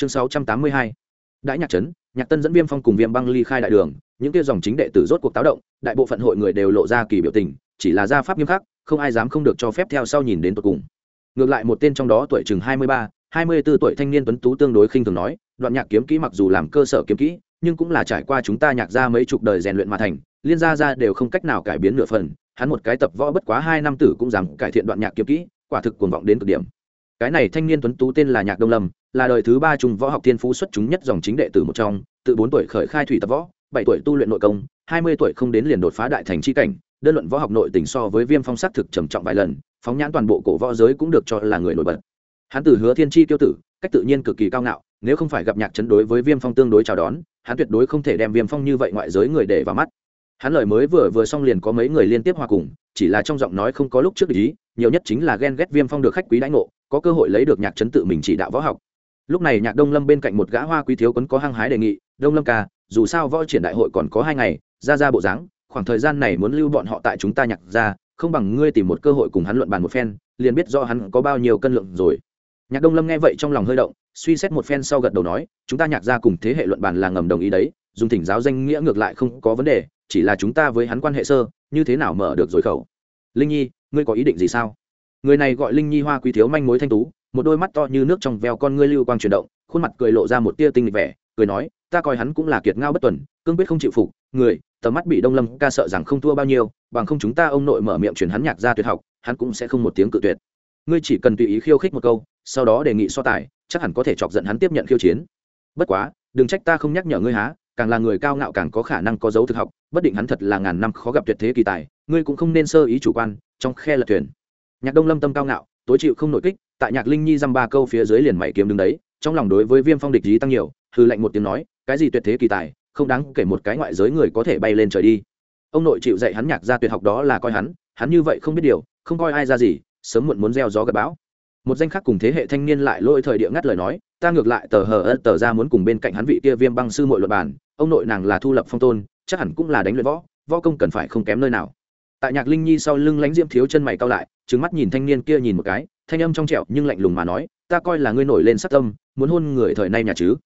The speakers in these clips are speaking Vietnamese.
chương sáu trăm tám mươi hai. Đại nhạc trấn, nhạc tân dẫn viêm phong cùng viêm băng ly khai đại đường, những kia dòng chính đệ tử rốt cuộc táo động, đại bộ phận hội người đều lộ ra kỳ biểu tình, chỉ là gia pháp nghiêm khắc, không ai dám không được cho phép theo sau nhìn đến tột cùng. Ngược lại một tên trong đó tuổi chừng hai mươi ba, hai mươi b ố tuổi thanh niên tuấn tú tương đối khinh thường nói, đoạn nhạc kiếm kỹ mặc dù làm cơ sở kiếm kỹ, nhưng cũng là trải qua chúng ta nhạc ra mấy chục đời rèn luyện mà thành, liên gia ra đều không cách nào cải biến nửa phần, hắn một cái tập võ bất quá hai năm tử cũng dám cải thiện đoạn nhạc kiếm kỹ, quả thực cuồng vọng đến cực điểm cái này thanh niên tuấn tú tên là nhạc đông lâm, là đời thứ ba trung võ học thiên phú xuất chúng nhất dòng chính đệ tử một trong, từ bốn tuổi khởi khai thủy tập võ, bảy tuổi tu luyện nội công, hai mươi tuổi không đến liền đột phá đại thành chi cảnh, đơn luận võ học nội tình so với viêm phong s thực trầm trọng vài lần, phóng nhãn toàn bộ cổ võ giới cũng được cho là người nổi bật. Hắn từ hứa thiên chi tiêu tử, cách tự nhiên cực kỳ cao ngạo, nếu không phải gặp nhạc chấn đối với viêm phong tương đối chào đón, hắn tuyệt đối không thể đem viêm phong như vậy ngoại giới người để vào mắt. Hắn lời mới vừa vừa xong liền có mấy người liên tiếp hòa cùng, chỉ là trong giọng nói không có lúc trước ý, nhiều nhất chính là ghen ghét viêm phong được khách quý đãi ngộ có cơ hội lấy được nhạc chấn tự mình chỉ đạo võ học. Lúc này nhạc đông lâm bên cạnh một gã hoa quý thiếu quấn có hăng hái đề nghị, đông lâm ca, dù sao võ triển đại hội còn có hai ngày, ra ra bộ dáng, khoảng thời gian này muốn lưu bọn họ tại chúng ta nhạc ra, không bằng ngươi tìm một cơ hội cùng hắn luận bàn một phen, liền biết do hắn có bao nhiêu cân lượng rồi. Nhạc đông lâm nghe vậy trong lòng hơi động, suy xét một phen sau gật đầu nói, chúng ta nhạc ra cùng thế hệ luận bàn là ngầm đồng ý đấy, dùng thỉnh giáo danh nghĩa ngược lại không có vấn đề, chỉ là chúng ta với hắn quan hệ sơ, như thế nào mở được rồi khẩu? Linh nhi, ngươi có ý định gì sao? Người này gọi linh nhi hoa quý thiếu manh mối thanh tú, một đôi mắt to như nước trong veo con ngươi lưu quang chuyển động, khuôn mặt cười lộ ra một tia tinh lịch vẻ, cười nói, ta coi hắn cũng là kiệt ngao bất tuần, cương quyết không chịu phục, người, tầm mắt bị đông lâm ca sợ rằng không thua bao nhiêu, bằng không chúng ta ông nội mở miệng chuyển hắn nhạc ra tuyệt học, hắn cũng sẽ không một tiếng cự tuyệt. Ngươi chỉ cần tùy ý khiêu khích một câu, sau đó đề nghị so tài, chắc hẳn có thể chọc giận hắn tiếp nhận khiêu chiến. Bất quá, đừng trách ta không nhắc nhở ngươi há, càng là người cao ngạo càng có khả năng có dấu thực học, bất định hắn thật là ngàn năm khó gặp tuyệt thế kỳ tài, ngươi cũng không nên sơ ý chủ quan, trong khe lật thuyền nhạc đông lâm tâm cao ngạo, tối chịu không nội kích, tại nhạc linh nhi dăm ba câu phía dưới liền mày kiếm đứng đấy, trong lòng đối với viêm phong địch lý tăng nhiều hư lệnh một tiếng nói, cái gì tuyệt thế kỳ tài, không đáng kể một cái ngoại giới người có thể bay lên trời đi. Ông nội chịu dạy hắn nhạc ra tuyệt học đó là coi hắn hắn như vậy không biết điều, không coi ai ra gì, sớm muộn muốn gieo gió gặp bão. Một danh khác cùng thế hệ thanh niên lại lôi thời địa ngắt lời nói, ta ngược lại tờ hờ tờ ra muốn cùng bên cạnh hắn vị kia viêm băng sư mội luật bản ông nội nàng là thu lập phong tôn, chắc hẳn cũng là đánh luyện võ võ công cần phải không kém nơi nào. Tại nhạc linh nhi sau lưng lánh diễm thiếu chân mày cao lại trứng mắt nhìn thanh niên kia nhìn một cái, thanh âm trong trẹo nhưng lạnh lùng mà nói, ta coi là ngươi nổi lên sắc tâm, muốn hôn người thời nay nhà chứ?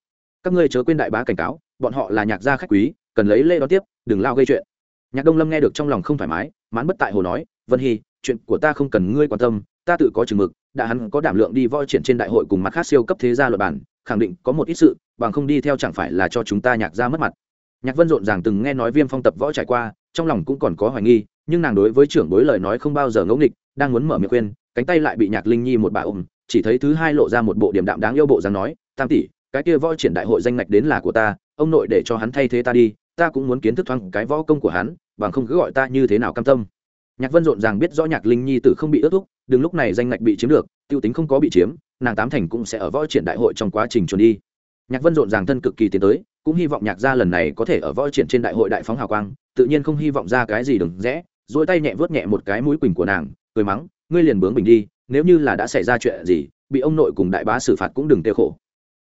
Các ngươi chớ quên đại bá cảnh cáo, bọn họ là nhạc gia khách quý, cần lấy lễ đó tiếp, đừng lao gây chuyện. Nhạc đông lâm nghe được trong lòng không thoải mái mán bất tại hồ nói, vân hy, chuyện của ta không cần ngươi quan tâm, ta tự có chừng mực, đã hắn có đảm lượng đi voi triển trên đại hội cùng mặt khác siêu cấp thế gia luật bản, khẳng định có một ít sự, bằng không đi theo chẳng phải là cho chúng ta nhạc ra mất mặt. Nhạc vân rộn ràng từng nghe nói viêm phong tập võ trải qua, trong lòng cũng còn có hoài nghi, nhưng nàng đối với trưởng bối lời nói không bao giờ ngẫu nghịch đang muốn mở miệng khuyên, cánh tay lại bị nhạc linh nhi một bà ôm, chỉ thấy thứ hai lộ ra một bộ điểm đạm đáng yêu bộ dáng nói, tam tỷ, cái kia võ triển đại hội danh ngạch đến là của ta, ông nội để cho hắn thay thế ta đi, ta cũng muốn kiến thức thoáng cái võ công của hắn, bằng không cứ gọi ta như thế nào cam tâm. Nhạc vân rộn ràng biết rõ nhạc linh nhi tử không bị ước thúc, đừng lúc này danh ngạch bị chiếm được t i ê u tính không có bị chiếm, nàng tám thành cũng sẽ ở võ triển đại hội trong quá trình chuẩn đi. Nhạc vân rộn ràng thân cực kỳ tiến tới, cũng hy vọng nhạc gia lần này có thể ở võ triển trên đại hội đại phóng hào quang, tự nhiên không hy vọng ra cái gì đừng rẽ dỗi tay nhẹ vớt nhẹ một cái mũi quỳnh của nàng cười mắng, ngươi liền bướng bình đi, nếu như là đã xảy ra chuyện gì, bị ông nội cùng đại bá xử phạt cũng đừng tiêu khổ.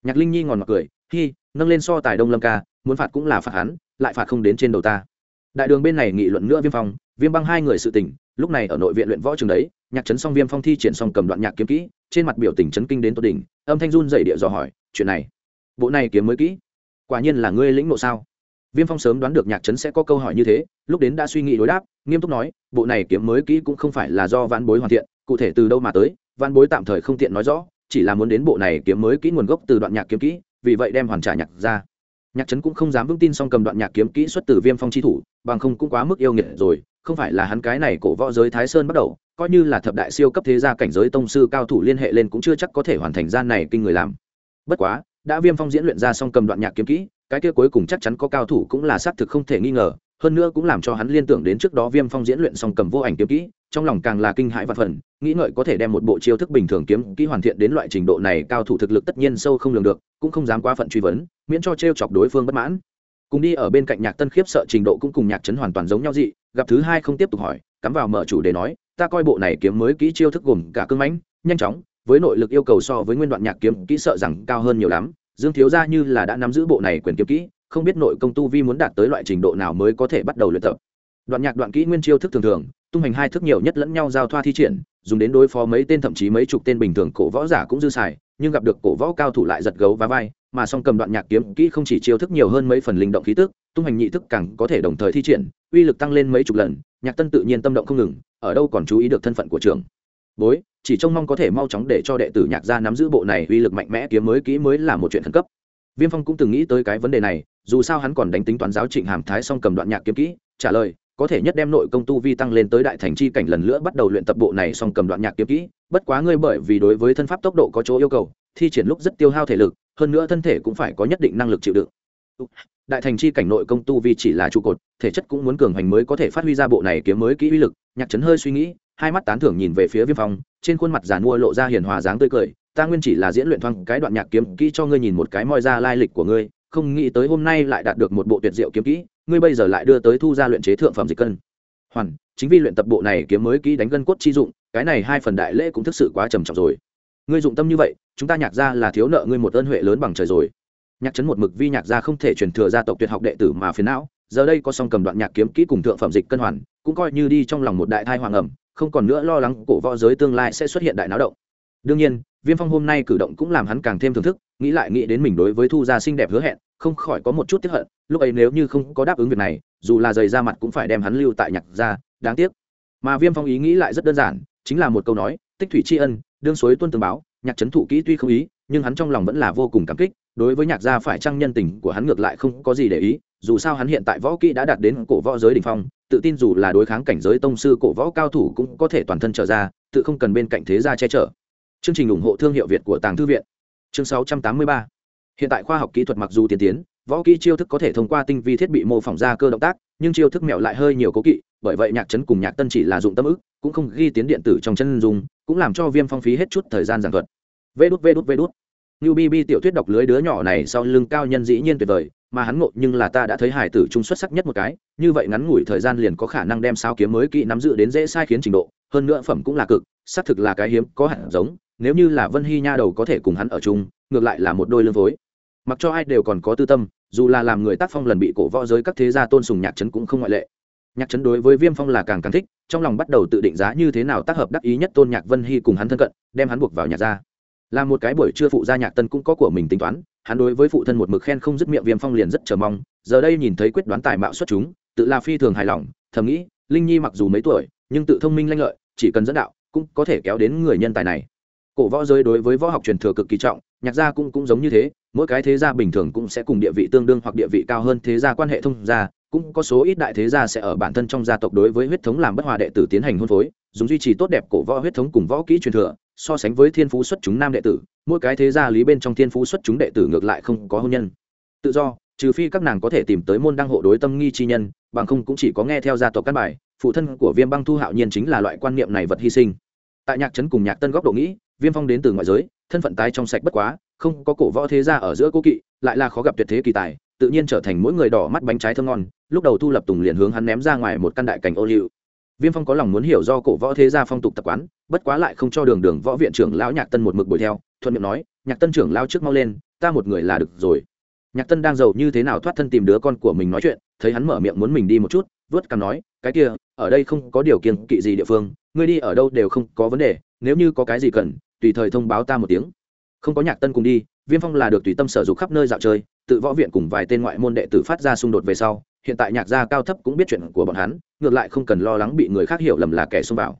Nhạc linh nhi ngòn mặt cười, hi, nâng lên so tài đông lâm ca, muốn phạt cũng là phạt hắn, lại phạt không đến trên đầu ta. Đại đường bên này nghị luận nữa viêm phong, viêm băng hai người sự tình, lúc này ở nội viện luyện võ trường đấy, nhạc trấn xong viêm phong thi triển xong cầm đoạn nhạc kiếm kỹ, trên mặt biểu tình chấn kinh đến tột đỉnh, âm thanh run dày địa dò hỏi, chuyện này, bộ này kiếm mới kỹ, quả nhiên là ngươi lĩnh nộ sao? Viêm phong sớm đoán được nhạc trấn sẽ có câu hỏi như thế, lúc đến đã suy nghĩ đối đáp, nghiêm túc nói, bộ này kiếm mới kỹ cũng không phải là do văn bối hoàn thiện, cụ thể từ đâu mà tới văn bối tạm thời không tiện nói rõ, chỉ là muốn đến bộ này kiếm mới kỹ nguồn gốc từ đoạn nhạc kiếm kỹ, vì vậy đem hoàn trả nhạc ra. Nhạc trấn cũng không dám vững tin song cầm đoạn nhạc kiếm kỹ xuất từ viêm phong chi thủ, bằng không cũng quá mức yêu nghiệt rồi, không phải là hắn cái này cổ võ giới thái sơn bắt đầu, coi như là thập đại siêu cấp thế gia cảnh giới tông sư cao thủ liên hệ lên cũng chưa chắc có thể hoàn thành gian này kinh người làm. Bất quá, đã viêm phong diễn luyện ra song cầm đoạn nhạc kiếm kỹ cái kia cuối cùng chắc chắn có cao thủ cũng là xác thực không thể nghi ngờ, hơn nữa cũng làm cho hắn liên tưởng đến trước đó viêm phong diễn luyện song cầm vô ảnh kiếm kỹ, trong lòng càng là kinh hãi và phần nghĩ ngợi có thể đem một bộ chiêu thức bình thường kiếm kỹ hoàn thiện đến loại trình độ này, cao thủ thực lực tất nhiên sâu không lường được, cũng không dám quá phận truy vấn, miễn cho t chọc đối phương bất mãn. Cùng đi ở bên cạnh nhạc tân khiếp sợ trình độ cũng cùng nhạc trấn hoàn toàn giống nhau dị, gặp thứ hai không tiếp tục hỏi, cắm vào mở chủ để nói, ta coi bộ này kiếm mới kỹ chiêu thức gồm cả cưng mãnh, nhanh chóng, với nội lực yêu cầu so với nguyên đoạn nhạc kiếm kỹ sợ rằng cao hơn nhiều lắm dương thiếu gia như là đã nắm giữ bộ này quyền kiếm kỹ, không biết nội công tu vi muốn đạt tới loại trình độ nào mới có thể bắt đầu luyện tập. Đoạn nhạc đoạn kỹ nguyên chiêu thức thường thường, tung hành hai thức nhiều nhất lẫn nhau giao thoa thi triển, dùng đến đối phó mấy tên thậm chí mấy chục tên bình thường cổ võ giả cũng dư xài, nhưng gặp được cổ võ cao thủ lại giật gấu và vai, mà song cầm đoạn nhạc kiếm kỹ không chỉ chiêu thức nhiều hơn mấy phần linh động khí tức, tung hành nhị thức càng có thể đồng thời thi triển, uy lực tăng lên mấy chục lần, nhạc tân tự nhiên tâm động không ngừng, ở đâu còn chú ý được thân phận của trường bối, chỉ trông mong có thể mau chóng để cho đệ tử nhạc gia nắm giữ bộ này uy lực mạnh mẽ kiếm mới kỹ mới là một chuyện khẩn cấp. Viêm phong cũng từng nghĩ tới cái vấn đề này, dù sao hắn còn đánh tính toán giáo trịnh hàm thái song cầm đoạn nhạc kiếm kỹ, trả lời, có thể nhất đem nội công tu vi tăng lên tới đại thành chi cảnh lần nữa bắt đầu luyện tập bộ này song cầm đoạn nhạc kiếm kỹ, bất quá ngươi bởi vì đối với thân pháp tốc độ có chỗ yêu cầu, thi triển lúc rất tiêu hao thể lực, hơn nữa thân thể cũng phải có nhất định năng lực chịu đựng. Đại thành chi cảnh nội công tu vi chỉ là trụ cột, thể chất cũng muốn cường hành mới có thể phát huy ra bộ này kiếm mới kỹ uy lực, nhạc trấn hơi suy nghĩ hai mắt tán thưởng nhìn về phía viêm phong, trên khuôn mặt giàn mua lộ ra hiền hòa dáng tươi cười, ta nguyên chỉ là diễn luyện thoáng cái đoạn nhạc kiếm kỹ cho ngươi nhìn một cái moi ra lai lịch của ngươi, không nghĩ tới hôm nay lại đạt được một bộ tuyệt diệu kiếm kỹ, ngươi bây giờ lại đưa tới thu ra luyện chế thượng phẩm dịch cân. Hoàn, chính vì luyện tập bộ này kiếm mới kỹ đánh gân cốt chi dụng, cái này hai phần đại lễ cũng thực sự quá trầm trọng rồi. Ngươi dụng tâm như vậy, chúng ta nhạc ra là thiếu nợ ngươi một ơn huệ lớn bằng trời rồi. Nhạc chấn một mực vi nhạc gia không thể truyền thừa gia tộc tuyệt học đệ tử mà phiền não, giờ đây có song cầm đoạn nhạc kiếm kỹ cùng thượng phẩm dịch cân hoàn, cũng coi như đi trong lòng một đại thai hoàng ẩm không còn nữa lo lắng cổ võ giới tương lai sẽ xuất hiện đại náo động. Đương nhiên, viêm phong hôm nay cử động cũng làm hắn càng thêm thưởng thức, nghĩ lại nghĩ đến mình đối với thu gia xinh đẹp hứa hẹn, không khỏi có một chút tiếp hận, lúc ấy nếu như không có đáp ứng việc này, dù là rời ra mặt cũng phải đem hắn lưu tại nhạc gia, đáng tiếc. Mà viêm phong ý nghĩ lại rất đơn giản, chính là một câu nói, tích thủy tri ân, đương suối tuân tường báo, nhạc trấn thụ kỹ tuy không ý, nhưng hắn trong lòng vẫn là vô cùng cảm kích, đối với nhạc gia phải chăng nhân tình của hắn ngược lại không có gì để ý, dù sao hắn hiện tại võ kỹ đã đạt đến cổ võ giới đ ỉ n h phong tự tin dù là đối kháng cảnh giới tông sư cổ võ cao thủ cũng có thể toàn thân trở ra, tự không cần bên cạnh thế gia che chở. Chương trình ủng hộ thương hiệu việt của tàng thư viện. Chương 683. hiện tại khoa học kỹ thuật mặc dù tiên tiến, võ kỹ chiêu thức có thể thông qua tinh vi thiết bị mô phỏng ra cơ động tác, nhưng chiêu thức mẹo lại hơi nhiều cố kỵ, bởi vậy nhạc trấn cùng nhạc tân chỉ là dụng tâm ức, cũng không ghi tiến điện tử trong chân dùng cũng làm cho viêm phong phí hết chút thời gian giảng thuật. Vê đút vê đút vê đút. Như bb tiểu thuyết đọc lưới đứa nhỏ này sau lưng cao nhân dĩ nhiên tuyệt vời mà hắn ngộ nhưng là ta đã thấy hải tử trung xuất sắc nhất một cái, như vậy ngắn ngủi thời gian liền có khả năng đem sao kiếm mới kỹ nắm giữ đến dễ sai khiến trình độ, hơn nữa phẩm cũng là cực, xác thực là cái hiếm, có hẳn giống, nếu như là vân hy nha đầu có thể cùng hắn ở chung, ngược lại là một đôi lương phối mặc cho ai đều còn có tư tâm, dù là làm người tác phong lần bị cổ võ giới các thế gia tôn sùng nhạc trấn cũng không ngoại lệ. Nhạc trấn đối với viêm phong là càng càng thích, trong lòng bắt đầu tự định giá như thế nào tác hợp đắc ý nhất tôn nhạc vân hy cùng hắn thân cận, đem hắn buộc vào nhạc gia. Là một cái buổi trưa phụ gia nhạc tân cũng có của mình tính toán hắn đối với phụ thân một mực khen không dứt miệng viêm phong liền rất chờ mong, giờ đây nhìn thấy quyết đoán tài mạo xuất chúng, tự là phi thường hài lòng, thầm nghĩ, linh nhi mặc dù mấy tuổi, nhưng tự thông minh lanh lợi, chỉ cần dẫn đạo, cũng có thể kéo đến người nhân tài này. Cổ võ giới đối với võ học truyền thừa cực kỳ trọng, nhạc gia cũng cũng giống như thế, mỗi cái thế gia bình thường cũng sẽ cùng địa vị tương đương hoặc địa vị cao hơn thế gia quan hệ thông gia, cũng có số ít đại thế gia sẽ ở bản thân trong gia tộc đối với huyết thống làm bất hòa đệ tử tiến hành hôn phối, dùng duy trì tốt đẹp cổ võ huyết thống cùng võ kỹ truyền thừa so sánh với thiên phú xuất chúng nam đệ tử, mỗi cái thế gia lý bên trong thiên phú xuất chúng đệ tử ngược lại không có hôn nhân. Tự do, trừ phi các nàng có thể tìm tới môn đăng hộ đối tâm nghi chi nhân, bằng không cũng chỉ có nghe theo gia tộc căn bài, phụ thân của viêm băng thu hạo nhiên chính là loại quan niệm này vật hy sinh. Tại nhạc trấn cùng nhạc tân góc độ nghĩ, viêm phong đến từ ngoại giới, thân phận tái trong sạch bất quá, không có cổ võ thế gia ở giữa cố kỵ, lại là khó gặp tuyệt thế kỳ tài, tự nhiên trở thành mỗi người đỏ mắt bánh trái thơm ngon, lúc đầu thu lập tùng liền hướng hắn ném ra ngoài một căn đại cảnh ô liu. Viêm phong có lòng muốn hiểu do cổ võ thế gia phong tục tập quán bất quá lại không cho đường đường võ viện trưởng lão nhạc tân một mực bồi theo, thuận miệng nói, nhạc tân trưởng lao trước mau lên, ta một người là được rồi. Nhạc tân đang giàu như thế nào thoát thân tìm đứa con của mình nói chuyện, thấy hắn mở miệng muốn mình đi một chút, vớt cằm nói, cái kia, ở đây không có điều kiện kỵ gì địa phương, ngươi đi ở đâu đều không có vấn đề, nếu như có cái gì cần, tùy thời thông báo ta một tiếng. Không có nhạc tân cùng đi, viêm phong là được tùy tâm sở dục khắp nơi dạo chơi, tự võ viện cùng vài tên ngoại môn đệ tử phát ra xung đột về sau, hiện tại nhạc gia cao thấp cũng biết chuyện của bọn hắn, ngược lại không cần lo lắng bị người khác hiểu lầm là kẻ xông vào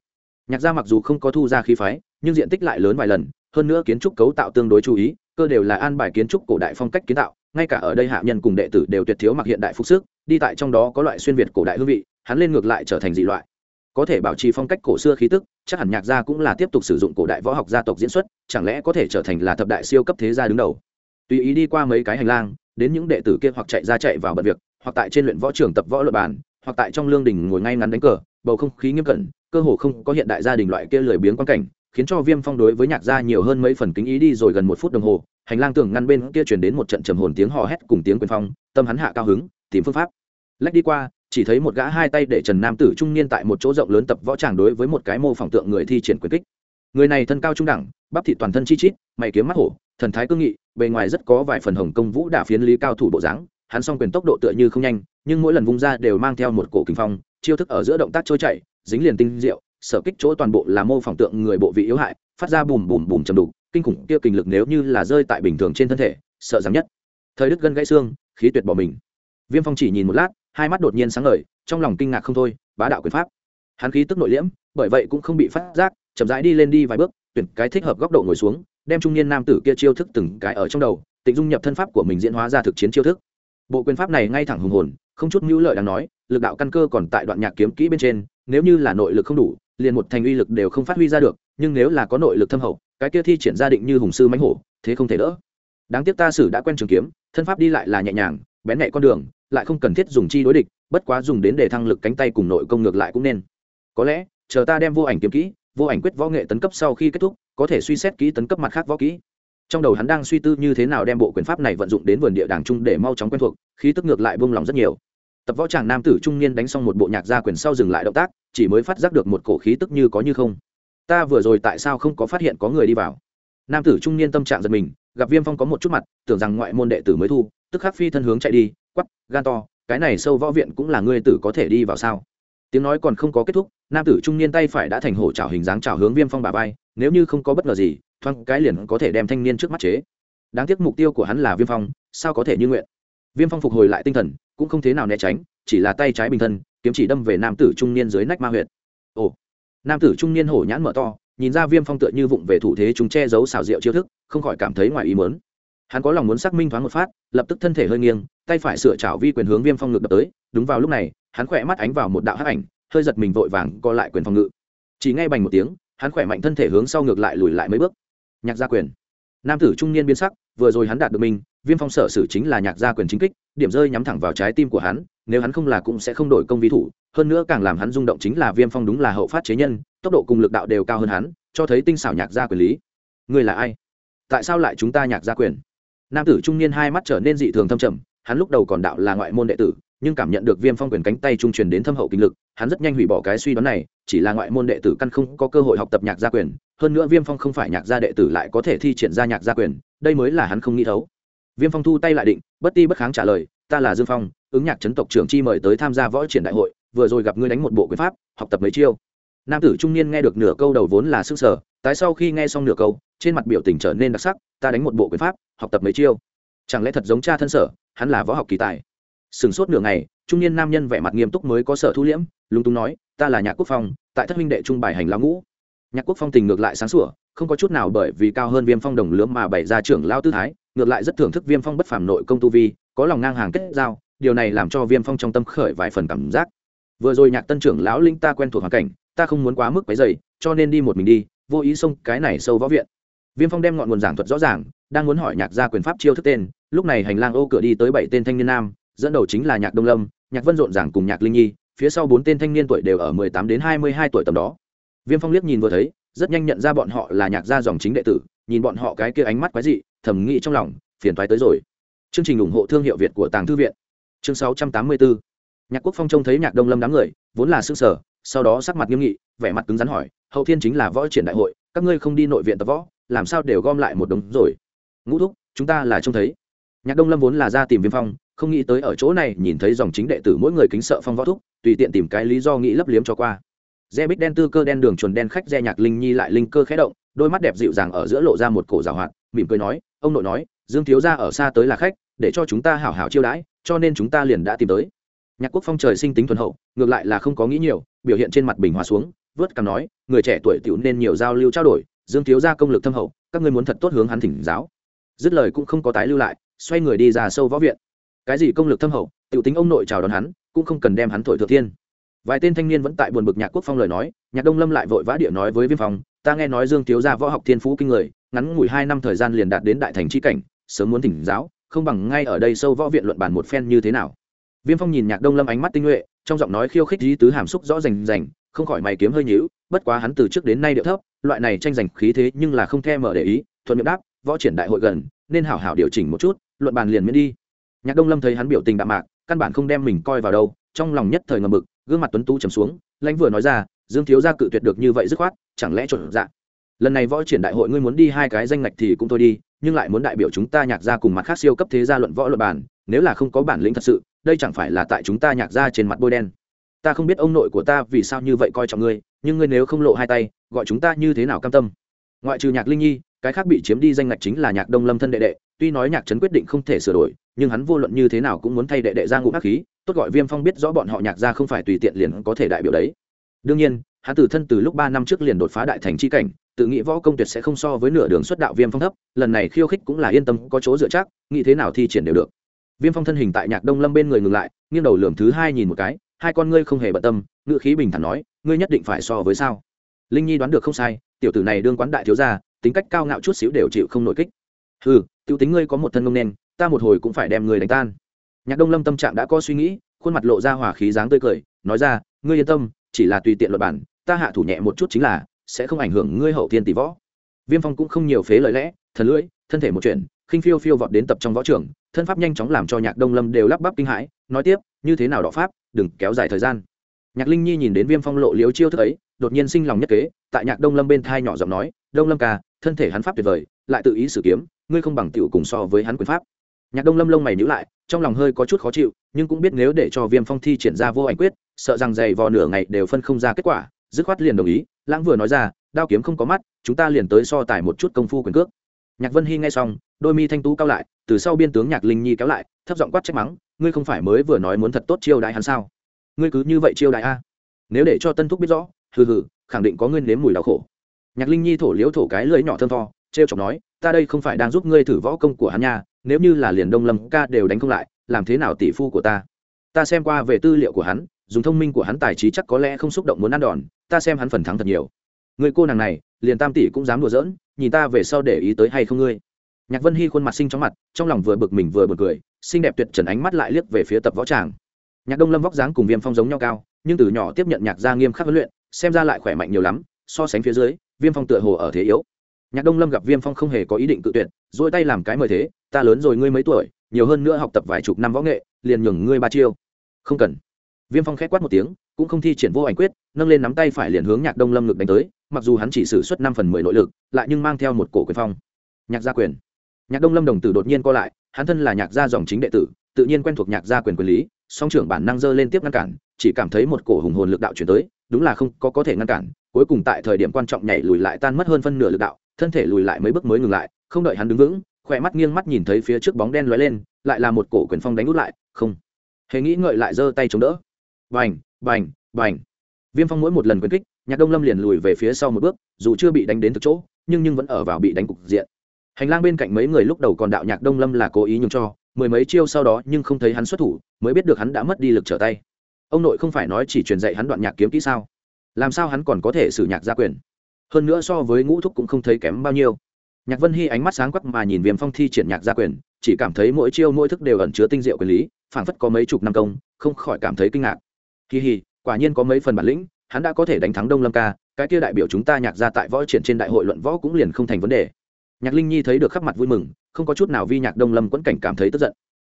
nhạc gia mặc dù không có thu ra khí phái, nhưng diện tích lại lớn vài lần, hơn nữa kiến trúc cấu tạo tương đối chú ý, cơ đều là an bài kiến trúc cổ đại phong cách kiến tạo, ngay cả ở đây hạ nhân cùng đệ tử đều tuyệt thiếu mặc hiện đại phục sức, đi tại trong đó có loại xuyên việt cổ đại hương vị, hắn lên ngược lại trở thành dị loại. Có thể bảo trì phong cách cổ xưa khí tức, chắc hẳn nhạc gia cũng là tiếp tục sử dụng cổ đại võ học gia tộc diễn xuất, chẳng lẽ có thể trở thành là thập đại siêu cấp thế gia đứng đầu? Tùy ý đi qua mấy cái hành lang, đến những đệ tử kia hoặc chạy ra chạy vào bận việc, hoặc tại trên luyện võ trường tập võ luật bàn, hoặc tại trong lương đình ngồi ngay ngắn đánh cờ, bầu không khí nghiêm cẩn cơ hồ không có hiện đại gia đình loại kia lười biếng quan cảnh, khiến cho viêm phong đối với nhạc gia nhiều hơn mấy phần kính ý đi rồi gần một phút đồng hồ, hành lang tường ngăn bên kia chuyển đến một trận trầm hồn tiếng hò hét cùng tiếng quyền phong, tâm hắn hạ cao hứng, tìm phương pháp. Lách đi qua, chỉ thấy một gã hai tay để trần nam tử trung niên tại một chỗ rộng lớn tập võ tràng đối với một cái mô phỏng tượng người thi triển quyền kích. Người này thân cao trung đẳng, bắp thị toàn thân chi chít, mày kiếm mắt hổ, thần thái cương nghị, bề ngoài rất có vài phần hồng công vũ đả phiến lý cao thủ bộ dáng, hắn song quyền tốc độ tựa như không nhanh, nhưng mỗi lần vung ra đều mang theo một cổ kinh phong, chiêu thức ở giữa động tác trôi chảy dính liền tinh diệu, sở kích chỗ toàn bộ là mô phỏng tượng người bộ vị yếu hại, phát ra bùm bùm bùm chầm đục, kinh khủng kia kinh lực nếu như là rơi tại bình thường trên thân thể, sợ rằng nhất. Thời đức gân gãy xương, khí tuyệt bỏ mình. Viêm phong chỉ nhìn một lát, hai mắt đột nhiên sáng ngời, trong lòng kinh ngạc không thôi, bá đạo quyền pháp. Hắn khí tức nội liễm, bởi vậy cũng không bị phát giác, chậm rãi đi lên đi vài bước, tuyển cái thích hợp góc độ ngồi xuống, đem trung niên nam tử kia chiêu thức từng cái ở trong đầu, tịnh dung nhập thân pháp của mình diễn hóa ra thực chiến chiêu thức bộ quyền pháp này ngay thẳng hùng hồn, không chút mưu lợi đáng nói, lực đạo căn cơ còn tại đoạn nhạc kiếm kỹ bên trên, nếu như là nội lực không đủ, liền một thành uy lực đều không phát huy ra được, nhưng nếu là có nội lực thâm hậu, cái kia thi triển gia định như hùng sư mãnh hổ, thế không thể đỡ. Đáng tiếc ta sử đã quen trường kiếm, thân pháp đi lại là nhẹ nhàng, bén nhẹ con đường, lại không cần thiết dùng chi đối địch, bất quá dùng đến để thăng lực cánh tay cùng nội công ngược lại cũng nên. Có lẽ, chờ ta đem vô ảnh kiếm kỹ, vô ảnh quyết võ nghệ tấn cấp sau khi kết thúc, có thể suy xét kỹ tấn cấp mặt khác võ kỹ trong đầu hắn đang suy tư như thế nào đem bộ quyền pháp này vận dụng đến vườn địa đàng trung để mau chóng quen thuộc, khí tức ngược lại buông lòng rất nhiều. Tập võ tràng nam tử trung niên đánh xong một bộ nhạc gia quyền sau dừng lại động tác, chỉ mới phát giác được một cổ khí tức như có như không. Ta vừa rồi tại sao không có phát hiện có người đi vào? Nam tử trung niên tâm trạng giật mình, gặp viêm phong có một chút mặt, tưởng rằng ngoại môn đệ tử mới thu, tức khắc phi thân hướng chạy đi, quắp, gan to, cái này sâu võ viện cũng là ngươi tử có thể đi vào sao? Tiếng nói còn không có kết thúc, nam tử trung niên tay phải đã thành hổ trào hình dáng trào hướng viêm phong bà vai, nếu như không có bất ngờ gì thoáng cái liền có thể đem thanh niên trước mắt chế. Đáng tiếc mục tiêu của hắn là viêm phong, sao có thể như nguyện? Viêm phong phục hồi lại tinh thần, cũng không thế nào né tránh, chỉ là tay trái bình thân, kiếm chỉ đâm về nam tử trung niên dưới nách ma huyệt. Ồ! Nam tử trung niên hổ nhãn mở to, nhìn ra viêm phong tựa như vụng về thủ thế chúng che giấu xảo diệu chiêu thức, không khỏi cảm thấy ngoài ý mớn hắn có lòng muốn xác minh thoáng một phát, lập tức thân thể hơi nghiêng, tay phải sửa chảo vi quyền hướng viêm phong ngực đập tới, đúng vào lúc này, hắn khỏe mắt ánh vào một đạo hắc ảnh, hơi giật mình vội vàng co lại quyền phòng ngự. Chỉ ngay bành một tiếng, hắn khỏe mạnh thân thể hướng sau ngược lại lùi lại mấy bước nhạc gia quyền. Nam tử trung niên biến sắc, vừa rồi hắn đạt được mình, viêm phong sở sử chính là nhạc gia quyền chính kích, điểm rơi nhắm thẳng vào trái tim của hắn, nếu hắn không là cũng sẽ không đổi công vi thủ, hơn nữa càng làm hắn rung động chính là viêm phong đúng là hậu phát chế nhân, tốc độ cùng lực đạo đều cao hơn hắn, cho thấy tinh xảo nhạc gia quyền lý. Người là ai? Tại sao lại chúng ta nhạc gia quyền? Nam tử trung niên hai mắt trở nên dị thường thâm trầm, hắn lúc đầu còn đạo là ngoại môn đệ tử nhưng cảm nhận được viêm phong quyền cánh tay trung truyền đến thâm hậu kinh lực, hắn rất nhanh hủy bỏ cái suy đoán này, chỉ là ngoại môn đệ tử căn không có cơ hội học tập nhạc gia quyền, hơn nữa viêm phong không phải nhạc gia đệ tử lại có thể thi triển ra nhạc gia quyền, đây mới là hắn không nghĩ thấu. Viêm phong thu tay lại định, bất ti bất kháng trả lời, ta là dương phong, ứng nhạc chấn tộc trưởng chi mời tới tham gia võ triển đại hội, vừa rồi gặp ngươi đánh một bộ quyền pháp, học tập mấy chiêu. Nam tử trung niên nghe được nửa câu đầu vốn là sức sở tái sau khi nghe xong nửa câu, trên mặt biểu tình trở nên đặc sắc, ta đánh một bộ quyền pháp, học tập mấy chiêu. Chẳng lẽ thật giống cha thân sở, hắn là võ học kỳ tài? Sửng sốt nửa ngày, trung niên nam nhân vẻ mặt nghiêm túc mới có sở thu liễm, lúng túng nói, ta là nhạc quốc phong, tại thất minh đệ trung bài hành lão ngũ. Nhạc quốc phong tình ngược lại sáng sủa, không có chút nào bởi vì cao hơn viêm phong đồng lưỡng mà bày ra trưởng lao tư thái, ngược lại rất thưởng thức viêm phong bất phàm nội công tu vi, có lòng ngang hàng kết giao, điều này làm cho viêm phong trong tâm khởi vài phần cảm giác. Vừa rồi nhạc tân trưởng lão linh ta quen thuộc hoàn cảnh, ta không muốn quá mức váy dày cho nên đi một mình đi, vô ý xông cái này sâu võ viện. Viêm phong đem ngọn nguồn giảng thuật rõ ràng, đang muốn hỏi nhạc gia quyền pháp chiêu thức tên, lúc này hành lang ô cửa đi tới bảy tên thanh niên nam dẫn đầu chính là nhạc đông lâm, nhạc vân rộn ràng cùng nhạc linh nhi, phía sau bốn tên thanh niên tuổi đều ở mười tám đến hai mươi hai tuổi tầm đó. Viêm phong liếc nhìn vừa thấy, rất nhanh nhận ra bọn họ là nhạc gia dòng chính đệ tử, nhìn bọn họ cái kia ánh mắt quái dị, thầm nghĩ trong lòng, phiền thoái tới rồi. Chương trình ủng hộ thương hiệu việt của tàng thư viện. Chương sáu trăm tám mươi bốn nhạc quốc phong trông thấy nhạc đông lâm đám người, vốn là xương sở sau đó sắc mặt nghiêm nghị, vẻ mặt cứng rắn hỏi, hậu thiên chính là võ triển đại hội, các ngươi không đi nội viện tập võ, làm sao đều gom lại một đống rồi? Ngũ thúc, chúng ta là trông thấy. Nhạc đông lâm vốn là ra tìm viêm phong không nghĩ tới ở chỗ này nhìn thấy dòng chính đệ tử mỗi người kính sợ phong võ thúc, tùy tiện tìm cái lý do nghĩ lấp liếm cho qua. Re bích đen tư cơ đen đường chuồn đen khách re nhạc linh nhi lại linh cơ khẽ động, đôi mắt đẹp dịu dàng ở giữa lộ ra một cổ rào hoạt, mỉm cười nói, ông nội nói, dương thiếu ra ở xa tới là khách, để cho chúng ta hảo hảo chiêu đãi, cho nên chúng ta liền đã tìm tới. Nhạc quốc phong trời sinh tính thuần hậu, ngược lại là không có nghĩ nhiều, biểu hiện trên mặt bình hòa xuống, vớt cằm nói, người trẻ tuổi tiểu nên nhiều giao lưu trao đổi, dương thiếu ra công lực thâm hậu, các ngươi muốn thật tốt hướng hắn thỉnh giáo. Dứt lời cũng không có tái lưu lại, xoay người đi ra sâu võ viện cái gì công lực thâm hậu, tiểu tính ông nội chào đón hắn, cũng không cần đem hắn thổi thừa thiên. Vài tên thanh niên vẫn tại buồn bực nhạc quốc phong lời nói, nhạc đông lâm lại vội vã địa nói với viêm phong, ta nghe nói dương thiếu gia võ học thiên phú kinh người, ngắn ngủi hai năm thời gian liền đạt đến đại thành chi cảnh, sớm muốn thỉnh giáo, không bằng ngay ở đây sâu võ viện luận bàn một phen như thế nào. Viêm phong nhìn nhạc đông lâm ánh mắt tinh nhuệ, trong giọng nói khiêu khích dí tứ hàm xúc rõ rành rành, không khỏi mày kiếm hơi nhíu, bất quá hắn từ trước đến nay điệu thấp, loại này tranh giành khí thế nhưng là không thèm mở để ý, thuận miệng đáp, võ triển đại hội gần, nên hảo hảo điều chỉnh một chút, luận bàn liền miễn đi nhạc đông lâm thấy hắn biểu tình đạm mạc, căn bản không đem mình coi vào đâu, trong lòng nhất thời ngầm bực, gương mặt tuấn tú trầm xuống, lãnh vừa nói ra, dương thiếu gia cự tuyệt được như vậy dứt khoát, chẳng lẽ chuẩn dạ? Lần này võ triển đại hội ngươi muốn đi hai cái danh ngạch thì cũng thôi đi, nhưng lại muốn đại biểu chúng ta nhạc gia cùng mặt khác siêu cấp thế gia luận võ luận bàn, nếu là không có bản lĩnh thật sự, đây chẳng phải là tại chúng ta nhạc gia trên mặt bôi đen. Ta không biết ông nội của ta vì sao như vậy coi trọng ngươi, nhưng ngươi nếu không lộ hai tay, gọi chúng ta như thế nào cam tâm? Ngoại trừ nhạc linh nhi, cái khác bị chiếm đi danh ngạch chính là nhạc đông lâm thân đệ đệ, tuy nói nhạc trấn quyết định không thể sửa đổi nhưng hắn vô luận như thế nào cũng muốn thay đệ đệ ra ngũ ác khí, tốt gọi viêm phong biết rõ bọn họ nhạc ra không phải tùy tiện liền có thể đại biểu đấy. Đương nhiên, hắn từ thân từ lúc ba năm trước liền đột phá đại thành c h i cảnh, tự nghĩ võ công tuyệt sẽ không so với nửa đường xuất đạo viêm phong thấp, lần này khiêu khích cũng là yên tâm, có chỗ dựa chắc, nghĩ thế nào thi triển đều được. Viêm phong thân hình tại nhạc đông lâm bên người ngừng lại, nghiêng đầu lường thứ hai nhìn một cái, hai con ngươi không hề bận tâm ngự khí bình thản nói, ngươi nhất định phải so với sao? Linh nhi đoán được không sai, tiểu tử này đương quán đại thiếu gia, tính cách cao ngạo chút xíu đều chịu không nội kích. Ừ t i ê u tính ngươi có một thân ngông nên ta một hồi cũng phải đem người đánh tan. Nhạc đông lâm tâm trạng đã có suy nghĩ, khuôn mặt lộ ra hỏa khí dáng tươi cười, nói ra, ngươi yên tâm, chỉ là tùy tiện luật bản, ta hạ thủ nhẹ một chút chính là sẽ không ảnh hưởng ngươi hậu thiên tỷ võ. Viêm phong cũng không nhiều phế lời lẽ, thần lưỡi, thân thể một chuyện, khinh phiêu phiêu vọt đến tập trong võ trường, thân pháp nhanh chóng làm cho nhạc đông lâm đều lắp bắp kinh hãi, nói tiếp, như thế nào đọ pháp, đừng kéo dài thời gian. Nhạc linh nhi nhìn đến viêm phong lộ liếu chiêu thức ấy, đột nhiên sinh lòng nhất kế, tại nhạc đông lâm bên thai nhỏ giọng nói, đông lâm ca, thân thể hắn pháp tuyệt vời, lại tự ý sử kiếm, ngươi không bằng tiểu cùng so với hắn quyền pháp nhạc đông lâm lông mày nhữ lại, trong lòng hơi có chút khó chịu, nhưng cũng biết nếu để cho viêm phong thi triển ra vô ảnh quyết, sợ rằng dày vò nửa ngày đều phân không ra kết quả, dứt khoát liền đồng ý, lãng vừa nói ra, đao kiếm không có mắt, chúng ta liền tới so tài một chút công phu quyền cước. Nhạc vân hy nghe xong, đôi mi thanh tú cao lại, từ sau biên tướng nhạc linh nhi kéo lại, thấp giọng quát trách mắng, ngươi không phải mới vừa nói muốn thật tốt chiêu đại hắn sao? Ngươi cứ như vậy chiêu đại a? Nếu để cho tân thúc biết rõ, hừ hừ, khẳng định có ngươi nếm mùi đau khổ. Nhạc linh nhi thổ liếu thổ cái lưỡi nhỏ thơm tho t r chọc nói, ta đây không phải đang giúp ngươi thử võ công của hắn nha nếu như là liền đông lâm ca đều đánh không lại, làm thế nào tỷ phu của ta? Ta xem qua về tư liệu của hắn, dùng thông minh của hắn tài trí chắc có lẽ không xúc động muốn ăn đòn, ta xem hắn phần thắng thật nhiều. Người cô nàng này, liền tam tỷ cũng dám đùa giỡn, nhìn ta về sau để ý tới hay không ngươi? Nhạc vân hy khuôn mặt sinh trong mặt, trong lòng vừa bực mình vừa bực cười, xinh đẹp tuyệt trần ánh mắt lại liếc về phía tập võ tràng. Nhạc đông lâm vóc dáng cùng viêm phong giống nhau cao, nhưng từ nhỏ tiếp nhận nhạc gia nghiêm khắc huấn luyện, xem ra lại khỏe mạnh nhiều lắm, so sánh phía dưới, viêm phong tựa hồ ở thế yếu nhạc đông lâm gặp viêm phong không hề có ý định cự tuyệt dỗi tay làm cái mời thế, ta lớn rồi, ngươi mấy tuổi, nhiều hơn nữa học tập vài chục năm võ nghệ, liền nhường ngươi ba chiêu. Không cần. Viêm phong k h é quát một tiếng, cũng không thi triển vô ảnh quyết, nâng lên nắm tay phải liền hướng nhạc đông lâm ngực đánh tới, mặc dù hắn chỉ xử suất năm phần mười nội lực, lại nhưng mang theo một cổ quyền phong. Nhạc gia quyền. Nhạc đông lâm đồng tử đột nhiên co lại, hắn thân là nhạc gia dòng chính đệ tử, tự nhiên quen thuộc nhạc gia quyền quyền lý, song trưởng bản năng dơ lên tiếp ngăn cản, chỉ cảm thấy một cổ hùng hồn lực đạo chuyển tới, đúng là không có có thể ngăn cản, cuối cùng tại thời điểm quan trọng nhảy lùi lại tan mất hơn phân nửa lực đạo thân thể lùi lại mấy bước mới ngừng lại, không đợi hắn đứng vững, khỏe mắt nghiêng mắt nhìn thấy phía trước bóng đen lóe lên, lại là một cổ quyền phong đánh út lại, không. Hề nghĩ ngợi lại giơ tay chống đỡ. Bành bành bành. Viêm phong mỗi một lần quyền kích, nhạc đông lâm liền lùi về phía sau một bước, dù chưa bị đánh đến thực chỗ, nhưng nhưng vẫn ở vào bị đánh cục diện. Hành lang bên cạnh mấy người lúc đầu còn đạo nhạc đông lâm là cố ý nhường cho, mười mấy chiêu sau đó nhưng không thấy hắn xuất thủ, mới biết được hắn đã mất đi lực trở tay. Ông nội không phải nói chỉ truyền dạy hắn đoạn nhạc kiếm kỹ sao? Làm sao hắn còn có thể xử nhạc gia quyền? Hơn nữa so với ngũ thúc cũng không thấy kém bao nhiêu. Nhạc vân hy ánh mắt sáng quắc mà nhìn viêm phong thi triển nhạc gia quyền, chỉ cảm thấy mỗi chiêu mỗi thức đều ẩn chứa tinh diệu quyền lý, phảng phất có mấy chục năm công, không khỏi cảm thấy kinh ngạc. Kỳ hì, quả nhiên có mấy phần bản lĩnh, hắn đã có thể đánh thắng đông lâm ca, cái kia đại biểu chúng ta nhạc ra tại võ triển trên đại hội luận võ cũng liền không thành vấn đề. Nhạc linh nhi thấy được khắp mặt vui mừng, không có chút nào vi nhạc đông lâm quẫn cảnh cảm thấy tức giận.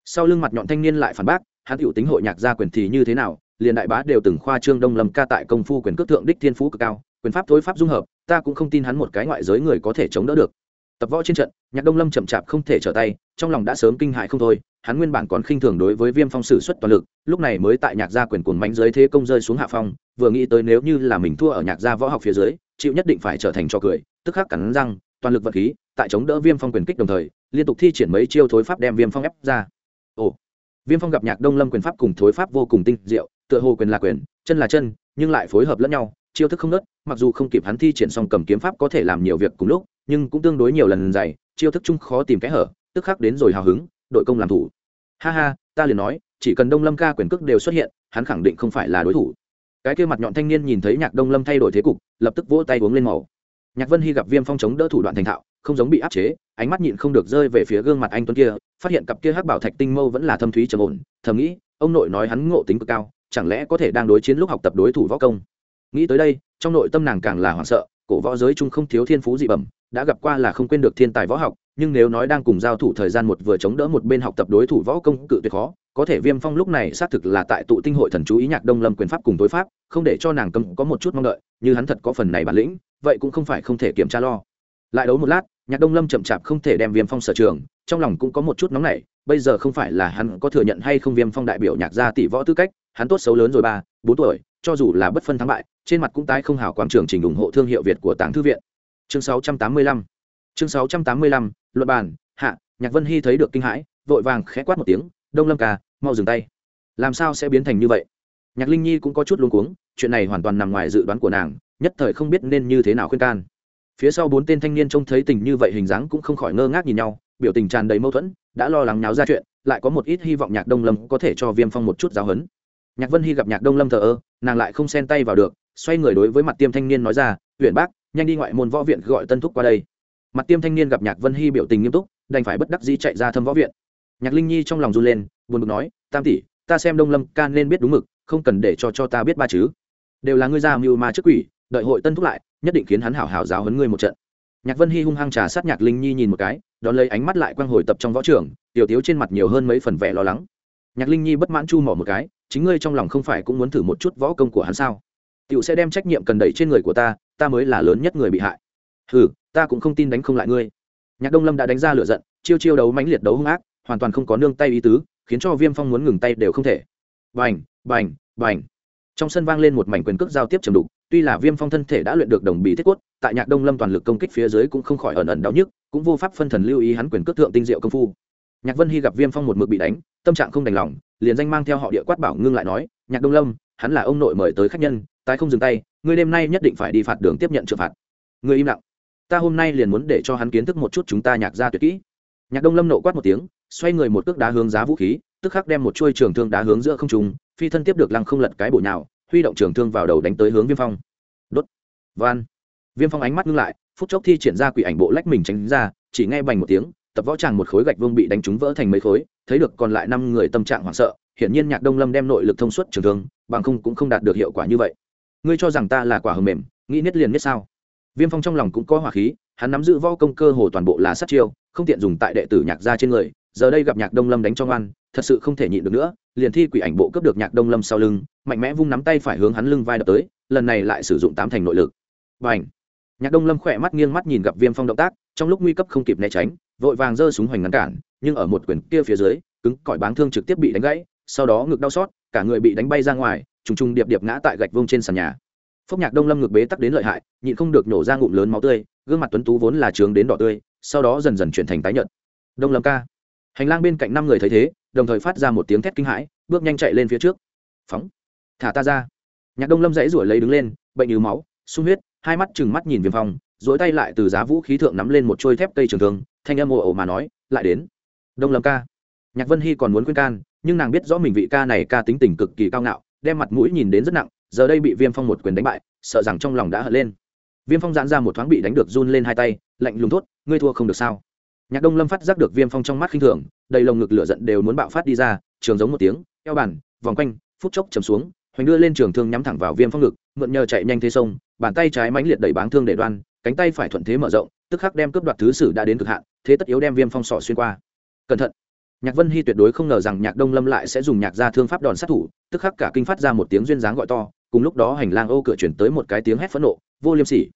Sau lưng mặt nhọn thanh niên lại phản bác, hắn hữu tính hội nhạc gia quyền thì như thế nào, liền đại bá đều từng khoa trương đông lâm ca tại công phu quyền cước thượng đích thiên phú cực cao, quyền pháp thối pháp dung hợp ta cũng không tin hắn một cái ngoại giới người có thể chống đỡ được. Tập võ trên trận, nhạc đông lâm chậm chạp không thể trở tay, trong lòng đã sớm kinh hại không thôi, hắn nguyên bản còn khinh thường đối với viêm phong sử xuất toàn lực, lúc này mới tại nhạc gia quyền cuồng mánh dưới thế công rơi xuống hạ phong, vừa nghĩ tới nếu như là mình thua ở nhạc gia võ học phía dưới, chịu nhất định phải trở thành cho cười, tức khắc cắn răng, toàn lực vật khí, tại chống đỡ viêm phong quyền kích đồng thời, liên tục thi triển mấy chiêu thối pháp đem viêm phong ép ra. Ồ, viêm phong gặp nhạc đông lâm quyền pháp cùng thối pháp vô cùng tinh diệu, tựa hồ quyền là quyền, chân là chân, nhưng lại phối hợp lẫn nhau chiêu thức không nớt, mặc dù không kịp hắn thi triển xong cầm kiếm pháp có thể làm nhiều việc cùng lúc, nhưng cũng tương đối nhiều lần dày chiêu thức chung khó tìm kẽ hở, tức khắc đến rồi hào hứng, đội công làm thủ. Ha ha, ta liền nói, chỉ cần đông lâm ca quyền cước đều xuất hiện, hắn khẳng định không phải là đối thủ. Cái kia mặt nhọn thanh niên nhìn thấy nhạc đông lâm thay đổi thế cục, lập tức vỗ tay uống lên màu. Nhạc vân hy gặp viêm phong chống đỡ thủ đoạn thành thạo, không giống bị áp chế, ánh mắt nhịn không được rơi về phía gương mặt anh tuấn kia, phát hiện cặp kia hắc bảo thạch tinh mâu vẫn là thâm thúy trầm ổn, thầm nghĩ, ông nội nói hắn ngộ tính cực cao, chẳng lẽ có thể đang đối chiến lúc học tập đối thủ võ công? Nghĩ tới đây, trong nội tâm nàng càng là hoảng sợ, cổ võ giới chung không thiếu thiên phú dị bẩm, đã gặp qua là không quên được thiên tài võ học, nhưng nếu nói đang cùng giao thủ thời gian một vừa chống đỡ một bên học tập đối thủ võ công cự tuyệt khó, có thể viêm phong lúc này xác thực là tại tụ tinh hội thần chú ý nhạc đông lâm quyền pháp cùng tối pháp, không để cho nàng cầm có một chút mong đợi, như hắn thật có phần này bản lĩnh, vậy cũng không phải không thể kiểm tra lo. Lại đấu một lát, nhạc đông lâm chậm chạp không thể đem viêm phong sở trường, trong lòng cũng có một chút nóng nảy, bây giờ không phải là hắn có thừa nhận hay không viêm phong đại biểu nhạc gia tỷ võ tư cách, hắn tốt xấu lớn rồi ba, bốn tuổi, cho dù là bất phân thắng bại trên mặt cũng tái không hảo quang trường trình ủng hộ thương hiệu việt của tàng thư viện. Chương 685 chương 685 luật bàn, hạ, nhạc vân hy thấy được kinh hãi, vội vàng khẽ quát một tiếng, đông lâm ca, mau dừng tay. Làm sao sẽ biến thành như vậy? Nhạc linh nhi cũng có chút luống cuống, chuyện này hoàn toàn nằm ngoài dự đoán của nàng, nhất thời không biết nên như thế nào khuyên can. Phía sau bốn tên thanh niên trông thấy tình như vậy hình dáng cũng không khỏi ngơ ngác nhìn nhau, biểu tình tràn đầy mâu thuẫn, đã lo lắng nháo ra chuyện, lại có một ít hy vọng nhạc đông lâm có thể cho viêm phong một chút giáo hấn nhạc vân hy gặp nhạc đông lâm thờ ơ, nàng lại không xen tay vào được xoay người đối với mặt tiêm thanh niên nói ra huyện bác, nhanh đi ngoại môn võ viện gọi tân thúc qua đây. Mặt tiêm thanh niên gặp nhạc vân hy biểu tình nghiêm túc, đành phải bất đắc dĩ chạy ra thâm võ viện. Nhạc linh nhi trong lòng run lên, buồn bực nói, tam tỷ, ta xem đông lâm ca nên biết đúng mực, không cần để cho cho ta biết ba chứ. Đều là ngươi ra mưu ma trước quỷ, đợi hội tân thúc lại, nhất định khiến hắn hảo hảo giáo hấn ngươi một trận. Nhạc vân hy hung hăng trà sát nhạc linh nhi nhìn một cái, đón lấy ánh mắt lại quang hồi tập trong võ trường, tiểu tiếu trên mặt nhiều hơn mấy phần vẻ lo lắng. Nhạc linh nhi bất mãn chu mỏ một cái, chính ngươi trong lòng không phải cũng muốn thử một chút võ công của hắn sao? Tiểu sẽ đem trách nhiệm cần đẩy trên người của ta ta mới là lớn nhất người bị hại. Hừ, ta cũng không tin đánh không lại ngươi. Nhạc đông lâm đã đánh ra lửa giận, chiêu chiêu đấu mãnh liệt đấu hung ác, hoàn toàn không có nương tay ý tứ, khiến cho viêm phong muốn ngừng tay đều không thể. Bành bành bành. Trong sân vang lên một mảnh quyền cước giao tiếp trầm đục, tuy là viêm phong thân thể đã luyện được đồng bì thiết quất tại nhạc đông lâm toàn lực công kích phía dưới cũng không khỏi ẩn ẩn đau nhức, cũng vô pháp phân thần lưu ý hắn quyền cước thượng tinh diệu công phu. Nhạc vân hy gặp viêm phong một mực bị đánh, tâm trạng không đành lòng, liền danh mang theo họ địa quát bảo ngưng lại nói, nhạc đông lâm, hắn là ông nội mời tới khách nhân tái không dừng tay, ngươi đêm nay nhất định phải đi phạt đường tiếp nhận trừng phạt. Ngươi im lặng. Ta hôm nay liền muốn để cho hắn kiến thức một chút chúng ta nhạc ra tuyệt kỹ. Nhạc đông lâm nộ quát một tiếng, xoay người một cước đá hướng giá vũ khí, tức khắc đem một chuôi trường thương đá hướng giữa không trung, phi thân tiếp được lăng không lật cái bổ nhào, huy động trường thương vào đầu đánh tới hướng viêm phong. Đốt. Van. Viêm phong ánh mắt ngưng lại, phút chốc thi triển ra quỷ ảnh bộ lách mình tránh ra, chỉ nghe bành một tiếng, tập võ tràng một khối gạch vương bị đánh trúng vỡ thành mấy khối, thấy được còn lại năm người tâm trạng hoảng sợ, hiển nhiên nhạc đông lâm đem nội lực thông suốt trường thương, bằng không cũng không đạt được hiệu quả như vậy ngươi cho rằng ta là quả hầm mềm, nghĩ nết liền nết sao? Viêm phong trong lòng cũng có hỏa khí, hắn nắm giữ võ công cơ hồ toàn bộ là sát chiêu, không tiện dùng tại đệ tử nhạc gia trên người, giờ đây gặp nhạc đông lâm đánh cho ngoan thật sự không thể nhịn được nữa, liền thi quỷ ảnh bộ cướp được nhạc đông lâm sau lưng, mạnh mẽ vung nắm tay phải hướng hắn lưng vai đập tới, lần này lại sử dụng tám thành nội lực. Và ảnh nhạc đông lâm khỏe mắt nghiêng mắt nhìn gặp viêm phong động tác, trong lúc nguy cấp không kịp né tránh, vội vàng giơ súng hoành ngăn cản, nhưng ở một quyền kia phía dưới, cứng cỏi báng thương trực tiếp bị đánh gãy, sau đó ngực đau xót, cả người bị đánh bay ra ngoài trùng trùng điệp điệp ngã tại gạch vông trên sàn nhà. Phốc nhạc đông lâm ngực bế tắc đến lợi hại, nhịn không được nổ ra ngụm lớn máu tươi, gương mặt tuấn tú vốn là trướng đến đỏ tươi, sau đó dần dần chuyển thành tái nhợt. Đông lâm ca. Hành lang bên cạnh năm người thấy thế, đồng thời phát ra một tiếng thét kinh hãi, bước nhanh chạy lên phía trước. Phóng. Thả ta ra. Nhạc đông lâm dãy ruổi lấy đứng lên, bệnh như máu, sung huyết, hai mắt chừng mắt nhìn viêm phong dối tay lại từ giá vũ khí thượng nắm lên một trôi thép cây trường thương, thanh âm ồ ồ mà nói, lại đến. Đông lâm ca. Nhạc vân hy còn muốn khuyên can, nhưng nàng biết rõ mình vị ca này ca tính tình cực kỳ cao ngạo đem mặt mũi nhìn đến rất nặng, giờ đây bị viêm phong một quyền đánh bại, sợ rằng trong lòng đã hận lên. Viêm phong giãn ra một thoáng bị đánh được run lên hai tay, lạnh lùng thốt, ngươi thua không được sao? Nhạc đông lâm phát giác được viêm phong trong mắt khinh thường, đầy lồng ngực lửa giận đều muốn bạo phát đi ra, trường giống một tiếng, eo bàn, vòng quanh, phút chốc chầm xuống, hoành đưa lên trường thương nhắm thẳng vào viêm phong ngực, mượn nhờ chạy nhanh thế sông, bàn tay trái mãnh liệt đẩy báng thương để đoan, cánh tay phải thuận thế mở rộng, tức khắc đem cướp đoạt thứ sử đã đến cực hạn, thế tất yếu đem viêm phong sọ xuyên qua. Cẩn thận! Nhạc vân hy tuyệt đối không ngờ rằng nhạc đông lâm lại sẽ dùng nhạc ra thương pháp đòn sát thủ, tức khắc cả kinh phát ra một tiếng duyên dáng gọi to, cùng lúc đó hành lang ô cửa chuyển tới một cái tiếng hét phẫn nộ, vô liêm sỉ.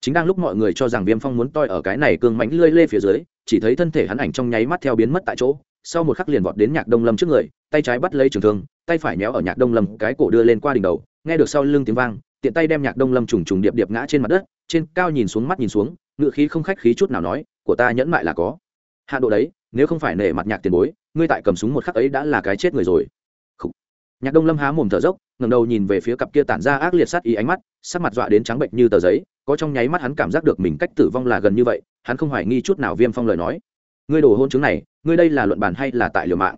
Chính đang lúc mọi người cho rằng viêm phong muốn toi ở cái này cương mánh lơi lê phía dưới, chỉ thấy thân thể hắn ảnh trong nháy mắt theo biến mất tại chỗ, sau một khắc liền vọt đến nhạc đông lâm trước người, tay trái bắt lấy trường thương, tay phải méo ở nhạc đông lâm cái cổ đưa lên qua đỉnh đầu, nghe được sau lưng tiếng vang, tiện tay đem nhạc đông lâm trùng trùng điệp điệp ngã trên mặt đất, trên cao nhìn xuống mắt nhìn xuống ngựa khí không khách khí chút nào nói, của ta nhẫn mại là có hạ độ đấy, nếu không phải nể mặt nhạc tiền bối, ngươi tại cầm súng một khắc ấy đã là cái chết người rồi. Khủ. nhạc đông lâm há mồm thở dốc, ngẩng đầu nhìn về phía cặp kia tản ra ác liệt sát ý ánh mắt, sắc mặt dọa đến trắng bệnh như tờ giấy, có trong nháy mắt hắn cảm giác được mình cách tử vong là gần như vậy, hắn không hoài nghi chút nào viêm phong lời nói. Ngươi đổ hôn chứng này, ngươi đây là luận bàn hay là tại liều mạng?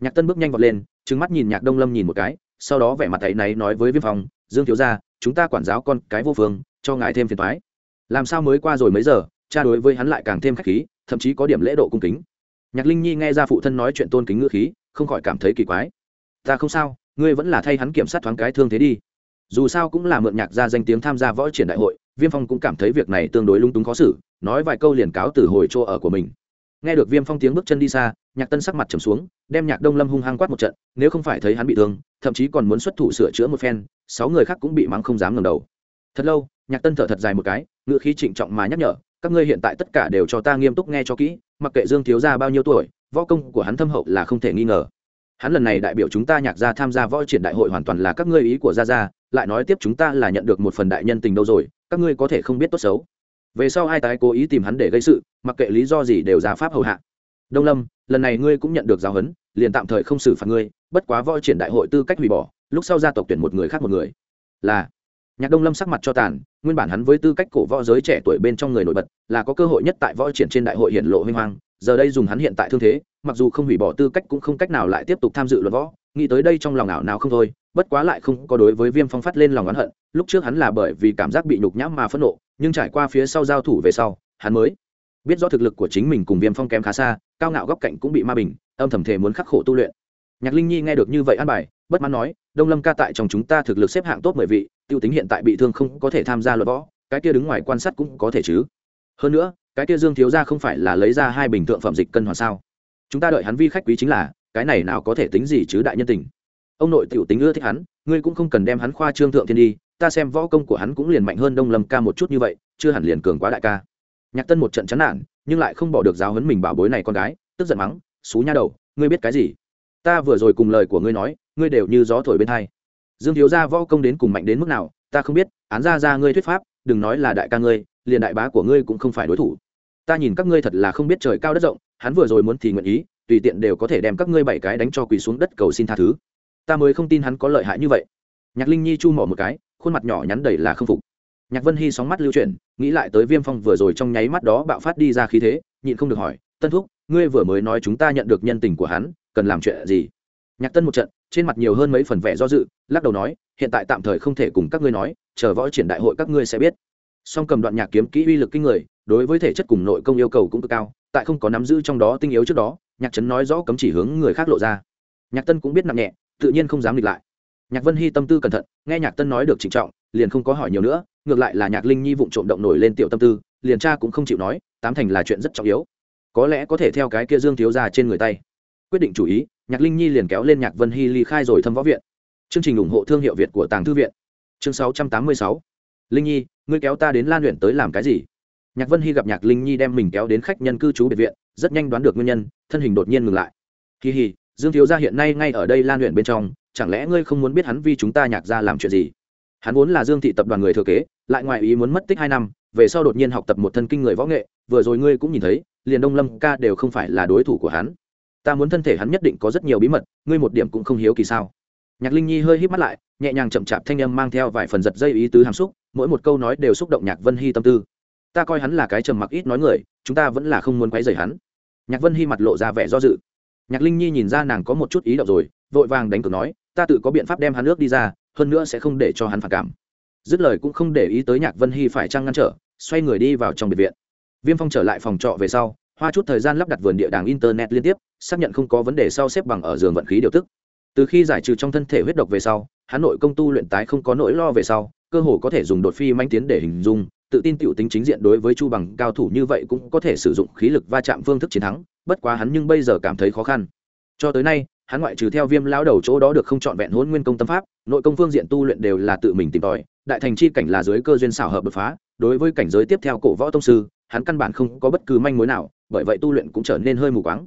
Nhạc tân bước nhanh vọt lên trứng mắt nhìn nhạc đông lâm nhìn một cái, sau đó vẻ mặt thầy náy nói với viêm phong, dương thiếu gia, chúng ta quản giáo con cái vô phương, cho ngài thêm phiền thoái làm sao mới qua rồi mấy giờ, cha đối với hắn lại càng thêm khắc khí thậm chí có điểm lễ độ cung kính. Nhạc linh nhi nghe ra phụ thân nói chuyện tôn kính ngữ khí, không khỏi cảm thấy kỳ quái. Ta không sao, ngươi vẫn là thay hắn kiểm sát thoáng cái thương thế đi. Dù sao cũng là mượn nhạc ra danh tiếng tham gia võ triển đại hội, viêm phong cũng cảm thấy việc này tương đối lung túng khó xử, nói vài câu liền cáo từ hồi chỗ ở của mình. Nghe được viêm phong tiếng bước chân đi xa, nhạc tân sắc mặt trầm xuống, đem nhạc đông lâm hung hăng quát một trận, nếu không phải thấy hắn bị thương, thậm chí còn muốn xuất thủ sửa chữa một phen, sáu người khác cũng bị mắng không dám ngẩng đầu. Thật lâu, nhạc tân thở thật dài một cái ngựa khí trịnh trọng mà nhắc nhở các ngươi hiện tại tất cả đều cho ta nghiêm túc nghe cho kỹ, mặc kệ dương thiếu gia bao nhiêu tuổi, võ công của hắn thâm hậu là không thể nghi ngờ. Hắn lần này đại biểu chúng ta nhạc gia tham gia võ triển đại hội hoàn toàn là các ngươi ý của gia gia, lại nói tiếp chúng ta là nhận được một phần đại nhân tình đâu rồi, các ngươi có thể không biết tốt xấu. Về sau ai tái cố ý tìm hắn để gây sự, mặc kệ lý do gì đều ra pháp hầu hạ. Đông lâm, lần này ngươi cũng nhận được giáo huấn, liền tạm thời không xử phạt ngươi, bất quá võ triển đại hội tư cách hủy bỏ, lúc sau gia tộc tuyển một người khác một người. Là nhạc đông lâm sắc mặt cho tàn, nguyên bản hắn với tư cách cổ võ giới trẻ tuổi bên trong người nổi bật, là có cơ hội nhất tại võ triển trên đại hội hiện lộ huy hoàng giờ đây dùng hắn hiện tại thương thế, mặc dù không hủy bỏ tư cách cũng không cách nào lại tiếp tục tham dự luận võ, nghĩ tới đây trong lòng ảo nào không thôi, bất quá lại không có đối với viêm phong phát lên lòng oán hận, lúc trước hắn là bởi vì cảm giác bị nhục nhãm mà phẫn nộ, nhưng trải qua phía sau giao thủ về sau, hắn mới biết rõ thực lực của chính mình cùng viêm phong kém khá xa, cao ngạo góc cạnh cũng bị ma bình, âm thầm thể muốn khắc khổ tu luyện. Nhạc linh nhi nghe được như vậy an bài, bất mãn nói, đông lâm ca tại trong chúng ta thực lực xếp hạng tốt mười vị tiêu tính hiện tại bị thương không có thể tham gia luận võ, cái kia đứng ngoài quan sát cũng có thể chứ. Hơn nữa, cái kia dương thiếu ra không phải là lấy ra hai bình thượng phẩm dịch cân hoàn sao? Chúng ta đợi hắn vi khách quý chính là, cái này nào có thể tính gì chứ đại nhân tình. Ông nội tiểu tính ưa thích hắn, ngươi cũng không cần đem hắn khoa trương thượng thiên đi, ta xem võ công của hắn cũng liền mạnh hơn đông lâm ca một chút như vậy, chưa hẳn liền cường quá đại ca. Nhạc tân một trận chán nản, nhưng lại không bỏ được giáo huấn mình bảo bối này con gái, tức giận mắng, xú nha đầu, ngươi biết cái gì? Ta vừa rồi cùng lời của ngươi nói, ngươi đều như gió thổi bên thai dương thiếu gia võ công đến cùng mạnh đến mức nào, ta không biết, án ra ra ngươi thuyết pháp, đừng nói là đại ca ngươi, liền đại bá của ngươi cũng không phải đối thủ. Ta nhìn các ngươi thật là không biết trời cao đất rộng, hắn vừa rồi muốn thì nguyện ý, tùy tiện đều có thể đem các ngươi bảy cái đánh cho quỳ xuống đất cầu xin tha thứ. Ta mới không tin hắn có lợi hại như vậy. Nhạc linh nhi chu mỏ một cái, khuôn mặt nhỏ nhắn đầy là k phục. Nhạc vân hy sóng mắt lưu chuyển, nghĩ lại tới viêm phong vừa rồi trong nháy mắt đó bạo phát đi ra khí thế, nhịn không được hỏi, tân thúc, ngươi vừa mới nói chúng ta nhận được nhân tình của hắn, cần làm chuyện gì? Nhạc tân một trận, trên mặt nhiều hơn mấy phần vẻ do dự, lắc đầu nói, hiện tại tạm thời không thể cùng các ngươi nói, chờ võ triển đại hội các ngươi sẽ biết. Song cầm đoạn nhạc kiếm kỹ uy lực kinh người, đối với thể chất cùng nội công yêu cầu cũng cực cao, tại không có nắm giữ trong đó tinh yếu trước đó, nhạc trấn nói rõ cấm chỉ hướng người khác lộ ra. Nhạc tân cũng biết nặng nhẹ, tự nhiên không dám nghịch lại. Nhạc vân hy tâm tư cẩn thận, nghe nhạc tân nói được trịnh trọng, liền không có hỏi nhiều nữa, ngược lại là nhạc linh nhi vụng trộm động nổi lên tiểu tâm tư, liền cha cũng không chịu nói, tám thành là chuyện rất trọng yếu. Có lẽ có thể theo cái kia dương thiếu ra trên người tay. Quyết định chủ ý nhạc linh nhi liền kéo lên nhạc vân hy ly khai rồi thâm võ viện. Chương trình ủng hộ thương hiệu việt của tàng thư viện. Chương sáu trăm tám mươi sáu. Linh nhi, ngươi kéo ta đến lan luyện tới làm cái gì? Nhạc vân hy gặp nhạc linh nhi đem mình kéo đến khách nhân cư trú biệt viện, rất nhanh đoán được nguyên nhân, thân hình đột nhiên ngừng lại. Kỳ hì, dương thiếu gia hiện nay ngay ở đây lan luyện bên trong, chẳng lẽ ngươi không muốn biết hắn vì chúng ta nhạc ra làm chuyện gì? Hắn vốn là dương thị tập đoàn người thừa kế, lại ngoài ý muốn mất tích hai năm, về sau đột nhiên học tập một thân kinh người võ nghệ, vừa rồi ngươi cũng nhìn thấy, liền đông lâm ca đều không phải là đối thủ của hắn ta muốn thân thể hắn nhất định có rất nhiều bí mật, ngươi một điểm cũng không hiếu kỳ sao? Nhạc linh nhi hơi hít mắt lại, nhẹ nhàng chậm chạp thanh âm mang theo vài phần giật dây ý tứ hàm xúc, mỗi một câu nói đều xúc động nhạc vân hy tâm tư. Ta coi hắn là cái trầm mặc ít nói người, chúng ta vẫn là không muốn quấy rầy hắn. Nhạc vân hy mặt lộ ra vẻ do dự. Nhạc linh nhi nhìn ra nàng có một chút ý động rồi, vội vàng đánh cược nói, ta tự có biện pháp đem hắn nước đi ra, hơn nữa sẽ không để cho hắn phản cảm. Dứt lời cũng không để ý tới nhạc vân hy phải trăng ngăn trở, xoay người đi vào trong biệt viện. Viêm phong trở lại phòng trọ về sau, hoa chút thời gian lắp đặt vườn địa đàng internet liên tiếp xác nhận không có vấn đề sau xếp bằng ở giường vận khí điều tức. Từ khi giải trừ trong thân thể huyết độc về sau, hắn nội công tu luyện tái không có nỗi lo về sau, cơ hồ có thể dùng đột phi manh tiến để hình dung, tự tin tiểu tính chính diện đối với chu bằng cao thủ như vậy cũng có thể sử dụng khí lực va chạm phương thức chiến thắng, bất quá hắn nhưng bây giờ cảm thấy khó khăn. Cho tới nay, hắn ngoại trừ theo viêm lão đầu chỗ đó được không chọn vẹn hôn nguyên công tâm pháp, nội công phương diện tu luyện đều là tự mình tìm tòi, đại thành chi cảnh là dưới cơ duyên xảo hợp đột phá, đối với cảnh giới tiếp theo cổ võ tông sư, hắn căn bản không có bất cứ manh mối nào, bởi vậy tu luyện cũng trở nên hơi mù quáng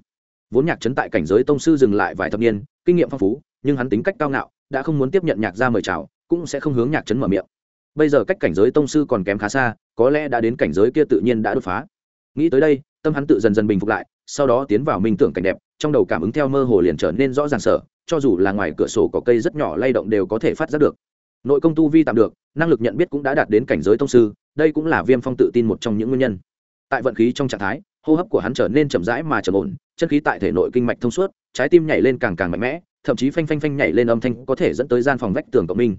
vốn nhạc trấn tại cảnh giới tông sư dừng lại vài thập niên, kinh nghiệm phong phú, nhưng hắn tính cách cao ngạo, đã không muốn tiếp nhận nhạc ra mời chào, cũng sẽ không hướng nhạc trấn mở miệng. Bây giờ cách cảnh giới tông sư còn kém khá xa, có lẽ đã đến cảnh giới kia tự nhiên đã đột phá. Nghĩ tới đây, tâm hắn tự dần dần bình phục lại, sau đó tiến vào minh tưởng cảnh đẹp, trong đầu cảm ứng theo mơ hồ liền trở nên rõ ràng sở cho dù là ngoài cửa sổ có cây rất nhỏ lay động đều có thể phát giác được. Nội công tu vi tạm được, năng lực nhận biết cũng đã đạt đến cảnh giới tông sư, đây cũng là viêm phong tự tin một trong những nguyên nhân. Tại vận khí trong trạng thái hô hấp của hắn trở nên chậm rãi mà trầm ổn, chân khí tại thể nội kinh mạch thông suốt, trái tim nhảy lên càng càng mạnh mẽ, thậm chí phanh phanh phanh nhảy lên âm thanh có thể dẫn tới gian phòng vách tường cộng minh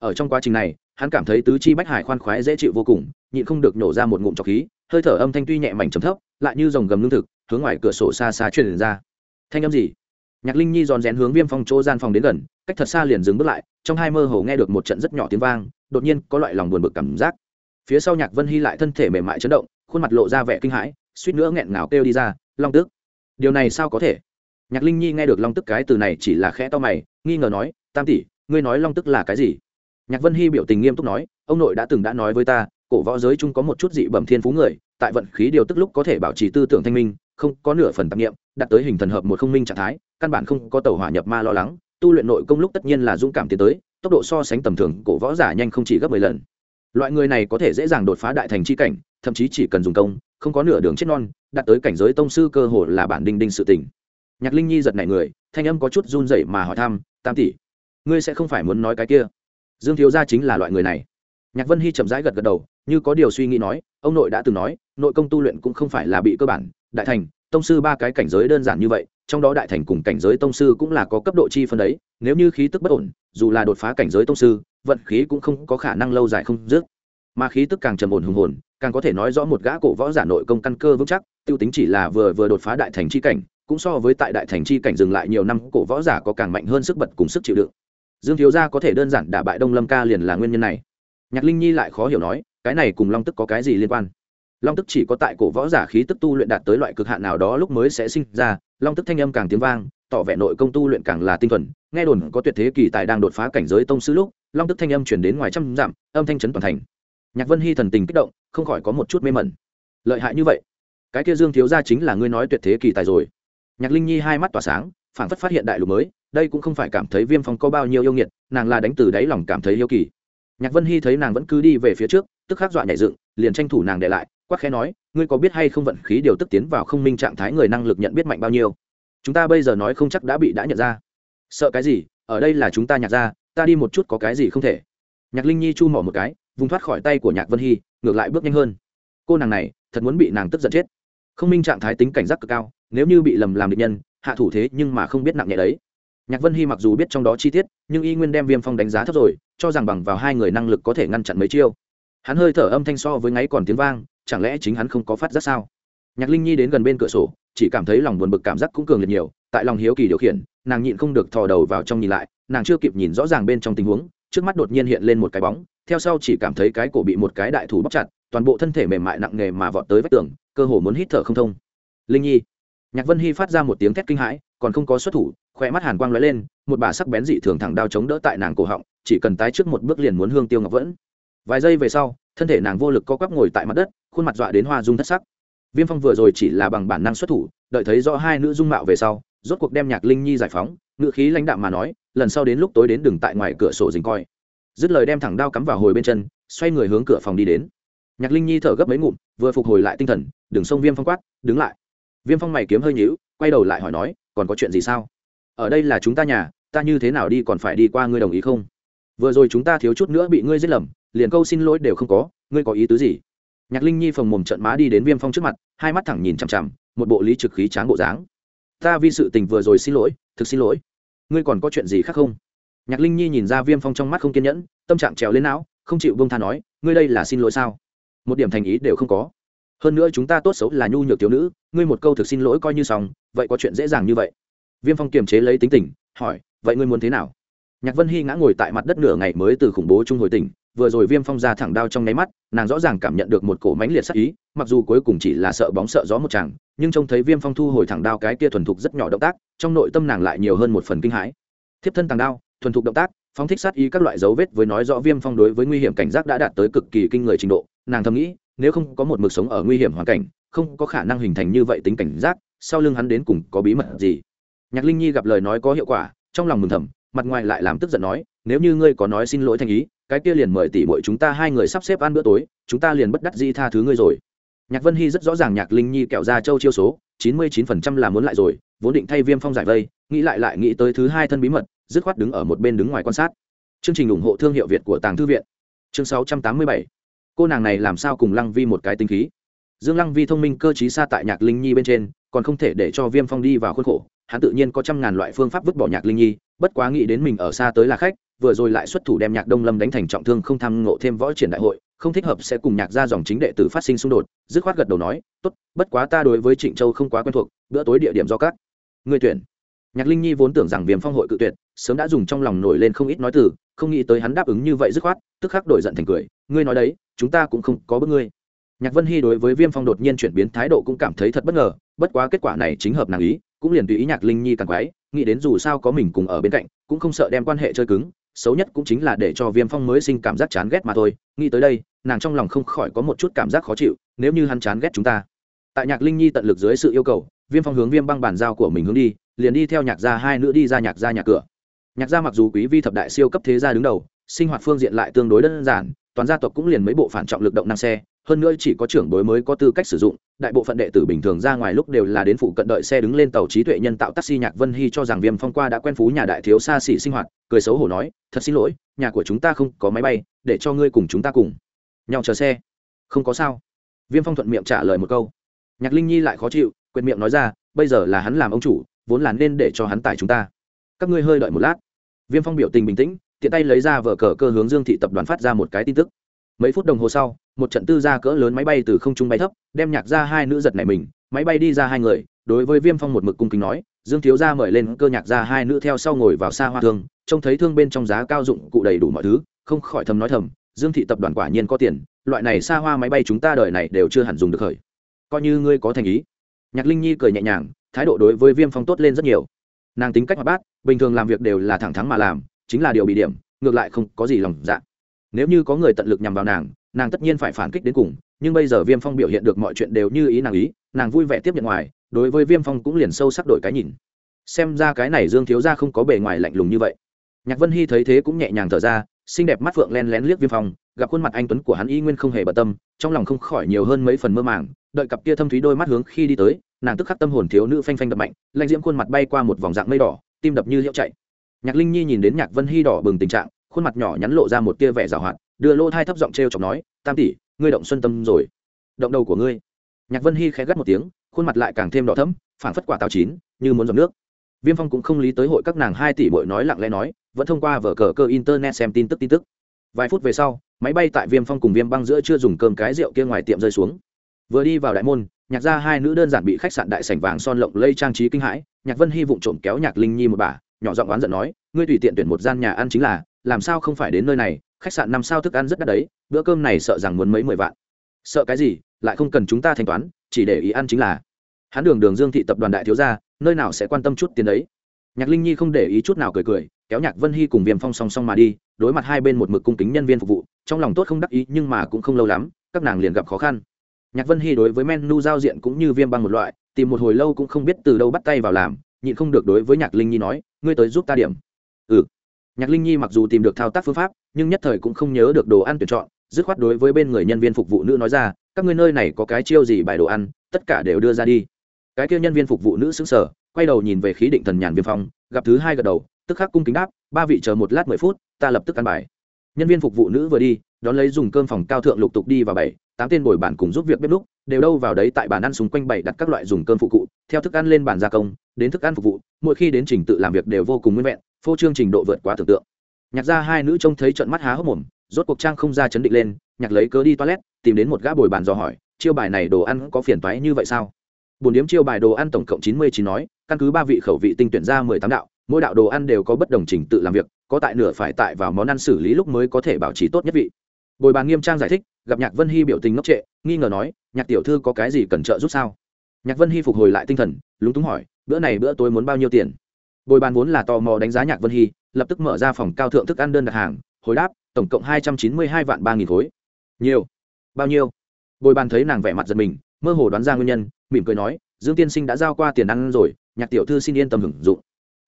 ở trong quá trình này, hắn cảm thấy tứ chi bách hải khoan khoái dễ chịu vô cùng, nhịn không được nổ ra một ngụm trọc khí, hơi thở âm thanh tuy nhẹ mảnh trầm thấp, lại như dòng gầm lương thực, hướng ngoài cửa sổ xa xa truyền ra. Thanh âm gì? Nhạc linh nhi giòn rén hướng viêm phong chỗ gian phòng đến gần, cách thật xa liền dừng bước lại, trong hai mơ hồ nghe được một trận rất nhỏ tiếng vang, đột nhiên có loại lòng buồn bực cảm giác. Phía sau nhạc vân hy lại thân thể mềm mại chấn động, khuôn mặt lộ ra vẻ kinh hãi suýt nữa nghẹn ngào kêu đi ra, long tức điều này sao có thể? Nhạc linh nhi nghe được long tức cái từ này chỉ là khẽ to mày, nghi ngờ nói, tam tỷ, ngươi nói long tức là cái gì? Nhạc vân hy biểu tình nghiêm túc nói, ông nội đã từng đã nói với ta, cổ võ giới chung có một chút dị bẩm thiên phú người, tại vận khí điều tức lúc có thể bảo trì tư tưởng thanh minh, không có nửa phần tạp nghiệm, đạt tới hình thần hợp một không minh trạng thái, căn bản không có tàu hỏa nhập ma lo lắng, tu luyện nội công lúc tất nhiên là dũng cảm tiến tới, tốc độ so sánh tầm thường cổ võ giả nhanh không chỉ gấp mười lần. Loại người này có thể dễ dàng đột phá đại thành c h i cảnh, thậm chí chỉ cần dùng công không có nửa đường chết non, đạt tới cảnh giới tông sư cơ hồ là bản đinh đinh sự tình. Nhạc linh nhi giật nảy người, thanh âm có chút run rẩy mà hỏi thăm, tam tỷ, ngươi sẽ không phải muốn nói cái kia? Dương thiếu gia chính là loại người này. Nhạc vân hy chậm rãi gật gật đầu, như có điều suy nghĩ nói, ông nội đã từng nói, nội công tu luyện cũng không phải là bị cơ bản, đại thành, tông sư ba cái cảnh giới đơn giản như vậy, trong đó đại thành cùng cảnh giới tông sư cũng là có cấp độ chi phân đấy, nếu như khí tức bất ổn, dù là đột phá cảnh giới tông sư, vận khí cũng không có khả năng lâu dài không dứt mà khí tức càng trầm ổn hùng hồn, càng có thể nói rõ một gã cổ võ giả nội công căn cơ vững chắc, tiêu tính chỉ là vừa vừa đột phá đại thành chi cảnh, cũng so với tại đại thành chi cảnh dừng lại nhiều năm, cổ võ giả có càng mạnh hơn sức bật cùng sức chịu đựng. Dương thiếu gia có thể đơn giản đả bại đông lâm ca liền là nguyên nhân này. Nhạc linh nhi lại khó hiểu nói, cái này cùng long tức có cái gì liên quan? Long tức chỉ có tại cổ võ giả khí tức tu luyện đạt tới loại cực hạn nào đó lúc mới sẽ sinh ra, long tức thanh âm càng tiếng vang, tỏ vẻ nội công tu luyện càng là tinh thuần, nghe đồn có tuyệt thế kỳ tài đang đột phá cảnh giới tông sư lúc, long tức thanh âm chuyển đến ngoài trăm dặm, âm thanh chấn toàn thành nhạc vân hy thần tình kích động, không khỏi có một chút mê mẩn. Lợi hại như vậy? Cái kia dương thiếu gia chính là ngươi nói tuyệt thế kỳ tài rồi. Nhạc linh nhi hai mắt tỏa sáng, phảng phất phát hiện đại lục mới, đây cũng không phải cảm thấy viêm phong có bao nhiêu yêu nghiệt, nàng là đánh từ đáy lòng cảm thấy yêu kỳ. Nhạc vân hy thấy nàng vẫn cứ đi về phía trước, tức khắc dọa nhảy dựng, liền tranh thủ nàng để lại, quắc khẽ nói, ngươi có biết hay không vận khí điều tức tiến vào không minh trạng thái người năng lực nhận biết mạnh bao nhiêu? Chúng ta bây giờ nói không chắc đã bị đã nhận ra. Sợ cái gì? Ở đây là chúng ta nhạc ra ta đi một chút có cái gì không thể? Nhạc linh nhi chu mỏ một cái vùng thoát khỏi tay của nhạc vân hy, ngược lại bước nhanh hơn. Cô nàng này, thật muốn bị nàng tức giận chết. Không minh trạng thái tính cảnh giác cực cao, nếu như bị lầm làm định nhân, hạ thủ thế nhưng mà không biết nặng nhẹ đấy. Nhạc vân hy mặc dù biết trong đó chi tiết, nhưng y nguyên đem viêm phong đánh giá thấp rồi, cho rằng bằng vào hai người năng lực có thể ngăn chặn mấy chiêu. Hắn hơi thở âm thanh so với ngáy còn tiếng vang, chẳng lẽ chính hắn không có phát giác sao? Nhạc linh nhi đến gần bên cửa sổ, chỉ cảm thấy lòng buồn bực cảm giác cũng cường liệt nhiều, tại lòng hiếu kỳ điều khiển, nàng nhịn không được thò đầu vào trong nhìn lại, nàng chưa kịp nhìn rõ ràng bên trong tình huống trước mắt đột nhiên hiện lên một cái bóng, theo sau chỉ cảm thấy cái cổ bị một cái đại thủ bóc chặt, toàn bộ thân thể mềm mại nặng nề mà vọt tới vách tường, cơ hồ muốn hít thở không thông. Linh nhi. Nhạc vân hy phát ra một tiếng thét kinh hãi, còn không có xuất thủ khoe mắt hàn quang lóe lên, một bà sắc bén dị thường thẳng đao chống đỡ tại nàng cổ họng, chỉ cần tái trước một bước liền muốn hương tiêu ngọc vẫn. Vài giây về sau, thân thể nàng vô lực co quắp ngồi tại mặt đất, khuôn mặt dọa đến hoa dung thất sắc. Viêm phong vừa rồi chỉ là bằng bản năng xuất thủ, đợi thấy rõ hai nữ dung mạo về sau, rốt cuộc đem nhạc linh nhi giải phóng ngự khí lãnh đạm mà nói, lần sau đến lúc tối đến đừng tại ngoài cửa sổ dình coi. Dứt lời đem thẳng đao cắm vào hồi bên chân, xoay người hướng cửa phòng đi đến. Nhạc linh nhi thở gấp mấy ngụm, vừa phục hồi lại tinh thần, đừng xông viêm phong quát, đứng lại. Viêm phong mày kiếm hơi nhíu, quay đầu lại hỏi nói, còn có chuyện gì sao? Ở đây là chúng ta nhà, ta như thế nào đi còn phải đi qua ngươi đồng ý không? Vừa rồi chúng ta thiếu chút nữa bị ngươi giết lầm, liền câu xin lỗi đều không có, ngươi có ý tứ gì? Nhạc linh nhi phồng mồm trận má đi đến viêm phong trước mặt, hai mắt thẳng nhìn chằm chằm, một bộ lý trực khí tráng bộ dáng. Ta vì sự tình vừa rồi xin lỗi, thực xin lỗi ngươi còn có chuyện gì khác không? Nhạc linh nhi nhìn ra viêm phong trong mắt không kiên nhẫn, tâm trạng trèo lên não, không chịu bông tha nói, ngươi đây là xin lỗi sao? Một điểm thành ý đều không có. Hơn nữa chúng ta tốt xấu là nhu nhược thiếu nữ, ngươi một câu thực xin lỗi coi như xong, vậy có chuyện dễ dàng như vậy? Viêm phong kiềm chế lấy tính tình, hỏi, vậy ngươi muốn thế nào? Nhạc vân hy ngã ngồi tại mặt đất nửa ngày mới từ khủng bố trung hồi tỉnh vừa rồi viêm phong ra thẳng đao trong nháy mắt, nàng rõ ràng cảm nhận được một cổ mánh liệt sắc ý, mặc dù cuối cùng chỉ là sợ bóng sợ gió một chàng, nhưng trông thấy viêm phong thu hồi thẳng đao cái kia thuần thục rất nhỏ động tác, trong nội tâm nàng lại nhiều hơn một phần kinh hãi. Thiếp thân thẳng đao, thuần thục động tác phong thích sát ý các loại dấu vết với nói rõ viêm phong đối với nguy hiểm cảnh giác đã đạt tới cực kỳ kinh người trình độ, nàng thầm nghĩ, nếu không có một mực sống ở nguy hiểm hoàn cảnh, không có khả năng hình thành như vậy tính cảnh giác, sau lưng hắn đến cùng có bí mật gì? Nhạc linh nhi gặp lời nói có hiệu quả, trong lòng mừng thầm, mặt ngoài lại làm tức giận nói, nếu như ngươi có nói xin lỗi thành ý cái kia liền mời tỷ muội chúng ta hai người sắp xếp ăn bữa tối, chúng ta liền bất đắc dĩ tha thứ ngươi rồi. Nhạc vân Hi rất rõ ràng nhạc linh nhi kẹo ra châu chiêu số, chín mươi chín phần trăm là muốn lại rồi, vốn định thay viêm phong giải vây, nghĩ lại lại nghĩ tới thứ hai thân bí mật, dứt khoát đứng ở một bên đứng ngoài quan sát. Chương trình ủng hộ thương hiệu việt của tàng thư viện. Chương sáu trăm tám mươi bảy. Cô nàng này làm sao cùng lăng vi một cái tinh khí? Dương lăng vi thông minh cơ trí xa tại nhạc linh nhi bên trên, còn không thể để cho viêm phong đi vào khuôn khổ, hắn tự nhiên có trăm ngàn loại phương pháp vứt bỏ nhạc linh nhi, bất quá nghĩ đến mình ở xa tới là khách vừa rồi lại xuất thủ đem nhạc đông lâm đánh thành trọng thương không tham ngộ thêm võ triển đại hội, không thích hợp sẽ cùng nhạc ra dòng chính đệ tử phát sinh xung đột, dứt khoát gật đầu nói, tốt, bất quá ta đối với trịnh châu không quá quen thuộc, bữa tối địa điểm do các người tuyển. Nhạc linh nhi vốn tưởng rằng viêm phong hội cự tuyệt, sớm đã dùng trong lòng nổi lên không ít nói từ, không nghĩ tới hắn đáp ứng như vậy dứt khoát, tức khắc đổi giận thành cười, ngươi nói đấy, chúng ta cũng không có bước ngươi. Nhạc vân hy đối với viêm phong đột nhiên chuyển biến thái độ cũng cảm thấy thật bất ngờ, bất quá kết quả này chính hợp nàng ý, cũng liền tùy ý nhạc linh nhi càng quái, nghĩ đến dù sao có mình cùng ở bên cạnh, cũng không sợ đem quan hệ chơi cứng xấu nhất cũng chính là để cho viêm phong mới sinh cảm giác chán ghét mà thôi. Nghĩ tới đây, nàng trong lòng không khỏi có một chút cảm giác khó chịu, nếu như hắn chán ghét chúng ta. Tại nhạc linh nhi tận lực dưới sự yêu cầu, viêm phong hướng viêm băng bàn giao của mình hướng đi, liền đi theo nhạc Gia hai nữ đi ra nhạc Gia nhà cửa. Nhạc gia mặc dù quý vi thập đại siêu cấp thế gia đứng đầu, sinh hoạt phương diện lại tương đối đơn giản, toàn gia tộc cũng liền mấy bộ phản trọng lực động năng xe hơn nữa chỉ có trưởng bối mới có tư cách sử dụng, đại bộ phận đệ tử bình thường ra ngoài lúc đều là đến phụ cận đợi xe đứng lên tàu trí tuệ nhân tạo taxi nhạc vân hy cho rằng viêm phong qua đã quen phú nhà đại thiếu xa xỉ sinh hoạt, cười xấu hổ nói, thật xin lỗi, nhà của chúng ta không có máy bay, để cho ngươi cùng chúng ta cùng. Nhau chờ xe. Không có sao. Viêm phong thuận miệng trả lời một câu. Nhạc linh nhi lại khó chịu quyệt miệng nói ra, bây giờ là hắn làm ông chủ, vốn là nên để cho hắn tải chúng ta. Các ngươi hơi đợi một lát. Viêm phong biểu tình bình tĩnh, tiện tay lấy ra vở cờ cơ hướng dương thị tập đoàn phát ra một cái tin tức. Mấy phút đồng hồ sau một trận tư gia cỡ lớn máy bay từ không trung bay thấp, đem nhạc ra hai nữ giật này mình, máy bay đi ra hai người, đối với viêm phong một mực cung kính nói, dương thiếu gia mời lên cơ nhạc ra hai nữ theo sau ngồi vào xa hoa thương, trông thấy thương bên trong giá cao dụng cụ đầy đủ mọi thứ, không khỏi thầm nói thầm, dương thị tập đoàn quả nhiên có tiền, loại này xa hoa máy bay chúng ta đời này đều chưa hẳn dùng được khởi. Coi như ngươi có thành ý. Nhạc linh nhi cười nhẹ nhàng, thái độ đối với viêm phong tốt lên rất nhiều. Nàng tính cách hoạt bát, bình thường làm việc đều là thẳng thắn mà làm, chính là điều bị điểm, ngược lại không có gì lòng dạ. Nếu như có người tận lực nhằm vào nàng nàng tất nhiên phải phản kích đến cùng, nhưng bây giờ viêm phong biểu hiện được mọi chuyện đều như ý nàng ý, nàng vui vẻ tiếp nhận ngoài, đối với viêm phong cũng liền sâu sắc đổi cái nhìn. Xem ra cái này dương thiếu ra không có bề ngoài lạnh lùng như vậy. Nhạc vân hy thấy thế cũng nhẹ nhàng thở ra, xinh đẹp mắt phượng len lén liếc viêm phong, gặp khuôn mặt anh tuấn của hắn y nguyên không hề bận tâm, trong lòng không khỏi nhiều hơn mấy phần mơ màng, đợi cặp kia thâm thúy đôi mắt hướng khi đi tới, nàng tức khắc tâm hồn thiếu nữ phanh phanh đập mạnh lạnh diễm khuôn mặt bay qua một vòng dạng mây đỏ, tim đập như hiệu chạy. Nhạc linh nhi nhìn đến nhạc vân hy đỏ bừng tình trạng, khuôn mặt nhỏ nhắn lộ ra một tia vẻ rào hoạt đưa lô thai thấp giọng t r e o chọc nói, tam tỷ, ngươi động xuân tâm rồi. Động đầu của ngươi. Nhạc vân hy khẽ gắt một tiếng, khuôn mặt lại càng thêm đỏ thấm phảng phất quả táo chín, như muốn dòng nước. Viêm phong cũng không lý tới hội các nàng hai tỷ bội nói lặng lẽ nói, vẫn thông qua vở cờ cơ internet xem tin tức tin tức. Vài phút về sau, máy bay tại viêm phong cùng viêm băng giữa chưa dùng cơm cái rượu kia ngoài tiệm rơi xuống. Vừa đi vào đại môn, nhạc ra hai nữ đơn giản bị khách sạn đại sảnh vàng son lộng lây trang trí kinh hãi, nhạc vân hy vụng trộm kéo nhạc linh nhi một bà, nhỏ giọng oán giận nói, ngươi tùy tiện tuyển một gian nhà ăn chính là, làm sao không phải đến nơi này khách sạn năm sao thức ăn rất đắt đấy, bữa cơm này sợ rằng muốn mấy mười vạn. Sợ cái gì, lại không cần chúng ta thanh toán, chỉ để ý ăn chính là. Hắn đường đường dương thị tập đoàn đại thiếu gia, nơi nào sẽ quan tâm chút tiền đấy. Nhạc linh nhi không để ý chút nào cười cười, kéo nhạc vân hy cùng viêm phong song song mà đi, đối mặt hai bên một mực cung kính nhân viên phục vụ, trong lòng tốt không đắc ý nhưng mà cũng không lâu lắm, các nàng liền gặp khó khăn. Nhạc vân hy đối với menu giao diện cũng như viêm băng một loại, tìm một hồi lâu cũng không biết từ đâu bắt tay vào làm, nhịn không được đối với nhạc linh nhi nói, ngươi tới giúp ta điểm. Ừ. Nhạc linh nhi mặc dù tìm được thao tác phương pháp nhưng nhất thời cũng không nhớ được đồ ăn tuyển chọn, dứt khoát đối với bên người nhân viên phục vụ nữ nói ra, các ngươi nơi này có cái chiêu gì bài đồ ăn, tất cả đều đưa ra đi. Cái kia nhân viên phục vụ nữ xứng sở quay đầu nhìn về khí định thần nhàn viêm phong, gặp thứ hai gật đầu, tức khắc cung kính đáp, ba vị chờ một lát mười phút, ta lập tức ăn bài. Nhân viên phục vụ nữ vừa đi, đón lấy dùng cơm phòng cao thượng lục tục đi vào bảy, tám tên bồi bản cùng giúp việc bếp lúc đều đâu vào đấy tại bàn ăn xung quanh bảy đặt các loại dùng cơm phụ cụ, theo thức ăn lên bàn gia công, đến thức ăn phục vụ, mỗi khi đến trình tự làm việc đều vô cùng nguyên vẹn, phô trương trình độ vượt quá tưởng tượng nhạc ra hai nữ trông thấy trận mắt há hốc mồm, rốt cuộc trang không ra chấn định lên, nhạc lấy cớ đi toilet, tìm đến một gã bồi bàn dò hỏi, chiêu bài này đồ ăn có phiền toái như vậy sao? Bồn điếm chiêu bài đồ ăn tổng cộng chín mươi chín nói, căn cứ ba vị khẩu vị tinh tuyển ra mười tám đạo, mỗi đạo đồ ăn đều có bất đồng trình tự làm việc, có tại nửa phải tại vào món ăn xử lý lúc mới có thể bảo trì tốt nhất vị. Bồi bàn nghiêm trang giải thích, gặp nhạc vân hy biểu tình ngốc trệ, nghi ngờ nói, nhạc tiểu thư có cái gì cần trợ giúp sao? Nhạc vân hy phục hồi lại tinh thần, lúng túng hỏi, bữa này bữa tối muốn bao nhiêu tiền? Bồi bàn vốn là tò mò đánh giá nhạc vân hy lập tức mở ra phòng cao thượng thức ăn đơn đặt hàng, hồi đáp, tổng cộng hai trăm chín mươi hai vạn ba nghìn khối. Nhiều. Bao nhiêu? Bồi bàn thấy nàng vẻ mặt giật mình, mơ hồ đoán ra nguyên nhân, mỉm cười nói, dương tiên sinh đã giao qua tiền ăn rồi, nhạc tiểu thư xin yên tâm hưởng dụng.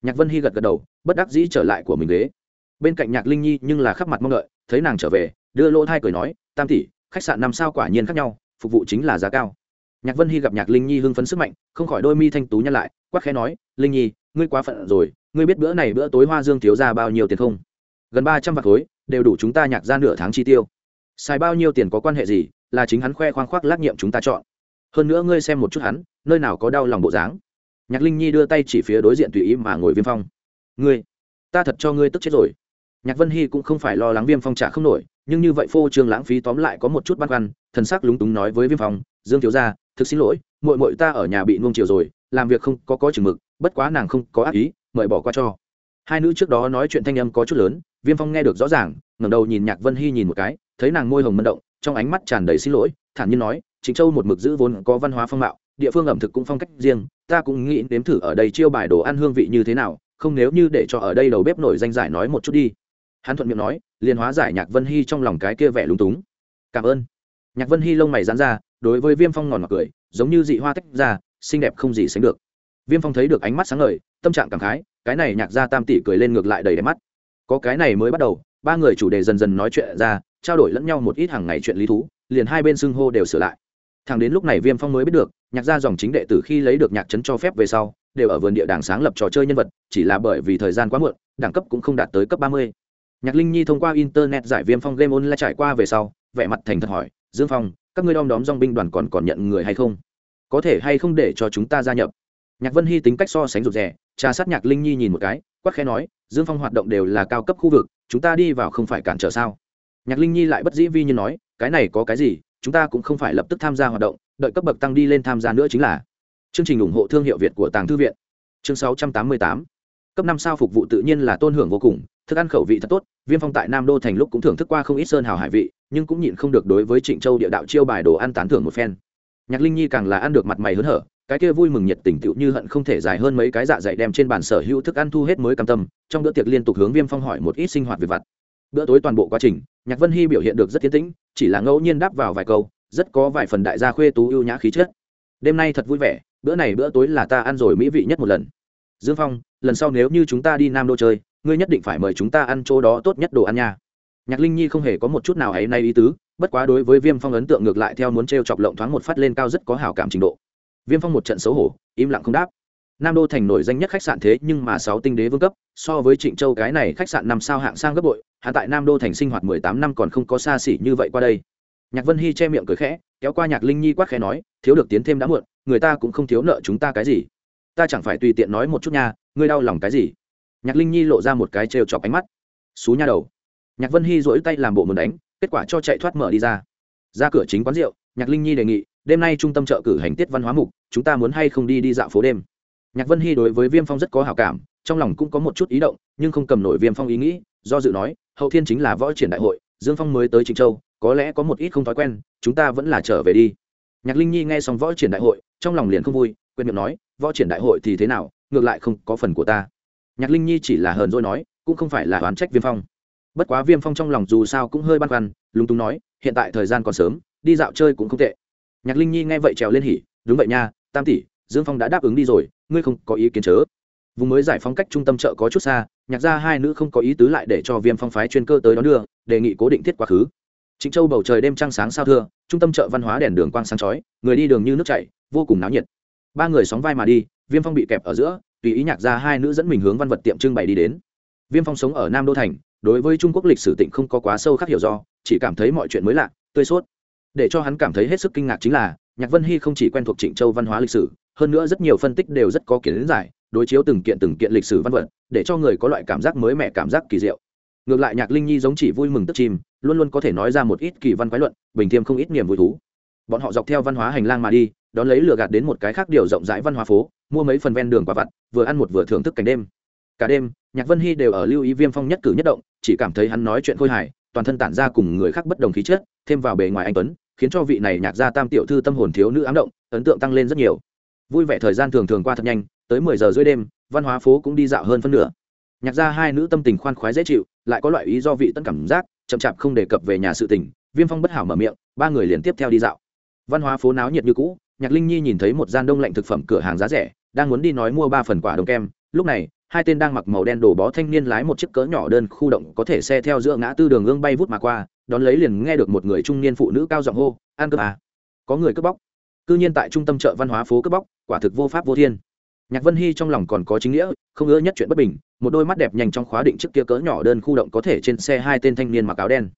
Nhạc vân hy gật gật đầu, bất đắc dĩ trở lại của mình ghế. Bên cạnh nhạc linh nhi nhưng là khắp mặt mong đợi, thấy nàng trở về, đưa lỗ thai cười nói, tam tỷ, khách sạn năm sao quả nhiên khác nhau, phục vụ chính là giá cao. Nhạc vân hy gặp nhạc linh nhi hưng phấn sức mạnh, không khỏi đôi mi thanh tú nhăn lại, quắc khẽ nói, linh nhi, ngươi quá phận rồi ngươi biết bữa này bữa tối hoa dương thiếu ra bao nhiêu tiền không? Gần ba trăm vạt khối, đều đủ chúng ta nhạc ra nửa tháng chi tiêu. Xài bao nhiêu tiền có quan hệ gì, là chính hắn khoe khoang khoác lác nhiệm chúng ta chọn. Hơn nữa ngươi xem một chút hắn, nơi nào có đau lòng bộ dáng. Nhạc linh nhi đưa tay chỉ phía đối diện tùy ý mà ngồi viêm phong. Ngươi, ta thật cho ngươi tức chết rồi. Nhạc vân hy cũng không phải lo lắng viêm phong trả không nổi, nhưng như vậy phô trương lãng phí tóm lại có một chút băn khoăn, thần sắc lúng túng nói với viêm phong, dương thiếu gia, thực xin lỗi mội mội ta ở nhà bị nuông chiều rồi, làm việc không có có chừng mực, bất quá nàng không có ác ý mời bỏ qua cho. Hai nữ trước đó nói chuyện thanh âm có chút lớn, viêm phong nghe được rõ ràng, ngẩng đầu nhìn nhạc vân hy nhìn một cái, thấy nàng môi hồng mân động, trong ánh mắt tràn đầy xin lỗi, thản nhiên nói chính châu một mực giữ vốn có văn hóa phong mạo, địa phương ẩm thực cũng phong cách riêng, ta cũng nghĩ nếm thử ở đây chiêu bài đồ ăn hương vị như thế nào, không nếu như để cho ở đây đầu bếp nổi danh giải nói một chút đi. Hắn thuận miệng nói, liền hóa giải nhạc vân hy trong lòng cái kia vẻ lúng túng. Cảm ơn. Nhạc vân hy lông mày dán ra, đối với viêm phong ngòn mặc cười, giống như dị hoa tách ra, xinh đẹp không gì sánh được viêm phong thấy được ánh mắt sáng ngời, tâm trạng cảm khái, cái này nhạc gia tam tỷ cười lên ngược lại đầy đẹp mắt. Có cái này mới bắt đầu, ba người chủ đề dần dần nói chuyện ra, trao đổi lẫn nhau một ít hàng ngày chuyện lý thú, liền hai bên xưng hô đều sửa lại. Thằng đến lúc này viêm phong mới biết được, nhạc gia dòng chính đệ tử khi lấy được nhạc trấn cho phép về sau, đều ở vườn địa đàng sáng lập trò chơi nhân vật, chỉ là bởi vì thời gian quá muộn, đẳng cấp cũng không đạt tới cấp ba mươi. Nhạc linh nhi thông qua internet giải viêm phong game online trải qua về sau, vẻ mặt thành thật hỏi, dương phong, các ngươi đom đóm dong binh đoàn còn còn nhận người hay không? Có thể hay không để cho chúng ta gia nhập? Nhạc vân hy tính cách so sánh rụt rè, trà sát nhạc linh nhi nhìn một cái quắc khẽ nói, dương phong hoạt động đều là cao cấp khu vực, chúng ta đi vào không phải cản trở sao? Nhạc linh nhi lại bất dĩ vi như nói, cái này có cái gì, chúng ta cũng không phải lập tức tham gia hoạt động, đợi cấp bậc tăng đi lên tham gia nữa chính là. Chương trình ủng hộ thương hiệu việt của tàng thư viện. Chương 688 cấp năm sao phục vụ tự nhiên là tôn hưởng vô cùng, thức ăn khẩu vị thật tốt, viêm phong tại nam đô thành lúc cũng thưởng thức qua không ít sơn hào hải vị, nhưng cũng nhịn không được đối với trịnh châu địa đạo chiêu bài đồ ăn tán thưởng một phen. Nhạc linh nhi càng là ăn được mặt mày hớn hở cái kia vui mừng nhiệt tình tựu như hận không thể dài hơn mấy cái dạ dày đem trên bàn sở hữu thức ăn thu hết mới cam tâm, trong bữa tiệc liên tục hướng viêm phong hỏi một ít sinh hoạt về vặt. Bữa tối toàn bộ quá trình, nhạc vân hy biểu hiện được rất tiến tĩnh, chỉ là ngẫu nhiên đáp vào vài câu, rất có vài phần đại gia khuê tú ưu nhã khí chất. Đêm nay thật vui vẻ, bữa này bữa tối là ta ăn rồi mỹ vị nhất một lần. Dương phong, lần sau nếu như chúng ta đi nam đô chơi, ngươi nhất định phải mời chúng ta ăn chỗ đó tốt nhất đồ ăn nha. Nhạc linh nhi không hề có một chút nào ấy nay ý tứ, bất quá đối với viêm phong ấn tượng ngược lại theo muốn t r e o chọc lộng thoáng một phát lên cao rất có hảo cảm trình độ viêm phong một trận xấu hổ, im lặng không đáp. Nam đô thành nổi danh nhất khách sạn thế nhưng mà sáu tinh đế vương cấp, so với trịnh châu cái này khách sạn năm sao hạng sang gấp bội, hạ tại nam đô thành sinh hoạt mười tám năm còn không có xa xỉ như vậy qua đây. Nhạc vân hy che miệng cười khẽ, kéo qua nhạc linh nhi quát khẽ nói, thiếu được tiến thêm đã muộn, người ta cũng không thiếu nợ chúng ta cái gì. Ta chẳng phải tùy tiện nói một chút nha, ngươi đau lòng cái gì? Nhạc linh nhi lộ ra một cái trêu chọc ánh mắt. Xú nha đầu. Nhạc vân hy dỗi tay làm bộ muốn đánh, kết quả cho chạy thoát mở đi ra. Ra cửa chính quán rượu, nhạc linh nhi đề nghị đêm nay trung tâm chợ cử hành tiết văn hóa mục, chúng ta muốn hay không đi đi dạo phố đêm? Nhạc vân hy đối với viêm phong rất có hào cảm, trong lòng cũng có một chút ý động, nhưng không cầm nổi viêm phong ý nghĩ, do dự nói, hậu thiên chính là võ triển đại hội, dương phong mới tới trịnh châu, có lẽ có một ít không thói quen, chúng ta vẫn là trở về đi. Nhạc linh nhi nghe xong võ triển đại hội, trong lòng liền không vui, quên miệng nói, võ triển đại hội thì thế nào, ngược lại không có phần của ta. Nhạc linh nhi chỉ là hờn dỗi nói, cũng không phải là oán trách viêm phong. Bất quá viêm phong trong lòng dù sao cũng hơi băn khoăn, lúng túng nói, hiện tại thời gian còn sớm, đi dạo chơi cũng không tệ nhạc linh nhi nghe vậy trèo lên hỉ đúng vậy nha tam tỷ dương phong đã đáp ứng đi rồi ngươi không có ý kiến chớ vùng mới giải phóng cách trung tâm chợ có chút xa nhạc ra hai nữ không có ý tứ lại để cho viêm phong phái chuyên cơ tới đón đưa đề nghị cố định thiết quá khứ Trịnh Châu bầu trời đêm trăng sáng sao thưa, trung tâm chợ văn hóa đèn đường quang sáng chói, người đi đường như nước chảy, vô cùng náo nhiệt. Ba người sóng vai mà đi, Viêm Phong bị kẹp ở giữa, tùy ý nhạc ra hai nữ dẫn mình hướng văn vật tiệm trưng bày đi đến. Viêm Phong sống ở Nam Đô thành, đối với Trung Quốc lịch sử tỉnh không có quá sâu khác hiểu do, chỉ cảm thấy mọi chuyện mới lạ, tươi sốt. Để cho hắn cảm thấy hết sức kinh ngạc chính là, Nhạc Vân Hy không chỉ quen thuộc Trịnh Châu văn hóa lịch sử, hơn nữa rất nhiều phân tích đều rất có kiến giải, đối chiếu từng kiện từng kiện lịch sử văn vật, để cho người có loại cảm giác mới mẻ cảm giác kỳ diệu. Ngược lại nhạc linh nhi giống chỉ vui mừng tức chim luôn luôn có thể nói ra một ít kỳ văn quái luận bình thiêm không ít niềm vui thú. Bọn họ dọc theo văn hóa hành lang mà đi đón lấy lừa gạt đến một cái khác điều rộng rãi văn hóa phố mua mấy phần ven đường quả vặt vừa ăn một vừa thưởng thức cảnh đêm. Cả đêm nhạc vân hy đều ở lưu ý viêm phong nhất cử nhất động chỉ cảm thấy hắn nói chuyện khôi hài toàn thân tản ra cùng người khác bất đồng khí chất, thêm vào bề ngoài anh tuấn, khiến cho vị này nhạc gia tam tiểu thư tâm hồn thiếu nữ ám động, ấn tượng tăng lên rất nhiều. Vui vẻ thời gian thường thường qua thật nhanh, tới mười giờ rưỡi đêm, văn hóa phố cũng đi dạo hơn phân nửa. Nhạc gia hai nữ tâm tình khoan khoái dễ chịu, lại có loại ý do vị tân cảm giác, chậm chạp không đề cập về nhà sự tình, viêm phong bất hảo mở miệng, ba người liền tiếp theo đi dạo. Văn hóa phố náo nhiệt như cũ, nhạc linh nhi nhìn thấy một gian đông lạnh thực phẩm cửa hàng giá rẻ, đang muốn đi nói mua ba phần quả đồng kem, lúc này hai tên đang mặc màu đen đổ bó thanh niên lái một chiếc cỡ nhỏ đơn khu động có thể xe theo giữa ngã tư đường ương bay vút mà qua, đón lấy liền nghe được một người trung niên phụ nữ cao giọng hô an cướp à? Có người cướp bóc. Cư nhiên tại trung tâm chợ văn hóa phố cướp bóc, quả thực vô pháp vô thiên. Nhạc vân hy trong lòng còn có chính nghĩa, không ngỡ nhất chuyện bất bình, một đôi mắt đẹp nhanh trong khóa định trước kia cỡ nhỏ đơn khu động có thể trên xe hai tên thanh niên mặc áo đen.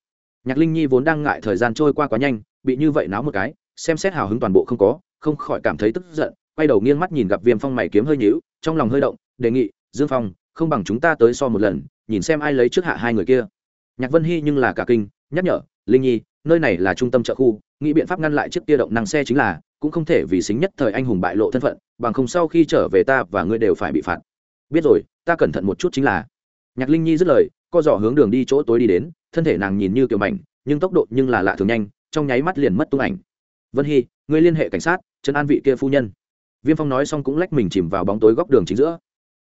Nhạc linh nhi vốn đang ngại thời gian trôi qua quá nhanh, bị như vậy náo một cái, xem xét hào hứng toàn bộ không có, không khỏi cảm thấy tức giận, quay đầu nghiêng mắt nhìn gặp viêm phong mày kiếm hơi nhíu, trong lòng hơi động, đề nghị dương phong, không bằng chúng ta tới so một lần, nhìn xem ai lấy trước hạ hai người kia. Nhạc vân hy nhưng là cả kinh, nhắc nhở, linh nhi, nơi này là trung tâm chợ khu, nghĩ biện pháp ngăn lại chiếc kia động năng xe chính là, cũng không thể vì xính nhất thời anh hùng bại lộ thân phận, bằng không sau khi trở về ta và ngươi đều phải bị phạt. Biết rồi, ta cẩn thận một chút chính là. Nhạc linh nhi dứt lời, co dò hướng đường đi chỗ tối đi đến, thân thể nàng nhìn như kiểu mảnh, nhưng tốc độ nhưng là lạ thường nhanh, trong nháy mắt liền mất tung ảnh. Vân hy, ngươi liên hệ cảnh sát, trấn an vị kia phu nhân. Viêm phong nói xong cũng lách mình chìm vào bóng tối góc đường chính giữa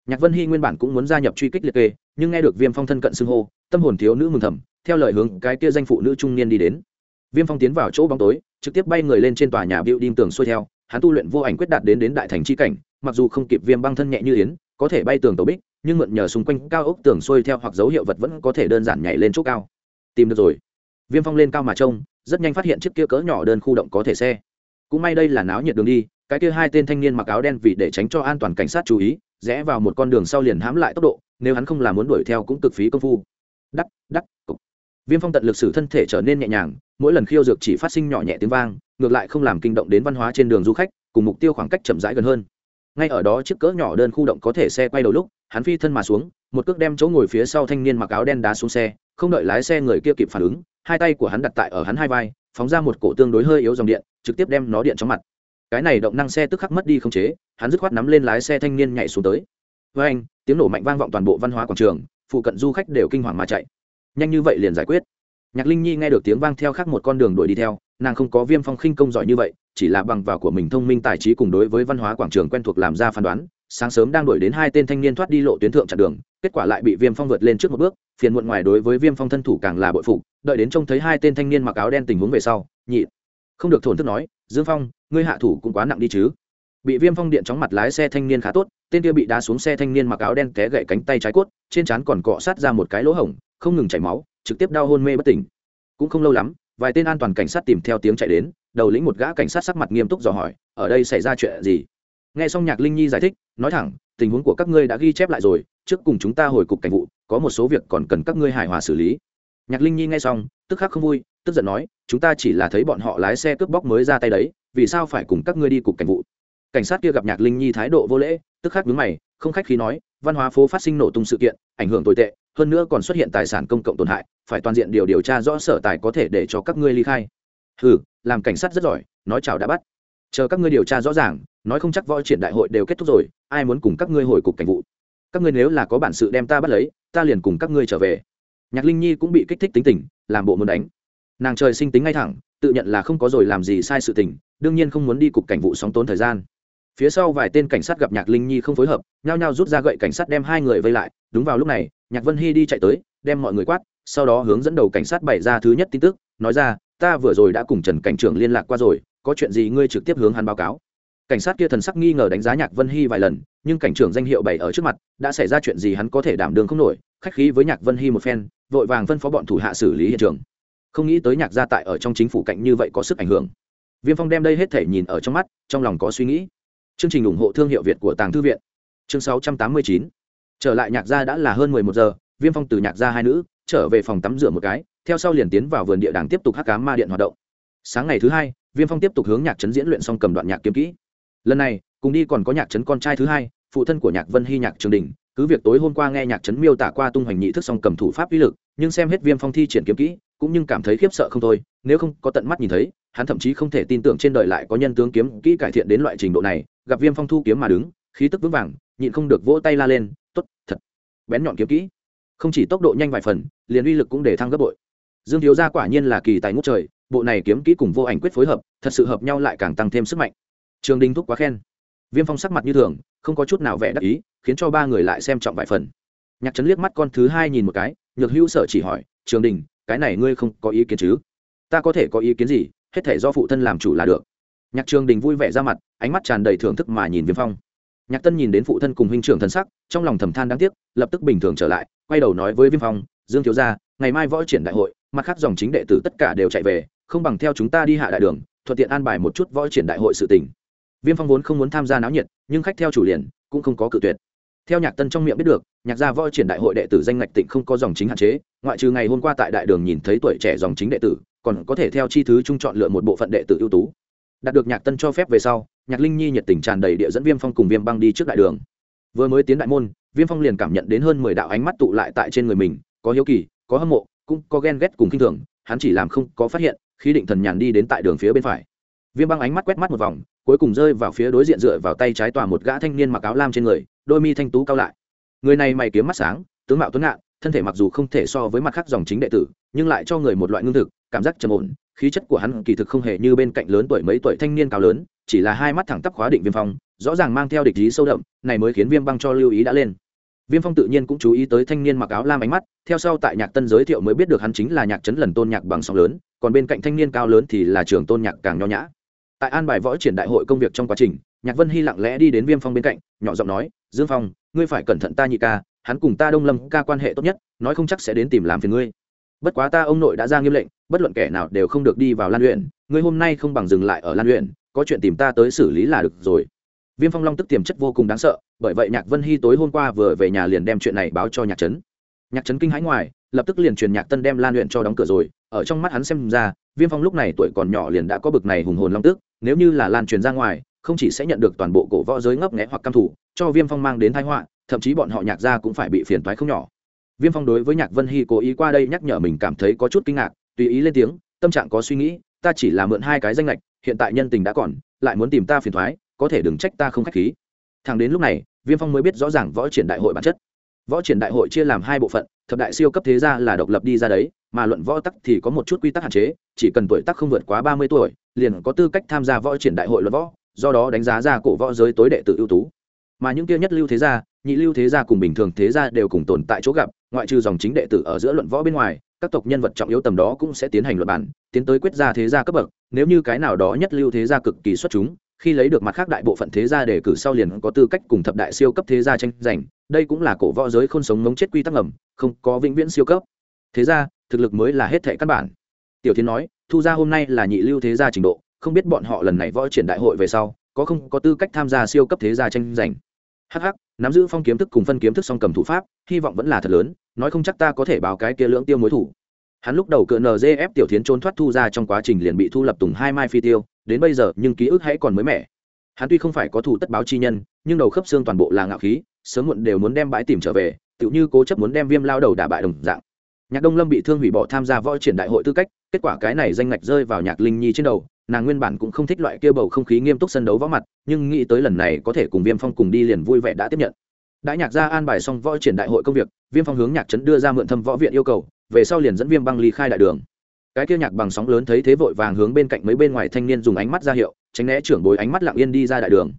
nhạc vân hy nguyên bản cũng muốn gia nhập truy kích liệt kê, nhưng nghe được viêm phong thân cận xưng hô, tâm hồn thiếu nữ mừng thầm, theo lời hướng cái kia danh phụ nữ trung niên đi đến. Viêm phong tiến vào chỗ bóng tối, trực tiếp bay người lên trên tòa nhà biểu đinh tường xuôi theo, hắn tu luyện vô ảnh quyết đạt đến đến đại thành chi cảnh, mặc dù không kịp viêm băng thân nhẹ như yến, có thể bay tường tàu bích, nhưng mượn nhờ xung quanh cao ốc tường xuôi theo hoặc dấu hiệu vật vẫn có thể đơn giản nhảy lên chỗ cao. Tìm được rồi. Viêm phong lên cao mà trông, rất nhanh phát hiện chiếc kia cỡ nhỏ đơn khu động có thể xe. Cũng may đây là náo nhiệt đường đi, cái kia hai tên thanh niên mặc áo đen vì để tránh cho an toàn cảnh sát chú ý rẽ vào một con đường sau liền hãm lại tốc độ, nếu hắn không làm muốn đuổi theo cũng cực phí công phu. Đắc đắc, cục. Viêm phong tận lực sử thân thể trở nên nhẹ nhàng, mỗi lần khiêu dược chỉ phát sinh nhỏ nhẹ tiếng vang, ngược lại không làm kinh động đến văn hóa trên đường du khách, cùng mục tiêu khoảng cách chậm rãi gần hơn. Ngay ở đó chiếc cỡ nhỏ đơn khu động có thể xe quay đầu lúc, hắn phi thân mà xuống, một cước đem chỗ ngồi phía sau thanh niên mặc áo đen đá xuống xe, không đợi lái xe người kia kịp phản ứng, hai tay của hắn đặt tại ở hắn hai vai, phóng ra một cổ tương đối hơi yếu dòng điện, trực tiếp đem nó điện trong mặt cái này động năng xe tức khắc mất đi không chế, hắn dứt khoát nắm lên lái xe thanh niên nhảy xuống tới. Với anh, tiếng nổ mạnh vang vọng toàn bộ văn hóa quảng trường, phụ cận du khách đều kinh hoàng mà chạy. Nhanh như vậy liền giải quyết. Nhạc linh nhi nghe được tiếng vang theo khác một con đường đuổi đi theo, nàng không có viêm phong khinh công giỏi như vậy, chỉ là bằng vào của mình thông minh tài trí cùng đối với văn hóa quảng trường quen thuộc làm ra phán đoán, sáng sớm đang đuổi đến hai tên thanh niên thoát đi lộ tuyến thượng chặn đường, kết quả lại bị viêm phong vượt lên trước một bước, phiền muộn ngoài đối với viêm phong thân thủ càng là bội phụ đợi đến trông thấy hai tên thanh niên mặc áo đen tình huống về sau, nhị, không được thổn thức nói, dương phong ngươi hạ thủ cũng quá nặng đi chứ. Bị viêm phong điện chóng mặt lái xe thanh niên khá tốt, tên kia bị đá xuống xe thanh niên mặc áo đen té gậy cánh tay trái cốt, trên trán còn cọ sát ra một cái lỗ hổng, không ngừng chảy máu, trực tiếp đau hôn mê bất tỉnh. Cũng không lâu lắm, vài tên an toàn cảnh sát tìm theo tiếng chạy đến, đầu lĩnh một gã cảnh sát sắc mặt nghiêm túc dò hỏi, ở đây xảy ra chuyện gì? Nghe xong nhạc linh nhi giải thích, nói thẳng, tình huống của các ngươi đã ghi chép lại rồi, trước cùng chúng ta hồi cục cảnh vụ, có một số việc còn cần các ngươi hài hòa xử lý. Nhạc linh nhi nghe xong, tức khắc không vui, tức giận nói, chúng ta chỉ là thấy bọn họ lái xe cướp bóc mới ra tay đấy vì sao phải cùng các ngươi đi cục cảnh vụ? Cảnh sát kia gặp nhạc linh nhi thái độ vô lễ, tức khắc đứng mày, không khách khí nói, văn hóa phố phát sinh nổ tung sự kiện, ảnh hưởng tồi tệ, hơn nữa còn xuất hiện tài sản công cộng tổn hại, phải toàn diện điều điều tra rõ sở tài có thể để cho các ngươi ly khai. Ừ làm cảnh sát rất giỏi, nói chào đã bắt. Chờ các ngươi điều tra rõ ràng, nói không chắc võ triển đại hội đều kết thúc rồi, ai muốn cùng các ngươi hồi cục cảnh vụ? Các ngươi nếu là có bản sự đem ta bắt lấy, ta liền cùng các ngươi trở về. Nhạc linh nhi cũng bị kích thích tính tình, làm bộ muốn đánh. Nàng trời sinh tính ngay thẳng, tự nhận là không có rồi làm gì sai sự tình đương nhiên không muốn đi cục cảnh vụ sóng tốn thời gian. Phía sau vài tên cảnh sát gặp nhạc linh nhi không phối hợp, nhao nhao rút ra gậy cảnh sát đem hai người vây lại. Đúng vào lúc này, nhạc vân hy đi chạy tới, đem mọi người quát, sau đó hướng dẫn đầu cảnh sát bày ra thứ nhất tin tức, nói ra, ta vừa rồi đã cùng trần cảnh trưởng liên lạc qua rồi, có chuyện gì ngươi trực tiếp hướng hắn báo cáo. Cảnh sát kia thần sắc nghi ngờ đánh giá nhạc vân hy vài lần, nhưng cảnh trưởng danh hiệu bày ở trước mặt, đã xảy ra chuyện gì hắn có thể đảm đường không nổi, khách khí với nhạc vân hy một phen, vội vàng phân phó bọn thủ hạ xử lý hiện trường. Không nghĩ tới nhạc gia tại ở trong chính phủ cạnh như vậy có sức ảnh hưởng viêm phong đem đây hết thể nhìn ở trong mắt, trong lòng có suy nghĩ. Chương trình ủng hộ thương hiệu việt của tàng thư viện. Chương 689. trở lại nhạc gia đã là hơn mười một giờ, viêm phong từ nhạc gia hai nữ, trở về phòng tắm rửa một cái, theo sau liền tiến vào vườn địa đàng tiếp tục hắc cá ma điện hoạt động. Sáng ngày thứ hai, viêm phong tiếp tục hướng nhạc trấn diễn luyện xong cầm đoạn nhạc kiếm kỹ. Lần này, cùng đi còn có nhạc trấn con trai thứ hai, phụ thân của nhạc vân hy nhạc trường đình cứ việc tối hôm qua nghe nhạc trấn miêu tả qua tung hoành nhị thức song cầm thủ pháp uy lực, nhưng xem hết viêm phong thi triển kiếm kỹ, cũng nhưng cảm thấy khiếp sợ không thôi, nếu không có tận mắt nhìn thấy hắn thậm chí không thể tin tưởng trên đời lại có nhân tướng kiếm kỹ cải thiện đến loại trình độ này, gặp viêm phong thu kiếm mà đứng, khí tức vững vàng, nhịn không được vỗ tay la lên t ố t thật, bén nhọn kiếm kỹ. Không chỉ tốc độ nhanh vài phần, liền uy lực cũng để thăng gấp bội. Dương thiếu gia quả nhiên là kỳ tài ngũ trời, bộ này kiếm kỹ cùng vô ảnh quyết phối hợp, thật sự hợp nhau lại càng tăng thêm sức mạnh. Trường đình thúc quá khen. Viêm phong sắc mặt như thường, không có chút nào vẻ đắc ý, khiến cho ba người lại xem trọng vài phần. Nhạc trấn liếc mắt con thứ hai nhìn một cái, nhược hữu sở chỉ hỏi, trường đình, cái này ngươi không có ý kiến chứ? Ta có thể có ý kiến gì hết thể do phụ thân làm chủ là được. Nhạc trường đình vui vẻ ra mặt, ánh mắt tràn đầy thưởng thức mà nhìn viêm phong. Nhạc tân nhìn đến phụ thân cùng huynh trưởng thân sắc, trong lòng thầm than đáng tiếc, lập tức bình thường trở lại, quay đầu nói với viêm phong, dương thiếu gia, ngày mai võ triển đại hội, mặt khác dòng chính đệ tử tất cả đều chạy về, không bằng theo chúng ta đi hạ đại đường, thuận tiện an bài một chút võ triển đại hội sự tình. Viêm phong vốn không muốn tham gia náo nhiệt, nhưng khách theo chủ liền, cũng không có cự tuyệt. Theo nhạc tân trong miệng biết được, nhạc gia võ triển đại hội đệ tử danh ngạch tịnh không có dòng chính hạn chế, ngoại trừ ngày hôm qua tại đại đường nhìn thấy tuổi trẻ dòng chính đệ tử còn có thể theo chi thứ trung chọn lựa một bộ phận đệ tử ưu tú. Đạt được nhạc tân cho phép về sau, nhạc linh nhi nhiệt tình tràn đầy địa dẫn viêm phong cùng viêm băng đi trước đại đường. Vừa mới tiến đại môn, viêm phong liền cảm nhận đến hơn mười đạo ánh mắt tụ lại tại trên người mình, có hiếu kỳ, có hâm mộ, cũng có ghen ghét cùng k i n h thường, hắn chỉ làm không có phát hiện khi định thần nhàn đi đến tại đường phía bên phải. Viêm băng ánh mắt quét mắt một vòng, cuối cùng rơi vào phía đối diện dựa vào tay trái tòa một gã thanh niên mặc áo lam trên người, đôi mi thanh tú cao lại. Người này mày kiếm mắt sáng, tướng mạo tuấn ngạn thân thể mặc dù không thể so với mặt khác dòng chính đệ tử, nhưng lại cho người một loại ngưng thực cảm giác trầm ổn, khí chất của hắn kỳ thực không hề như bên cạnh lớn tuổi mấy tuổi thanh niên cao lớn, chỉ là hai mắt thẳng tắp khóa định viêm phong, rõ ràng mang theo địch ý sâu đậm, này mới khiến viêm băng cho lưu ý đã lên. Viêm phong tự nhiên cũng chú ý tới thanh niên mặc áo lam ánh mắt, theo sau tại nhạc tân giới thiệu mới biết được hắn chính là nhạc trấn lần tôn nhạc bằng sóng lớn, còn bên cạnh thanh niên cao lớn thì là trường tôn nhạc càng nho nhã. Tại an bài võ triển đại hội công việc trong quá trình, nhạc vân hy lặng lẽ đi đến viêm phong bên cạnh, nhỏ giọng nói, dương phong, ngươi phải cẩn thận ta nhị ca, hắn cùng ta đông lâm ca quan hệ tốt nhất, nói không chắc sẽ đến tìm làm phiền ngươi bất quá ta ông nội đã ra nghiêm lệnh, bất luận kẻ nào đều không được đi vào lan luyện ngươi hôm nay không bằng dừng lại ở lan luyện có chuyện tìm ta tới xử lý là được rồi. Viêm phong long tức tiềm chất vô cùng đáng sợ, bởi vậy nhạc vân hy tối hôm qua vừa về nhà liền đem chuyện này báo cho nhạc trấn. Nhạc trấn kinh hãi ngoài, lập tức liền truyền nhạc tân đem lan luyện cho đóng cửa rồi, ở trong mắt hắn xem ra, viêm phong lúc này tuổi còn nhỏ liền đã có bực này hùng hồn long tức, nếu như là lan truyền ra ngoài, không chỉ sẽ nhận được toàn bộ cổ võ giới ngấp nghẽ hoặc căm thủ cho viêm phong mang đến thái họa, thậm chí bọn họ nhạc gia cũng phải bị phiền toái không nhỏ viêm phong đối với nhạc vân hy cố ý qua đây nhắc nhở mình cảm thấy có chút kinh ngạc, tùy ý lên tiếng, tâm trạng có suy nghĩ, ta chỉ là mượn hai cái danh lệch hiện tại nhân tình đã còn, lại muốn tìm ta phiền thoái, có thể đừng trách ta không khách khí. Thẳng đến lúc này, viêm phong mới biết rõ ràng võ triển đại hội bản chất. Võ triển đại hội chia làm hai bộ phận, thập đại siêu cấp thế gia là độc lập đi ra đấy, mà luận võ tắc thì có một chút quy tắc hạn chế, chỉ cần tuổi tác không vượt quá ba mươi tuổi, liền có tư cách tham gia võ triển đại hội luận võ, do đó đánh giá ra cổ võ giới tối đệ tử ưu tú mà những kia nhất lưu thế gia, nhị lưu thế gia cùng bình thường thế gia đều cùng tồn tại chỗ gặp, ngoại trừ dòng chính đệ tử ở giữa luận võ bên ngoài, các tộc nhân vật trọng yếu tầm đó cũng sẽ tiến hành luận bản tiến tới quyết ra thế gia cấp bậc. Nếu như cái nào đó nhất lưu thế gia cực kỳ xuất chúng, khi lấy được mặt khác đại bộ phận thế gia đề cử sau liền có tư cách cùng thập đại siêu cấp thế gia tranh giành. Đây cũng là cổ võ giới không sống ngống chết quy tắc ngầm, không có vĩnh viễn siêu cấp. Thế gia, thực lực mới là hết thệ căn bản. Tiểu thiên nói, thu gia hôm nay là nhị lưu thế gia trình độ, không biết bọn họ lần này võ triển đại hội về sau, có không có tư cách tham gia siêu cấp thế gia tranh giành hh nắm giữ phong kiếm thức cùng phân kiếm thức song cầm thủ pháp, hy vọng vẫn là thật lớn, nói không chắc ta có thể báo cái kia lưỡng tiêu mối thủ. Hắn lúc đầu cựa nzf tiểu tiến trốn thoát thu ra trong quá trình liền bị thu lập tùng hai mai phi tiêu, đến bây giờ, nhưng ký ức hãy còn mới mẻ. Hắn tuy không phải có thủ tất báo chi nhân, nhưng đầu khớp xương toàn bộ là ngạo khí, sớm muộn đều muốn đem bãi tìm trở về, tựu như cố chấp muốn đem viêm lao đầu đả bại đồng dạng. Nhạc đông lâm bị thương hủy bỏ tham gia võ triển đại hội tư cách, kết quả cái này danh ngạch rơi vào nhạc linh nhi trên đầu nàng nguyên bản cũng không thích loại kia bầu không khí nghiêm túc sân đấu võ mặt, nhưng nghĩ tới lần này có thể cùng viêm phong cùng đi liền vui vẻ đã tiếp nhận. Đã nhạc gia an bài xong võ triển đại hội công việc, viêm phong hướng nhạc trấn đưa ra mượn thâm võ viện yêu cầu, về sau liền dẫn viêm băng ly khai đại đường. Cái kia nhạc bằng sóng lớn thấy thế vội vàng hướng bên cạnh mấy bên ngoài thanh niên dùng ánh mắt ra hiệu, tránh né trưởng bối ánh mắt lặng yên đi ra đại đường.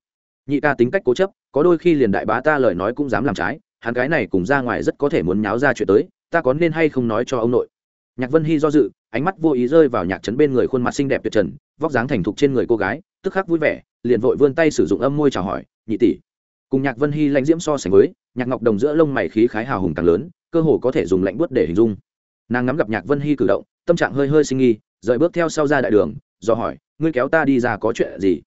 Nhị ca tính cách cố chấp, có đôi khi liền đại bá ta lời nói cũng dám làm trái, hắn cái này cùng ra ngoài rất có thể muốn nháo ra chuyện tới, ta có nên hay không nói cho ông nội? Nhạc vân hy do dự, ánh mắt vô ý rơi vào nhạc trấn bên người khuôn mặt xinh đẹp tuyệt trần, vóc dáng thành thục trên người cô gái, tức khắc vui vẻ, liền vội vươn tay sử dụng âm môi chào hỏi, nhị tỷ. Cùng nhạc vân hy lãnh diễm so sánh với, nhạc ngọc đồng giữa lông mày khí khái hào hùng càng lớn, cơ hồ có thể dùng lạnh bớt để hình dung. Nàng ngắm gặp nhạc vân hy cử động, tâm trạng hơi hơi sinh nghi, rời bước theo sau ra đại đường, do hỏi, ngươi kéo ta đi ra có chuyện gì?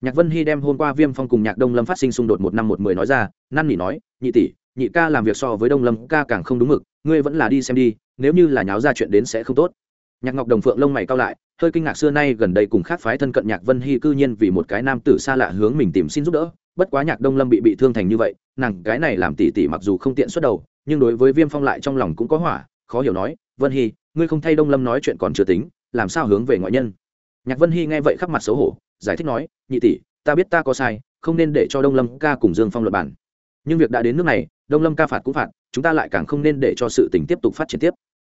Nhạc vân hy đem hôm qua viêm phong cùng nhạc đông lâm phát sinh xung đột một năm một mười nói ra, năn nỉ nói, nhị tỷ, nhị ca làm việc so với đông lâm ca càng không đúng mực, ngươi vẫn là đi xem đi nếu như là nháo ra chuyện đến sẽ không tốt. Nhạc ngọc đồng phượng lông mày cao lại, hơi kinh ngạc xưa nay gần đây cùng khác phái thân cận nhạc vân hy cư nhiên vì một cái nam tử xa lạ hướng mình tìm xin giúp đỡ, bất quá nhạc đông lâm bị bị thương thành như vậy, nàng cái này làm tỉ tỉ mặc dù không tiện xuất đầu, nhưng đối với viêm phong lại trong lòng cũng có hỏa, khó hiểu nói, vân hy, ngươi không thay đông lâm nói chuyện còn chưa tính, làm sao hướng về ngoại nhân? Nhạc vân hy nghe vậy khắc mặt xấu hổ, giải thích nói, nhị tỷ, ta biết ta có sai, không nên để cho đông lâm ca cùng dương phong luật bản nhưng việc đã đến nước này, đông lâm ca phạt cũng phạt, chúng ta lại càng không nên để cho sự tình tiếp tục phát triển tiếp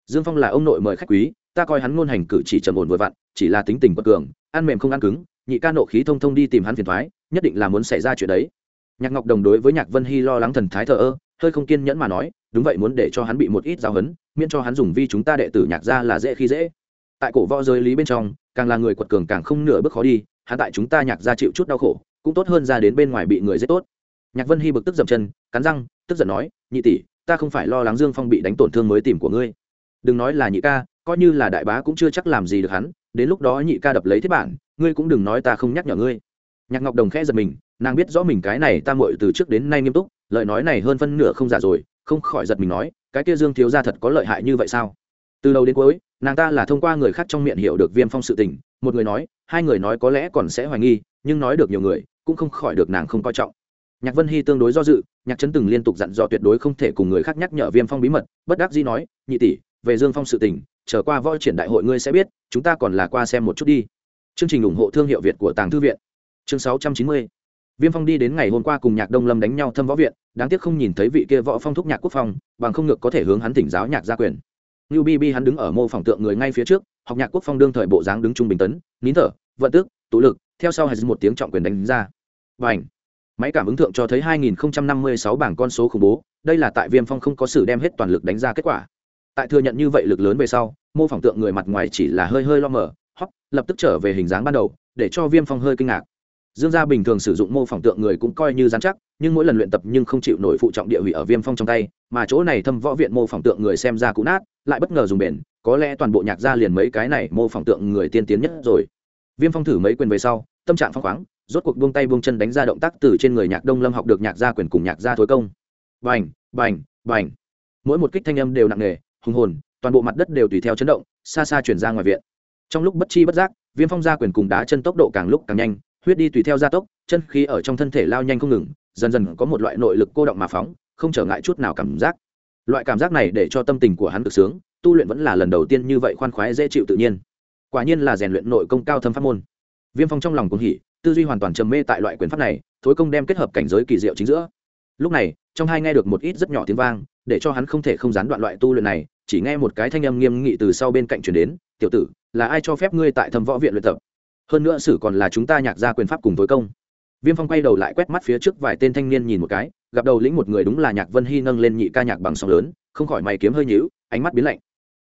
dương phong là ông nội mời khách quý, ta coi hắn ngôn hành cử chỉ trầm ổn vừa vặn, chỉ là tính tình bất cường, ăn mềm không ăn cứng, nhị ca nộ khí thông thông đi tìm hắn phiền thoái, nhất định là muốn xảy ra chuyện đấy. Nhạc ngọc đồng đối với nhạc vân hy lo lắng thần thái thờ ơ, hơi không kiên nhẫn mà nói, đúng vậy muốn để cho hắn bị một ít giáo hấn, miễn cho hắn dùng vi chúng ta đệ tử nhạc ra là dễ khi dễ. Tại cổ võ giới lý bên trong, càng là người quật cường càng không nửa bước khó đi, hắn tại chúng ta nhạc ra chịu chút đau khổ, cũng tốt hơn ra đến bên ngoài bị người giết tốt. Nhạc vân hy bực tức dậm chân, cắn răng, tức giận nói, nhị tỷ, ta không phải lo lắng dương phong bị đánh tổn thương mới tìm của ngươi đừng nói là nhị ca, coi như là đại bá cũng chưa chắc làm gì được hắn, đến lúc đó nhị ca đập lấy thế bản, ngươi cũng đừng nói ta không nhắc nhở ngươi. Nhạc ngọc đồng khẽ giật mình, nàng biết rõ mình cái này ta muội từ trước đến nay nghiêm túc, lời nói này hơn phân nửa không giả rồi, không khỏi giật mình nói, cái kia dương thiếu gia thật có lợi hại như vậy sao? Từ đầu đến cuối, nàng ta là thông qua người khác trong miệng hiểu được viêm phong sự tình, một người nói, hai người nói có lẽ còn sẽ hoài nghi, nhưng nói được nhiều người, cũng không khỏi được nàng không coi trọng. Nhạc vân hy tương đối do dự, nhạc trấn từng liên tục dặn dò tuyệt đối không thể cùng người khác nhắc nhở viêm phong bí mật, bất đắc dĩ nói, nhị tỷ về dương phong sự tình trở qua võ triển đại hội ngươi sẽ biết, chúng ta còn là qua xem một chút đi. Chương trình ủng hộ thương hiệu việt của tàng thư viện. Chương sáu trăm chín mươi. Viêm phong đi đến ngày hôm qua cùng nhạc đông lâm đánh nhau thâm võ viện, đáng tiếc không nhìn thấy vị kia võ phong thúc nhạc quốc phong, bằng không ngược có thể hướng hắn tỉnh giáo nhạc gia quyền. Như Bi hắn đứng ở mô phỏng tượng người ngay phía trước, học nhạc quốc phong đương thời bộ dáng đứng trung bình tấn, nín thở, vận tức tụ lực, theo sau hay một tiếng trọng quyền đánh ra. Và ảnh máy cảm ứng thượng cho thấy 2056 bảng con số khủng bố, đây là tại viêm phong không có sự đem hết toàn lực đánh ra kết quả tại thừa nhận như vậy lực lớn về sau, mô phỏng tượng người mặt ngoài chỉ là hơi hơi lo mờ hóc lập tức trở về hình dáng ban đầu, để cho viêm phong hơi kinh ngạc. Dương gia bình thường sử dụng mô phỏng tượng người cũng coi như dán chắc, nhưng mỗi lần luyện tập nhưng không chịu nổi phụ trọng địa hủy ở viêm phong trong tay, mà chỗ này thâm võ viện mô phỏng tượng người xem ra cũ nát, lại bất ngờ dùng bền, có lẽ toàn bộ nhạc gia liền mấy cái này mô phỏng tượng người tiên tiến nhất rồi. Viêm phong thử mấy quyền về sau, tâm trạng phong khoáng, rốt cuộc buông tay buông chân đánh ra động tác từ trên người nhạc đông lâm học được nhạc gia quyền cùng nhạc gia thối công. Bành bành bành. Mỗi một kích thanh âm đều nặng nề hùng hồn, toàn bộ mặt đất đều tùy theo chấn động, xa xa chuyển ra ngoài viện. Trong lúc bất chi bất giác, viêm phong gia quyền cùng đá chân tốc độ càng lúc càng nhanh, huyết đi tùy theo gia tốc, chân khí ở trong thân thể lao nhanh không ngừng, dần dần có một loại nội lực cô động mà phóng, không trở ngại chút nào cảm giác. Loại cảm giác này để cho tâm tình của hắn cực sướng, tu luyện vẫn là lần đầu tiên như vậy khoan khoái dễ chịu tự nhiên. Quả nhiên là rèn luyện nội công cao thâm pháp môn. Viêm phong trong lòng cũng hỉ, tư duy hoàn toàn trầm mê tại loại quyền pháp này, thối công đem kết hợp cảnh giới kỳ diệu chính giữa. Lúc này, trong hai nghe được một ít rất nhỏ tiếng vang để cho hắn không thể không gián đoạn loại tu luyện này, chỉ nghe một cái thanh âm nghiêm nghị từ sau bên cạnh chuyển đến, tiểu tử, là ai cho phép ngươi tại thâm võ viện luyện tập? Hơn nữa sử còn là chúng ta nhạc ra quyền pháp cùng tối công. Viêm phong quay đầu lại quét mắt phía trước vài tên thanh niên nhìn một cái, gặp đầu lĩnh một người đúng là nhạc vân hy nâng lên nhị ca nhạc bằng sóng lớn, không khỏi mày kiếm hơi nhíu, ánh mắt biến lạnh.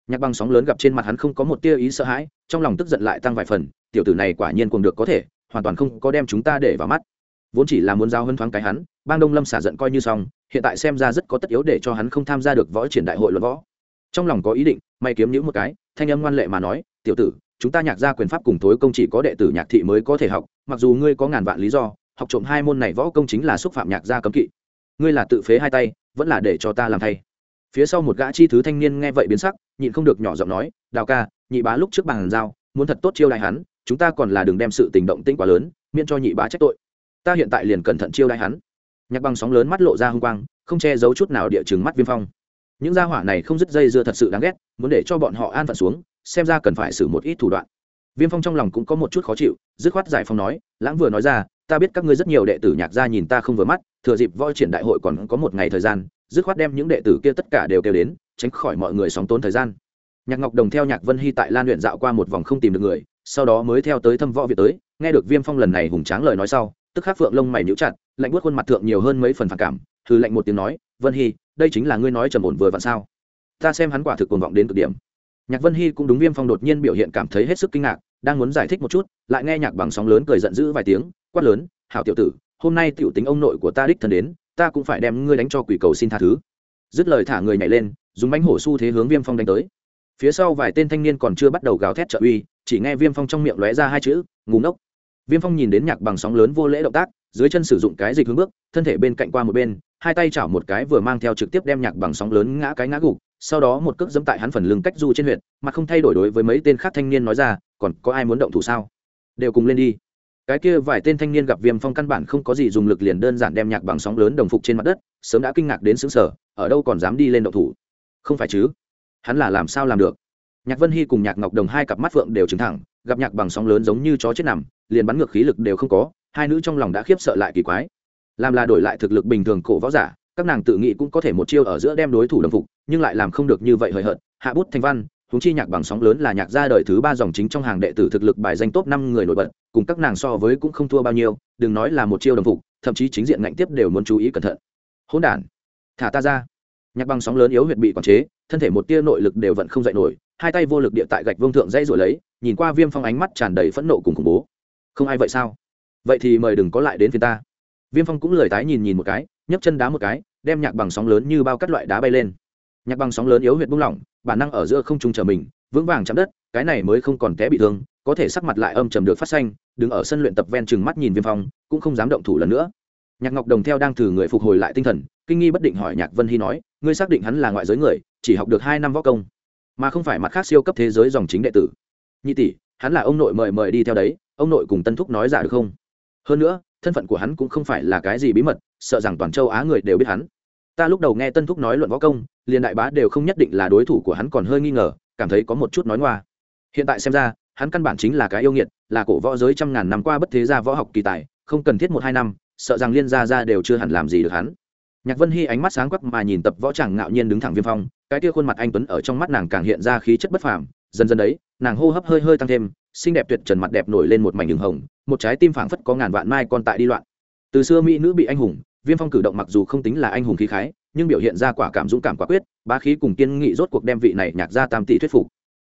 Nhạc bằng sóng lớn gặp trên mặt hắn không có một tia ý sợ hãi, trong lòng tức giận lại tăng vài phần, tiểu tử này quả nhiên cùng được có thể, hoàn toàn không có đem chúng ta để vào mắt. Vốn chỉ là muốn giao hơn thoáng cái hắn, bang đông lâm xả giận coi như xong hiện tại xem ra rất có tất yếu để cho hắn không tham gia được võ triển đại hội luận võ. Trong lòng có ý định may kiếm nhữ một cái, thanh âm ngoan lệ mà nói, tiểu tử, chúng ta nhạc gia quyền pháp cùng tối công chỉ có đệ tử nhạc thị mới có thể học, mặc dù ngươi có ngàn vạn lý do, học trộm hai môn này võ công chính là xúc phạm nhạc gia cấm kỵ. Ngươi là tự phế hai tay, vẫn là để cho ta làm thay. Phía sau một gã chi thứ thanh niên nghe vậy biến sắc, nhịn không được nhỏ giọng nói, đào ca, nhị bá lúc trước bàn giao, muốn thật tốt chiêu đại hắn, chúng ta còn là đừng đem sự tình động tĩnh quá lớn, miễn cho nhị bá trách tội. Ta hiện tại liền cẩn thận chiêu đại hắn nhạc băng sóng lớn mắt lộ ra hung quang, không che giấu chút nào địa chừng mắt viêm phong. Những gia hỏa này không dứt dây dưa thật sự đáng ghét, muốn để cho bọn họ an phận xuống, xem ra cần phải xử một ít thủ đoạn. Viêm phong trong lòng cũng có một chút khó chịu, dứt khoát giải phong nói, lãng vừa nói ra, ta biết các ngươi rất nhiều đệ tử nhạc gia nhìn ta không vừa mắt, thừa dịp voi triển đại hội còn có một ngày thời gian, dứt khoát đem những đệ tử kia tất cả đều kêu đến, tránh khỏi mọi người sóng tốn thời gian. Nhạc ngọc đồng theo nhạc vân hy tại lan luyện dạo qua một vòng không tìm được người, sau đó mới theo tới thâm võ việt tới, nghe được viêm phong lần này hùng tráng lời nói sau, tức khắc phượng lông mày nhíu chặt lạnh buốt khuôn mặt thượng nhiều hơn mấy phần phản cảm thư lạnh một tiếng nói, vân hy, đây chính là ngươi nói trầm ổn vừa vặn sao? Ta xem hắn quả thực cuồng vọng đến cực điểm. Nhạc vân hy cũng đúng viêm phong đột nhiên biểu hiện cảm thấy hết sức kinh ngạc, đang muốn giải thích một chút, lại nghe nhạc bằng sóng lớn cười giận dữ vài tiếng, quát lớn, hảo tiểu tử, hôm nay tiểu tính ông nội của ta đích thân đến, ta cũng phải đem ngươi đánh cho quỷ cầu xin tha thứ. Dứt lời thả người nhảy lên, dùng bánh hổ su thế hướng viêm phong đánh tới. Phía sau vài tên thanh niên còn chưa bắt đầu gào thét trợ uy, chỉ nghe viêm phong trong miệng lóe ra hai chữ ngủ ngốc. Viêm phong nhìn đến nhạc bằng sóng lớn vô lễ động tác dưới chân sử dụng cái dịch hướng bước, thân thể bên cạnh qua một bên, hai tay chảo một cái vừa mang theo trực tiếp đem nhạc bằng sóng lớn ngã cái ngã gục, sau đó một cước dẫm tại hắn phần lưng cách du trên huyện mà không thay đổi đối với mấy tên khác thanh niên nói ra, còn có ai muốn động thủ sao? Đều cùng lên đi. Cái kia vài tên thanh niên gặp viêm phong căn bản không có gì dùng lực liền đơn giản đem nhạc bằng sóng lớn đồng phục trên mặt đất, sớm đã kinh ngạc đến xứng sở ở đâu còn dám đi lên động thủ? Không phải chứ. Hắn là làm sao làm được? Nhạc vân hy cùng nhạc ngọc đồng hai cặp mắt phượng đều trứng thẳng, gặp nhạc bằng sóng lớn giống như chó chết nằm, liền bắn ngược khí lực đều không có hai nữ trong lòng đã khiếp sợ lại kỳ quái. Làm là đổi lại thực lực bình thường cổ võ giả, các nàng tự nghĩ cũng có thể một chiêu ở giữa đem đối thủ đồng phục, nhưng lại làm không được như vậy hời hợt. Hạ bút thanh văn húng chi nhạc bằng sóng lớn là nhạc gia đời thứ ba dòng chính trong hàng đệ tử thực lực bài danh top năm người nổi bật, cùng các nàng so với cũng không thua bao nhiêu, đừng nói là một chiêu đồng phục, thậm chí chính diện ngạnh tiếp đều muốn chú ý cẩn thận. Hỗn đản, thả ta ra. Nhạc bằng sóng lớn yếu huyệt bị quản chế, thân thể một tia nội lực đều vẫn không dậy nổi, hai tay vô lực địa tại gạch vương thượng dây rồi lấy, nhìn qua viêm phong ánh mắt tràn đầy phẫn nộ cùng khủng bố. Không ai vậy sao? Vậy thì mời đừng có lại đến phía ta. Viêm phong cũng lời tái nhìn nhìn một cái, nhấc chân đá một cái, đem nhạc bằng sóng lớn như bao các loại đá bay lên. Nhạc bằng sóng lớn yếu huyệt buông lỏng, bản năng ở giữa không trung trở mình, vững vàng chạm đất, cái này mới không còn té bị thương, có thể sắc mặt lại âm trầm được phát xanh, đứng ở sân luyện tập ven chừng mắt nhìn viêm phong, cũng không dám động thủ lần nữa. Nhạc ngọc đồng theo đang thử người phục hồi lại tinh thần, kinh nghi bất định hỏi nhạc vân hy nói, ngươi xác định hắn là ngoại giới người, chỉ học được hai năm võ công, mà không phải mặt khác siêu cấp thế giới dòng chính đệ tử? Nhị tỷ, hắn là ông nội mời mời đi theo đấy, ông nội cùng tân thúc nói giả được không? Hơn nữa, thân phận của hắn cũng không phải là cái gì bí mật, sợ rằng toàn châu á người đều biết hắn. Ta lúc đầu nghe tân thúc nói luận võ công, liền đại bá đều không nhất định là đối thủ của hắn còn hơi nghi ngờ, cảm thấy có một chút nói ngoa. Hiện tại xem ra, hắn căn bản chính là cái yêu nghiệt, là cổ võ giới trăm ngàn năm qua bất thế gia võ học kỳ tài, không cần thiết một hai năm, sợ rằng liên gia ra đều chưa hẳn làm gì được hắn. Nhạc vân hy ánh mắt sáng quắc mà nhìn tập võ tràng ngạo nhiên đứng thẳng viêm phong, cái kia khuôn mặt anh tuấn ở trong mắt nàng càng hiện ra khí chất bất phàm, dần dần đấy, nàng hô hấp hơi hơi tăng thêm xinh đẹp tuyệt trần mặt đẹp nổi lên một mảnh đường hồng, một trái tim phảng phất có ngàn vạn mai còn tại đi loạn. Từ xưa mỹ nữ bị anh hùng, viêm phong cử động mặc dù không tính là anh hùng khí khái, nhưng biểu hiện ra quả cảm dũng cảm quả quyết, bá khí cùng kiên nghị rốt cuộc đem vị này nhạc ra tam tỷ thuyết phục.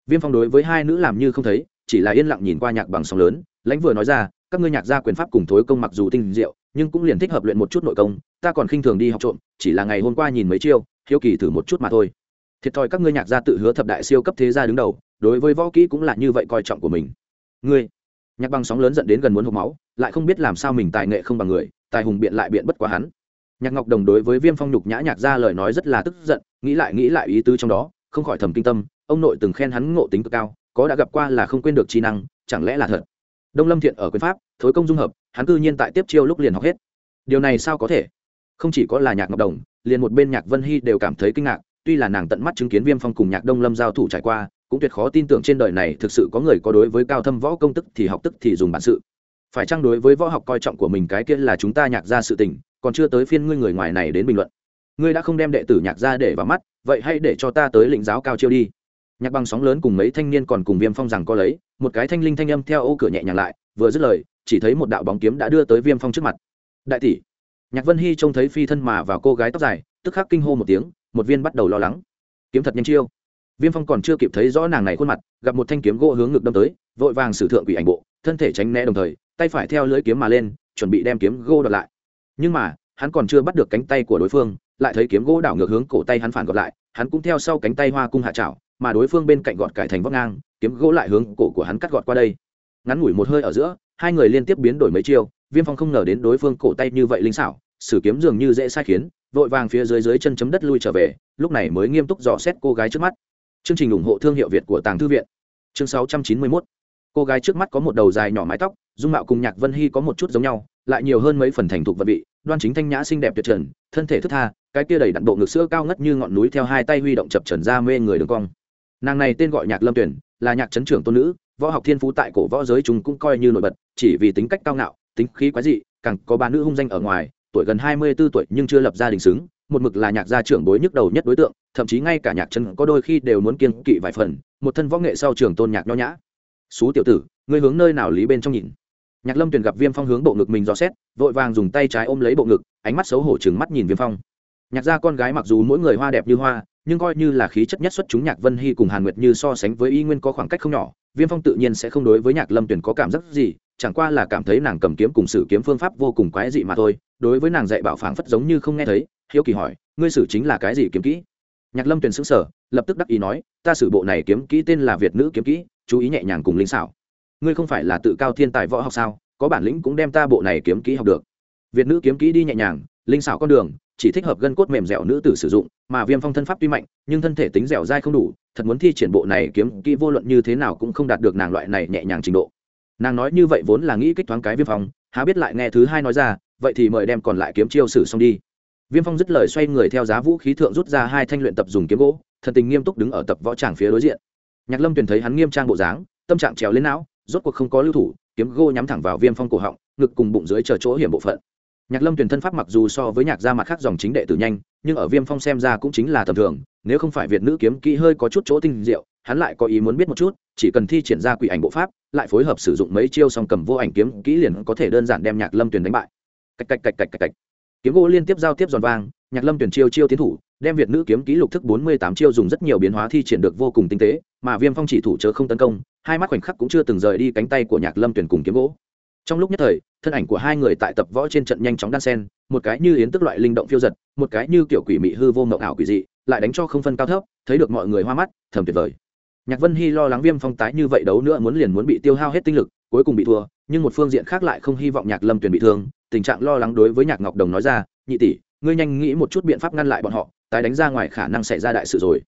Viêm phong đối với hai nữ làm như không thấy, chỉ là yên lặng nhìn qua nhạc bằng sóng lớn, lãnh vừa nói ra, các ngươi nhạc gia quyền pháp cùng thối công mặc dù tinh diệu, nhưng cũng liền thích hợp luyện một chút nội công, ta còn khinh thường đi học trộm, chỉ là ngày hôm qua nhìn mấy chiêu, hiếu kỳ thử một chút mà thôi. Thiệt thòi các ngươi nhạc gia tự hứa thập đại siêu cấp thế gia đứng đầu đối với võ kỹ cũng là như vậy coi trọng của mình. Ngươi, nhạc băng sóng lớn dẫn đến gần muốn hộp máu, lại không biết làm sao mình tài nghệ không bằng người, tài hùng biện lại biện bất quá hắn. Nhạc ngọc đồng đối với viêm phong nhục nhã nhạc ra lời nói rất là tức giận, nghĩ lại nghĩ lại ý tứ trong đó, không khỏi thầm kinh tâm, ông nội từng khen hắn ngộ tính cực cao, có đã gặp qua là không quên được trí năng, chẳng lẽ là thật? Đông lâm thiện ở quyền pháp, thối công dung hợp, hắn cư nhiên tại tiếp chiêu lúc liền học hết. Điều này sao có thể? Không chỉ có là nhạc ngọc đồng, liền một bên nhạc vân hy đều cảm thấy kinh ngạc, tuy là nàng tận mắt chứng kiến viêm phong cùng nhạc đông lâm giao thủ trải qua cũng tuyệt khó tin tưởng trên đời này thực sự có người có đối với cao thâm võ công tức thì học tức thì dùng bản sự. Phải chăng đối với võ học coi trọng của mình cái kia là chúng ta nhạc ra sự tình, còn chưa tới phiên ngươi người ngoài này đến bình luận. Ngươi đã không đem đệ tử nhạc ra để vào mắt, vậy hãy để cho ta tới lĩnh giáo cao chiêu đi. Nhạc băng sóng lớn cùng mấy thanh niên còn cùng viêm phong rằng có lấy, một cái thanh linh thanh âm theo ô cửa nhẹ nhàng lại, vừa dứt lời, chỉ thấy một đạo bóng kiếm đã đưa tới viêm phong trước mặt. Đại tỷ. Nhạc vân hy trông thấy phi thân mà vào cô gái tóc dài, tức khắc kinh hô một tiếng, một viên bắt đầu lo lắng. Kiếm thật nhanh chiêu viêm phong còn chưa kịp thấy rõ nàng này khuôn mặt, gặp một thanh kiếm gỗ hướng ngực đâm tới, vội vàng sử thượng quỷ ảnh bộ, thân thể tránh né đồng thời, tay phải theo lưỡi kiếm mà lên, chuẩn bị đem kiếm gỗ đọt lại. Nhưng mà, hắn còn chưa bắt được cánh tay của đối phương, lại thấy kiếm gỗ đảo ngược hướng cổ tay hắn phản gọt lại, hắn cũng theo sau cánh tay hoa cung hạ trảo mà đối phương bên cạnh gọt cải thành vóc ngang, kiếm gỗ lại hướng cổ của hắn cắt gọt qua đây. Ngắn ngủi một hơi ở giữa, hai người liên tiếp biến đổi mấy chiêu, viêm phong không ngờ đến đối phương cổ tay như vậy linh xảo, sử kiếm dường như dễ sai khiến, vội vàng phía dưới dưới chân chấm đất lui trở về, lúc này mới nghiêm túc dò xét cô gái trước mắt chương trình ủng hộ thương hiệu việt của tàng thư viện. Chương 691 cô gái trước mắt có một đầu dài nhỏ mái tóc, dung mạo cùng nhạc vân hy có một chút giống nhau, lại nhiều hơn mấy phần thành thục vật vị, đoan chính thanh nhã xinh đẹp tuyệt trần, thân thể thức tha, cái kia đầy đặn bộ ngực sữa cao ngất như ngọn núi theo hai tay huy động chập trần ra mê người đường cong. Nàng này tên gọi nhạc lâm tuyển, là nhạc trấn trưởng tôn nữ, võ học thiên phú tại cổ võ giới chúng cũng coi như nổi bật, chỉ vì tính cách cao ngạo, tính khí quái dị, càng có ba nữ hung danh ở ngoài, tuổi gần hai mươi 24 tuổi nhưng chưa lập gia đình xứng một mực là nhạc gia trưởng bối nhức đầu nhất đối tượng, thậm chí ngay cả nhạc chân có đôi khi đều muốn kiên kỵ vài phần, một thân võ nghệ sau trường tôn nhạc nho nhã. Xú tiểu tử, ngươi hướng nơi nào lý bên trong nhìn? Nhạc lâm tuyền gặp viêm phong hướng bộ ngực mình dò xét, vội vàng dùng tay trái ôm lấy bộ ngực, ánh mắt xấu hổ chừng mắt nhìn viêm phong. Nhạc gia con gái mặc dù mỗi người hoa đẹp như hoa, nhưng coi như là khí chất nhất xuất chúng nhạc vân hy cùng hàn nguyệt như so sánh với y nguyên có khoảng cách không nhỏ, viêm phong tự nhiên sẽ không đối với nhạc lâm tuyền có cảm giác gì, chẳng qua là cảm thấy nàng cầm kiếm cùng sử kiếm phương pháp vô cùng quái dị mà thôi, đối với nàng dạy bảo phảng phất giống như không nghe thấy hiếu kỳ hỏi, ngươi sử chính là cái gì kiếm kỹ? Nhạc lâm tuyền xứng sở lập tức đắc ý nói, ta sử bộ này kiếm kỹ tên là việt nữ kiếm kỹ, chú ý nhẹ nhàng cùng linh xảo. Ngươi không phải là tự cao thiên tài võ học sao, có bản lĩnh cũng đem ta bộ này kiếm kỹ học được. Việt nữ kiếm kỹ đi nhẹ nhàng, linh xảo con đường, chỉ thích hợp gân cốt mềm dẻo nữ tử sử dụng, mà viêm phong thân pháp tuy mạnh, nhưng thân thể tính dẻo dai không đủ, thật muốn thi triển bộ này kiếm kỹ vô luận như thế nào cũng không đạt được nàng loại này nhẹ nhàng trình độ. Nàng nói như vậy vốn là nghĩ kích thoáng cái viêm phong, há biết lại nghe thứ hai nói ra, vậy thì mời đem còn lại kiếm chiêu sử xong đi viêm phong dứt lời xoay người theo giá vũ khí thượng rút ra hai thanh luyện tập dùng kiếm gỗ, thần tình nghiêm túc đứng ở tập võ tràng phía đối diện. Nhạc lâm tuyền thấy hắn nghiêm trang bộ dáng, tâm trạng trèo lên não, rốt cuộc không có lưu thủ, kiếm gỗ nhắm thẳng vào viêm phong cổ họng, ngực cùng bụng dưới chờ chỗ hiểm bộ phận. Nhạc lâm tuyền thân pháp mặc dù so với nhạc gia mặt khác dòng chính đệ tử nhanh, nhưng ở viêm phong xem ra cũng chính là tầm thường, nếu không phải việt nữ kiếm kỹ hơi có chút chỗ tinh diệu, hắn lại có ý muốn biết một chút, chỉ cần thi triển ra quỷ ảnh bộ pháp, lại phối hợp sử dụng mấy chiêu song cầm vô ảnh kiếm kỹ liền có thể đơn giản đem nhạc lâm tuyền đánh bại. Cạch cạch cạch cạch cạch cạch kiếm gỗ liên tiếp giao tiếp giòn vang, nhạc lâm tuyển chiêu chiêu tiến thủ, đem việt nữ kiếm ký lục thức bốn mươi tám chiêu dùng rất nhiều biến hóa thi triển được vô cùng tinh tế, mà viêm phong chỉ thủ chớ không tấn công, hai mắt khoảnh khắc cũng chưa từng rời đi cánh tay của nhạc lâm tuyển cùng kiếm gỗ. Trong lúc nhất thời, thân ảnh của hai người tại tập võ trên trận nhanh chóng đan sen, một cái như yến tức loại linh động phiêu giật, một cái như kiểu quỷ mị hư vô mộng ảo quỷ dị, lại đánh cho không phân cao thấp, thấy được mọi người hoa mắt, thầm tuyệt vời. Nhạc vân hy lo lắng viêm phong tái như vậy đấu nữa muốn liền muốn bị tiêu hao hết tinh lực, cuối cùng bị thua, nhưng một phương diện khác lại không hy vọng nhạc lâm tuyển bị thương tình trạng lo lắng đối với nhạc ngọc đồng nói ra, nhị tỷ, ngươi nhanh nghĩ một chút biện pháp ngăn lại bọn họ, tái đánh ra ngoài khả năng xảy ra đại sự rồi.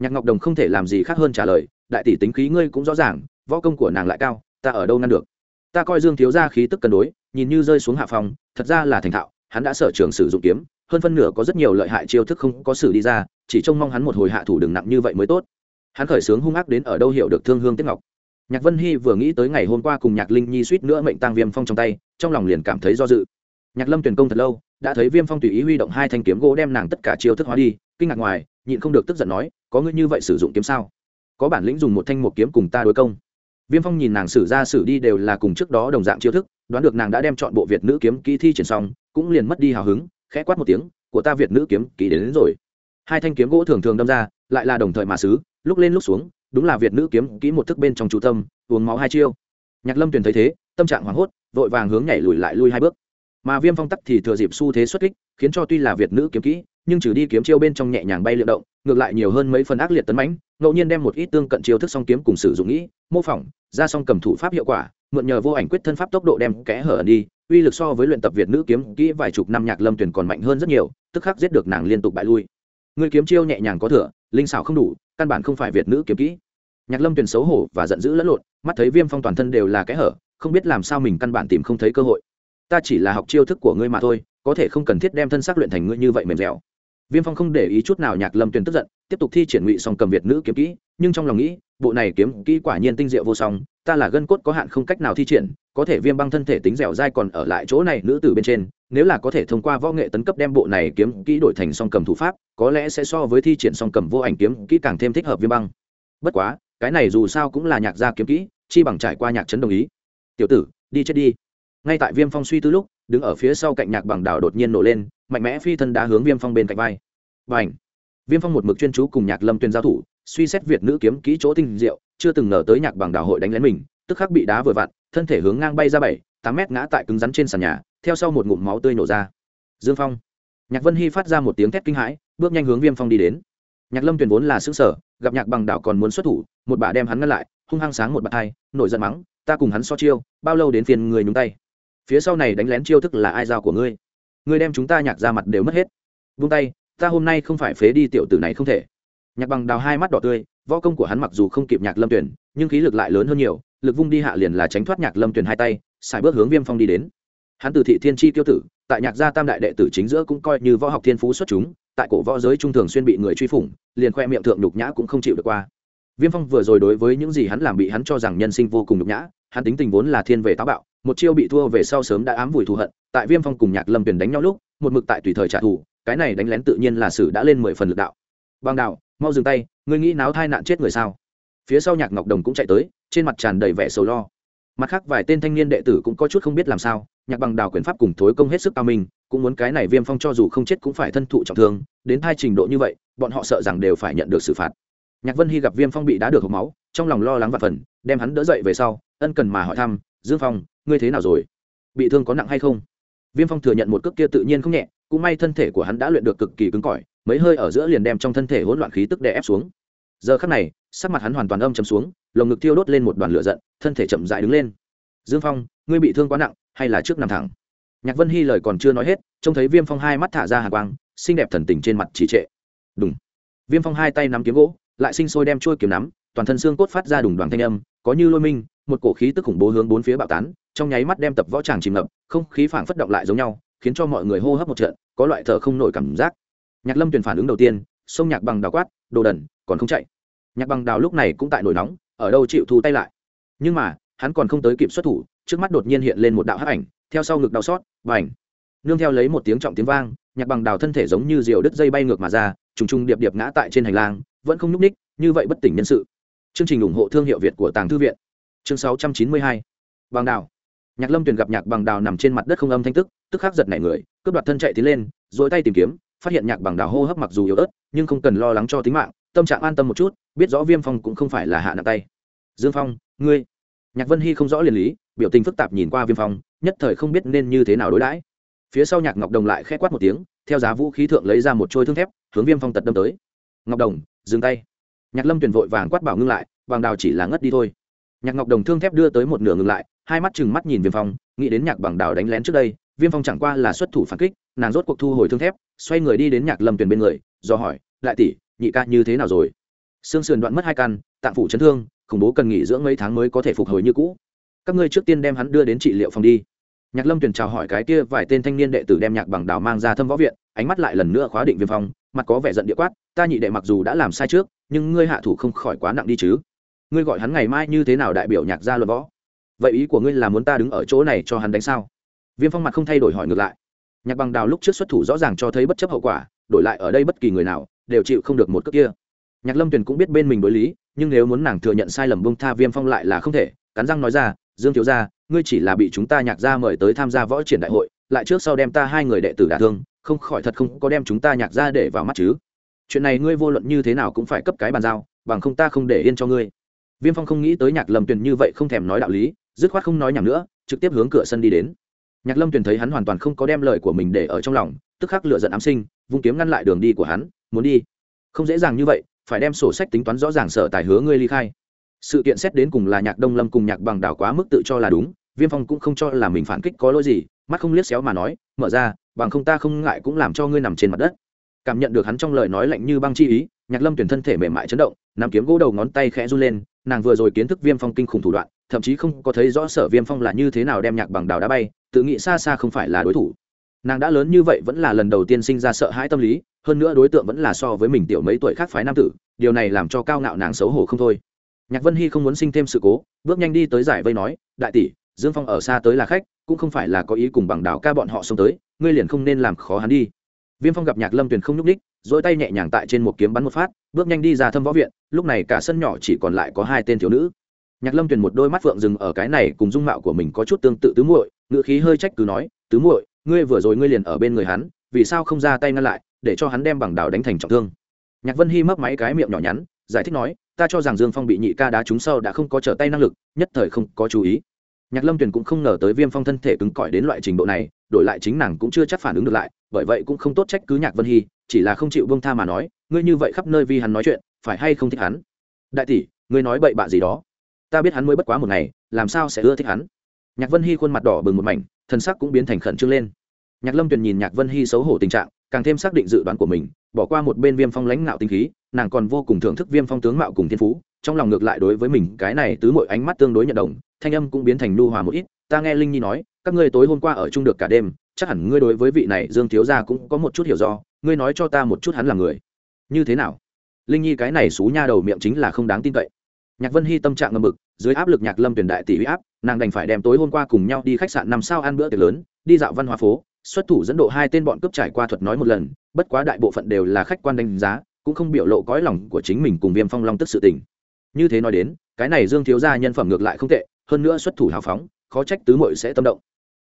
Nhạc ngọc đồng không thể làm gì khác hơn trả lời, đại tỷ tính khí ngươi cũng rõ ràng, võ công của nàng lại cao, ta ở đâu ngăn được? Ta coi dương thiếu ra khí tức cân đối, nhìn như rơi xuống hạ phòng, thật ra là thành thạo, hắn đã sở trường sử dụng kiếm, hơn phân nửa có rất nhiều lợi hại chiêu thức không có xử đi ra, chỉ trông mong hắn một hồi hạ thủ đừng nặng như vậy mới tốt. Hắn khởi sướng hung ác đến ở đâu hiểu được thương hương tiếp ngọc nhạc vân hy vừa nghĩ tới ngày hôm qua cùng nhạc linh nhi suýt nữa mệnh tăng viêm phong trong tay trong lòng liền cảm thấy do dự. Nhạc lâm tuyển công thật lâu đã thấy viêm phong tùy ý huy động hai thanh kiếm gỗ đem nàng tất cả chiêu thức hóa đi kinh ngạc ngoài nhịn không được tức giận nói có ngươi như vậy sử dụng kiếm sao? Có bản lĩnh dùng một thanh một kiếm cùng ta đối công. Viêm phong nhìn nàng xử ra xử đi đều là cùng trước đó đồng dạng chiêu thức đoán được nàng đã đem chọn bộ việt nữ kiếm kỹ thi triển xong cũng liền mất đi hào hứng khẽ quát một tiếng của ta việt nữ kiếm kỹ đến, đến rồi. Hai thanh kiếm gỗ thường thường đâm ra lại là đồng thời mà xứ lúc lên lúc xuống đúng là việt nữ kiếm kỹ một thức bên trong chú tâm, uống máu hai chiêu. Nhạc lâm tuyền thấy thế, tâm trạng hoảng hốt, vội vàng hướng nhảy lùi lại lui hai bước. Mà viêm phong tắc thì thừa dịp xu thế xuất kích, khiến cho tuy là việt nữ kiếm kỹ, nhưng trừ đi kiếm chiêu bên trong nhẹ nhàng bay lượn động, ngược lại nhiều hơn mấy phần ác liệt tấn mãnh, ngẫu nhiên đem một ít tương cận chiêu thức song kiếm cùng sử dụng nghĩ, mô phỏng, ra song cầm thủ pháp hiệu quả, mượn nhờ vô ảnh quyết thân pháp tốc độ đem kẽ hở đi, uy lực so với luyện tập việt nữ kiếm kỹ vài chục năm nhạc lâm tuyển còn mạnh hơn rất nhiều, tức khắc giết được nàng liên tục bại lui. Người kiếm chiêu nhẹ nhàng có thừa, linh xảo không đủ, căn bản không phải việt nữ kiếm kỹ nhạc lâm Tuyền xấu hổ và giận dữ lẫn lộn, mắt thấy viêm phong toàn thân đều là kẽ hở, không biết làm sao mình căn bản tìm không thấy cơ hội. Ta chỉ là học chiêu thức của ngươi mà thôi, có thể không cần thiết đem thân xác luyện thành ngươi như vậy mềm dẻo. Viêm phong không để ý chút nào nhạc lâm tuyền tức giận, tiếp tục thi triển ngụy song cầm việt nữ kiếm kỹ, nhưng trong lòng nghĩ, bộ này kiếm kỹ quả nhiên tinh diệu vô song, ta là gân cốt có hạn không cách nào thi triển, có thể viêm băng thân thể tính dẻo dai còn ở lại chỗ này nữ tử bên trên, nếu là có thể thông qua võ nghệ tấn cấp đem bộ này kiếm kỹ đổi thành song cầm thủ pháp, có lẽ sẽ so với thi triển song cầm vô ảnh kiếm kỹ càng thêm thích hợp viêm băng. Bất quá cái này dù sao cũng là nhạc gia kiếm kỹ, chi bằng trải qua nhạc trấn đồng ý. Tiểu tử, đi chết đi. Ngay tại viêm phong suy tư lúc, đứng ở phía sau cạnh nhạc bằng đảo đột nhiên nổ lên, mạnh mẽ phi thân đá hướng viêm phong bên cạnh vai. Và ảnh viêm phong một mực chuyên chú cùng nhạc lâm tuyên giao thủ, suy xét việt nữ kiếm kỹ chỗ tinh diệu, chưa từng ngờ tới nhạc bằng đảo hội đánh lén mình, tức khắc bị đá vừa vặn, thân thể hướng ngang bay ra bảy, tám mét ngã tại cứng rắn trên sàn nhà, theo sau một ngụm máu tươi nổ ra. Dương phong! Nhạc vân hy phát ra một tiếng thét kinh hãi, bước nhanh hướng viêm phong đi đến nhạc lâm Tuyền vốn là xứ sở gặp nhạc bằng đảo còn muốn xuất thủ, một bà đem hắn ngăn lại, hung hăng sáng một bạt hai, nổi giận mắng, ta cùng hắn so chiêu, bao lâu đến phiền người nhúng tay? Phía sau này đánh lén chiêu thức là ai giao của ngươi? Ngươi đem chúng ta nhạc ra mặt đều mất hết. Vung tay, ta hôm nay không phải phế đi tiểu tử này không thể. Nhạc bằng đào hai mắt đỏ tươi, võ công của hắn mặc dù không kịp nhạc lâm tuyển nhưng khí lực lại lớn hơn nhiều, lực vung đi hạ liền là tránh thoát nhạc lâm tuyển hai tay xài bước hướng viêm phong đi đến. Hắn từ thị thiên tri tiêu tử, tại nhạc gia tam đại đệ tử chính giữa cũng coi như võ học thiên phú xuất chúng tại cổ võ giới trung thường xuyên bị người truy phủng, liền khoe miệng thượng nhục nhã cũng không chịu được qua. Viêm phong vừa rồi đối với những gì hắn làm bị hắn cho rằng nhân sinh vô cùng nhục nhã, hắn tính tình vốn là thiên về táo bạo, một chiêu bị thua về sau sớm đã ám vùi thù hận, tại viêm phong cùng nhạc lâm tuyền đánh nhau lúc, một mực tại tùy thời trả thù, cái này đánh lén tự nhiên là sử đã lên mười phần lực đạo. Bằng đạo mau dừng tay, ngươi nghĩ náo thai nạn chết người sao? Phía sau nhạc ngọc đồng cũng chạy tới, trên mặt tràn đầy vẻ sầu lo mặt khác vài tên thanh niên đệ tử cũng có chút không biết làm sao, nhạc bằng đào quyền pháp cùng thối công hết sức cao minh, cũng muốn cái này viêm phong cho dù không chết cũng phải thân thụ trọng thương, đến hai trình độ như vậy, bọn họ sợ rằng đều phải nhận được xử phạt. Nhạc vân hy gặp viêm phong bị đá được hộp máu, trong lòng lo lắng và phần, đem hắn đỡ dậy về sau, ân cần mà hỏi thăm, dương phong, ngươi thế nào rồi? Bị thương có nặng hay không? Viêm phong thừa nhận một cước kia tự nhiên không nhẹ, cũng may thân thể của hắn đã luyện được cực kỳ cứng cỏi, mấy hơi ở giữa liền đem trong thân thể hỗn loạn khí tức đè ép xuống giờ khắc này, sắc mặt hắn hoàn toàn âm chấm xuống, lồng ngực thiêu đốt lên một đoàn lửa giận, thân thể chậm dại đứng lên. Dương phong, ngươi bị thương quá nặng, hay là trước nằm thẳng? Nhạc vân hy lời còn chưa nói hết, trông thấy viêm phong hai mắt thả ra hạ quang, xinh đẹp thần tình trên mặt trì trệ. Đúng viêm phong hai tay nắm kiếm gỗ, lại sinh sôi đem trôi kiếm nắm, toàn thân xương cốt phát ra đùng đoàn thanh âm, có như lôi minh, một cổ khí tức khủng bố hướng bốn phía bạo tán, trong nháy mắt đem tập võ tràng chìm ngập, không khí phảng phất động lại giống nhau, khiến cho mọi người hô hấp một trận, có loại thở không nổi cảm giác. Nhạc lâm tuyển phản ứng đầu tiên, sông nhạc bằng đào quát, đồ đần còn không chạy. Nhạc bằng đào lúc này cũng tại nổi nóng, ở đâu chịu thu tay lại. Nhưng mà, hắn còn không tới kịp xuất thủ, trước mắt đột nhiên hiện lên một đạo hắc ảnh, theo sau ngực đau xót và ảnh nương theo lấy một tiếng trọng tiếng vang, nhạc bằng đào thân thể giống như diều đứt dây bay ngược mà ra, trùng trùng điệp điệp ngã tại trên hành lang, vẫn không nhúc ních như vậy bất tỉnh nhân sự. Chương trình ủng hộ thương hiệu việt của tàng thư viện. Chương 692. bằng đào. Nhạc lâm tuyền gặp nhạc bằng đào nằm trên mặt đất không âm thanh tức tức khắc giật nảy người, cướp đoạt thân chạy tiến lên dỗi tay tìm kiếm, phát hiện nhạc bằng đào hô hấp mặc dù yếu ớt, nhưng không cần lo lắng cho tính mạng tâm trạng an tâm một chút, biết rõ viêm phong cũng không phải là hạ nặng tay. Dương phong, ngươi. Nhạc vân hy không rõ liền lý, biểu tình phức tạp nhìn qua viêm phong, nhất thời không biết nên như thế nào đối đãi. Phía sau nhạc ngọc đồng lại k h ẽ quát một tiếng, theo giá vũ khí thượng lấy ra một trôi thương thép, hướng viêm phong tật đâm tới. Ngọc đồng, dừng tay. Nhạc lâm tuyển vội vàng quát bảo ngưng lại bằng đào chỉ là ngất đi thôi. Nhạc ngọc đồng thương thép đưa tới một nửa ngừng lại, hai mắt chừng mắt nhìn viêm phong, nghĩ đến nhạc bằng đào đánh lén trước đây, viêm phong chẳng qua là xuất thủ phản kích, nàng rốt cuộc thu hồi thương thép, xoay người đi đến nhạc lâm tuyển bên người, do hỏi, đại tỷ nhị ca như thế nào rồi? Xương sườn đoạn mất hai căn, tạng phủ chấn thương, khủng bố cần nghỉ dưỡng mấy tháng mới có thể phục hồi như cũ. Các ngươi trước tiên đem hắn đưa đến trị liệu phòng đi. Nhạc lâm tuyển chào hỏi cái kia vài tên thanh niên đệ tử đem nhạc bằng đào mang ra thâm võ viện, ánh mắt lại lần nữa khóa định viêm phong, mặt có vẻ giận địa quát, ta nhị đệ mặc dù đã làm sai trước, nhưng ngươi hạ thủ không khỏi quá nặng đi chứ. Ngươi gọi hắn ngày mai như thế nào đại biểu nhạc gia luận võ? Vậy ý của ngươi là muốn ta đứng ở chỗ này cho hắn đánh sao? Viêm phong mặt không thay đổi hỏi ngược lại. Nhạc bằng đào lúc trước xuất thủ rõ ràng cho thấy bất chấp hậu quả, đổi lại ở đây bất kỳ người nào đều chịu không được một cước kia. Nhạc lâm tuyền cũng biết bên mình đối lý, nhưng nếu muốn nàng thừa nhận sai lầm bông tha viêm phong lại là không thể, cắn răng nói ra, dương thiếu gia, ngươi chỉ là bị chúng ta nhạc gia mời tới tham gia võ triển đại hội, lại trước sau đem ta hai người đệ tử đả thương, không khỏi thật không có đem chúng ta nhạc gia để vào mắt chứ. Chuyện này ngươi vô luận như thế nào cũng phải cấp cái bàn giao, bằng không ta không để yên cho ngươi. Viêm phong không nghĩ tới nhạc lâm tuyền như vậy không thèm nói đạo lý, dứt khoát không nói nhảm nữa, trực tiếp hướng cửa sân đi đến. Nhạc lâm tuyền thấy hắn hoàn toàn không có đem lời của mình để ở trong lòng, tức khắc lựa giận ám sinh, vung kiếm ngăn lại đường đi của hắn muốn đi. Không dễ dàng như vậy, phải đem sổ sách tính toán rõ ràng sở tài hứa ngươi ly khai. Sự kiện xét đến cùng là nhạc đông lâm cùng nhạc bằng đảo quá mức tự cho là đúng, viêm phong cũng không cho là mình phản kích có lỗi gì, mắt không liếc xéo mà nói, mở ra, bằng không ta không ngại cũng làm cho ngươi nằm trên mặt đất. Cảm nhận được hắn trong lời nói lạnh như băng chi ý, nhạc lâm tuyển thân thể mềm mại chấn động nằm kiếm gỗ đầu ngón tay khẽ run lên, nàng vừa rồi kiến thức viêm phong kinh khủng thủ đoạn, thậm chí không có thấy rõ sở viêm phong là như thế nào đem nhạc bằng đào đá bay, tự nghĩ xa xa không phải là đối thủ nàng đã lớn như vậy vẫn là lần đầu tiên sinh ra sợ hãi tâm lý, hơn nữa đối tượng vẫn là so với mình tiểu mấy tuổi khác phái nam tử, điều này làm cho cao ngạo nàng xấu hổ không thôi. Nhạc vân hy không muốn sinh thêm sự cố, bước nhanh đi tới giải vây nói, đại tỷ, dương phong ở xa tới là khách, cũng không phải là có ý cùng bằng đảo ca bọn họ xông tới, ngươi liền không nên làm khó hắn đi. Viêm phong gặp nhạc lâm tuyền không nhúc ních dỗi tay nhẹ nhàng tại trên một kiếm bắn một phát, bước nhanh đi ra thâm võ viện, lúc này cả sân nhỏ chỉ còn lại có hai tên thiếu nữ. Nhạc lâm tuyền một đôi mắt phượng dừng ở cái này cùng dung mạo của mình có chút tương tự tứ muội ngựa khí hơi trách cứ nói, tứ muội ngươi vừa rồi ngươi liền ở bên người hắn, vì sao không ra tay ngăn lại, để cho hắn đem bằng đào đánh thành trọng thương? Nhạc vân hy mấp máy cái miệng nhỏ nhắn, giải thích nói, ta cho rằng dương phong bị nhị ca đá trúng sau đã không có trở tay năng lực, nhất thời không có chú ý. Nhạc lâm tuyền cũng không ngờ tới viêm phong thân thể cứng cỏi đến loại trình độ này, đổi lại chính nàng cũng chưa chắc phản ứng được lại, bởi vậy cũng không tốt trách cứ nhạc vân hy, chỉ là không chịu bông tha mà nói, ngươi như vậy khắp nơi vì hắn nói chuyện, phải hay không thích hắn? Đại tỷ, ngươi nói bậy bạ gì đó? Ta biết hắn mới bất quá một ngày, làm sao sẽ ưa thích hắn? Nhạc vân hy khuôn mặt đỏ bừng một mảnh thần sắc cũng biến thành khẩn trương lên. Nhạc lâm tuyền nhìn nhạc vân hy xấu hổ tình trạng, càng thêm xác định dự đoán của mình, bỏ qua một bên viêm phong lãnh ngạo tinh khí, nàng còn vô cùng thưởng thức viêm phong tướng mạo cùng thiên phú, trong lòng ngược lại đối với mình, cái này tứ mọi ánh mắt tương đối nhận đồng, thanh âm cũng biến thành nu hòa một ít, ta nghe linh nhi nói, các ngươi tối hôm qua ở chung được cả đêm, chắc hẳn ngươi đối với vị này dương thiếu gia cũng có một chút hiểu do, ngươi nói cho ta một chút hắn là người. Như thế nào? Linh nhi cái này xú nha đầu miệng chính là không đáng tin cậy. Nhạc vân hy tâm trạng ngầm mực dưới áp lực nhạc lâm tuyển đại tỷ huy áp, nàng đành phải đem tối hôm qua cùng nhau đi khách sạn năm sao ăn bữa tiệc lớn, đi dạo văn hóa phố, xuất thủ dẫn độ hai tên bọn cướp trải qua thuật nói một lần, bất quá đại bộ phận đều là khách quan đánh giá, cũng không biểu lộ cõi lòng của chính mình cùng viêm phong long tức sự tình. Như thế nói đến, cái này dương thiếu gia nhân phẩm ngược lại không tệ, hơn nữa xuất thủ hào phóng, khó trách tứ mội sẽ tâm động.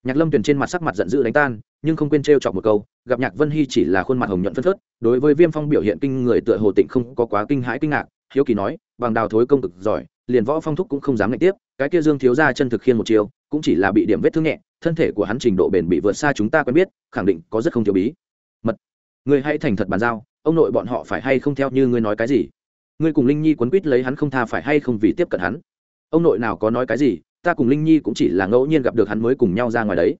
Nhạc lâm tuyền trên mặt sắc mặt giận dữ đánh tan, nhưng không quên t chọc một câu, gặp nhạc vân hy chỉ là khuôn mặt hồng nhuận phân phớt, đối với viêm phong biểu hiện kinh người tựa hồ tịnh không có quá kinh hãi kinh ngạc, hiếu kỳ nói, bằng đào thối công cực giỏi liền võ phong thúc cũng không dám ngạch tiếp, cái kia dương thiếu gia chân thực khiên một chiều cũng chỉ là bị điểm vết thương nhẹ, thân thể của hắn trình độ bền bị vượt xa chúng ta quen biết, khẳng định có rất không thiếu bí. Mật người hãy thành thật bàn giao, ông nội bọn họ phải hay không theo như ngươi nói cái gì? Ngươi cùng linh nhi quấn quýt lấy hắn không tha phải hay không vì tiếp cận hắn? Ông nội nào có nói cái gì, ta cùng linh nhi cũng chỉ là ngẫu nhiên gặp được hắn mới cùng nhau ra ngoài đấy.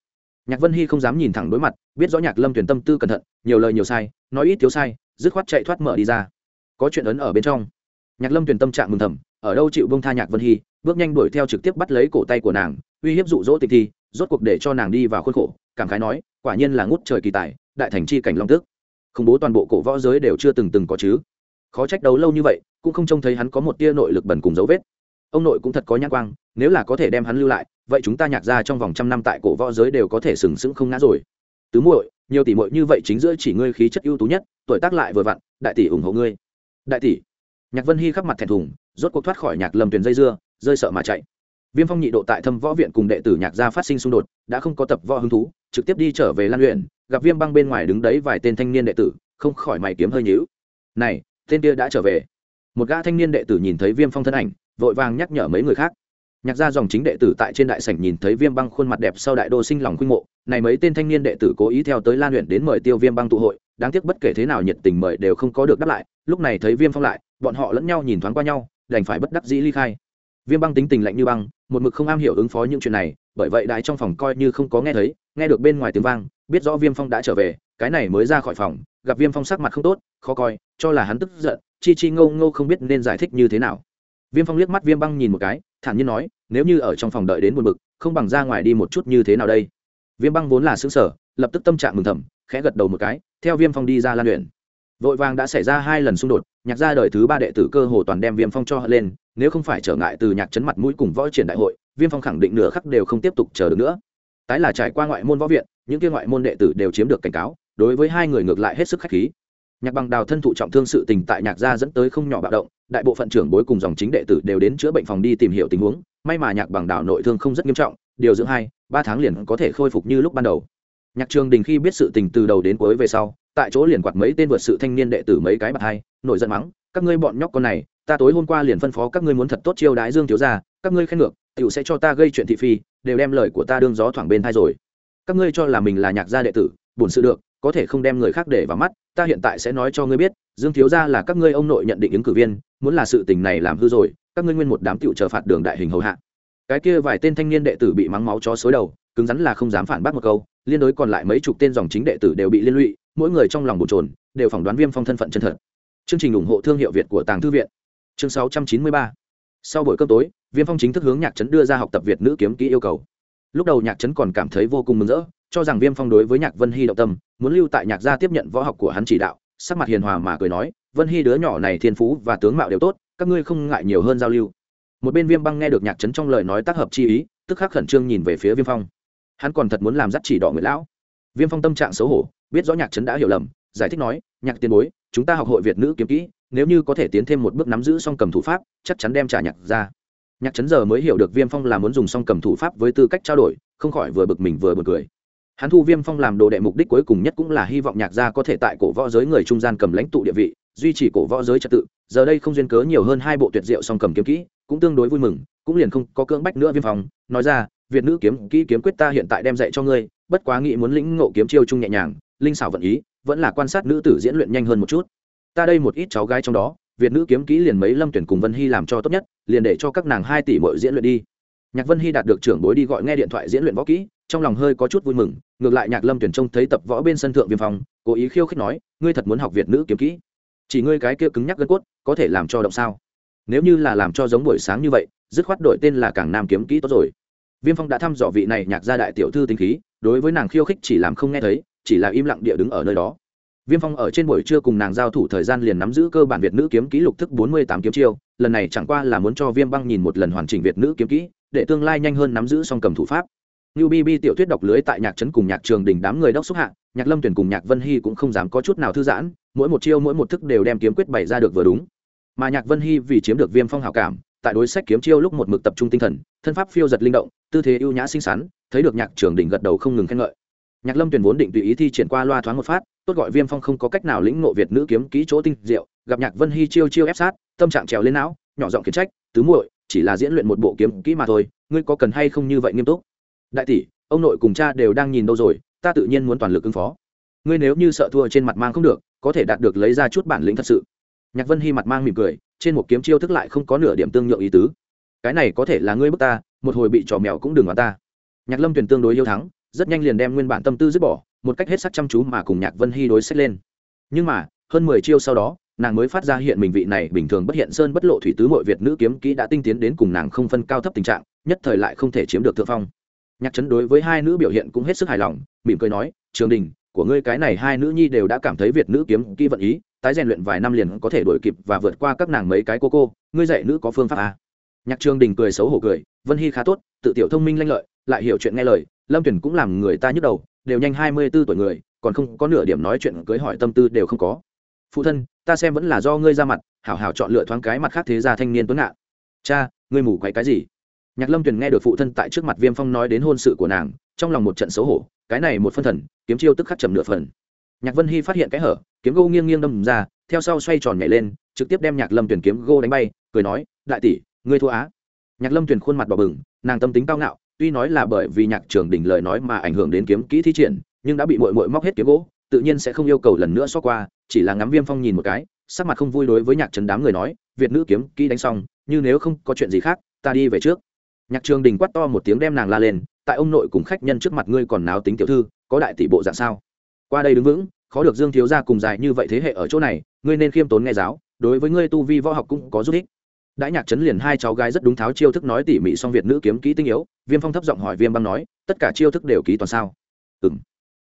Nhạc vân hy không dám nhìn thẳng đối mặt, biết rõ nhạc lâm tuyển tâm tư cẩn thận, nhiều lời nhiều sai, nói ít thiếu sai, dứt khoát chạy thoát mở đi ra. Có chuyện ấn ở bên trong. Nhạc lâm tuyển tâm trạng mừng thầm ở đâu chịu bông tha nhạc vân hy, bước nhanh đuổi theo trực tiếp bắt lấy cổ tay của nàng, uy hiếp dụ dỗ tịch thi, rốt cuộc để cho nàng đi vào khuôn khổ, cảm khái nói, quả nhiên là ngút trời kỳ tài, đại thành chi cảnh long tước. Khủng bố toàn bộ cổ võ giới đều chưa từng từng có chứ. Khó trách đấu lâu như vậy, cũng không trông thấy hắn có một tia nội lực bẩn cùng dấu vết. Ông nội cũng thật có nhãn quang, nếu là có thể đem hắn lưu lại, vậy chúng ta nhạc ra trong vòng trăm năm tại cổ võ giới đều có thể sừng sững không ngã rồi. Tứ muội, nhiều tỷ muội như vậy chính giữa chỉ ngươi khí chất ưu tú nhất, tuổi tác lại vừa vặn, đại tỷ ủng hộ ngươi. Đại tỷ. Nhạc vân hy khắp mặt thẹn thùng rốt cuộc thoát khỏi nhạc lâm tuyền dây dưa, rơi sợ mà chạy. Viêm phong nhị độ tại thâm võ viện cùng đệ tử nhạc gia phát sinh xung đột, đã không có tập võ hứng thú, trực tiếp đi trở về lan luyện gặp viêm băng bên ngoài đứng đấy vài tên thanh niên đệ tử, không khỏi mày kiếm hơi nhíu. Này, tên kia đã trở về. Một gã thanh niên đệ tử nhìn thấy viêm phong thân ảnh, vội vàng nhắc nhở mấy người khác. Nhạc gia dòng chính đệ tử tại trên đại sảnh nhìn thấy viêm băng khuôn mặt đẹp sau đại đô sinh lòng khuynh mộ, này mấy tên thanh niên đệ tử cố ý theo tới lan luyện đến mời tiêu viêm băng tụ hội, đáng tiếc bất kể thế nào nhiệt tình mời đều không có được đáp lại, lúc này thấy viêm phong lại, bọn họ lẫn nhau nhìn thoáng qua nhau đành phải bất đắc dĩ ly khai. Viêm băng tính tình lạnh như băng, một mực không am hiểu ứng phó những chuyện này, bởi vậy đại trong phòng coi như không có nghe thấy, nghe được bên ngoài tiếng vang, biết rõ viêm phong đã trở về, cái này mới ra khỏi phòng, gặp viêm phong sắc mặt không tốt, khó coi, cho là hắn tức giận, chi chi ngô ngô không biết nên giải thích như thế nào. Viêm phong liếc mắt viêm băng nhìn một cái, thản nhiên nói, nếu như ở trong phòng đợi đến một bực, không bằng ra ngoài đi một chút như thế nào đây? Viêm băng vốn là xứng sở lập tức tâm trạng mừng thầm, khẽ gật đầu một cái, theo viêm phong đi ra lan luyện vội vàng đã xảy ra hai lần xung đột, nhạc Gia đời thứ ba đệ tử cơ hồ toàn đem viêm phong cho lên, nếu không phải trở ngại từ nhạc chấn mặt mũi cùng võ triển đại hội, viêm phong khẳng định nửa khắc đều không tiếp tục chờ được nữa. Tái là trải qua ngoại môn võ viện, những kia ngoại môn đệ tử đều chiếm được cảnh cáo, đối với hai người ngược lại hết sức khách khí. Nhạc bằng đào thân thụ trọng thương sự tình tại nhạc gia dẫn tới không nhỏ bạo động, đại bộ phận trưởng bối cùng dòng chính đệ tử đều đến chữa bệnh phòng đi tìm hiểu tình huống, may mà nhạc bằng đào nội thương không rất nghiêm trọng, điều dưỡng hai, ba tháng liền có thể khôi phục như lúc ban đầu nhạc trường đình khi biết sự tình từ đầu đến cuối về sau, tại chỗ liền quạt mấy tên vượt sự thanh niên đệ tử mấy cái bạc hai, nổi giận mắng, các ngươi bọn nhóc con này, ta tối hôm qua liền phân phó các ngươi muốn thật tốt chiêu đái dương thiếu gia, các ngươi khen ngược, tiểu sẽ cho ta gây chuyện thị phi, đều đem lời của ta đương gió thoảng bên thai rồi. Các ngươi cho là mình là nhạc gia đệ tử bổn sự được, có thể không đem người khác để vào mắt, ta hiện tại sẽ nói cho ngươi biết, dương thiếu gia là các ngươi ông nội nhận định ứng cử viên, muốn là sự tình này làm hư rồi, các ngươi nguyên một đám tiểu chờ phạt đường đại hình hầu hạ. Cái kia vài tên thanh niên đệ tử bị mắng máu chó xối đầu cứng rắn là không dám phản bác một câu, liên đối còn lại mấy chục tên dòng chính đệ tử đều bị liên lụy, mỗi người trong lòng bồn trồn đều phỏng đoán viêm phong thân phận chân thật. Chương trình ủng hộ thương hiệu việt của tàng thư viện. Chương 693. sau buổi cơm tối, viêm phong chính thức hướng nhạc trấn đưa ra học tập việt nữ kiếm kỹ yêu cầu. Lúc đầu nhạc trấn còn cảm thấy vô cùng mừng rỡ, cho rằng viêm phong đối với nhạc vân hy động tâm, muốn lưu tại nhạc gia tiếp nhận võ học của hắn chỉ đạo, sắc mặt hiền hòa mà cười nói, vân hy đứa nhỏ này thiên phú và tướng mạo đều tốt, các ngươi không ngại nhiều hơn giao lưu. Một bên viêm băng nghe được nhạc trấn trong lời nói tác hợp chi ý, tức khắc khẩn trương nhìn về phía viêm phong hắn còn thật muốn làm dắt chỉ đỏ người lão. Viêm phong tâm trạng xấu hổ, biết rõ nhạc trấn đã hiểu lầm, giải thích nói, nhạc tiền bối, chúng ta học hội việt nữ kiếm kỹ, nếu như có thể tiến thêm một bước nắm giữ song cầm thủ pháp, chắc chắn đem trả nhạc ra. Nhạc trấn giờ mới hiểu được viêm phong là muốn dùng song cầm thủ pháp với tư cách trao đổi, không khỏi vừa bực mình vừa bực cười. Hắn thu viêm phong làm đồ đệ mục đích cuối cùng nhất cũng là hy vọng nhạc gia có thể tại cổ võ giới người trung gian cầm lãnh tụ địa vị, duy trì cổ võ giới trật tự, giờ đây không duyên cớ nhiều hơn hai bộ tuyệt diệu song cầm kiếm kỹ, cũng tương đối vui mừng, cũng liền không có cưỡng bách nữa viêm phong, nói ra việt nữ kiếm kỹ kiếm quyết ta hiện tại đem dạy cho ngươi, bất quá nghĩ muốn lĩnh ngộ kiếm chiêu chung nhẹ nhàng, linh xảo vận ý, vẫn là quan sát nữ tử diễn luyện nhanh hơn một chút. Ta đây một ít cháu gái trong đó, việt nữ kiếm kỹ liền mấy lâm tuyển cùng vân hy làm cho tốt nhất, liền để cho các nàng hai tỷ mọi diễn luyện đi. Nhạc vân hy đạt được trưởng bối đi gọi nghe điện thoại diễn luyện võ kỹ, trong lòng hơi có chút vui mừng, ngược lại nhạc lâm tuyển trông thấy tập võ bên sân thượng viêm phòng cố ý khiêu khích nói, ngươi thật muốn học việt nữ kiếm kỹ? Chỉ ngươi cái kia cứng nhắc gân cốt, có thể làm cho động sao? Nếu như là làm cho giống buổi sáng như vậy, dứt khoát đổi tên là cảng nam kiếm kỹ tốt rồi viêm phong đã thăm dò vị này nhạc gia đại tiểu thư tính khí, đối với nàng khiêu khích chỉ làm không nghe thấy, chỉ là im lặng địa đứng ở nơi đó. Viêm phong ở trên buổi trưa cùng nàng giao thủ thời gian liền nắm giữ cơ bản việt nữ kiếm kỹ lục thức bốn mươi tám kiếm chiêu, lần này chẳng qua là muốn cho viêm băng nhìn một lần hoàn chỉnh việt nữ kiếm kỹ, để tương lai nhanh hơn nắm giữ song cầm thủ pháp. Như bb tiểu thuyết đọc lưới tại nhạc trấn cùng nhạc trường đình đám người đốc xúc hạ, nhạc lâm tuyển cùng nhạc vân hy cũng không dám có chút nào thư giãn, mỗi một chiêu mỗi một thức đều đem kiếm quyết bày ra được vừa đúng. Mà nhạc vân hy vì chiếm được viêm phong hảo cảm tại đối sách kiếm chiêu lúc một mực tập trung tinh thần, thân pháp phiêu giật linh động, tư thế ưu nhã xinh xắn, thấy được nhạc trường đỉnh gật đầu không ngừng khen ngợi. Nhạc lâm tuyển vốn định tùy ý thi triển qua loa thoáng một phát, tốt gọi viêm phong không có cách nào lĩnh ngộ việt nữ kiếm kỹ chỗ tinh diệu, gặp nhạc vân hy chiêu chiêu ép sát, tâm trạng trèo lên não, nhỏ giọng khiển trách, tứ muội, chỉ là diễn luyện một bộ kiếm kỹ mà thôi, ngươi có cần hay không như vậy nghiêm túc? Đại tỷ, ông nội cùng cha đều đang nhìn đâu rồi, ta tự nhiên muốn toàn lực ứng phó. Ngươi nếu như sợ thua trên mặt mang không được, có thể đạt được lấy ra chút bản lĩnh thật sự. Nhạc vân hy mặt mang mỉm cười trên một kiếm chiêu thức lại không có nửa điểm tương nhượng ý tứ. Cái này có thể là ngươi bức ta, một hồi bị trò mèo cũng đừng vào ta. Nhạc lâm tuyển tương đối yêu thắng, rất nhanh liền đem nguyên bản tâm tư dứt bỏ, một cách hết sắc chăm chú mà cùng nhạc vân hy đối xét lên. Nhưng mà, hơn mười chiêu sau đó, nàng mới phát ra hiện mình vị này bình thường bất hiện sơn bất lộ thủy tứ mội việt nữ kiếm kỹ đã tinh tiến đến cùng nàng không phân cao thấp tình trạng, nhất thời lại không thể chiếm được thượng phong. Nhạc trấn đối với hai nữ biểu hiện cũng hết sức hài lòng, mỉm cười nói, trường đình của ngươi cái này hai nữ nhi đều đã cảm thấy việt nữ kiếm kỹ vận ý, tái rèn luyện vài năm liền có thể đổi kịp và vượt qua các nàng mấy cái cô cô, ngươi dạy nữ có phương pháp à. nhạc trường đình cười xấu hổ cười, vân hy khá tốt, tự tiểu thông minh lanh lợi, lại hiểu chuyện nghe lời, lâm tuyển cũng làm người ta nhức đầu, đều nhanh hai mươi b ố tuổi người, còn không có nửa điểm nói chuyện cưới hỏi tâm tư đều không có. Phụ thân, ta xem vẫn là do ngươi ra mặt, hảo hảo chọn lựa thoáng cái mặt khác thế gia thanh niên tuấn ngạn cha, ngươi mù quấy cái gì? Nhạc lâm tuyền nghe được phụ thân tại trước mặt viêm phong nói đến hôn sự của nàng, trong lòng một trận xấu hổ cái này một phân thần, kiếm chiêu tức khắc chầm nửa phần. Nhạc vân hy phát hiện cái hở, kiếm gô nghiêng nghiêng đâm ra, theo sau xoay tròn nhảy lên, trực tiếp đem nhạc lâm tuyển kiếm gô đánh bay, cười nói, đại tỷ, ngươi thua á. Nhạc lâm tuyển khuôn mặt đỏ bừng, nàng tâm tính cao ngạo, tuy nói là bởi vì nhạc trường đỉnh lời nói mà ảnh hưởng đến kiếm kỹ thi triển, nhưng đã bị mội mội móc hết kiếm gỗ, tự nhiên sẽ không yêu cầu lần nữa xót qua, chỉ là ngắm viêm phong nhìn một cái, sắc mặt không vui đối với nhạc trấn đám người nói, việt nữ kiếm kỹ đánh xong, như nếu không có chuyện gì khác, ta đi về trước. Nhạc trường đình quát to một tiếng đem nàng la lên tại ông nội cùng khách nhân trước mặt ngươi còn náo tính tiểu thư, có đại tỷ bộ dạng sao? Qua đây đứng vững, khó được dương thiếu gia cùng dài như vậy thế hệ ở chỗ này, ngươi nên khiêm tốn nghe giáo, đối với ngươi tu vi võ học cũng có giúp ích. Đại nhạc chấn liền hai cháu gái rất đúng tháo chiêu thức nói tỉ mỉ xong việt nữ kiếm kỹ tinh yếu, viêm phong thấp giọng hỏi viêm băng nói, tất cả chiêu thức đều ký toàn sao? Ừng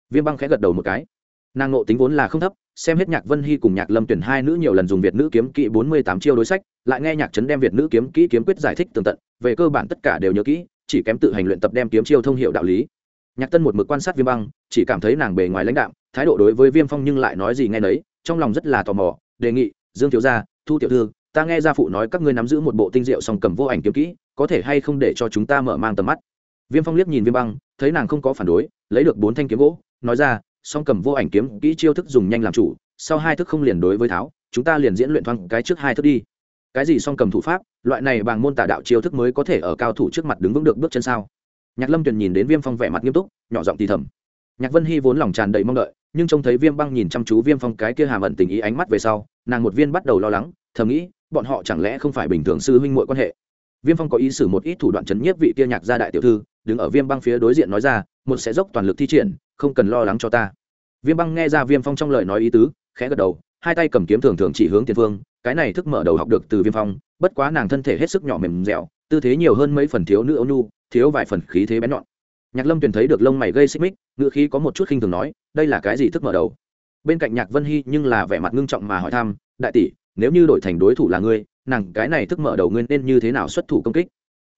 viêm băng khẽ gật đầu một cái. Nàng ngộ tính vốn là không thấp, xem hết nhạc vân hy cùng nhạc lâm tuyển hai nữ nhiều lần dùng việt nữ kiếm kỹ bốn mươi tám chiêu đối sách, lại nghe nhạc trấn đem việt nữ kiếm kỹ kiếm quyết giải thích tường tận, về cơ bản tất cả đều nhớ kỹ chỉ kém tự hành luyện tập đem kiếm chiêu thông hiệu đạo lý. Nhạc tân một mực quan sát viêm băng, chỉ cảm thấy nàng bề ngoài lãnh đạo thái độ đối với viêm phong nhưng lại nói gì nghe nấy, trong lòng rất là tò mò, đề nghị, dương thiếu gia, thu tiểu thư, ta nghe gia phụ nói các ngươi nắm giữ một bộ tinh diệu song cầm vô ảnh kiếm kỹ, có thể hay không để cho chúng ta mở mang tầm mắt? Viêm phong liếc nhìn viêm băng, thấy nàng không có phản đối, lấy được bốn thanh kiếm gỗ, nói ra, song cầm vô ảnh kiếm kỹ chiêu thức dùng nhanh làm chủ, sau hai thức không liền đối với tháo, chúng ta liền diễn luyện thoáng cái trước hai thức đi cái gì song cầm thủ pháp, loại này bằng môn tả đạo chiêu thức mới có thể ở cao thủ trước mặt đứng vững được bước chân sao? Nhạc lâm tuyền nhìn đến viêm phong vẻ mặt nghiêm túc, nhỏ giọng thì thầm. Nhạc vân hy vốn lòng tràn đầy mong đợi, nhưng trông thấy viêm băng nhìn chăm chú viêm phong cái kia hàm ẩn tình ý ánh mắt về sau, nàng một viên bắt đầu lo lắng, thầm nghĩ, bọn họ chẳng lẽ không phải bình thường sư huynh muội quan hệ? Viêm phong có ý xử một ít thủ đoạn chấn nhiếp vị kia nhạc gia đại tiểu thư, đứng ở viêm băng phía đối diện nói ra, một sẽ dốc toàn lực thi triển, không cần lo lắng cho ta. Viêm băng nghe ra viêm phong trong lời nói ý tứ, khẽ gật đầu, hai tay cầm kiếm thường thường chỉ hướng tiền phương cái này thức mở đầu học được từ viêm phong, bất quá nàng thân thể hết sức nhỏ mềm dẻo, tư thế nhiều hơn mấy phần thiếu nữ âu nhu, thiếu vài phần khí thế bén nhọn. Nhạc lâm tuyền thấy được lông mày gây xích mích ngự khí có một chút khinh thường nói, đây là cái gì thức mở đầu? Bên cạnh nhạc vân hy nhưng là vẻ mặt ngưng trọng mà hỏi thăm, đại tỷ, nếu như đổi thành đối thủ là ngươi, nàng, cái này thức mở đầu ngươi nên như thế nào xuất thủ công kích?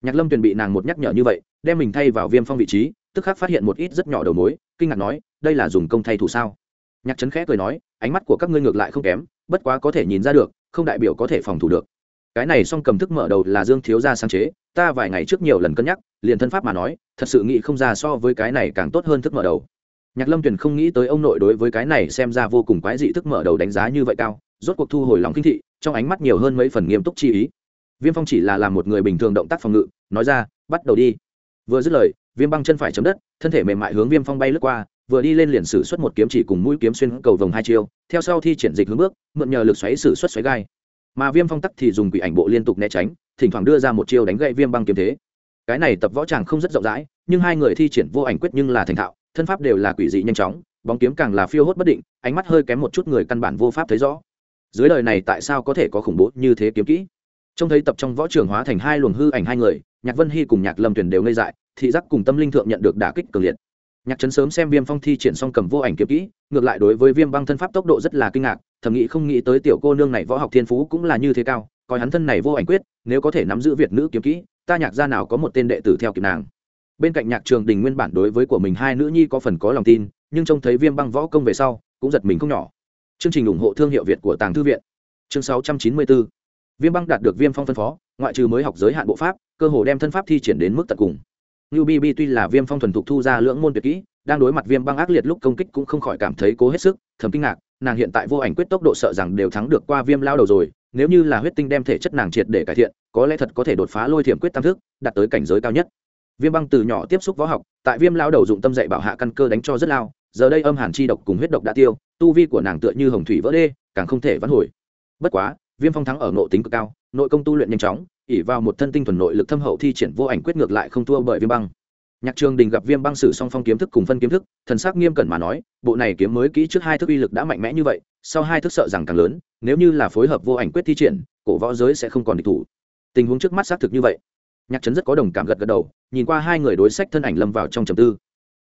Nhạc lâm tuyền bị nàng một nhắc nhở như vậy, đem mình thay vào viêm phong vị trí, tức khắc phát hiện một ít rất nhỏ đầu mối, kinh ngạc nói, đây là dùng công thay thủ sao? Nhạc trấn khẽ cười nói, ánh mắt của các ngươi ngược lại không kém, bất quá có thể nhìn ra được không đại biểu có thể phòng thủ được. Cái này song cầm thức mở đầu là dương thiếu gia sáng chế, ta vài ngày trước nhiều lần cân nhắc, liền thân pháp mà nói, thật sự nghĩ không ra so với cái này càng tốt hơn thức mở đầu. Nhạc lâm tuyền không nghĩ tới ông nội đối với cái này xem ra vô cùng quái dị thức mở đầu đánh giá như vậy cao, rốt cuộc thu hồi lòng kinh thị, trong ánh mắt nhiều hơn mấy phần nghiêm túc chi ý. Viêm phong chỉ là làm một người bình thường động tác phòng ngự, nói ra, bắt đầu đi. Vừa dứt lời, viêm băng chân phải chấm đất, thân thể mềm mại hướng viêm phong bay lướt qua vừa đi lên liền sử xuất một kiếm chỉ cùng mũi kiếm xuyên cầu vòng hai chiêu, theo sau thi triển dịch hướng bước, mượn nhờ lực xoáy sử xuất xoáy gai. Mà viêm phong tắc thì dùng quỷ ảnh bộ liên tục né tránh, thỉnh thoảng đưa ra một chiêu đánh gậy viêm băng kiếm thế. Cái này tập võ chàng không rất rộng rãi, nhưng hai người thi triển vô ảnh quyết nhưng là thành thạo, thân pháp đều là quỷ dị nhanh chóng, bóng kiếm càng là phiêu hốt bất định, ánh mắt hơi kém một chút người căn bản vô pháp thấy rõ. Dưới đời này tại sao có thể có khủng bố như thế kiếm kỹ? Trông thấy tập trong võ trường hóa thành hai luồng hư ảnh hai người, nhạc vân hi cùng nhạc lâm tuyển đều ngây dại, thị giác cùng tâm linh thượng nhận được đả kích cường liệt nhạc trấn sớm xem viêm phong thi triển xong cầm vô ảnh kiếm kỹ, ngược lại đối với viêm băng thân pháp tốc độ rất là kinh ngạc, thầm nghĩ không nghĩ tới tiểu cô nương này võ học thiên phú cũng là như thế cao, coi hắn thân này vô ảnh quyết, nếu có thể nắm giữ việt nữ kiếm kỹ, ta nhạc gia nào có một tên đệ tử theo kịp nàng. Bên cạnh nhạc trường đình nguyên bản đối với của mình hai nữ nhi có phần có lòng tin, nhưng trông thấy viêm băng võ công về sau, cũng giật mình không nhỏ. Chương trình ủng hộ thương hiệu việt của tàng thư viện. Chương 694. viêm băng đạt được viêm phong phân phó, ngoại trừ mới học giới hạn bộ pháp, cơ hồ đem thân pháp thi triển đến mức tận cùng. Nưu bb tuy là viêm phong thuần thục thu ra lưỡng môn tuyệt kỹ, đang đối mặt viêm băng ác liệt lúc công kích cũng không khỏi cảm thấy cố hết sức, thầm kinh ngạc, nàng hiện tại vô ảnh quyết tốc độ sợ rằng đều thắng được qua viêm lao đầu rồi, nếu như là huyết tinh đem thể chất nàng triệt để cải thiện, có lẽ thật có thể đột phá lôi thiểm quyết tam thức, đạt tới cảnh giới cao nhất. Viêm băng từ nhỏ tiếp xúc võ học, tại viêm lao đầu dụng tâm dạy bảo hạ căn cơ đánh cho rất lao, giờ đây âm hàn chi độc cùng huyết độc đã tiêu, tu vi của nàng tựa như hồng thủy vỡ đê, càng không thể vãn hồi. Bất quá, viêm phong thắng ở nội tính cực cao, nội công tu luyện nhanh chóng ỉ vào một thân tinh thuần nội lực thâm hậu thi triển vô ảnh quyết ngược lại không thua bởi viêm băng. Nhạc trường đình gặp viêm băng sử song phong kiếm thức cùng phân kiếm thức, thần sắc nghiêm cẩn mà nói, bộ này kiếm mới kỹ trước hai thức uy lực đã mạnh mẽ như vậy, sau hai thức sợ rằng càng lớn, nếu như là phối hợp vô ảnh quyết thi triển, cổ võ giới sẽ không còn địch thủ. Tình huống trước mắt xác thực như vậy. Nhạc trấn rất có đồng cảm gật gật đầu, nhìn qua hai người đối sách thân ảnh lâm vào trong trầm tư.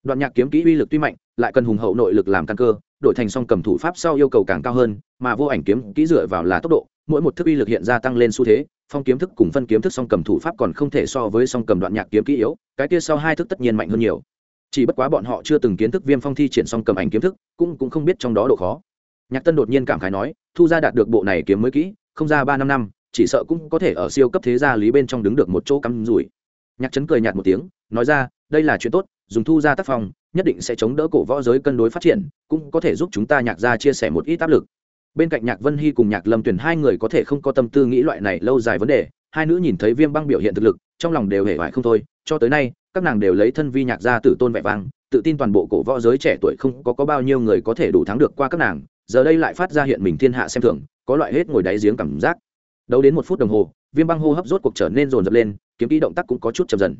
Đoạn nhạc kiếm kỹ uy lực tuy mạnh, lại cần hùng hậu nội lực làm căn cơ, đổi thành song cầm thủ pháp sau yêu cầu càng cao hơn, mà vô ảnh kiếm kỹ dựa vào là tốc độ, mỗi một thức uy lực hiện ra tăng lên xu thế phong kiếm thức cùng phân kiếm thức song cầm thủ pháp còn không thể so với song cầm đoạn nhạc kiếm kỹ yếu, cái kia sau hai thức tất nhiên mạnh hơn nhiều. Chỉ bất quá bọn họ chưa từng kiến thức viêm phong thi triển song cầm ảnh kiếm thức, cũng cũng không biết trong đó độ khó. Nhạc tân đột nhiên cảm khái nói, thu ra đạt được bộ này kiếm mới kỹ, không ra ba năm năm, chỉ sợ cũng có thể ở siêu cấp thế gia lý bên trong đứng được một chỗ cắm rủi. Nhạc trấn cười nhạt một tiếng, nói ra, đây là chuyện tốt, dùng thu ra tác phong, nhất định sẽ chống đỡ cổ võ giới cân đối phát triển, cũng có thể giúp chúng ta nhạc ra chia sẻ một ít áp lực bên cạnh nhạc vân hy cùng nhạc lâm tuyển hai người có thể không có tâm tư nghĩ loại này lâu dài vấn đề hai nữ nhìn thấy viêm băng biểu hiện thực lực trong lòng đều hề hoài không thôi cho tới nay các nàng đều lấy thân vi nhạc gia tử tôn vẻ vang tự tin toàn bộ cổ võ giới trẻ tuổi không có, có bao nhiêu người có thể đủ thắng được qua các nàng giờ đây lại phát ra hiện mình thiên hạ xem thường có loại hết ngồi đáy giếng cảm giác đấu đến một phút đồng hồ viêm băng hô hấp rốt cuộc trở nên rồn rập lên kiếm kỹ động tác cũng có chút chậm dần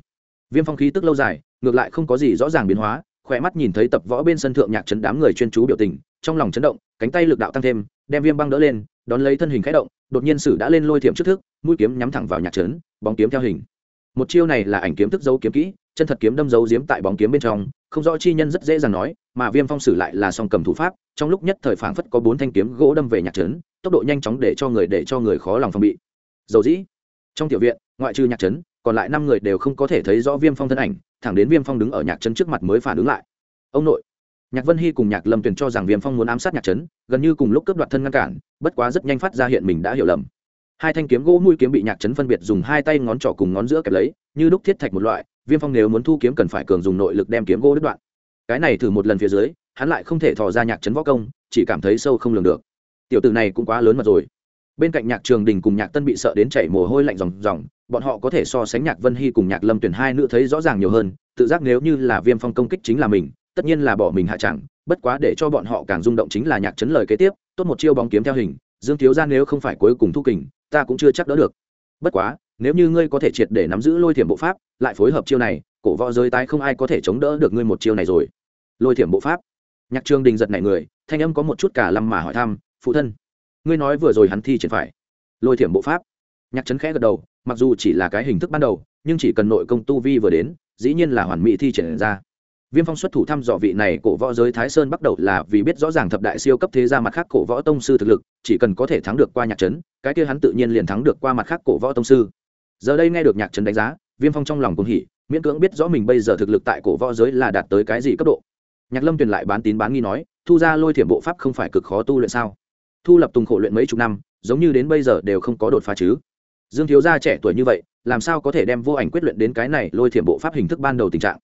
viêm phong khí tức lâu dài ngược lại không có gì rõ ràng biến hóa khỏe mắt nhìn thấy tập võ bên sân thượng nhạc trấn đám người chuyên chú biểu tình trong lòng chấn động, cánh tay lực đạo tăng thêm, đem viêm băng đỡ lên, đón lấy thân hình khẽ động, đột nhiên sử đã lên lôi thiểm trước thức mũi kiếm nhắm thẳng vào nhạc trấn, bóng kiếm theo hình. Một chiêu này là ảnh kiếm thức dấu kiếm kỹ, chân thật kiếm đâm dấu giếm tại bóng kiếm bên trong, không rõ chi nhân rất dễ dàng nói, mà viêm phong sử lại là song cầm thủ pháp, trong lúc nhất thời phảng phất có bốn thanh kiếm gỗ đâm về nhạc trấn, tốc độ nhanh chóng để cho người để cho người khó lòng phòng bị. Dầu dĩ, trong tiểu viện, ngoại trừ nhạc trấn, còn lại năm người đều không có thể thấy rõ viêm phong thân ảnh, thẳng đến viêm phong đứng ở nhạc trấn trước mặt mới phản ứng lại. Ông nội nhạc vân hy cùng nhạc lâm tuyền cho rằng viêm phong muốn ám sát nhạc trấn gần như cùng lúc cướp đoạt thân ngăn cản, bất quá rất nhanh phát ra hiện mình đã hiểu lầm. Hai thanh kiếm gỗ mũi kiếm bị nhạc trấn phân biệt dùng hai tay ngón trỏ cùng ngón giữa kẹp lấy, như đúc thiết thạch một loại, viêm phong nếu muốn thu kiếm cần phải cường dùng nội lực đem kiếm gỗ đứt đoạn. Cái này thử một lần phía dưới, hắn lại không thể thò ra nhạc trấn võ công, chỉ cảm thấy sâu không lường được. Tiểu tử này cũng quá lớn mật rồi. Bên cạnh nhạc trường đình cùng nhạc tân bị sợ đến chảy mồ hôi lạnh ròng ròng, bọn họ có thể so sánh nhạc vân hy cùng nhạc lâm tuyển hai nữ thấy rõ ràng nhiều hơn, tự giác nếu như là viêm phong công kích chính là mình tất nhiên là bỏ mình hạ chẳng, bất quá để cho bọn họ càng rung động chính là nhạc chấn lời kế tiếp, tốt một chiêu bóng kiếm theo hình, dương thiếu ra nếu không phải cuối cùng thu kình, ta cũng chưa chắc đỡ được. Bất quá, nếu như ngươi có thể triệt để nắm giữ lôi thiểm bộ pháp, lại phối hợp chiêu này, cổ võ giới tái không ai có thể chống đỡ được ngươi một chiêu này rồi. Lôi thiểm bộ pháp. Nhạc trường đình giật này người, thanh âm có một chút cả lâm mà hỏi thăm, phụ thân, ngươi nói vừa rồi hắn thi triển phải. Lôi thiểm bộ pháp. Nhạc trấn khẽ gật đầu, mặc dù chỉ là cái hình thức ban đầu, nhưng chỉ cần nội công tu vi vừa đến, dĩ nhiên là hoàn mỹ thi triển ra viêm phong xuất thủ thăm dò vị này cổ võ giới thái sơn bắt đầu là vì biết rõ ràng thập đại siêu cấp thế gia mặt khác cổ võ tông sư thực lực, chỉ cần có thể thắng được qua nhạc trấn, cái kia hắn tự nhiên liền thắng được qua mặt khác cổ võ tông sư. Giờ đây nghe được nhạc trấn đánh giá, viêm phong trong lòng cũng hỉ, miễn cưỡng biết rõ mình bây giờ thực lực tại cổ võ giới là đạt tới cái gì cấp độ. Nhạc lâm truyền lại bán tín bán nghi nói, thu ra lôi thiểm bộ pháp không phải cực khó tu luyện sao? Thu lập tùng khổ luyện mấy chục năm, giống như đến bây giờ đều không có đột phá chứ. Dương thiếu gia trẻ tuổi như vậy, làm sao có thể đem vô ảnh quyết luyện đến cái này lôi thiểm bộ pháp hình thức ban đầu tình trạng?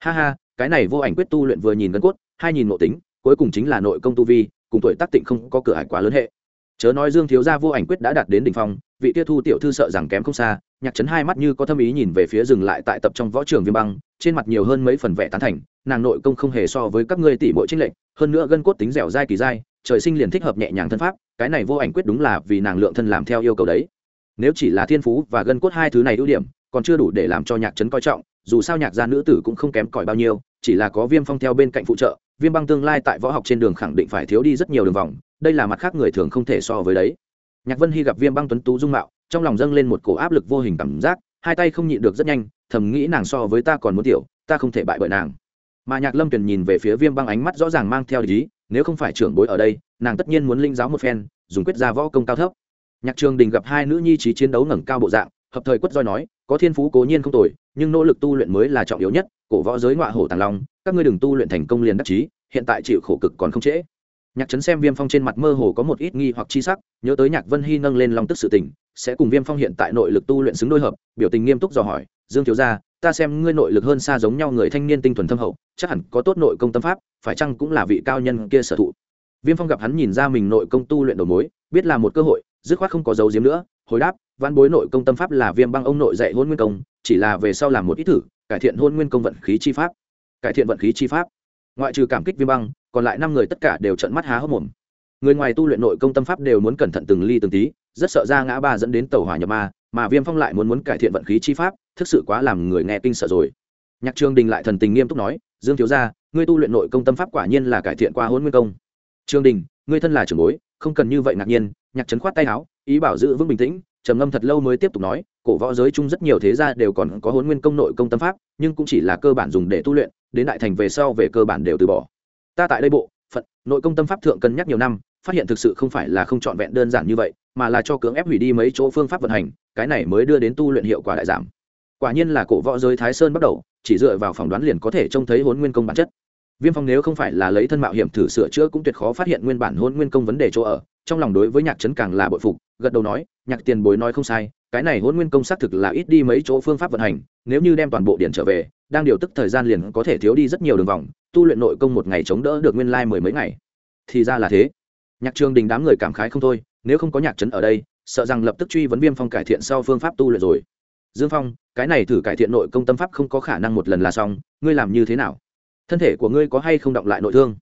Ha ha cái này vô ảnh quyết tu luyện vừa nhìn gân cốt, hai nhìn nội tính, cuối cùng chính là nội công tu vi, cùng tuổi tác tịnh không có cửa hải quá lớn hệ. Chớ nói dương thiếu gia vô ảnh quyết đã đạt đến đỉnh phong, vị tiêu thu tiểu thư sợ rằng kém không xa, nhạc Trấn hai mắt như có thâm ý nhìn về phía dừng lại tại tập trong võ trường viêm băng, trên mặt nhiều hơn mấy phần vẻ tán thành, nàng nội công không hề so với các ngươi tỷ mỗi trinh lệnh hơn nữa gân cốt tính dẻo dai kỳ dai, trời sinh liền thích hợp nhẹ nhàng thân pháp, cái này vô ảnh quyết đúng là vì nàng lượng thân làm theo yêu cầu đấy. Nếu chỉ là thiên phú và gân cốt hai thứ này ưu điểm, còn chưa đủ để làm cho nhạc trấn coi trọng dù sao nhạc gia nữ tử cũng không kém cỏi bao nhiêu, chỉ là có viêm phong theo bên cạnh phụ trợ, viêm băng tương lai tại võ học trên đường khẳng định phải thiếu đi rất nhiều đường vòng, đây là mặt khác người thường không thể so với đấy. Nhạc vân hy gặp viêm băng tuấn tú dung mạo, trong lòng dâng lên một cổ áp lực vô hình cảm giác, hai tay không nhịn được rất nhanh, thầm nghĩ nàng so với ta còn muốn tiểu, ta không thể bại bởi nàng. Mà nhạc lâm tuyền nhìn về phía viêm băng ánh mắt rõ ràng mang theo lý nếu không phải trưởng bối ở đây, nàng tất nhiên muốn linh giáo một phen, dùng quyết ra võ công cao thấp. Nhạc trường đình gặp hai nữ nhi trí chiến đấu ngẩng cao bộ dạng hợp thời quất roi nói, có thiên phú cố nhiên không tồi, nhưng nỗ lực tu luyện mới là trọng yếu nhất, cổ võ giới ngoại hổ tàng long, các ngươi đừng tu luyện thành công liền đắc chí, hiện tại chịu khổ cực còn không trễ. Nhạc trấn xem viêm phong trên mặt mơ hồ có một ít nghi hoặc chi sắc, nhớ tới nhạc vân hy nâng lên lòng tức sự tình, sẽ cùng viêm phong hiện tại nội lực tu luyện xứng đôi hợp. Biểu tình nghiêm túc dò hỏi, dương thiếu gia, ta xem ngươi nội lực hơn xa giống nhau người thanh niên tinh thuần thâm hậu, chắc hẳn có tốt nội công tâm pháp, phải chăng cũng là vị cao nhân kia sở thụ? Viêm phong gặp hắn nhìn ra mình nội công tu luyện đầu mối, biết là một cơ hội, dứt khoát không có dấu diếm nữa, hồi đáp văn bối nội công tâm pháp là viêm băng ông nội dạy hôn nguyên công, chỉ là về sau làm một ít thử, cải thiện hôn nguyên công vận khí chi pháp. Cải thiện vận khí chi pháp. Ngoại trừ cảm kích viêm băng, còn lại năm người tất cả đều trận mắt há hốc mồm. Người ngoài tu luyện nội công tâm pháp đều muốn cẩn thận từng ly từng tí, rất sợ ra ngã ba dẫn đến tàu hỏa nhập ma, mà viêm phong lại muốn muốn cải thiện vận khí chi pháp, thực sự quá làm người nghe kinh sợ rồi. Nhạc trường đình lại thần tình nghiêm túc nói, dương thiếu gia, ngươi tu luyện nội công tâm pháp quả nhiên là cải thiện qua hôn nguyên công. Trường đình, ngươi thân là trưởng bối, không cần như vậy ngạc nhiên. Nhạc trấn khoát tay áo, ý bảo giữ vững bình tĩnh trầm ngâm thật lâu mới tiếp tục nói, cổ võ giới chung rất nhiều thế gia đều còn có hôn nguyên công nội công tâm pháp, nhưng cũng chỉ là cơ bản dùng để tu luyện, đến đại thành về sau về cơ bản đều từ bỏ. Ta tại đây bộ phận nội công tâm pháp thượng cân nhắc nhiều năm, phát hiện thực sự không phải là không trọn vẹn đơn giản như vậy, mà là cho cưỡng ép hủy đi mấy chỗ phương pháp vận hành, cái này mới đưa đến tu luyện hiệu quả đại giảm. Quả nhiên là cổ võ giới thái sơn bắt đầu, chỉ dựa vào phỏng đoán liền có thể trông thấy hôn nguyên công bản chất viêm phong nếu không phải là lấy thân mạo hiểm thử sửa chữa cũng tuyệt khó phát hiện nguyên bản hôn nguyên công vấn đề chỗ ở, trong lòng đối với nhạc trấn càng là bội phục, gật đầu nói, nhạc tiền bối nói không sai, cái này hôn nguyên công xác thực là ít đi mấy chỗ phương pháp vận hành, nếu như đem toàn bộ điện trở về, đang điều tức thời gian liền có thể thiếu đi rất nhiều đường vòng, tu luyện nội công một ngày chống đỡ được nguyên lai mười mấy ngày. Thì ra là thế. Nhạc trường đình đám người cảm khái không thôi, nếu không có nhạc trấn ở đây, sợ rằng lập tức truy vấn viêm phong cải thiện sau phương pháp tu luyện rồi. Dương phong, cái này thử cải thiện nội công tâm pháp không có khả năng một lần là xong, ngươi làm như thế nào? Thân thể của ngươi có hay không động lại nội thương?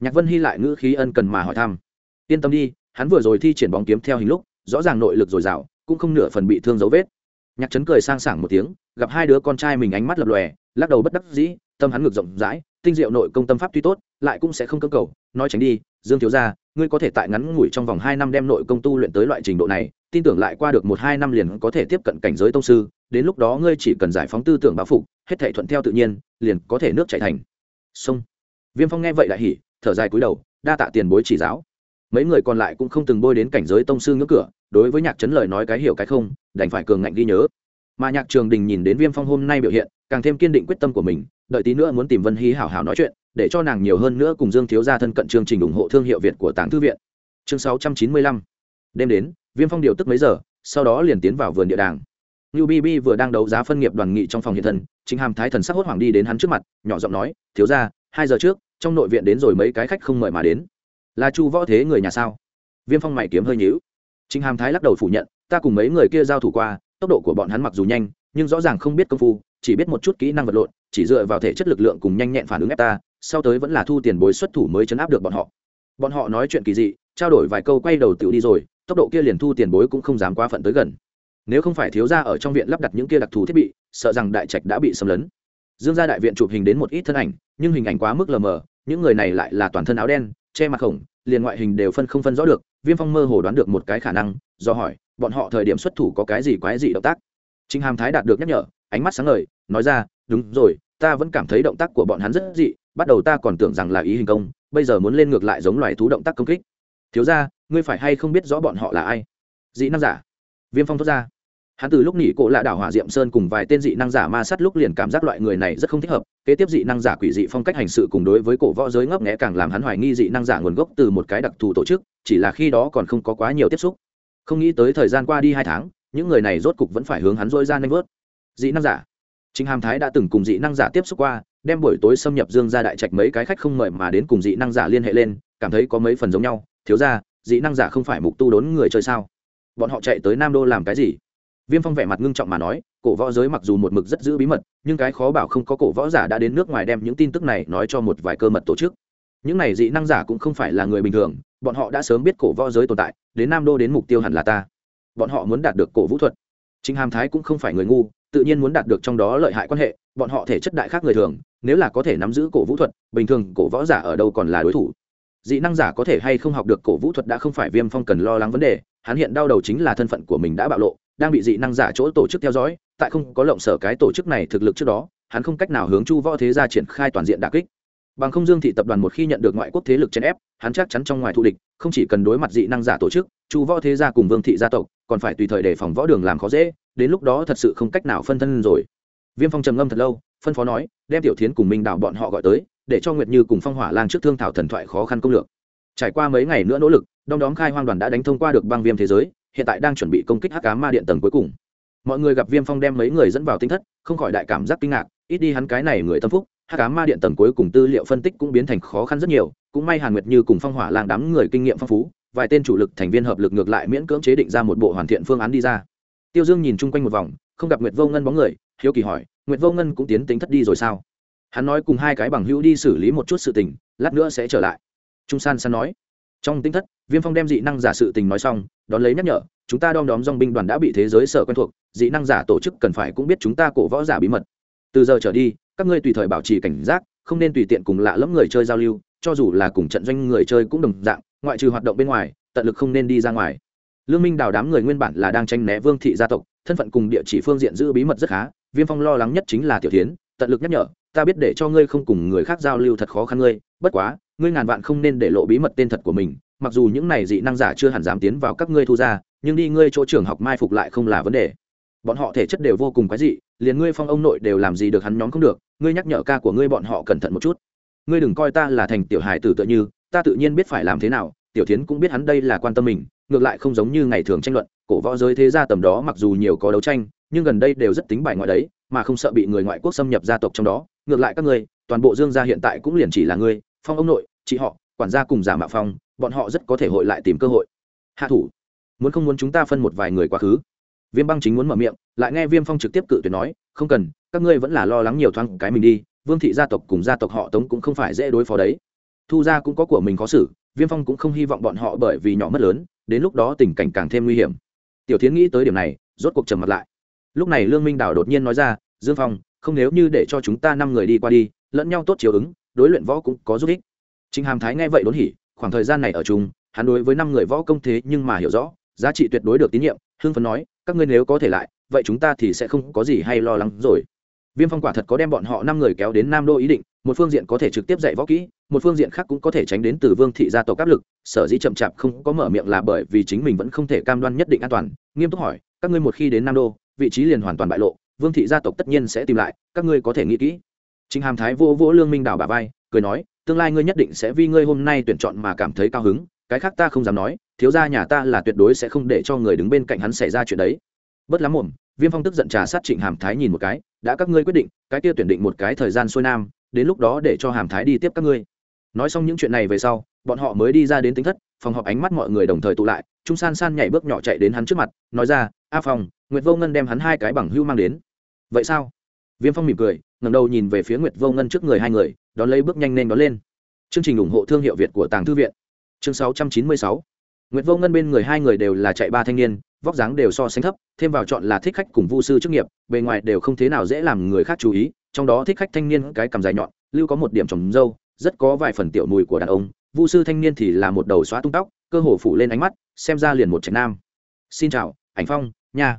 Nhạc vân hy lại ngữ khí ân cần mà hỏi thăm. Yên tâm đi, hắn vừa rồi thi triển bóng kiếm theo hình lúc, rõ ràng nội lực dồi dào, cũng không nửa phần bị thương dấu vết. Nhạc trấn cười sang sảng một tiếng, gặp hai đứa con trai mình ánh mắt lập lòe, lắc đầu bất đắc dĩ, tâm hắn ngược rộng rãi, tinh diệu nội công tâm pháp tuy tốt, lại cũng sẽ không cơ cầu, nói tránh đi, dương thiếu gia, ngươi có thể tại ngắn ngủi trong vòng hai năm đem nội công tu luyện tới loại trình độ này, tin tưởng lại qua được một hai năm liền có thể tiếp cận cảnh giới tông sư, đến lúc đó ngươi chỉ cần giải phóng tư tưởng báo phục, hết thể thuận theo tự nhiên, liền có thể nước chảy thành sông viêm phong nghe vậy lại hỉ, thở dài cúi đầu, đa tạ tiền bối chỉ giáo. Mấy người còn lại cũng không từng bôi đến cảnh giới tông sư ngưỡng cửa, đối với nhạc trấn lời nói cái hiểu cái không, đành phải cường ngạnh ghi nhớ. Mà nhạc trường đình nhìn đến viêm phong hôm nay biểu hiện, càng thêm kiên định quyết tâm của mình, đợi tí nữa muốn tìm vân hy hảo hảo nói chuyện, để cho nàng nhiều hơn nữa cùng dương thiếu gia thân cận chương trình ủng hộ thương hiệu việt của tàng thư viện. Chương sáu trăm chín mươi lăm. Đêm đến, viêm phong điều tức mấy giờ, sau đó liền tiến vào vườn địa đàng. Niu BB vừa đang đấu giá phân nghiệp đoàn nghị trong phòng hiện thân, Chính Hàm Thái thần sắc hốt hoảng đi đến hắn trước mặt, nhỏ giọng nói, "Thiếu gia, hai giờ trước, trong nội viện đến rồi mấy cái khách không mời mà đến." Là Chu Võ Thế người nhà sao? Viêm Phong mày kiếm hơi nhíu. Trình Hàm Thái lắc đầu phủ nhận, ta cùng mấy người kia giao thủ qua, tốc độ của bọn hắn mặc dù nhanh, nhưng rõ ràng không biết công phu, chỉ biết một chút kỹ năng vật lộn, chỉ dựa vào thể chất lực lượng cùng nhanh nhẹn phản ứng ép ta, sau tới vẫn là thu tiền bối xuất thủ mới chấn áp được bọn họ. Bọn họ nói chuyện kỳ dị, trao đổi vài câu quay đầu tiểu đi rồi, tốc độ kia liền thu tiền bối cũng không dám quá phận tới gần. Nếu không phải thiếu gia ở trong viện lắp đặt những kia đặc thù thiết bị, sợ rằng đại trạch đã bị xâm lấn. Dương gia đại viện chụp hình đến một ít thân ảnh, nhưng hình ảnh quá mức lờ mờ, những người này lại là toàn thân áo đen, che mặt khổng, liền ngoại hình đều phân không phân rõ được, Viêm Phong mơ hồ đoán được một cái khả năng, do hỏi, bọn họ thời điểm xuất thủ có cái gì quái dị động tác. Trình Hàm Thái đạt được nhắc nhở, ánh mắt sáng ngời, nói ra, đúng rồi, ta vẫn cảm thấy động tác của bọn hắn rất dị, bắt đầu ta còn tưởng rằng là ý hình công, bây giờ muốn lên ngược lại giống loài thú động tác công kích. Thiếu gia, ngươi phải hay không biết rõ bọn họ là ai? Dị năng giả. Viêm Phong thốt ra. Hắn từ lúc nỉ cổ lạ đảo hỏa diệm sơn cùng vài tên dị năng giả ma sát lúc liền cảm giác loại người này rất không thích hợp kế tiếp dị năng giả quỷ dị phong cách hành sự cùng đối với cổ võ giới ngấp nghẽ càng làm hắn hoài nghi dị năng giả nguồn gốc từ một cái đặc thù tổ chức chỉ là khi đó còn không có quá nhiều tiếp xúc. Không nghĩ tới thời gian qua đi hai tháng những người này rốt cục vẫn phải hướng hắn dôi ra nanh vớt. Dị năng giả. Trình Hàm Thái đã từng cùng dị năng giả tiếp xúc qua, đem buổi tối xâm nhập Dương gia đại trạch mấy cái khách không mời mà đến cùng dị năng giả liên hệ lên, cảm thấy có mấy phần giống nhau, thiếu gia, dị năng giả không phải mục tu đốn người chơi sao? Bọn họ chạy tới Nam Đô làm cái gì? viêm phong vẻ mặt ngưng trọng mà nói cổ võ giới mặc dù một mực rất giữ bí mật nhưng cái khó bảo không có cổ võ giả đã đến nước ngoài đem những tin tức này nói cho một vài cơ mật tổ chức những này dị năng giả cũng không phải là người bình thường bọn họ đã sớm biết cổ võ giới tồn tại đến nam đô đến mục tiêu hẳn là ta bọn họ muốn đạt được cổ vũ thuật Trình Hàm Thái cũng không phải người ngu, tự nhiên muốn đạt được trong đó lợi hại quan hệ, bọn họ thể chất đại khác người thường, nếu là có thể nắm giữ cổ vũ thuật, bình thường cổ võ giả ở đâu còn là đối thủ. Dị năng giả có thể hay không học được cổ vũ thuật đã không phải Viêm Phong cần lo lắng vấn đề, hắn hiện đau đầu chính là thân phận của mình đã bạo lộ, đang bị dị năng giả chỗ tổ chức theo dõi tại không có lộng sở cái tổ chức này thực lực trước đó hắn không cách nào hướng chu võ thế gia triển khai toàn diện đà kích. Bằng không dương thị tập đoàn một khi nhận được ngoại quốc thế lực chèn ép hắn chắc chắn trong ngoài thù địch không chỉ cần đối mặt dị năng giả tổ chức chu võ thế gia cùng vương thị gia tộc còn phải tùy thời đề phòng võ đường làm khó dễ đến lúc đó thật sự không cách nào phân thân rồi. Viêm phong trầm ngâm thật lâu phân phó nói đem tiểu thiến cùng minh đạo bọn họ gọi tới để cho nguyệt như cùng phong hỏa lang trước thương thảo thần thoại khó khăn công lược. Trải qua mấy ngày nữa nỗ lực Đông đóm khai hoang đoàn đã đánh thông qua được băng viêm thế giới, hiện tại đang chuẩn bị công kích hắc cá ma điện tầng cuối cùng. Mọi người gặp viêm phong đem mấy người dẫn vào tinh thất, không khỏi đại cảm giác kinh ngạc, ít đi hắn cái này người tâm phúc, hắc cá ma điện tầng cuối cùng tư liệu phân tích cũng biến thành khó khăn rất nhiều, cũng may hàn nguyệt như cùng phong hỏa lang đám người kinh nghiệm phong phú, vài tên chủ lực thành viên hợp lực ngược lại miễn cưỡng chế định ra một bộ hoàn thiện phương án đi ra. Tiêu dương nhìn chung quanh một vòng, không gặp nguyệt vô ngân bóng người, hiếu kỳ hỏi, nguyệt vô ngân cũng tiến tính thất đi rồi sao? Hắn nói cùng hai cái bằng hữu đi xử lý một chút sự tình, lát nữa sẽ trở lại. Trung san san nói. Trong tinh thất, viêm phong đem dị năng giả sự tình nói xong, đón lấy nhắc nhở, chúng ta đom đóm dong binh đoàn đã bị thế giới sở quen thuộc, dị năng giả tổ chức cần phải cũng biết chúng ta cổ võ giả bí mật. Từ giờ trở đi, các ngươi tùy thời bảo trì cảnh giác, không nên tùy tiện cùng lạ lẫm người chơi giao lưu, cho dù là cùng trận doanh người chơi cũng đồng dạng, ngoại trừ hoạt động bên ngoài, tận lực không nên đi ra ngoài. Lương minh đào đám người nguyên bản là đang tranh né vương thị gia tộc, thân phận cùng địa chỉ phương diện giữ bí mật rất khá, viêm phong lo lắng nhất chính là tiểu tiến tận lực nhắc nhở ta biết để cho ngươi không cùng người khác giao lưu thật khó khăn ngươi, bất quá, ngươi ngàn vạn không nên để lộ bí mật tên thật của mình, mặc dù những này dị năng giả chưa hẳn dám tiến vào các ngươi thu ra, nhưng đi ngươi chỗ trường học mai phục lại không là vấn đề. Bọn họ thể chất đều vô cùng quái dị, liền ngươi phong ông nội đều làm gì được hắn nhóm không được, ngươi nhắc nhở ca của ngươi bọn họ cẩn thận một chút. Ngươi đừng coi ta là thành tiểu hài tử tựa như, ta tự nhiên biết phải làm thế nào, tiểu tiến cũng biết hắn đây là quan tâm mình, ngược lại không giống như ngày thường tranh luận, cổ võ giới thế gia tầm đó mặc dù nhiều có đấu tranh, nhưng gần đây đều rất tính bài ngoại đấy, mà không sợ bị người ngoại quốc xâm nhập gia tộc trong đó ngược lại các ngươi, toàn bộ dương gia hiện tại cũng liền chỉ là ngươi, phong ông nội, chị họ, quản gia cùng giả mạo phong, bọn họ rất có thể hội lại tìm cơ hội. Hạ thủ. Muốn không muốn chúng ta phân một vài người quá khứ? Viêm băng chính muốn mở miệng, lại nghe viêm phong trực tiếp cự tuyệt nói, không cần, các ngươi vẫn là lo lắng nhiều thoáng cái mình đi, vương thị gia tộc cùng gia tộc họ tống cũng không phải dễ đối phó đấy. Thu gia cũng có của mình khó xử, viêm phong cũng không hy vọng bọn họ bởi vì nhỏ mất lớn, đến lúc đó tình cảnh càng thêm nguy hiểm. Tiểu tiến nghĩ tới điểm này, rốt cuộc trầm mặt lại. Lúc này lương minh đào đột nhiên nói ra, dương phong không nếu như để cho chúng ta năm người đi qua đi lẫn nhau tốt chiều ứng đối luyện võ cũng có giúp ích Trình Hàm Thái nghe vậy đốn hỉ, khoảng thời gian này ở chung, hắn đối với năm người võ công thế nhưng mà hiểu rõ, giá trị tuyệt đối được tín nhiệm, hưng phấn nói, các ngươi nếu có thể lại, vậy chúng ta thì sẽ không có gì hay lo lắng rồi. Viêm Phong quả thật có đem bọn họ năm người kéo đến Nam Đô ý định, một phương diện có thể trực tiếp dạy võ kỹ, một phương diện khác cũng có thể tránh đến từ Vương thị gia tộc áp lực, sở dĩ chậm chạp không có mở miệng là bởi vì chính mình vẫn không thể cam đoan nhất định an toàn, nghiêm túc hỏi, các ngươi một khi đến Nam Đô, vị trí liền hoàn toàn bại lộ, Vương thị gia tộc tất nhiên sẽ tìm lại, các ngươi có thể nghĩ kỹ. chính Hàm Thái vô vỗ Lương Minh Đào bà vai, cười nói, tương lai ngươi nhất định sẽ vì ngươi hôm nay tuyển chọn mà cảm thấy cao hứng cái khác ta không dám nói thiếu gia nhà ta là tuyệt đối sẽ không để cho người đứng bên cạnh hắn xảy ra chuyện đấy. Bất lắm mồm viêm phong tức giận trà sát trịnh hàm thái nhìn một cái đã các ngươi quyết định cái kia tuyển định một cái thời gian xuôi nam đến lúc đó để cho hàm thái đi tiếp các ngươi. Nói xong những chuyện này về sau bọn họ mới đi ra đến tính thất phòng họp ánh mắt mọi người đồng thời tụ lại trung san san nhảy bước nhỏ chạy đến hắn trước mặt nói ra a phong nguyệt vô ngân đem hắn hai cái bằng hưu mang đến vậy sao? Viêm phong mỉm cười ngầm đầu nhìn về phía nguyệt vô ngân trước người hai người, đón lấy bước nhanh nên đón lên. Chương trình ủng hộ thương hiệu việt của tàng thư viện. Chương 696. nguyệt vô ngân bên người hai người đều là chạy ba thanh niên, vóc dáng đều so sánh thấp, thêm vào chọn là thích khách cùng vu sư chức nghiệp, bề ngoài đều không thế nào dễ làm người khác chú ý, trong đó thích khách thanh niên cái cầm dài nhọn, lưu có một điểm trồng dâu, rất có vài phần tiểu mùi của đàn ông, vu sư thanh niên thì là một đầu xóa tung tóc, cơ hồ phủ lên ánh mắt, xem ra liền một trạch nam. Xin chào, ảnh phong, nha.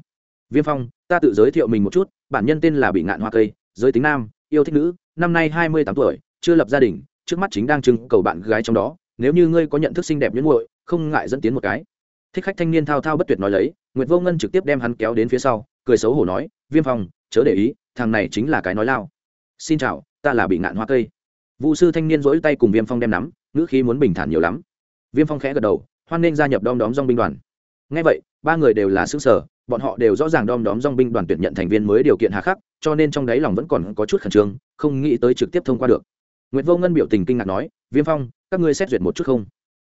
Viêm phong ta tự giới thiệu mình một chút, bản nhân tên là bị ngạn hoa cây, giới tính nam, yêu thích nữ, năm nay hai mươi tám tuổi, chưa lập gia đình, trước mắt chính đang trưng cầu bạn gái trong đó, nếu như ngươi có nhận thức xinh đẹp nhuyễn nguội không ngại dẫn tiến một cái. Thích khách thanh niên thao thao bất tuyệt nói lấy, nguyệt vô ngân trực tiếp đem hắn kéo đến phía sau, cười xấu hổ nói, viêm phong, chớ để ý, thằng này chính là cái nói lao. Xin chào, ta là bị ngạn hoa cây. Vụ sư thanh niên dỗi tay cùng viêm phong đem nắm, ngữ khí muốn bình thản nhiều lắm. Viêm phong khẽ gật đầu, hoan nên gia nhập đom đóm dong binh đoàn. Ngay vậy, ba người đều là xứ sở bọn họ đều rõ ràng đom đóm dong binh đoàn tuyển nhận thành viên mới điều kiện hà khắc, cho nên trong đáy lòng vẫn còn có chút khẩn trương, không nghĩ tới trực tiếp thông qua được. Nguyễn vô ngân biểu tình kinh ngạc nói, viêm phong, các ngươi xét duyệt một chút không?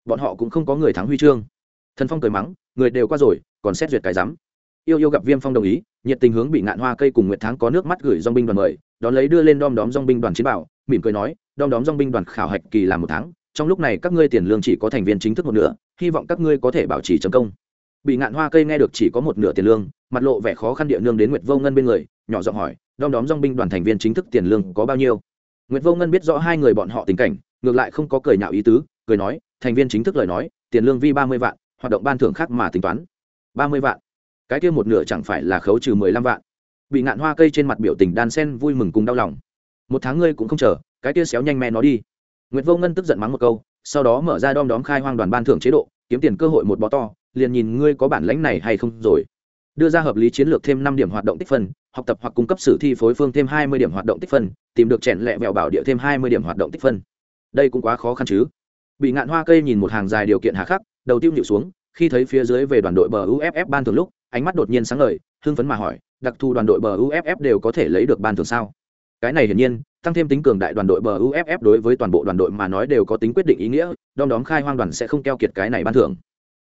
Bọn họ cũng không có người thắng huy chương. Thần phong cười mắng, người đều qua rồi, còn xét duyệt cái rắm. Yêu yêu gặp viêm phong đồng ý, nhiệt tình hướng bị ngạn hoa cây cùng nguyệt thắng có nước mắt gửi dong binh đoàn mời, đón lấy đưa lên đom đóm dong binh đoàn chiến bảo, mỉm cười nói, đom đóm dong binh đoàn khảo hạch kỳ làm một tháng, trong lúc này các ngươi tiền lương chỉ có thành viên chính thức một nửa, hy vọng các ngươi có thể bảo trì chấm công bị ngạn hoa cây nghe được chỉ có một nửa tiền lương mặt lộ vẻ khó khăn địa nương đến nguyệt vô ngân bên người nhỏ giọng hỏi đom đóm dong binh đoàn thành viên chính thức tiền lương có bao nhiêu? Nguyệt vô ngân biết rõ hai người bọn họ tình cảnh ngược lại không có cười nhạo ý tứ cười nói thành viên chính thức lời nói tiền lương vi ba mươi vạn hoạt động ban thưởng khác mà tính toán. Ba mươi vạn? Cái kia một nửa chẳng phải là khấu trừ mười lăm vạn? Bị ngạn hoa cây trên mặt biểu tình đan sen vui mừng cùng đau lòng. Một tháng ngươi cũng không chờ cái kia xéo nhanh me nó đi. Nguyệt Vô Ngân tức giận mắng một câu, sau đó mở ra đom đóm khai hoang đoàn ban thưởng chế độ, kiếm tiền cơ hội một bó to, liền nhìn ngươi có bản lãnh này hay không rồi. Đưa ra hợp lý chiến lược thêm năm điểm hoạt động tích phân, học tập hoặc cung cấp sử thi phối phương thêm hai mươi điểm hoạt động tích phân, tìm được chèn lẹ vẹo bảo địa thêm hai mươi điểm hoạt động tích phân. Đây cũng quá khó khăn chứ. Bị ngạn hoa cây nhìn một hàng dài điều kiện hà khắc, đầu tiêu nhịu xuống, khi thấy phía dưới về đoàn đội bờ UFF ban thưởng lúc, ánh mắt đột nhiên sáng ngời, hưng phấn mà hỏi, đặc thù đoàn đội bờ UFF đều có thể lấy được ban thưởng sao? Cái này hiển nhiên, tăng thêm tính cường đại đoàn đội bờ uff đối với toàn bộ đoàn đội mà nói đều có tính quyết định ý nghĩa đom đóm khai hoang đoàn sẽ không keo kiệt cái này ban thưởng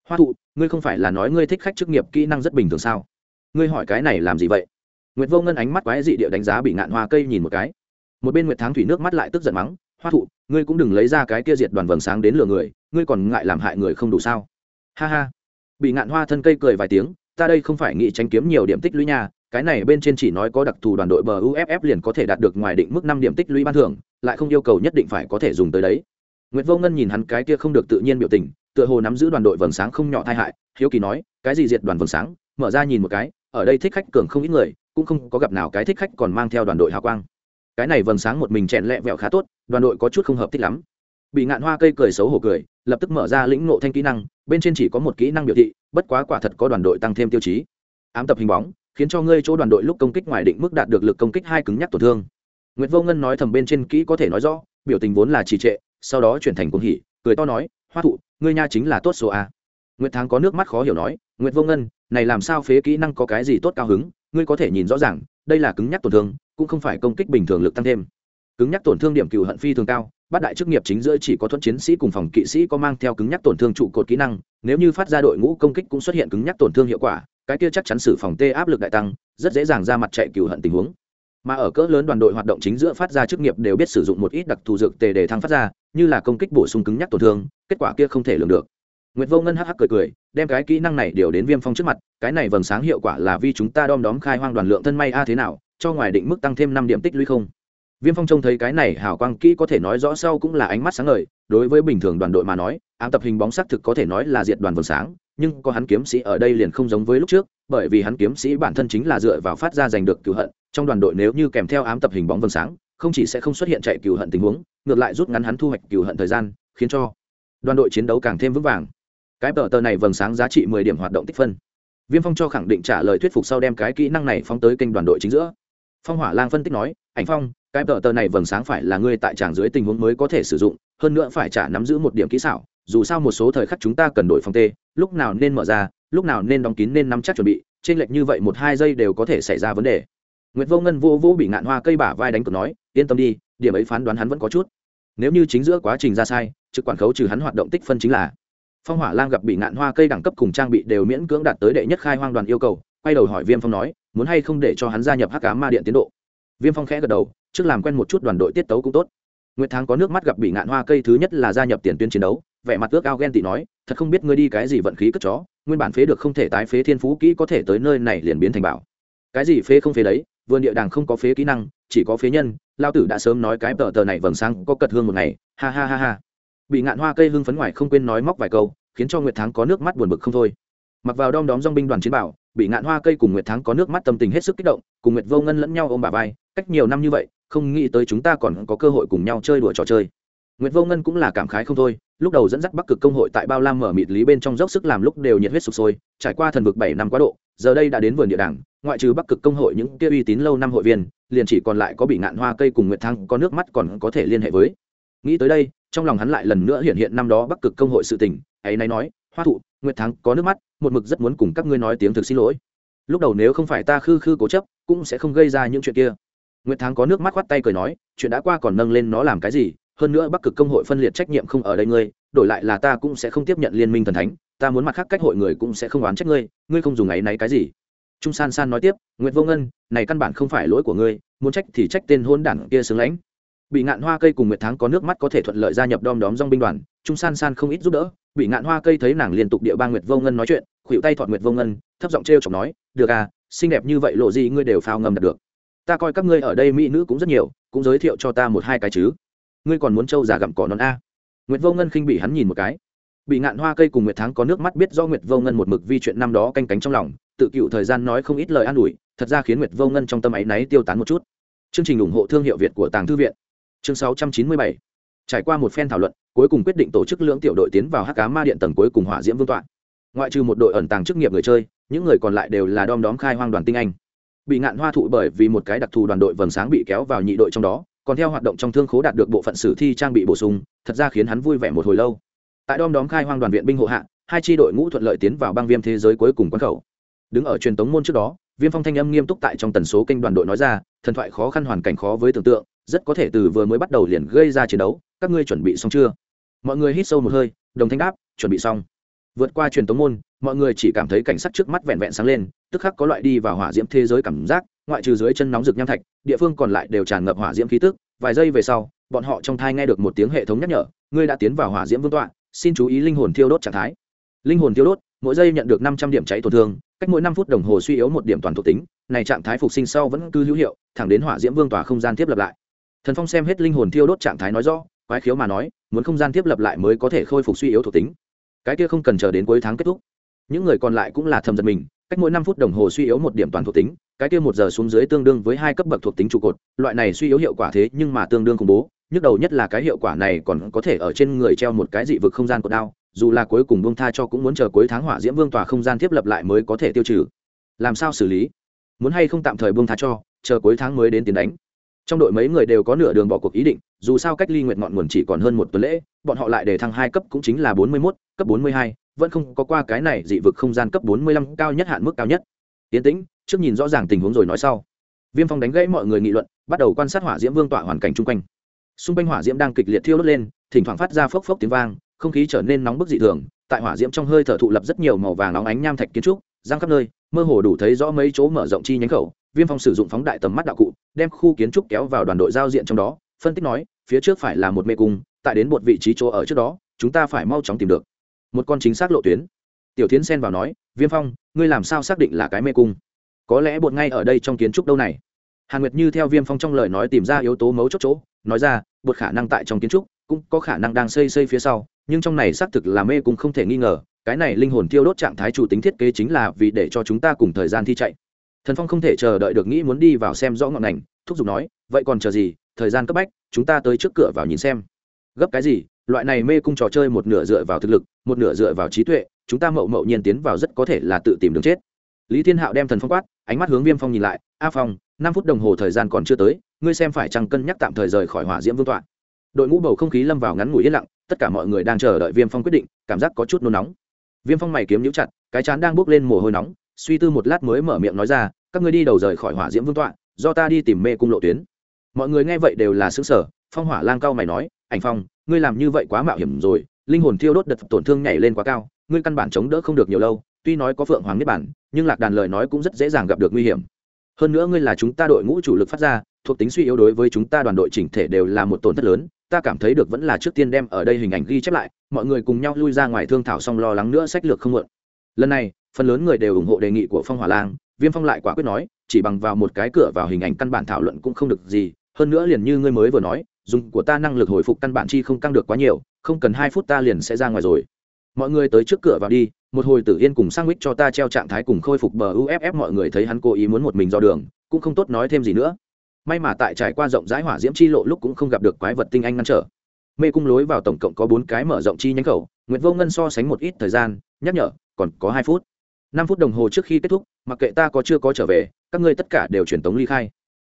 hoa thụ, ngươi không phải là nói ngươi thích khách chức nghiệp kỹ năng rất bình thường sao? Ngươi hỏi cái này làm gì vậy? Nguyệt vô ngân ánh mắt quái dị địa đánh giá bị ngạn hoa cây nhìn một cái. Một bên nguyệt tháng thủy nước mắt lại tức giận mắng, hoa thụ, ngươi cũng đừng lấy ra cái kia diệt đoàn vầng sáng đến lừa người, ngươi còn ngại làm hại người không đủ sao? Ha ha. Bị ngạn hoa thân cây cười vài tiếng, ta đây không phải nghĩ tránh kiếm nhiều điểm tích lũy nhà. cái này bên trên chỉ nói có đặc thù đoàn đội bờ uff liền có thể đạt được ngoài định mức năm điểm tích lũy ban thưởng, lại không yêu cầu nhất định phải có thể dùng tới đấy. Nguyệt vô ngân nhìn hắn cái kia không được tự nhiên biểu tình tựa hồ nắm giữ đoàn đội vầng sáng không nhỏ tai hại hiếu kỳ nói cái gì diệt đoàn vầng sáng? Mở ra nhìn một cái ở đây thích khách cường không ít người cũng không có gặp nào cái thích khách còn mang theo đoàn đội hào quang. Cái này vầng sáng một mình chèn lẹ vẹo khá tốt đoàn đội có chút không hợp thích lắm. Bị ngạn hoa cây cười xấu hổ cười lập tức mở ra lĩnh ngộ thanh kỹ năng bên trên chỉ có một kỹ năng biểu thị bất quá quả thật có đoàn đội tăng thêm tiêu chí. Ám tập hình bóng khiến cho ngươi chỗ đoàn đội lúc công kích ngoài định mức đạt được lực công kích hai cứng nhắc tổn thương. Nguyệt Vô Ngân nói thầm bên trên kỹ có thể nói rõ, biểu tình vốn là trì trệ, sau đó chuyển thành cuồng hỉ, cười to nói, "Hoa thụ, ngươi nha chính là tốt số a." Nguyệt Thắng có nước mắt khó hiểu nói, "Nguyệt Vô Ngân, này làm sao phế kỹ năng có cái gì tốt cao hứng, ngươi có thể nhìn rõ ràng, đây là cứng nhắc tổn thương, cũng không phải công kích bình thường lực tăng thêm. Cứng nhắc tổn thương điểm cựu hận phi thường cao, bát đại chức nghiệp chính giữa chỉ có thuẫn chiến sĩ cùng phòng kỵ sĩ có mang theo cứng nhắc tổn thương trụ cột kỹ năng, nếu như phát ra đội ngũ công kích cũng xuất hiện cứng nhắc tổn thương hiệu quả, cái kia chắc chắn xử phòng tê áp lực đại tăng rất dễ dàng ra mặt chạy cựu hận tình huống mà ở cỡ lớn đoàn đội hoạt động chính giữa phát ra chức nghiệp đều biết sử dụng một ít đặc thù dược tề để thăng phát ra như là công kích bổ sung cứng nhắc tổn thương kết quả kia không thể lường được Nguyệt Vô Ngân hắc hắc cười cười, đem cái kỹ năng này điều đến Viêm Phong trước mặt, cái này vầng sáng hiệu quả là vì chúng ta đom đóm khai hoang đoàn lượng thân may a à thế nào, cho ngoài định mức tăng thêm năm điểm tích lũy không. Viêm Phong trông thấy cái này hào quang kỹ có thể nói rõ sau cũng là ánh mắt sáng ngời, đối với bình thường đoàn đội mà nói, ám tập hình bóng sắc thực có thể nói là diệt đoàn vầng sáng, nhưng có hắn kiếm sĩ ở đây liền không giống với lúc trước, bởi vì hắn kiếm sĩ bản thân chính là dựa vào phát ra giành được cựu hận, trong đoàn đội nếu như kèm theo ám tập hình bóng vầng sáng, không chỉ sẽ không xuất hiện chạy cựu hận tình huống, ngược lại rút ngắn hắn thu hoạch cựu hận thời gian, khiến cho đoàn đội chiến đấu càng thêm vững vàng. Cái tờ tờ này vầng sáng giá trị mười điểm hoạt động tích phân. Viêm Phong cho khẳng định trả lời thuyết phục sau đem cái kỹ năng này phóng tới kênh đoàn đội chính giữa. Phong Hỏa Lang phân tích nói, "Ảnh Phong, cái tờ tờ này vầng sáng phải là ngươi tại tràng dưới tình huống mới có thể sử dụng, hơn nữa phải trả nắm giữ một điểm kỹ xảo, dù sao một số thời khắc chúng ta cần đổi phòng tê, lúc nào nên mở ra, lúc nào nên đóng kín nên nắm chắc chuẩn bị trên lệch như vậy một hai giây đều có thể xảy ra vấn đề Nguyệt Vô Ngân vô vô bị ngạn hoa cây bả vai đánh cược nói, yên tâm đi, điểm ấy phán đoán hắn vẫn có chút. Nếu như chính giữa quá trình ra sai, trực quản khấu trừ hắn hoạt động tích phân chính là. phong hỏa lang gặp bị ngạn hoa cây đẳng cấp cùng trang bị đều miễn cưỡng đạt tới đệ nhất khai hoang đoàn yêu cầu quay đầu hỏi viêm phong nói muốn hay không để cho hắn gia nhập hắc cá ma điện tiến độ viêm phong khẽ gật đầu trước làm quen một chút đoàn đội tiết tấu cũng tốt Nguyệt Thắng có nước mắt gặp bị ngạn hoa cây thứ nhất là gia nhập tiền tuyến chiến đấu, vẻ mặt ước ao ghen tị nói, thật không biết ngươi đi cái gì vận khí cất chó, nguyên bản phế được không thể tái phế thiên phú kỹ có thể tới nơi này liền biến thành bảo. Cái gì phế không phế đấy, vườn địa đàng không có phế kỹ năng, chỉ có phế nhân, lao tử đã sớm nói cái tờ tờ này vầng sáng có cật hương một ngày, ha ha ha ha. Bị ngạn hoa cây hương phấn ngoài không quên nói móc vài câu, khiến cho Nguyệt Thắng có nước mắt buồn bực không thôi. Mặc vào đom đóm dong binh đoàn chiến bảo, bị ngạn hoa cây cùng Nguyệt Thắng có nước mắt tâm tình hết sức kích động, cùng Nguyệt Vô Ngân lẫn nhau ôm bà vai, cách nhiều năm như vậy, không nghĩ tới chúng ta còn có cơ hội cùng nhau chơi đùa trò chơi Nguyệt Vô Ngân cũng là cảm khái không thôi, lúc đầu dẫn dắt Bắc Cực công hội tại Bao Lam mở mịt lý bên trong dốc sức làm lúc đều nhiệt huyết sục sôi, trải qua thần vực bảy năm quá độ, giờ đây đã đến vườn địa đàng, ngoại trừ Bắc Cực công hội những kia uy tín lâu năm hội viên, liền chỉ còn lại có bị ngạn hoa cây cùng Nguyệt Thăng có nước mắt còn có thể liên hệ với. Nghĩ tới đây, trong lòng hắn lại lần nữa hiện hiện năm đó Bắc Cực công hội sự tình, ấy nay nói, Hoa thụ, Nguyệt Thăng có nước mắt, một mực rất muốn cùng các ngươi nói tiếng thực xin lỗi. Lúc đầu nếu không phải ta khư khư cố chấp, cũng sẽ không gây ra những chuyện kia. Nguyệt Thăng có nước mắt khoát tay cười nói, chuyện đã qua còn nâng lên nó làm cái gì, hơn nữa bắc cực công hội phân liệt trách nhiệm không ở đây ngươi, đổi lại là ta cũng sẽ không tiếp nhận liên minh thần thánh, ta muốn mặt khác cách hội người cũng sẽ không oán trách ngươi ngươi không dùng ấy náy cái gì. Trung san san nói tiếp, nguyệt vô ngân, này căn bản không phải lỗi của ngươi, muốn trách thì trách tên hôn đảng kia xứng lãnh. Bị ngạn hoa cây cùng nguyệt tháng có nước mắt có thể thuận lợi gia nhập đom đóm dong binh đoàn, trung san san không ít giúp đỡ, bị ngạn hoa cây thấy nàng liên tục địa ba nguyệt vô ngân nói chuyện, khuỵu tay thọt nguyệt vô ngân, thấp giọng t r chọc nói, được à xinh đẹp như vậy lộ gì ngươi đều phao ngầm đạt được. Ta coi các ngươi ở đây mỹ nữ cũng rất nhiều, cũng giới thiệu cho ta một hai cái chứ ngươi còn muốn trâu già gặm cỏ non a? Nguyệt vô ngân khinh bị hắn nhìn một cái. Bị ngạn hoa cây cùng nguyệt thắng có nước mắt biết do nguyệt vô ngân một mực vi chuyện năm đó canh cánh trong lòng, tự cựu thời gian nói không ít lời an ủi, thật ra khiến nguyệt vô ngân trong tâm áy náy tiêu tán một chút. Chương trình ủng hộ thương hiệu việt của tàng thư viện. Chương 697. trải qua một phen thảo luận, cuối cùng quyết định tổ chức lưỡng tiểu đội tiến vào hắc cá ma điện tầng cuối cùng hỏa diễm vương tọa. Ngoại trừ một đội ẩn tàng chức nghiệp người chơi, những người còn lại đều là đom đóm khai hoang đoàn tinh anh. Bị ngạn hoa thụ bởi vì một cái đặc thù đoàn đội vầng sáng bị kéo vào nhị đội trong đó còn theo hoạt động trong thương khố đạt được bộ phận sử thi trang bị bổ sung, thật ra khiến hắn vui vẻ một hồi lâu. Tại đom đóm khai hoang đoàn viện binh hộ hạ, hai tri đội ngũ thuận lợi tiến vào băng viêm thế giới cuối cùng quán khẩu. Đứng ở truyền tống môn trước đó, viêm phong thanh âm nghiêm túc tại trong tần số kênh đoàn đội nói ra, thần thoại khó khăn hoàn cảnh khó với tưởng tượng, rất có thể từ vừa mới bắt đầu liền gây ra chiến đấu, các ngươi chuẩn bị xong chưa? Mọi người hít sâu một hơi, đồng thanh đáp, chuẩn bị xong vượt qua truyền tống môn, mọi người chỉ cảm thấy cảnh sắc trước mắt vẹn vẹn sáng lên, tức khắc có loại đi vào hỏa diễm thế giới cảm giác, ngoại trừ dưới chân nóng rực nham thạch, địa phương còn lại đều tràn ngập hỏa diễm khí tức. Vài giây về sau, bọn họ trong thai nghe được một tiếng hệ thống nhắc nhở, ngươi đã tiến vào hỏa diễm vương tọa, xin chú ý linh hồn thiêu đốt trạng thái. Linh hồn thiêu đốt, mỗi giây nhận được năm trăm điểm cháy tổn thương, cách mỗi năm phút đồng hồ suy yếu một điểm toàn thuộc tính, này trạng thái phục sinh sau vẫn cứ hữu hiệu, thẳng đến hỏa diễm vương tòa không gian tiếp lập lại. Thần phong xem hết linh hồn thiêu đốt trạng thái nói rõ, quái khiếu mà nói, muốn không gian tiếp lập lại mới có thể khôi phục suy yếu thuộc tính cái kia không cần chờ đến cuối tháng kết thúc. Những người còn lại cũng là thầm giật mình, cách mỗi năm phút đồng hồ suy yếu một điểm toàn thuộc tính, cái kia một giờ xuống dưới tương đương với hai cấp bậc thuộc tính trụ cột, loại này suy yếu hiệu quả thế nhưng mà tương đương khủng bố, nhức đầu nhất là cái hiệu quả này còn có thể ở trên người treo một cái dị vực không gian cột đao, dù là cuối cùng bông tha cho cũng muốn chờ cuối tháng hỏa diễm vương tòa không gian thiết lập lại mới có thể tiêu trừ. Làm sao xử lý? Muốn hay không tạm thời bông tha cho, chờ cuối tháng mới đến tiến đánh trong đội mấy người đều có nửa đường bỏ cuộc ý định, dù sao cách ly nguyện ngọn nguồn chỉ còn hơn một tuần lễ, bọn họ lại để thăng hai cấp cũng chính là bốn mươi mốt, cấp bốn mươi hai, vẫn không có qua cái này dị vực không gian cấp bốn mươi lăm cao nhất hạn mức cao nhất. Tiến tĩnh, trước nhìn rõ ràng tình huống rồi nói sau. Viêm phong đánh gãy mọi người nghị luận, bắt đầu quan sát hỏa diễm vương tỏa hoàn cảnh chung quanh. Xung quanh hỏa diễm đang kịch liệt thiêu đốt lên, thỉnh thoảng phát ra phốc phốc tiếng vang, không khí trở nên nóng bức dị thường, tại hỏa diễm trong hơi thở thụ lập rất nhiều màu vàng nóng ánh nham thạch kiến trúc giang khắp nơi, mơ hồ đủ thấy rõ mấy chỗ mở rộng chi nhánh khẩu viêm phong sử dụng phóng đại tầm mắt đạo cụ, đem khu kiến trúc kéo vào đoàn đội giao diện trong đó, phân tích nói, phía trước phải là một mê cung, tại đến một vị trí chỗ ở trước đó, chúng ta phải mau chóng tìm được. Một con chính xác lộ tuyến. Tiểu tiến xen vào nói, viêm phong, ngươi làm sao xác định là cái mê cung? Có lẽ bột ngay ở đây trong kiến trúc đâu này? Hàn nguyệt như theo viêm phong trong lời nói tìm ra yếu tố mấu chốt chỗ, nói ra, bột khả năng tại trong kiến trúc, cũng có khả năng đang xây xây phía sau, nhưng trong này xác thực là mê cung không thể nghi ngờ, cái này linh hồn tiêu đốt trạng thái chủ tính thiết kế chính là vì để cho chúng ta cùng thời gian thi chạy thần phong không thể chờ đợi được nghĩ muốn đi vào xem rõ ngọn ngành thúc giục nói, vậy còn chờ gì? Thời gian cấp bách, chúng ta tới trước cửa vào nhìn xem. Gấp cái gì? Loại này mê cung trò chơi một nửa dựa vào thực lực, một nửa dựa vào trí tuệ, chúng ta mậu mậu nhiên tiến vào rất có thể là tự tìm đường chết. Lý thiên hạo đem thần phong quát, ánh mắt hướng viêm phong nhìn lại, a phong, năm phút đồng hồ thời gian còn chưa tới, ngươi xem phải chăng cân nhắc tạm thời rời khỏi hỏa diễm vương tọa. Đội ngũ bầu không khí lâm vào ngắn ngủi yên lặng, tất cả mọi người đang chờ đợi viêm phong quyết định, cảm giác có chút nôn nóng. Viêm phong mày kiếm nhũ chặt, cái chán đang bốc lên mồ hôi nóng, suy tư một lát mới mở miệng nói ra các ngươi đi đầu rời khỏi hỏa diễm vương tọa, do ta đi tìm mê cung lộ tuyến. Mọi người nghe vậy đều là xứng sở phong hỏa lang cao mày nói, ảnh phong, ngươi làm như vậy quá mạo hiểm rồi, linh hồn thiêu đốt đợt tổn thương nhảy lên quá cao, ngươi căn bản chống đỡ không được nhiều lâu, tuy nói có phượng hoàng niết bản nhưng lạc đàn lời nói cũng rất dễ dàng gặp được nguy hiểm. Hơn nữa ngươi là chúng ta đội ngũ chủ lực phát ra, thuộc tính suy yếu đối với chúng ta đoàn đội chỉnh thể đều là một tổn thất lớn, ta cảm thấy được vẫn là trước tiên đem ở đây hình ảnh ghi chép lại, mọi người cùng nhau lui ra ngoài thương thảo xong lo lắng nữa sách lược không muộn. Lần này, phần lớn người đều ủng hộ đề nghị của phong hỏa lang viêm phong lại quả quyết nói, chỉ bằng vào một cái cửa vào hình ảnh căn bản thảo luận cũng không được gì, hơn nữa liền như ngươi mới vừa nói, dùng của ta năng lực hồi phục căn bản chi không căng được quá nhiều, không cần hai phút ta liền sẽ ra ngoài rồi. Mọi người tới trước cửa vào đi, một hồi tử yên cùng sang mít cho ta treo trạng thái cùng khôi phục bờ uff mọi người thấy hắn cố ý muốn một mình do đường, cũng không tốt nói thêm gì nữa. May mà tại trải qua rộng rãi hỏa diễm chi lộ lúc cũng không gặp được quái vật tinh anh ngăn trở. Mê cung lối vào tổng cộng có bốn cái mở rộng chi nhánh khẩu, nguyệt vô ngân so sánh một ít thời gian, nhắc nhở, còn có hai phút năm phút đồng hồ trước khi kết thúc, mặc kệ ta có chưa có trở về, các ngươi tất cả đều truyền tống ly khai.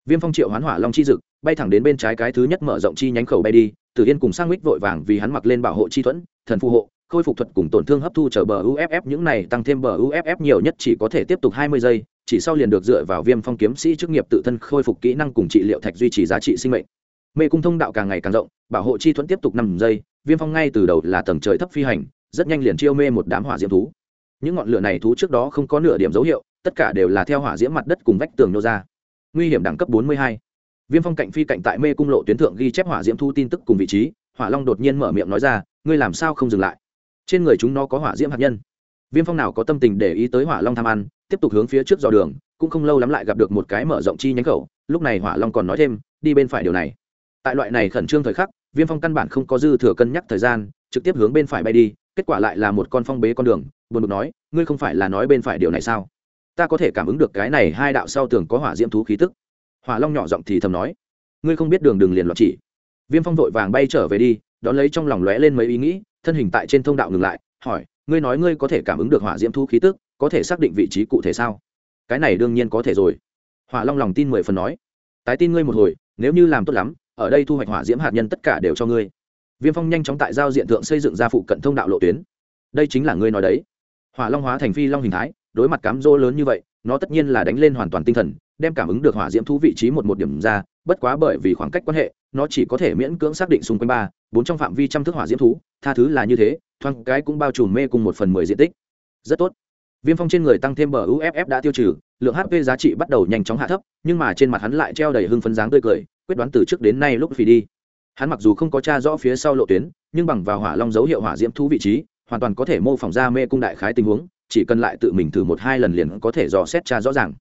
Viêm phong triệu hoán hỏa long chi dực, bay thẳng đến bên trái cái thứ nhất mở rộng chi nhánh khẩu bay đi, tử yên cùng sang mít vội vàng vì hắn mặc lên bảo hộ chi thuẫn, thần phù hộ, khôi phục thuật cùng tổn thương hấp thu trở bờ uff những này tăng thêm bờ uff nhiều nhất chỉ có thể tiếp tục hai mươi giây, chỉ sau liền được dựa vào viêm phong kiếm sĩ chức nghiệp tự thân khôi phục kỹ năng cùng trị liệu thạch duy trì giá trị sinh mệnh. Mê cung thông đạo càng ngày càng rộng, bảo hộ chi thuẫn tiếp tục năm giây, viêm phong ngay từ đầu là tầng trời thấp phi hành, rất nhanh liền chiêu mê một đám hỏa diễm thú những ngọn lửa này thú trước đó không có nửa điểm dấu hiệu, tất cả đều là theo hỏa diễm mặt đất cùng vách tường nô ra. Nguy hiểm đẳng cấp 42. viêm phong cạnh phi cạnh tại mê cung lộ tuyến thượng ghi chép hỏa diễm thu tin tức cùng vị trí, hỏa long đột nhiên mở miệng nói ra, ngươi làm sao không dừng lại? Trên người chúng nó có hỏa diễm hạt nhân. Viêm phong nào có tâm tình để ý tới hỏa long tham ăn, tiếp tục hướng phía trước dò đường, cũng không lâu lắm lại gặp được một cái mở rộng chi nhánh khẩu, lúc này hỏa long còn nói thêm, đi bên phải điều này. Tại loại này khẩn trương thời khắc, viêm phong căn bản không có dư thừa cân nhắc thời gian, trực tiếp hướng bên phải bay đi, kết quả lại là một con phong bế con đường buồn bực nói, ngươi không phải là nói bên phải điều này sao? Ta có thể cảm ứng được cái này hai đạo sau tường có hỏa diễm thú khí tức. Hỏa long nhỏ giọng thì thầm nói, ngươi không biết đường đường liền loạn chỉ. Viêm phong vội vàng bay trở về đi, đón lấy trong lòng lóe lên mấy ý nghĩ, thân hình tại trên thông đạo ngừng lại, hỏi, ngươi nói ngươi có thể cảm ứng được hỏa diễm thú khí tức, có thể xác định vị trí cụ thể sao? Cái này đương nhiên có thể rồi. Hỏa long lòng tin mười phần nói, tái tin ngươi một hồi, nếu như làm tốt lắm, ở đây thu hoạch hỏa diễm hạt nhân tất cả đều cho ngươi. Viêm phong nhanh chóng tại giao diện thượng xây dựng ra phụ cận thông đạo lộ tuyến. Đây chính là ngươi nói đấy hỏa long hóa thành phi long hình thái, đối mặt cám dỗ lớn như vậy, nó tất nhiên là đánh lên hoàn toàn tinh thần, đem cảm ứng được hỏa diễm thú vị trí một một điểm ra, bất quá bởi vì khoảng cách quan hệ, nó chỉ có thể miễn cưỡng xác định xung quanh ba, bốn trong phạm vi trăm thước hỏa diễm thú, tha thứ là như thế, thoáng cái cũng bao trùm mê cùng một phần mười diện tích. Rất tốt. Viêm phong trên người tăng thêm bờ uff đã tiêu trừ, lượng hp giá trị bắt đầu nhanh chóng hạ thấp, nhưng mà trên mặt hắn lại treo đầy hưng phấn dáng tươi cười, quyết đoán từ trước đến nay lúc phì đi. Hắn mặc dù không có tra rõ phía sau lộ tuyến, nhưng bằng vào hỏa long dấu hiệu hỏa diễm thú vị trí hoàn toàn có thể mô phỏng ra mê cung đại khái tình huống, chỉ cần lại tự mình thử một hai lần liền có thể dò xét tra rõ ràng.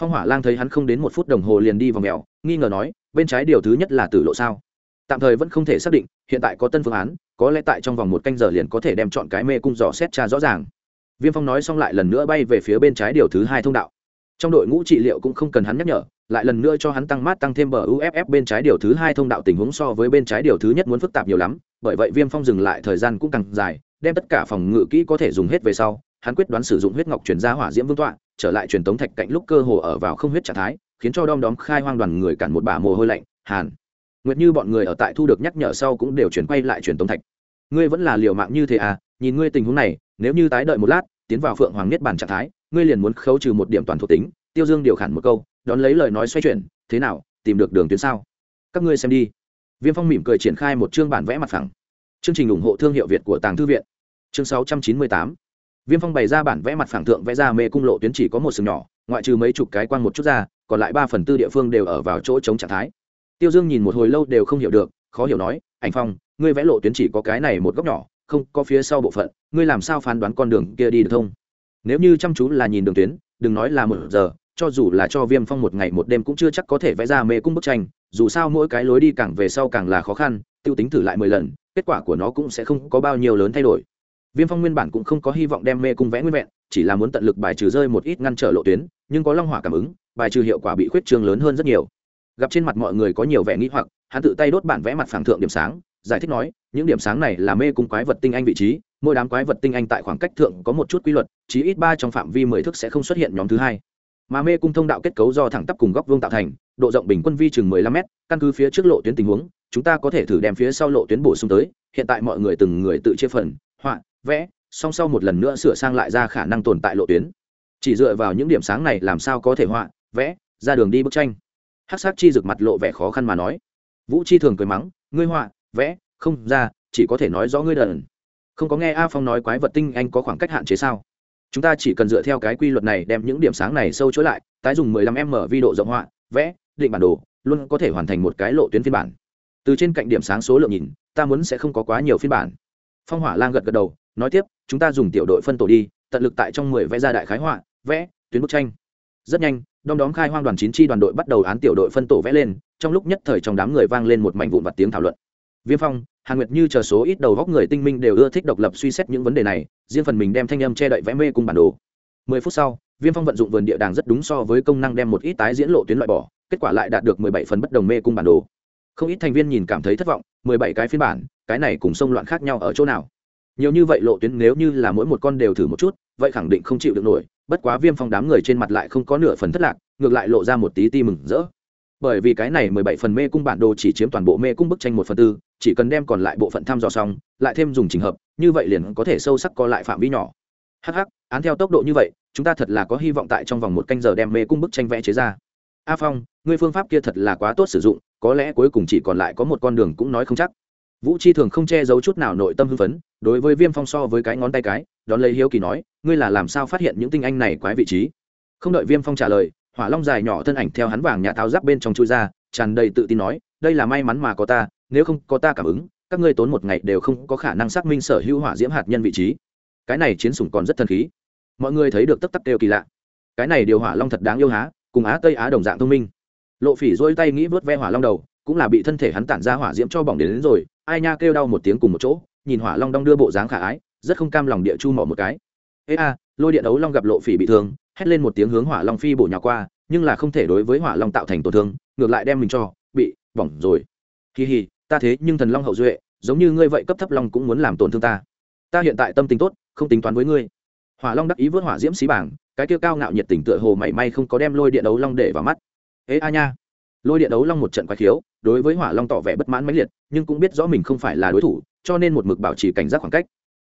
Phong hỏa lang thấy hắn không đến một phút đồng hồ liền đi vào mèo, nghi ngờ nói, bên trái điều thứ nhất là tử lộ sao? Tạm thời vẫn không thể xác định, hiện tại có tân phương án, có lẽ tại trong vòng một canh giờ liền có thể đem chọn cái mê cung dò xét tra rõ ràng. Viêm phong nói xong lại lần nữa bay về phía bên trái điều thứ hai thông đạo. Trong đội ngũ trị liệu cũng không cần hắn nhắc nhở, lại lần nữa cho hắn tăng mát tăng thêm bờ uff bên trái điều thứ hai thông đạo tình huống so với bên trái điều thứ nhất muốn phức tạp nhiều lắm, bởi vậy viêm phong dừng lại thời gian cũng càng dài đem tất cả phòng ngự kỹ có thể dùng hết về sau, hắn quyết đoán sử dụng huyết ngọc chuyển ra hỏa diễm vương tọa, trở lại truyền tống thạch cạnh lúc cơ hồ ở vào không huyết trạng thái, khiến cho đom đóm khai hoang đoàn người cản một bả mồ hôi lạnh, hàn, nguyệt như bọn người ở tại thu được nhắc nhở sau cũng đều chuyển quay lại truyền tống thạch. Ngươi vẫn là liều mạng như thế à nhìn ngươi tình huống này, nếu như tái đợi một lát, tiến vào phượng hoàng niết bàn trạng thái, ngươi liền muốn khấu trừ một điểm toàn thuộc tính. Tiêu dương điều khản một câu, đón lấy lời nói xoay chuyển, thế nào, tìm được đường tuyến sao? Các ngươi xem đi. Viêm phong mỉm cười triển khai một chương bản vẽ mặt phẳng chương trình ủng hộ thương hiệu việt của tàng thư viện. Chương sáu trăm chín mươi tám. Viêm phong bày ra bản vẽ mặt phẳng thượng vẽ ra mê cung lộ tuyến chỉ có một sừng nhỏ, ngoại trừ mấy chục cái quan một chút ra, còn lại ba phần tư địa phương đều ở vào chỗ chống trạng thái. Tiêu dương nhìn một hồi lâu đều không hiểu được, khó hiểu nói, ảnh phong, ngươi vẽ lộ tuyến chỉ có cái này một góc nhỏ, không có phía sau bộ phận, ngươi làm sao phán đoán con đường kia đi được thông? Nếu như chăm chú là nhìn đường tuyến, đừng nói là một giờ, cho dù là cho viêm phong một ngày một đêm cũng chưa chắc có thể vẽ ra mê cung bức tranh, dù sao mỗi cái lối đi càng về sau càng là khó khăn, tiêu tính thử lại mười lần kết quả của nó cũng sẽ không có bao nhiêu lớn thay đổi. Viêm phong nguyên bản cũng không có hy vọng đem mê cung vẽ nguyên vẹn, chỉ là muốn tận lực bài trừ rơi một ít ngăn trở lộ tuyến, nhưng có long hỏa cảm ứng, bài trừ hiệu quả bị khuyết trương lớn hơn rất nhiều. Gặp trên mặt mọi người có nhiều vẻ nghĩ hoặc, hắn tự tay đốt bản vẽ mặt phẳng thượng điểm sáng, giải thích nói, những điểm sáng này là mê cung quái vật tinh anh vị trí, mỗi đám quái vật tinh anh tại khoảng cách thượng có một chút quy luật, chí ít ba trong phạm vi mười thước sẽ không xuất hiện nhóm thứ hai. Mà mê cung thông đạo kết cấu do thẳng tắp cùng góc vuông tạo thành, độ rộng bình quân vi chừng mười lăm m căn cứ phía trước lộ tuyến tình huống chúng ta có thể thử đem phía sau lộ tuyến bổ sung tới, hiện tại mọi người từng người tự chia phần, họa, vẽ, song sau một lần nữa sửa sang lại ra khả năng tồn tại lộ tuyến. Chỉ dựa vào những điểm sáng này làm sao có thể họa, vẽ, ra đường đi bức tranh. Hát sát chi rực mặt lộ vẻ khó khăn mà nói. Vũ chi thường cười mắng, ngươi họa, vẽ, không, ra, chỉ có thể nói rõ ngươi đần. Không có nghe a phong nói quái vật tinh anh có khoảng cách hạn chế sao? Chúng ta chỉ cần dựa theo cái quy luật này đem những điểm sáng này sâu chối lại, tái dùng 15 m vi độ rộng họa, vẽ, định bản đồ, luôn có thể hoàn thành một cái lộ tuyến phiên bản từ trên cạnh điểm sáng số lượng nhìn, ta muốn sẽ không có quá nhiều phiên bản. Phong hỏa lang gật gật đầu, nói tiếp, chúng ta dùng tiểu đội phân tổ đi, tận lực tại trong mười vẽ ra đại khái họa, vẽ, tuyến bức tranh. Rất nhanh, đom đóm khai hoang đoàn chín chi đoàn đội bắt đầu án tiểu đội phân tổ vẽ lên, trong lúc nhất thời trong đám người vang lên một mảnh vụn vặt tiếng thảo luận. Viêm phong, hàn nguyệt như chờ số ít đầu góc người tinh minh đều ưa thích độc lập suy xét những vấn đề này, riêng phần mình đem thanh âm che đậy vẽ mê cùng bản đồ. Mười phút sau, viêm phong vận dụng vườn địa đàng rất đúng so với công năng đem một ít tái diễn lộ tuyến loại bỏ, kết quả lại đạt được mười bảy phần bất đồng mê cung bản đồ không ít thành viên nhìn cảm thấy thất vọng, mười bảy cái phiên bản, cái này cùng sông loạn khác nhau ở chỗ nào? Nhiều như vậy lộ tuyến nếu như là mỗi một con đều thử một chút, vậy khẳng định không chịu được nổi, bất quá viêm phong đám người trên mặt lại không có nửa phần thất lạc, ngược lại lộ ra một tí ti mừng rỡ. Bởi vì cái này mười bảy phần mê cung bản đồ chỉ chiếm toàn bộ mê cung bức tranh một phần tư, chỉ cần đem còn lại bộ phận thăm dò xong, lại thêm dùng trình hợp, như vậy liền có thể sâu sắc co lại phạm vi nhỏ. Hh án theo tốc độ như vậy, chúng ta thật là có hy vọng tại trong vòng một canh giờ đem mê cung bức tranh vẽ chế ra a phong, ngươi phương pháp kia thật là quá tốt sử dụng, có lẽ cuối cùng chỉ còn lại có một con đường cũng nói không chắc. Vũ chi thường không che giấu chút nào nội tâm hưng phấn, đối với viêm phong so với cái ngón tay cái, đón lấy hiếu kỳ nói, ngươi là làm sao phát hiện những tinh anh này quái vị trí? Không đợi viêm phong trả lời, hỏa long dài nhỏ thân ảnh theo hắn vàng nhà tháo giáp bên trong chui ra, tràn đầy tự tin nói, đây là may mắn mà có ta, nếu không có ta cảm ứng, các ngươi tốn một ngày đều không có khả năng xác minh sở hữu hỏa diễm hạt nhân vị trí. Cái này chiến sủng còn rất thần khí. Mọi người thấy được tấp tắc đều kỳ lạ. Cái này điều hỏa long thật đáng yêu há? Cùng á tây á đồng dạng thông minh. Lộ phỉ dôi tay nghĩ vớt ve hỏa long đầu cũng là bị thân thể hắn tản ra hỏa diễm cho bỏng đến, đến rồi ai nha kêu đau một tiếng cùng một chỗ nhìn hỏa long đong đưa bộ dáng khả ái rất không cam lòng địa chu mỏ một cái. Ê a lôi điện ấu long gặp lộ phỉ bị thương hét lên một tiếng hướng hỏa long phi bổ nhào qua nhưng là không thể đối với hỏa long tạo thành tổn thương ngược lại đem mình cho bị bỏng rồi. Kỳ hì ta thế nhưng thần long hậu duệ giống như ngươi vậy cấp thấp long cũng muốn làm tổn thương ta. Ta hiện tại tâm tình tốt không tính toán với ngươi hỏa long đắc ý vớt hỏa diễm xí bảng, cái kia cao ngạo nhiệt tình tựa hồ mảy may không có đem lôi điện đấu long để vào mắt. Ế a nha. Lôi điện đấu long một trận quái khiếu, đối với hỏa long tỏ vẻ bất mãn mãnh liệt, nhưng cũng biết rõ mình không phải là đối thủ, cho nên một mực bảo trì cảnh giác khoảng cách.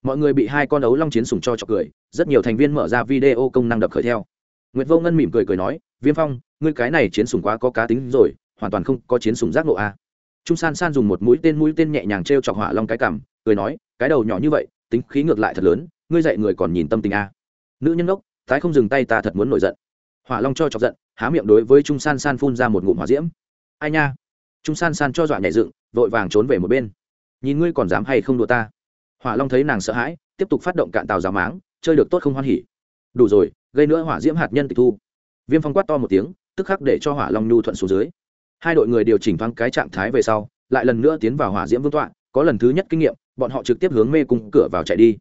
Mọi người bị hai con đấu long chiến sùng cho chọc cười, rất nhiều thành viên mở ra video công năng đập khởi theo. Nguyệt vô ngân mỉm cười cười nói, viêm phong, ngươi cái này chiến sùng quá có cá tính rồi, hoàn toàn không có chiến sùng giác nộ a. Trung san san dùng một mũi tên mũi tên nhẹ nhàng t r e o chọc hỏa long cái cằm, cười nói, cái đầu nhỏ như vậy, tính khí ngược lại thật lớn ngươi dạy người còn nhìn tâm tình a. Nữ nhân ngốc tái không dừng tay ta thật muốn nổi giận. Hỏa long cho chọc giận, há miệng đối với trung san san phun ra một ngụm hỏa diễm. Ai nha? Trung san san cho dọa nhảy dựng, vội vàng trốn về một bên. Nhìn ngươi còn dám hay không đùa ta? Hỏa long thấy nàng sợ hãi, tiếp tục phát động cạn tàu giáo máng, chơi được tốt không hoan hỉ. Đủ rồi, gây nữa hỏa diễm hạt nhân tịch thu. Viêm phong quát to một tiếng, tức khắc để cho hỏa long nhu thuận xuống dưới. Hai đội người điều chỉnh thoáng cái trạng thái về sau, lại lần nữa tiến vào hỏa diễm vương tọa, có lần thứ nhất kinh nghiệm, bọn họ trực tiếp hướng mê cung cửa vào chạy đi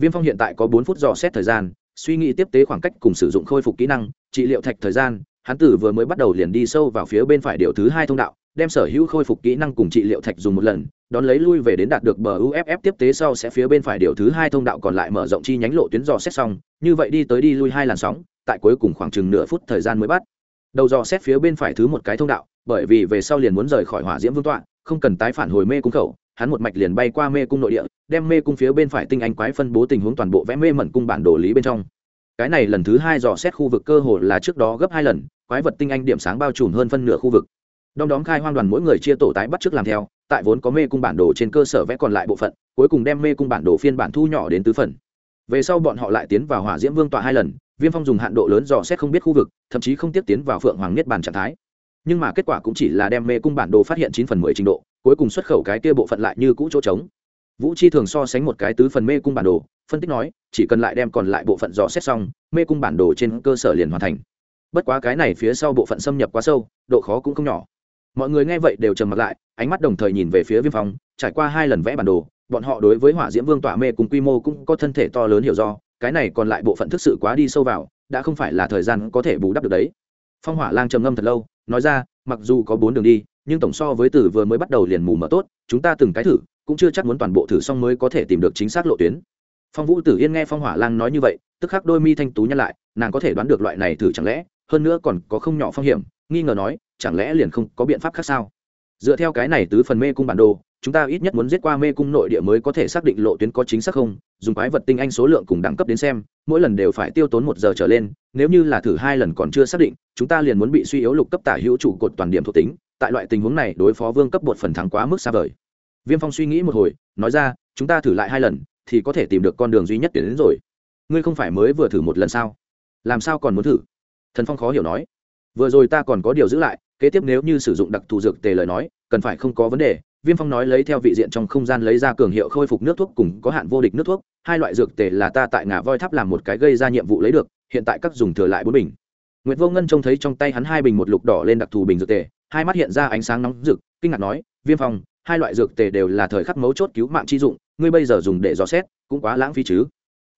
viêm phong hiện tại có bốn phút dò xét thời gian, suy nghĩ tiếp tế khoảng cách cùng sử dụng khôi phục kỹ năng, trị liệu thạch thời gian, hắn tử vừa mới bắt đầu liền đi sâu vào phía bên phải điều thứ hai thông đạo, đem sở hữu khôi phục kỹ năng cùng trị liệu thạch dùng một lần, đón lấy lui về đến đạt được bờ uff tiếp tế sau sẽ phía bên phải điều thứ hai thông đạo còn lại mở rộng chi nhánh lộ tuyến dò xét xong, như vậy đi tới đi lui hai làn sóng, tại cuối cùng khoảng chừng nửa phút thời gian mới bắt. Đầu dò xét phía bên phải thứ một cái thông đạo, bởi vì về sau liền muốn rời khỏi hỏa diễm vương tọa, không cần tái phản hồi mê cung khẩu hắn một mạch liền bay qua mê cung nội địa, đem mê cung phía bên phải tinh anh quái phân bố tình huống toàn bộ vẽ mê mẩn cung bản đồ lý bên trong. Cái này lần thứ hai dò xét khu vực cơ hồ là trước đó gấp hai lần, quái vật tinh anh điểm sáng bao trùm hơn phân nửa khu vực. Đom đóm khai hoang đoàn mỗi người chia tổ tái bắt trước làm theo, tại vốn có mê cung bản đồ trên cơ sở vẽ còn lại bộ phận, cuối cùng đem mê cung bản đồ phiên bản thu nhỏ đến tứ phần. Về sau bọn họ lại tiến vào hỏa diễm vương tọa hai lần, viêm phong dùng hạn độ lớn dò xét không biết khu vực, thậm chí không tiếp tiến vào phượng hoàng niết bàn trạng thái. Nhưng mà kết quả cũng chỉ là đem mê cung bản đồ phát hiện chín phần mười trình độ cuối cùng xuất khẩu cái kia bộ phận lại như cũ chỗ trống. Vũ chi thường so sánh một cái tứ phần mê cung bản đồ, phân tích nói, chỉ cần lại đem còn lại bộ phận dò xét xong, mê cung bản đồ trên cơ sở liền hoàn thành. Bất quá cái này phía sau bộ phận xâm nhập quá sâu, độ khó cũng không nhỏ. Mọi người nghe vậy đều trầm mặt lại, ánh mắt đồng thời nhìn về phía viêm phong, trải qua hai lần vẽ bản đồ, bọn họ đối với hỏa diễm vương tỏa mê cùng quy mô cũng có thân thể to lớn hiểu do, cái này còn lại bộ phận thực sự quá đi sâu vào, đã không phải là thời gian có thể bù đắp được đấy. Phong hỏa lang trầm ngâm thật lâu, nói ra, mặc dù có bốn đường đi nhưng tổng so với từ vừa mới bắt đầu liền mù mở tốt, chúng ta từng cái thử, cũng chưa chắc muốn toàn bộ thử xong mới có thể tìm được chính xác lộ tuyến. Phong vũ tử yên nghe phong hỏa lang nói như vậy, tức khắc đôi mi thanh tú nhăn lại, nàng có thể đoán được loại này thử chẳng lẽ, hơn nữa còn có không nhỏ phong hiểm, nghi ngờ nói, chẳng lẽ liền không có biện pháp khác sao? Dựa theo cái này tứ phần mê cung bản đồ, chúng ta ít nhất muốn giết qua mê cung nội địa mới có thể xác định lộ tuyến có chính xác không, dùng quái vật tinh anh số lượng cùng đẳng cấp đến xem, mỗi lần đều phải tiêu tốn một giờ trở lên, nếu như là thử hai lần còn chưa xác định, chúng ta liền muốn bị suy yếu lục cấp tả hữu trụ cột toàn điểm thuộc tính tại loại tình huống này đối phó vương cấp bột phần thắng quá mức xa vời. Viêm phong suy nghĩ một hồi nói ra chúng ta thử lại hai lần thì có thể tìm được con đường duy nhất để đến rồi. Ngươi không phải mới vừa thử một lần sao? Làm sao còn muốn thử? Thần phong khó hiểu nói. Vừa rồi ta còn có điều giữ lại kế tiếp nếu như sử dụng đặc thù dược tề lời nói cần phải không có vấn đề. Viêm phong nói lấy theo vị diện trong không gian lấy ra cường hiệu khôi phục nước thuốc cùng có hạn vô địch nước thuốc hai loại dược tề là ta tại ngã voi tháp làm một cái gây ra nhiệm vụ lấy được hiện tại các dùng thừa lại bốn bình. Nguyệt Vô Ngân trông thấy trong tay hắn hai bình một lục đỏ lên đặc thù bình dược tề, hai mắt hiện ra ánh sáng nóng rực, kinh ngạc nói, "Viêm Phong, hai loại dược tề đều là thời khắc mấu chốt cứu mạng chi dụng, ngươi bây giờ dùng để dò xét, cũng quá lãng phí chứ?"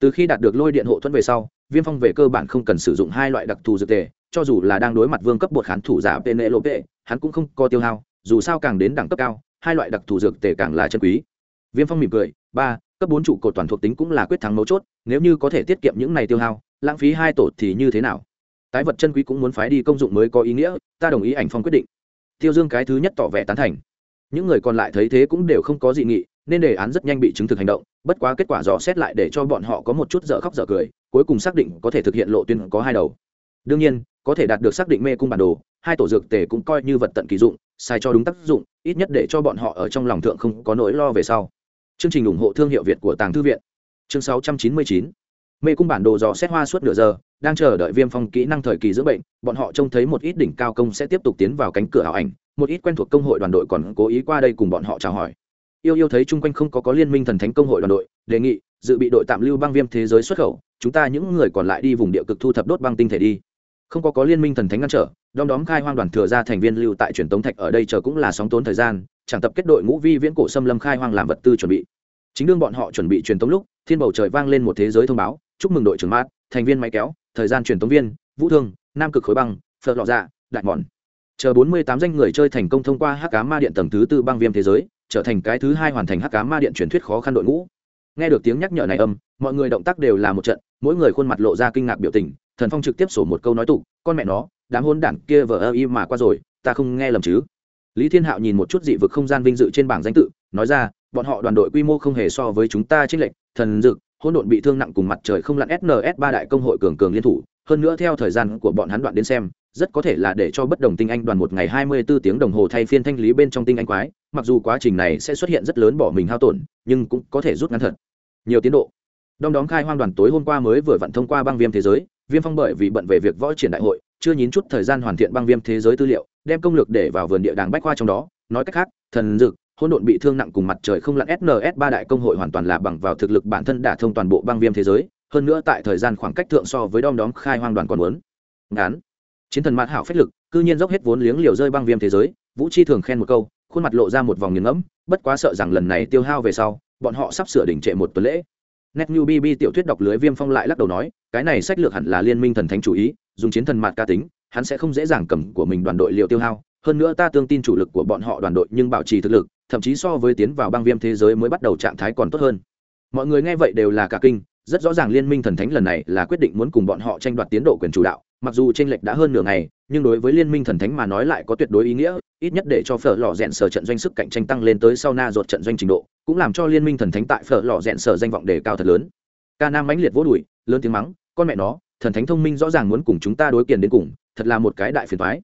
Từ khi đạt được lôi điện hộ thuẫn về sau, Viêm Phong về cơ bản không cần sử dụng hai loại đặc thù dược tề, cho dù là đang đối mặt vương cấp bột khán thủ giả Penelope, hắn cũng không có tiêu hao, dù sao càng đến đẳng cấp cao, hai loại đặc thù dược tề càng là chân quý. Viêm Phong mỉm cười, ba, cấp bốn trụ cột toàn thuộc tính cũng là quyết thắng mấu chốt, nếu như có thể tiết kiệm những này tiêu hao, lãng phí hai tổ thì như thế nào? tái vật chân quý cũng muốn phái đi công dụng mới có ý nghĩa ta đồng ý ảnh phong quyết định tiêu dương cái thứ nhất tỏ vẻ tán thành. Những người còn lại thấy thế cũng đều không có dị nghị, nên đề án rất nhanh bị chứng thực hành động, bất quá kết quả dò xét lại để cho bọn họ có một chút dở khóc dở cười, cuối cùng xác định có thể thực hiện lộ tuyên có hai đầu. Đương nhiên, có thể đạt được xác định mê cung bản đồ, hai tổ dược tề cũng coi như vật tận kỳ dụng, sai cho đúng tác dụng, ít nhất để cho bọn họ ở trong lòng thượng không có nỗi lo về sau. Chương trình ủng hộ thương hiệu việt của tàng thư viện. Chương 699 mê cung bản đồ dò xét hoa suốt nửa giờ, đang chờ đợi viêm phong kỹ năng thời kỳ dưỡng bệnh, bọn họ trông thấy một ít đỉnh cao công sẽ tiếp tục tiến vào cánh cửa ảo ảnh, một ít quen thuộc công hội đoàn đội còn cố ý qua đây cùng bọn họ chào hỏi. Yêu yêu thấy chung quanh không có có liên minh thần thánh công hội đoàn đội, đề nghị, dự bị đội tạm lưu băng viêm thế giới xuất khẩu, chúng ta những người còn lại đi vùng địa cực thu thập đốt băng tinh thể đi. Không có có liên minh thần thánh ngăn trở, đom đóm khai hoang đoàn thừa ra thành viên lưu tại truyền tống thạch ở đây chờ cũng là sóng tốn thời gian, chẳng tập kết đội ngũ vi viễn cổ xâm lâm khai hoang làm vật tư chuẩn bị. Chính đương bọn họ chuẩn bị truyền tống lúc, thiên bầu trời vang lên một thế giới thông báo chúc mừng đội trưởng mát thành viên máy kéo, thời gian truyền tống viên, vũ thương, nam cực khối băng phật lọ dạ đại mòn. Chờ bốn mươi tám danh người chơi thành công thông qua hắc cá ma điện tầng thứ tư băng viêm thế giới, trở thành cái thứ hai hoàn thành hắc cá ma điện truyền thuyết khó khăn đội ngũ. Nghe được tiếng nhắc nhở này âm, mọi người động tác đều là một trận, mỗi người khuôn mặt lộ ra kinh ngạc biểu tình, thần phong trực tiếp sổ một câu nói tụ con mẹ nó, đám hôn đản kia vờ ơ y mà qua rồi, ta không nghe lầm chứ? Lý thiên hạo nhìn một chút dị vực không gian vinh dự trên bảng danh tự, nói ra, bọn họ đoàn đội quy mô không hề so với chúng ta trích lệnh thần dực hỗn độn bị thương nặng cùng mặt trời không lặn sns ba đại công hội cường cường liên thủ, hơn nữa theo thời gian của bọn hắn đoạn đến xem, rất có thể là để cho bất đồng tinh anh đoàn một ngày hai mươi 24 tiếng đồng hồ thay phiên thanh lý bên trong tinh anh quái, mặc dù quá trình này sẽ xuất hiện rất lớn bỏ mình hao tổn, nhưng cũng có thể rút ngắn thật. Nhiều tiến độ. Đom đóm khai hoang đoàn tối hôm qua mới vừa vặn thông qua băng viêm thế giới, viêm phong bởi vì bận về việc võ triển đại hội, chưa nhín chút thời gian hoàn thiện băng viêm thế giới tư liệu, đem công lược để vào vườn địa đàng bách khoa trong đó, nói cách khác, thần dực hỗn độn bị thương nặng cùng mặt trời không lặn sns ba đại công hội hoàn toàn là bằng vào thực lực bản thân đả thông toàn bộ băng viêm thế giới, hơn nữa tại thời gian khoảng cách thượng so với đom đóm khai hoang đoàn còn muốn. Ngán. Chiến thần mạt hảo phách lực, cư nhiên dốc hết vốn liếng liều rơi băng viêm thế giới, vũ chi thường khen một câu, khuôn mặt lộ ra một vòng nghiền ngẫm, bất quá sợ rằng lần này tiêu hao về sau, bọn họ sắp sửa đỉnh trệ một tuần lễ. Net new bb tiểu thuyết đọc lưới viêm phong lại lắc đầu nói, cái này sách lược hẳn là liên minh thần thánh chủ ý, dùng chiến thần mạt ca tính, hắn sẽ không dễ dàng cầm của mình đoàn đội liều tiêu hao, hơn nữa ta tương tin chủ lực của bọn họ đoàn đội nhưng bảo trì thực lực thậm chí so với tiến vào băng viêm thế giới mới bắt đầu trạng thái còn tốt hơn. Mọi người nghe vậy đều là cả kinh, rất rõ ràng liên minh thần thánh lần này là quyết định muốn cùng bọn họ tranh đoạt tiến độ quyền chủ đạo, mặc dù tranh lệch đã hơn nửa ngày, nhưng đối với liên minh thần thánh mà nói lại có tuyệt đối ý nghĩa, ít nhất để cho phở lò rẽn sở trận doanh sức cạnh tranh tăng lên tới sau na ruột trận doanh trình độ, cũng làm cho liên minh thần thánh tại phở lò rẽn sở danh vọng đề cao thật lớn. Ca nam mãnh liệt vỗ đùi, lớn tiếng mắng, con mẹ nó, thần thánh thông minh rõ ràng muốn cùng chúng ta đối kiền đến cùng, thật là một cái đại phiền thoái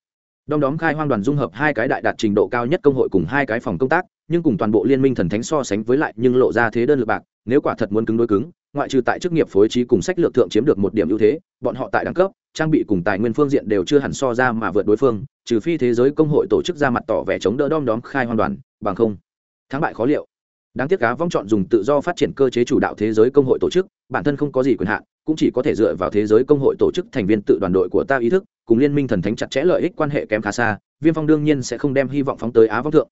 đom đóm khai hoang đoàn dung hợp hai cái đại đạt trình độ cao nhất công hội cùng hai cái phòng công tác, nhưng cùng toàn bộ liên minh thần thánh so sánh với lại nhưng lộ ra thế đơn lượt bạc, nếu quả thật muốn cứng đối cứng, ngoại trừ tại chức nghiệp phối trí cùng sách lược thượng chiếm được một điểm ưu thế, bọn họ tại đẳng cấp, trang bị cùng tài nguyên phương diện đều chưa hẳn so ra mà vượt đối phương, trừ phi thế giới công hội tổ chức ra mặt tỏ vẻ chống đỡ đom đóm khai hoang đoàn, bằng không, thắng bại khó liệu. Đáng tiếc cá vong chọn dùng tự do phát triển cơ chế chủ đạo thế giới công hội tổ chức, bản thân không có gì quyền hạn, cũng chỉ có thể dựa vào thế giới công hội tổ chức thành viên tự đoàn đội của ta ý thức cùng liên minh thần thánh chặt chẽ lợi ích quan hệ kém khá xa viêm phong đương nhiên sẽ không đem hy vọng phóng tới á vong thượng.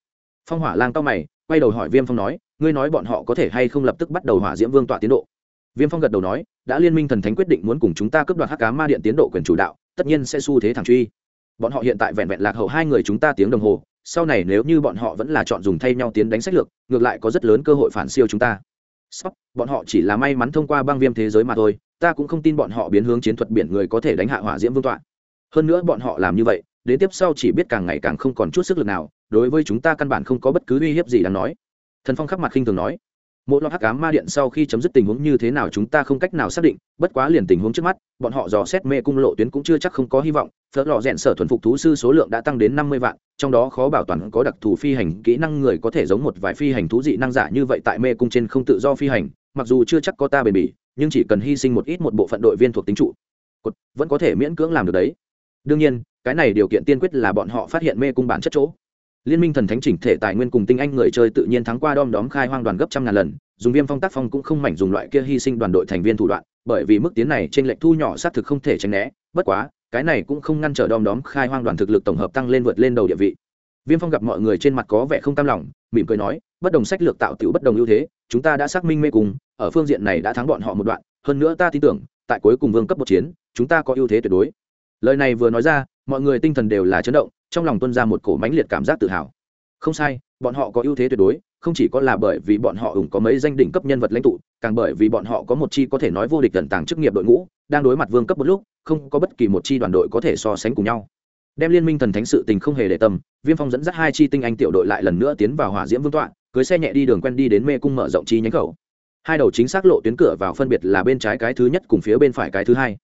Phong hỏa lang cao mày quay đầu hỏi viêm phong nói ngươi nói bọn họ có thể hay không lập tức bắt đầu hỏa diễm vương tọa tiến độ? Viêm phong gật đầu nói đã liên minh thần thánh quyết định muốn cùng chúng ta cướp đoạt hắc cá ma điện tiến độ quyền chủ đạo tất nhiên sẽ xu thế thẳng truy. Bọn họ hiện tại vẹn vẹn lạc hậu hai người chúng ta tiếng đồng hồ sau này nếu như bọn họ vẫn là chọn dùng thay nhau tiến đánh sách lược ngược lại có rất lớn cơ hội phản siêu chúng ta. Sắp, bọn họ chỉ là may mắn thông qua băng viêm thế giới mà thôi ta cũng không tin bọn họ biến hướng chiến thuật biển người có thể đánh hạ hỏa diễm vương tọa hơn nữa bọn họ làm như vậy, đến tiếp sau chỉ biết càng ngày càng không còn chút sức lực nào, đối với chúng ta căn bản không có bất cứ uy hiếp gì đáng nói. Thần phong khắc mặt khinh thường nói mỗi loạt hắc ám ma điện sau khi chấm dứt tình huống như thế nào chúng ta không cách nào xác định, bất quá liền tình huống trước mắt, bọn họ dò xét mê cung lộ tuyến cũng chưa chắc không có hy vọng phớt lò rẽn sở thuần phục thú sư số lượng đã tăng đến năm mươi vạn, trong đó khó bảo toàn có đặc thù phi hành kỹ năng người có thể giống một vài phi hành thú dị năng giả như vậy tại mê cung trên không tự do phi hành, mặc dù chưa chắc có ta bền bỉ, nhưng chỉ cần hy sinh một ít một bộ phận đội viên thuộc tính trụ vẫn có thể miễn cưỡng làm được đấy đương nhiên, cái này điều kiện tiên quyết là bọn họ phát hiện mê cung bản chất chỗ. Liên minh thần thánh chỉnh thể tài nguyên cùng tinh anh người chơi tự nhiên thắng qua đom đóm khai hoang đoàn gấp trăm ngàn lần, dùng viêm phong tác phong cũng không mảnh dùng loại kia hy sinh đoàn đội thành viên thủ đoạn, bởi vì mức tiến này trên lệnh thu nhỏ xác thực không thể tránh né, bất quá, cái này cũng không ngăn trở đom đóm khai hoang đoàn thực lực tổng hợp tăng lên vượt lên đầu địa vị. Viêm phong gặp mọi người trên mặt có vẻ không tam lòng, mỉm cười nói, bất đồng sách lược tạo tiểu bất đồng ưu thế, chúng ta đã xác minh mê cùng ở phương diện này đã thắng bọn họ một đoạn, hơn nữa ta tin tưởng, tại cuối cùng vương cấp một chiến, chúng ta có ưu thế tuyệt đối lời này vừa nói ra, mọi người tinh thần đều là chấn động, trong lòng tuân ra một cổ mãnh liệt cảm giác tự hào. Không sai, bọn họ có ưu thế tuyệt đối, không chỉ có là bởi vì bọn họ ủng có mấy danh đỉnh cấp nhân vật lãnh tụ, càng bởi vì bọn họ có một chi có thể nói vô địch tận tàng chức nghiệp đội ngũ, đang đối mặt vương cấp một lúc, không có bất kỳ một chi đoàn đội có thể so sánh cùng nhau. Đem liên minh thần thánh sự tình không hề để tâm, viêm phong dẫn dắt hai chi tinh anh tiểu đội lại lần nữa tiến vào hỏa diễm vương tọa, cưới xe nhẹ đi đường quen đi đến mê cung mở rộng chi nhánh khẩu. Hai đầu chính xác lộ tuyến cửa vào phân biệt là bên trái cái thứ nhất cùng phía bên phải cái thứ hai.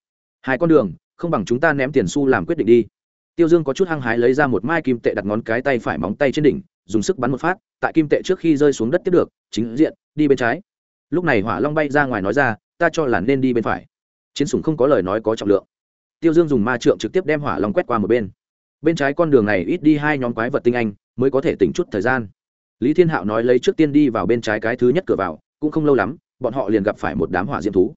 Hai con đường không bằng chúng ta ném tiền xu làm quyết định đi. Tiêu dương có chút hăng hái lấy ra một mai kim tệ đặt ngón cái tay phải móng tay trên đỉnh, dùng sức bắn một phát, tại kim tệ trước khi rơi xuống đất tiếp được, chính diện, đi bên trái. Lúc này hỏa long bay ra ngoài nói ra, ta cho là nên đi bên phải. Chiến sủng không có lời nói có trọng lượng. Tiêu dương dùng ma trượng trực tiếp đem hỏa long quét qua một bên. Bên trái con đường này ít đi hai nhóm quái vật tinh anh, mới có thể tỉnh chút thời gian. Lý thiên hạo nói lấy trước tiên đi vào bên trái cái thứ nhất cửa vào, cũng không lâu lắm, bọn họ liền gặp phải một đám hỏa diễm thú.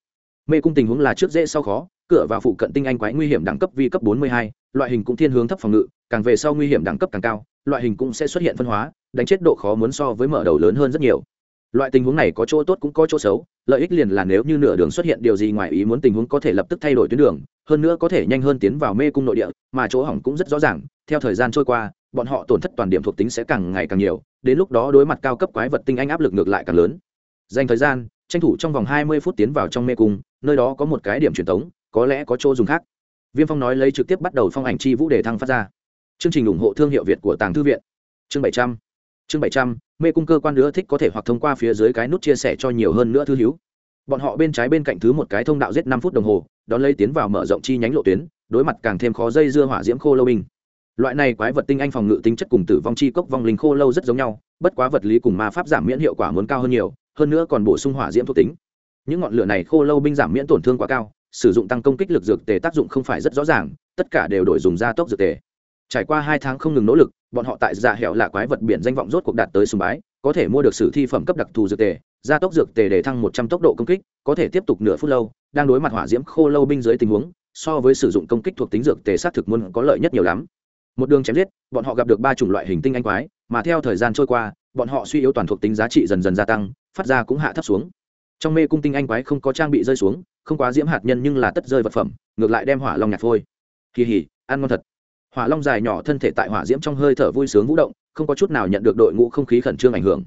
Mê cung tình huống là trước dễ sau khó cửa vào phụ cận tinh anh quái nguy hiểm đẳng cấp vi cấp 42, loại hình cũng thiên hướng thấp phòng ngự càng về sau nguy hiểm đẳng cấp càng cao loại hình cũng sẽ xuất hiện phân hóa đánh chết độ khó muốn so với mở đầu lớn hơn rất nhiều. Loại tình huống này có chỗ tốt cũng có chỗ xấu lợi ích liền là nếu như nửa đường xuất hiện điều gì ngoài ý muốn tình huống có thể lập tức thay đổi tuyến đường hơn nữa có thể nhanh hơn tiến vào mê cung nội địa mà chỗ hỏng cũng rất rõ ràng theo thời gian trôi qua bọn họ tổn thất toàn điểm thuộc tính sẽ càng ngày càng nhiều đến lúc đó đối mặt cao cấp quái vật tinh anh áp lực ngược lại càng lớn. Dành thời gian tranh thủ trong vòng hai mươi phút tiến vào trong mê cung nơi đó có một cái điểm truyền tống có lẽ có chỗ dùng khác. Viêm phong nói lấy trực tiếp bắt đầu phong ảnh chi vũ để thăng phát ra. Chương trình ủng hộ thương hiệu việt của tàng thư viện. Chương bảy trăm. Chương bảy trăm, mê cung cơ quan nữa thích có thể hoặc thông qua phía dưới cái nút chia sẻ cho nhiều hơn nữa thư hữu. Bọn họ bên trái bên cạnh thứ một cái thông đạo giết năm phút đồng hồ, đón lấy tiến vào mở rộng chi nhánh lộ tuyến, đối mặt càng thêm khó dây dưa hỏa diễm khô lâu binh. Loại này quái vật tinh anh phòng ngự tính chất cùng tử vong chi cốc vong linh khô lâu rất giống nhau, bất quá vật lý cùng ma pháp giảm miễn hiệu quả muốn cao hơn nhiều, hơn nữa còn bổ sung hỏa diễm thuộc tính. Những ngọn lửa này khô lâu binh giảm miễn tổn thương quá cao sử dụng tăng công kích lực dược tề tác dụng không phải rất rõ ràng, tất cả đều đổi dùng gia tốc dược tề. Trải qua hai tháng không ngừng nỗ lực, bọn họ tại dạ hẻo là quái vật biển danh vọng rốt cuộc đạt tới sùng bái, có thể mua được sử thi phẩm cấp đặc thù dược tề, gia tốc dược tề để thăng một trăm tốc độ công kích, có thể tiếp tục nửa phút lâu, đang đối mặt hỏa diễm khô lâu binh dưới tình huống, so với sử dụng công kích thuộc tính dược tề sát thực muốn có lợi nhất nhiều lắm. Một đường chém giết, bọn họ gặp được ba chủng loại hình tinh anh quái, mà theo thời gian trôi qua, bọn họ suy yếu toàn thuộc tính giá trị dần dần gia tăng, phát ra cũng hạ thấp xuống. Trong mê cung tinh anh quái không có trang bị rơi xuống không quá diễm hạt nhân nhưng là tất rơi vật phẩm, ngược lại đem hỏa long nhạt phôi. Kỳ hỉ, ăn ngon thật. Hỏa long dài nhỏ thân thể tại hỏa diễm trong hơi thở vui sướng vũ động, không có chút nào nhận được đội ngũ không khí khẩn trương ảnh hưởng.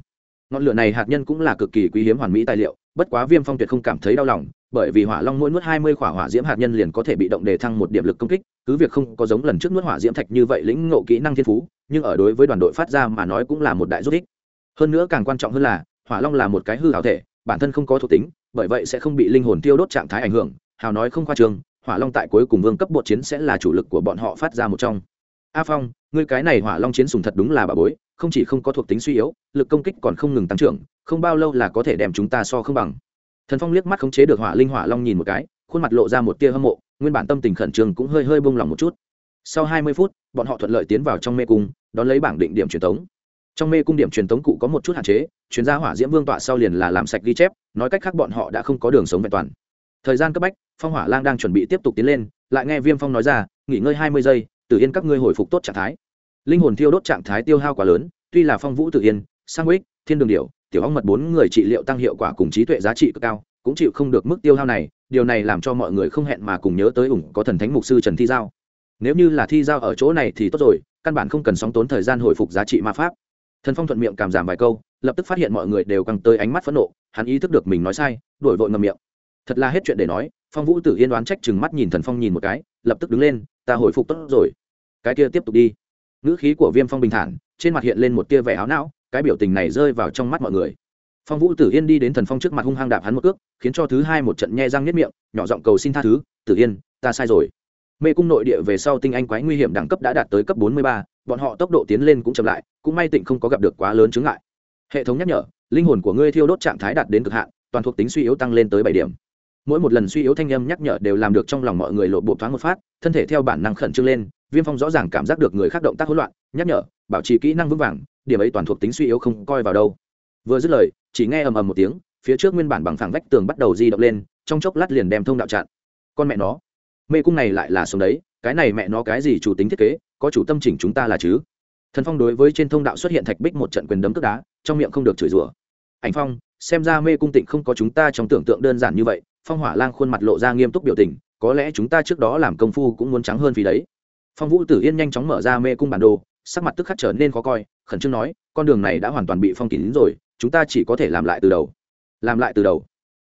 Ngọn lửa này hạt nhân cũng là cực kỳ quý hiếm hoàn mỹ tài liệu, bất quá viêm phong tuyệt không cảm thấy đau lòng, bởi vì hỏa long mỗi nuốt hai mươi khỏa hỏa diễm hạt nhân liền có thể bị động đề thăng một điểm lực công kích, cứ việc không có giống lần trước nuốt hỏa diễm thạch như vậy lĩnh ngộ kỹ năng thiên phú, nhưng ở đối với đoàn đội phát ra mà nói cũng là một đại giúp ích. Hơn nữa càng quan trọng hơn là, hỏa long là một cái hư hảo thể, bản thân không có thuộc tính bởi vậy sẽ không bị linh hồn tiêu đốt trạng thái ảnh hưởng, hào nói không khoa trường hỏa long tại cuối cùng vương cấp bột chiến sẽ là chủ lực của bọn họ phát ra một trong. A phong, ngươi cái này hỏa long chiến sùng thật đúng là bà bối, không chỉ không có thuộc tính suy yếu, lực công kích còn không ngừng tăng trưởng, không bao lâu là có thể đem chúng ta so không bằng. Thần phong liếc mắt khống chế được hỏa linh hỏa long nhìn một cái, khuôn mặt lộ ra một tia hâm mộ, nguyên bản tâm tình khẩn trương cũng hơi hơi bông lòng một chút. Sau hai mươi phút, bọn họ thuận lợi tiến vào trong mê cung, đón lấy bảng định điểm truyền thống trong mê cung điểm truyền thống cụ có một chút hạn chế, chuyên gia hỏa diễm vương tọa sau liền là làm sạch ghi chép, nói cách khác bọn họ đã không có đường sống vẹn toàn. Thời gian cấp bách, phong hỏa lang đang chuẩn bị tiếp tục tiến lên, lại nghe viêm phong nói ra, nghỉ ngơi hai mươi giây tự yên các ngươi hồi phục tốt trạng thái. Linh hồn thiêu đốt trạng thái tiêu hao quá lớn, tuy là phong vũ tự yên, sang ích thiên đường điệu tiểu hong mật bốn người trị liệu tăng hiệu quả cùng trí tuệ giá trị cực cao, cũng chịu không được mức tiêu hao này, điều này làm cho mọi người không hẹn mà cùng nhớ tới ủng có thần thánh mục sư trần thi giao. Nếu như là thi giao ở chỗ này thì tốt rồi, căn bản không cần sóng tốn thời gian hồi phục giá trị ma pháp thần phong thuận miệng cảm giảm vài câu, lập tức phát hiện mọi người đều căng tới ánh mắt phẫn nộ, hắn ý thức được mình nói sai, đổi vội ngầm miệng. Thật là hết chuyện để nói, phong vũ tử yên đoán trách chừng mắt nhìn thần phong nhìn một cái, lập tức đứng lên, ta hồi phục tốt rồi. Cái kia tiếp tục đi. Ngữ khí của viêm phong bình thản, trên mặt hiện lên một tia vẻ áo não, cái biểu tình này rơi vào trong mắt mọi người. Phong vũ tử yên đi đến thần phong trước mặt hung hăng đạp hắn một cước, khiến cho thứ hai một trận nhe răng nhất miệng, nhỏ giọng cầu xin tha thứ, tử yên, ta sai rồi. Mê cung nội địa về sau tinh anh quái nguy hiểm đẳng cấp đã đạt tới cấp bốn mươi ba bọn họ tốc độ tiến lên cũng chậm lại, cũng may tịnh không có gặp được quá lớn chứng ngại. Hệ thống nhắc nhở, linh hồn của ngươi thiêu đốt trạng thái đạt đến cực hạn, toàn thuộc tính suy yếu tăng lên tới bảy điểm. Mỗi một lần suy yếu thanh âm nhắc nhở đều làm được trong lòng mọi người lộ bộ thoáng một phát, thân thể theo bản năng khẩn trương lên, viêm phong rõ ràng cảm giác được người khác động tác hỗn loạn, nhắc nhở, bảo trì kỹ năng vững vàng, điểm ấy toàn thuộc tính suy yếu không coi vào đâu. Vừa dứt lời, chỉ nghe ầm ầm một tiếng, phía trước nguyên bản bằng phẳng vách tường bắt đầu di động lên, trong chốc lát liền đem thông đạo chặn. Con mẹ nó, mê cung này lại là sống đấy, cái này mẹ nó cái gì chủ tính thiết kế có chủ tâm chỉnh chúng ta là chứ? Thần phong đối với trên thông đạo xuất hiện thạch bích một trận quyền đấm tức đá, trong miệng không được chửi rủa. Ảnh phong, xem ra mê cung tịnh không có chúng ta trong tưởng tượng đơn giản như vậy, phong hỏa lang khuôn mặt lộ ra nghiêm túc biểu tình, có lẽ chúng ta trước đó làm công phu cũng muốn trắng hơn vì đấy. Phong vũ tử yên nhanh chóng mở ra mê cung bản đồ, sắc mặt tức khắc trở nên khó coi, khẩn trương nói, con đường này đã hoàn toàn bị phong kín rồi, chúng ta chỉ có thể làm lại từ đầu. Làm lại từ đầu.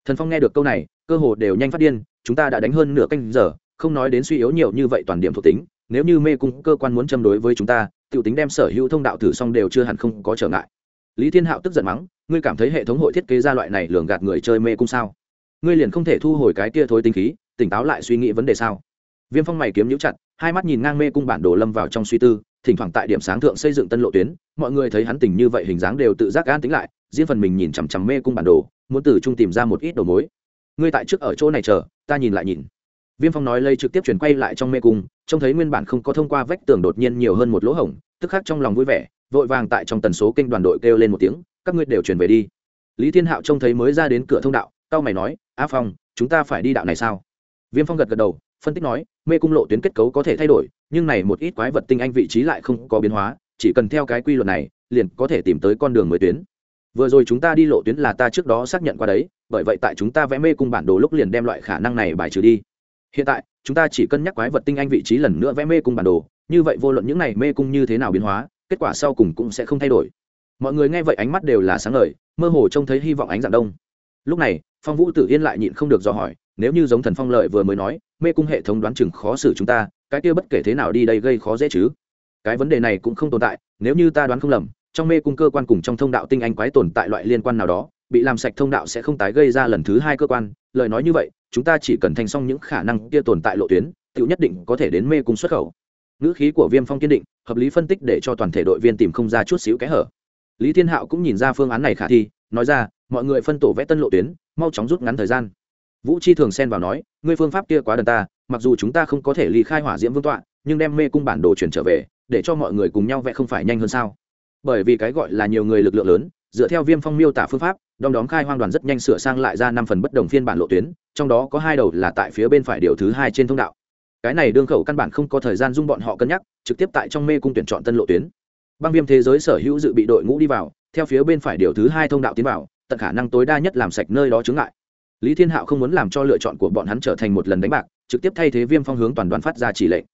Thần phong nghe được câu này, cơ hồ đều nhanh phát điên, chúng ta đã đánh hơn nửa canh giờ, không nói đến suy yếu nhiều như vậy toàn điểm thuộc tính nếu như mê cung cơ quan muốn châm đối với chúng ta t i ể u tính đem sở hữu thông đạo thử xong đều chưa hẳn không có trở ngại. Lý thiên hạo tức giận mắng, ngươi cảm thấy hệ thống hội thiết kế ra loại này lường gạt người chơi mê cung sao? Ngươi liền không thể thu hồi cái kia thối tinh khí, tỉnh táo lại suy nghĩ vấn đề sao? Viêm phong mày kiếm nhũ chặt, hai mắt nhìn ngang mê cung bản đồ lâm vào trong suy tư, thỉnh thoảng tại điểm sáng thượng xây dựng tân lộ tuyến, mọi người thấy hắn tình như vậy hình dáng đều tự giác gan tính lại, riêng phần mình nhìn chằm chằm mê cung bản đồ, muốn từ trung tìm ra một ít đầu mối. Ngươi tại trước ở chỗ này chờ, ta nhìn lại nhìn. Viêm phong nói lây trực tiếp chuyển quay lại trong mê cung trông thấy nguyên bản không có thông qua vách tường đột nhiên nhiều hơn một lỗ hổng, tức khắc trong lòng vui vẻ, vội vàng tại trong tần số kênh đoàn đội kêu lên một tiếng, các ngươi đều chuyển về đi. Lý thiên hạo trông thấy mới ra đến cửa thông đạo tao mày nói á phong, chúng ta phải đi đạo này sao? Viêm phong gật gật đầu, phân tích nói, mê cung lộ tuyến kết cấu có thể thay đổi, nhưng này một ít quái vật tinh anh vị trí lại không có biến hóa, chỉ cần theo cái quy luật này, liền có thể tìm tới con đường mới tuyến. Vừa rồi chúng ta đi lộ tuyến là ta trước đó xác nhận qua đấy, bởi vậy tại chúng ta vẽ mê cung bản đồ lúc liền đem loại khả năng này bài trừ đi hiện tại, chúng ta chỉ cân nhắc quái vật tinh anh vị trí lần nữa vẽ mê cung bản đồ, như vậy vô luận những này mê cung như thế nào biến hóa, kết quả sau cùng cũng sẽ không thay đổi. Mọi người nghe vậy ánh mắt đều là sáng ngời, mơ hồ trông thấy hy vọng ánh dạng đông. Lúc này, phong vũ tử yên lại nhịn không được do hỏi, nếu như giống thần phong lợi vừa mới nói, mê cung hệ thống đoán chừng khó xử chúng ta, cái kia bất kể thế nào đi đây gây khó dễ chứ? Cái vấn đề này cũng không tồn tại, nếu như ta đoán không lầm, trong mê cung cơ quan cùng trong thông đạo tinh anh quái tồn tại loại liên quan nào đó, bị làm sạch thông đạo sẽ không tái gây ra lần thứ hai cơ quan lời nói như vậy, chúng ta chỉ cần thành xong những khả năng kia tồn tại lộ tuyến tự nhất định có thể đến mê cung xuất khẩu. Ngữ khí của viêm phong kiên định, hợp lý phân tích để cho toàn thể đội viên tìm không ra chút xíu kẽ hở. Lý thiên hạo cũng nhìn ra phương án này khả thi, nói ra, mọi người phân tổ vẽ tân lộ tuyến, mau chóng rút ngắn thời gian. Vũ chi thường xen vào nói, ngươi phương pháp kia quá đần ta, mặc dù chúng ta không có thể ly khai hỏa diễm vương tọa, nhưng đem mê cung bản đồ chuyển trở về, để cho mọi người cùng nhau vẽ không phải nhanh hơn sao? Bởi vì cái gọi là nhiều người lực lượng lớn dựa theo viêm phong miêu tả phương pháp, đom đóm khai hoang đoàn rất nhanh sửa sang lại ra năm phần bất đồng phiên bản lộ tuyến, trong đó có hai đầu là tại phía bên phải điều thứ hai trên thông đạo. Cái này đương khẩu căn bản không có thời gian dung bọn họ cân nhắc, trực tiếp tại trong mê cung tuyển chọn tân lộ tuyến. Băng viêm thế giới sở hữu dự bị đội ngũ đi vào, theo phía bên phải điều thứ hai thông đạo tiến vào, tận khả năng tối đa nhất làm sạch nơi đó chướng ngại. Lý thiên hạo không muốn làm cho lựa chọn của bọn hắn trở thành một lần đánh bạc, trực tiếp thay thế viêm phong hướng toàn đoàn phát ra chỉ lệnh.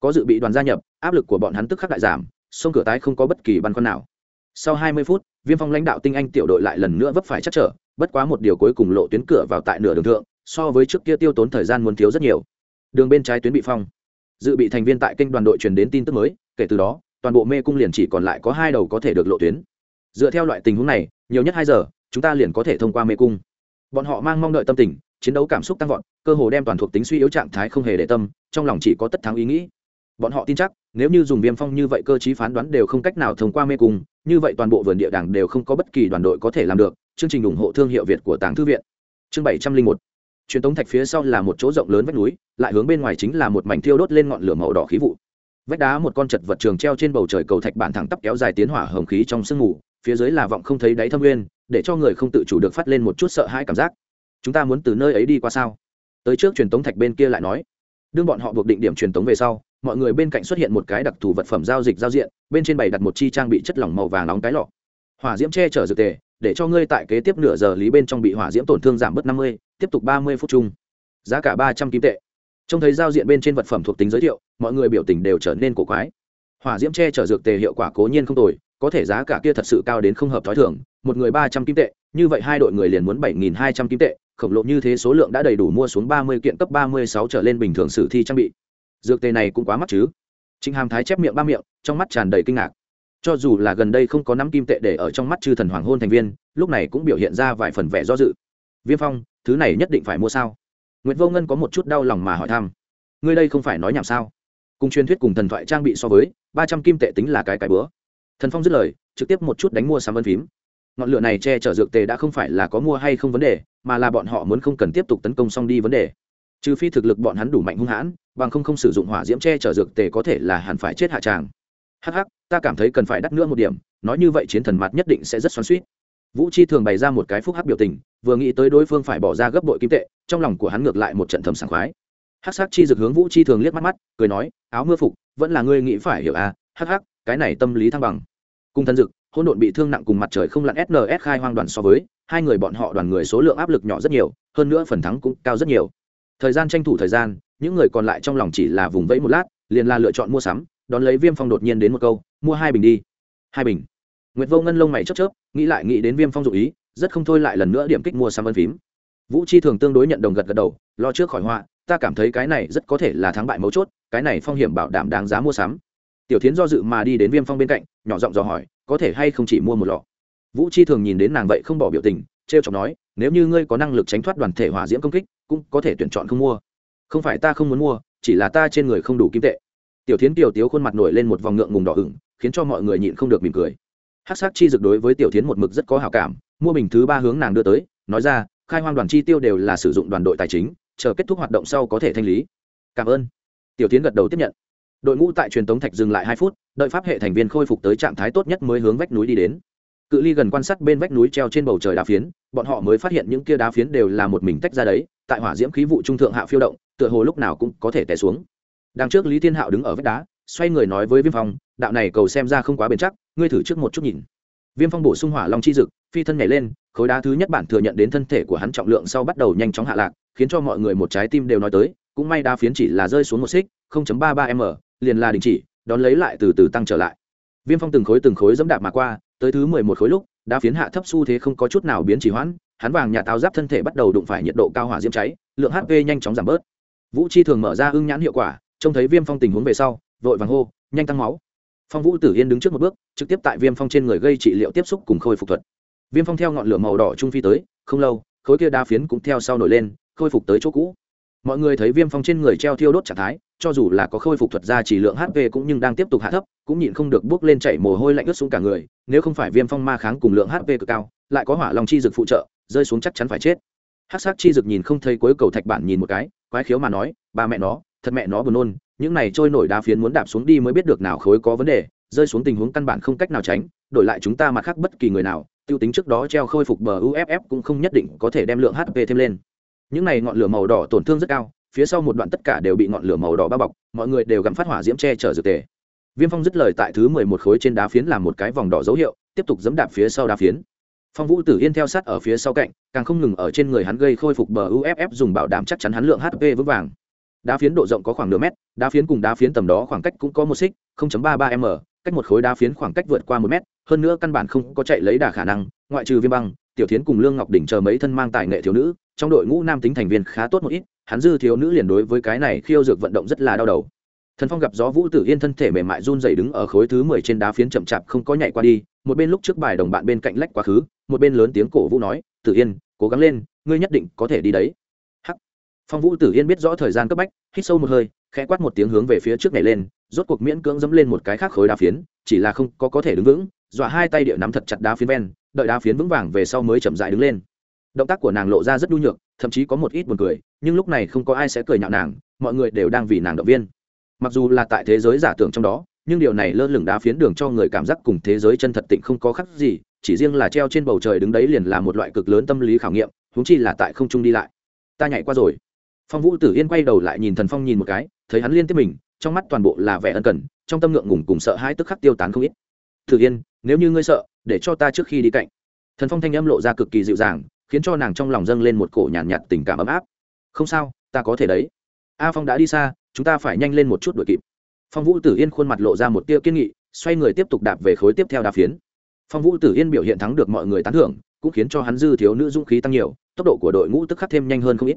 Có dự bị đoàn gia nhập, áp lực của bọn hắn tức khắc đại giảm sông cửa tái không có bất kỳ băn khoăn nào sau hai mươi phút, viêm phong lãnh đạo tinh anh tiểu đội lại lần nữa vấp phải chắc trở, bất quá một điều cuối cùng lộ tuyến cửa vào tại nửa đường thượng, so với trước kia tiêu tốn thời gian muốn thiếu rất nhiều. Đường bên trái tuyến bị phong. Dự bị thành viên tại kênh đoàn đội truyền đến tin tức mới, kể từ đó, toàn bộ mê cung liền chỉ còn lại có hai đầu có thể được lộ tuyến. Dựa theo loại tình huống này, nhiều nhất hai giờ, chúng ta liền có thể thông qua mê cung. Bọn họ mang mong đợi tâm tình, chiến đấu cảm xúc tăng vọt, cơ hồ đem toàn thuộc tính suy yếu trạng thái không hề để tâm, trong lòng chỉ có tất thắng ý nghĩ. Bọn họ tin chắc nếu như dùng viêm phong như vậy cơ chí phán đoán đều không cách nào thông qua mê cung, như vậy toàn bộ vườn địa đảng đều không có bất kỳ đoàn đội có thể làm được. Chương trình ủng hộ thương hiệu việt của tàng thư viện. Chương bảy trăm linh một. Truyền tống thạch phía sau là một chỗ rộng lớn vách núi, lại hướng bên ngoài chính là một mảnh thiêu đốt lên ngọn lửa màu đỏ khí vụ. Vách đá một con chật vật trường treo trên bầu trời cầu thạch bản thẳng tắp kéo dài tiến hỏa hồng khí trong sương mù, phía dưới là vọng không thấy đáy thâm nguyên, để cho người không tự chủ được phát lên một chút sợ hãi cảm giác. Chúng ta muốn từ nơi ấy đi qua sao? Tới trước truyền tống thạch bên kia lại nói. Đương bọn họ buộc định điểm truyền tống về sau mọi người bên cạnh xuất hiện một cái đặc thù vật phẩm giao dịch giao diện, bên trên bày đặt một chi trang bị chất lỏng màu vàng nóng cái lọ. Hỏa diễm che chở dược tề, để cho ngươi tại kế tiếp nửa giờ lý bên trong bị hỏa diễm tổn thương giảm bớt năm mươi, tiếp tục ba mươi phút chung. Giá cả ba trăm kim tệ. Trông thấy giao diện bên trên vật phẩm thuộc tính giới thiệu, mọi người biểu tình đều trở nên cổ quái. Hỏa diễm che chở dược tề hiệu quả cố nhiên không tồi, có thể giá cả kia thật sự cao đến không hợp t h ó i thưởng một người ba trăm kim tệ, như vậy hai đội người liền muốn bảy nghìn hai trăm kim tệ, khổng lồ như thế số lượng đã đầy đủ mua xuống ba mươi kiện cấp ba mươi sáu trở lên bình thường sử thi trang bị dược tề này cũng quá mắc chứ. Trịnh hàm thái chép miệng ba miệng, trong mắt tràn đầy kinh ngạc. Cho dù là gần đây không có nắm kim tệ để ở trong mắt chư thần hoàng hôn thành viên, lúc này cũng biểu hiện ra vài phần vẻ do dự. Viêm phong, thứ này nhất định phải mua sao? Nguyễn vô ngân có một chút đau lòng mà hỏi thăm. Ngươi đây không phải nói nhảm sao? Cùng truyền thuyết cùng thần thoại trang bị so với, ba trăm kim tệ tính là cái cái bữa. Thần phong dứt lời, trực tiếp một chút đánh mua sắm ân phím. Ngọn lửa này che chở dược tề đã không phải là có mua hay không vấn đề, mà là bọn họ muốn không cần tiếp tục tấn công xong đi vấn đề trừ phi thực lực bọn hắn đủ mạnh hung hãn, bằng không không sử dụng hỏa diễm che chở dược tề có thể là hẳn phải chết hạ tràng. Hắc hắc, ta cảm thấy cần phải đắt nữa một điểm, nói như vậy chiến thần mặt nhất định sẽ rất xoắn suýt vũ chi thường bày ra một cái phúc hắc biểu tình, vừa nghĩ tới đối phương phải bỏ ra gấp bội kim tệ, trong lòng của hắn ngược lại một trận thầm sảng khoái. Hắc sắc chi dược hướng vũ chi thường liếc mắt mắt, cười nói, áo mưa phục, vẫn là ngươi nghĩ phải hiểu à? Hắc hắc, cái này tâm lý thăng bằng. Cung thân dực, hỗn độn bị thương nặng cùng mặt trời không lặn sns khai hoang đoàn so với, hai người bọn họ đoàn người số lượng áp lực nhỏ rất nhiều, hơn nữa phần thắng cũng cao rất nhiều thời gian tranh thủ thời gian, những người còn lại trong lòng chỉ là vùng vẫy một lát, liền là lựa chọn mua sắm, đón lấy viêm phong đột nhiên đến một câu, mua hai bình đi. Hai bình. Nguyệt vô ngân lông mày chớp chớp, nghĩ lại nghĩ đến viêm phong dụ ý, rất không thôi lại lần nữa điểm kích mua sắm ân phím. Vũ chi thường tương đối nhận đồng gật gật đầu, lo trước khỏi họa, ta cảm thấy cái này rất có thể là thắng bại mấu chốt, cái này phong hiểm bảo đảm đáng giá mua sắm. Tiểu tiến do dự mà đi đến viêm phong bên cạnh, nhỏ giọng dò hỏi, có thể hay không chỉ mua một lọ? Vũ chi thường nhìn đến nàng vậy không bỏ biểu tình t r e o chọc nói nếu như ngươi có năng lực tránh thoát đoàn thể hỏa diễm công kích, cũng có thể tuyển chọn không mua. Không phải ta không muốn mua, chỉ là ta trên người không đủ kim tệ. Tiểu tiến h tiểu tiếu khuôn mặt nổi lên một vòng ngượng ngùng đỏ ửng, khiến cho mọi người nhịn không được mỉm cười. Hát s á c chi dực đối với tiểu tiến một mực rất có hào cảm, mua bình thứ ba hướng nàng đưa tới, nói ra, khai hoang đoàn chi tiêu đều là sử dụng đoàn đội tài chính, chờ kết thúc hoạt động sau có thể thanh lý. Cảm ơn. Tiểu tiến gật đầu tiếp nhận. Đội ngũ tại truyền tống thạch dừng lại hai phút, đợi pháp hệ thành viên khôi phục tới trạng thái tốt nhất mới hướng vách núi đi đến cự ly gần quan sát bên vách núi treo trên bầu trời đá phiến, bọn họ mới phát hiện những kia đá phiến đều là một mình tách ra đấy, tại hỏa diễm khí vụ trung thượng hạ phiêu động, tựa hồ lúc nào cũng có thể té xuống. Đằng trước lý thiên hạo đứng ở vách đá, xoay người nói với viêm phong, đạo này cầu xem ra không quá bền chắc, ngươi thử trước một chút nhìn. Viêm phong bổ sung hỏa long chi dực, phi thân nhảy lên, khối đá thứ nhất bản thừa nhận đến thân thể của hắn trọng lượng sau bắt đầu nhanh chóng hạ lạc, khiến cho mọi người một trái tim đều nói tới, cũng may đá phiến chỉ là rơi xuống một xích 0.33 m, liền là đình chỉ, đón lấy lại từ từ tăng trở lại. Viêm phong từng khối từng khối dẫm đạp mà qua tới thứ mười một khối lúc, đá phiến hạ thấp xu thế không có chút nào biến chỉ hoãn, hắn vàng nhà táo giáp thân thể bắt đầu đụng phải nhiệt độ cao hỏa diễm cháy, lượng hp nhanh chóng giảm bớt. Vũ chi thường mở ra ưng nhãn hiệu quả, trông thấy viêm phong tình huống về sau, vội vàng hô, nhanh tăng máu. Phong vũ tử yên đứng trước một bước, trực tiếp tại viêm phong trên người gây trị liệu tiếp xúc cùng khôi phục thuật. Viêm phong theo ngọn lửa màu đỏ trung phi tới, không lâu, khối kia đá phiến cũng theo sau nổi lên, khôi phục tới chỗ cũ. Mọi người thấy viêm phong trên người treo thiêu đốt trạng thái cho dù là có khôi phục thuật ra chỉ lượng hp cũng nhưng đang tiếp tục hạ thấp, cũng nhịn không được bước lên chảy mồ hôi lạnh ướt xuống cả người, nếu không phải viêm phong ma kháng cùng lượng hp cực cao, lại có hỏa lòng chi dực phụ trợ, rơi xuống chắc chắn phải chết. Hát sắc chi dực nhìn không thấy cuối cầu thạch bản nhìn một cái, quái khiếu mà nói, ba mẹ nó, thật mẹ nó buồn nôn, những này trôi nổi đá phiến muốn đạp xuống đi mới biết được nào khối có vấn đề, rơi xuống tình huống căn bản không cách nào tránh, đổi lại chúng ta mà khác bất kỳ người nào, tiêu tính trước đó treo khôi phục bờ uff cũng không nhất định có thể đem lượng hp thêm lên. Những này ngọn lửa màu đỏ tổn thương rất cao phía sau một đoạn tất cả đều bị ngọn lửa màu đỏ bao bọc, mọi người đều gắm phát hỏa diễm che chở dược tề. Viêm phong dứt lời tại thứ mười một khối trên đá phiến làm một cái vòng đỏ dấu hiệu, tiếp tục dẫm đạp phía sau đá phiến. Phong vũ tử yên theo sát ở phía sau cạnh, càng không ngừng ở trên người hắn gây khôi phục bờ uff dùng bảo đảm chắc chắn hắn lượng hp vững vàng. Đá phiến độ rộng có khoảng nửa mét, đá phiến cùng đá phiến tầm đó khoảng cách cũng có một xích 0.33 m, cách một khối đá phiến khoảng cách vượt qua một mét, hơn nữa căn bản không có chạy lấy đà khả năng, ngoại trừ viêm băng, tiểu thiến cùng lương ngọc đỉnh chờ mấy thân mang tài nghệ thiếu nữ, trong đội ngũ nam tính thành viên khá tốt một ít hắn dư thiếu nữ liền đối với cái này khiêu dược vận động rất là đau đầu. Thần phong gặp gió vũ tử yên thân thể mềm mại run dày đứng ở khối thứ mười trên đá phiến chậm chạp không có nhảy qua đi, một bên lúc trước bài đồng bạn bên cạnh lách quá khứ, một bên lớn tiếng cổ vũ nói, tử yên, cố gắng lên, ngươi nhất định có thể đi đấy. Hắc. Phong vũ tử yên biết rõ thời gian cấp bách, hít sâu một hơi, khẽ quát một tiếng hướng về phía trước nhảy lên, rốt cuộc miễn cưỡng dẫm lên một cái khác khối đá phiến, chỉ là không có có thể đứng vững, dọa hai tay địa nắm thật chặt đá phiến ven, đợi đá phiến vững vàng về sau mới chậm dại đứng lên. Động tác của nàng lộ ra rất nhu nhược thậm chí có một ít buồn cười, nhưng lúc này không có ai sẽ cười nhạo nàng, mọi người đều đang vì nàng động viên. Mặc dù là tại thế giới giả tưởng trong đó, nhưng điều này lơ lửng đá phiến đường cho người cảm giác cùng thế giới chân thật tịnh không có khác gì, chỉ riêng là treo trên bầu trời đứng đấy liền là một loại cực lớn tâm lý khảo nghiệm húng chi là tại không trung đi lại. Ta nhảy qua rồi. Phong vũ tử yên quay đầu lại nhìn thần phong nhìn một cái, thấy hắn liên tiếp mình, trong mắt toàn bộ là vẻ ân cần, trong tâm ngượng ngùng cùng sợ hai tức khắc tiêu tán không ít. Tử yên, nếu như ngươi sợ, để cho ta trước khi đi cạnh. Thần phong thanh âm lộ ra cực kỳ dịu dàng khiến cho nàng trong lòng dâng lên một cổ nhàn nhạt, nhạt tình cảm ấm áp. Không sao ta có thể đấy. A phong đã đi xa chúng ta phải nhanh lên một chút đuổi kịp. Phong vũ tử yên khuôn mặt lộ ra một tia kiên nghị xoay người tiếp tục đạp về khối tiếp theo đá phiến. Phong vũ tử yên biểu hiện thắng được mọi người tán thưởng cũng khiến cho hắn dư thiếu nữ dũng khí tăng nhiều tốc độ của đội ngũ tức khắc thêm nhanh hơn không ít.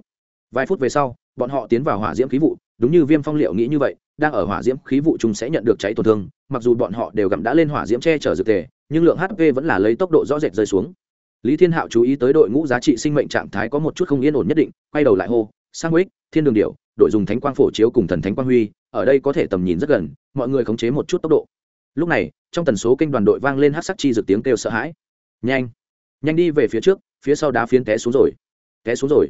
Vài phút về sau bọn họ tiến vào hỏa diễm khí vụ đúng như viêm phong liệu nghĩ như vậy đang ở hỏa diễm khí vụ chúng sẽ nhận được cháy tổn thương mặc dù bọn họ đều gặm đã lên hỏa diễm che chở dược tề nhưng lượng hp vẫn là lấy tốc độ rõ rệt rơi xuống lý thiên hạo chú ý tới đội ngũ giá trị sinh mệnh trạng thái có một chút không yên ổn nhất định, quay đầu lại hô, sang ích thiên đường điệu đội dùng thánh quang phổ chiếu cùng thần thánh quang huy, ở đây có thể tầm nhìn rất gần, mọi người khống chế một chút tốc độ. Lúc này, trong tần số kênh đoàn đội vang lên hát sắc chi dược tiếng kêu sợ hãi. Nhanh nhanh đi về phía trước, phía sau đá phiến té xuống rồi, té xuống rồi.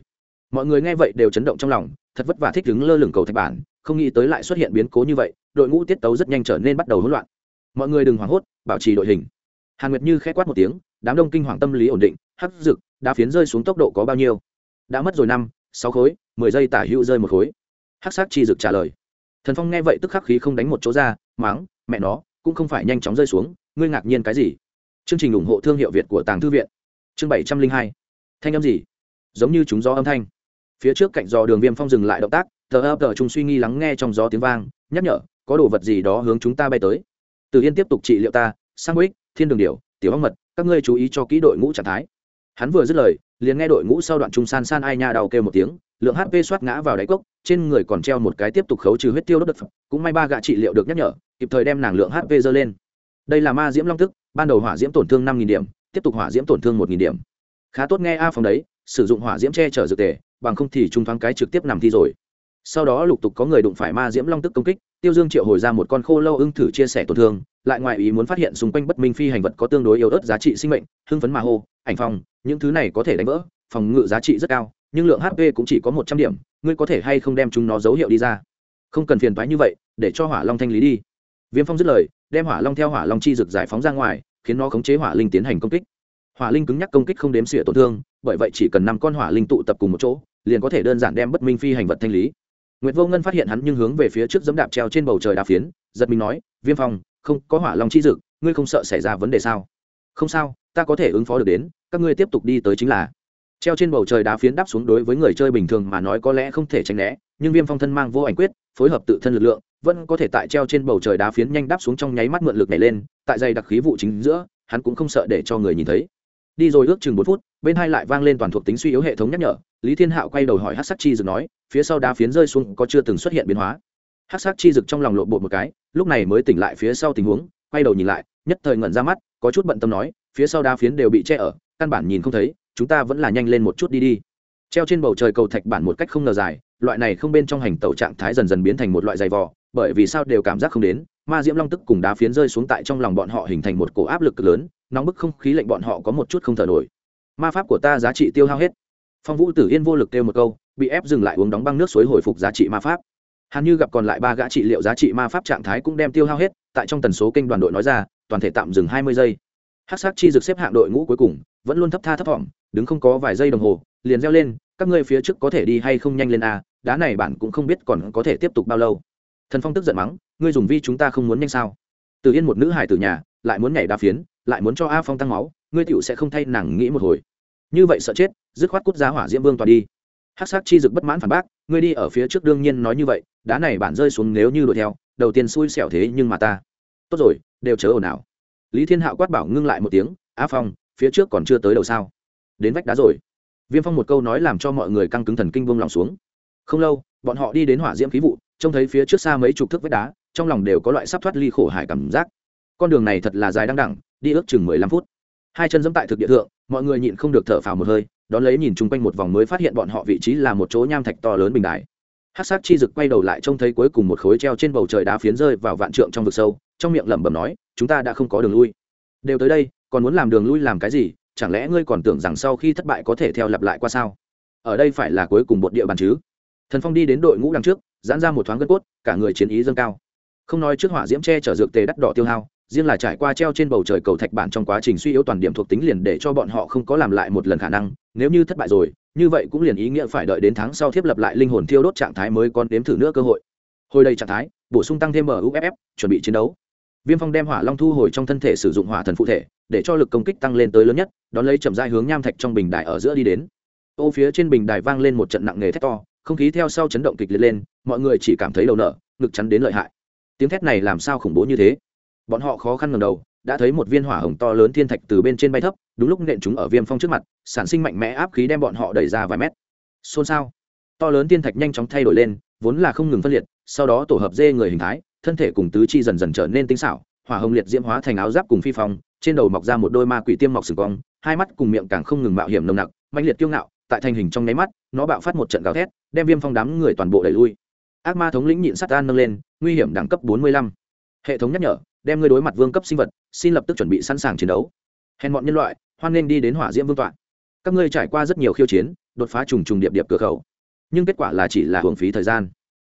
Mọi người nghe vậy đều chấn động trong lòng, thật vất vả thích đứng lơ lửng cầu thạch bản, không nghĩ tới lại xuất hiện biến cố như vậy, đội ngũ tiết tấu rất nhanh trở nên bắt đầu hỗn loạn. Mọi người đừng hoảng hốt, bảo trì đội hình. Hàn nguyệt như khẽ quát một tiếng đám đông kinh hoàng tâm lý ổn định, hắc rực đá phiến rơi xuống tốc độ có bao nhiêu? Đã mất rồi năm, sáu khối, mười giây tả hữu rơi một khối. Hắc sắc chi dực trả lời. Thần phong nghe vậy tức khắc khí không đánh một chỗ ra máng mẹ nó, cũng không phải nhanh chóng rơi xuống, ngươi ngạc nhiên cái gì? Chương trình ủng hộ thương hiệu việt của tàng thư viện. Chương bảy trăm linh hai. Thanh âm gì? Giống như chúng gió âm thanh. Phía trước cạnh giò đường viêm phong dừng lại động tác thờ ơ tờ chúng suy nghi lắng nghe trong gió tiếng vang, nhắc nhở, có đồ vật gì đó hướng chúng ta bay tới. Từ yên tiếp tục trị liệu ta sang ích thiên đường điểu, tiểu ong mật các ngươi chú ý cho kỹ đội ngũ trạng thái. Hắn vừa dứt lời, liền nghe đội ngũ sau đoạn trung san san ai nha đau kêu một tiếng, lượng hp xoát ngã vào đáy cốc, trên người còn treo một cái tiếp tục khấu trừ huyết tiêu đốt đất cũng may ba gạ trị liệu được nhắc nhở, kịp thời đem nàng lượng hp dơ lên. Đây là ma diễm long tức, ban đầu hỏa diễm tổn thương năm điểm, tiếp tục hỏa diễm tổn thương một điểm. Khá tốt nghe a phòng đấy, sử dụng hỏa diễm che chở dược tề, bằng không thì trung thoáng cái trực tiếp nằm thi rồi sau đó lục tục có người đụng phải ma diễm long tức công kích, tiêu dương triệu hồi ra một con khô lâu ưng thử chia sẻ tổn thương, lại ngoài ý muốn phát hiện xung quanh bất minh phi hành vật có tương đối yếu ớt giá trị sinh mệnh, hưng phấn mà hô, ảnh phong, những thứ này có thể đánh vỡ, phòng ngự giá trị rất cao, nhưng lượng hp cũng chỉ có một trăm điểm, ngươi có thể hay không đem chúng nó dấu hiệu đi ra? Không cần phiền toái như vậy, để cho hỏa long thanh lý đi. Viêm phong dứt lời, đem hỏa long theo hỏa long chi rực giải phóng ra ngoài, khiến nó khống chế hỏa linh tiến hành công kích. Hỏa linh cứng nhắc công kích không đếm xỉa tổn thương, bởi vậy chỉ cần năm con hỏa linh tụ tập cùng một chỗ, liền có thể đơn giản đem bất minh phi hành vật thanh lý. Nguyệt Vô Ngân phát hiện hắn nhưng hướng về phía trước giẫm đạp treo trên bầu trời đá phiến, giật mình nói, "Viêm Phong, không, có hỏa long chi dực, ngươi không sợ xảy ra vấn đề sao?" "Không sao, ta có thể ứng phó được đến, các ngươi tiếp tục đi tới chính là." Treo trên bầu trời đá phiến đáp xuống đối với người chơi bình thường mà nói có lẽ không thể tránh né, nhưng Viêm Phong thân mang vô ảnh quyết, phối hợp tự thân lực lượng, vẫn có thể tại treo trên bầu trời đá phiến nhanh đáp xuống trong nháy mắt mượn lực nhảy lên, tại dày đặc khí vụ chính giữa, hắn cũng không sợ để cho người nhìn thấy. Đi rồi ước chừng bốn phút, bên hai lại vang lên toàn thuộc tính suy yếu hệ thống nhắc nhở, Lý Thiên Hạo quay đầu hỏi Hắc Sắc Chi Dực nói, phía sau đá phiến rơi xuống có chưa từng xuất hiện biến hóa? Hát sắc chi dực trong lòng lộn bộ một cái lúc này mới tỉnh lại phía sau tình huống quay đầu nhìn lại nhất thời ngẩn ra mắt có chút bận tâm nói phía sau đá phiến đều bị che ở căn bản nhìn không thấy chúng ta vẫn là nhanh lên một chút đi đi. Treo trên bầu trời cầu thạch bản một cách không ngờ dài loại này không bên trong hành tẩu trạng thái dần dần biến thành một loại dày vò bởi vì sao đều cảm giác không đến ma diễm long tức cùng đá phiến rơi xuống tại trong lòng bọn họ hình thành một cổ áp lực cực lớn nóng bức không khí lệnh bọn họ có một chút không thở nổi ma pháp của ta giá trị tiêu hao hết. Phong vũ tử yên vô lực kêu một câu, bị ép dừng lại uống đóng băng nước suối hồi phục giá trị ma pháp. Hắn như gặp còn lại ba gã trị liệu giá trị ma pháp trạng thái cũng đem tiêu hao hết, tại trong tần số kênh đoàn đội nói ra, toàn thể tạm dừng hai mươi giây. Hát sắc chi dược xếp hạng đội ngũ cuối cùng, vẫn luôn thấp tha thấp thỏm đứng không có vài giây đồng hồ, liền reo lên, các ngươi phía trước có thể đi hay không nhanh lên a, đá này bạn cũng không biết còn có thể tiếp tục bao lâu. Thần phong tức giận mắng, ngươi dùng vi chúng ta không muốn nhanh sao? Từ yên một nữ hải từ nhà, lại muốn nhảy đá phiến, lại muốn cho a phong tăng máu ngươi tựu sẽ không thay nàng nghĩ một hồi. Như vậy sợ chết, dứt khoát cút giá hỏa diễm vương toàn đi. Hắc sắc chi dực bất mãn phản bác, ngươi đi ở phía trước đương nhiên nói như vậy, đá này bản rơi xuống nếu như đuổi theo, đầu tiên xui xẻo thế nhưng mà ta. Tốt rồi, đều chớ ồn ào. Lý thiên hạo quát bảo ngưng lại một tiếng, á phong, phía trước còn chưa tới đầu sao? Đến vách đá rồi. Viêm phong một câu nói làm cho mọi người căng cứng thần kinh vông lòng xuống. Không lâu, bọn họ đi đến hỏa diễm khí vụ, trông thấy phía trước xa mấy chục thước vách đá, trong lòng đều có loại sắp thoát ly khổ hải cảm giác. Con đường này thật là dài đăng đẳng, đi ước chừng mười lăm phút hai chân dẫm tại thực địa thượng, mọi người nhịn không được thở phào một hơi, đón lấy nhìn chung quanh một vòng mới phát hiện bọn họ vị trí là một chỗ nham thạch to lớn bình đài. Hát sát chi rực quay đầu lại trông thấy cuối cùng một khối treo trên bầu trời đá phiến rơi vào vạn trượng trong vực sâu, trong miệng lẩm bẩm nói, chúng ta đã không có đường lui. Đều tới đây, còn muốn làm đường lui làm cái gì? Chẳng lẽ ngươi còn tưởng rằng sau khi thất bại có thể theo lặp lại qua sao? Ở đây phải là cuối cùng một địa bàn chứ? Thần phong đi đến đội ngũ đằng trước, giãn ra một thoáng gân cốt, cả người chiến ý dâng cao. Không nói trước hỏa diễm tre chở dược tề đắt đỏ tiêu hao riêng là trải qua treo trên bầu trời cầu thạch bản trong quá trình suy yếu toàn điểm thuộc tính liền để cho bọn họ không có làm lại một lần khả năng, nếu như thất bại rồi, như vậy cũng liền ý nghĩa phải đợi đến tháng sau thiết lập lại linh hồn thiêu đốt trạng thái mới còn đếm thử nữa cơ hội. Hồi đây trạng thái, bổ sung tăng thêm muff chuẩn bị chiến đấu. Viêm phong đem hỏa long thu hồi trong thân thể sử dụng hỏa thần phụ thể, để cho lực công kích tăng lên tới lớn nhất, đón lấy chậm dai hướng nham thạch trong bình đài ở giữa đi đến. Ô phía trên bình đài vang lên một trận nặng nề thét to, không khí theo sau chấn động kịch liệt lên, mọi người chỉ cảm thấy đầu nở ngực chắn đến lợi hại. Tiếng thét này làm sao khủng bố như thế? Bọn họ khó khăn ngầm đầu, đã thấy một viên hỏa hồng to lớn thiên thạch từ bên trên bay thấp, đúng lúc nện chúng ở viêm phong trước mặt, sản sinh mạnh mẽ áp khí đem bọn họ đẩy ra vài mét. Xôn xao. To lớn thiên thạch nhanh chóng thay đổi lên, vốn là không ngừng phân liệt, sau đó tổ hợp dê người hình thái, thân thể cùng tứ chi dần dần trở nên tinh xảo, hỏa hồng liệt diễm hóa thành áo giáp cùng phi phong, trên đầu mọc ra một đôi ma quỷ tiêm mọc sừng cong, hai mắt cùng miệng càng không ngừng mạo hiểm nồng nặc mạnh liệt kiêu ngạo, tại thành hình trong nháy mắt, nó bạo phát một trận gào thét, đem viêm phong đám người toàn bộ đẩy lui. Ác ma thống lĩnh nhịn sát an nâng lên, nguy hiểm đẳng cấp bốn mươi lăm. Hệ thống nhắc nhở đem ngươi đối mặt vương cấp sinh vật, xin lập tức chuẩn bị sẵn sàng chiến đấu. Hèn bọn nhân loại, hoan nên đi đến hỏa diễm vương tọa. Các ngươi trải qua rất nhiều khiêu chiến, đột phá trùng trùng điệp điệp cửa khẩu. Nhưng kết quả là chỉ là hưởng phí thời gian.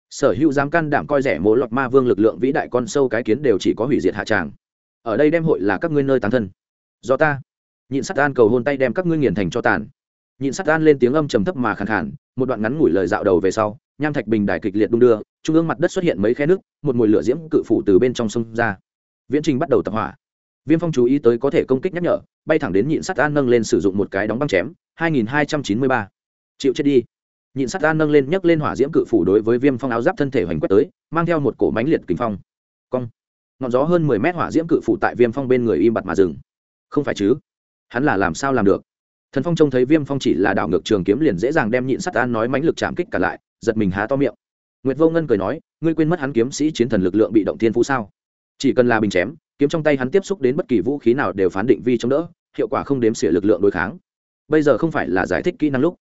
Sở hữu dám can đảm coi rẻ mỗ lọt ma vương lực lượng vĩ đại con sâu cái kiến đều chỉ có hủy diệt hạ tràng. Ở đây đem hội là các ngươi nơi tán thân. Do ta. Nhịn sắt an cầu hôn tay đem các ngươi nghiền thành cho tàn. Nhịn sắt an lên tiếng âm trầm thấp mà khàn khàn, một đoạn ngắn ngủi lời dạo đầu về sau, nham thạch bình đài kịch liệt đung đưa, trung ương mặt đất xuất hiện mấy khe nước, một mùi lửa diễm cự phủ từ bên trong sông ra viễn trình bắt đầu tập hỏa. Viêm phong chú ý tới có thể công kích nhắc nhở, bay thẳng đến nhịn sắt an nâng lên sử dụng một cái đóng băng chém 2293. chịu chết đi. Nhịn sắt an nâng lên nhấc lên hỏa diễm cự phủ đối với viêm phong áo giáp thân thể hoành quét tới, mang theo một cổ mánh liệt kinh phong. Cong. Ngọn gió hơn mười mét hỏa diễm cự phủ tại viêm phong bên người im bặt mà dừng. Không phải chứ? Hắn là làm sao làm được? Thần phong trông thấy viêm phong chỉ là đảo ngược trường kiếm liền dễ dàng đem nhịn sắt an nói mãnh lực chạm kích cả lại, giật mình há to miệng. Nguyệt vô ngân cười nói, ngươi quên mất hắn kiếm sĩ chiến thần lực lượng bị động thiên phú sao? Chỉ cần là bình chém, kiếm trong tay hắn tiếp xúc đến bất kỳ vũ khí nào đều phán định vi chống đỡ, hiệu quả không đếm xỉa lực lượng đối kháng. Bây giờ không phải là giải thích kỹ năng lúc.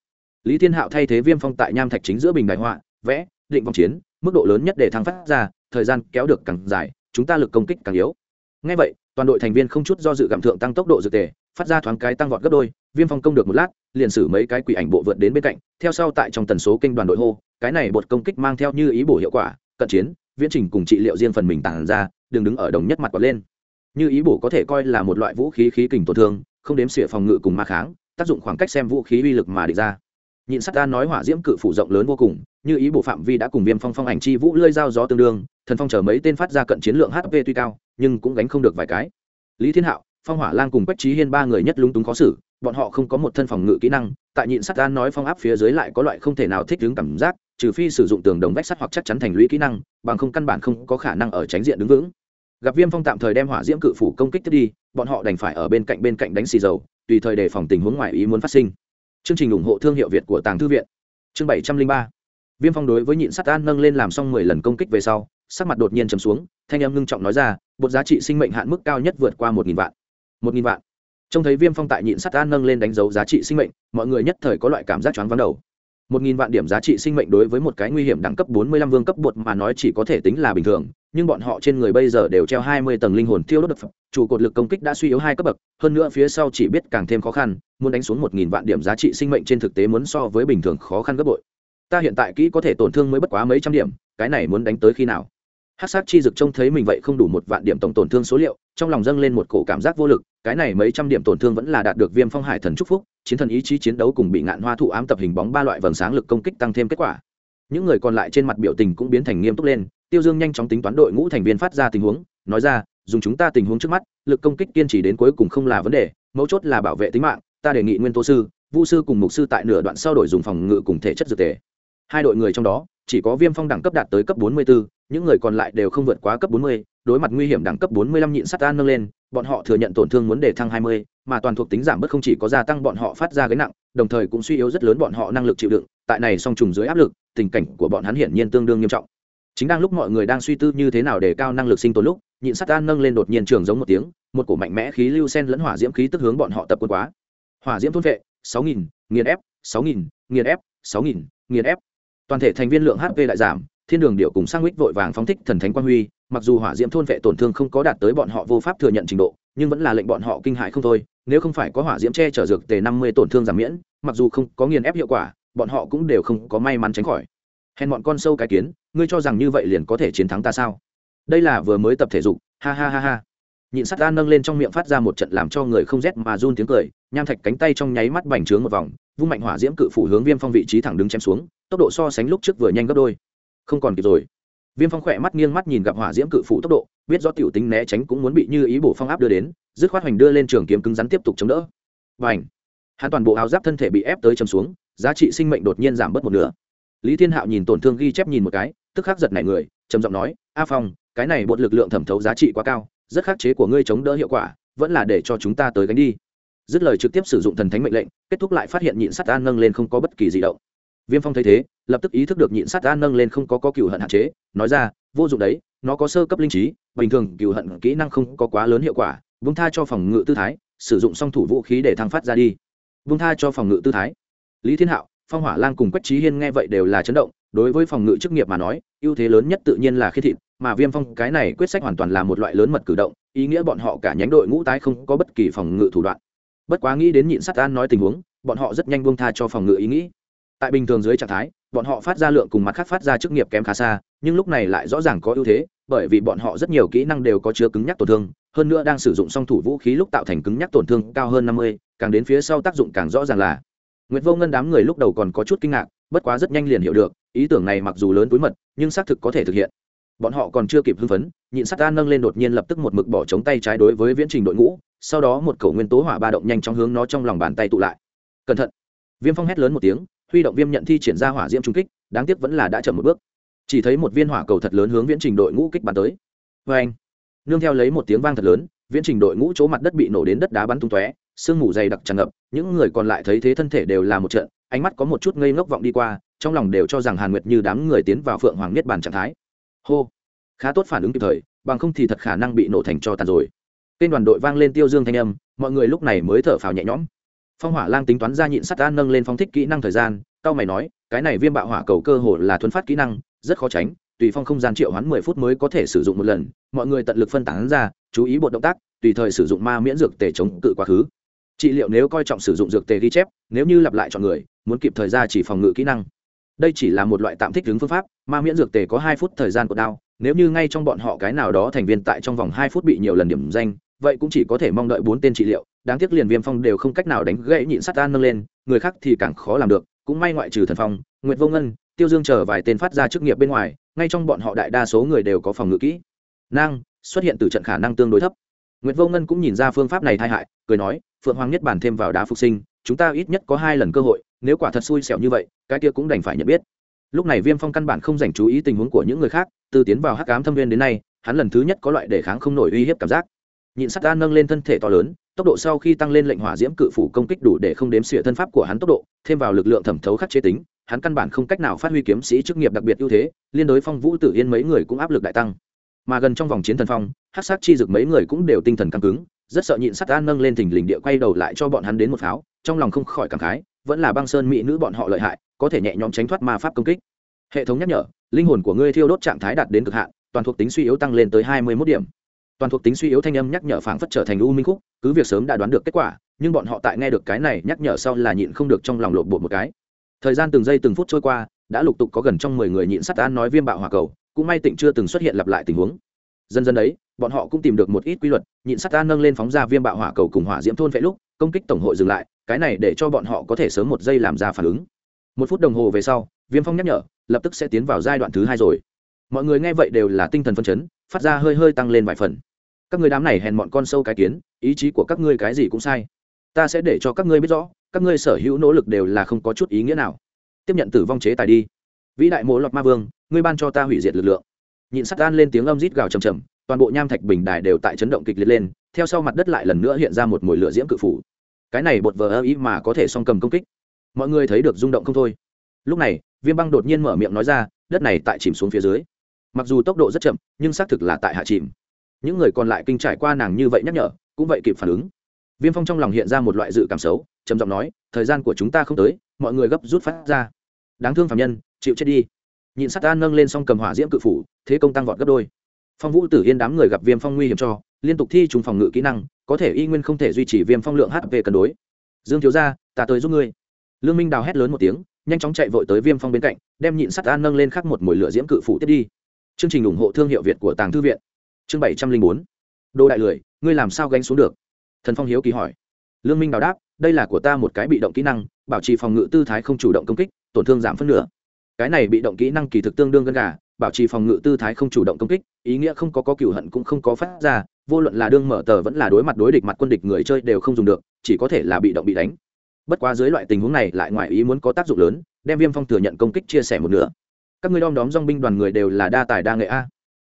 Lý thiên hạo thay thế viêm phong tại nham thạch chính giữa bình đại họa, vẽ, định vòng chiến, mức độ lớn nhất để thăng phát ra, thời gian kéo được càng dài, chúng ta lực công kích càng yếu. Ngay vậy, toàn đội thành viên không chút do dự gặm thượng tăng tốc độ dự tề, phát ra thoáng cái tăng vọt gấp đôi, viêm phong công được một lát, liền xử mấy cái quỷ ảnh bộ vượt đến bên cạnh, theo sau tại trong tần số kênh đoàn đội hô, cái này bột công kích mang theo như ý bổ hiệu quả, cận chiến, viễn trình cùng trị liệu riêng phần mình tàn ra đừng đứng ở đồng nhất mặt quật lên. Như ý bổ có thể coi là một loại vũ khí khí kình tổn thương, không đếm xỉa phòng ngự cùng ma kháng, tác dụng khoảng cách xem vũ khí uy lực mà địch ra. Nhịn sắt ta nói hỏa diễm cự phủ rộng lớn vô cùng, như ý bộ phạm vi đã cùng viêm phong phong ảnh chi vũ lơi dao gió tương đương, thần phong chờ mấy tên phát ra cận chiến lượng hp tuy cao, nhưng cũng gánh không được vài cái. Lý thiên hạo, phong hỏa lang cùng quách trí hiên ba người nhất lúng túng khó xử, bọn họ không có một thân phòng ngự kỹ năng, tại nhịn sắt ta nói phong áp phía dưới lại có loại không thể nào thích ứng cảm giác, trừ phi sử dụng tường đồng vách sắt hoặc chắc chắn thành lũy kỹ năng, bằng không căn bản không có khả năng ở tránh diện đứng vững gặp viêm phong tạm thời đem hỏa diễm cự phủ công kích tiếp đi, bọn họ đành phải ở bên cạnh bên cạnh đánh xì dầu, tùy thời đề phòng tình huống ngoài ý muốn phát sinh. Chương trình ủng hộ thương hiệu việt của tàng thư viện. Chương bảy trăm linh ba. Viêm phong đối với nhịn sắt an nâng lên làm xong mười lần công kích về sau, sắc mặt đột nhiên chấm xuống, thanh em ngưng trọng nói ra, bột giá trị sinh mệnh hạn mức cao nhất vượt qua một nghìn vạn. Một nghìn vạn. Trông thấy viêm phong tại nhịn sắt an nâng lên đánh dấu giá trị sinh mệnh, mọi người nhất thời có loại cảm giác choáng vắng đầu một nghìn vạn điểm giá trị sinh mệnh đối với một cái nguy hiểm đẳng cấp bốn mươi lăm vương cấp bột mà nói chỉ có thể tính là bình thường, nhưng bọn họ trên người bây giờ đều treo hai mươi tầng linh hồn thiêu đốt đập chủ cột lực công kích đã suy yếu hai cấp bậc, hơn nữa phía sau chỉ biết càng thêm khó khăn, muốn đánh xuống một nghìn vạn điểm giá trị sinh mệnh trên thực tế muốn so với bình thường khó khăn gấp bội. Ta hiện tại kỹ có thể tổn thương mới bất quá mấy trăm điểm, cái này muốn đánh tới khi nào? Hát sát chi dực trông thấy mình vậy không đủ một vạn điểm tổng tổn thương số liệu trong lòng dâng lên một cổ cảm giác vô lực cái này mấy trăm điểm tổn thương vẫn là đạt được viêm phong hải thần trúc phúc chiến thần ý chí chiến đấu cùng bị ngạn hoa thụ ám tập hình bóng ba loại vầng sáng lực công kích tăng thêm kết quả. Những người còn lại trên mặt biểu tình cũng biến thành nghiêm túc lên tiêu dương nhanh chóng tính toán đội ngũ thành viên phát ra tình huống nói ra dùng chúng ta tình huống trước mắt lực công kích kiên trì đến cuối cùng không là vấn đề mấu chốt là bảo vệ tính mạng ta đề nghị nguyên tô sư vu sư cùng mục sư tại nửa đoạn sau đổi dùng phòng ngự cùng thể chất dược tề. Hai đội người trong đó chỉ có viêm phong đẳng cấp đạt tới cấp 44, những người còn lại đều không vượt quá cấp 40, đối mặt nguy hiểm đẳng cấp 45 nhịn sát an nâng lên, bọn họ thừa nhận tổn thương muốn để thăng 20, mà toàn thuộc tính giảm bớt không chỉ có gia tăng bọn họ phát ra gánh nặng, đồng thời cũng suy yếu rất lớn bọn họ năng lực chịu đựng, tại này song trùng dưới áp lực, tình cảnh của bọn hắn hiển nhiên tương đương nghiêm trọng. Chính đang lúc mọi người đang suy tư như thế nào để cao năng lực sinh tồn lúc, nhịn sát an nâng lên đột nhiên trường giống một tiếng, một cổ mạnh mẽ khí lưu sen lẫn hỏa diễm khí tức hướng bọn họ tập quân quá. Hỏa diễm thôn vệ, 6000, nghiền ép, 6000, nghiền ép, 6000, nghiền ép toàn thể thành viên lượng hp lại giảm thiên đường điệu cùng sang mít vội vàng phóng thích thần thánh quang huy, mặc dù hỏa diễm thôn vệ tổn thương không có đạt tới bọn họ vô pháp thừa nhận trình độ, nhưng vẫn là lệnh bọn họ kinh hại không thôi, nếu không phải có hỏa diễm che chở dược tề năm mươi tổn thương giảm miễn, mặc dù không có nghiền ép hiệu quả, bọn họ cũng đều không có may mắn tránh khỏi. Hèn bọn con sâu cái kiến, ngươi cho rằng như vậy liền có thể chiến thắng ta sao? Đây là vừa mới tập thể dục, ha ha ha ha. Nhịn sắt ta nâng lên trong miệng phát ra một trận làm cho người không rét mà run tiếng cười, nham thạch cánh tay trong nháy mắt bành trướng một vòng, vung mạnh hỏa diễm cự phủ hướng viêm phong vị trí thẳng đứng chém xuống, tốc độ so sánh lúc trước vừa nhanh gấp đôi không còn kịp rồi. Viêm phong khỏe mắt nghiêng mắt nhìn gặp hỏa diễm cự phủ tốc độ, biết do tiểu tính né tránh cũng muốn bị như ý bổ phong áp đưa đến, dứt khoát hoành đưa lên trường kiếm cứng rắn tiếp tục chống đỡ. Và ảnh hắn toàn bộ áo giáp thân thể bị ép tới chầm xuống, giá trị sinh mệnh đột nhiên giảm bớt một nửa. Lý thiên hạo nhìn tổn thương ghi chép nhìn một cái, tức khắc giật nảy người, trầm giọng nói, a phong, cái này bột lực lượng thẩm thấu giá trị quá cao, rất khắc chế của ngươi chống đỡ hiệu quả, vẫn là để cho chúng ta tới gánh đi. Dứt lời trực tiếp sử dụng thần thánh mệnh lệnh, kết thúc lại phát hiện nhịn sắt an nâng lên không có bất kỳ gì động viêm phong thấy thế lập tức ý thức được nhịn Sát an nâng lên không có, có cựu hận hạn chế nói ra vô dụng đấy nó có sơ cấp linh trí bình thường cựu hận kỹ năng không có quá lớn hiệu quả vung tha cho phòng ngự tư thái sử dụng song thủ vũ khí để thăng phát ra đi. Vung tha cho phòng ngự tư thái? Lý thiên hạo phong hỏa lang cùng quách trí hiên nghe vậy đều là chấn động đối với phòng ngự chức nghiệp mà nói ưu thế lớn nhất tự nhiên là khi thịt mà viêm phong cái này quyết sách hoàn toàn là một loại lớn mật cử động ý nghĩa bọn họ cả nhánh đội ngũ tái không có bất kỳ phòng ngự thủ đoạn. Bất quá nghĩ đến nhịn sắt an nói tình huống bọn họ rất nhanh buông tha cho phòng ngự ý nghĩ tại bình thường dưới trạng thái bọn họ phát ra lượng cùng mặt khác phát ra chức nghiệp kém khá xa nhưng lúc này lại rõ ràng có ưu thế bởi vì bọn họ rất nhiều kỹ năng đều có chứa cứng nhắc tổn thương hơn nữa đang sử dụng song thủ vũ khí lúc tạo thành cứng nhắc tổn thương cao hơn năm mươi càng đến phía sau tác dụng càng rõ ràng là Nguyệt Vô Ngân đám người lúc đầu còn có chút kinh ngạc, bất quá rất nhanh liền hiểu được, ý tưởng này mặc dù lớn túi mật, nhưng xác thực có thể thực hiện. Bọn họ còn chưa kịp hưng phấn, nhịn sát an nâng lên đột nhiên lập tức một mực bỏ chống tay trái đối với viễn trình đội ngũ, sau đó một cầu nguyên tố hỏa ba động nhanh chóng hướng nó trong lòng bàn tay tụ lại. Cẩn thận! Viêm Phong hét lớn một tiếng, huy động viêm nhận thi triển ra hỏa diễm trung kích, đáng tiếc vẫn là đã chậm một bước. Chỉ thấy một viên hỏa cầu thật lớn hướng viễn trình đội ngũ kích bắn tới. vê anh, nương theo lấy một tiếng vang thật lớn, viễn trình đội ngũ chỗ mặt đất bị nổ đến đất đá bắn tung tóe, sương mù dày đặc tràn ngập những người còn lại thấy thế thân thể đều là một trận ánh mắt có một chút ngây ngốc vọng đi qua trong lòng đều cho rằng hàn nguyệt như đám người tiến vào phượng hoàng niết bàn trạng thái hô khá tốt phản ứng kịp thời bằng không thì thật khả năng bị nổ thành cho tàn rồi tên đoàn đội vang lên tiêu dương thanh âm mọi người lúc này mới thở phào nhẹ nhõm phong hỏa lang tính toán ra nhịn sắt an nâng lên phong thích kỹ năng thời gian, cao mày nói, cái này viêm bạo hỏa cầu cơ hồ là thuấn phát kỹ năng, rất khó tránh, tùy phong không gian triệu hoán mười phút mới có thể sử dụng một lần, mọi người tận lực phân tán ra, chú ý bộ động tác, tùy thời sử dụng ma miễn dược tể chống cự quá khứ. Trị liệu nếu coi trọng sử dụng dược tề ghi chép, nếu như lặp lại chọn người, muốn kịp thời ra chỉ phòng ngự kỹ năng. Đây chỉ là một loại tạm thích ứng phương pháp, ma miễn dược tề có hai phút thời gian của đao, nếu như ngay trong bọn họ cái nào đó thành viên tại trong vòng hai phút bị nhiều lần điểm danh vậy cũng chỉ có thể mong đợi bốn tên trị liệu, đáng tiếc liền viêm phong đều không cách nào đánh gãy nhịn sát tan nâng lên, người khác thì càng khó làm được, cũng may ngoại trừ thần phong, nguyệt vô ngân, tiêu dương chờ vài tên phát ra chức nghiệp bên ngoài, ngay trong bọn họ đại đa số người đều có phòng ngự kỹ. Năng xuất hiện từ trận khả năng tương đối thấp. Nguyệt vô ngân cũng nhìn ra phương pháp này tai hại, cười nói, phượng hoàng nhất bản thêm vào đá phục sinh, chúng ta ít nhất có hai lần cơ hội, nếu quả thật xui xẻo như vậy, cái kia cũng đành phải nhận biết. Lúc này viêm phong căn bản không dành chú ý tình huống của những người khác, từ tiến vào hắc ám thâm viên đến nay, hắn lần thứ nhất có loại đề kháng không nổi uy hiếp cảm giác nhịn sắt ga nâng lên thân thể to lớn, tốc độ sau khi tăng lên lệnh hỏa diễm cự phủ công kích đủ để không đếm xỉa thân pháp của hắn tốc độ, thêm vào lực lượng thẩm thấu khắc chế tính, hắn căn bản không cách nào phát huy kiếm sĩ chức nghiệp đặc biệt ưu thế, liên đối phong vũ tử yên mấy người cũng áp lực đại tăng. Mà gần trong vòng chiến thần phong hát sát chi dực mấy người cũng đều tinh thần căng cứng, rất sợ nhịn sắt an nâng lên thình lình địa quay đầu lại cho bọn hắn đến một pháo, trong lòng không khỏi cảm khái, vẫn là băng sơn mỹ nữ bọn họ lợi hại, có thể nhẹ nhõm tránh thoát ma pháp công kích. Hệ thống nhắc nhở, linh hồn của ngươi thiêu đốt trạng thái đạt đến cực hạn, toàn thuộc tính suy yếu tăng lên tới hai mươi mốt điểm toàn thuộc tính suy yếu thanh âm nhắc nhở phảng phất trở thành u minh khúc, cứ việc sớm đã đoán được kết quả, nhưng bọn họ tại nghe được cái này nhắc nhở sau là nhịn không được trong lòng lộn bột một cái. Thời gian từng giây từng phút trôi qua, đã lục tục có gần trong mười người nhịn sắt an nói viêm bạo hòa cầu, cũng may tịnh chưa từng xuất hiện lặp lại tình huống. Dần dần đấy, bọn họ cũng tìm được một ít quy luật, nhịn sắt ta nâng lên phóng ra viêm bạo hỏa cầu cùng hỏa diễm thôn vệ lúc, công kích tổng hội dừng lại, cái này để cho bọn họ có thể sớm một giây làm ra phản ứng. Một phút đồng hồ về sau, viêm phong nhắc nhở, lập tức sẽ tiến vào giai đoạn thứ hai rồi. Mọi người nghe vậy đều là tinh thần phân chấn, phát ra hơi hơi tăng lên vài phần các người đám này hèn mọn con sâu cái kiến, ý chí của các ngươi cái gì cũng sai. Ta sẽ để cho các ngươi biết rõ, các ngươi sở hữu nỗ lực đều là không có chút ý nghĩa nào. Tiếp nhận tử vong chế tài đi. Vĩ đại mộ lọt ma vương, ngươi ban cho ta hủy diệt lực lượng. Nhịn sắt an lên tiếng âm rít gào trầm trầm, toàn bộ nham thạch bình đài đều tại chấn động kịch liệt lên, theo sau mặt đất lại lần nữa hiện ra một mồi lửa diễm cự phủ. Cái này bột vờ ơ ý mà có thể song cầm công kích. Mọi người thấy được rung động không thôi. Lúc này, viêm băng đột nhiên mở miệng nói ra, đất này tại chìm xuống phía dưới. Mặc dù tốc độ rất chậm, nhưng xác thực là tại hạ chìm những người còn lại kinh trải qua nàng như vậy nhắc nhở, cũng vậy kịp phản ứng. Viêm phong trong lòng hiện ra một loại dự cảm xấu, trầm giọng nói, thời gian của chúng ta không tới, mọi người gấp rút phát ra. Đáng thương phạm nhân, chịu chết đi. Nhịn sắt ta nâng lên xong cầm hỏa diễm cự phủ, thế công tăng vọt gấp đôi. Phong vũ tử yên đám người gặp viêm phong nguy hiểm cho, liên tục thi trùng phòng ngự kỹ năng, có thể y nguyên không thể duy trì viêm phong lượng hp cân đối. Dương thiếu ra ta tới giúp ngươi. Lương minh đào hét lớn một tiếng, nhanh chóng chạy vội tới viêm phong bên cạnh, đem nhịn sắt an nâng lên khắc một mồi lửa diễm cự phủ tiếp đi. Chương trình ủng hộ thương hiệu việt của tàng thư viện chương bảy trăm linh bốn. Đồ đại lười, ngươi làm sao gánh xuống được? Thần phong hiếu kỳ hỏi. Lương minh đào đáp, đây là của ta một cái bị động kỹ năng, bảo trì phòng ngự tư thái không chủ động công kích, tổn thương giảm phân nửa. Cái này bị động kỹ năng kỳ thực tương đương gân gà, bảo trì phòng ngự tư thái không chủ động công kích, ý nghĩa không có có cựu hận cũng không có phát ra, vô luận là đương mở tờ vẫn là đối mặt đối địch mặt quân địch người chơi đều không dùng được, chỉ có thể là bị động bị đánh. Bất quá dưới loại tình huống này lại ngoài ý muốn có tác dụng lớn, đem viêm phong thừa nhận công kích chia sẻ một nửa. Các người đom đóm dong binh đoàn người đều là đa tài đa nghệ a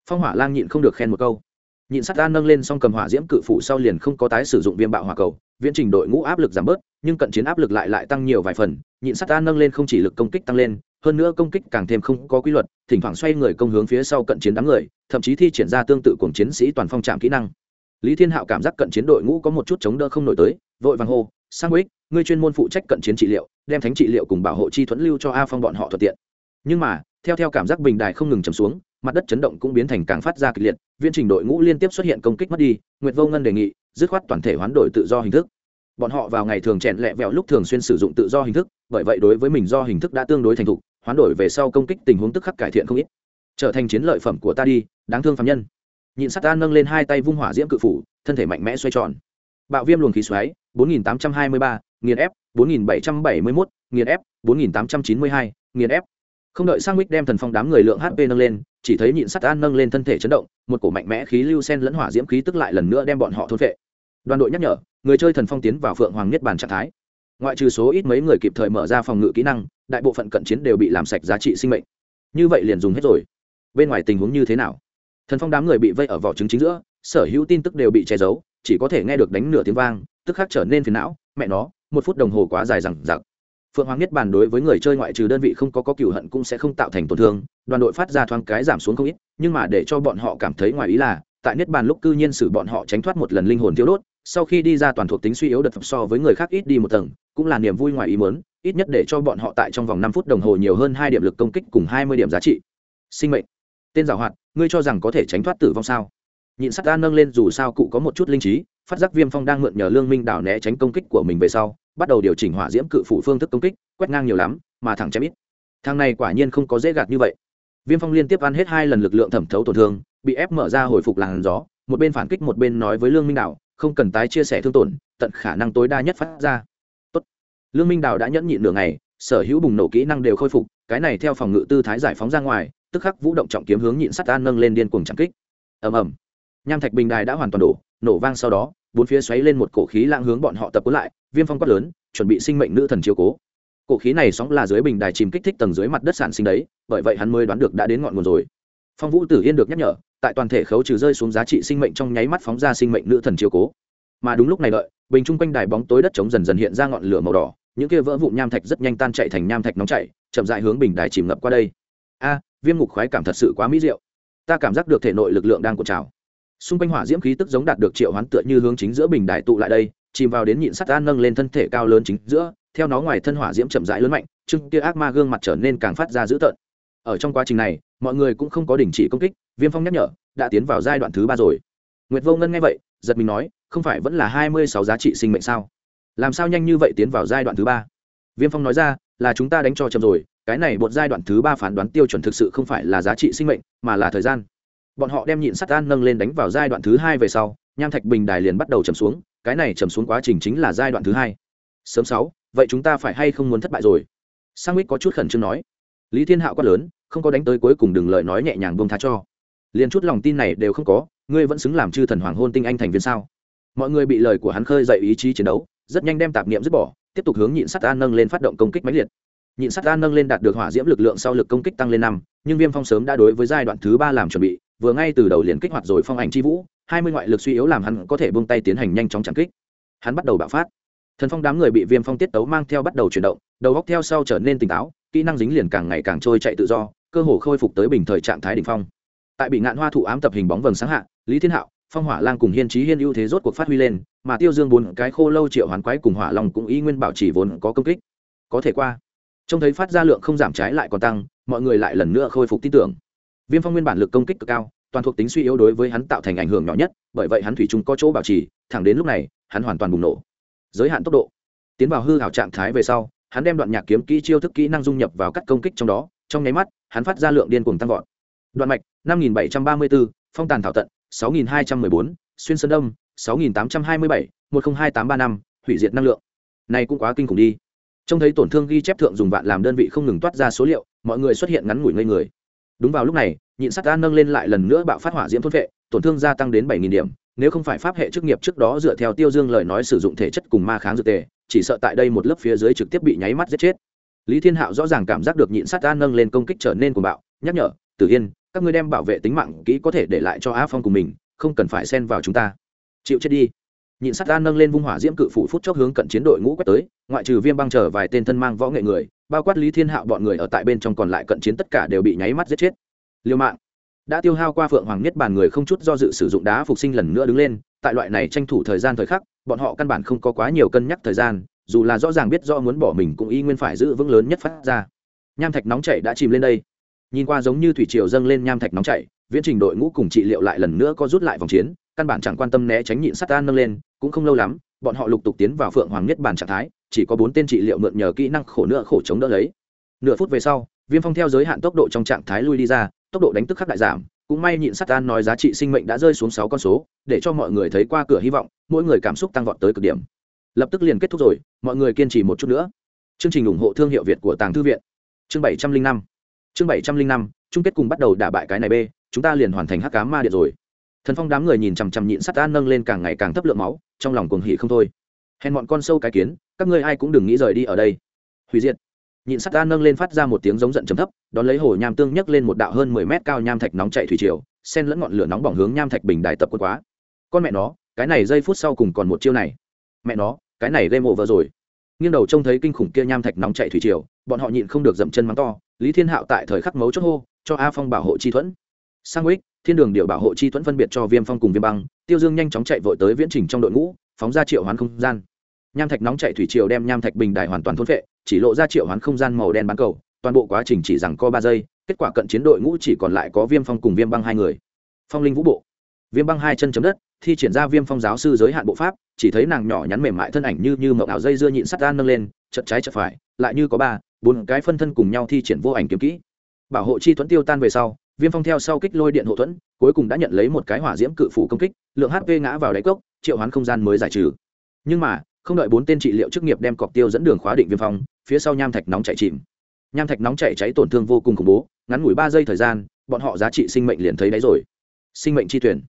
phong hỏa lang nhịn không được khen một câu. Nhịn sắt ga nâng lên xong cầm hỏa diễm cự phụ sau liền không có tái sử dụng viêm bạo hỏa cầu, viễn trình đội ngũ áp lực giảm bớt, nhưng cận chiến áp lực lại lại tăng nhiều vài phần, nhịn sắt ga nâng lên không chỉ lực công kích tăng lên, hơn nữa công kích càng thêm không có quy luật, thỉnh thoảng xoay người công hướng phía sau cận chiến đám người, thậm chí thi triển ra tương tự cùng chiến sĩ toàn phong trạm kỹ năng. Lý thiên hạo cảm giác cận chiến đội ngũ có một chút chống đỡ không nổi tới, vội vàng hô, sang ích ngươi chuyên môn phụ trách cận chiến trị liệu, đem thánh trị liệu cùng bảo hộ chi thuẫn lưu cho a phong bọn họ thuận tiện. Nhưng mà, theo theo cảm giác bình đài không ngừng chầm xuống mặt đất chấn động cũng biến thành càng phát ra kịch liệt viên trình đội ngũ liên tiếp xuất hiện công kích mất đi nguyệt vô ngân đề nghị dứt khoát toàn thể hoán đổi tự do hình thức. Bọn họ vào ngày thường chèn lẹ vẹo lúc thường xuyên sử dụng tự do hình thức bởi vậy đối với mình do hình thức đã tương đối thành thục hoán đổi về sau công kích tình huống tức khắc cải thiện không ít. Trở thành chiến lợi phẩm của ta đi đáng thương phạm nhân. Nhịn sắt ta nâng lên hai tay vung hỏa diễm cự phủ thân thể mạnh mẽ xoay tròn. Bạo viêm luồng khí xoáy 4823, nghiền ép 4771, nghiền ép 4892, nghiền ép không đợi sang mích đem thần phong đám người lượng hp nâng lên, chỉ thấy nhịn sắt an nâng lên thân thể chấn động, một cổ mạnh mẽ khí lưu sen lẫn hỏa diễm khí tức lại lần nữa đem bọn họ thôn vệ đoàn đội nhắc nhở, người chơi thần phong tiến vào phượng hoàng niết bàn trạng thái. Ngoại trừ số ít mấy người kịp thời mở ra phòng ngự kỹ năng, đại bộ phận cận chiến đều bị làm sạch giá trị sinh mệnh. Như vậy liền dùng hết rồi. Bên ngoài tình huống như thế nào? Thần phong đám người bị vây ở vỏ trứng chính giữa, sở hữu tin tức đều bị che giấu, chỉ có thể nghe được đánh nửa tiếng vang, tức khắc trở nên phiền não, mẹ nó, một phút đồng hồ quá dài rằng giặc phượng hoàng nhất bàn đối với người chơi ngoại trừ đơn vị không có có cựu hận cũng sẽ không tạo thành tổn thương, đoàn đội phát ra thoáng cái giảm xuống không ít, nhưng mà để cho bọn họ cảm thấy ngoài ý là, tại niết bàn lúc cư nhiên xử bọn họ tránh thoát một lần linh hồn thiếu đốt, sau khi đi ra toàn thuộc tính suy yếu đợt so với người khác ít đi một tầng, cũng là niềm vui ngoài ý mớn ít nhất để cho bọn họ tại trong vòng năm phút đồng hồ nhiều hơn hai điểm lực công kích cùng hai mươi điểm giá trị. Sinh mệnh. Tên giảo hoạt, ngươi cho rằng có thể tránh thoát tử vong sao? Nhịn sắt ta nâng lên dù sao cụ có một chút linh trí phát giác viêm phong đang mượn nhờ lương minh đảo né tránh công kích của mình về sau bắt đầu điều chỉnh hỏa diễm cự phủ phương thức công kích quét ngang nhiều lắm mà thẳng chém ít thằng này quả nhiên không có dễ gạt như vậy viêm phong liên tiếp ăn hết hai lần lực lượng thẩm thấu tổn thương bị ép mở ra hồi phục làn gió một bên phản kích một bên nói với lương minh đảo không cần tái chia sẻ thương tổn tận khả năng tối đa nhất phát ra Tốt. lương minh đảo đã nhẫn nhịn nửa ngày sở hữu bùng nổ kỹ năng đều khôi phục cái này theo phòng ngự tư thái giải phóng ra ngoài tức khắc vũ động trọng kiếm hướng nhịn sắt an nâng lên điên cuồng chẳng kích ầm ầm nham thạch bình đài đã hoàn toàn đổ nổ vang sau đó, bốn phía xoáy lên một cổ khí lãng hướng bọn họ tập cuốn lại, viêm phong quát lớn, chuẩn bị sinh mệnh nữ thần chiếu cố. Cổ khí này sóng là dưới bình đài chìm kích thích tầng dưới mặt đất sản sinh đấy, bởi vậy hắn mới đoán được đã đến ngọn nguồn rồi. Phong vũ tử yên được nhắc nhở, tại toàn thể khấu trừ rơi xuống giá trị sinh mệnh trong nháy mắt phóng ra sinh mệnh nữ thần chiếu cố. Mà đúng lúc này đợi, bình chung quanh đài bóng tối đất chống dần dần hiện ra ngọn lửa màu đỏ, những kia vỡ vụn nham thạch rất nhanh tan chạy thành nham thạch nóng chảy, chậm dại hướng bình đài chìm ngập qua đây. A, viêm ngục khoái cảm thật sự quá mỹ diệu. Ta cảm giác được thể nội lực lượng đang cuộn trào xung quanh hỏa diễm khí tức giống đạt được triệu hoán tựa như hướng chính giữa bình đại tụ lại đây, chìm vào đến nhịn sắt an nâng lên thân thể cao lớn chính giữa, theo nó ngoài thân hỏa diễm chậm rãi lớn mạnh chưng kia ác ma gương mặt trở nên càng phát ra dữ tợn. Ở trong quá trình này, mọi người cũng không có đình chỉ công kích, viêm phong nhắc nhở, đã tiến vào giai đoạn thứ ba rồi. Nguyệt vô ngân nghe vậy, giật mình nói, không phải vẫn là hai mươi sáu giá trị sinh mệnh sao? Làm sao nhanh như vậy tiến vào giai đoạn thứ ba? Viêm phong nói ra, là chúng ta đánh cho chậm rồi, cái này một giai đoạn thứ ba phán đoán tiêu chuẩn thực sự không phải là giá trị sinh mệnh, mà là thời gian bọn họ đem nhịn sắt tan nâng lên đánh vào giai đoạn thứ hai về sau, nham thạch bình đài liền bắt đầu chầm xuống, cái này chầm xuống quá trình chính là giai đoạn thứ hai. Sớm sáu, vậy chúng ta phải hay không muốn thất bại rồi? Sang mít có chút khẩn trương nói. Lý thiên hạo quát lớn, không có đánh tới cuối cùng đừng lời nói nhẹ nhàng buông tha cho. Liền chút lòng tin này đều không có, ngươi vẫn xứng làm chư thần hoàng hôn tinh anh thành viên sao? Mọi người bị lời của hắn khơi dậy ý chí chiến đấu, rất nhanh đem tạp niệm dứt bỏ, tiếp tục hướng nhịn sắt an nâng lên phát động công kích máy liệt. Nhịn sắt an nâng lên đạt được hỏa diễm lực lượng sau lực công kích tăng lên năm, nhưng viêm phong sớm đã đối với giai đoạn thứ ba làm chuẩn bị vừa ngay từ đầu liền kích hoạt rồi phong ảnh chi vũ, hai mươi ngoại lực suy yếu làm hắn có thể buông tay tiến hành nhanh chóng chặn kích. Hắn bắt đầu bạo phát. Thần phong đám người bị viêm phong tiết tấu mang theo bắt đầu chuyển động, đầu góc theo sau trở nên tỉnh táo, kỹ năng dính liền càng ngày càng trôi chạy tự do, cơ hồ khôi phục tới bình thời trạng thái đ ỉ n h phong. Tại bị ngạn hoa thụ ám tập hình bóng vầng sáng hạ, lý thiên hạo, phong hỏa lan cùng hiên trí hiên ưu thế rốt cuộc phát huy lên, mà tiêu dương bốn cái khô lâu triệu hoán quái cùng hỏa long cũng y nguyên bảo trì vốn có công kích. Có thể qua. Trông thấy phát ra lượng không giảm trái lại còn tăng, mọi người lại lần nữa khôi phục tin tưởng viêm phong nguyên bản lực công kích cực cao, toàn thuộc tính suy yếu đối với hắn tạo thành ảnh hưởng nhỏ nhất, bởi vậy hắn thủy chung có chỗ bảo trì, thẳng đến lúc này, hắn hoàn toàn bùng nổ. Giới hạn tốc độ. Tiến vào hư hảo trạng thái về sau, hắn đem đoạn nhạc kiếm kỹ chiêu thức kỹ năng dung nhập vào các công kích trong đó, trong nháy mắt, hắn phát ra lượng điên cuồng tăng vọt. Đoạn mạch, năm nghìn bảy trăm ba mươi bốn phong tàn thảo tận, sáu nghìn hai trăm mười bốn, xuyên sơn đông, sáu nghìn tám trăm hai mươi bảy, một nghìn hai tám ba năm, hủy diệt năng lượng. Này cũng quá kinh khủng đi. Trông thấy tổn thương ghi chép thượng dùng vạn làm đơn vị không ngừng toát ra số liệu, mọi người xuất hiện ngắn ngủi ngây người đúng vào lúc này, nhịn sát ta nâng lên lại lần nữa bạo phát hỏa diễm thôn vệ, tổn thương gia tăng đến bảy nghìn điểm, nếu không phải pháp hệ chức nghiệp trước đó dựa theo tiêu dương lời nói sử dụng thể chất cùng ma kháng dược tề, chỉ sợ tại đây một lớp phía dưới trực tiếp bị nháy mắt giết chết. Lý thiên hạo rõ ràng cảm giác được nhịn sát ta nâng lên công kích trở nên cuồng bạo, nhắc nhở, tử yên, các ngươi đem bảo vệ tính mạng kỹ có thể để lại cho á phong cùng mình, không cần phải xen vào chúng ta. Chịu chết đi. Nhịn sát ta nâng lên vung hỏa diễm cự phủ phút chốc hướng cận chiến đội ngũ quét tới, ngoại trừ viêm băng chờ vài tên thân mang võ nghệ người bao quát lý thiên hạo bọn người ở tại bên trong còn lại cận chiến tất cả đều bị nháy mắt giết chết. Liêu mạng. Đã tiêu hao qua phượng hoàng nhất bàn người không chút do dự sử dụng đá phục sinh lần nữa đứng lên, tại loại này tranh thủ thời gian thời khắc, bọn họ căn bản không có quá nhiều cân nhắc thời gian, dù là rõ ràng biết do muốn bỏ mình cũng y nguyên phải giữ vững lớn nhất phát ra. Nham thạch nóng chảy đã chìm lên đây. Nhìn qua giống như thủy triều dâng lên nham thạch nóng chảy, viễn trình đội ngũ cùng trị liệu lại lần nữa có rút lại vòng chiến, căn bản chẳng quan tâm né tránh nhịn sắt an nâng lên, cũng không lâu lắm, bọn họ lục tục tiến vào phượng hoàng nhất bản trạng thái chỉ có bốn tên trị liệu mượn nhờ kỹ năng khổ nữa khổ chống đỡ lấy. Nửa phút về sau, viêm phong theo giới hạn tốc độ trong trạng thái lui đi ra, tốc độ đánh tức khắc đại giảm, cũng may nhịn sắt an nói giá trị sinh mệnh đã rơi xuống sáu con số, để cho mọi người thấy qua cửa hy vọng, mỗi người cảm xúc tăng vọt tới cực điểm. Lập tức liền kết thúc rồi, mọi người kiên trì một chút nữa. Chương trình ủng hộ thương hiệu việt của tàng thư viện. Chương bảy trăm linh năm. Chương bảy trăm linh năm, chung kết cùng bắt đầu đả bại cái này b chúng ta liền hoàn thành hắc cá ma điện rồi. Thần phong đám người nhìn chằm chằm nhịn sắt an nâng lên càng ngày càng thấp lượng máu, trong lòng cuồng hỉ không thôi hèn bọn con sâu cái kiến, các ngươi ai cũng đừng nghĩ rời đi ở đây. Hủy diệt. Nhịn sắt ta nâng lên phát ra một tiếng giống giận trầm thấp, đón lấy hồ nham tương nhấc lên một đạo hơn mười mét cao nham thạch nóng chạy thủy triều sen lẫn ngọn lửa nóng bỏng hướng nham thạch bình đài tập quân quá. Con mẹ nó, cái này giây phút sau cùng còn một chiêu này. Mẹ nó, cái này gây mộ vợ rồi. Nghiêng đầu trông thấy kinh khủng kia nham thạch nóng chạy thủy triều, bọn họ nhịn không được dậm chân mắng to, lý thiên hạo tại thời khắc mấu chốt hô, cho a phong bảo hộ chi thuẫn. Sang ích thiên đường điều bảo hộ chi thuẫn phân biệt cho viêm phong cùng viêm băng, tiêu dương nhanh chóng chạy vội tới viễn trình trong đội ngũ phóng ra triệu hoán không gian. Nham thạch nóng chạy thủy triều đem nham thạch bình đài hoàn toàn thôn vệ chỉ lộ ra triệu hoán không gian màu đen bán cầu, toàn bộ quá trình chỉ rằng co ba giây, kết quả cận chiến đội ngũ chỉ còn lại có viêm phong cùng viêm băng hai người. Phong linh vũ bộ. Viêm băng hai chân chấm đất, thi triển ra viêm phong giáo sư giới hạn bộ pháp, chỉ thấy nàng nhỏ nhắn mềm mại thân ảnh như như mậu ảo dây dưa nhịn sắt gan nâng lên chật trái chật phải, lại như có ba, bốn cái phân thân cùng nhau thi triển vô ảnh kiếm kỹ. Bảo hộ chi thuẫn tiêu tan về sau, viêm phong theo sau kích lôi điện hộ thuẫn, cuối cùng đã nhận lấy một cái hỏa diễm cự phủ công kích, lượng hp ngã vào đáy cốc triệu hoán không gian mới giải trừ. Nhưng mà không đợi bốn tên trị liệu chức nghiệp đem cọc tiêu dẫn đường khóa định viêm phong phía sau nham thạch nóng chạy chìm. Nham thạch nóng chạy cháy tổn thương vô cùng khủng bố ngắn ngủi ba giây thời gian bọn họ giá trị sinh mệnh liền thấy đấy rồi. Sinh mệnh chi thuyền.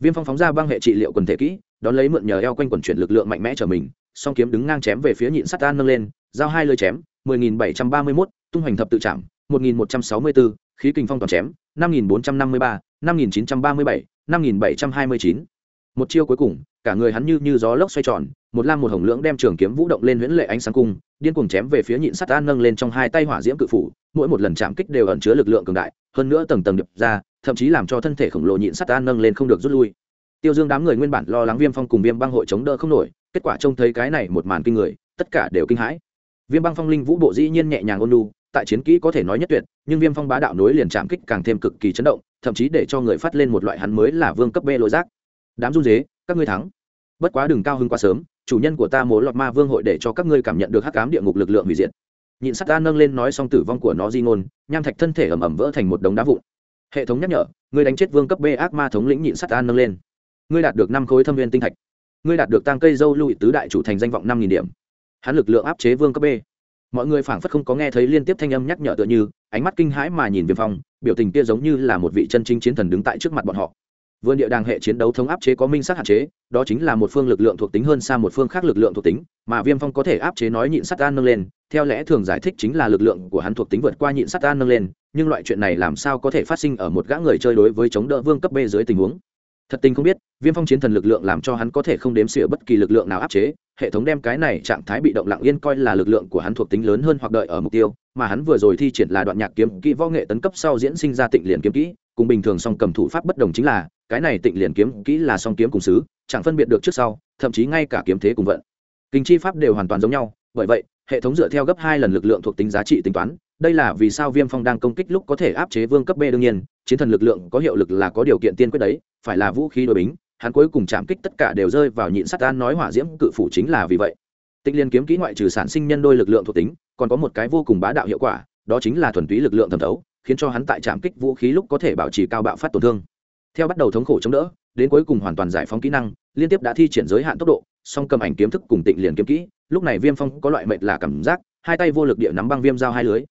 Viêm phong phóng ra băng hệ trị liệu quần thể kỹ đón lấy mượn nhờ eo quanh quần chuyển lực lượng mạnh mẽ trở mình song kiếm đứng ngang chém về phía nhịn sắt an nâng lên giao hai lơi chém 10.731, tung hoành thập tự chạm 1.164, khí kình phong toàn chém 5.453, 5.937, 5.729 một chiêu cuối cùng, cả người hắn như như gió lốc xoay tròn, một lam một hồng lưỡng đem trường kiếm vũ động lên huyễn lệ ánh sáng cung, điên cuồng chém về phía nhịn sắt an nâng lên trong hai tay hỏa diễm cự phủ, mỗi một lần chạm kích đều ẩn chứa lực lượng cường đại, hơn nữa tầng tầng đập ra, thậm chí làm cho thân thể khổng lồ nhịn sắt an nâng lên không được rút lui. Tiêu dương đám người nguyên bản lo lắng viêm phong cùng viêm băng hội chống đỡ không nổi, kết quả trông thấy cái này một màn kinh người, tất cả đều kinh hãi. Viêm băng phong linh vũ bộ dĩ nhiên nhẹ nhàng ôn lu tại chiến kỹ có thể nói nhất tuyệt, nhưng viêm phong bá đạo nối liền chạm kích càng thêm cực kỳ chấn động, thậm chí để cho người phát lên một loại hắn mới là vương cấp bê lối rác đám run dế các ngươi thắng. Bất quá đừng cao hơn quá sớm, chủ nhân của ta mố lọt ma vương hội để cho các ngươi cảm nhận được hắc cám địa ngục lực lượng hủy diệt. Nhịn sắt ta nâng lên nói xong tử vong của nó di ngôn, nham thạch thân thể ẩm ẩm vỡ thành một đống đá vụn. Hệ thống nhắc nhở, ngươi đánh chết vương cấp b ác ma thống lĩnh nhịn sắt ta nâng lên. Ngươi đạt được năm khối thâm viên tinh thạch. Ngươi đạt được tăng cây dâu lụi tứ đại chủ thành danh vọng năm nghìn điểm. Hắn lực lượng áp chế vương cấp b. Mọi người phảng phất không có nghe thấy liên tiếp thanh âm nhắc nhở tựa như, ánh mắt kinh hãi mà nhìn viêm phong, biểu tình kia giống như là một vị chân chính chiến thần đứng tại trước mặt bọn họ vườn địa đàng hệ chiến đấu thống áp chế có minh sát hạn chế, đó chính là một phương lực lượng thuộc tính hơn xa một phương khác lực lượng thuộc tính, mà viêm phong có thể áp chế nói nhịn sắt an nâng lên, theo lẽ thường giải thích chính là lực lượng của hắn thuộc tính vượt qua nhịn sắt an nâng lên, nhưng loại chuyện này làm sao có thể phát sinh ở một gã người chơi đối với chống đỡ vương cấp b dưới tình huống? Thật tình không biết, viêm phong chiến thần lực lượng làm cho hắn có thể không đếm xỉa bất kỳ lực lượng nào áp chế, hệ thống đem cái này trạng thái bị động lặng yên coi là lực lượng của hắn thuộc tính lớn hơn hoặc đợi ở mục tiêu, mà hắn vừa rồi thi triển là đoạn nhạc kiếm kỹ võ nghệ tấn cấp sau diễn sinh ra tịnh liền kiếm kỹ, cùng bình thường song cầm thủ pháp bất đồng chính là cái này tịnh liền kiếm kỹ là song kiếm cùng xứ, chẳng phân biệt được trước sau, thậm chí ngay cả kiếm thế cùng vận. Kinh chi pháp đều hoàn toàn giống nhau, bởi vậy, hệ thống dựa theo gấp hai lần lực lượng thuộc tính giá trị tính toán, đây là vì sao viêm phong đang công kích lúc có thể áp chế vương cấp b đương nhiên, chiến thần lực lượng có hiệu lực là có điều kiện tiên quyết đấy, phải là vũ khí đội bính, hắn cuối cùng chạm kích tất cả đều rơi vào nhịn sắt an nói hỏa diễm cự phủ chính là vì vậy. Tịnh liên kiếm kỹ ngoại trừ sản sinh nhân đôi lực lượng thuộc tính, còn có một cái vô cùng bá đạo hiệu quả, đó chính là thuần túy lực lượng thẩm thấu, khiến cho hắn tại trạm kích vũ khí lúc có thể bảo trì cao bạo phát tổn thương theo bắt đầu thống khổ chống đỡ, đến cuối cùng hoàn toàn giải phóng kỹ năng, liên tiếp đã thi triển giới hạn tốc độ, song cầm ảnh kiếm thức cùng tịnh liền kiếm kỹ, lúc này viêm phong có loại mệt là cảm giác, hai tay vô lực địa nắm băng viêm dao hai lưới.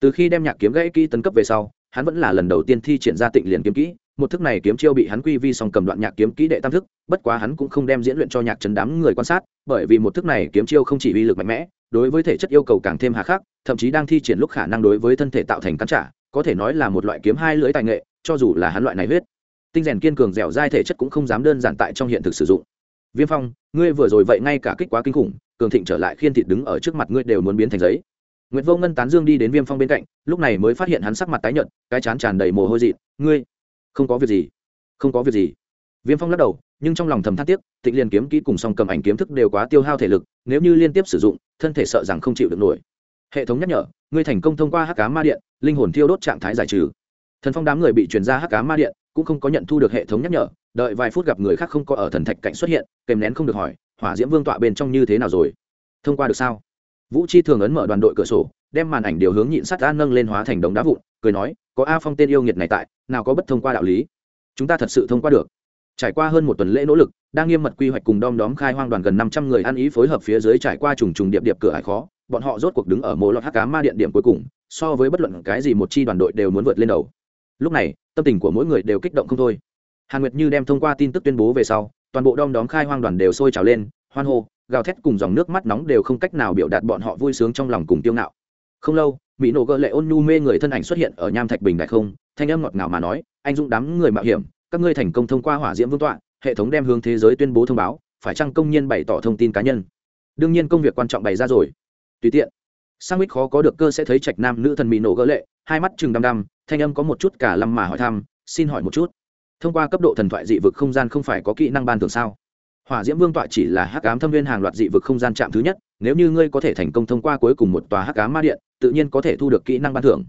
Từ khi đem nhạc kiếm gãy kỹ tấn cấp về sau, hắn vẫn là lần đầu tiên thi triển ra tịnh liền kiếm kỹ, một thức này kiếm chiêu bị hắn quy vi song cầm đoạn nhạc kiếm kỹ đệ tam thức, bất quá hắn cũng không đem diễn luyện cho nhạc trấn đám người quan sát, bởi vì một thức này kiếm chiêu không chỉ uy lực mạnh mẽ, đối với thể chất yêu cầu càng thêm hà khắc, thậm chí đang thi triển lúc khả năng đối với thân thể tạo thành cắn trả, có thể nói là một loại kiếm hai lưỡi tài nghệ, cho dù là hắn loại này huyết tinh rèn kiên cường dẻo dai thể chất cũng không dám đơn giản tại trong hiện thực sử dụng viêm phong ngươi vừa rồi vậy ngay cả kích quá kinh khủng cường thịnh trở lại khiên thịt đứng ở trước mặt ngươi đều muốn biến thành giấy Nguyệt Vô Ngân tán dương đi đến Viêm Phong bên cạnh, lúc này mới phát hiện hắn sắc mặt tái nhợt, cái chán tràn đầy mồ hôi dị, "Ngươi, không có việc gì?" "Không có việc gì." Viêm Phong lắc đầu, nhưng trong lòng thầm than tiếc, Tịnh Liên kiếm kỹ cùng song cầm ảnh kiếm thức đều quá tiêu hao thể lực, nếu như liên tiếp sử dụng, thân thể sợ rằng không chịu được nổi. Hệ thống nhắc nhở, ngươi thành công thông qua Hắc Ám Ma Điện, linh hồn thiêu đốt trạng thái giải trừ. Thần Phong đám người bị truyền ra Hắc Ám Ma Điện, cũng không có nhận thu được hệ thống nhắc nhở, đợi vài phút gặp người khác không có ở thần thạch cạnh xuất hiện, kèm nén không được hỏi, hỏa diễm vương tọa bên trong như thế nào rồi? Thông qua được sao? Vũ chi thường ấn mở đoàn đội cửa sổ đem màn ảnh điều hướng nhịn sắt đã nâng lên hóa thành đống đá vụn cười nói có a phong tên yêu nghiệt này tại nào có bất thông qua đạo lý. Chúng ta thật sự thông qua được. Trải qua hơn một tuần lễ nỗ lực đang nghiêm mật quy hoạch cùng đom đóm khai hoang đoàn gần năm trăm người ăn ý phối hợp phía dưới trải qua trùng trùng điệp điệp cửa hải khó bọn họ rốt cuộc đứng ở mồ lọt hắc cá ma điện điểm cuối cùng so với bất luận cái gì một chi đoàn đội đều muốn vượt lên đầu lúc này, tâm tình của mỗi người đều kích động không thôi. Hàn nguyệt như đem thông qua tin tức tuyên bố về sau, toàn bộ đom đóm khai hoang đoàn đều sôi trào lên, hoan hô, gào thét cùng dòng nước mắt nóng đều không cách nào biểu đạt bọn họ vui sướng trong lòng cùng tiêu ngạo. Không lâu, mỹ nổ gợ lệ ôn nhu mê người thân ảnh xuất hiện ở nham thạch bình đại không, thanh âm ngọt ngào mà nói, anh dũng đám người mạo hiểm, các ngươi thành công thông qua hỏa diễm vương tọa, hệ thống đem hướng thế giới tuyên bố thông báo, phải chăng công nhân bày tỏ thông tin cá nhân? Đương nhiên công việc quan trọng bày ra rồi. Tùy tiện sang mít khó có được cơ sẽ thấy trạch nam nữ thần mỹ nổ gỡ lệ, hai mắt chừng đăm đăm, thanh âm có một chút cả lâm mà hỏi thăm, xin hỏi một chút, thông qua cấp độ thần thoại dị vực không gian không phải có kỹ năng ban thường sao? Hỏa diễm vương tọa chỉ là hắc ám thâm viên hàng loạt dị vực không gian chạm thứ nhất, nếu như ngươi có thể thành công thông qua cuối cùng một tòa hắc ám ma điện, tự nhiên có thể thu được kỹ năng ban thưởng.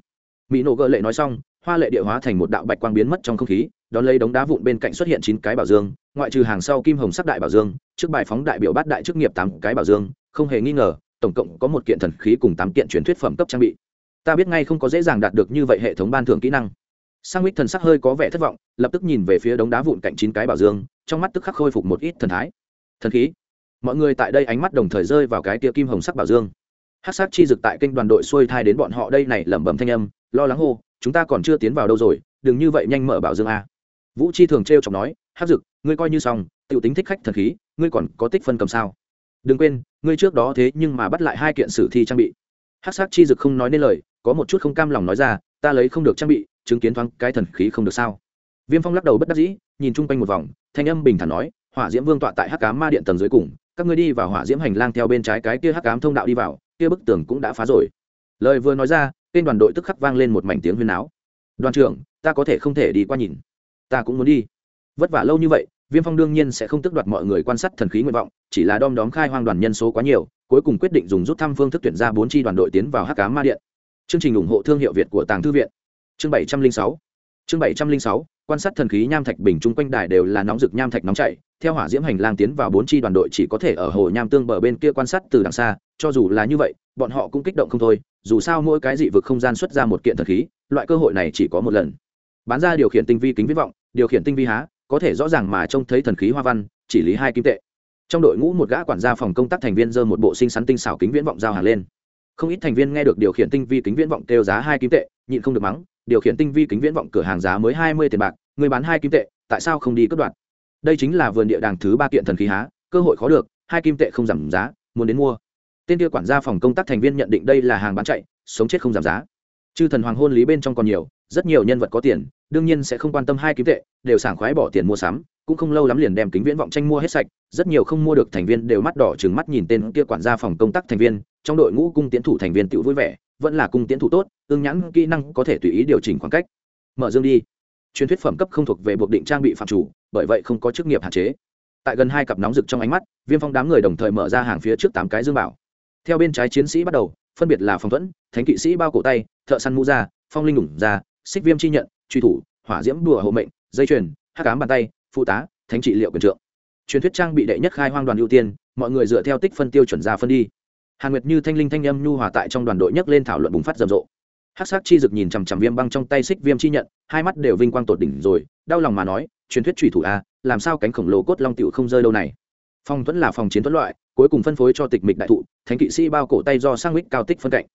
Mỹ nổ gỡ lệ nói xong, hoa lệ địa hóa thành một đạo bạch quang biến mất trong không khí, đón lấy đống đá vụn bên cạnh xuất hiện chín cái bảo dương, ngoại trừ hàng sau kim hồng sắc đại bảo dương, trước bài phóng đại biểu bát đại chức nghiệp tám cái bảo dương, không hề nghi ngờ tổng cộng có một kiện thần khí cùng tám kiện truyền thuyết phẩm cấp trang bị. Ta biết ngay không có dễ dàng đạt được như vậy hệ thống ban thưởng kỹ năng. Sang mít thần sắc hơi có vẻ thất vọng, lập tức nhìn về phía đống đá vụn cạnh chín cái bảo dương, trong mắt tức khắc khôi phục một ít thần thái. Thần khí? Mọi người tại đây ánh mắt đồng thời rơi vào cái tia kim hồng sắc bảo dương. Hát sát chi dực tại kênh đoàn đội xuôi thai đến bọn họ đây này lẩm bẩm thanh âm, lo lắng hô, chúng ta còn chưa tiến vào đâu rồi, đừng như vậy nhanh mở bảo dương a. Vũ chi thường t r e o chọc nói hát dực, ngươi coi như xong t i ể u tính thích khách thần khí, ngươi còn có tích phân cầm sao? Đừng quên ngươi trước đó thế nhưng mà bắt lại hai kiện sử thi trang bị. Hát sát chi dực không nói nên lời, có một chút không cam lòng nói ra, ta lấy không được trang bị, chứng kiến thoáng cái thần khí không được sao. Viêm phong lắc đầu bất đắc dĩ, nhìn chung quanh một vòng, thanh âm bình thản nói, hỏa diễm vương tọa tại hắc cám ma điện tầng dưới cùng, các ngươi đi vào hỏa diễm hành lang theo bên trái cái kia hắc cám thông đạo đi vào, kia bức tường cũng đã phá rồi. Lời vừa nói ra, tên đoàn đội tức khắc vang lên một mảnh tiếng huyên áo đoàn trưởng, ta có thể không thể đi qua nhìn. Ta cũng muốn đi. Vất vả lâu như vậy viêm phong đương nhiên sẽ không tức đoạt mọi người quan sát thần khí nguyện vọng, chỉ là đom đóm khai hoang đoàn nhân số quá nhiều, cuối cùng quyết định dùng rút thăm phương thức tuyển ra bốn tri đoàn đội tiến vào hắc cá ma điện. Chương trình ủng hộ thương hiệu việt của tàng thư viện. Chương bảy trăm linh sáu. Chương bảy trăm linh sáu, quan sát thần khí nham thạch bình chung quanh đài đều là nóng rực nham thạch nóng chảy, theo hỏa diễm hành lang tiến vào bốn tri đoàn đội chỉ có thể ở hồ nham tương bờ bên kia quan sát từ đằng xa, cho dù là như vậy, bọn họ cũng kích động không thôi, dù sao mỗi cái dị vực không gian xuất ra một kiện thần khí, loại cơ hội này chỉ có một lần. Bán ra điều khiển tinh vi kính viết vọng, điều khiển tinh vi há có thể rõ ràng mà trông thấy thần khí hoa văn, chỉ lý hai kim tệ. Trong đội ngũ một gã quản gia phòng công tác thành viên dơ một bộ sinh sắn tinh xảo kính viễn vọng giao hàng lên. Không ít thành viên nghe được điều khiển tinh vi kính viễn vọng kêu giá hai kim tệ, nhịn không được mắng, điều khiển tinh vi kính viễn vọng cửa hàng giá mới hai mươi tiền bạc, người bán hai kim tệ, tại sao không đi cất đoạn đây chính là vườn địa đàng thứ ba kiện thần khí há, cơ hội khó được, hai kim tệ không giảm giá, muốn đến mua. Tên kia quản gia phòng công tác thành viên nhận định đây là hàng bán chạy, sống chết không giảm giá. Chư thần hoàng hôn lý bên trong còn nhiều, rất nhiều nhân vật có tiền đương nhiên sẽ không quan tâm hai kiếm tệ, đều sảng khoái bỏ tiền mua sắm, cũng không lâu lắm liền đem kính viễn vọng tranh mua hết sạch, rất nhiều không mua được thành viên đều mắt đỏ trừng mắt nhìn tên kia quản gia phòng công tác thành viên, trong đội ngũ cung tiến thủ thành viên tự vui vẻ, vẫn là cung tiến thủ tốt ương nhãn kỹ năng có thể tùy ý điều chỉnh khoảng cách. Mở dương đi. Truyền thuyết phẩm cấp không thuộc về buộc định trang bị phạm chủ, bởi vậy không có chức nghiệp hạn chế. Tại gần hai cặp nóng rực trong ánh mắt, viêm phong đám người đồng thời mở ra hàng phía trước tám cái dương bảo. Theo bên trái chiến sĩ bắt đầu, phân biệt là phòng thuẫn, thánh kỵ sĩ bao cổ tay, thợ săn mũ da phong linh đủng da xích viêm chi nhận truy thủ, hỏa diễm đùa hộ mệnh, dây chuyền, hắc cám bàn tay, phụ tá, thánh trị liệu quyền trượng. Truyền thuyết trang bị đệ nhất khai hoang đoàn ưu tiên, mọi người dựa theo tích phân tiêu chuẩn ra phân đi. Hàn nguyệt như thanh linh thanh âm nhu hòa tại trong đoàn đội nhấc lên thảo luận bùng phát rầm rộ. Hát sắc chi dực nhìn chằm chằm viêm băng trong tay xích viêm chi nhận, hai mắt đều vinh quang tột đỉnh rồi, đau lòng mà nói, truyền thuyết trùy thủ a, làm sao cánh khổng lồ cốt long tiểu không rơi đâu này. Phong thuẫn là phòng chiến thuẫn loại, cuối cùng phân phối cho tịch mịch đại thụ, thánh kỵ sĩ bao cổ tay do sang mít cao tích phân cạnh.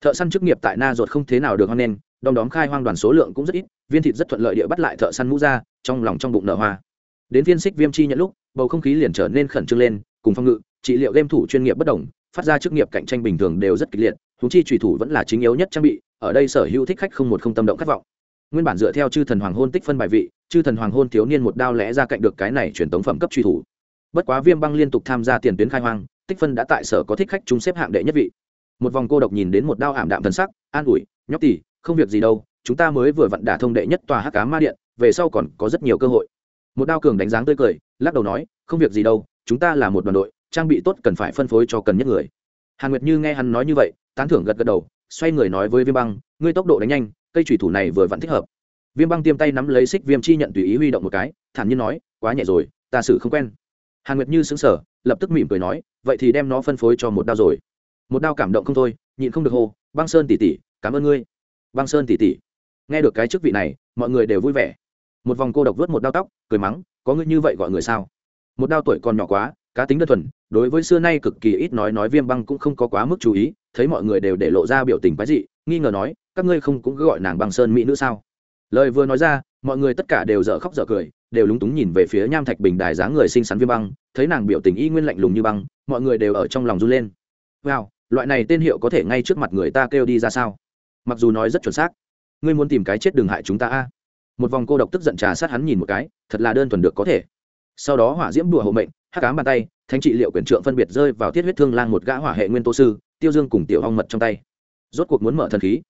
Thợ săn chức nghiệp tại na ruột không thế nào được hoan nghênh đom đóm khai hoang đoàn số lượng cũng rất ít, viên thịt rất thuận lợi địa bắt lại thợ săn mũ ra, trong lòng trong bụng nở hoa. Đến viên xích viêm chi nhận lúc, bầu không khí liền trở nên khẩn trương lên, cùng phong ngự, trị liệu game thủ chuyên nghiệp bất đồng, phát ra chức nghiệp cạnh tranh bình thường đều rất kịch liệt thú chi trùy thủ vẫn là chính yếu nhất trang bị, ở đây sở hữu thích khách không một không tâm động khát vọng. Nguyên bản dựa theo chư thần hoàng hôn tích phân bài vị, chư thần hoàng hôn thiếu niên một đao lẽ ra cạnh được cái này truyền tống phẩm cấp truy thủ. Bất quá viêm băng liên tục tham gia tiền tuyến khai hoang, tích phân đã tại sở có thích khách chúng xếp hạng đệ nhất vị. Một vòng cô độc nhìn đến một đao ảm đạm thần sắc, an ủi, nhóc tỉ không việc gì đâu, chúng ta mới vừa vặn đả thông đệ nhất tòa hắc cá ma điện, về sau còn có rất nhiều cơ hội. Một đao cường đánh dáng tươi cười, lắc đầu nói, không việc gì đâu, chúng ta là một đoàn đội, trang bị tốt cần phải phân phối cho cần nhất người. Hàn nguyệt như nghe hắn nói như vậy, tán thưởng gật gật đầu, xoay người nói với viêm băng, ngươi tốc độ đánh nhanh, cây thủy thủ này vừa vặn thích hợp. Viêm băng tiêm tay nắm lấy xích viêm chi nhận tùy ý huy động một cái, thản nhiên nói, quá nhẹ rồi, ta xử không quen. Hàn nguyệt như xứng sở lập tức mỉm cười nói, vậy thì đem nó phân phối cho một đao rồi. Một đao cảm động không thôi, nhịn không được hô, băng sơn tỉ tỉ cảm ơn ngươi băng sơn tỉ tỉ. Nghe được cái chức vị này, mọi người đều vui vẻ. Một vòng cô độc vớt một đao tóc, cười mắng, có ngươi như vậy gọi người sao? Một đao tuổi còn nhỏ quá, cá tính đơn thuần, đối với xưa nay cực kỳ ít nói nói viêm băng cũng không có quá mức chú ý, thấy mọi người đều để lộ ra biểu tình quái dị, nghi ngờ nói, các ngươi không cũng gọi nàng băng sơn mỹ nữ sao? Lời vừa nói ra, mọi người tất cả đều dở khóc dở cười, đều lúng túng nhìn về phía nham thạch bình đài dáng người xinh xắn viêm băng, thấy nàng biểu tình y nguyên lạnh lùng như băng, mọi người đều ở trong lòng run lên. Wow, loại này tên hiệu có thể ngay trước mặt người ta kêu đi ra sao? Mặc dù nói rất chuẩn xác. Ngươi muốn tìm cái chết đừng hại chúng ta a. Một vòng cô độc tức giận trà sát hắn nhìn một cái, thật là đơn thuần được có thể. Sau đó hỏa diễm đùa hộ mệnh hát cám bàn tay, thánh trị liệu quyền trượng phân biệt rơi vào thiết huyết thương lang một gã hỏa hệ nguyên tố sư, tiêu dương cùng tiểu hong mật trong tay. Rốt cuộc muốn mở thần khí.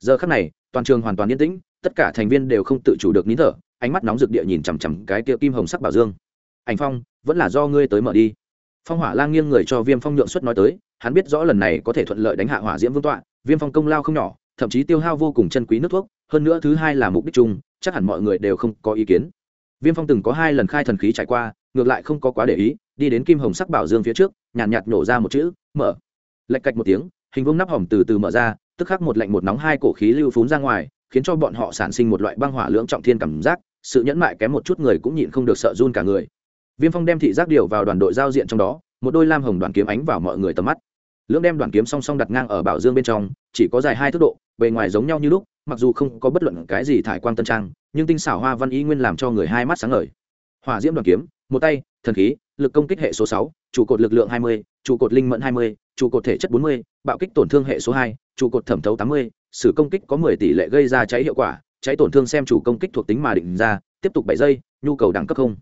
Giờ khắc này, toàn trường hoàn toàn yên tĩnh, tất cả thành viên đều không tự chủ được nín thở, ánh mắt nóng rực địa nhìn chằm chằm cái kia kim hồng sắc bảo dương. Ảnh phong, vẫn là do ngươi tới mở đi. Phong hỏa lang nghiêng người cho viêm phong nhượng xuất nói tới, hắn biết rõ lần này có thể thuận lợi đánh hạ hỏa diễm vương tọa, viêm phong công lao không nhỏ thậm chí tiêu hao vô cùng chân quý nước thuốc hơn nữa thứ hai là mục đích chung chắc hẳn mọi người đều không có ý kiến. Viêm phong từng có hai lần khai thần khí trải qua ngược lại không có quá để ý đi đến kim hồng sắc bảo dương phía trước nhàn nhạt, nhạt nổ ra một chữ mở. Lạch cạch một tiếng hình vuông nắp hỏng từ từ mở ra tức khắc một lạnh một nóng hai cổ khí lưu phún ra ngoài khiến cho bọn họ sản sinh một loại băng hỏa lưỡng trọng thiên cảm giác sự nhẫn mại kém một chút người cũng nhịn không được sợ run cả người. Viêm phong đem thị giác điều vào đoàn đội giao diện trong đó một đôi lam hồng đoàn kiếm ánh vào mọi người tầm mắt lưỡng đem đoàn kiếm song song đặt ngang ở bảo dương bên trong, chỉ có dài hai thước độ, bề ngoài giống nhau như lúc, mặc dù không có bất luận cái gì thải quang tân trang, nhưng tinh xảo hoa văn ý nguyên làm cho người hai mắt sáng ngời. Hỏa diễm đoàn kiếm, một tay, thần khí, lực công kích hệ số sáu, trụ cột lực lượng hai mươi, trụ cột linh mẫn hai mươi, trụ cột thể chất bốn mươi, bạo kích tổn thương hệ số hai, trụ cột thẩm thấu tám mươi, sử công kích có mười tỷ lệ gây ra cháy hiệu quả, cháy tổn thương xem chủ công kích thuộc tính mà định ra, tiếp tục bảy giây, nhu cầu đẳng cấp không.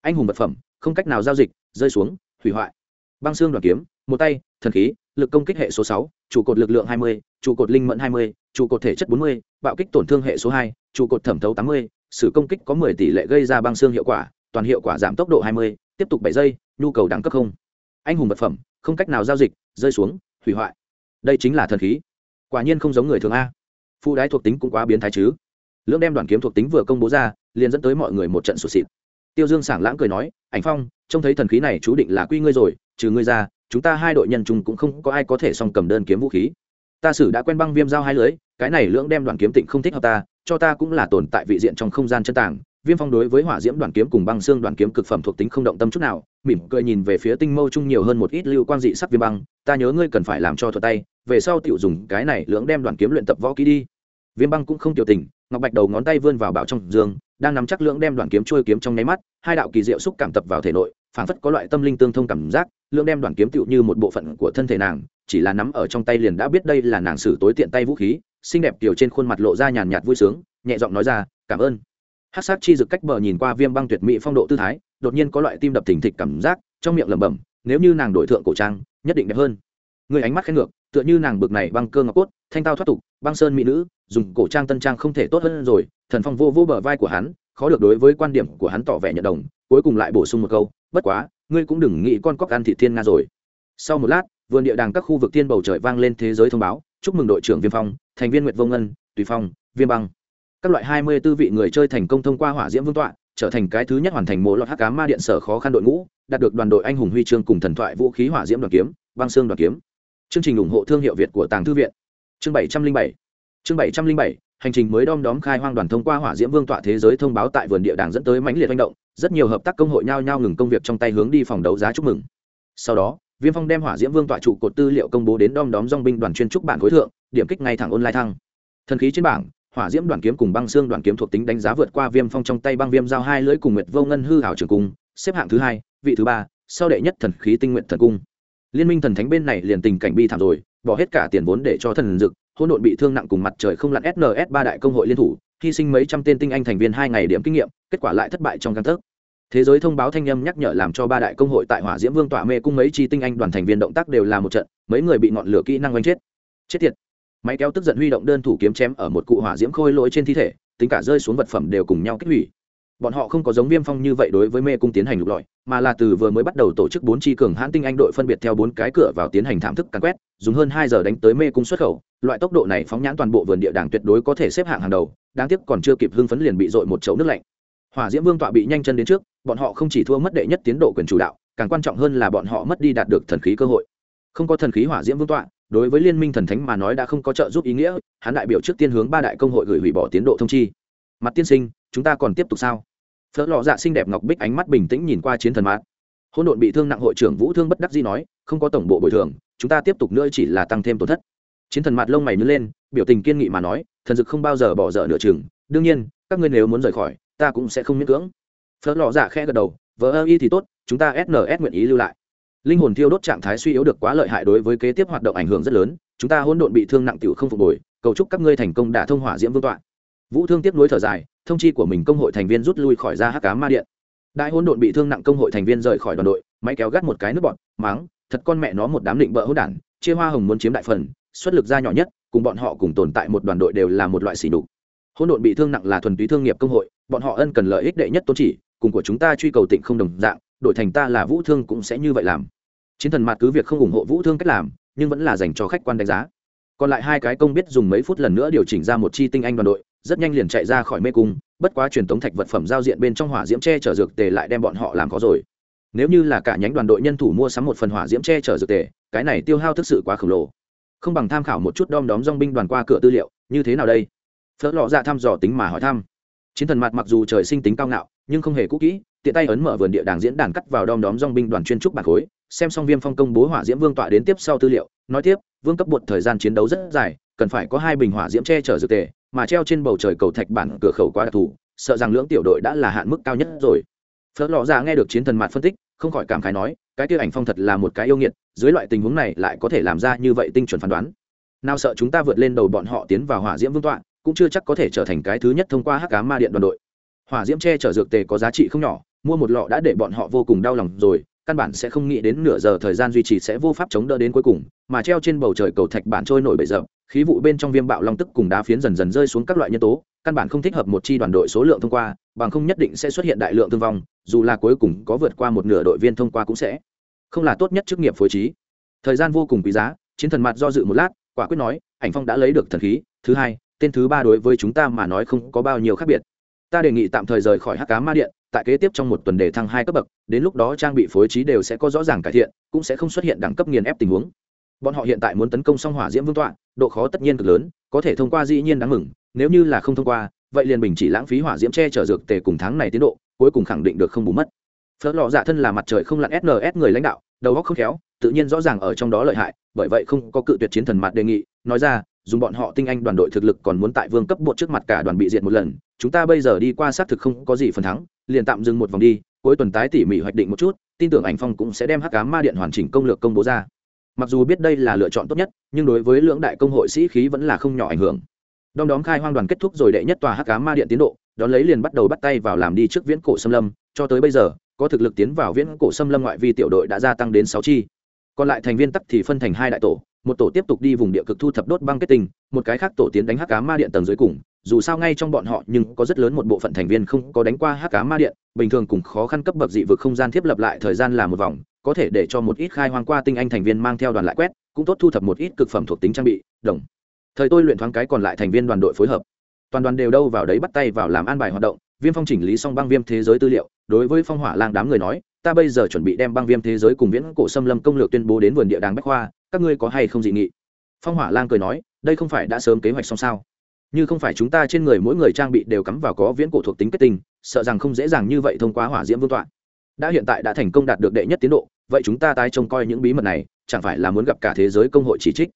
Anh hùng vật phẩm, không cách nào giao dịch, rơi xuống, hủy hoại. Băng xương đoàn kiếm một tay, thần khí, lực công kích hệ số sáu, trụ cột lực lượng hai mươi, trụ cột linh mẫn hai mươi, trụ cột thể chất bốn mươi, bạo kích tổn thương hệ số hai, trụ cột thẩm thấu tám mươi sử công kích có mười tỷ lệ gây ra băng xương hiệu quả, toàn hiệu quả giảm tốc độ hai mươi, tiếp tục bảy giây, nhu cầu đẳng cấp không. Anh hùng vật phẩm, không cách nào giao dịch, rơi xuống, hủy hoại. Đây chính là thần khí. Quả nhiên không giống người thường a. Phụ đái thuộc tính cũng quá biến thái chứ. Lưỡng đem đoàn kiếm thuộc tính vừa công bố ra, liền dẫn tới mọi người một trận sụt xịt tiêu dương sảng lãng cười nói, ảnh phong, trông thấy thần khí này chú định là quy ngươi rồi, trừ ngươi ra chúng ta hai đội nhân chung cũng không có ai có thể song cầm đơn kiếm vũ khí. Ta sử đã quen băng viêm giao hai lưới, cái này lưỡng đem đoàn kiếm tịnh không thích hợp ta, cho ta cũng là tồn tại vị diện trong không gian chân tàng viêm phong đối với hỏa diễm đoàn kiếm cùng băng xương đoàn kiếm cực phẩm thuộc tính không động tâm chút nào, mỉm cười nhìn về phía tinh mâu chung nhiều hơn một ít lưu quang dị sắc viêm băng. Ta nhớ ngươi cần phải làm cho thuật tay, về sau tiểu dùng cái này lưỡng đem đoàn kiếm luyện tập võ kỹ đi. Viêm băng cũng không tiểu tình, ngọc bạch đầu ngón tay vươn vào bảo trong giường đang nắm chắc lưỡng đem đoàn kiếm trôi kiếm trong nháy mắt, hai đạo kỳ diệu xúc cảm tập vào thể nội phảng phất có loại tâm linh tương thông cảm giác lượng đem đoàn kiếm tựu như một bộ phận của thân thể nàng, chỉ là nắm ở trong tay liền đã biết đây là nàng sử tối tiện tay vũ khí, xinh đẹp tiểu trên khuôn mặt lộ ra nhàn nhạt vui sướng, nhẹ giọng nói ra, cảm ơn. Hát sát chi dực cách bờ nhìn qua viêm băng tuyệt mỹ phong độ tư thái, đột nhiên có loại tim đập thình thịch cảm giác, trong miệng lẩm bẩm, nếu như nàng đổi thượng cổ trang, nhất định đẹp hơn. Người ánh mắt khen ngược, tựa như nàng bực này băng cơ ngọc cốt, thanh tao thoát tục, băng sơn mỹ nữ, dùng cổ trang tân trang không thể tốt hơn rồi, thần phong vô vô bờ vai của hắn, khó được đối với quan điểm của hắn tỏ vẻ nhận đồng, cuối cùng lại bổ sung một câu bất quá, ngươi cũng đừng nghĩ con cóc ăn thị thiên nga rồi. Sau một lát, vườn địa đàng các khu vực tiên bầu trời vang lên thế giới thông báo, chúc mừng đội trưởng viêm phong, thành viên nguyệt vông ngân, tùy phong, viêm băng. Các loại hai mươi 24 vị người chơi thành công thông qua hỏa diễm vương tọa, trở thành cái thứ nhất hoàn thành mộ lọt hắc cá ma điện sở khó khăn đội ngũ, đạt được đoàn đội anh hùng huy chương cùng thần thoại vũ khí hỏa diễm đoàn kiếm, băng xương đoàn kiếm. Chương trình ủng hộ thương hiệu việt của tàng thư viện. Chương bảy trăm linh bảy. Chương bảy trăm linh bảy, hành trình mới đom đóm khai hoang đoàn thông qua hỏa diễm vương tọa thế giới thông báo tại vườn địa đàng dẫn tới mãnh liệt manh động rất nhiều hợp tác công hội nhao nhao ngừng công việc trong tay hướng đi phòng đấu giá chúc mừng. Sau đó, viêm phong đem hỏa diễm vương tọa trụ cột tư liệu công bố đến đom đóm dong binh đoàn chuyên trúc bản khối thượng, điểm kích ngay thẳng online thăng. Thần khí trên bảng, hỏa diễm đoàn kiếm cùng băng xương đoàn kiếm thuộc tính đánh giá vượt qua viêm phong trong tay băng viêm giao hai lưỡi cùng nguyệt vô ngân hư hảo trường cung, xếp hạng thứ hai, vị thứ ba, sau đệ nhất thần khí tinh nguyện thần cung. Liên minh thần thánh bên này liền tình cảnh bi thảm rồi, bỏ hết cả tiền vốn để cho thần dực hỗn độn bị thương nặng cùng mặt trời không lặn sns ba đại công hội liên thủ, hy sinh mấy trăm tên tinh anh thành viên hai ngày điểm kinh nghiệm, kết quả lại thất bại trong căn thức thế giới thông báo thanh âm nhắc nhở làm cho ba đại công hội tại hỏa diễm vương tỏa mê cung mấy chi tinh anh đoàn thành viên động tác đều là một trận, mấy người bị ngọn lửa kỹ năng oanh chết. Chết tiệt. Máy kéo tức giận huy động đơn thủ kiếm chém ở một cụ hỏa diễm khôi lỗi trên thi thể, tính cả rơi xuống vật phẩm đều cùng nhau kích hủy. Bọn họ không có giống viêm phong như vậy đối với mê cung tiến hành lục lọi, mà là từ vừa mới bắt đầu tổ chức bốn chi cường hãn tinh anh đội phân biệt theo bốn cái cửa vào tiến hành thảm thức càn quét, dùng hơn hai giờ đánh tới mê cung xuất khẩu. Loại tốc độ này phóng nhãn toàn bộ vườn địa đàng tuyệt đối có thể xếp hạng hàng đầu, đáng tiếc còn chưa kịp hưng phấn liền bị dội một chậu nước lạnh hỏa diễm vương tọa bị nhanh chân đến trước, bọn họ không chỉ thua mất đệ nhất tiến độ quyền chủ đạo, càng quan trọng hơn là bọn họ mất đi đạt được thần khí cơ hội. Không có thần khí hỏa diễm vương tọa, đối với liên minh thần thánh mà nói đã không có trợ giúp ý nghĩa, hắn đại biểu trước tiên hướng ba đại công hội gửi hủy bỏ tiến độ thông chi. Mặt tiên sinh, chúng ta còn tiếp tục sao? Phớt lọ dạ xinh đẹp ngọc bích ánh mắt bình tĩnh nhìn qua chiến thần mát hỗn độn bị thương nặng hội trưởng vũ thương bất đắc dĩ nói, không có tổng bộ bồi thường, chúng ta tiếp tục nữa chỉ là tăng thêm tổn thất. Chiến thần mặt lông mày nhớ lên, biểu tình kiên nghị mà nói, thần dực không bao giờ bỏ dở nửa chừng. Đương nhiên, các ngươi nếu muốn rời khỏi ta cũng sẽ không miễn cưỡng. Phớt lò dạ khẽ gật đầu vỡ ơ y thì tốt, chúng ta sns nguyện ý lưu lại. Linh hồn thiêu đốt trạng thái suy yếu được quá lợi hại đối với kế tiếp hoạt động ảnh hưởng rất lớn, chúng ta hỗn độn bị thương nặng tiểu không phục hồi, cầu chúc các ngươi thành công đả thông hỏa diễm vương tọa. Vũ thương tiếp nối thở dài, thông chi của mình công hội thành viên rút lui khỏi ra hắc cá ma điện. Đại hỗn độn bị thương nặng công hội thành viên rời khỏi đoàn đội, máy kéo gắt một cái nước bọn mắng thật con mẹ nó một đám định vợ hỗn đản, chia hoa hồng muốn chiếm đại phần, xuất lực ra nhỏ nhất, cùng bọn họ cùng tồn tại một đoàn đội đều là một loại xỉ đục hỗn độn bị thương nặng là thuần túy thương nghiệp công hội bọn họ ân cần lợi ích đệ nhất tôn chỉ, cùng của chúng ta truy cầu tịnh không đồng dạng, đổi thành ta là vũ thương cũng sẽ như vậy làm. Chiến thần mặt cứ việc không ủng hộ vũ thương cách làm, nhưng vẫn là dành cho khách quan đánh giá. Còn lại hai cái công biết dùng mấy phút lần nữa điều chỉnh ra một chi tinh anh đoàn đội, rất nhanh liền chạy ra khỏi mê cung, bất quá truyền thống thạch vật phẩm giao diện bên trong hỏa diễm tre chở dược tề lại đem bọn họ làm có rồi. Nếu như là cả nhánh đoàn đội nhân thủ mua sắm một phần hỏa diễm tre chở dược tề, cái này tiêu hao thực sự quá khổng lồ. Không bằng tham khảo một chút đom đóm dong binh đoàn qua cửa tư liệu, như thế nào đây? Phớt lọ ra dạ thăm dò tính mà hỏi thăm chiến thần mặt mặc dù trời sinh tính cao ngạo, nhưng không hề cũ kỹ, tiện tay ấn mở vườn địa đàng diễn đàn cắt vào đom đóm dong binh đoàn chuyên trúc bạc khối, xem xong viêm phong công bố hỏa diễm vương tọa đến tiếp sau tư liệu, nói tiếp, vương cấp bột thời gian chiến đấu rất dài, cần phải có hai bình hỏa diễm che chở dược tề, mà treo trên bầu trời cầu thạch bản cửa khẩu quá đặc thù, sợ rằng lưỡng tiểu đội đã là hạn mức cao nhất rồi. Phớt lọ ra dạ nghe được chiến thần mặt phân tích, không khỏi cảm khái nói, cái tiêu ảnh phong thật là một cái yêu nghiệt, dưới loại tình huống này lại có thể làm ra như vậy tinh chuẩn phán đoán. Nào sợ chúng ta vượt lên đầu bọn họ tiến vào hỏa diễm vương tọa cũng chưa chắc có thể trở thành cái thứ nhất thông qua hắc cá ma điện đoàn đội. Hỏa diễm che chở dược tề có giá trị không nhỏ, mua một lọ đã để bọn họ vô cùng đau lòng rồi, căn bản sẽ không nghĩ đến nửa giờ thời gian duy trì sẽ vô pháp chống đỡ đến cuối cùng, mà treo trên bầu trời cầu thạch bản trôi nổi bể rậm khí vụ bên trong viêm bạo long tức cùng đá phiến dần dần rơi xuống các loại nhân tố, căn bản không thích hợp một chi đoàn đội số lượng thông qua, bằng không nhất định sẽ xuất hiện đại lượng thương vong, dù là cuối cùng có vượt qua một nửa đội viên thông qua cũng sẽ không là tốt nhất chức nghiệp phối trí. Thời gian vô cùng quý giá, chiến thần mặt do dự một lát, quả quyết nói, ảnh phong đã lấy được thần khí, thứ hai tên thứ ba đối với chúng ta mà nói không có bao nhiêu khác biệt. Ta đề nghị tạm thời rời khỏi hắc cá ma điện, tại kế tiếp trong một tuần để thăng hai cấp bậc, đến lúc đó trang bị phối trí đều sẽ có rõ ràng cải thiện, cũng sẽ không xuất hiện đẳng cấp nghiền ép tình huống. Bọn họ hiện tại muốn tấn công song hỏa diễm vương tọa, độ khó tất nhiên cực lớn, có thể thông qua dĩ nhiên đáng mừng, nếu như là không thông qua, vậy liền bình chỉ lãng phí hỏa diễm che chở dược tề cùng tháng này tiến độ, cuối cùng khẳng định được không bù mất. Phớt lọ dạ thân là mặt trời không lặn sns người lãnh đạo, đầu óc không khéo, tự nhiên rõ ràng ở trong đó lợi hại, bởi vậy không có cự tuyệt chiến thần mặt đề nghị, nói ra dùng bọn họ tinh anh đoàn đội thực lực còn muốn tại vương cấp bột trước mặt cả đoàn bị diệt một lần, chúng ta bây giờ đi qua xác thực không có gì phần thắng, liền tạm dừng một vòng đi, cuối tuần tái tỉ mỉ hoạch định một chút, tin tưởng ảnh phong cũng sẽ đem hắc cá ma điện hoàn chỉnh công lược công bố ra. Mặc dù biết đây là lựa chọn tốt nhất, nhưng đối với lưỡng đại công hội sĩ khí vẫn là không nhỏ ảnh hưởng. Đom đóm khai hoang đoàn kết thúc rồi đệ nhất tòa hắc cá ma điện tiến độ, đón lấy liền bắt đầu bắt tay vào làm đi trước viễn cổ xâm lâm, cho tới bây giờ, có thực lực tiến vào viễn cổ xâm lâm ngoại vi tiểu đội đã gia tăng đến sáu chi. Còn lại thành viên tắc thì phân thành hai đại tổ một tổ tiếp tục đi vùng địa cực thu thập đốt băng kết tinh, một cái khác tổ tiến đánh hắc cá ma điện tầng dưới cùng. Dù sao ngay trong bọn họ, nhưng có rất lớn một bộ phận thành viên không có đánh qua hắc cá ma điện, bình thường cùng khó khăn cấp bậc dị vực không gian thiết lập lại thời gian là một vòng, có thể để cho một ít khai hoang qua tinh anh thành viên mang theo đoàn lại quét, cũng tốt thu thập một ít cực phẩm thuộc tính trang bị, đồng. Thời tôi luyện thoáng cái còn lại thành viên đoàn đội phối hợp. Toàn đoàn đều đâu vào đấy bắt tay vào làm an bài hoạt động, viêm phong chỉnh lý xong băng viêm thế giới tư liệu, đối với phong hỏa lang đám người nói ta bây giờ chuẩn bị đem băng viêm thế giới cùng viễn cổ xâm lâm công lược tuyên bố đến vườn địa đàng bách khoa, các ngươi có hay không dị nghị? Phong hỏa lang cười nói, đây không phải đã sớm kế hoạch xong sao? Như không phải chúng ta trên người mỗi người trang bị đều cắm vào có viễn cổ thuộc tính kết tinh, sợ rằng không dễ dàng như vậy thông qua hỏa diễm vương tọa. Đã hiện tại đã thành công đạt được đệ nhất tiến độ, vậy chúng ta tái trông coi những bí mật này, chẳng phải là muốn gặp cả thế giới công hội chỉ trích?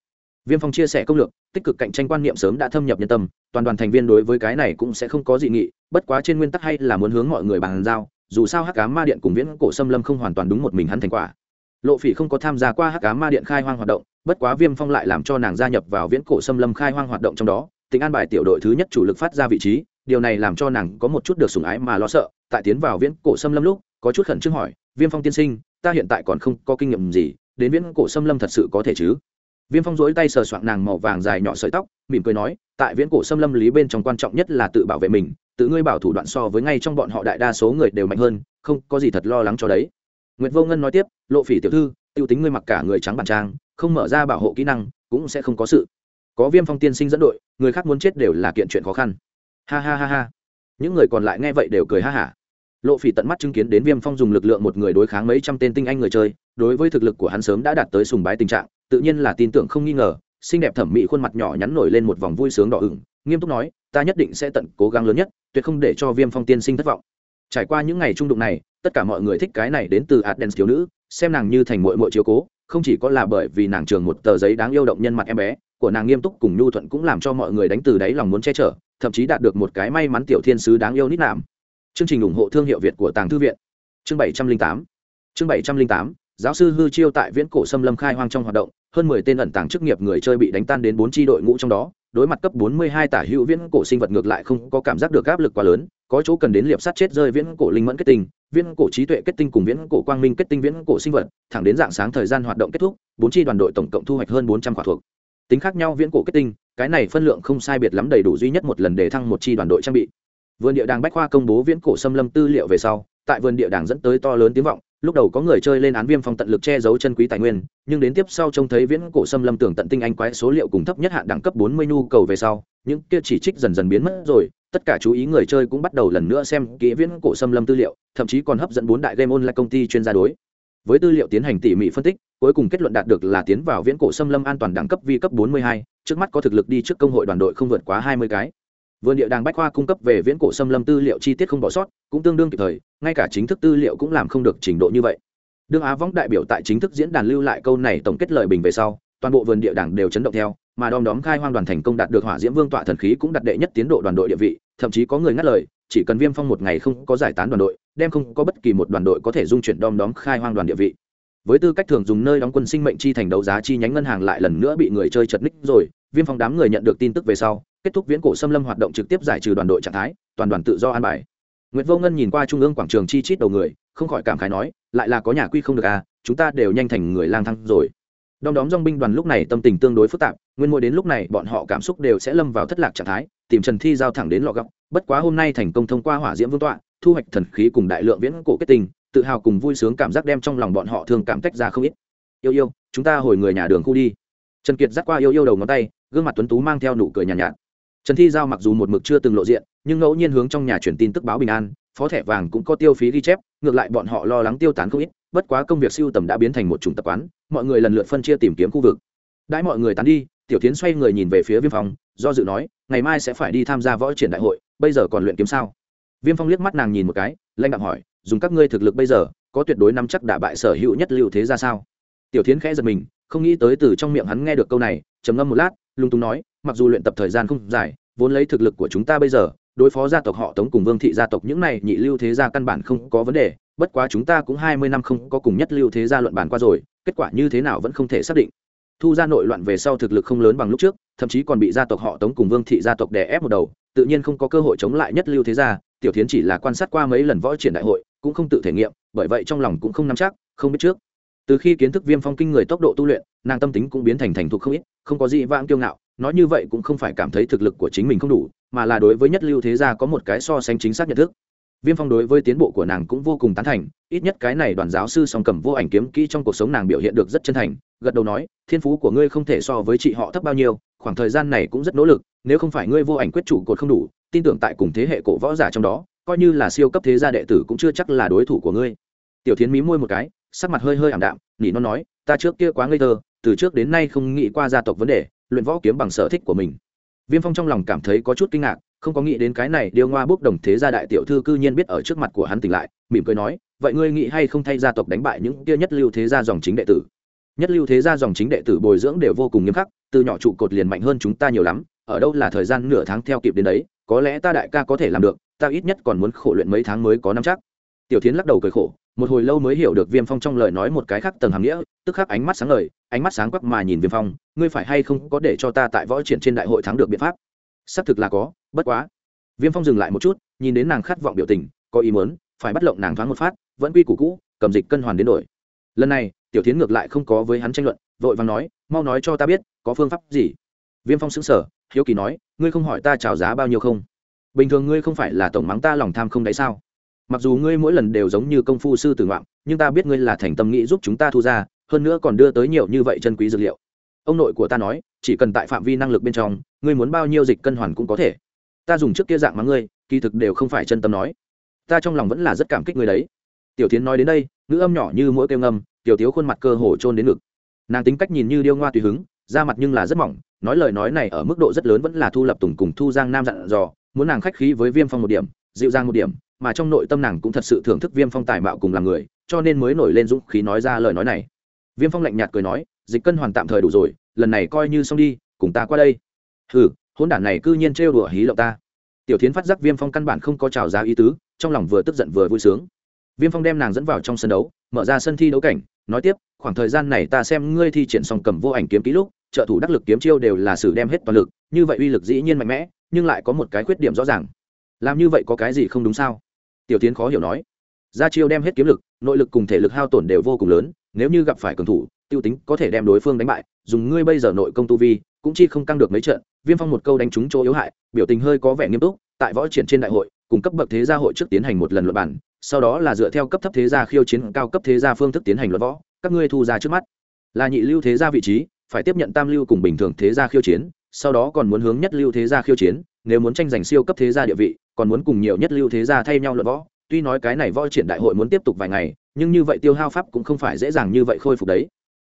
Viêm phong chia sẻ công lược, tích cực cạnh tranh quan niệm sớm đã thâm nhập nhân tâm, toàn đoàn thành viên đối với cái này cũng sẽ không có dị nghị, bất quá trên nguyên tắc hay là muốn hướng mọi người bàn giao dù sao hắc cá ma điện cùng viễn cổ xâm lâm không hoàn toàn đúng một mình hắn thành quả. Lộ phỉ không có tham gia qua hắc cá ma điện khai hoang hoạt động, bất quá viêm phong lại làm cho nàng gia nhập vào viễn cổ xâm lâm khai hoang hoạt động trong đó, tính an bài tiểu đội thứ nhất chủ lực phát ra vị trí, điều này làm cho nàng có một chút được sủng ái mà lo sợ. Tại tiến vào viễn cổ xâm lâm lúc, có chút khẩn trương hỏi, viêm phong tiên sinh, ta hiện tại còn không có kinh nghiệm gì, đến viễn cổ xâm lâm thật sự có thể chứ? Viêm phong dối tay sờ soạng nàng màu vàng dài nhỏ sợi tóc, mỉm cười nói, tại viễn cổ xâm lâm lý bên trong quan trọng nhất là tự bảo vệ mình tự ngươi bảo thủ đoạn so với ngay trong bọn họ đại đa số người đều mạnh hơn, không có gì thật lo lắng cho đấy. Nguyệt vô ngân nói tiếp, lộ phỉ tiểu thư t i ê u tính ngươi mặc cả người trắng bàn trang, không mở ra bảo hộ kỹ năng, cũng sẽ không có sự. Có viêm phong tiên sinh dẫn đội, người khác muốn chết đều là kiện chuyện khó khăn. Ha ha ha ha. Những người còn lại nghe vậy đều cười ha hả. Lộ phỉ tận mắt chứng kiến đến viêm phong dùng lực lượng một người đối kháng mấy trăm tên tinh anh người chơi, đối với thực lực của hắn sớm đã đạt tới sùng bái tình trạng, tự nhiên là tin tưởng không nghi ngờ xinh đẹp thẩm mỹ khuôn mặt nhỏ nhắn nổi lên một vòng vui sướng đỏ ửng, nghiêm túc nói, ta nhất định sẽ tận cố gắng lớn nhất, tuyệt không để cho viêm phong tiên sinh thất vọng. Trải qua những ngày trung đụng này, tất cả mọi người thích cái này đến từ adens thiếu nữ, xem nàng như thành mội mội chiếu cố, không chỉ có là bởi vì nàng trường một tờ giấy đáng yêu động nhân mặt em bé, của nàng nghiêm túc cùng nhu thuận cũng làm cho mọi người đánh từ đáy lòng muốn che chở, thậm chí đạt được một cái may mắn tiểu thiên sứ đáng yêu nít làm chương trình ủng hộ thương hiệu việt của tàng thư viện. Chương bảy trăm linh tám. Chương bảy trăm linh tám giáo sư hư chiêu tại viễn cổ xâm lâm khai hoang trong hoạt động, hơn mười tên ẩn tàng chức nghiệp người chơi bị đánh tan đến bốn tri đội ngũ trong đó, đối mặt cấp bốn mươi hai tả hữu viễn cổ sinh vật ngược lại không có cảm giác được áp lực quá lớn, có chỗ cần đến liệp sát chết rơi viễn cổ linh mẫn kết tinh, viễn cổ trí tuệ kết tinh cùng viễn cổ quang minh kết tinh viễn cổ sinh vật, thẳng đến dạng sáng thời gian hoạt động kết thúc, bốn tri đoàn đội tổng cộng thu hoạch hơn bốn trăm quả thuộc. Tính khác nhau viễn cổ kết tinh, cái này phân lượng không sai biệt lắm đầy đủ duy nhất một lần để thăng một tri đoàn đội trang bị. Vườn địa đàng bách khoa công bố viễn cổ xâm lâm tư liệu về sau, tại vườn địa đàng dẫn tới to lớn tiếng vọng lúc đầu có người chơi lên án viêm phong tận lực che giấu chân quý tài nguyên nhưng đến tiếp sau trông thấy viễn cổ xâm lâm tưởng tận tinh anh quái số liệu cùng thấp nhất hạn đẳng cấp bốn mươi nhu cầu về sau những kia chỉ trích dần dần biến mất rồi tất cả chú ý người chơi cũng bắt đầu lần nữa xem kỹ viễn cổ xâm lâm tư liệu thậm chí còn hấp dẫn bốn đại game online công ty chuyên gia đối. Với tư liệu tiến hành tỉ mỉ phân tích cuối cùng kết luận đạt được là tiến vào viễn cổ xâm lâm an toàn đẳng cấp vi cấp 42, trước mắt có thực lực đi trước công hội đoàn đội không vượt quá 20 cái. Vườn địa đàng bách khoa cung cấp về viễn cổ xâm lâm tư liệu chi tiết không bỏ sót cũng tương đương kịp thời ngay cả chính thức tư liệu cũng làm không được trình độ như vậy. Đương á võng đại biểu tại chính thức diễn đàn lưu lại câu này tổng kết lời bình về sau, toàn bộ vườn địa đảng đều chấn động theo, mà đom đóm khai hoang đoàn thành công đạt được hỏa diễm vương tọa thần khí cũng đặt đệ nhất tiến độ đoàn đội địa vị, thậm chí có người ngắt lời, chỉ cần viêm phong một ngày không có giải tán đoàn đội, đem không có bất kỳ một đoàn đội có thể dung chuyển đom đóm khai hoang đoàn địa vị. Với tư cách thường dùng nơi đóng quân sinh mệnh chi thành đấu giá chi nhánh ngân hàng lại lần nữa bị người chơi chật ních rồi, viêm phong đám người nhận được tin tức về sau, kết thúc viễn cổ xâm lâm hoạt động trực tiếp giải trừ đoàn đội trạng thái, toàn đoàn tự do an bài. Nguyệt vô ngân nhìn qua trung ương quảng trường chi chít đầu người không khỏi cảm khái nói lại là có nhà quy không được à chúng ta đều nhanh thành người lang thang rồi. Đom đóm dòng binh đoàn lúc này tâm tình tương đối phức tạp nguyên mỗi đến lúc này bọn họ cảm xúc đều sẽ lâm vào thất lạc trạng thái tìm trần thi giao thẳng đến lọ góc bất quá hôm nay thành công thông qua hỏa diễm vương tọa thu hoạch thần khí cùng đại lượng viễn cổ kết tình tự hào cùng vui sướng cảm giác đem trong lòng bọn họ thường cảm tách ra không ít. Yêu yêu chúng ta hồi người nhà đường khu đi. Trần kiệt dắt qua yêu yêu đầu ngón tay gương mặt tuấn tú mang theo nụ cười nhàn nhạt, nhạt. Trần thi giao mặc dù một mực chưa từng lộ diện nhưng ngẫu nhiên hướng trong nhà truyền tin tức báo bình an, phó thẻ vàng cũng có tiêu phí ghi chép, ngược lại bọn họ lo lắng tiêu tán không ít, bất quá công việc siêu tầm đã biến thành một chủng tập quán, mọi người lần lượt phân chia tìm kiếm khu vực. Đãi mọi người tán đi, tiểu tiến xoay người nhìn về phía viêm phong, do dự nói, ngày mai sẽ phải đi tham gia võ triển đại hội, bây giờ còn luyện kiếm sao? Viêm phong liếc mắt nàng nhìn một cái lanh đạm hỏi, dùng các ngươi thực lực bây giờ, có tuyệt đối nắm chắc đả bại sở hữu nhất lưu thế ra sao? Tiểu tiến khẽ giật mình, không nghĩ tới từ trong miệng hắn nghe được câu này, trầm ngâm một lát, lung tung nói, mặc dù luyện tập thời gian không dài, vốn lấy thực lực của chúng ta bây giờ đối phó gia tộc họ tống cùng vương thị gia tộc, những này nhị lưu thế gia căn bản không có vấn đề, bất quá chúng ta cũng hai mươi năm không có cùng nhất lưu thế gia luận bàn qua rồi, kết quả như thế nào vẫn không thể xác định. Thu ra nội loạn về sau thực lực không lớn bằng lúc trước, thậm chí còn bị gia tộc họ tống cùng vương thị gia tộc đè ép một đầu, tự nhiên không có cơ hội chống lại nhất lưu thế gia, tiểu tiến chỉ là quan sát qua mấy lần võ triển đại hội, cũng không tự thể nghiệm, bởi vậy trong lòng cũng không nắm chắc, không biết trước. Từ khi kiến thức viêm phong kinh người tốc độ tu luyện, nàng tâm tính cũng biến thành thành thục không ít, không có gì vãng kiêu ngạo nói như vậy cũng không phải cảm thấy thực lực của chính mình không đủ, mà là đối với nhất lưu thế gia có một cái so sánh chính xác nhận thức. Viêm phong đối với tiến bộ của nàng cũng vô cùng tán thành, ít nhất cái này đoàn giáo sư song cầm vô ảnh kiếm kỹ trong cuộc sống nàng biểu hiện được rất chân thành, gật đầu nói, thiên phú của ngươi không thể so với chị họ thấp bao nhiêu, khoảng thời gian này cũng rất nỗ lực, nếu không phải ngươi vô ảnh quyết chủ cột không đủ, tin tưởng tại cùng thế hệ cổ võ giả trong đó, coi như là siêu cấp thế gia đệ tử cũng chưa chắc là đối thủ của ngươi. Tiểu tiến mí môi một cái, sắc mặt hơi hơi ảm đạm, nỉ nó nói, ta trước kia quá ngây thơ, từ trước đến nay không nghĩ qua gia tộc vấn đề luyện võ kiếm bằng sở thích của mình. Viêm phong trong lòng cảm thấy có chút kinh ngạc, không có nghĩ đến cái này điêu ngoa bốc đồng thế gia đại tiểu thư cư nhiên biết ở trước mặt của hắn tỉnh lại, mỉm cười nói, vậy ngươi nghĩ hay không thay gia tộc đánh bại những kia nhất lưu thế gia dòng chính đệ tử? Nhất lưu thế gia dòng chính đệ tử bồi dưỡng đều vô cùng nghiêm khắc, từ nhỏ trụ cột liền mạnh hơn chúng ta nhiều lắm, ở đâu là thời gian nửa tháng theo kịp đến đấy, có lẽ ta đại ca có thể làm được, ta ít nhất còn muốn khổ luyện mấy tháng mới có năm chắc tiểu tiến lắc đầu cười khổ, một hồi lâu mới hiểu được viêm phong trong lời nói một cái khác tầng hàm nghĩa, tức khắc ánh mắt sáng lời ánh mắt sáng quắc mà nhìn viêm phong, ngươi phải hay không có để cho ta tại võ triển trên đại hội thắng được biện pháp? Xác thực là có, bất quá. Viêm phong dừng lại một chút, nhìn đến nàng khát vọng biểu tình, có ý muốn, phải bắt lộng nàng thoáng một phát, vẫn quy củ cũ, cầm dịch cân hoàn đến đổi. Lần này, tiểu tiến ngược lại không có với hắn tranh luận, vội vàng nói, mau nói cho ta biết, có phương pháp gì? Viêm phong xứng sở hiếu kỳ nói, ngươi không hỏi ta trào giá bao nhiêu không? Bình thường ngươi không phải là tổng mắng ta lòng tham không đáy sao? Mặc dù ngươi mỗi lần đều giống như công phu sư tử ngoạm, nhưng ta biết ngươi là thành tâm nghĩ giúp chúng ta thu ra, hơn nữa còn đưa tới nhiều như vậy chân quý dược liệu. Ông nội của ta nói, chỉ cần tại phạm vi năng lực bên trong, ngươi muốn bao nhiêu dịch cân hoàn cũng có thể. Ta dùng trước kia dạng mà ngươi, kỳ thực đều không phải chân tâm nói. Ta trong lòng vẫn là rất cảm kích người đấy. Tiểu tiến nói đến đây ngữ âm nhỏ như mỗi kêu ngâm, tiểu tiếu khuôn mặt cơ hồ trôn đến ngực. Nàng tính cách nhìn như điêu ngoa tùy hứng, da mặt nhưng là rất mỏng, nói lời nói này ở mức độ rất lớn vẫn là thu lập tùng cùng thu giang nam dặn dò, muốn nàng khách khí với viêm phong một điểm, dịu dàng một điểm mà trong nội tâm nàng cũng thật sự thưởng thức viêm phong tài mạo cùng làm người, cho nên mới nổi lên dũng khí nói ra lời nói này. Viêm phong lạnh nhạt cười nói, dịch cân hoàn tạm thời đủ rồi, lần này coi như xong đi, cùng ta qua đây. Hừ hôn đản này c ư nhiên trêu đùa hí lộng ta. Tiểu tiến h phát giác viêm phong căn bản không có trào ra ý tứ, trong lòng vừa tức giận vừa vui sướng. Viêm phong đem nàng dẫn vào trong sân đấu, mở ra sân thi đấu cảnh, nói tiếp, khoảng thời gian này ta xem ngươi thi triển xong cầm vô ảnh kiếm ký lúc, trợ thủ đắc lực kiếm chiêu đều là sử đem hết toàn lực, như vậy uy lực dĩ nhiên mạnh mẽ, nhưng lại có một cái khuyết điểm rõ ràng. Làm như vậy có cái gì không đúng sao? Tiểu tiến khó hiểu nói. Ra chiêu đem hết kiếm lực, nội lực cùng thể lực hao tổn đều vô cùng lớn, nếu như gặp phải cường thủ, tiêu tính có thể đem đối phương đánh bại, dùng ngươi bây giờ nội công tu vi, cũng chi không căng được mấy trận, viêm phong một câu đánh trúng chỗ yếu hại, biểu tình hơi có vẻ nghiêm túc, tại võ triển trên đại hội, cùng cấp bậc thế gia hội trước tiến hành một lần luận bản sau đó là dựa theo cấp thấp thế gia khiêu chiến, cao cấp thế gia phương thức tiến hành luận võ, các ngươi thu ra trước mắt. Là nhị lưu thế gia vị trí, phải tiếp nhận tam lưu cùng bình thường thế gia khiêu chiến, sau đó còn muốn hướng nhất lưu thế gia khiêu chiến, nếu muốn tranh giành siêu cấp thế gia địa vị còn muốn cùng nhiều nhất lưu thế gia thay nhau luận võ, tuy nói cái này võ triển đại hội muốn tiếp tục vài ngày, nhưng như vậy tiêu hao pháp cũng không phải dễ dàng như vậy khôi phục đấy.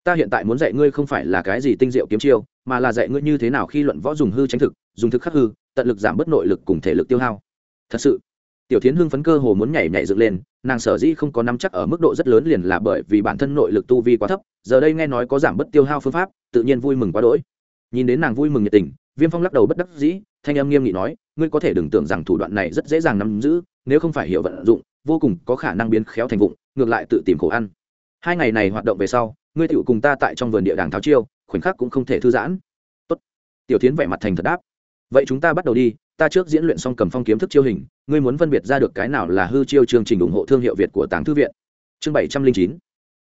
Ta hiện tại muốn dạy ngươi không phải là cái gì tinh diệu kiếm chiêu, mà là dạy ngươi như thế nào khi luận võ dùng hư tránh thực, dùng thực khắc hư, tận lực giảm bớt nội lực cùng thể lực tiêu hao. Thật sự, tiểu tiến hưng phấn cơ hồ muốn nhảy nhảy dựng lên, nàng sở dĩ không có nắm chắc ở mức độ rất lớn liền là bởi vì bản thân nội lực tu vi quá thấp, giờ đây nghe nói có giảm bớt tiêu hao phương pháp, tự nhiên vui mừng quá đỗi. Nhìn đến nàng vui mừng nhiệt tình, viêm phong lắc đầu bất đắc dĩ, thanh âm nghiêm nghị nói ngươi có thể đừng tưởng rằng thủ đoạn này rất dễ dàng nắm giữ, nếu không phải hiểu vận dụng, vô cùng có khả năng biến khéo thành vụng, ngược lại tự tìm khổ ăn. Hai ngày này hoạt động về sau, ngươi tựu cùng ta tại trong vườn địa đàng tháo chiêu, khoảnh khắc cũng không thể thư giãn. Tốt. tiểu tiến vẻ mặt thành thật đáp. Vậy chúng ta bắt đầu đi, ta trước diễn luyện xong cầm phong kiếm thức chiêu hình, ngươi muốn phân biệt ra được cái nào là hư chiêu chương trình ủng hộ thương hiệu việt của tàng thư viện. Chương bảy trăm linh chín.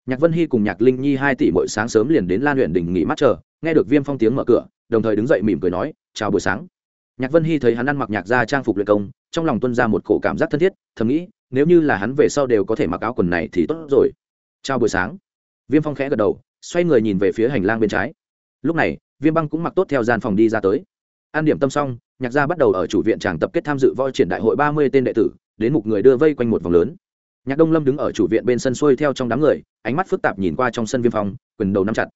Nhạc vân hy cùng nhạc linh nhi hai tỷ mỗi sáng sớm liền đến lan luyện đỉnh nghỉ mát chờ, nghe được viêm phong tiếng mở cửa, đồng thời đứng dậy mỉm cười nói, chào buổi sáng nhạc vân hy thấy hắn ăn mặc nhạc ra trang phục luyện công, trong lòng tuân ra một cổ cảm giác thân thiết, thầm nghĩ, nếu như là hắn về sau đều có thể mặc áo quần này thì tốt rồi. Chào buổi sáng. Viêm phong khẽ gật đầu, xoay người nhìn về phía hành lang bên trái. Lúc này, viêm băng cũng mặc tốt theo gian phòng đi ra tới. An điểm tâm xong, nhạc gia bắt đầu ở chủ viện tràng tập kết tham dự voi triển đại hội ba mươi tên đệ tử, đến một người đưa vây quanh một vòng lớn. Nhạc đông lâm đứng ở chủ viện bên sân xuôi theo trong đám người, ánh mắt phức tạp nhìn qua trong sân viêm phong, quyền đầu nắm chặt.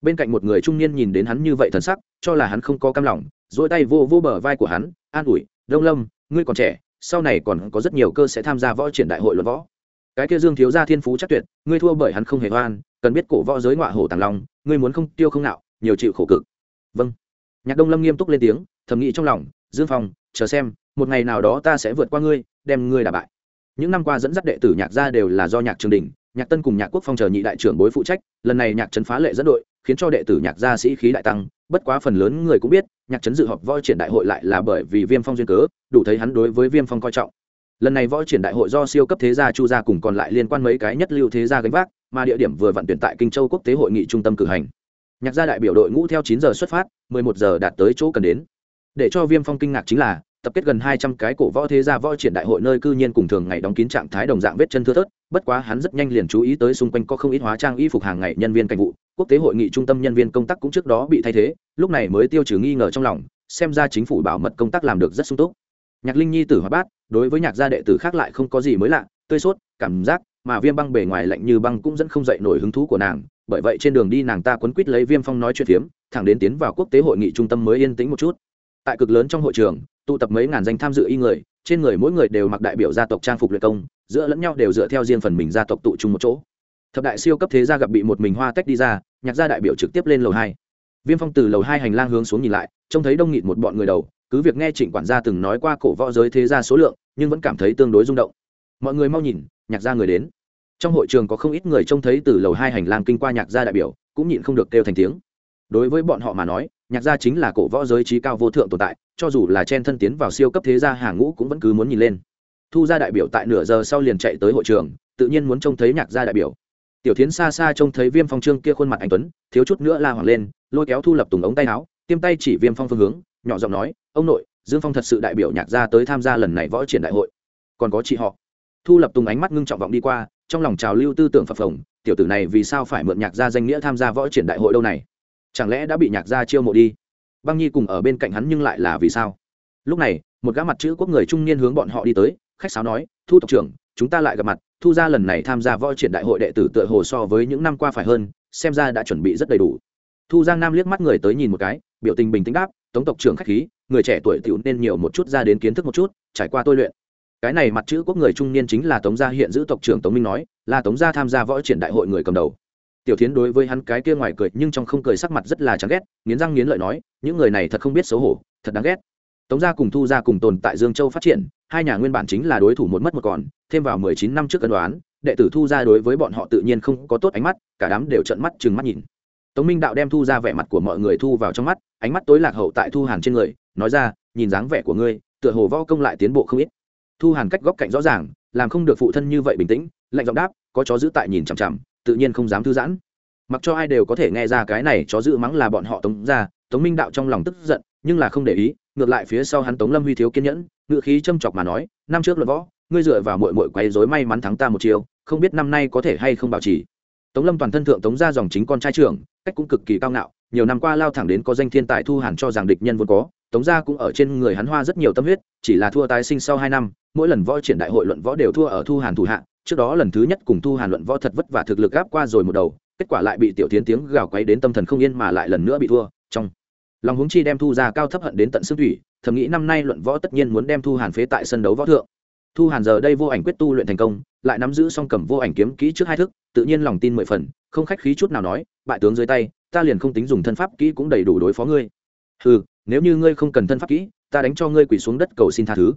Bên cạnh một người trung niên nhìn đến hắn như vậy thần sắc, cho là hắn không có cam lòng dỗi tay vô vô bờ vai của hắn, an ủi, đông lâm, ngươi còn trẻ, sau này còn có rất nhiều cơ sẽ tham gia võ triển đại hội luận võ. Cái kia dương thiếu gia thiên phú chắc tuyệt, ngươi thua bởi hắn không hề hoan cần biết cổ võ giới ngọa hổ tàng long, ngươi muốn không tiêu không nạo, nhiều chịu khổ cực. Vâng. Nhạc đông lâm nghiêm túc lên tiếng, thầm nghĩ trong lòng, dương phong, chờ xem, một ngày nào đó ta sẽ vượt qua ngươi, đem ngươi đả bại. Những năm qua dẫn dắt đệ tử nhạc gia đều là do nhạc trường đình, nhạc tân cùng nhạc quốc phong chờ nhị đại trưởng bối phụ trách, lần này nhạc trấn phá lệ dẫn đội, khiến cho đệ tử nhạc gia sĩ khí đại tăng bất quá phần lớn người cũng biết, nhạc trấn dự họp võ triển đại hội lại là bởi vì viêm phong duyên cớ, đủ thấy hắn đối với viêm phong coi trọng. Lần này võ triển đại hội do siêu cấp thế gia chu gia cùng còn lại liên quan mấy cái nhất lưu thế gia gánh vác, mà địa điểm vừa vận tuyển tại kinh châu quốc tế hội nghị trung tâm cử hành. Nhạc gia đại biểu đội ngũ theo chín giờ xuất phát, mười một giờ đạt tới chỗ cần đến. Để cho viêm phong kinh ngạc chính là tập kết gần hai trăm cái cổ võ thế gia võ triển đại hội nơi cư nhiên cùng thường ngày đóng kín trạng thái đồng dạng vết chân thưa thớt, bất quá hắn rất nhanh liền chú ý tới xung quanh có không ít hóa trang y phục hàng ngày nhân viên cảnh vụ, quốc tế hội nghị trung tâm nhân viên công tác cũng trước đó bị thay thế, lúc này mới tiêu trừ nghi ngờ trong lòng, xem ra chính phủ bảo mật công tác làm được rất sung túc. Nhạc linh nhi tử hóa bát, đối với nhạc gia đệ tử khác lại không có gì mới lạ, tươi sốt, cảm giác mà viêm băng bề ngoài lạnh như băng cũng dẫn không dậy nổi hứng thú của nàng, bởi vậy trên đường đi nàng ta quấn quýt lấy viêm phong nói chuyện phiếm, thẳng đến tiến vào quốc tế hội nghị trung tâm mới yên tĩnh một chút. Tại cực lớn trong hội trường tụ tập mấy ngàn danh tham dự y người, trên người mỗi người đều mặc đại biểu gia tộc trang phục luyện công, giữa lẫn nhau đều dựa theo riêng phần mình gia tộc tụ chung một chỗ. Thập đại siêu cấp thế gia gặp bị một mình hoa tách đi ra, nhạc gia đại biểu trực tiếp lên lầu hai. Viêm phong từ lầu hai hành lang hướng xuống nhìn lại, trông thấy đông nghịt một bọn người đầu, cứ việc nghe trịnh quản gia từng nói qua cổ võ giới thế gia số lượng, nhưng vẫn cảm thấy tương đối rung động. Mọi người mau nhìn, nhạc gia người đến. Trong hội trường có không ít người trông thấy từ lầu hai hành lang kinh qua nhạc gia đại biểu, cũng nhịn không được kêu thành tiếng. Đối với bọn họ mà nói nhạc gia chính là cổ võ giới trí cao vô thượng tồn tại, cho dù là chen thân tiến vào siêu cấp thế gia hàng ngũ cũng vẫn cứ muốn nhìn lên. Thu gia đại biểu tại nửa giờ sau liền chạy tới hội trường, tự nhiên muốn trông thấy nhạc gia đại biểu. Tiểu tiến xa xa trông thấy viêm phong trương kia khuôn mặt anh tuấn, thiếu chút nữa la hoảng lên, lôi kéo thu lập tùng ống tay áo, tiêm tay chỉ viêm phong phương hướng, nhỏ giọng nói, ông nội, dương phong thật sự đại biểu nhạc gia tới tham gia lần này võ triển đại hội. Còn có chị họ. Thu lập tùng ánh mắt ngưng trọng vọng đi qua, trong lòng trào lưu tư tưởng phập phồng, tiểu tử này vì sao phải mượn nhạc gia danh nghĩa tham gia võ triển đại hội đâu này? Chẳng lẽ đã bị nhạc gia chiêu mộ đi? Băng nhi cùng ở bên cạnh hắn nhưng lại là vì sao? Lúc này, một gã mặt chữ quốc người trung niên hướng bọn họ đi tới, khách sáo nói, thu tộc trưởng, chúng ta lại gặp mặt, thu ra lần này tham gia võ triển đại hội đệ tử tựa hồ so với những năm qua phải hơn, xem ra đã chuẩn bị rất đầy đủ. Thu giang nam liếc mắt người tới nhìn một cái, biểu tình bình tĩnh đáp, tống tộc trưởng khách khí, người trẻ tuổi tiểu nên nhiều một chút ra đến kiến thức một chút, trải qua tôi luyện. Cái này mặt chữ quốc người trung niên chính là tống gia hiện giữ tộc trưởng tống minh nói, là tống gia tham gia võ triển đại hội người cầm đầu tiểu tiến đối với hắn cái kia ngoài cười, nhưng trong không cười sắc mặt rất là chán ghét, nghiến răng nghiến lợi nói, những người này thật không biết xấu hổ, thật đáng ghét. Tống gia cùng thu gia cùng tồn tại dương châu phát triển, hai nhà nguyên bản chính là đối thủ một mất một còn, thêm vào mười chín năm trước cân đoán, đệ tử thu gia đối với bọn họ tự nhiên không có tốt ánh mắt, cả đám đều trợn mắt chừng mắt nhìn. Tống minh đạo đem thu ra vẻ mặt của mọi người thu vào trong mắt, ánh mắt tối lạc hậu tại thu hàn trên người, nói ra, nhìn dáng vẻ của ngươi, tựa hồ võ công lại tiến bộ không ít. Thu hàn cách góc cạnh rõ ràng, làm không được phụ thân như vậy bình tĩnh, lạnh giọng đáp, có chó giữ tại nhìn chằm chằm tự nhiên không dám thư giãn. Mặc cho ai đều có thể nghe ra cái này chó dự mắng là bọn họ tống ra tống minh đạo trong lòng tức giận, nhưng là không để ý, ngược lại phía sau hắn tống lâm huy thiếu kiên nhẫn ngự khí châm chọc mà nói, năm trước luận võ, ngươi dựa vào mội mội quấy dối may mắn thắng ta một chiều không biết năm nay có thể hay không bảo trì. Tống lâm toàn thân thượng tống ra dòng chính con trai trưởng, cách cũng cực kỳ cao ngạo, nhiều năm qua lao thẳng đến có danh thiên tài thu hàn cho rằng địch nhân vốn có, tống gia cũng ở trên người hắn hoa rất nhiều tâm huyết, chỉ là thua tái sinh sau hai năm, mỗi lần võ triển đại hội luận võ đều thua ở thu hàn thủ hạ trước đó lần thứ nhất cùng thu hàn luận võ thật vất vả thực lực gáp qua rồi một đầu, kết quả lại bị tiểu tiến tiếng gào quấy đến tâm thần không yên mà lại lần nữa bị thua, trong lòng huống chi đem thu ra cao thấp hận đến tận xương thủy, thầm nghĩ năm nay luận võ tất nhiên muốn đem thu hàn phế tại sân đấu võ thượng. Thu hàn giờ đây vô ảnh quyết tu luyện thành công, lại nắm giữ song cầm vô ảnh kiếm kỹ trước hai thức, tự nhiên lòng tin mười phần, không khách khí chút nào nói, bại tướng dưới tay, ta liền không tính dùng thân pháp kỹ cũng đầy đủ đối phó ngươi. Ừ nếu như ngươi không cần thân pháp kỹ, ta đánh cho ngươi quỳ xuống đất cầu xin tha thứ.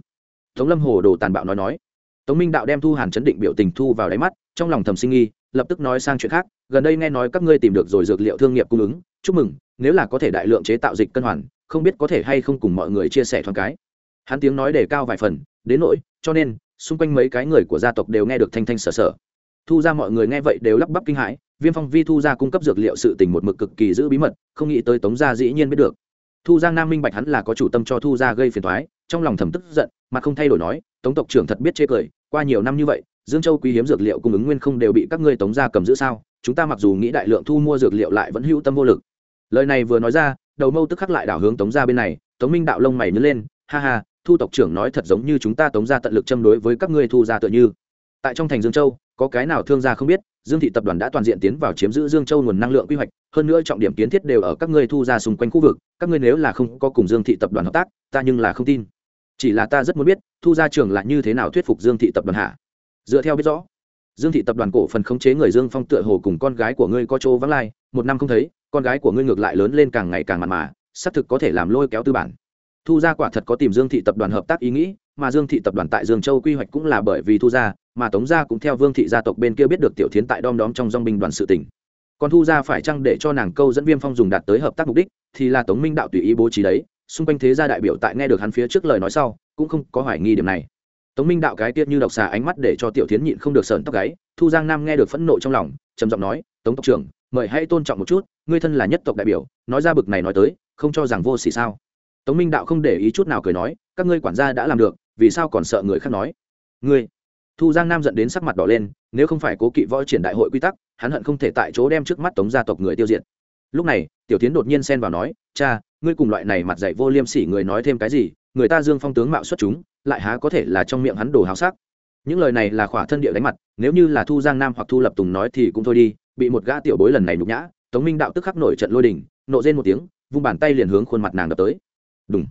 Tống lâm hồ đồ tàn bạo nói nói tống minh đạo đem thu hàn chấn định biểu tình thu vào đáy mắt, trong lòng thầm sinh nghi lập tức nói sang chuyện khác, gần đây nghe nói các ngươi tìm được rồi dược liệu thương nghiệp cung ứng, chúc mừng, nếu là có thể đại lượng chế tạo dịch cân hoàn, không biết có thể hay không cùng mọi người chia sẻ thoáng cái. Hắn tiếng nói để cao vài phần, đến nỗi, cho nên, xung quanh mấy cái người của gia tộc đều nghe được thanh thanh sở sở. Thu ra mọi người nghe vậy đều lắp bắp kinh hãi, viêm phong vi thu ra cung cấp dược liệu sự tình một mực cực kỳ giữ bí mật, không nghĩ tới tống gia dĩ nhiên biết được. Thu giang nam minh bạch hắn là có chủ tâm cho thu gia gây phiền thoái trong lòng thầm tức giận, mà không thay đổi nói, tống tộc trưởng thật biết chê cười, qua nhiều năm như vậy, dương châu quý hiếm dược liệu cung ứng nguyên không đều bị các ngươi tống gia cầm giữ sao? Chúng ta mặc dù nghĩ đại lượng thu mua dược liệu lại vẫn hữu tâm vô lực. Lời này vừa nói ra, đầu mâu tức khắc lại đảo hướng tống gia bên này, tống minh đạo lông mày nhớ lên, ha ha, thu tộc trưởng nói thật giống như chúng ta tống gia tận lực châm đối với các ngươi thu gia tựa như. Tại trong thành dương châu, có cái nào thương gia không biết, dương thị tập đoàn đã toàn diện tiến vào chiếm giữ dương châu nguồn năng lượng quy hoạch, hơn nữa trọng điểm kiến thiết đều ở các ngươi thu ra xung quanh khu vực, các ngươi nếu là không có cùng dương thị tập đoàn hợp tác, ta nhưng là không tin chỉ là ta rất muốn biết, thu ra trường là như thế nào thuyết phục dương thị tập đoàn hạ dựa theo biết rõ, dương thị tập đoàn cổ phần khống chế người dương phong tựa hồ cùng con gái của ngươi có chỗ vắng lai, một năm không thấy, con gái của ngươi ngược lại lớn lên càng ngày càng mặn mà, xác thực có thể làm lôi kéo tư bản. Thu ra quả thật có tìm dương thị tập đoàn hợp tác ý nghĩ, mà dương thị tập đoàn tại dương châu quy hoạch cũng là bởi vì thu ra mà tống gia cũng theo vương thị gia tộc bên kia biết được tiểu thiến tại đom đóm trong dong binh đoàn sự tỉnh còn thu ra phải chăng để cho nàng câu dẫn viêm phong dùng đạt tới hợp tác mục đích, thì là tống minh đạo tùy ý bố trí đấy xung quanh thế gia đại biểu tại nghe được hắn phía trước lời nói sau, cũng không có hoài nghi điểm này. Tống minh đạo cái tiết như độc xà ánh mắt để cho tiểu thiến nhịn không được sờn tóc gáy, thu giang nam nghe được phẫn nộ trong lòng, trầm giọng nói, tống tộc trưởng, mời hãy tôn trọng một chút, ngươi thân là nhất tộc đại biểu, nói ra bực này nói tới, không cho rằng vô xỉ sao? Tống minh đạo không để ý chút nào cười nói, các ngươi quản gia đã làm được, vì sao còn sợ người khác nói? Ngươi? Thu giang nam dẫn đến sắc mặt đỏ lên, nếu không phải cố kỵ võ triển đại hội quy tắc, hắn hận không thể tại chỗ đem trước mắt tống gia tộc người tiêu diệt. Lúc này, tiểu tiến đột nhiên xen vào nói, cha ngươi cùng loại này mặt dạy vô liêm sỉ người nói thêm cái gì, người ta dương phong tướng mạo xuất chúng, lại há có thể là trong miệng hắn đồ hào sắc. Những lời này là khỏa thân địa đánh mặt, nếu như là thu giang nam hoặc thu lập tùng nói thì cũng thôi đi, bị một gã tiểu bối lần này nhục nhã, tống minh đạo tức khắc nổi trận lôi đình, nộ rên một tiếng, vung bàn tay liền hướng khuôn mặt nàng đập tới. Đúng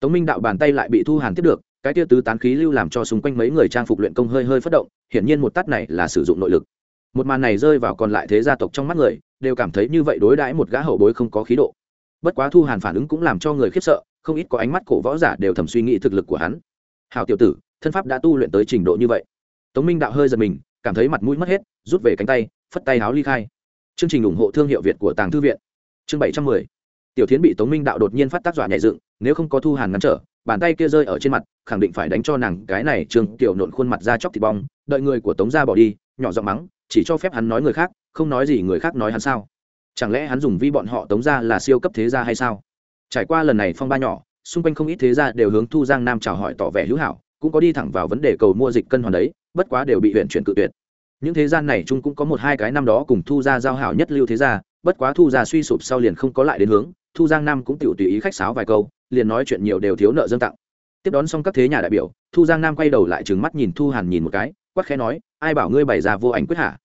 tống minh đạo bàn tay lại bị thu hàn tiếp được, cái tia tứ tán khí lưu làm cho xung quanh mấy người trang phục luyện công hơi hơi phất động, hiển nhiên một tát này là sử dụng nội lực. Một màn này rơi vào còn lại thế gia tộc trong mắt người, đều cảm thấy như vậy đối đãi một gã hậu bối không có khí độ bất quá thu hàn phản ứng cũng làm cho người khiếp sợ, không ít có ánh mắt cổ võ giả đều thầm suy nghĩ thực lực của hắn. Hào tiểu tử, thân pháp đã tu luyện tới trình độ như vậy. Tống minh đạo hơi giật mình, cảm thấy mặt mũi mất hết, rút về cánh tay, phất tay háo ly khai. Chương trình ủng hộ thương hiệu việt của tàng thư viện. Chương bảy trăm mười. Tiểu thiến bị tống minh đạo đột nhiên phát tác dọa nhẹ dựng, nếu không có thu hàn ngăn trở, bàn tay kia rơi ở trên mặt, khẳng định phải đánh cho nàng cái này trương tiểu nộn khuôn mặt ra chóc thịt bong. Đợi người của tống gia bỏ đi, nhỏ giọng mắng, chỉ cho phép hắn nói người khác, không nói gì người khác nói hắn sao chẳng lẽ hắn dùng vi bọn họ tống ra là siêu cấp thế gia hay sao? Trải qua lần này phong ba nhỏ, xung quanh không ít thế gia đều hướng thu giang nam chào hỏi tỏ vẻ hữu hảo, cũng có đi thẳng vào vấn đề cầu mua dịch cân hoàn đấy, bất quá đều bị huyện chuyển cự tuyệt. Những thế gian này chung cũng có một hai cái năm đó cùng thu gia giao hảo nhất lưu thế gia, bất quá thu gia suy sụp sau liền không có lại đến hướng, thu giang nam cũng tự tùy ý khách sáo vài câu, liền nói chuyện nhiều đều thiếu nợ dân tặng. Tiếp đón xong các thế nhà đại biểu, thu giang nam quay đầu lại trừng mắt nhìn thu hàn nhìn một cái, quắc khẽ nói, ai bảo ngươi bày ra vô ảnh quyết hả?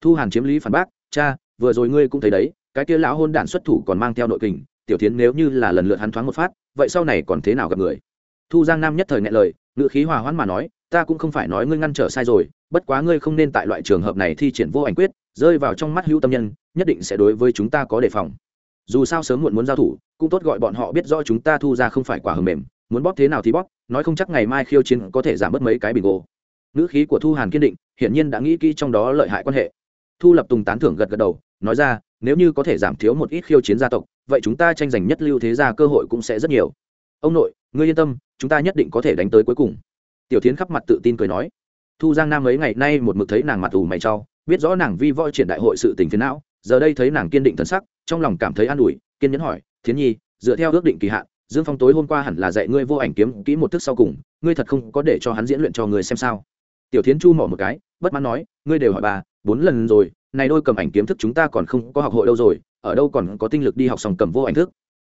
thu hàn chiếm lý phản bác, cha, vừa rồi ngươi cũng thấy đấy cái kia lão hôn đản xuất thủ còn mang theo nội kình, tiểu tiến nếu như là lần lượt hắn thoáng một phát, vậy sau này còn thế nào gặp người? Thu giang nam nhất thời ngại lời ngự khí hòa hoãn mà nói, ta cũng không phải nói ngươi ngăn trở sai rồi, bất quá ngươi không nên tại loại trường hợp này thi triển vô ảnh quyết, rơi vào trong mắt hữu tâm nhân, nhất định sẽ đối với chúng ta có đề phòng. Dù sao sớm muộn muốn giao thủ, cũng tốt gọi bọn họ biết rõ chúng ta thu ra không phải quả hầm mềm, muốn bóp thế nào thì bóp, nói không chắc ngày mai khiêu chiến có thể giảm bớt mấy cái bình gỗ. Ngữ khí của thu hàn kiên định, hiển nhiên đã nghĩ kỹ trong đó lợi hại quan hệ. Thu lập tùng tán thưởng gật gật đầu, nói ra nếu như có thể giảm thiếu một ít khiêu chiến gia tộc, vậy chúng ta tranh giành nhất lưu thế gia cơ hội cũng sẽ rất nhiều. Ông nội, ngươi yên tâm, chúng ta nhất định có thể đánh tới cuối cùng. Tiểu tiến khắp mặt tự tin cười nói. Thu giang nam mấy ngày nay một mực thấy nàng mặt ủ mày trau biết rõ nàng vi voi triển đại hội sự tình phiến não, giờ đây thấy nàng kiên định thân sắc, trong lòng cảm thấy an ủi, kiên nhẫn hỏi, thiến nhi, dựa theo ước định kỳ hạn, dương phong tối hôm qua hẳn là dạy ngươi vô ảnh kiếm kỹ một thức sau cùng, ngươi thật không có để cho hắn diễn luyện cho ngươi xem sao? Tiểu thiến chu mỏ một cái, bất mãn nói, ngươi đều hỏi bà bốn lần rồi, này đôi cầm ảnh kiếm thức chúng ta còn không có học hội đâu rồi, ở đâu còn có tinh lực đi học sòng cầm vô ảnh thức.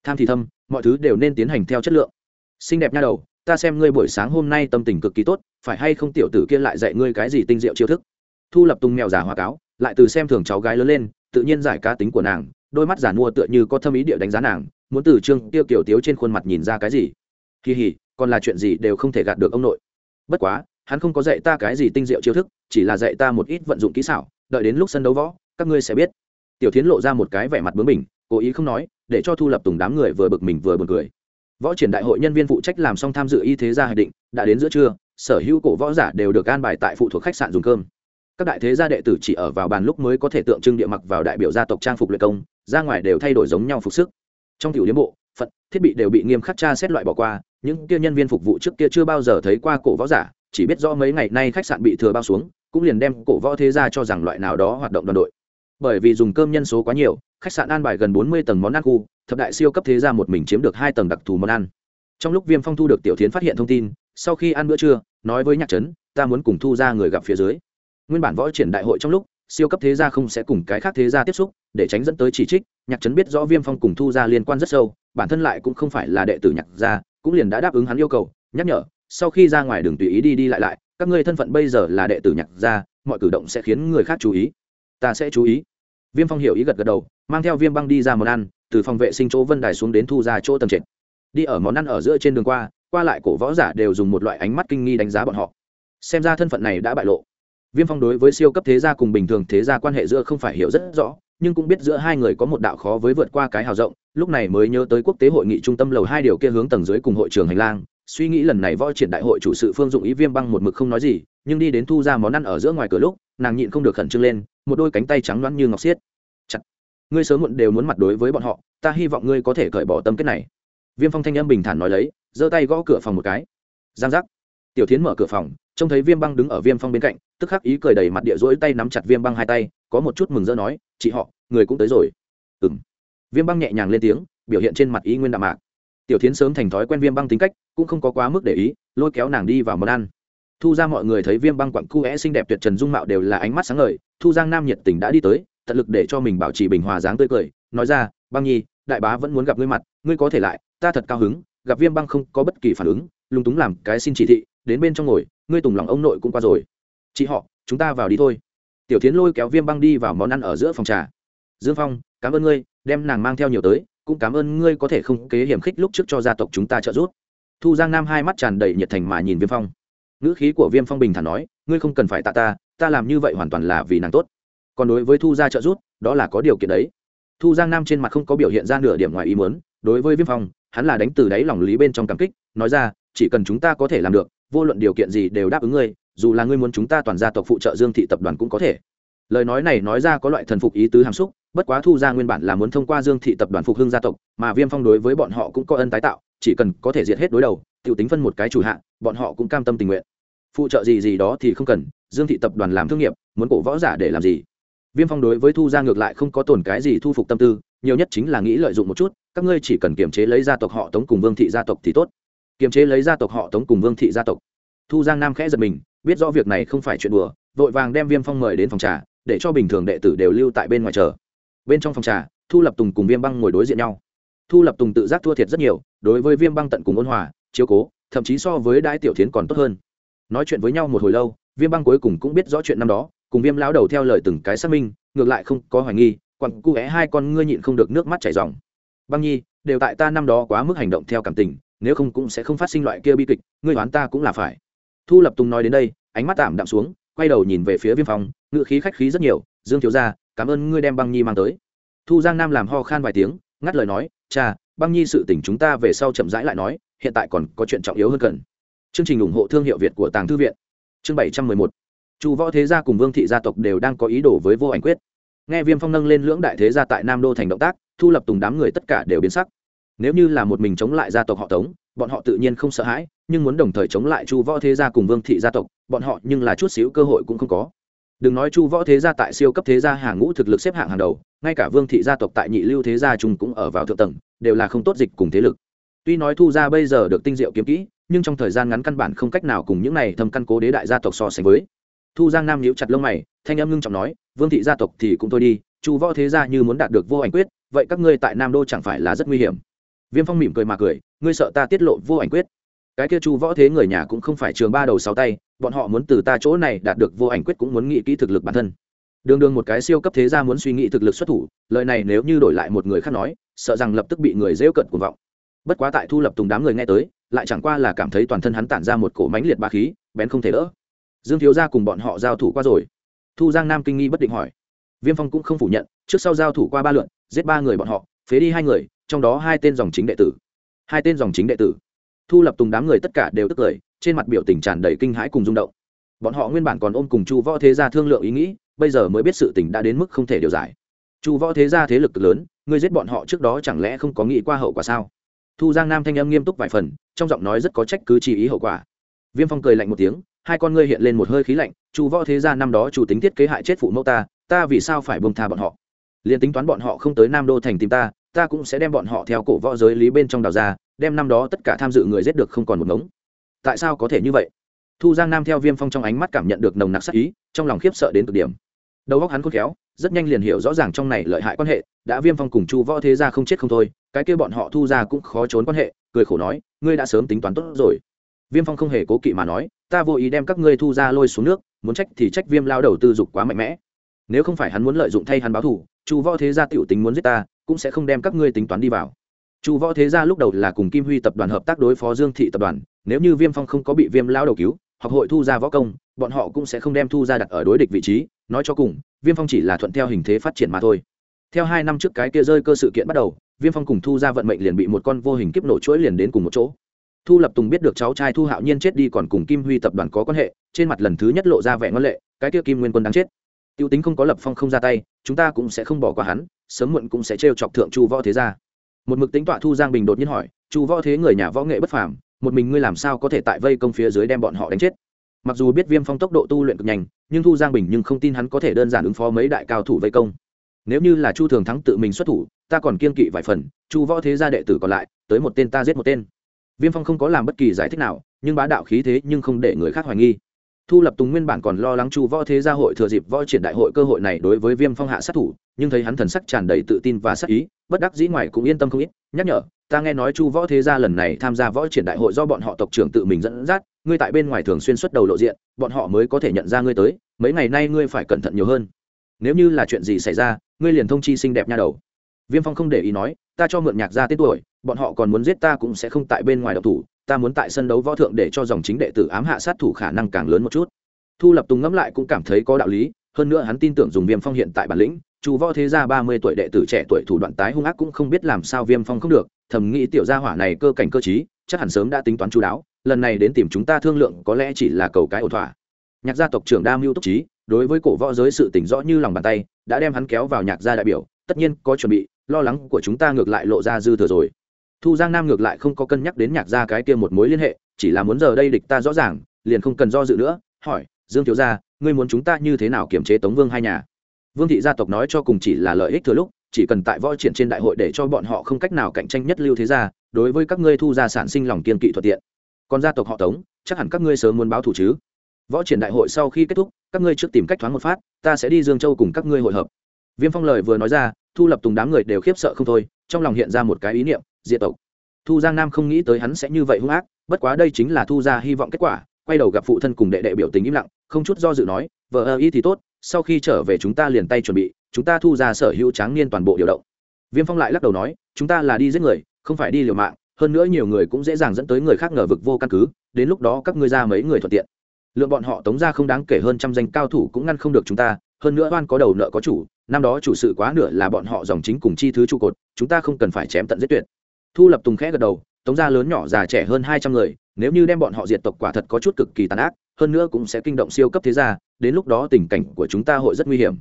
Tham thì thâm, mọi thứ đều nên tiến hành theo chất lượng. Xinh đẹp nha đầu, ta xem ngươi buổi sáng hôm nay tâm tình cực kỳ tốt, phải hay không tiểu tử kia lại dạy ngươi cái gì tinh diệu chiêu thức? Thu lập tung mèo giả hoa cáo, lại từ xem thường cháu gái lớn lên, tự nhiên giải cá tính của nàng, đôi mắt giả mua tựa như có thâm ý địa đánh giá nàng, muốn từ trương tiêu kiểu tiếu trên khuôn mặt nhìn ra cái gì? Kỳ hỉ còn là chuyện gì đều không thể gạt được ông nội. Bất quá hắn không có dạy ta cái gì tinh diệu chiêu thức, chỉ là dạy ta một ít vận dụng kỹ xảo, đợi đến lúc sân đấu võ, các ngươi sẽ biết. Tiểu tiến lộ ra một cái vẻ mặt bướng bỉnh, cố ý không nói, để cho thu lập tùng đám người vừa bực mình vừa buồn cười. Võ triển đại hội nhân viên phụ trách làm xong tham dự y thế gia hạch định, đã đến giữa trưa, sở hữu cổ võ giả đều được an bài tại phụ thuộc khách sạn dùng cơm. Các đại thế gia đệ tử chỉ ở vào bàn lúc mới có thể tượng trưng địa mặc vào đại biểu gia tộc trang phục luyện công, ra ngoài đều thay đổi giống nhau phục sức. Trong tiểu điếm bộ phận thiết bị đều bị nghiêm khắc tra xét loại bỏ qua, những kia nhân viên phục vụ trước kia chưa bao giờ thấy qua cổ võ giả chỉ biết rõ mấy ngày nay khách sạn bị thừa bao xuống, cũng liền đem cổ võ thế gia cho rằng loại nào đó hoạt động đoàn đội. Bởi vì dùng cơm nhân số quá nhiều, khách sạn an bài gần bốn mươi tầng món ăn khu, thập đại siêu cấp thế gia một mình chiếm được hai tầng đặc thù món ăn. Trong lúc viêm phong thu được tiểu tiến phát hiện thông tin, sau khi ăn bữa trưa, nói với nhạc trấn, ta muốn cùng thu ra người gặp phía dưới. Nguyên bản võ triển đại hội trong lúc, siêu cấp thế gia không sẽ cùng cái khác thế gia tiếp xúc, để tránh dẫn tới chỉ trích, nhạc trấn biết rõ viêm phong cùng thu ra liên quan rất sâu, bản thân lại cũng không phải là đệ tử nhạc gia, cũng liền đã đáp ứng hắn yêu cầu, nhắc nhở sau khi ra ngoài đường tùy ý đi đi lại lại, các ngươi thân phận bây giờ là đệ tử nhạc gia, mọi cử động sẽ khiến người khác chú ý. Ta sẽ chú ý. Viêm phong hiểu ý gật gật đầu, mang theo viêm băng đi ra món ăn, từ phòng vệ sinh chỗ vân đài xuống đến thu ra chỗ tầng trệt. Đi ở món ăn ở giữa trên đường qua qua lại cổ võ giả đều dùng một loại ánh mắt kinh nghi đánh giá bọn họ. Xem ra thân phận này đã bại lộ. Viêm phong đối với siêu cấp thế gia cùng bình thường thế gia quan hệ giữa không phải hiểu rất rõ, nhưng cũng biết giữa hai người có một đạo khó với vượt qua cái hào rộng, lúc này mới nhớ tới quốc tế hội nghị trung tâm lầu hai điều kia hướng tầng dưới cùng hội trường hành lang suy nghĩ lần này võ triển đại hội chủ sự phương dụng ý viêm băng một mực không nói gì, nhưng đi đến thu ra món ăn ở giữa ngoài cửa lúc, nàng nhịn không được khẩn trương lên, một đôi cánh tay trắng loãng như ngọc xiết. Chặt. Ngươi sớm muộn đều muốn mặt đối với bọn họ, ta hy vọng ngươi có thể cởi bỏ tâm kết này. Viêm phong thanh âm bình thản nói lấy, giơ tay gõ cửa phòng một cái. Giang giác. Tiểu tiến mở cửa phòng, trông thấy viêm băng đứng ở viêm phong bên cạnh, tức khắc ý cười đầy mặt địa rỗi tay nắm chặt viêm băng hai tay, có một chút mừng rỡ nói, chị họ, người cũng tới rồi. Ừ m viêm băng nhẹ nhàng lên tiếng, biểu hiện trên mặt ý nguyên đạm mạc tiểu tiến sớm thành thói quen viêm băng tính cách, cũng không có quá mức để ý, lôi kéo nàng đi vào món ăn. Thu ra mọi người thấy viêm băng quặng cu é xinh đẹp tuyệt trần dung mạo đều là ánh mắt sáng ngời, thu giang nam nhiệt tình đã đi tới, tận lực để cho mình bảo trì bình hòa dáng tươi cười, nói ra, băng nhi, đại bá vẫn muốn gặp ngươi mặt, ngươi có thể lại, ta thật cao hứng, gặp viêm băng không có bất kỳ phản ứng, lúng túng làm cái xin chỉ thị, đến bên trong ngồi, ngươi tùng lòng ông nội cũng qua rồi. Chị họ, chúng ta vào đi thôi. Tiểu tiến lôi kéo viêm băng đi vào món ăn ở giữa phòng trà. Dương phong, cảm ơn ngươi, đem nàng mang theo nhiều tới cũng cảm ơn ngươi có thể không kế hiểm khích lúc trước cho gia tộc chúng ta trợ giúp. Thu giang nam hai mắt tràn đầy nhiệt thành mà nhìn viêm phong. Ngữ khí của viêm phong bình thản nói, ngươi không cần phải tạ ta ta làm như vậy hoàn toàn là vì nàng tốt. Còn đối với thu gia trợ giúp, đó là có điều kiện đấy. Thu giang nam trên mặt không có biểu hiện ra nửa điểm ngoài ý muốn, đối với viêm phong, hắn là đánh từ đáy lòng lý bên trong cảm kích, nói ra, chỉ cần chúng ta có thể làm được, vô luận điều kiện gì đều đáp ứng ngươi, dù là ngươi muốn chúng ta toàn gia tộc phụ trợ dương thị tập đoàn cũng có thể. Lời nói này nói ra có loại thần phục ý tứ hàm xúc bất quá thu ra nguyên bản là muốn thông qua dương thị tập đoàn phục hưng gia tộc, mà viêm phong đối với bọn họ cũng có ân tái tạo, chỉ cần có thể diệt hết đối đầu t i ể u tính phân một cái chủ hạ, bọn họ cũng cam tâm tình nguyện. Phụ trợ gì gì đó thì không cần, dương thị tập đoàn làm thương nghiệp, muốn cổ võ giả để làm gì? Viêm phong đối với thu ra ngược lại không có tồn cái gì thu phục tâm tư, nhiều nhất chính là nghĩ lợi dụng một chút, các ngươi chỉ cần kiềm chế lấy gia tộc họ tống cùng vương thị gia tộc thì tốt. Kiềm chế lấy gia tộc họ tống cùng vương thị gia tộc. Thu giang nam khẽ giật mình, biết rõ việc này không phải chuyện đùa, vội vàng đem viêm phong mời đến phòng trà, để cho bình thường đệ tử đều lưu tại bên ngoài chờ bên trong phòng trà thu lập tùng cùng viêm băng ngồi đối diện nhau. Thu lập tùng tự giác thua thiệt rất nhiều đối với viêm băng tận cùng ôn hòa chiếu cố thậm chí so với đái tiểu thiến còn tốt hơn. Nói chuyện với nhau một hồi lâu viêm băng cuối cùng cũng biết rõ chuyện năm đó cùng viêm lão đầu theo lời từng cái xác minh ngược lại không có hoài nghi quặng cu é hai con ngươi nhịn không được nước mắt chảy ròng. Băng nhi đều tại ta năm đó quá mức hành động theo cảm tình nếu không cũng sẽ không phát sinh loại kia bi kịch ngươi đoán ta cũng là phải. Thu lập tùng nói đến đây ánh mắt tạm đạm xuống quay đầu nhìn về phía viêm phòng, ngự khí khách khí rất nhiều dương thiếu gia cảm ơn ngươi đem băng nhi mang tới. Thu giang nam làm ho khan vài tiếng, ngắt lời nói, cha, băng nhi sự tình chúng ta về sau chậm rãi lại nói, hiện tại còn có chuyện trọng yếu hơn cần. Chương trình ủng hộ thương hiệu việt của tàng thư viện. Chương bảy trăm mười một. Chu võ thế gia cùng vương thị gia tộc đều đang có ý đồ với vô ảnh quyết. Nghe viêm phong nâng lên lưỡng đại thế gia tại nam đô thành động tác, thu lập tùng đám người tất cả đều biến sắc. Nếu như là một mình chống lại gia tộc họ tống, bọn họ tự nhiên không sợ hãi, nhưng muốn đồng thời chống lại chu võ thế gia cùng vương thị gia tộc, bọn họ nhưng là chút xíu cơ hội cũng không có đừng nói chu võ thế gia tại siêu cấp thế gia hàng ngũ thực lực xếp hạng hàng đầu, ngay cả vương thị gia tộc tại nhị lưu thế gia chung cũng ở vào thượng tầng, đều là không tốt dịch cùng thế lực. Tuy nói thu gia bây giờ được tinh diệu kiếm kỹ, nhưng trong thời gian ngắn căn bản không cách nào cùng những này thâm căn cố đế đại gia tộc so sánh với. Thu giang nam nhíu chặt lông mày, thanh âm ngưng trọng nói, vương thị gia tộc thì cũng thôi đi, chu võ thế gia như muốn đạt được vô ảnh quyết, vậy các ngươi tại nam đô chẳng phải là rất nguy hiểm. Viêm phong mỉm cười mà cười, ngươi sợ ta tiết lộ vô ảnh quyết? Cái kia chu võ thế người nhà cũng không phải trường ba đầu sáu tay, bọn họ muốn từ ta chỗ này đạt được vô ảnh quyết cũng muốn nghĩ kỹ thực lực bản thân. Đường đường một cái siêu cấp thế gia muốn suy nghĩ thực lực xuất thủ, lời này nếu như đổi lại một người khác nói, sợ rằng lập tức bị người rêu cận cuồng vọng. Bất quá tại thu lập tùng đám người nghe tới, lại chẳng qua là cảm thấy toàn thân hắn tản ra một cổ mánh liệt ba khí, bén không thể đỡ. Dương thiếu gia cùng bọn họ giao thủ qua rồi. Thu giang nam kinh nghi bất định hỏi. Viêm phong cũng không phủ nhận, trước sau giao thủ qua ba lượn, giết ba người bọn họ, phế đi hai người, trong đó hai tên dòng chính đệ tử. Hai tên dòng chính đệ tử thu lập tùng đám người tất cả đều tức cười, trên mặt biểu tình tràn đầy kinh hãi cùng rung động. Bọn họ nguyên bản còn ôm cùng chu võ thế gia thương lượng ý nghĩ, bây giờ mới biết sự tình đã đến mức không thể điều giải. Chu võ thế gia thế lực cực lớn, ngươi giết bọn họ trước đó chẳng lẽ không có nghĩ qua hậu quả sao? Thu giang nam thanh âm nghiêm túc vài phần, trong giọng nói rất có trách cứ chỉ ý hậu quả. Viêm phong cười lạnh một tiếng, hai con ngươi hiện lên một hơi khí lạnh, chu võ thế gia năm đó chủ tính thiết kế hại chết phụ mẫu ta ta vì sao phải buông tha bọn họ? Liền tính toán bọn họ không tới nam đô thành tìm ta ta cũng sẽ đem bọn họ theo cổ võ giới lý bên trong đào ra, đem năm đó tất cả tham dự người giết được không còn một ngống. Tại sao có thể như vậy? Thu giang nam theo viêm phong trong ánh mắt cảm nhận được nồng nặc sắc ý, trong lòng khiếp sợ đến cực điểm. Đầu óc hắn khôn khéo, rất nhanh liền hiểu rõ ràng trong này lợi hại quan hệ, đã viêm phong cùng chu võ thế gia không chết không thôi, cái kia bọn họ thu ra cũng khó trốn quan hệ, cười khổ nói, ngươi đã sớm tính toán tốt rồi. Viêm phong không hề cố kỵ mà nói, ta vô ý đem các ngươi thu ra lôi xuống nước, muốn trách thì trách viêm lao đầu tư dục quá mạnh mẽ. Nếu không phải hắn muốn lợi dụng thay hắn báo thù chu võ thế gia tiểu tính muốn giết ta, cũng sẽ không đem các ngươi tính toán đi vào. Chu võ thế gia lúc đầu là cùng kim huy tập đoàn hợp tác đối phó dương thị tập đoàn, nếu như viêm phong không có bị viêm lao đầu cứu, hoặc hội thu ra võ công, bọn họ cũng sẽ không đem thu ra đặt ở đối địch vị trí. Nói cho cùng, viêm phong chỉ là thuận theo hình thế phát triển mà thôi. Theo hai năm trước cái kia rơi cơ sự kiện bắt đầu, viêm phong cùng thu ra vận mệnh liền bị một con vô hình kiếp nổ chuỗi liền đến cùng một chỗ. Thu lập tùng biết được cháu trai thu hạo nhiên chết đi còn cùng kim huy tập đoàn có quan hệ, trên mặt lần thứ nhất lộ ra vẻ ngân lệ, cái kia kim nguyên quân đáng chết. Tiêu tính không có lập phong không ra tay, chúng ta cũng sẽ không bỏ qua hắn, sớm muộn cũng sẽ trêu chọc thượng chu võ thế gia. một mực tính tọa thu giang bình đột nhiên hỏi, chu võ thế người nhà võ nghệ bất phàm, một mình ngươi làm sao có thể tại vây công phía dưới đem bọn họ đánh chết? Mặc dù biết viêm phong tốc độ tu luyện cực nhanh, nhưng thu giang bình nhưng không tin hắn có thể đơn giản ứng phó mấy đại cao thủ vây công. Nếu như là chu thường thắng tự mình xuất thủ, ta còn kiên kỵ vài phần, chu võ thế gia đệ tử còn lại, tới một tên ta giết một tên. Viêm phong không có làm bất kỳ giải thích nào, nhưng bá đạo khí thế nhưng không để người khác hoài nghi thu lập tùng nguyên bản còn lo lắng chu võ thế gia hội thừa dịp võ triển đại hội cơ hội này đối với viêm phong hạ sát thủ, nhưng thấy hắn thần sắc tràn đầy tự tin và sắc ý, bất đắc dĩ ngoài cũng yên tâm không ít, nhắc nhở, ta nghe nói chu võ thế gia lần này tham gia võ triển đại hội do bọn họ tộc trưởng tự mình dẫn dắt, ngươi tại bên ngoài thường xuyên xuất đầu lộ diện, bọn họ mới có thể nhận ra ngươi tới, mấy ngày nay ngươi phải cẩn thận nhiều hơn. Nếu như là chuyện gì xảy ra, ngươi liền thông chi xinh đẹp nha đầu. Viêm phong không để ý nói, ta cho mượn nhạc ra tên tuổi, bọn họ còn muốn giết ta cũng sẽ không tại bên ngoài độc thủ ta muốn tại sân đấu võ thượng để cho dòng chính đệ tử ám hạ sát thủ khả năng càng lớn một chút. Thu lập tùng ngẫm lại cũng cảm thấy có đạo lý hơn nữa hắn tin tưởng dùng viêm phong hiện tại bản lĩnh chủ võ thế gia ba mươi tuổi đệ tử trẻ tuổi thủ đoạn tái hung ác cũng không biết làm sao viêm phong không được thầm nghĩ tiểu gia hỏa này cơ cảnh cơ trí, chắc hẳn sớm đã tính toán chú đáo lần này đến tìm chúng ta thương lượng có lẽ chỉ là cầu cái ổn thỏa. Nhạc gia tộc trưởng đa mưu túc trí đối với cổ võ giới sự tỉnh rõ như lòng bàn tay đã đem hắn kéo vào nhạc gia đại biểu tất nhiên có chuẩn bị lo lắng của chúng ta ngược lại lộ ra dư thừa rồi thu giang nam ngược lại không có cân nhắc đến nhạc gia cái kia một mối liên hệ, chỉ là muốn giờ đây địch ta rõ ràng, liền không cần do dự nữa, hỏi, dương thiếu gia, ngươi muốn chúng ta như thế nào kiểm chế tống vương hai nhà? Vương thị gia tộc nói cho cùng chỉ là lợi ích thừa lúc, chỉ cần tại võ triển trên đại hội để cho bọn họ không cách nào cạnh tranh nhất lưu thế gia, đối với các ngươi thu gia sản sinh lòng kiên kỵ thuận tiện. Còn gia tộc họ tống, chắc hẳn các ngươi sớm muốn báo thủ chứ. Võ triển đại hội sau khi kết thúc, các ngươi trước tìm cách thoáng một phát, ta sẽ đi dương châu cùng các ngươi hội hợp. Viêm phong lời vừa nói ra, thu lập tùng đám người đều khiếp sợ không thôi, trong lòng hiện ra một cái ý niệm diệt tộc. Thu giang nam không nghĩ tới hắn sẽ như vậy hung ác, bất quá đây chính là thu ra hy vọng kết quả, quay đầu gặp phụ thân cùng đệ đệ biểu tình im lặng, không chút do dự nói, vợ ơ y thì tốt, sau khi trở về chúng ta liền tay chuẩn bị, chúng ta thu ra sở hữu tráng niên toàn bộ điều động. Viêm phong lại lắc đầu nói, chúng ta là đi giết người, không phải đi liều mạng, hơn nữa nhiều người cũng dễ dàng dẫn tới người khác ngờ vực vô căn cứ, đến lúc đó các ngươi ra mấy người thuận tiện. Lượng bọn họ tống ra không đáng kể hơn trăm danh cao thủ cũng ngăn không được chúng ta, hơn nữa oan có đầu nợ có chủ, năm đó chủ sự quá nửa là bọn họ dòng chính cùng chi thứ trụ cột, chúng ta không cần phải chém tận giết tuyệt thu lập tùng khẽ gật đầu, tống gia lớn nhỏ già trẻ hơn hai trăm người, nếu như đem bọn họ diệt tộc quả thật có chút cực kỳ tàn ác, hơn nữa cũng sẽ kinh động siêu cấp thế gia, đến lúc đó tình cảnh của chúng ta hội rất nguy hiểm.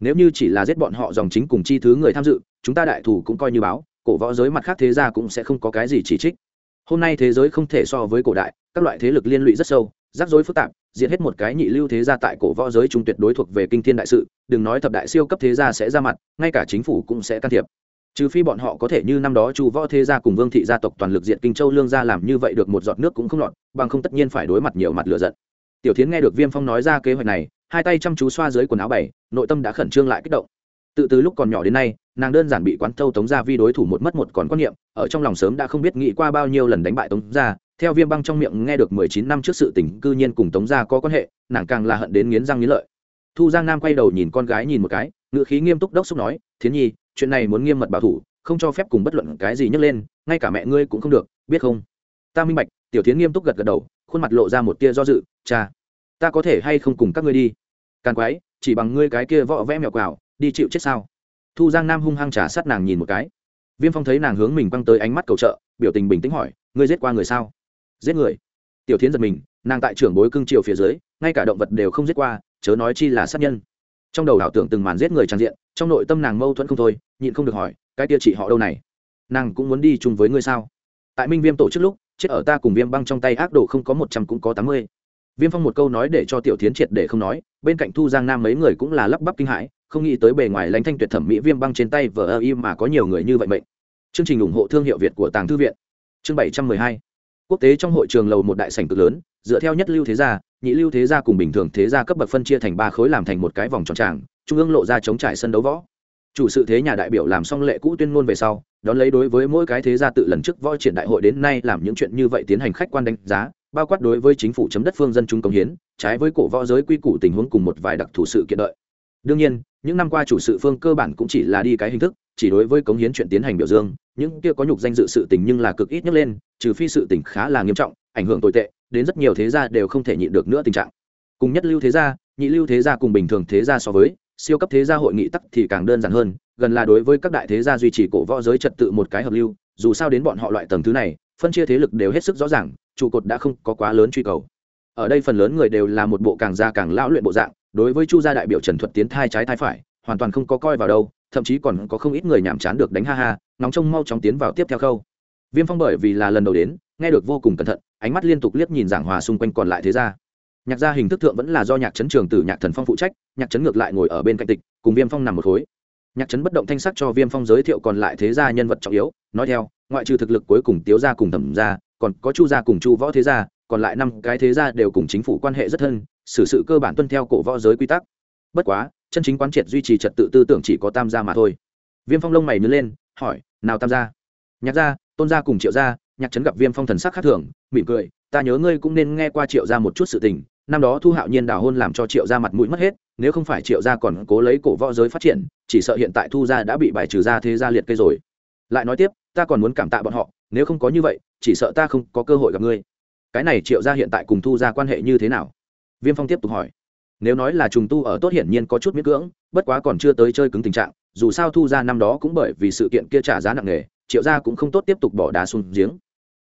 Nếu như chỉ là giết bọn họ dòng chính cùng chi thứ người tham dự, chúng ta đại thủ cũng coi như báo, cổ võ giới mặt khác thế gia cũng sẽ không có cái gì chỉ trích. Hôm nay thế giới không thể so với cổ đại, các loại thế lực liên lụy rất sâu, rắc rối phức tạp, diệt hết một cái nhị lưu thế gia tại cổ võ giới trung tuyệt đối thuộc về kinh thiên đại sự, đừng nói thập đại siêu cấp thế gia sẽ ra mặt, ngay cả chính phủ cũng sẽ can thiệp trừ phi bọn họ có thể như năm đó chu võ thế gia cùng vương thị gia tộc toàn lực diện kinh châu lương gia làm như vậy được một giọt nước cũng không lọt, bằng không tất nhiên phải đối mặt nhiều mặt lựa giận. Tiểu tiến h nghe được viêm phong nói ra kế hoạch này, hai tay chăm chú xoa dưới quần áo bảy, nội tâm đã khẩn trương lại kích động. Tự từ lúc còn nhỏ đến nay, nàng đơn giản bị quán thâu tống gia vi đối thủ một mất một còn quan niệm, ở trong lòng sớm đã không biết nghĩ qua bao nhiêu lần đánh bại tống gia. Theo viêm băng trong miệng nghe được mười chín năm trước sự tình, cư nhiên cùng tống gia có quan hệ, nàng càng là hận đến nghiến răng nghiến lợi. Thu giang nam quay đầu nhìn con gái nhìn một cái ngựa khí nghiêm túc đốc xúc nói, thiến nhi chuyện này muốn nghiêm mật bảo thủ, không cho phép cùng bất luận cái gì nhấc lên, ngay cả mẹ ngươi cũng không được, biết không? Ta minh bạch, tiểu tiến nghiêm túc gật gật đầu, khuôn mặt lộ ra một tia do dự, cha, ta có thể hay không cùng các ngươi đi? Càng quái, chỉ bằng ngươi cái kia võ vẽ mèo quào, đi chịu chết sao? Thu giang nam hung hăng trả sát nàng nhìn một cái. Viêm phong thấy nàng hướng mình quăng tới ánh mắt cầu trợ, biểu tình bình tĩnh hỏi, ngươi giết qua người sao? Giết người? Tiểu tiến giật mình, nàng tại trưởng bối cưng triều phía dưới, ngay cả động vật đều không giết qua, chớ nói chi là sát nhân trong đầu ảo tưởng từng màn giết người trang diện, trong nội tâm nàng mâu thuẫn không thôi, nhịn không được hỏi, cái tia chị họ đâu này? Nàng cũng muốn đi chung với ngươi sao? Tại minh viêm tổ chức lúc, chết ở ta cùng viêm băng trong tay ác đồ không có một trăm cũng có tám mươi. Viêm phong một câu nói để cho tiểu tiến triệt để không nói, bên cạnh thu giang nam mấy người cũng là lắp bắp kinh hãi, không nghĩ tới bề ngoài lãnh thanh tuyệt thẩm mỹ viêm băng trên tay vờ ơ im mà có nhiều người như vậy mệnh. Chương trình ủng hộ thương hiệu việt của tàng thư viện. Chương bảy trăm mười hai. Quốc tế trong hội trường lầu một đại sảnh cực lớn, dựa theo nhất lưu thế gia nhị lưu thế gia cùng bình thường thế gia cấp bậc phân chia thành ba khối làm thành một cái vòng tròn tràng, trung ương lộ ra chống trải sân đấu võ. Chủ sự thế nhà đại biểu làm xong lệ cũ tuyên ngôn về sau, đón lấy đối với mỗi cái thế gia tự lần trước võ triển đại hội đến nay làm những chuyện như vậy tiến hành khách quan đánh giá, bao quát đối với chính phủ chấm đất phương dân chúng công hiến, trái với cổ võ giới quy củ tình huống cùng một vài đặc thù sự kiện đợi. Đương nhiên, những năm qua chủ sự phương cơ bản cũng chỉ là đi cái hình thức, chỉ đối với cống hiến chuyện tiến hành biểu dương, những kia có nhục danh dự sự tình nhưng là cực ít nhắc lên, trừ phi sự tình khá là nghiêm trọng, ảnh hưởng tồi tệ đến rất nhiều thế gia đều không thể nhịn được nữa tình trạng. Cùng nhất lưu thế gia, nhị lưu thế gia cùng bình thường thế gia so với, siêu cấp thế gia hội nghị tắc thì càng đơn giản hơn, gần là đối với các đại thế gia duy trì cổ võ giới trật tự một cái hợp lưu, dù sao đến bọn họ loại tầng thứ này, phân chia thế lực đều hết sức rõ ràng, trụ cột đã không có quá lớn truy cầu. Ở đây phần lớn người đều là một bộ càng gia càng lão luyện bộ dạng, đối với chu gia đại biểu trần thuật tiến thai trái thai phải, hoàn toàn không có coi vào đâu, thậm chí còn có không ít người nhàm chán được đánh ha ha nóng trông mau chóng tiến vào tiếp theo khâu. Viêm phong bởi vì là lần đầu đến nghe được vô cùng cẩn thận, ánh mắt liên tục liếc nhìn giảng hòa xung quanh còn lại thế gia. Nhạc gia hình thức thượng vẫn là do nhạc trấn trường từ nhạc thần phong phụ trách, nhạc trấn ngược lại ngồi ở bên cạnh tịch, cùng viêm phong nằm một khối. Nhạc trấn bất động thanh sắc cho viêm phong giới thiệu còn lại thế gia nhân vật trọng yếu, nói theo, ngoại trừ thực lực cuối cùng tiếu gia cùng thẩm gia, còn có chu gia cùng chu võ thế gia, còn lại năm cái thế gia đều cùng chính phủ quan hệ rất thân, xử sự cơ bản tuân theo cổ võ giới quy tắc. Bất quá, chân chính quán triệt duy trì trật tự tư tưởng chỉ có tam gia mà thôi. Viêm phong lông mày nứt lên, hỏi, nào tam gia? Nhạc gia, tôn gia cùng triệu gia nhạc trấn gặp viêm phong thần sắc khác thường, mỉm cười, ta nhớ ngươi cũng nên nghe qua triệu gia một chút sự tình, năm đó thu hạo nhiên đào hôn làm cho triệu gia mặt mũi mất hết, nếu không phải triệu gia còn cố lấy cổ võ giới phát triển, chỉ sợ hiện tại thu gia đã bị bài trừ ra thế gia liệt cây rồi. Lại nói tiếp, ta còn muốn cảm tạ bọn họ, nếu không có như vậy, chỉ sợ ta không có cơ hội gặp ngươi. Cái này triệu gia hiện tại cùng thu gia quan hệ như thế nào? Viêm phong tiếp tục hỏi. Nếu nói là trùng tu ở tốt hiển nhiên có chút miễn cưỡng, bất quá còn chưa tới chơi cứng tình trạng, dù sao thu gia năm đó cũng bởi vì sự kiện kia trả giá nặng nề, triệu gia cũng không tốt tiếp tục bỏ đá xuống giếng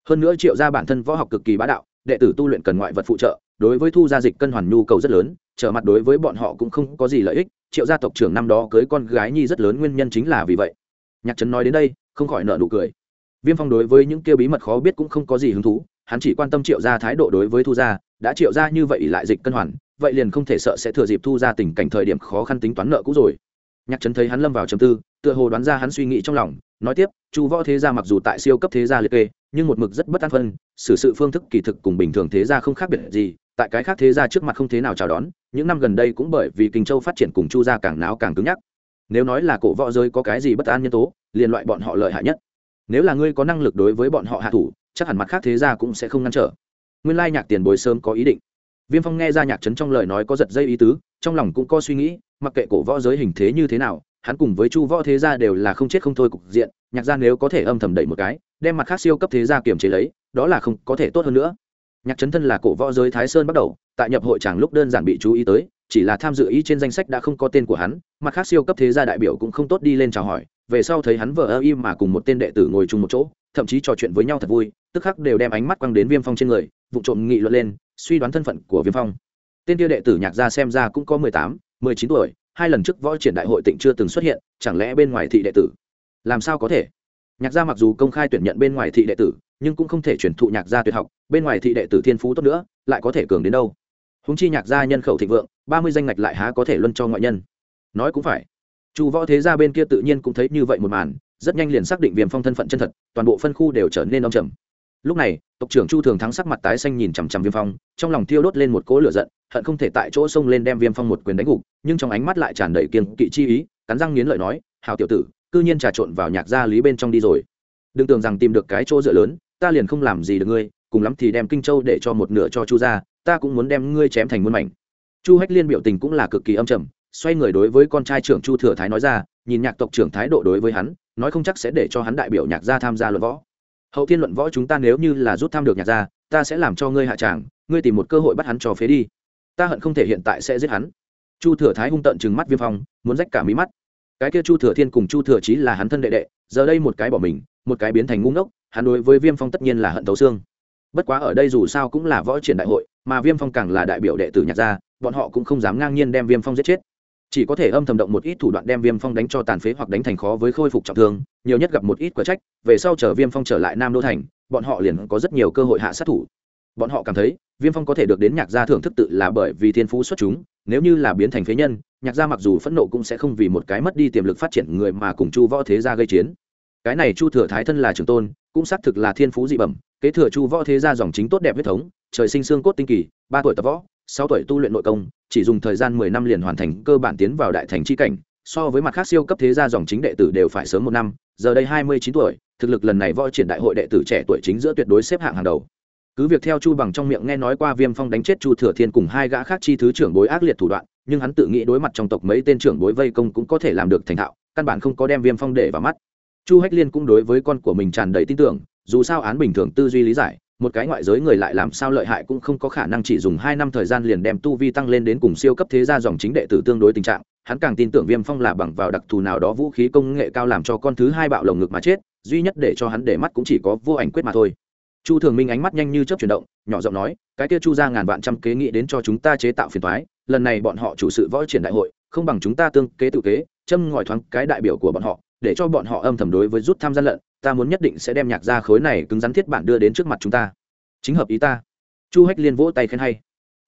hơn nữa triệu gia bản thân võ học cực kỳ bá đạo, đệ tử tu luyện cần ngoại vật phụ trợ, đối với thu gia dịch cân hoàn nhu cầu rất lớn, trở mặt đối với bọn họ cũng không có gì lợi ích, triệu gia tộc trưởng năm đó cưới con gái nhi rất lớn nguyên nhân chính là vì vậy. Nhạc trấn nói đến đây, không khỏi nợ nụ cười. Viêm phong đối với những kêu bí mật khó biết cũng không có gì hứng thú, hắn chỉ quan tâm triệu gia thái độ đối với thu gia, đã triệu gia như vậy lại dịch cân hoàn, vậy liền không thể sợ sẽ thừa dịp thu gia tình cảnh thời điểm khó khăn tính toán nợ cũ rồi. Nhạc trấn thấy hắn lâm vào trầm tư, tựa hồ đoán ra hắn suy nghĩ trong lòng, nói tiếp, chu võ thế gia mặc dù tại siêu cấp thế gia liệt kê nhưng một mực rất bất an phân, xử sự phương thức kỳ thực cùng bình thường thế gia không khác biệt gì, tại cái khác thế gia trước mặt không thế nào chào đón, những năm gần đây cũng bởi vì kinh châu phát triển cùng chu gia càng náo càng cứng nhắc. Nếu nói là cổ võ giới có cái gì bất an nhân tố, liền loại bọn họ lợi hại nhất. Nếu là ngươi có năng lực đối với bọn họ hạ thủ, chắc hẳn mặt khác thế gia cũng sẽ không ngăn trở. Nguyên lai nhạc tiền bối sớm có ý định. Viêm phong nghe ra nhạc trấn trong lời nói có giật dây ý tứ, trong lòng cũng có suy nghĩ, mặc kệ cổ võ giới hình thế như thế nào hắn cùng với chu võ thế gia đều là không chết không thôi cục diện, nhạc gia nếu có thể âm thầm đẩy một cái, đem mặt khác siêu cấp thế gia kiềm chế lấy, đó là không có thể tốt hơn nữa. Nhạc trấn thân là cổ võ giới thái sơn bắt đầu, tại nhập hội chẳng lúc đơn giản bị chú ý tới, chỉ là tham dự ý trên danh sách đã không có tên của hắn, mặt khác siêu cấp thế gia đại biểu cũng không tốt đi lên chào hỏi, về sau thấy hắn vờ ơ im mà cùng một tên đệ tử ngồi chung một chỗ, thậm chí trò chuyện với nhau thật vui, tức khắc đều đem ánh mắt quăng đến viêm phong trên người, vụ trộm nghị luận lên, suy đoán thân phận của viêm phong. Tên kia đệ tử nhạc gia xem ra cũng có mười tám, mười chín tuổi hai lần trước võ triển đại hội tỉnh chưa từng xuất hiện, chẳng lẽ bên ngoài thị đệ tử? Làm sao có thể? Nhạc gia mặc dù công khai tuyển nhận bên ngoài thị đệ tử, nhưng cũng không thể chuyển thụ nhạc gia tuyệt học, bên ngoài thị đệ tử thiên phú tốt nữa, lại có thể cường đến đâu? Húng chi nhạc gia nhân khẩu thịnh vượng, ba mươi danh ngạch lại há có thể luân cho ngoại nhân? Nói cũng phải. Chu võ thế gia bên kia tự nhiên cũng thấy như vậy một màn, rất nhanh liền xác định viêm phong thân phận chân thật, toàn bộ phân khu đều trở nên đông trầm lúc này, tộc trưởng chu thường thắng sắc mặt tái xanh nhìn chằm chằm viêm phong, trong lòng thiêu đốt lên một cỗ lửa giận, hận không thể tại chỗ xông lên đem viêm phong một quyền đánh gục, nhưng trong ánh mắt lại tràn đầy kiên kỵ chi ý, cắn răng nghiến lợi nói hào tiểu tử, cư nhiên trà trộn vào nhạc gia lý bên trong đi rồi. Đừng tưởng rằng tìm được cái chỗ dựa lớn, ta liền không làm gì được ngươi, cùng lắm thì đem kinh châu để cho một nửa cho chu ra ta cũng muốn đem ngươi chém thành muôn mảnh. Chu hách liên biểu tình cũng là cực kỳ âm trầm, xoay người đối với con trai trưởng chu thừa thái nói ra, nhìn nhạc tộc trưởng thái độ đối với hắn, nói không chắc sẽ để cho hắn đại biểu nhạc gia tham gia luận võ hậu thiên luận võ chúng ta nếu như là rút tham được nhạc ra, ta sẽ làm cho ngươi hạ tràng ngươi tìm một cơ hội bắt hắn cho phế đi. Ta hận không thể hiện tại sẽ giết hắn. Chu thừa thái hung tận chừng mắt viêm phong muốn rách cả mí mắt. Cái kia chu thừa thiên cùng chu thừa chí là hắn thân đệ đệ giờ đây một cái bỏ mình một cái biến thành ngu ngốc hắn đối với viêm phong tất nhiên là hận tấu xương. Bất quá ở đây dù sao cũng là võ triển đại hội mà viêm phong càng là đại biểu đệ tử nhạc gia bọn họ cũng không dám ngang nhiên đem viêm phong giết chết chỉ có thể âm thầm động một ít thủ đoạn đem viêm phong đánh cho tàn phế hoặc đánh thành khó với khôi phục trọng thương, nhiều nhất gặp một ít quả trách, về sau chờ viêm phong trở lại nam đô thành, bọn họ liền có rất nhiều cơ hội hạ sát thủ. Bọn họ cảm thấy, viêm phong có thể được đến nhạc gia thưởng thức tự là bởi vì thiên phú xuất chúng, nếu như là biến thành phế nhân, nhạc gia mặc dù phẫn nộ cũng sẽ không vì một cái mất đi tiềm lực phát triển người mà cùng chu võ thế gia gây chiến. Cái này chu thừa thái thân là trường tôn, cũng xác thực là thiên phú dị bẩm, kế thừa chu võ thế gia dòng chính tốt đẹp huyết thống, trời sinh xương cốt tinh kỳ, ba tuổi tập võ sáu tuổi tu luyện nội công, chỉ dùng thời gian mười năm liền hoàn thành cơ bản tiến vào đại thành chi cảnh, so với mặt khác siêu cấp thế gia dòng chính đệ tử đều phải sớm một năm, giờ đây hai mươi chín tuổi, thực lực lần này võ triển đại hội đệ tử trẻ tuổi chính giữa tuyệt đối xếp hạng hàng đầu. Cứ việc theo chu bằng trong miệng nghe nói qua viêm phong đánh chết chu thừa thiên cùng hai gã khác chi thứ trưởng bối ác liệt thủ đoạn, nhưng hắn tự nghĩ đối mặt trong tộc mấy tên trưởng bối vây công cũng có thể làm được thành thạo, căn bản không có đem viêm phong để vào mắt. Chu hách liên cũng đối với con của mình tràn đầy tin tưởng, dù sao án bình thường tư duy lý giải một cái ngoại giới người lại làm sao lợi hại cũng không có khả năng chỉ dùng hai năm thời gian liền đem tu vi tăng lên đến cùng siêu cấp thế gia dòng chính đệ tử tương đối tình trạng. Hắn càng tin tưởng viêm phong là bằng vào đặc thù nào đó vũ khí công nghệ cao làm cho con thứ hai bạo lồng ngực mà chết, duy nhất để cho hắn để mắt cũng chỉ có vô ảnh quyết mà thôi. Chu thường minh ánh mắt nhanh như chớp chuyển động, nhỏ giọng nói, cái kia chu gia ngàn vạn trăm kế nghĩ đến cho chúng ta chế tạo phiền toái, lần này bọn họ chủ sự võ triển đại hội, không bằng chúng ta tương kế tự kế, châm ngòi thoáng cái đại biểu của bọn họ để cho bọn họ âm thầm đối với rút tham gian lận, ta muốn nhất định sẽ đem nhạc ra khối này cứng rắn thiết bản đưa đến trước mặt chúng ta. Chính hợp ý ta. Chu hách liên vỗ tay khen hay.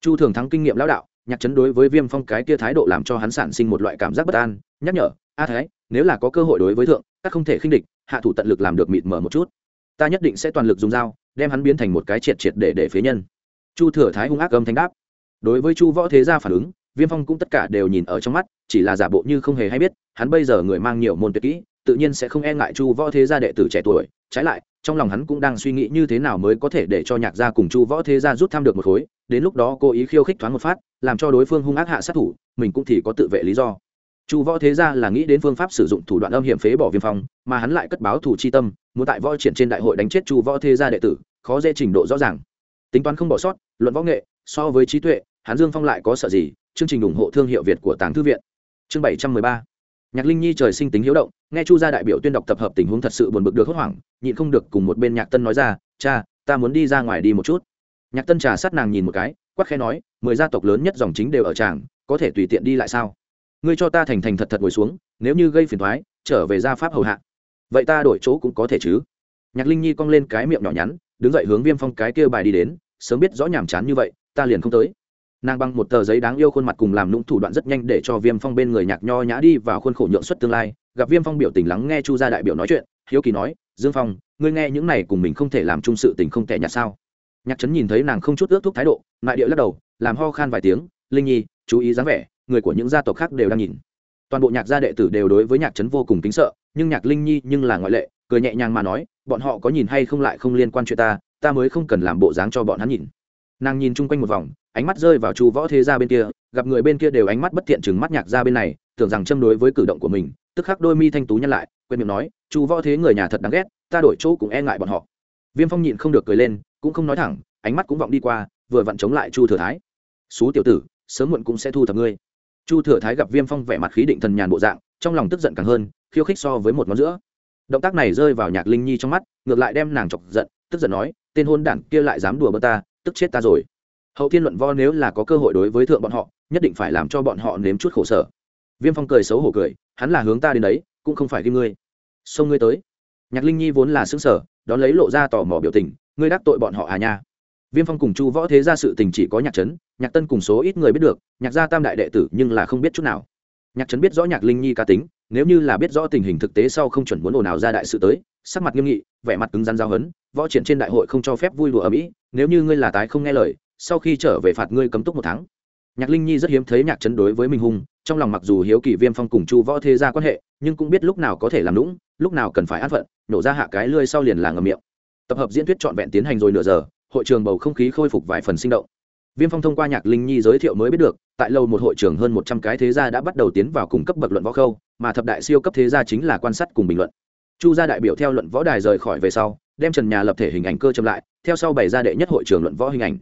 Chu thường thắng kinh nghiệm lão đạo, nhạc chấn đối với viêm phong cái kia thái độ làm cho hắn sản sinh một loại cảm giác bất an, nhắc nhở, a thái, nếu là có cơ hội đối với thượng, các không thể khinh địch, hạ thủ tận lực làm được mịt mờ một chút. Ta nhất định sẽ toàn lực dùng dao, đem hắn biến thành một cái triệt triệt để để phế nhân. Chu thừa thái hung ác âm thanh đáp. Đối với chu võ thế gia phản ứng viêm phong cũng tất cả đều nhìn ở trong mắt, chỉ là giả bộ như không hề hay biết, hắn bây giờ người mang nhiều môn tuyệt kỹ, tự nhiên sẽ không e ngại chu võ thế gia đệ tử trẻ tuổi. Trái lại, trong lòng hắn cũng đang suy nghĩ như thế nào mới có thể để cho nhạc gia cùng chu võ thế gia rút tham được một khối, đến lúc đó cố ý khiêu khích thoáng một phát, làm cho đối phương hung ác hạ sát thủ, mình cũng thì có tự vệ lý do. Chu võ thế gia là nghĩ đến phương pháp sử dụng thủ đoạn âm hiểm phế bỏ viêm phong, mà hắn lại cất báo thủ chi tâm, muốn tại võ triển trên đại hội đánh chết chu võ thế gia đệ tử, khó dễ trình độ rõ ràng. Tính toán không bỏ sót, luận võ nghệ, so với trí tuệ, hắn dương phong lại có sợ gì chương trình ủng hộ thương hiệu việt của tàng thư viện. Chương bảy trăm mười ba. Nhạc linh nhi trời sinh tính hiếu động, nghe chu gia đại biểu tuyên đọc tập hợp tình huống thật sự buồn bực được hốt hoảng, nhịn không được cùng một bên nhạc tân nói ra, cha, ta muốn đi ra ngoài đi một chút. Nhạc tân trà sát nàng nhìn một cái, quắc khe nói, mười gia tộc lớn nhất dòng chính đều ở tràng, có thể tùy tiện đi lại sao? Ngươi cho ta thành thành thật thật ngồi xuống, nếu như gây phiền toái, trở về gia pháp hầu hạ. Vậy ta đổi chỗ cũng có thể chứ. Nhạc linh nhi cong lên cái miệng nhỏ nhắn, đứng dậy hướng viêm phong cái kia bài đi đến, sớm biết rõ nhàm chán như vậy, ta liền không tới nàng băng một tờ giấy đáng yêu khuôn mặt cùng làm nũng thủ đoạn rất nhanh để cho viêm phong bên người nhạc nho nhã đi vào khuôn khổ nhượng xuất tương lai. Gặp viêm phong biểu tình lắng nghe chu gia đại biểu nói chuyện, hiếu kỳ nói, dương phong, ngươi nghe những này cùng mình không thể làm chung sự tình không thể nhạt sao? Nhạc trấn nhìn thấy nàng không chút ước thúc thái độ ngại điệu lắc đầu, làm ho khan vài tiếng, linh nhi, chú ý dáng vẻ, người của những gia tộc khác đều đang nhìn. Toàn bộ nhạc gia đệ tử đều đối với nhạc trấn vô cùng kính sợ, nhưng nhạc linh nhi nhưng là ngoại lệ, cười nhẹ nhàng mà nói, bọn họ có nhìn hay không lại không liên quan chuyện ta ta mới không cần làm bộ dáng cho bọn hắn nhìn nàng nhìn chung quanh một vòng, ánh mắt rơi vào chu võ thế ra bên kia, gặp người bên kia đều ánh mắt bất thiện chừng mắt nhạc ra bên này, tưởng rằng châm đối với cử động của mình, tức khắc đôi mi thanh tú nhăn lại quên miệng nói, chu võ thế người nhà thật đáng ghét, ta đổi chỗ cũng e ngại bọn họ. Viêm phong nhịn không được cười lên, cũng không nói thẳng, ánh mắt cũng vọng đi qua, vừa vặn chống lại chu thừa thái. Xú tiểu tử, sớm muộn cũng sẽ thu thập ngươi. Chu thừa thái gặp viêm phong vẻ mặt khí định thần nhàn bộ dạng, trong lòng tức giận càng hơn, khiêu khích so với một ngón giữa. Động tác này rơi vào nhạc linh nhi trong mắt, ngược lại đem nàng chọc giận, tức giận nói, tên hôn đản kia lại dám đùa bơ ta tức chết ta rồi. Hậu thiên luận vo nếu là có cơ hội đối với thượng bọn họ, nhất định phải làm cho bọn họ nếm chút khổ sở. Viêm phong cười xấu hổ cười, hắn là hướng ta đến đấy, cũng không phải kim ngươi. Xông ngươi tới. Nhạc linh nhi vốn là xứng sở đón lấy lộ ra tò mò biểu tình, ngươi đắc tội bọn họ à nha. Viêm phong cùng chu võ thế ra sự tình chỉ có nhạc trấn, nhạc tân cùng số ít người biết được, nhạc gia tam đại đệ tử nhưng là không biết chút nào. Nhạc trấn biết rõ nhạc linh nhi cá tính, nếu như là biết rõ tình hình thực tế sau không chuẩn muốn ồn ào ra đại sự tới, sắc mặt nghiêm nghị, vẻ mặt cứng rắn giao hấn, võ triển trên đại hội không cho phép vui đùa ở mỹ nếu như ngươi là tái không nghe lời, sau khi trở về phạt ngươi cấm túc một tháng. Nhạc linh nhi rất hiếm thấy nhạc chấn đối với minh hùng trong lòng mặc dù hiếu kỳ viêm phong cùng chu võ thế ra quan hệ, nhưng cũng biết lúc nào có thể làm lũng lúc nào cần phải an phận, nổ ra hạ cái lươi sau liền là ngầm miệng. Tập hợp diễn thuyết trọn vẹn tiến hành rồi nửa giờ, hội trường bầu không khí khôi phục vài phần sinh động. Viêm phong thông qua nhạc linh nhi giới thiệu mới biết được, tại lâu một hội trường hơn một trăm cái thế gia đã bắt đầu tiến vào cùng cấp bậc luận võ khâu, mà thập đại siêu cấp thế gia chính là quan sát cùng bình luận. Chu gia đại biểu theo luận võ đài rời khỏi về sau đem trần nhà lập thể hình ảnh cơ chậm lại theo sau bày ra đệ nhất hội trường luận võ hình ảnh.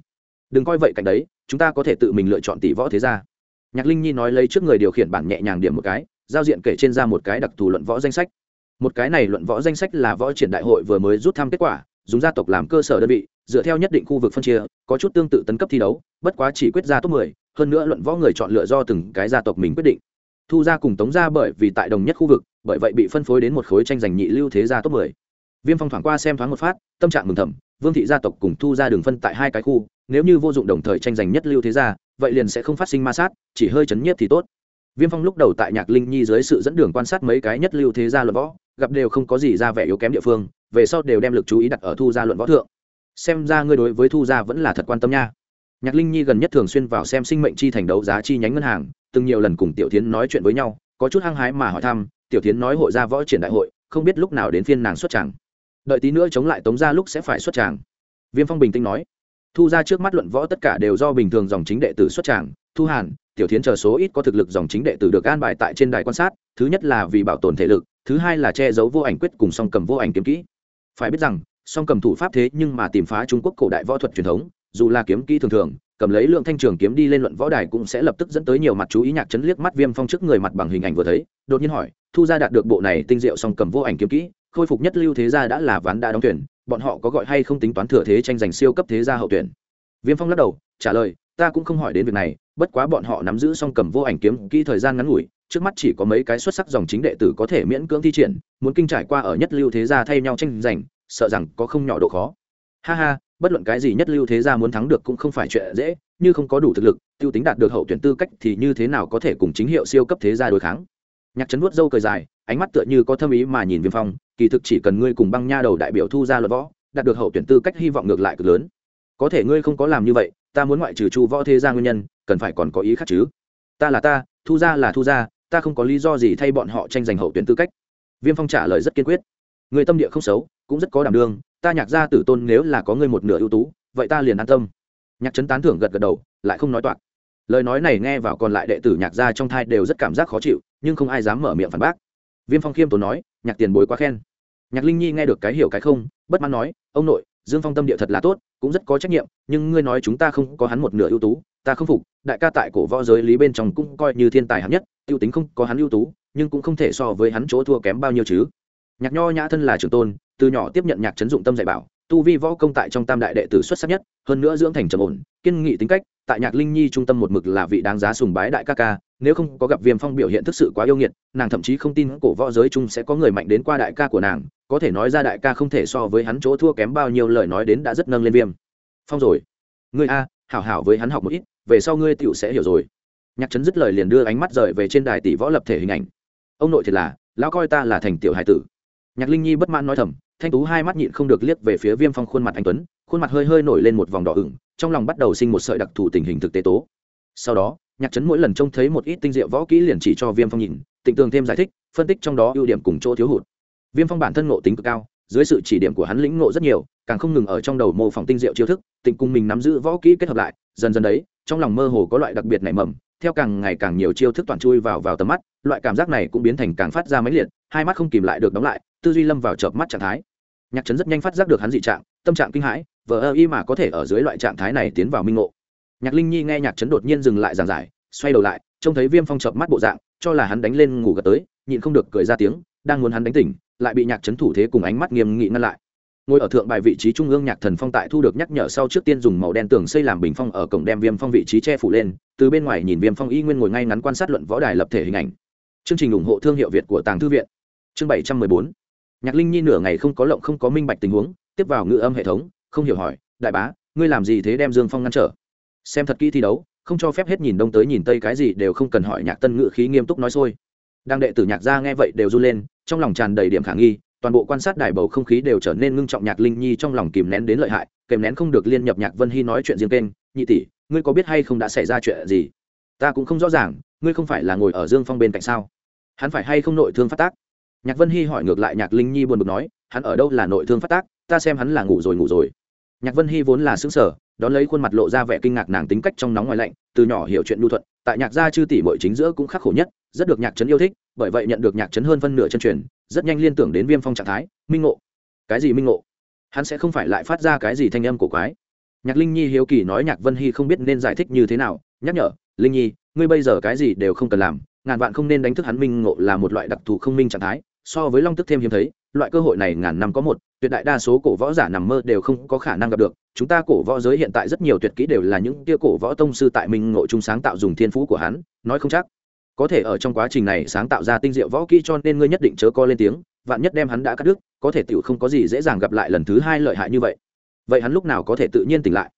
Đừng coi vậy cạnh đấy chúng ta có thể tự mình lựa chọn tỷ võ thế gia. Nhạc linh nhi nói lấy trước người điều khiển bản nhẹ nhàng điểm một cái giao diện kể trên ra một cái đặc thù luận võ danh sách. Một cái này luận võ danh sách là võ triển đại hội vừa mới rút thăm kết quả dùng gia tộc làm cơ sở đơn vị dựa theo nhất định khu vực phân chia có chút tương tự tấn cấp thi đấu bất quá chỉ quyết ra top 10, hơn nữa luận võ người chọn lựa do từng cái gia tộc mình quyết định. Thu ra cùng tống ra bởi vì tại đồng nhất khu vực bởi vậy bị phân phối đến một khối tranh giành nhị lưu thế gia top 10 viêm phong thoáng qua xem thoáng một phát, tâm trạng mừng thầm, vương thị gia tộc cùng thu ra đường phân tại hai cái khu, nếu như vô dụng đồng thời tranh giành nhất lưu thế gia, vậy liền sẽ không phát sinh ma sát, chỉ hơi chấn nhiếp thì tốt. Viêm phong lúc đầu tại nhạc linh nhi dưới sự dẫn đường quan sát mấy cái nhất lưu thế gia luận võ, gặp đều không có gì ra vẻ yếu kém địa phương, về sau đều đem lực chú ý đặt ở thu gia luận võ thượng. Xem ra ngươi đối với thu gia vẫn là thật quan tâm nha. Nhạc linh nhi gần nhất thường xuyên vào xem sinh mệnh chi thành đấu giá chi nhánh ngân hàng, từng nhiều lần cùng tiểu tiến nói chuyện với nhau, có chút hăng hái mà hỏi thăm, tiểu tiến nói hội gia võ triển đại hội, không biết lúc nào đến phiên nàng xuất chẳng đợi tí nữa chống lại tống gia lúc sẽ phải xuất tràng. Viêm phong bình tĩnh nói. Thu ra trước mắt luận võ tất cả đều do bình thường dòng chính đệ tử xuất tràng. Thu hàn, tiểu tiến chờ số ít có thực lực dòng chính đệ tử được an bài tại trên đài quan sát, thứ nhất là vì bảo tồn thể lực, thứ hai là che giấu vô ảnh quyết cùng song cầm vô ảnh kiếm kỹ. Phải biết rằng, song cầm thủ pháp thế nhưng mà tìm phá trung quốc cổ đại võ thuật truyền thống, dù là kiếm kỹ thường thường, cầm lấy lượng thanh trường kiếm đi lên luận võ đài cũng sẽ lập tức dẫn tới nhiều mặt chú ý nhạc chấn liếc mắt viêm phong trước người mặt bằng hình ảnh vừa thấy, đột nhiên hỏi, thu ra đạt được bộ này tinh diệu song cầm vô ảnh kiếm kỹ khôi phục nhất lưu thế gia đã là ván đã đóng tuyển, bọn họ có gọi hay không tính toán thừa thế tranh giành siêu cấp thế gia hậu tuyển. Viêm phong lắc đầu, trả lời, ta cũng không hỏi đến việc này, bất quá bọn họ nắm giữ song cầm vô ảnh kiếm kỹ thời gian ngắn ngủi, trước mắt chỉ có mấy cái xuất sắc dòng chính đệ tử có thể miễn cưỡng thi triển, muốn kinh trải qua ở nhất lưu thế gia thay nhau tranh giành, sợ rằng có không nhỏ độ khó. Ha ha, bất luận cái gì nhất lưu thế gia muốn thắng được cũng không phải chuyện dễ, như không có đủ thực lực, tiêu tính đạt được hậu tuyển tư cách thì như thế nào có thể cùng chính hiệu siêu cấp thế gia đối kháng? Nhạc trấn vuốt râu cười dài, ánh mắt tựa như có thâm ý mà nhìn viêm phong kỳ thực chỉ cần ngươi cùng băng nha đầu đại biểu thu ra luật võ, đạt được hậu tuyển tư cách hy vọng ngược lại cực lớn. Có thể ngươi không có làm như vậy, ta muốn ngoại trừ chu võ thế ra nguyên nhân, cần phải còn có ý khác chứ. Ta là ta, thu ra là thu ra, ta không có lý do gì thay bọn họ tranh giành hậu tuyển tư cách. Viêm phong trả lời rất kiên quyết. Người tâm địa không xấu, cũng rất có đảm đương, ta nhạc ra tử tôn nếu là có ngươi một nửa ưu tú, vậy ta liền an tâm. Nhạc trấn tán thưởng gật gật đầu, lại không nói toạc. Lời nói này nghe vào còn lại đệ tử nhạc gia trong thai đều rất cảm giác khó chịu, nhưng không ai dám mở miệng phản bác viêm phong khiêm tốn nói, nhạc tiền bối quá khen. Nhạc linh nhi nghe được cái hiểu cái không, bất mãn nói, ông nội, dương phong tâm địa thật là tốt, cũng rất có trách nhiệm, nhưng ngươi nói chúng ta không có hắn một nửa ưu tú, ta không phục, đại ca tại cổ võ giới lý bên trong cũng coi như thiên tài hắn nhất t i ê u tính không có hắn ưu tú, nhưng cũng không thể so với hắn chỗ thua kém bao nhiêu chứ. Nhạc nho nhã thân là trưởng tôn, từ nhỏ tiếp nhận nhạc chấn dụng tâm dạy bảo, tu vi võ công tại trong tam đại đệ tử xuất sắc nhất, hơn nữa dưỡng thành trầm ổn, kiên nghị tính cách, tại nhạc linh nhi trung tâm một mực là vị đáng giá sùng bái đại ca ca nếu không có gặp viêm phong biểu hiện thực sự quá yêu nghiệt, nàng thậm chí không tin cổ võ giới chung sẽ có người mạnh đến qua đại ca của nàng, có thể nói ra đại ca không thể so với hắn chỗ thua kém bao nhiêu lời nói đến đã rất nâng lên viêm. Phong rồi. Ngươi a, hảo hảo với hắn học một ít, về sau ngươi tựu sẽ hiểu rồi. Nhạc trấn dứt lời liền đưa ánh mắt rời về trên đài tỷ võ lập thể hình ảnh. Ông nội thiệt là, lão coi ta là thành tiểu hải tử. Nhạc linh nhi bất mãn nói thầm, thanh tú hai mắt nhịn không được liếc về phía viêm phong khuôn mặt anh tuấn, khuôn mặt hơi hơi nổi lên một vòng đỏ ửng, trong lòng bắt đầu sinh một sợi đặc thù tình hình thực tế tố. Sau đó nhạc trấn mỗi lần trông thấy một ít tinh diệu võ kỹ liền chỉ cho viêm phong nhìn, tịnh tường thêm giải thích, phân tích trong đó ưu điểm cùng chỗ thiếu hụt. Viêm phong bản thân ngộ tính cực cao, dưới sự chỉ điểm của hắn lĩnh ngộ rất nhiều, càng không ngừng ở trong đầu mô phỏng tinh diệu chiêu thức, tịnh cùng mình nắm giữ võ kỹ kết hợp lại, dần dần đấy, trong lòng mơ hồ có loại đặc biệt nảy mầm, theo càng ngày càng nhiều chiêu thức toàn chui vào vào tầm mắt, loại cảm giác này cũng biến thành càng phát ra máy liệt, hai mắt không kìm lại được đóng lại, tư duy lâm vào chợp mắt trạng thái. Nhạc trấn rất nhanh phát giác được hắn dị trạng, tâm trạng kinh hãi, vờ ơ y mà có thể ở dưới loại trạng thái này tiến vào minh ngộ nhạc linh nhi nghe nhạc trấn đột nhiên dừng lại giảng giải, xoay đầu lại, trông thấy viêm phong chợp mắt bộ dạng, cho là hắn đánh lên ngủ gật tới, nhịn không được cười ra tiếng, đang muốn hắn đánh tỉnh, lại bị nhạc trấn thủ thế cùng ánh mắt nghiêm nghị ngăn lại. Ngồi ở thượng bài vị trí trung ương nhạc thần phong tại thu được nhắc nhở sau trước tiên dùng màu đen tường xây làm bình phong ở cổng đem viêm phong vị trí che phủ lên, từ bên ngoài nhìn viêm phong y nguyên ngồi ngay ngắn quan sát luận võ đài lập thể hình ảnh. Chương trình ủng hộ thương hiệu việt của tàng thư viện. Chương bảy trăm mười bốn. Nhạc linh nhi nửa ngày không có lộng không có minh bạch tình huống, tiếp vào ngữ âm hệ thống, không hiểu hỏi, đại bá, ngươi làm gì thế đem dương phong ngăn trở? Xem thật kỹ thi đấu, không cho phép hết nhìn đông tới nhìn tây cái gì đều không cần hỏi nhạc tân ngự khí nghiêm túc nói xôi. Đang đệ tử nhạc gia nghe vậy đều run lên, trong lòng tràn đầy điểm khả nghi, toàn bộ quan sát đài bầu không khí đều trở nên ngưng trọng nhạc linh nhi trong lòng kìm nén đến lợi hại kèm nén không được liên nhập nhạc vân hy nói chuyện riêng kênh, nhị tỷ, ngươi có biết hay không đã xảy ra chuyện gì? Ta cũng không rõ ràng, ngươi không phải là ngồi ở dương phong bên cạnh sao? Hắn phải hay không nội thương phát tác? Nhạc vân hy hỏi ngược lại nhạc linh nhi buồn bực nói, hắn ở đâu là nội thương phát tác? Ta xem hắn là ngủ rồi ngủ rồi. Nhạc vân hy vốn là xứng sở đón lấy khuôn mặt lộ ra vẻ kinh ngạc nàng tính cách trong nóng ngoài lạnh, từ nhỏ hiểu chuyện lưu thuận, tại nhạc gia chư tỷ bội chính giữa cũng khắc khổ nhất, rất được nhạc trấn yêu thích, bởi vậy nhận được nhạc trấn hơn phân nửa chân truyền, rất nhanh liên tưởng đến viêm phong trạng thái, minh ngộ. Cái gì minh ngộ? Hắn sẽ không phải lại phát ra cái gì thanh âm của quái. Nhạc linh nhi hiếu kỳ nói nhạc vân hy không biết nên giải thích như thế nào, nhắc nhở, linh nhi, ngươi bây giờ cái gì đều không cần làm, ngàn vạn không nên đánh thức hắn minh ngộ là một loại đặc thù không minh trạng thái, so với long tức thêm hiếm thấy loại cơ hội này ngàn năm có một, tuyệt đại đa số cổ võ giả nằm mơ đều không có khả năng gặp được. Chúng ta cổ võ giới hiện tại rất nhiều tuyệt kỹ đều là những tia cổ võ tông sư tại minh ngộ trung sáng tạo dùng thiên phú của hắn, nói không chắc. Có thể ở trong quá trình này sáng tạo ra tinh diệu võ kỹ cho nên ngươi nhất định chớ co lên tiếng, vạn nhất đem hắn đã cắt đứt, có thể tựu không có gì dễ dàng gặp lại lần thứ hai lợi hại như vậy. Vậy hắn lúc nào có thể tự nhiên tỉnh lại?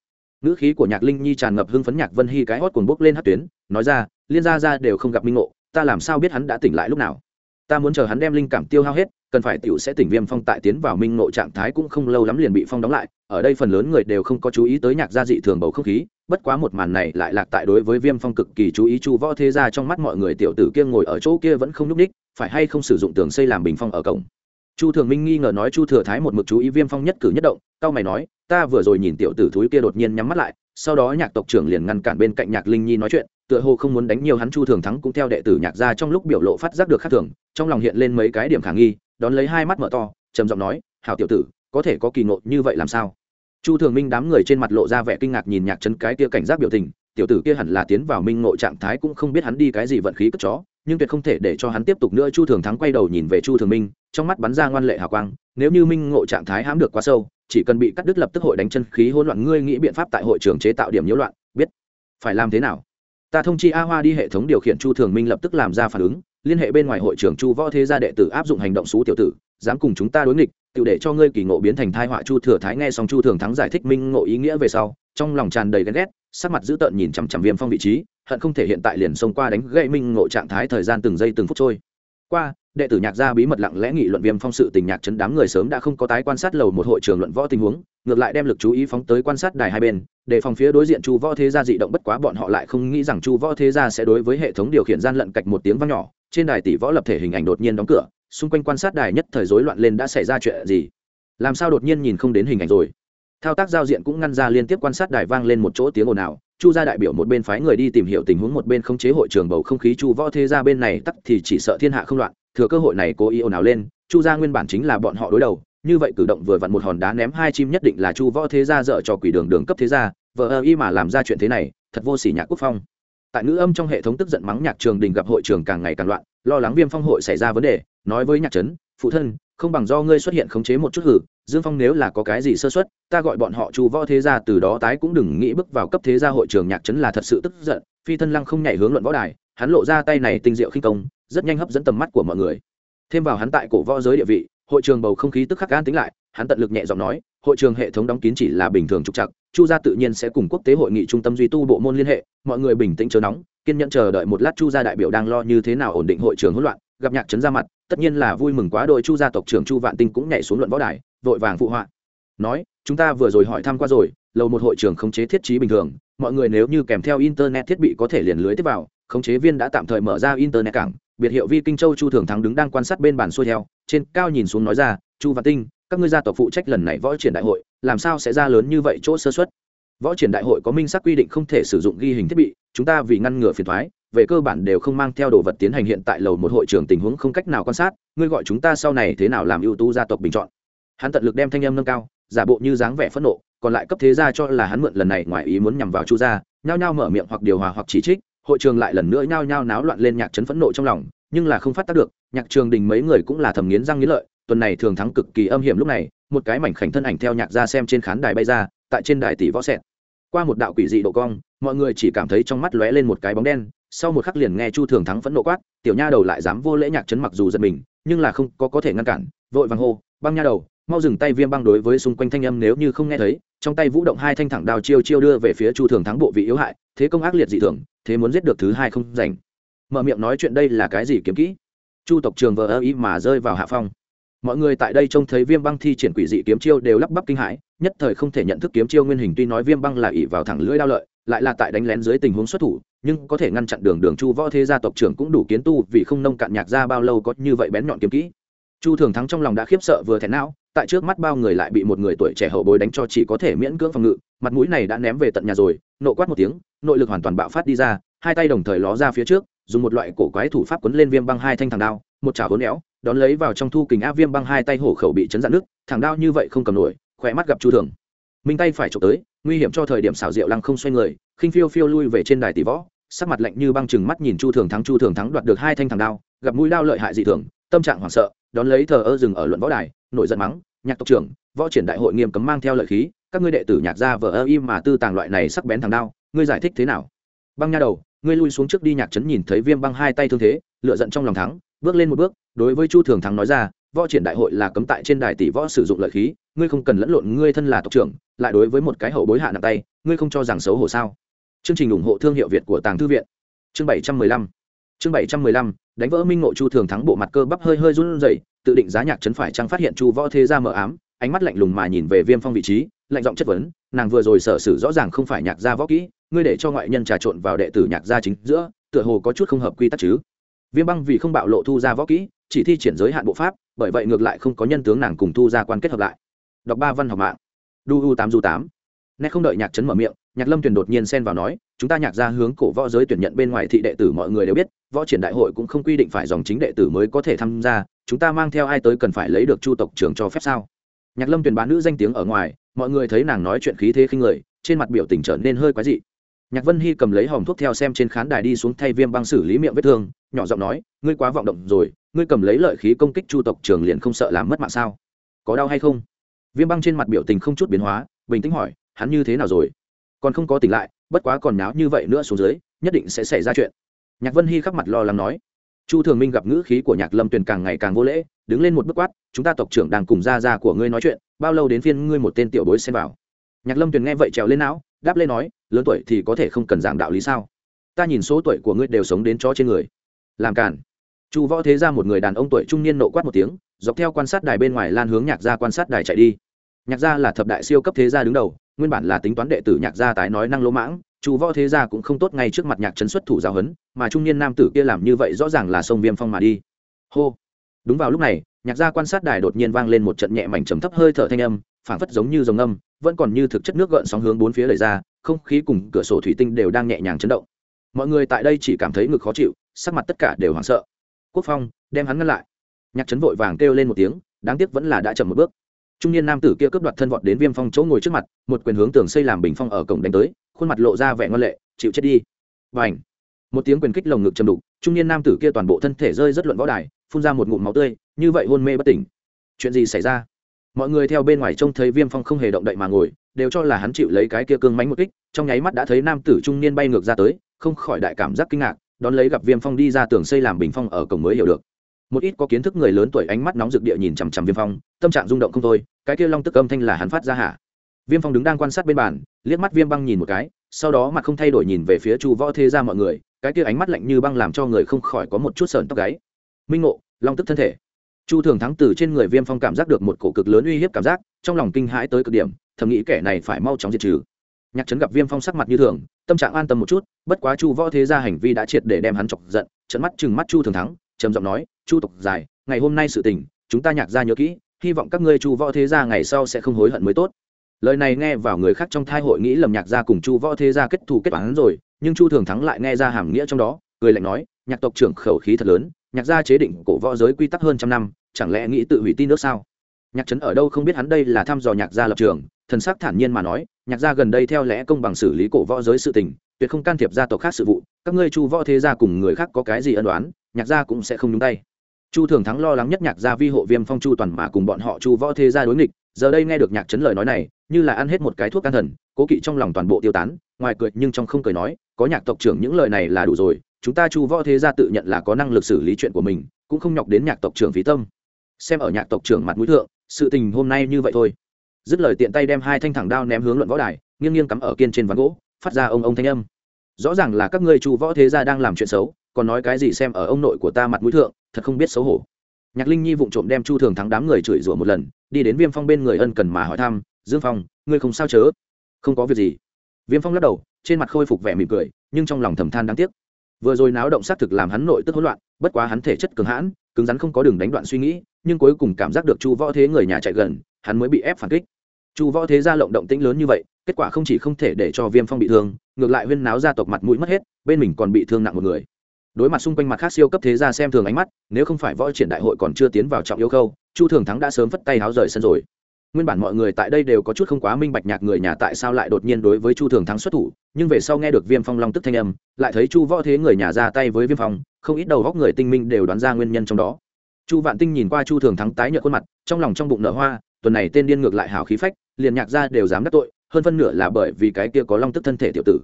Ngữ khí của nhạc linh nhi tràn ngập hưng phấn nhạc vân hy cái hót cuồng bốc lên hát tuyến, nói ra, liên gia ra đều không gặp minh ngộ, ta làm sao biết hắn đã tỉnh lại lúc nào? Ta muốn chờ hắn đem linh cảm tiêu hao hết cần phải tiểu sẽ tỉnh viêm phong tại tiến vào minh ngộ trạng thái cũng không lâu lắm liền bị phong đóng lại, ở đây phần lớn người đều không có chú ý tới nhạc gia dị thường bầu không khí, bất quá một màn này lại lạc tại đối với viêm phong cực kỳ chú ý chu võ thế ra trong mắt mọi người tiểu tử kia ngồi ở chỗ kia vẫn không nhúc ních phải hay không sử dụng tường xây làm bình phong ở cổng. Chu thường minh nghi ngờ nói chu thừa thái một mực chú ý viêm phong nhất cử nhất động cao mày nói, ta vừa rồi nhìn tiểu tử thúi kia đột nhiên nhắm mắt lại, sau đó nhạc tộc trưởng liền ngăn cản bên cạnh nhạc linh nhi nói chuyện, tựa hồ không muốn đánh nhiều hắn chu thường thắng cũng theo đệ tử nhạc gia trong lúc biểu lộ phát giác được khác thường, trong lòng hiện lên mấy cái điểm khả nghi đón lấy hai mắt mở to, trầm giọng nói, hảo tiểu tử, có thể có kỳ ngộ như vậy làm sao? Chu thường minh đám người trên mặt lộ ra vẻ kinh ngạc nhìn nhạc trấn cái kia cảnh giác biểu tình, tiểu tử kia hẳn là tiến vào minh ngộ trạng thái cũng không biết hắn đi cái gì vận khí cất chó, nhưng tuyệt không thể để cho hắn tiếp tục nữa. Chu thường thắng quay đầu nhìn về chu thường minh, trong mắt bắn ra ngoan lệ hào quang, nếu như minh ngộ trạng thái hãm được quá sâu, chỉ cần bị cắt đứt lập tức hội đánh chân khí hỗn loạn, ngươi nghĩ biện pháp tại hội trường chế tạo điểm nhiễu loạn, biết phải làm thế nào? Ta thông chi a hoa đi, hệ thống điều khiển. Chu thường minh lập tức làm ra phản ứng liên hệ bên ngoài hội trưởng chu võ thế gia đệ tử áp dụng hành động xú tiểu tử, dám cùng chúng ta đối nghịch, tự để cho ngươi kỳ ngộ biến thành thai họa chu thừa thái nghe xong chu thường thắng giải thích minh ngộ ý nghĩa về sau, trong lòng tràn đầy ghen ghét, sắc mặt dữ tợn nhìn chằm chằm viêm phong vị trí, hận không thể hiện tại liền xông qua đánh gậy minh ngộ trạng thái thời gian từng giây từng phút trôi. Qua, đệ tử nhạc gia bí mật lặng lẽ nghị luận viêm phong sự tình nhạc chấn đám người sớm đã không có tái quan sát lầu một hội trường luận võ tình huống, ngược lại đem lực chú ý phóng tới quan sát đài hai bên, để phòng phía đối diện chu võ thế gia dị động bất quá bọn họ lại không nghĩ rằng chu võ thế gia sẽ đối với hệ thống điều khiển gian lận cạch một tiếng vang nhỏ trên đài tỷ võ lập thể hình ảnh đột nhiên đóng cửa, xung quanh quan sát đài nhất thời rối loạn lên đã xảy ra chuyện gì? Làm sao đột nhiên nhìn không đến hình ảnh rồi? Thao tác giao diện cũng ngăn ra liên tiếp quan sát đài vang lên một chỗ tiếng ồn ào, chu gia đại biểu một bên phái người đi tìm hiểu tình huống, một bên không chế hội trường bầu không khí chu võ thế gia bên này tắc thì chỉ sợ thiên hạ không loạn, thừa cơ hội này cố ý ồn ào lên, chu gia nguyên bản chính là bọn họ đối đầu, như vậy cử động vừa vặn một hòn đá ném hai chim nhất định là chu võ thế gia dở cho quỷ đường đường cấp thế gia vợ ơ y mà làm ra chuyện thế này, thật vô sỉ nhạc quốc phong tại ngữ âm trong hệ thống tức giận mắng nhạc trường đình gặp hội trường càng ngày càng loạn, lo lắng viêm phong hội xảy ra vấn đề, nói với nhạc trấn, phụ thân, không bằng do ngươi xuất hiện khống chế một chút hử, dương phong nếu là có cái gì sơ xuất ta gọi bọn họ chu võ thế gia từ đó tái cũng đừng nghĩ bước vào cấp thế gia hội trường. Nhạc trấn là thật sự tức giận, phi thân lăng không nhảy hướng luận võ đài, hắn lộ ra tay này tinh diệu khinh công, rất nhanh hấp dẫn tầm mắt của mọi người. Thêm vào hắn tại cổ võ giới địa vị, hội trường bầu không khí tức khắc an tính lại, hắn tận lực nhẹ giọng nói, hội trường hệ thống đóng kín chỉ là bình thường trục chặt chu gia tự nhiên sẽ cùng quốc tế hội nghị trung tâm duy tu bộ môn liên hệ, mọi người bình tĩnh chờ nóng, kiên nhẫn chờ đợi một lát chu gia đại biểu đang lo như thế nào ổn định hội trường hỗn loạn, gặp nhạc trấn ra mặt, tất nhiên là vui mừng quá đội chu gia tộc trưởng chu vạn tinh cũng nhảy xuống luận võ đài, vội vàng phụ họa. Nói, chúng ta vừa rồi hỏi thăm qua rồi, lầu một hội trường khống chế thiết trí bình thường, mọi người nếu như kèm theo internet thiết bị có thể liền lưới tiếp vào, khống chế viên đã tạm thời mở ra internet cảng, biệt hiệu vi kinh châu chu thường thắng đứng đang quan sát bên bàn xuôi theo, trên cao nhìn xuống nói ra, chu Vạn tinh, các ngươi gia tộc phụ trách lần này võ triển đại hội làm sao sẽ ra lớn như vậy chỗ sơ xuất võ triển đại hội có minh xác quy định không thể sử dụng ghi hình thiết bị, chúng ta vì ngăn ngừa phiền thoái về cơ bản đều không mang theo đồ vật tiến hành hiện tại lầu một hội trường tình huống không cách nào quan sát, ngươi gọi chúng ta sau này thế nào làm ưu tú gia tộc bình chọn. Hắn tận lực đem thanh âm nâng cao, giả bộ như dáng vẻ phẫn nộ, còn lại cấp thế gia cho là hắn mượn lần này ngoài ý muốn nhằm vào chu gia, nhao nhao mở miệng hoặc điều hòa hoặc chỉ trích, hội trường lại lần nữa nhao nhao náo loạn lên nhạc trấn phẫn nộ trong lòng, nhưng là không phát tác được, nhạc trường đình mấy người cũng là thầm nghiến răng nghiến lợi, tuần này thường thắng cực kỳ âm hiểm lúc này một cái mảnh khảnh thân ảnh theo nhạc ra xem trên khán đài bay ra, tại trên đài tỷ võ xẹt. Qua một đạo quỷ dị độ cong, mọi người chỉ cảm thấy trong mắt lóe lên một cái bóng đen, sau một khắc liền nghe chu thường thắng phẫn nộ quát, tiểu nha đầu lại dám vô lễ nhạc chấn mặc dù giật mình, nhưng là không có có thể ngăn cản. Vội vàng hô, băng nha đầu, mau dừng tay viêm băng đối với xung quanh thanh âm nếu như không nghe thấy. Trong tay vũ động hai thanh thẳng đao chiêu chiêu đưa về phía chu thường thắng bộ vị yếu hại, thế công ác liệt dị thường, thế muốn giết được thứ hai không dành. mở miệng nói chuyện đây là cái gì kiếm kỹ? Chu tộc trường vờ ơ ý mà rơi vào hạ phong mọi người tại đây trông thấy viêm băng thi triển quỷ dị kiếm chiêu đều lắp bắp kinh hãi, nhất thời không thể nhận thức kiếm chiêu nguyên hình tuy nói viêm băng là ỉ vào thẳng lưỡi đao lợi, lại là tại đánh lén dưới tình huống xuất thủ, nhưng có thể ngăn chặn đường đường chu võ thế gia tộc trưởng cũng đủ kiến tu vì không nông cạn nhạc ra bao lâu có như vậy bén nhọn kiếm kỹ. Chu thường thắng trong lòng đã khiếp sợ vừa thẹn não, tại trước mắt bao người lại bị một người tuổi trẻ hậu bối đánh cho chỉ có thể miễn cưỡng phòng ngự, mặt mũi này đã ném về tận nhà rồi, nộ quát một tiếng, nội lực hoàn toàn bạo phát đi ra, hai tay đồng thời ló ra phía trước, dùng một loại cổ quái thủ pháp quấn lên viêm băng hai thanh thằng đao một chảo hốn éo, đón lấy vào trong thu kình áp viêm băng hai tay hổ khẩu bị chấn dạn nước, thẳng đao như vậy không cầm nổi khỏe mắt gặp chu thường. Minh tay phải trộm tới, nguy hiểm cho thời điểm xảo diệu lăng không xoay người, khinh phiêu phiêu lui về trên đài tỷ võ, sắc mặt lạnh như băng chừng mắt nhìn chu thường thắng chu thường thắng đoạt được hai thanh thẳng đao, gặp mũi đao lợi hại dị thường, tâm trạng hoảng sợ, đón lấy thờ ơ dừng ở luận võ đài, nổi giận mắng, nhạc tộc trưởng, võ triển đại hội nghiêm cấm mang theo lợi khí, các ngươi đệ tử nhạc gia vờ ơ im mà tư tàng loại này sắc bén thẳng đao, ngươi giải thích thế nào? Băng nha đầu, ngươi lui xuống trước đi nhạc trấn nhìn thấy viêm băng hai tay thương thế lựa giận trong lòng thắng bước lên một bước, đối với chu thường thắng nói ra, võ triển đại hội là cấm tại trên đài tỷ võ sử dụng lợi khí, ngươi không cần lẫn lộn, ngươi thân là tộc trưởng, lại đối với một cái hậu bối hạ nặng tay, ngươi không cho rằng xấu hổ sao? Chương trình ủng hộ thương hiệu việt của tàng thư viện. Chương bảy trăm mười lăm. Chương bảy trăm mười lăm, đánh vỡ minh ngộ chu thường thắng bộ mặt cơ bắp hơi hơi run rẩy, tự định giá nhạc trấn phải chăng phát hiện chu võ thế gia mờ ám, ánh mắt lạnh lùng mà nhìn về viêm phong vị trí, lạnh giọng chất vấn, nàng vừa rồi sở sử rõ ràng không phải nhạc gia võ kỹ, ngươi để cho ngoại nhân trà trộn vào đệ tử nhạc gia chính giữa, tựa hồ có chút không hợp quy tắc chứ? Viêm băng vì không bạo lộ thu ra võ kỹ, chỉ thi triển giới hạn bộ pháp, bởi vậy ngược lại không có nhân tướng nàng cùng thu ra quan kết hợp lại. Đọc ba văn học mạng. Du u tám du tám. Nét không đợi nhạc trấn mở miệng, nhạc lâm tuyền đột nhiên xen vào nói, chúng ta nhạc ra hướng cổ võ giới tuyển nhận bên ngoài thị đệ tử mọi người đều biết, võ triển đại hội cũng không quy định phải dòng chính đệ tử mới có thể tham gia, chúng ta mang theo ai tới cần phải lấy được chu tộc trưởng cho phép sao? Nhạc lâm tuyền bán nữ danh tiếng ở ngoài, mọi người thấy nàng nói chuyện khí thế khinh người, trên mặt biểu tình trở nên hơi quái dị nhạc vân hy cầm lấy hòm thuốc theo xem trên khán đài đi xuống thay viêm băng xử lý miệng vết thương, nhỏ giọng nói, ngươi quá vọng động rồi, ngươi cầm lấy lợi khí công kích chu tộc trưởng liền không sợ làm mất mạng sao? Có đau hay không? Viêm băng trên mặt biểu tình không chút biến hóa, bình tĩnh hỏi, hắn như thế nào rồi? Còn không có tỉnh lại, bất quá còn náo như vậy nữa xuống dưới, nhất định sẽ xảy ra chuyện. Nhạc vân hy khắc mặt lo lắng nói, chu thường minh gặp ngữ khí của nhạc lâm tuyền càng ngày càng vô lễ, đứng lên một bước quát, chúng ta tộc trưởng đang cùng ra ra của ngươi nói chuyện, bao lâu đến phiên ngươi một tên tiểu bối xem vào? Nhạc lâm tuyền nghe vậy trèo lên não, đáp lên nói lớn tuổi thì có thể không cần giảng đạo lý sao? Ta nhìn số tuổi của ngươi đều sống đến chó trên người. Làm cản chu võ thế ra một người đàn ông tuổi trung niên nộ quát một tiếng, dọc theo quan sát đài bên ngoài lan hướng nhạc gia quan sát đài chạy đi. Nhạc gia là thập đại siêu cấp thế gia đứng đầu, nguyên bản là tính toán đệ tử nhạc gia tái nói năng lỗ mãng, chu võ thế gia cũng không tốt ngay trước mặt nhạc trấn xuất thủ giáo huấn, mà trung niên nam tử kia làm như vậy rõ ràng là sông viêm phong mà đi. Hô. Đúng vào lúc này, nhạc gia quan sát đài đột nhiên vang lên một trận nhẹ mảnh trầm thấp hơi thở thanh âm, phảng phất giống như dòng âm vẫn còn như thực chất nước gợn sóng hướng bốn phía lầy ra, không khí cùng cửa sổ thủy tinh đều đang nhẹ nhàng chấn động. Mọi người tại đây chỉ cảm thấy ngực khó chịu, sắc mặt tất cả đều hoảng sợ. Quốc phong đem hắn ngăn lại. Nhạc trấn vội vàng kêu lên một tiếng, đáng tiếc vẫn là đã chậm một bước. Trung niên nam tử kia cướp đoạt thân vọt đến viêm phong chỗ ngồi trước mặt, một quyền hướng tường xây làm bình phong ở cổng đánh tới, khuôn mặt lộ ra vẻ ngoan lệ, chịu chết đi. Và ảnh một tiếng quyền kích lồng ngực chầm đục, trung niên nam tử kia toàn bộ thân thể rơi rất luận võ đài, phun ra một ngụm máu tươi, như vậy hôn mê bất tỉnh. Chuyện gì xảy ra? Mọi người theo bên ngoài trông thấy viêm phong không hề động đậy mà ngồi, đều cho là hắn chịu lấy cái kia cương mánh một kích, trong nháy mắt đã thấy nam tử trung niên bay ngược ra tới, không khỏi đại cảm giác kinh ngạc, đón lấy gặp viêm phong đi ra tường xây làm bình phong ở cổng mới hiểu được. Một ít có kiến thức người lớn tuổi ánh mắt nóng rực địa nhìn chằm chằm viêm phong, tâm trạng rung động không thôi, cái kia long tức âm thanh là hắn phát ra hả? Viêm phong đứng đang quan sát bên bàn, liếc mắt viêm băng nhìn một cái, sau đó mặt không thay đổi nhìn về phía chu võ thế ra mọi người, cái kia ánh mắt lạnh như băng làm cho người không khỏi có một chút sờn tóc gáy. Minh ngộ, long tức thân thể chu thường thắng từ trên người viêm phong cảm giác được một cổ cực lớn uy hiếp cảm giác, trong lòng kinh hãi tới cực điểm, thầm nghĩ kẻ này phải mau chóng diệt trừ. Nhạc trấn gặp viêm phong sắc mặt như thường, tâm trạng an tâm một chút, bất quá chu võ thế ra hành vi đã triệt để đem hắn chọc giận trận mắt chừng mắt chu thường thắng, trầm giọng nói, chu tộc dài, ngày hôm nay sự tình, chúng ta nhạc ra nhớ kỹ, hy vọng các ngươi chu võ thế gia ngày sau sẽ không hối hận mới tốt. Lời này nghe vào người khác trong thai hội nghĩ lầm nhạc gia cùng chu võ thế gia kết thù kết toán rồi, nhưng chu thường thắng lại nghe ra hàm nghĩa trong đó, cười lạnh nói, nhạc tộc trưởng khẩu khí thật lớn, nhạc gia chế định cổ võ giới quy tắc hơn trăm năm chẳng lẽ nghĩ tự hủy tin nước sao? Nhạc trấn ở đâu không biết hắn đây là thăm dò nhạc gia lập trường, thần sắc thản nhiên mà nói, nhạc gia gần đây theo lẽ công bằng xử lý cổ võ giới sự tình, tuyệt không can thiệp gia tộc khác sự vụ, các ngươi chu võ thế gia cùng người khác có cái gì ân đoán nhạc gia cũng sẽ không nhúng tay. Chu thường thắng lo lắng nhất nhạc gia vi hộ viêm phong chu toàn mà cùng bọn họ chu võ thế gia đối nghịch, giờ đây nghe được nhạc trấn lời nói này, như là ăn hết một cái thuốc can thần, cố kỵ trong lòng toàn bộ tiêu tán, ngoài cười nhưng trong không cười nói, có nhạc tộc trưởng những lời này là đủ rồi, chúng ta chu võ thế gia tự nhận là có năng lực xử lý chuyện của mình, cũng không nhọc đến nhạc tộc trưởng phí tâm xem ở nhạc tộc trưởng mặt mũi thượng, sự tình hôm nay như vậy thôi. Dứt lời tiện tay đem hai thanh thẳng đao ném hướng luận võ đài, nghiêng nghiêng cắm ở kiên trên ván gỗ, phát ra ông ông thanh âm. Rõ ràng là các ngươi chu võ thế gia đang làm chuyện xấu, còn nói cái gì xem ở ông nội của ta mặt mũi thượng, thật không biết xấu hổ. Nhạc linh nhi vụng trộm đem chu thường thắng đám người chửi rủa một lần, đi đến viêm phong bên người ân cần mà hỏi thăm, dương phong, ngươi không sao chớ? Không có việc gì. Viêm phong lắc đầu, trên mặt khôi phục vẻ mỉm cười, nhưng trong lòng thầm than đáng tiếc. Vừa rồi náo động xác thực làm hắn nội tức hỗn loạn, bất quá hắn thể chất cường hãn cứng rắn không có đường đánh đoạn suy nghĩ, nhưng cuối cùng cảm giác được chu võ thế người nhà chạy gần, hắn mới bị ép phản kích. Chu võ thế ra lộng động tĩnh lớn như vậy, kết quả không chỉ không thể để cho viêm phong bị thương, ngược lại huyên náo gia tộc mặt mũi mất hết, bên mình còn bị thương nặng một người. Đối mặt xung quanh mặt khác siêu cấp thế gia xem thường ánh mắt, nếu không phải võ triển đại hội còn chưa tiến vào trọng yêu khâu, chu thường thắng đã sớm phất tay háo rời sân rồi nguyên bản mọi người tại đây đều có chút không quá minh bạch nhạc người nhà tại sao lại đột nhiên đối với chu thường thắng xuất thủ, nhưng về sau nghe được viêm phong long tức thanh âm, lại thấy chu võ thế người nhà ra tay với viêm phong, không ít đầu góc người tinh minh đều đoán ra nguyên nhân trong đó. Chu vạn tinh nhìn qua chu thường thắng tái nhợt khuôn mặt, trong lòng trong bụng nở hoa, tuần này tên điên ngược lại hào khí phách, liền nhạc ra đều dám đắc tội, hơn phân nửa là bởi vì cái kia có long tức thân thể tiểu tử.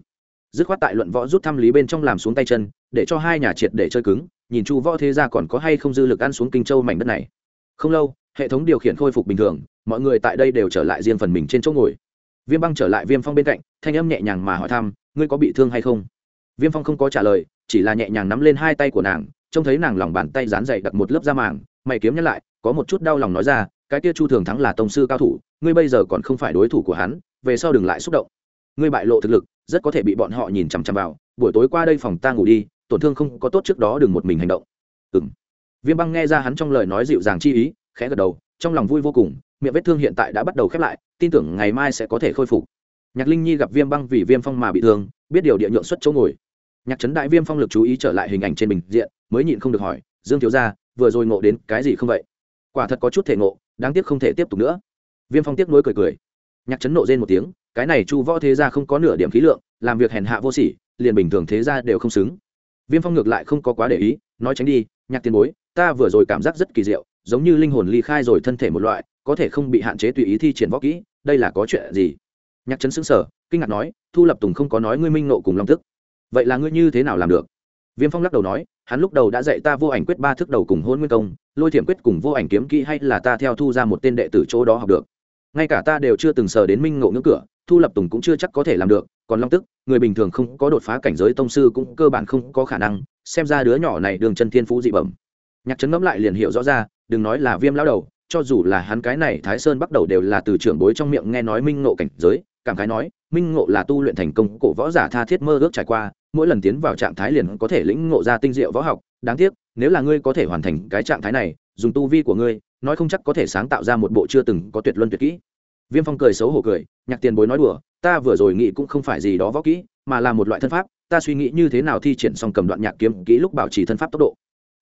Dứt khoát tại luận võ rút thăm lý bên trong làm xuống tay chân, để cho hai nhà triệt để chơi cứng, nhìn chu võ thế ra còn có hay không dư lực ăn xuống kinh châu mảnh đất này. Không lâu hệ thống điều khiển khôi phục bình thường, mọi người tại đây đều trở lại riêng phần mình trên chỗ ngồi. Viêm băng trở lại viêm phong bên cạnh, thanh âm nhẹ nhàng mà hỏi thăm, ngươi có bị thương hay không? Viêm phong không có trả lời, chỉ là nhẹ nhàng nắm lên hai tay của nàng, trông thấy nàng lòng bàn tay dán dày đặt một lớp da màng, mày kiếm nhắc lại, có một chút đau lòng nói ra, cái kia chu thường thắng là tông sư cao thủ, ngươi bây giờ còn không phải đối thủ của hắn, về sau đừng lại xúc động. Ngươi bại lộ thực lực, rất có thể bị bọn họ nhìn chằm chằm vào, buổi tối qua đây phòng ta ngủ đi, tổn thương không có tốt trước đó đừng một mình hành động. Ừ m viêm băng nghe ra hắn trong lời nói dịu dàng chi ý khẽ gật đầu, trong lòng vui vô cùng, miệng vết thương hiện tại đã bắt đầu khép lại, tin tưởng ngày mai sẽ có thể khôi phục. Nhạc linh nhi gặp viêm băng vì viêm phong mà bị thương, biết điều địa nhượng xuất chỗ ngồi. Nhạc trấn đại viêm phong lực chú ý trở lại hình ảnh trên bình diện, mới nhịn không được hỏi, dương thiếu gia, vừa rồi ngộ đến cái gì không vậy? Quả thật có chút thể ngộ, đáng tiếc không thể tiếp tục nữa. Viêm phong tiếc nuối cười cười. Nhạc trấn nộ rên một tiếng, cái này chu võ thế gia không có nửa điểm khí lượng, làm việc hèn hạ vô sỉ, liền bình thường thế gia đều không xứng. Viêm phong ngược lại không có quá để ý, nói tránh đi, nhạc tiền bối, ta vừa rồi cảm giác rất kỳ diệu giống như linh hồn ly khai rồi thân thể một loại, có thể không bị hạn chế tùy ý thi triển võ kỹ, đây là có chuyện gì? Nhạc trấn xứng sở kinh ngạc nói, thu lập tùng không có nói ngươi minh nộ cùng long tức vậy là ngươi như thế nào làm được? Viêm phong lắc đầu nói, hắn lúc đầu đã dạy ta vô ảnh quyết ba thức đầu cùng hôn nguyên công, lôi thiểm quyết cùng vô ảnh kiếm kỹ hay là ta theo thu ra một tên đệ tử chỗ đó học được. Ngay cả ta đều chưa từng sờ đến minh ngộ ngưỡng cửa, thu lập tùng cũng chưa chắc có thể làm được, còn long tức người bình thường không có đột phá cảnh giới tông sư cũng cơ bản không có khả năng, xem ra đứa nhỏ này đường chân thiên phú dị bẩm nhạc trấn ngẫm lại liền hiểu rõ ra, đừng nói là viêm lao đầu, cho dù là hắn cái này thái sơn bắt đầu đều là từ trưởng bối trong miệng nghe nói minh ngộ cảnh giới, cảm khái nói, minh ngộ là tu luyện thành công, cổ võ giả tha thiết mơ ước trải qua, mỗi lần tiến vào trạng thái liền có thể lĩnh ngộ ra tinh diệu võ học, đáng tiếc, nếu là ngươi có thể hoàn thành cái trạng thái này, dùng tu vi của ngươi, nói không chắc có thể sáng tạo ra một bộ chưa từng có tuyệt luân tuyệt kỹ. Viêm phong cười xấu hổ cười, nhạc tiền bối nói đùa, ta vừa rồi nghĩ cũng không phải gì đó võ kỹ, mà là một loại thân pháp, ta suy nghĩ như thế nào thi triển xong cầm đoạn nhạc kiếm kỹ lúc bảo trì thân pháp tốc độ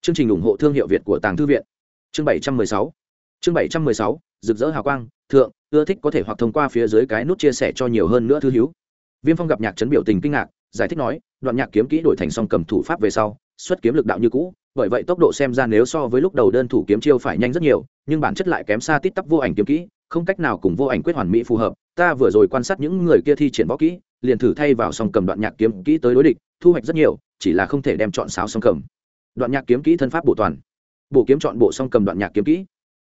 chương trình ủng hộ thương hiệu việt của tàng thư viện. Chương bảy trăm mười sáu. Chương bảy trăm mười sáu, rực rỡ hào quang, thượng, ưa thích có thể hoặc thông qua phía dưới cái nút chia sẻ cho nhiều hơn nữa thư hiếu viêm phong gặp nhạc chấn biểu tình kinh ngạc, giải thích nói, đoạn nhạc kiếm kỹ đổi thành song cầm thủ pháp về sau, xuất kiếm lực đạo như cũ, bởi vậy tốc độ xem ra nếu so với lúc đầu đơn thủ kiếm chiêu phải nhanh rất nhiều, nhưng bản chất lại kém xa tít tắp vô ảnh kiếm kỹ, không cách nào cùng vô ảnh quyết hoàn mỹ phù hợp. Ta vừa rồi quan sát những người kia thi triển võ kỹ, liền thử thay vào song cầm đoạn nhạc kiếm kỹ tới đối địch, thu hoạch rất nhiều, chỉ là không thể đem chọn sáo song cầm đoạn nhạc kiếm kỹ thân pháp bổ toàn. Bộ kiếm chọn bộ song cầm đoạn nhạc kiếm kỹ.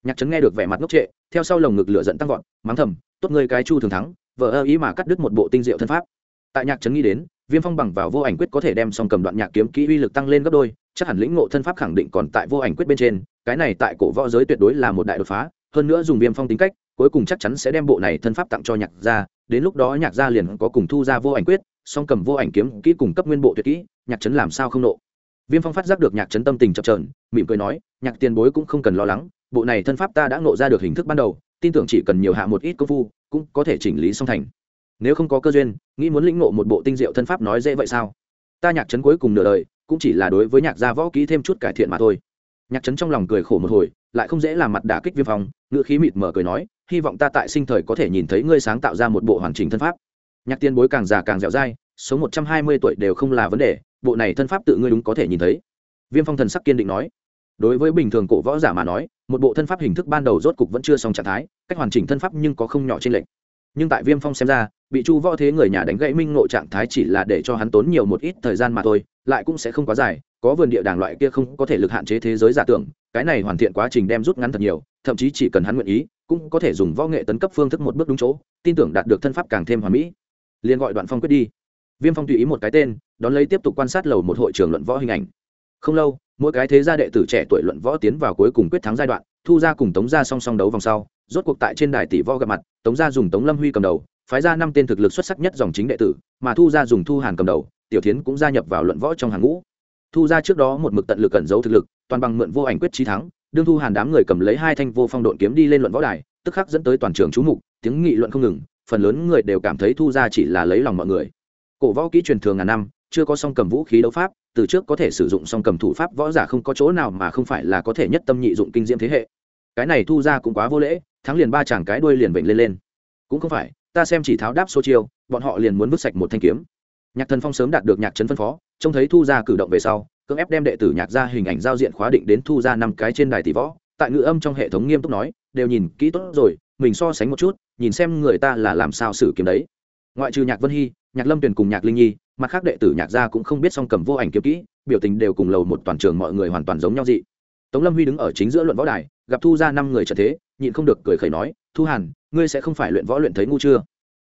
Nhạc trấn nghe được vẻ mặt ngốc trệ, theo sau lồng ngực lửa giận tăng vọt, mắng thầm, tốt ngươi cái chu thường thắng vợ ơ ý mà cắt đứt một bộ tinh diệu thân pháp. Tại nhạc trấn nghĩ đến, viêm phong bằng vào vô ảnh quyết có thể đem song cầm đoạn nhạc kiếm kỹ uy lực tăng lên gấp đôi, chắc hẳn lĩnh ngộ thân pháp khẳng định còn tại vô ảnh quyết bên trên, cái này tại cổ võ giới tuyệt đối là một đại đột phá, hơn nữa dùng viêm phong tính cách, cuối cùng chắc chắn sẽ đem bộ này thân pháp tặng cho nhạc gia, đến lúc đó nhạc gia liền có cùng thu ra vô ảnh quyết song cầm vô ảnh kiếm kỹ cùng cấp nguyên bộ tuyệt kỹ, nhạc trấn làm sao không nộ? Viêm phong phát giác được nhạc trấn tâm tình chập trờn mỉm cười nói, nhạc tiền bối cũng không cần lo lắng, bộ này thân pháp ta đã ngộ ra được hình thức ban đầu, tin tưởng chỉ cần nhiều hạ một ít công phu, cũng có thể chỉnh lý song thành. Nếu không có cơ duyên, nghĩ muốn lĩnh ngộ một bộ tinh diệu thân pháp nói dễ vậy sao? Ta nhạc trấn cuối cùng nửa đời, cũng chỉ là đối với nhạc gia võ kỹ thêm chút cải thiện mà thôi. Nhạc trấn trong lòng cười khổ một hồi, lại không dễ làm mặt đả kích viêm phong, ngữ khí mịt mờ cười nói, hy vọng ta tại sinh thời có thể nhìn thấy ngươi sáng tạo ra một bộ hoàn chỉnh thân pháp. Nhạc tiên bối càng già càng dẻo dai số một trăm hai mươi tuổi đều không là vấn đề bộ này thân pháp tự ngươi đúng có thể nhìn thấy. Viêm phong thần sắc kiên định nói. Đối với bình thường cổ võ giả mà nói, một bộ thân pháp hình thức ban đầu rốt cục vẫn chưa xong trạng thái, cách hoàn chỉnh thân pháp nhưng có không nhỏ trên lệnh nhưng tại viêm phong xem ra, bị chu võ thế người nhà đánh gãy minh ngộ trạng thái chỉ là để cho hắn tốn nhiều một ít thời gian mà thôi, lại cũng sẽ không quá dài, có vườn địa đàng loại kia không có thể lực hạn chế thế giới giả tưởng, cái này hoàn thiện quá trình đem rút ngắn thật nhiều, thậm chí chỉ cần hắn nguyện ý, cũng có thể dùng võ nghệ tấn cấp phương thức một bước đúng chỗ, tin tưởng đạt được thân pháp càng thêm hoàn mỹ. Liền gọi đoạn phong quyết đi viêm phong tùy ý một cái tên, đón lấy tiếp tục quan sát lầu một hội trường luận võ hình ảnh. Không lâu, mỗi cái thế gia đệ tử trẻ tuổi luận võ tiến vào cuối cùng quyết thắng giai đoạn, thu ra cùng tống ra song song đấu vòng sau, rốt cuộc tại trên đài tỷ võ gặp mặt, tống ra dùng tống lâm huy cầm đầu, phái ra năm tên thực lực xuất sắc nhất dòng chính đệ tử, mà thu ra dùng thu hàn cầm đầu, tiểu tiến cũng gia nhập vào luận võ trong hàng ngũ. Thu ra trước đó một mực tận lực cẩn giấu thực lực, toàn bằng mượn vô ảnh quyết trí thắng, đương thu hàn đám người cầm lấy hai thanh vô phong độn kiếm đi lên luận võ đài, tức khắc dẫn tới toàn trường chú mục, tiếng nghị luận không ngừng, phần lớn người đều cảm thấy thu ra chỉ là lấy lòng mọi người cổ võ kỹ truyền thường ngàn năm, chưa có song cầm vũ khí đấu pháp, từ trước có thể sử dụng song cầm thủ pháp võ giả không có chỗ nào mà không phải là có thể nhất tâm nhị dụng kinh diễm thế hệ. Cái này thu ra cũng quá vô lễ, thắng liền ba chàng cái đuôi liền bệnh lên lên. Cũng không phải, ta xem chỉ tháo đáp số chiêu, bọn họ liền muốn vứt sạch một thanh kiếm. Nhạc thần phong sớm đạt được nhạc trấn phân phó, trông thấy thu ra cử động về sau, cưỡng ép đem đệ tử nhạc ra hình ảnh giao diện khóa định đến thu ra năm cái trên đài tỷ võ. Tại ngữ âm trong hệ thống nghiêm túc nói, đều nhìn kỹ tốt rồi, mình so sánh một chút, nhìn xem người ta là làm sao xử kiếm đấy ngoại trừ nhạc vân hy, nhạc lâm tuyền cùng nhạc linh nhi, mặt khác đệ tử nhạc gia cũng không biết song cầm vô ảnh kiếm kỹ, biểu tình đều cùng lầu một toàn trường mọi người hoàn toàn giống nhau dị. Tống lâm huy đứng ở chính giữa luận võ đài, gặp thu ra năm người trợ thế, nhịn không được cười khẩy nói, thu hàn, ngươi sẽ không phải luyện võ luyện thấy ngu chưa?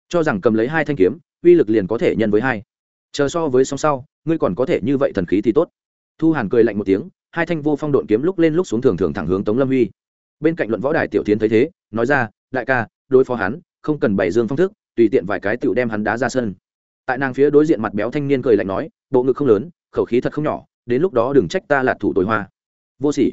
Cho rằng cầm lấy hai thanh kiếm, uy lực liền có thể nhân với hai. Chờ so với song sau, ngươi còn có thể như vậy thần khí thì tốt. Thu hàn cười lạnh một tiếng, hai thanh vô phong độn kiếm lúc lên lúc xuống thường thường thẳng hướng tống lâm huy. Bên cạnh luận võ đài tiểu tiến thấy thế, nói ra, đại ca, đối phó hắn, không cần bày dương phong thức tùy tiện vài cái tựu đem hắn đá ra sân. Tại nàng phía đối diện mặt béo thanh niên cười lạnh nói, bộ ngực không lớn, khẩu khí thật không nhỏ, đến lúc đó đừng trách ta là thủ tối hoa. Vô sỉ.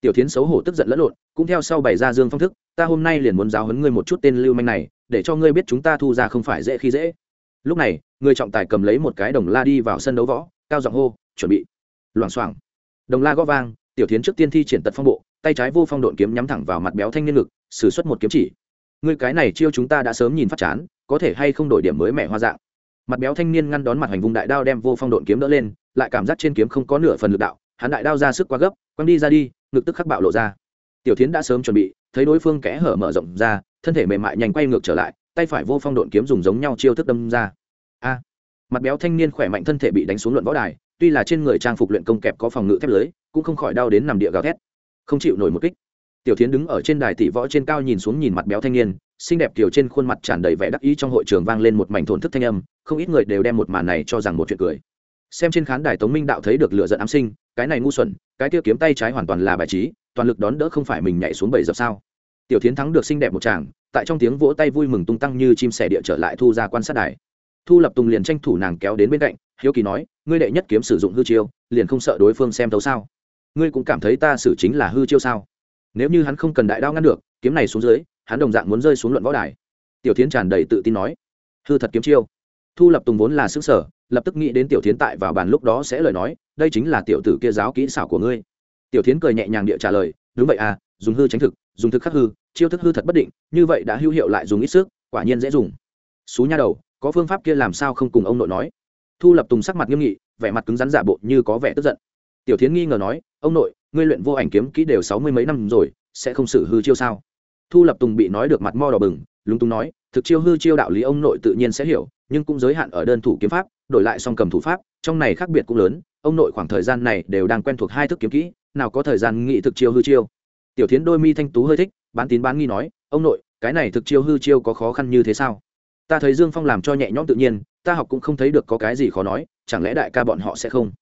Tiểu tiến xấu hổ tức giận lẫn lộn, cũng theo sau bày ra dương phong thức, ta hôm nay liền muốn giáo huấn ngươi một chút tên lưu manh này, để cho ngươi biết chúng ta thu ra không phải dễ khi dễ. Lúc này, người trọng tài cầm lấy một cái đồng la đi vào sân đấu võ, cao giọng hô, chuẩn bị. Loảng xoảng. Đồng la gõ vang, tiểu tiến trước tiên thi triển tật phong bộ, tay trái vô phong độn kiếm nhắm thẳng vào mặt béo thanh niên ngực, sử suất một kiếm chỉ. Ngươi cái này chiêu chúng ta đã sớm nhìn phát chán có thể hay không đổi điểm mới mẻ hoa dạng. Mặt béo thanh niên ngăn đón mặt hành vùng đại đao đem vô phong độn kiếm đỡ lên, lại cảm giác trên kiếm không có nửa phần lực đạo, hắn đại đao ra sức quá gấp, quăng đi ra đi, ngực tức khắc bạo lộ ra. Tiểu tiến đã sớm chuẩn bị, thấy đối phương kẽ hở mở rộng ra, thân thể mềm mại nhanh quay ngược trở lại, tay phải vô phong độn kiếm dùng giống nhau chiêu thức đâm ra. A! Mặt béo thanh niên khỏe mạnh thân thể bị đánh xuống luận võ đài, tuy là trên người trang phục luyện công kẹp có phòng ngự thép lưới, cũng không khỏi đau đến nằm địa gào thét. Không chịu nổi một kích tiểu tiến đứng ở trên đài tỷ võ trên cao nhìn xuống nhìn mặt béo thanh niên, xinh đẹp kiểu trên khuôn mặt tràn đầy vẻ đắc ý trong hội trường vang lên một mảnh thổn thức thanh âm, không ít người đều đem một màn này cho rằng một chuyện cười. Xem trên khán đài tống minh đạo thấy được lựa giận ám sinh, cái này ngu xuẩn, cái tiêu kiếm tay trái hoàn toàn là bài trí, toàn lực đón đỡ không phải mình nhảy xuống bảy dập sao. Tiểu tiến thắng được xinh đẹp một chàng tại trong tiếng vỗ tay vui mừng tung tăng như chim sẻ địa trở lại thu ra quan sát đài. Thu lập tùng liền tranh thủ nàng kéo đến bên cạnh, hiếu kỳ nói, ngươi đệ nhất kiếm sử dụng hư chiêu, liền không sợ đối phương xem thấu sao? Ngươi cũng cảm thấy ta xử chính là hư chiêu sao? Nếu như hắn không cần đại đao ngăn được, kiếm này xuống dưới, hắn đồng dạng muốn rơi xuống luận võ đài. Tiểu tiến tràn đầy tự tin nói. Hư thật kiếm chiêu. Thu lập tùng vốn là xứ sở lập tức nghĩ đến tiểu tiến tại vào bàn lúc đó sẽ lời nói, đây chính là tiểu tử kia giáo kỹ xảo của ngươi. Tiểu tiến cười nhẹ nhàng địa trả lời, đúng vậy à dùng hư tránh thực, dùng thực khắc hư, chiêu thức hư thật bất định, như vậy đã hữu hiệu lại dùng ít sức, quả nhiên dễ dùng. Xú nha đầu, có phương pháp kia làm sao không cùng ông nội nói? Thu lập tùng sắc mặt nghiêm nghị, vẻ mặt cứng rắn giả bộ như có vẻ tức giận. Tiểu tiến nghi ngờ nói, ông nội ngươi luyện vô ảnh kiếm kỹ đều sáu mươi mấy năm rồi, sẽ không xử hư chiêu sao? Thu lập tùng bị nói được mặt mo đỏ bừng, lúng túng nói, thực chiêu hư chiêu đạo lý ông nội tự nhiên sẽ hiểu, nhưng cũng giới hạn ở đơn thủ kiếm pháp, đổi lại song cầm thủ pháp, trong này khác biệt cũng lớn, ông nội khoảng thời gian này đều đang quen thuộc hai thức kiếm kỹ, nào có thời gian nghị thực chiêu hư chiêu. Tiểu tiến đôi mi thanh tú hơi thích, bán tín bán nghi nói, ông nội, cái này thực chiêu hư chiêu có khó khăn như thế sao? Ta thấy dương phong làm cho nhẹ nhõm tự nhiên, ta học cũng không thấy được có cái gì khó nói, chẳng lẽ đại ca bọn họ sẽ không?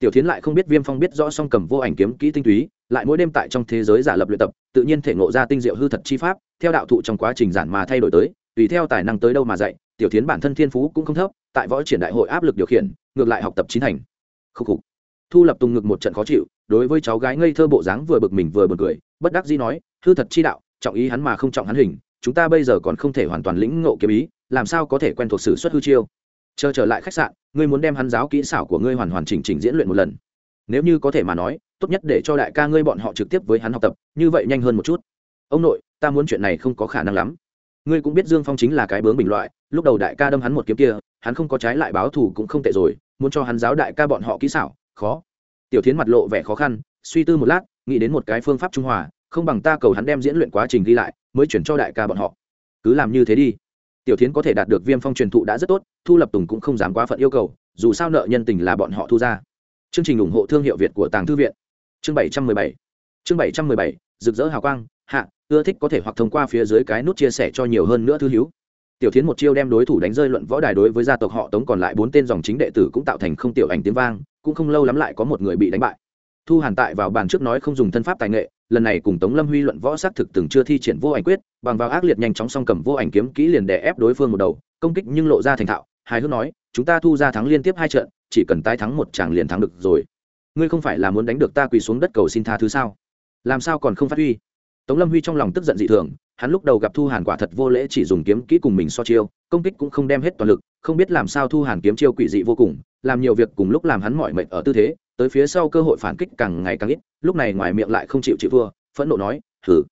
Tiểu tiến lại không biết viêm phong biết rõ song cầm vô ảnh kiếm kỹ tinh túy, lại mỗi đêm tại trong thế giới giả lập luyện tập, tự nhiên thể ngộ ra tinh diệu hư thật chi pháp, theo đạo thụ trong quá trình giản mà thay đổi tới, tùy theo tài năng tới đâu mà dạy, tiểu tiến bản thân thiên phú cũng không thấp, tại võ triển đại hội áp lực điều khiển, ngược lại học tập chín thành. Khúc khục. Thu lập tùng ngực một trận khó chịu, đối với cháu gái ngây thơ bộ dáng vừa bực mình vừa bực cười, bất đắc dĩ nói, hư thật chi đạo, trọng ý hắn mà không trọng hắn hình, chúng ta bây giờ còn không thể hoàn toàn lĩnh ngộ kiếm ý, làm sao có thể quen thuộc sử xuất hư chiêu? Chờ trở lại khách sạn, ngươi muốn đem hắn giáo kỹ xảo của ngươi hoàn hoàn chỉnh chỉnh diễn luyện một lần. Nếu như có thể mà nói, tốt nhất để cho đại ca ngươi bọn họ trực tiếp với hắn học tập, như vậy nhanh hơn một chút. Ông nội, ta muốn chuyện này không có khả năng lắm. Ngươi cũng biết dương phong chính là cái bướng bình loại, lúc đầu đại ca đâm hắn một kiếm kia, hắn không có trái lại báo thù cũng không tệ rồi, muốn cho hắn giáo đại ca bọn họ kỹ xảo, khó. Tiểu tiến h mặt lộ vẻ khó khăn, suy tư một lát, nghĩ đến một cái phương pháp trung hòa, không bằng ta cầu hắn đem diễn luyện quá trình ghi lại, mới chuyển cho đại ca bọn họ. Cứ làm như thế đi tiểu tiến h có thể đạt được viêm phong truyền thụ đã rất tốt, thu lập tùng cũng không dám quá phận yêu cầu, dù sao nợ nhân tình là bọn họ thu ra. Chương trình ủng hộ thương hiệu việt của tàng thư viện. Chương bảy trăm mười bảy. Chương bảy trăm mười bảy, rực rỡ hào quang, hạ, ưa thích có thể hoặc thông qua phía dưới cái nút chia sẻ cho nhiều hơn nữa thư hữu. Tiểu tiến một chiêu đem đối thủ đánh rơi luận võ đài đối với gia tộc họ tống còn lại bốn tên dòng chính đệ tử cũng tạo thành không tiểu ảnh tiếng vang, cũng không lâu lắm lại có một người bị đánh bại. Thu hàn tại vào bàn trước nói không dùng thân pháp tài nghệ lần này cùng tống lâm huy luận võ sát thực từng chưa thi triển vô ảnh quyết, bằng vào ác liệt nhanh chóng song cầm vô ảnh kiếm kỹ liền đè ép đối phương một đầu, công kích nhưng lộ ra thành thạo, hài hước nói, chúng ta thu ra thắng liên tiếp hai trận, chỉ cần tái thắng một chàng liền thắng được rồi. Ngươi không phải là muốn đánh được ta quỳ xuống đất cầu xin tha thứ sao? Làm sao còn không phát huy? Tống lâm huy trong lòng tức giận dị thường, hắn lúc đầu gặp thu hàn quả thật vô lễ chỉ dùng kiếm kỹ cùng mình so chiêu, công kích cũng không đem hết toàn lực, không biết làm sao thu hàn kiếm chiêu quỷ dị vô cùng, làm nhiều việc cùng lúc làm hắn mỏi mệt ở tư thế tới phía sau cơ hội phản kích càng ngày càng ít, lúc này ngoài miệng lại không chịu chịu thua, phẫn nộ nói thử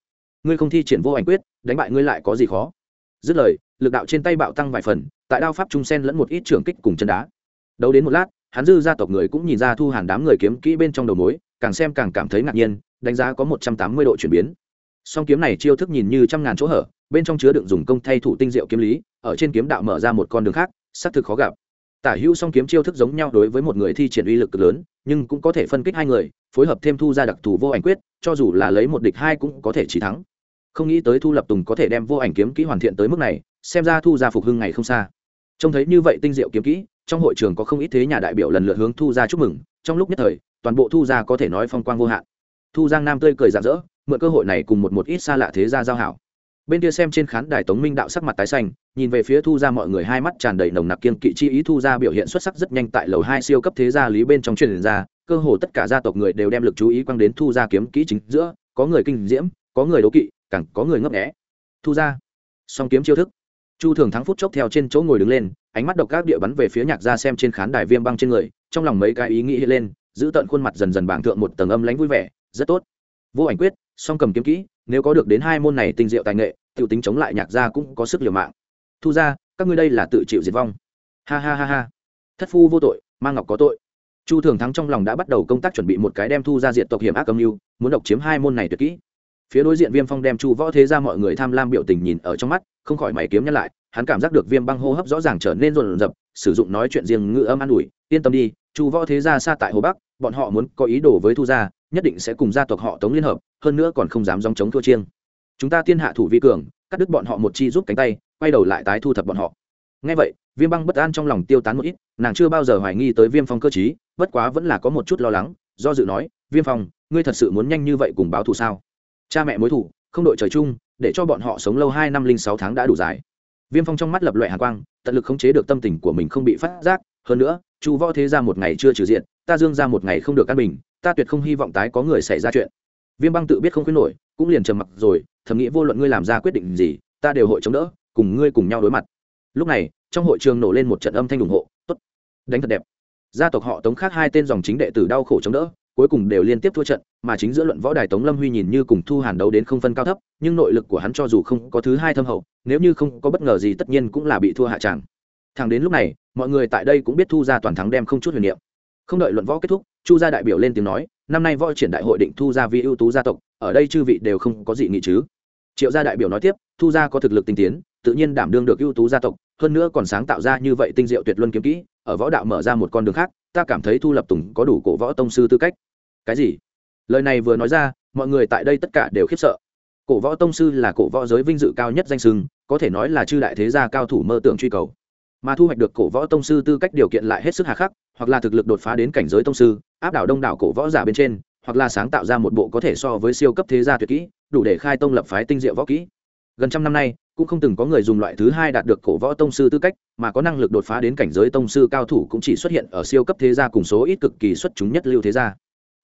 ngươi không thi triển vô ảnh quyết, đánh bại ngươi lại có gì khó? Dứt lời, lực đạo trên tay bạo tăng vài phần, tại đao pháp trung sen lẫn một ít trưởng kích cùng chân đá. Đấu đến một lát, hắn dư gia tộc người cũng nhìn ra thu hàn đám người kiếm kỹ bên trong đầu mối, càng xem càng cảm thấy ngạc nhiên, đánh giá có một trăm tám mươi độ chuyển biến. Song kiếm này chiêu thức nhìn như trăm ngàn chỗ hở, bên trong chứa đựng dùng công thay thủ tinh diệu kiếm lý, ở trên kiếm đạo mở ra một con đường khác, xác thực khó gặp tả hữu song kiếm chiêu thức giống nhau đối với một người thi triển uy lực cực lớn, nhưng cũng có thể phân kích hai người, phối hợp thêm thu ra đặc thù vô ảnh quyết, cho dù là lấy một địch hai cũng có thể chỉ thắng. Không nghĩ tới thu lập tùng có thể đem vô ảnh kiếm kỹ hoàn thiện tới mức này, xem ra thu ra phục hưng ngày không xa. Trông thấy như vậy tinh diệu kiếm kỹ, trong hội trường có không ít thế nhà đại biểu lần lượt hướng thu ra chúc mừng, trong lúc nhất thời, toàn bộ thu ra có thể nói phong quang vô hạn. Thu giang nam tươi cười rạng rỡ, mượn cơ hội này cùng một một ít xa lạ thế gia giao hảo bên kia xem trên khán đài tống minh đạo sắc mặt tái xanh, nhìn về phía thu ra mọi người hai mắt tràn đầy nồng nặc kiên kỵ chi ý, thu ra biểu hiện xuất sắc rất nhanh tại lầu hai siêu cấp thế gia lý bên trong truyền ra, cơ hồ tất cả gia tộc người đều đem lực chú ý quăng đến thu ra kiếm kỹ chính giữa, có người kinh diễm, có người đố kỵ, càng có người ngấp nghẽ thu ra song kiếm chiêu thức. Chu thường thắng phút chốc theo trên chỗ ngồi đứng lên, ánh mắt độc các địa bắn về phía nhạc gia xem trên khán đài viêm băng trên người, trong lòng mấy cái ý nghĩ hiện lên, giữ tận khuôn mặt dần dần bảng thượng một tầng âm lánh vui vẻ, rất tốt. Vô ảnh quyết song cầm kiếm kỹ, nếu có được đến hai môn này tinh diệu tài nghệ t i ể u tính chống lại nhạc gia cũng có sức liều mạng. Thu ra các ngươi đây là tự chịu diệt vong. Ha ha ha ha. Thất phu vô tội mang ngọc có tội. Chu thường thắng trong lòng đã bắt đầu công tác chuẩn bị một cái đem thu ra diện tộc hiểm ác âm mưu, muốn độc chiếm hai môn này tuyệt kỹ. Phía đối diện viêm phong đem chu võ thế ra mọi người tham lam biểu tình nhìn ở trong mắt, không khỏi mày kiếm nhắc lại, hắn cảm giác được viêm băng hô hấp rõ ràng trở nên rộn rập, sử dụng nói chuyện riêng ngữ âm an ủi, yên tâm đi, chu võ thế ra xa tại hồ bắc, bọn họ muốn có ý đồ với thu gia nhất định sẽ cùng gia tộc họ tống liên hợp hơn nữa còn không dám dòng chống thua chiêng. Chúng ta tiên hạ thủ vi cường cắt đứt bọn họ một chi giúp cánh tay quay đầu lại tái thu thập bọn họ. Ngay vậy viêm băng bất an trong lòng tiêu tán một ít nàng chưa bao giờ hoài nghi tới viêm phong cơ chí bất quá vẫn là có một chút lo lắng do dự nói viêm phong ngươi thật sự muốn nhanh như vậy cùng báo thù sao? Cha mẹ mối thù, không đội trời chung để cho bọn họ sống lâu hai năm linh sáu tháng đã đủ dài. Viêm phong trong mắt lập loại hạ quang tận lực khống chế được tâm tình của mình không bị phát giác hơn nữa chu võ thế ra một ngày chưa trừ diện ta dương ra một ngày không được căn bình ta tuyệt không hy vọng tái có người xảy ra chuyện. Viêm băng tự biết không khuyến nổi, cũng liền trầm mặc rồi, thầm nghĩ vô luận ngươi làm ra quyết định gì, ta đều hội chống đỡ, cùng ngươi cùng nhau đối mặt. Lúc này, trong hội trường nổ lên một trận âm thanh ủng hộ, tốt, đánh thật đẹp. Gia tộc họ tống khác hai tên dòng chính đệ tử đau khổ chống đỡ, cuối cùng đều liên tiếp thua trận, mà chính giữa luận võ đài tống lâm huy nhìn như cùng thu hàn đấu đến không phân cao thấp, nhưng nội lực của hắn cho dù không có thứ hai thâm hậu, nếu như không có bất ngờ gì tất nhiên cũng là bị thua hạ tràng. Thẳng đến lúc này, mọi người tại đây cũng biết thu ra toàn thắng đem không chút huyền niệm. Không đợi luận võ kết thúc chu gia đại biểu lên tiếng nói, năm nay võ triển đại hội định thu gia vi ưu tú gia tộc, ở đây chư vị đều không có gì nghị chứ. Triệu gia đại biểu nói tiếp, thu gia có thực lực tinh tiến, tự nhiên đảm đương được ưu tú gia tộc, hơn nữa còn sáng tạo ra như vậy tinh diệu tuyệt luân kiếm kỹ, ở võ đạo mở ra một con đường khác, ta cảm thấy thu lập tùng có đủ cổ võ tông sư tư cách. Cái gì? Lời này vừa nói ra, mọi người tại đây tất cả đều khiếp sợ. Cổ võ tông sư là cổ võ giới vinh dự cao nhất danh sưng có thể nói là chư đại thế gia cao thủ mơ tưởng truy cầu. Mà thu hoạch được cổ võ tông sư tư cách điều kiện lại hết sức hà khắc hoặc là thực lực đột phá đến cảnh giới tông sư, áp đảo đông đảo cổ võ giả bên trên, hoặc là sáng tạo ra một bộ có thể so với siêu cấp thế gia tuyệt kỹ, đủ để khai tông lập phái tinh diệu võ kỹ. Gần trăm năm nay, cũng không từng có người dùng loại thứ hai đạt được cổ võ tông sư tư cách, mà có năng lực đột phá đến cảnh giới tông sư cao thủ cũng chỉ xuất hiện ở siêu cấp thế gia cùng số ít cực kỳ xuất chúng nhất lưu thế gia.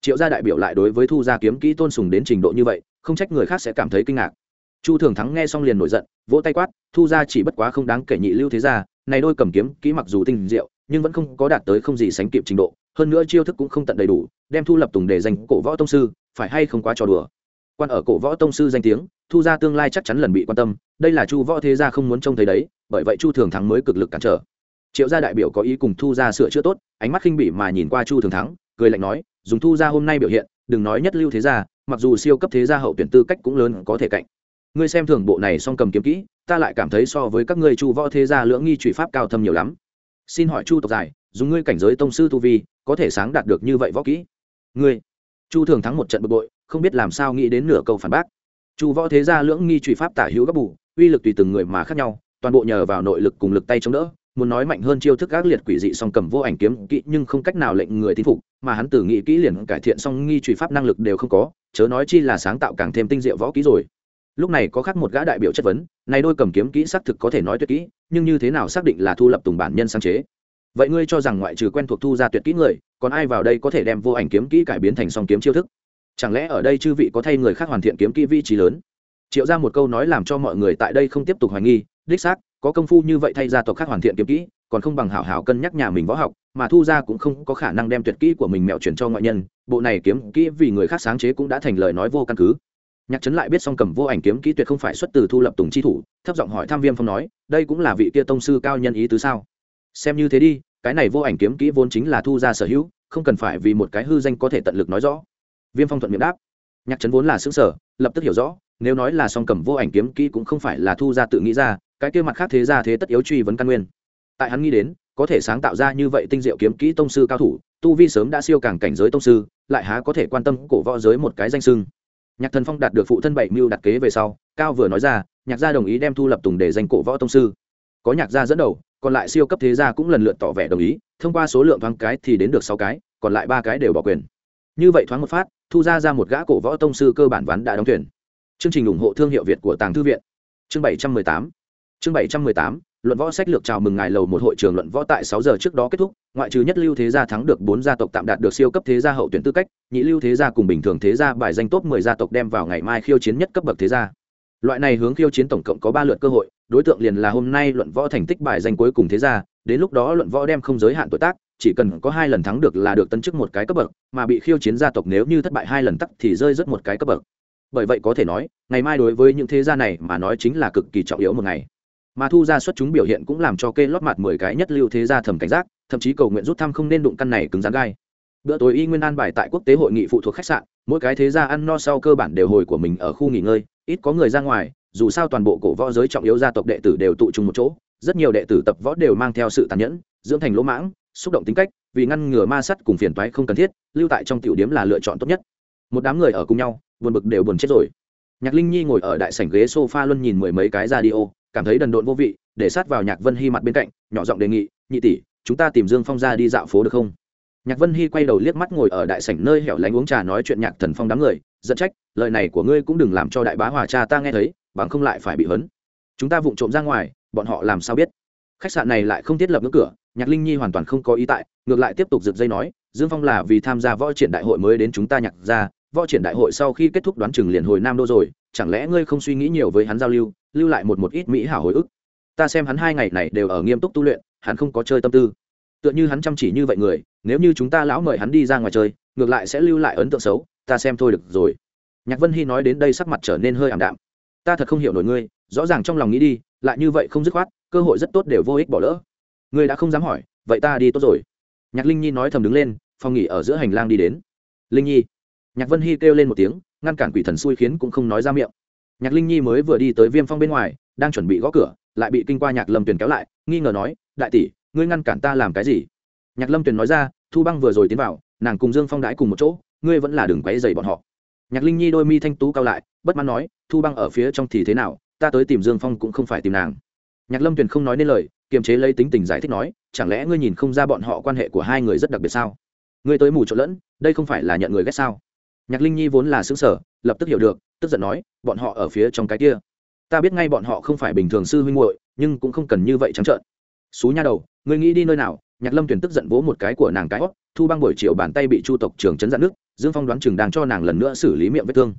Triệu gia đại biểu lại đối với thu gia kiếm kỹ tôn sùng đến trình độ như vậy, không trách người khác sẽ cảm thấy kinh ngạc. Chu thường thắng nghe xong liền nổi giận, vỗ tay quát, thu gia chỉ bất quá không đáng kể nhị lưu thế gia, này đôi cầm kiếm kỹ mặc dù tinh diệu nhưng vẫn không có đạt tới không gì sánh kịp trình độ, hơn nữa chiêu thức cũng không tận đầy đủ, đem thu lập tùng để dành cổ võ tông sư, phải hay không quá trò đùa. Quan ở cổ võ tông sư danh tiếng, thu ra tương lai chắc chắn lần bị quan tâm, đây là chu võ thế gia không muốn trông thấy đấy, bởi vậy chu thường thắng mới cực lực cản trở. Triệu gia đại biểu có ý cùng thu ra sửa chữa tốt, ánh mắt khinh bỉ mà nhìn qua chu thường thắng, cười lạnh nói, dùng thu ra hôm nay biểu hiện, đừng nói nhất lưu thế gia, mặc dù siêu cấp thế gia hậu tuyển tư cách cũng lớn có thể cạnh. Ngươi xem thường bộ này song cầm kiếm kỹ, ta lại cảm thấy so với các ngươi chu võ thế gia lưỡng nghi trụy pháp cao thâm nhiều lắm xin hỏi chu tộc dài dùng ngươi cảnh giới tông sư tu vi, có thể sáng đạt được như vậy võ kỹ? Ngươi. Chu thường thắng một trận bực bội, không biết làm sao nghĩ đến nửa câu phản bác. Chu võ thế gia lưỡng nghi trụy pháp tả hữu gấp bù, uy lực tùy từng người mà khác nhau, toàn bộ nhờ vào nội lực cùng lực tay chống đỡ, muốn nói mạnh hơn chiêu thức ác liệt quỷ dị song cầm vô ảnh kiếm kỹ nhưng không cách nào lệnh người tin phục, mà hắn tử nghĩ kỹ liền cải thiện song nghi trụy pháp năng lực đều không có, chớ nói chi là sáng tạo càng thêm tinh diệu võ kỹ rồi. Lúc này có khác một gã đại biểu chất vấn này đôi cầm kiếm kỹ xác thực có thể nói tuyệt kỹ, nhưng như thế nào xác định là thu lập tùng bản nhân sáng chế? Vậy ngươi cho rằng ngoại trừ quen thuộc thu ra tuyệt kỹ người, còn ai vào đây có thể đem vô ảnh kiếm kỹ cải biến thành song kiếm chiêu thức? Chẳng lẽ ở đây chư vị có thay người khác hoàn thiện kiếm kỹ vị trí lớn? Triệu ra một câu nói làm cho mọi người tại đây không tiếp tục hoài nghi, đích xác, có công phu như vậy thay gia tộc khác hoàn thiện kiếm kỹ, còn không bằng hảo hảo cân nhắc nhà mình võ học, mà thu ra cũng không có khả năng đem tuyệt kỹ của mình mẹo chuyển cho ngoại nhân, bộ này kiếm kỹ vì người khác sáng chế cũng đã thành lời nói vô căn cứ nhạc trấn lại biết song cầm vô ảnh kiếm kỹ tuyệt không phải xuất từ thu lập tùng chi thủ, thấp giọng hỏi tham viêm phong nói, đây cũng là vị kia tông sư cao nhân ý tứ sao? Xem như thế đi, cái này vô ảnh kiếm kỹ vốn chính là thu ra sở hữu, không cần phải vì một cái hư danh có thể tận lực nói rõ. Viêm phong thuận miệng đáp. Nhạc trấn vốn là xứng sở lập tức hiểu rõ, nếu nói là song cầm vô ảnh kiếm kỹ cũng không phải là thu ra tự nghĩ ra, cái kia mặt khác thế ra thế tất yếu truy vấn căn nguyên. Tại hắn nghĩ đến, có thể sáng tạo ra như vậy tinh diệu kiếm kỹ tông sư cao thủ, tu vi sớm đã siêu càng cảnh giới tông sư, lại há có thể quan tâm cổ võ giới một cái danh sưng nhạc thần phong đạt được phụ thân bảy mưu đặt kế về sau, cao vừa nói ra, nhạc gia đồng ý đem thu lập tùng để danh cổ võ tông sư. Có nhạc gia dẫn đầu, còn lại siêu cấp thế gia cũng lần lượt tỏ vẻ đồng ý, thông qua số lượng thoáng cái thì đến được sáu cái, còn lại ba cái đều bỏ quyền. Như vậy thoáng một phát, thu ra ra một gã cổ võ tông sư cơ bản ván đã đóng tuyển chương trình ủng hộ thương hiệu việt của tàng thư viện. Chương bảy trăm mười tám. Chương bảy trăm mười tám luận võ sách lược chào mừng ngài lầu một hội trường luận võ tại sáu giờ trước đó kết thúc, ngoại trừ nhất lưu thế gia thắng được bốn gia tộc tạm đạt được siêu cấp thế gia hậu tuyển tư cách, nhị lưu thế gia cùng bình thường thế gia bài danh top mười gia tộc đem vào ngày mai khiêu chiến nhất cấp bậc thế gia. Loại này hướng khiêu chiến tổng cộng có ba lượt cơ hội, đối tượng liền là hôm nay luận võ thành tích bài danh cuối cùng thế gia, đến lúc đó luận võ đem không giới hạn tuổi tác, chỉ cần có hai lần thắng được là được tân chức một cái cấp bậc, mà bị khiêu chiến gia tộc nếu như thất bại hai lần tắc thì rơi rất một cái cấp bậc. Bởi vậy có thể nói, ngày mai đối với những thế gia này mà nói chính là cực kỳ trọng yếu một ngày mà thu ra xuất chúng biểu hiện cũng làm cho kê lót mặt mười cái nhất lưu thế gia thầm cảnh giác, thậm chí cầu nguyện rút thăm không nên đụng căn này cứng rắn gai. Bữa tối y nguyên an bài tại quốc tế hội nghị phụ thuộc khách sạn, mỗi cái thế gia ăn no sau cơ bản đều hồi của mình ở khu nghỉ ngơi, ít có người ra ngoài, dù sao toàn bộ cổ võ giới trọng yếu gia tộc đệ tử đều tụ trung một chỗ, rất nhiều đệ tử tập võ đều mang theo sự tàn nhẫn, dưỡng thành lỗ mãng, xúc động tính cách, vì ngăn ngừa ma sắt cùng phiền toái không cần thiết, lưu tại trong tiểu điếm là lựa chọn tốt nhất. Một đám người ở cùng nhau, buồn bực đều buồn chết rồi. Nhạc linh nhi ngồi ở đại sảnh ghế sofa luôn nhìn mười mấy cái radio cảm thấy đần độn vô vị, để sát vào nhạc vân hy mặt bên cạnh, nhỏ giọng đề nghị, nhị tỷ, chúng ta tìm dương phong ra đi dạo phố được không? Nhạc vân hy quay đầu liếc mắt ngồi ở đại sảnh nơi hẻo lánh uống trà nói chuyện nhạc thần phong đám người dẫn trách, lời này của ngươi cũng đừng làm cho đại bá hòa cha ta nghe thấy, bằng không lại phải bị hấn chúng ta vụng trộm ra ngoài, bọn họ làm sao biết? Khách sạn này lại không thiết lập ngưỡng cửa, nhạc linh nhi hoàn toàn không có ý tại, ngược lại tiếp tục giật dây nói, dương phong là vì tham gia võ triển đại hội mới đến chúng ta nhạc ra võ triển đại hội sau khi kết thúc đoán chừng liền hồi nam đô rồi chẳng lẽ ngươi không suy nghĩ nhiều với hắn giao lưu lưu lại một một ít mỹ hảo hồi ức? Ta xem hắn hai ngày này đều ở nghiêm túc tu luyện, hắn không có chơi tâm tư. Tựa như hắn chăm chỉ như vậy người, nếu như chúng ta lão mời hắn đi ra ngoài chơi, ngược lại sẽ lưu lại ấn tượng xấu, ta xem thôi được rồi. Nhạc vân hy nói đến đây sắc mặt trở nên hơi ảm đạm. Ta thật không hiểu nổi ngươi, rõ ràng trong lòng nghĩ đi, lại như vậy không dứt khoát, cơ hội rất tốt đều vô ích bỏ lỡ. Ngươi đã không dám hỏi, vậy ta đi tốt rồi. Nhạc linh nhi nói thầm đứng lên, phòng nghỉ ở giữa hành lang đi đến. Linh nhi. Nhạc vân hy kêu lên một tiếng ngăn cản quỷ thần xui khiến cũng không nói ra miệng. Nhạc linh nhi mới vừa đi tới viêm phong bên ngoài, đang chuẩn bị gõ cửa, lại bị kinh qua nhạc lâm tuyền kéo lại, nghi ngờ nói, đại tỷ, ngươi ngăn cản ta làm cái gì? Nhạc lâm tuyền nói ra, thu băng vừa rồi tiến vào, nàng cùng dương phong đãi cùng một chỗ, ngươi vẫn là đừng quấy dày bọn họ. Nhạc linh nhi đôi mi thanh tú cao lại, bất mãn nói, thu băng ở phía trong thì thế nào, ta tới tìm dương phong cũng không phải tìm nàng. Nhạc lâm tuyền không nói nên lời, kiềm chế lấy tính tình giải thích nói, chẳng lẽ ngươi nhìn không ra bọn họ quan hệ của hai người rất đặc biệt sao? Ngươi tới mù trộn lẫn, đây không phải là nhận người ghét sao? Nhạc linh nhi vốn là xứng sở lập tức hiểu được, tức giận nói, bọn họ ở phía trong cái kia. Ta biết ngay bọn họ không phải bình thường sư huynh muội, nhưng cũng không cần như vậy trắng trợn. Xú nha đầu, ngươi nghĩ đi nơi nào? Nhạc lâm tuyển tức giận vỗ một cái của nàng cái hót, thu băng buổi chiều bàn tay bị chu tộc trưởng chấn dạn nước, dương phong đoán chừng đang cho nàng lần nữa xử lý miệng vết thương.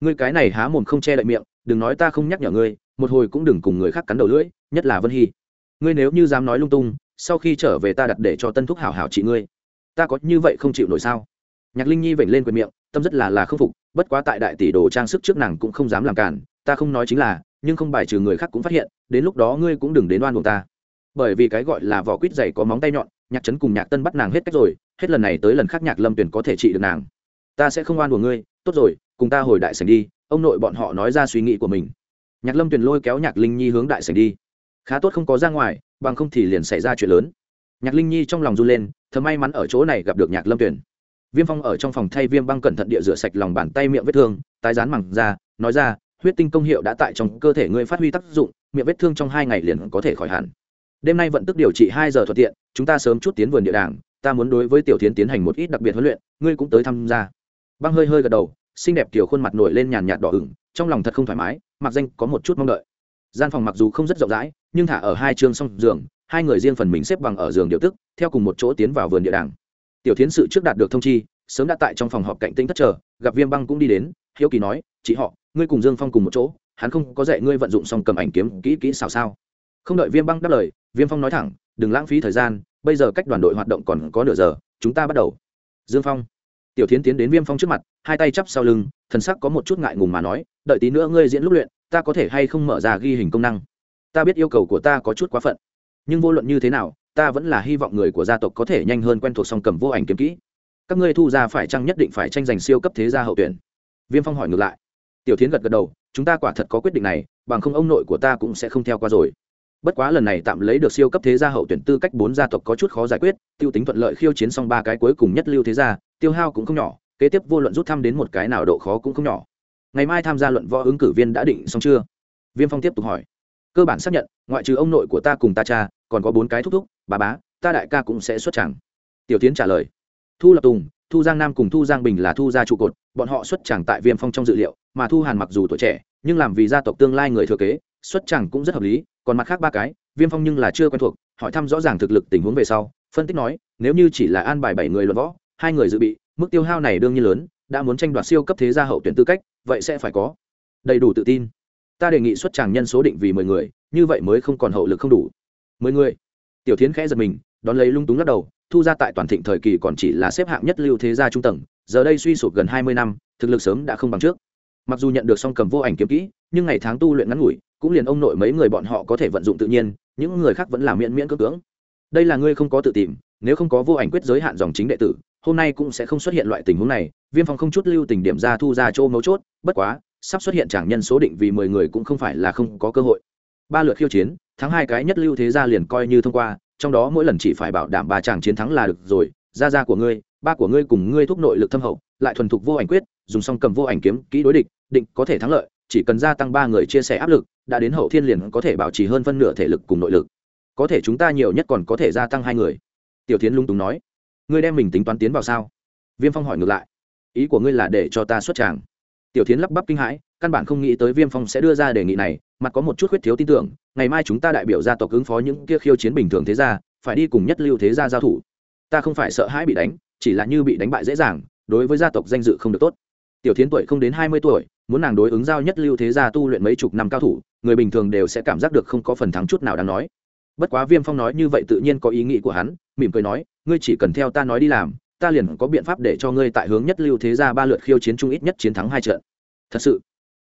Ngươi cái này há mồm không che đậy miệng, đừng nói ta không nhắc nhở ngươi, một hồi cũng đừng cùng người khác cắn đầu lưỡi, nhất là vân hy. Ngươi nếu như dám nói lung tung, sau khi trở về ta đặt để cho tân thúc hảo hảo trị ngươi. Ta có như vậy không chịu nổi sao? Nhạc linh nhi vểnh lên quyền miệng, tâm rất là là không phục, bất quá tại đại tỷ đồ trang sức trước nàng cũng không dám làm cản, ta không nói chính là, nhưng không bài trừ người khác cũng phát hiện, đến lúc đó ngươi cũng đừng đến đoan buộc ta. Bởi vì cái gọi là vỏ quýt dày có móng tay nhọn, nhạc trấn cùng nhạc tân bắt nàng hết cách rồi, hết lần này tới lần khác nhạc lâm tuyển có thể trị được nàng. Ta sẽ không oan của ngươi, tốt rồi, cùng ta hồi đại sảnh đi, ông nội bọn họ nói ra suy nghĩ của mình. Nhạc lâm tuyển lôi kéo nhạc linh nhi hướng đại sảnh đi. Khá tốt không có ra ngoài, bằng không thì liền xảy ra chuyện lớn. Nhạc linh nhi trong lòng run lên, thầm may mắn ở chỗ này gặp được nhạc lâm tuyển viêm phong ở trong phòng thay viêm băng cẩn thận địa rửa sạch lòng bàn tay miệng vết thương, tái dán mẳng ra nói ra, huyết tinh công hiệu đã tại trong cơ thể ngươi phát huy tác dụng, miệng vết thương trong hai ngày liền có thể khỏi hẳn. Đêm nay vận tức điều trị hai giờ thuận tiện, chúng ta sớm chút tiến vườn địa đàng, ta muốn đối với tiểu tiến tiến hành một ít đặc biệt huấn luyện, ngươi cũng tới tham gia. Băng hơi hơi gật đầu, xinh đẹp kiểu khuôn mặt nổi lên nhàn nhạt đỏ ửng, trong lòng thật không thoải mái, mặc danh có một chút mong đợi. Gian phòng mặc dù không rất rộng rãi, nhưng thả ở hai chương song giường, hai người riêng phần mình xếp bằng ở giường điều tức, theo cùng một chỗ tiến vào vườn địa đàng tiểu tiến sự trước đạt được thông chi, sớm đã tại trong phòng họp cạnh tinh thất chờ, gặp viêm băng cũng đi đến, hiếu kỳ nói, chị họ, ngươi cùng dương phong cùng một chỗ, hắn không có dạy ngươi vận dụng xong cầm ảnh kiếm kỹ kỹ xào sao? Không đợi viêm băng đáp lời, viêm phong nói thẳng, đừng lãng phí thời gian, bây giờ cách đoàn đội hoạt động còn có nửa giờ, chúng ta bắt đầu. Dương phong. Tiểu tiến tiến đến viêm phong trước mặt, hai tay chắp sau lưng, thần sắc có một chút ngại ngùng mà nói, đợi tí nữa ngươi diễn lúc luyện, ta có thể hay không mở ra ghi hình công năng? Ta biết yêu cầu của ta có chút quá phận, nhưng vô luận như thế nào ta vẫn là hy vọng người của gia tộc có thể nhanh hơn quen thuộc song cầm vô ảnh kiếm kỹ. Các ngươi thu ra phải chăng nhất định phải tranh giành siêu cấp thế gia hậu tuyển? Viêm phong hỏi ngược lại. Tiểu tiến gật gật đầu, chúng ta quả thật có quyết định này, bằng không ông nội của ta cũng sẽ không theo qua rồi. Bất quá lần này tạm lấy được siêu cấp thế gia hậu tuyển tư cách bốn gia tộc có chút khó giải quyết, tiêu tính thuận lợi khiêu chiến xong ba cái cuối cùng nhất lưu thế gia, tiêu hao cũng không nhỏ, kế tiếp vô luận rút thăm đến một cái nào độ khó cũng không nhỏ. Ngày mai tham gia luận võ ứng cử viên đã định xong chưa? Viêm phong tiếp tục hỏi. Cơ bản xác nhận, ngoại trừ ông nội của ta cùng ta cha, còn có bốn cái thúc thúc bà bá, ta đại ca cũng sẽ xuất chẳng tiểu tiến trả lời, thu lập tùng, thu giang nam cùng thu giang bình là thu gia trụ cột, bọn họ xuất chẳng tại viêm phong trong dự liệu, mà thu hàn mặc dù tuổi trẻ, nhưng làm vì gia tộc tương lai người thừa kế, xuất chẳng cũng rất hợp lý, còn mặt khác ba cái, viêm phong nhưng là chưa quen thuộc, hỏi thăm rõ ràng thực lực tình huống về sau, phân tích nói, nếu như chỉ là an bài bảy người luận võ, hai người dự bị, mức tiêu hao này đương nhiên lớn, đã muốn tranh đoạt siêu cấp thế gia hậu tuyển tư cách, vậy sẽ phải có đầy đủ tự tin. Ta đề nghị xuất tràng nhân số định vì mười người, như vậy mới không còn hậu lực không đủ. Mười người tiểu tiến khẽ giật mình, đón lấy lung túng lắc đầu, thu ra tại toàn thịnh thời kỳ còn chỉ là xếp hạng nhất lưu thế gia trung tầng, giờ đây suy sụp gần hai mươi năm, thực lực sớm đã không bằng trước. Mặc dù nhận được song cầm vô ảnh kiếm kỹ, nhưng ngày tháng tu luyện ngắn ngủi, cũng liền ông nội mấy người bọn họ có thể vận dụng tự nhiên, những người khác vẫn là miễn miễn cưỡng cưỡng. Đây là ngươi không có tự tìm, nếu không có vô ảnh quyết giới hạn dòng chính đệ tử, hôm nay cũng sẽ không xuất hiện loại tình huống này, viêm phong không chút lưu tình điểm ra thu ra chỗ mấu chốt, bất quá, sắp xuất hiện chẳng nhân số định vì mười người cũng không phải là không có cơ hội ba lượt khiêu chiến, thắng hai cái nhất lưu thế gia liền coi như thông qua, trong đó mỗi lần chỉ phải bảo đảm ba chàng chiến thắng là được rồi, gia gia của ngươi, ba của ngươi cùng ngươi thúc nội lực thâm hậu, lại thuần thục vô ảnh quyết, dùng song cầm vô ảnh kiếm, kỹ đối địch, định có thể thắng lợi, chỉ cần gia tăng ba người chia sẻ áp lực, đã đến hậu thiên liền có thể bảo trì hơn phân nửa thể lực cùng nội lực. Có thể chúng ta nhiều nhất còn có thể gia tăng hai người. Tiểu tiến lung túng nói. Ngươi đem mình tính toán tiến vào sao? Viêm phong hỏi ngược lại. Ý của ngươi là để cho ta xuất tràng. Tiểu tiến lắp bắp kinh hãi, căn bản không nghĩ tới viêm phong sẽ đưa ra đề nghị này mặt có một chút khuyết thiếu tin tưởng, ngày mai chúng ta đại biểu gia tộc ứng phó những kia khiêu chiến bình thường thế gia, phải đi cùng nhất lưu thế gia giao thủ. Ta không phải sợ hãi bị đánh, chỉ là như bị đánh bại dễ dàng, đối với gia tộc danh dự không được tốt. Tiểu Thiến tuổi không đến hai mươi tuổi, muốn nàng đối ứng giao nhất lưu thế gia tu luyện mấy chục năm cao thủ, người bình thường đều sẽ cảm giác được không có phần thắng chút nào đáng nói. Bất quá viêm phong nói như vậy tự nhiên có ý nghĩ của hắn, mỉm cười nói, ngươi chỉ cần theo ta nói đi làm, ta liền có biện pháp để cho ngươi tại hướng nhất lưu thế gia ba lượt khiêu chiến chung ít nhất chiến thắng hai trận. Thật sự,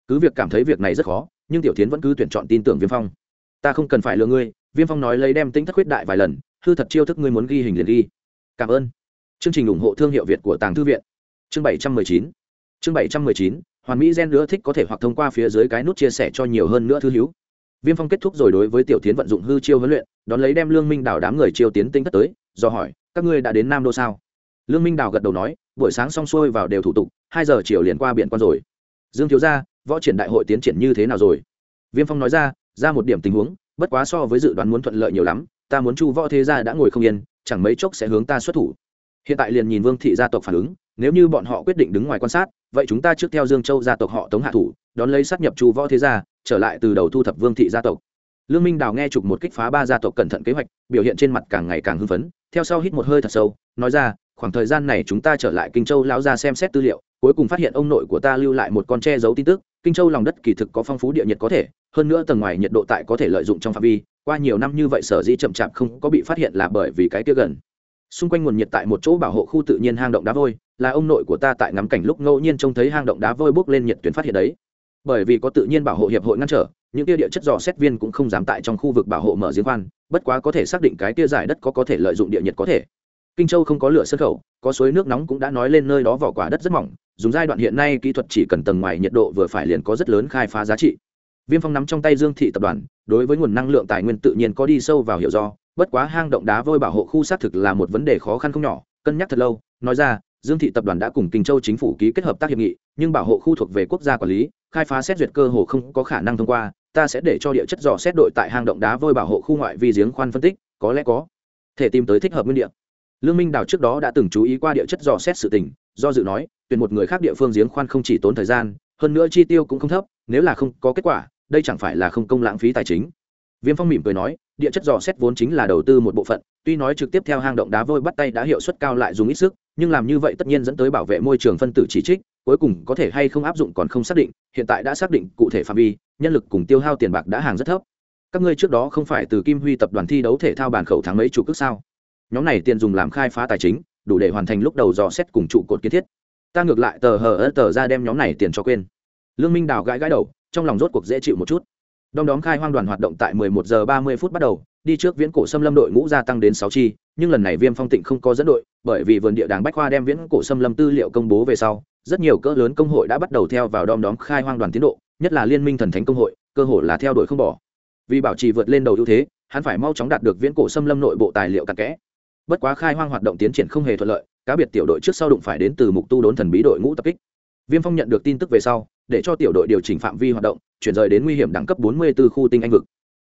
cứ việc cảm thấy việc này rất khó nhưng tiểu tiến vẫn cứ tuyển chọn tin tưởng viêm phong. Ta không cần phải lừa ngươi, viêm phong nói lấy đem tính thất khuyết đại vài lần, hư thật chiêu thức ngươi muốn ghi hình liền ghi. Cảm ơn. Chương trình ủng hộ thương hiệu việt của tàng thư viện. Chương bảy trăm mười chín. Chương bảy trăm mười chín, hoàn mỹ gen nữa thích có thể hoặc thông qua phía dưới cái nút chia sẻ cho nhiều hơn nữa thư hữu. Viêm phong kết thúc rồi đối với tiểu tiến vận dụng hư chiêu huấn luyện, đón lấy đem lương minh đào đám người chiêu tiến tinh thất tới, do hỏi, các ngươi đã đến nam đô sao? Lương minh đào gật đầu nói, buổi sáng xong xuôi vào đều thủ tục, hai giờ chiều liền qua biển quan rồi dương thiếu gia, võ triển đại hội tiến triển như thế nào rồi? Viêm phong nói ra ra một điểm tình huống, bất quá so với dự đoán muốn thuận lợi nhiều lắm, ta muốn chu võ thế gia đã ngồi không yên, chẳng mấy chốc sẽ hướng ta xuất thủ. Hiện tại liền nhìn vương thị gia tộc phản ứng, nếu như bọn họ quyết định đứng ngoài quan sát, vậy chúng ta trước theo dương châu gia tộc họ tống hạ thủ, đón lấy sát nhập chu võ thế gia, trở lại từ đầu thu thập vương thị gia tộc. Lương minh đào nghe chụp một kích phá ba gia tộc cẩn thận kế hoạch, biểu hiện trên mặt càng ngày càng hưng phấn, theo sau hít một hơi thật sâu, nói ra khoảng thời gian này chúng ta trở lại kinh châu lão ra xem xét tư liệu, cuối cùng phát hiện ông nội của ta lưu lại một con che giấu tin tức, kinh châu lòng đất kỳ thực có phong phú địa nhiệt có thể, hơn nữa tầng ngoài nhiệt độ tại có thể lợi dụng trong phạm vi, qua nhiều năm như vậy sở dĩ chậm chạp không có bị phát hiện là bởi vì cái kia gần. Xung quanh nguồn nhiệt tại một chỗ bảo hộ khu tự nhiên hang động đá vôi, là ông nội của ta tại ngắm cảnh lúc ngẫu nhiên trông thấy hang động đá vôi bốc lên nhiệt tuyến phát hiện đấy. Bởi vì có tự nhiên bảo hộ hiệp hội ngăn trở, những kia địa chất dò xét viên cũng không dám tại trong khu vực bảo hộ mở giếng khoan, bất quá có thể xác định cái kia giải đất có có thể lợi dụng địa nhiệt có thể kinh châu không có lửa sân khẩu, có suối nước nóng cũng đã nói lên nơi đó vỏ quả đất rất mỏng, dùng giai đoạn hiện nay kỹ thuật chỉ cần tầng ngoài nhiệt độ vừa phải liền có rất lớn khai phá giá trị. Viêm phong nắm trong tay dương thị tập đoàn, đối với nguồn năng lượng tài nguyên tự nhiên có đi sâu vào hiểu do, bất quá hang động đá vôi bảo hộ khu xác thực là một vấn đề khó khăn không nhỏ, cân nhắc thật lâu, nói ra, dương thị tập đoàn đã cùng kinh châu chính phủ ký kết hợp tác hiệp nghị, nhưng bảo hộ khu thuộc về quốc gia quản lý, khai phá xét duyệt cơ hồ không có khả năng thông qua, ta sẽ để cho địa chất dò xét đội tại hang động đá vôi bảo hộ khu ngoại vi giếng khoan phân tích, có lẽ có thể tìm tới thích hợp nguyên địa lương minh đào trước đó đã từng chú ý qua địa chất dò xét sự tình, do dự nói, tuyển một người khác địa phương giếng khoan không chỉ tốn thời gian, hơn nữa chi tiêu cũng không thấp, nếu là không có kết quả, đây chẳng phải là không công lãng phí tài chính. Viêm phong mỉm cười nói, địa chất dò xét vốn chính là đầu tư một bộ phận, tuy nói trực tiếp theo hang động đá vôi bắt tay đã hiệu suất cao lại dùng ít sức, nhưng làm như vậy tất nhiên dẫn tới bảo vệ môi trường phân tử chỉ trích, cuối cùng có thể hay không áp dụng còn không xác định, hiện tại đã xác định cụ thể phạm vi, nhân lực cùng tiêu hao tiền bạc đã hàng rất thấp. Các ngươi trước đó không phải từ kim huy tập đoàn thi đấu thể thao bàn khẩu tháng mấy chủ cước sao? Nhóm này tiền dùng làm khai phá tài chính, đủ để hoàn thành lúc đầu dò xét cùng trụ cột kiến thiết. Ta ngược lại tờ hờ ớt tờ ra đem nhóm này tiền cho quên. Lương minh đào gãi gãi đầu, trong lòng rốt cuộc dễ chịu một chút. Đom đóm khai hoang đoàn hoạt động tại 11 giờ 30 phút bắt đầu, đi trước viễn cổ xâm lâm đội ngũ gia tăng đến 6 chi, nhưng lần này viêm phong tịnh không có dẫn đội, bởi vì vườn địa đàng bách khoa đem viễn cổ xâm lâm tư liệu công bố về sau, rất nhiều cỡ lớn công hội đã bắt đầu theo vào đom đóm khai hoang đoàn tiến độ, nhất là liên minh thần thánh công hội, cơ hội là theo đuổi không bỏ. Vì bảo trì vượt lên đầu ưu thế, hắn phải mau chóng đạt được viễn cổ xâm lâm nội bộ tài liệu cặn kẽ bất quá khai hoang hoạt động tiến triển không hề thuận lợi, cá biệt tiểu đội trước sau đụng phải đến từ mục tu đốn thần bí đội ngũ tập kích. Viêm phong nhận được tin tức về sau, để cho tiểu đội điều chỉnh phạm vi hoạt động, chuyển rời đến nguy hiểm đẳng cấp 44 khu tinh anh vực.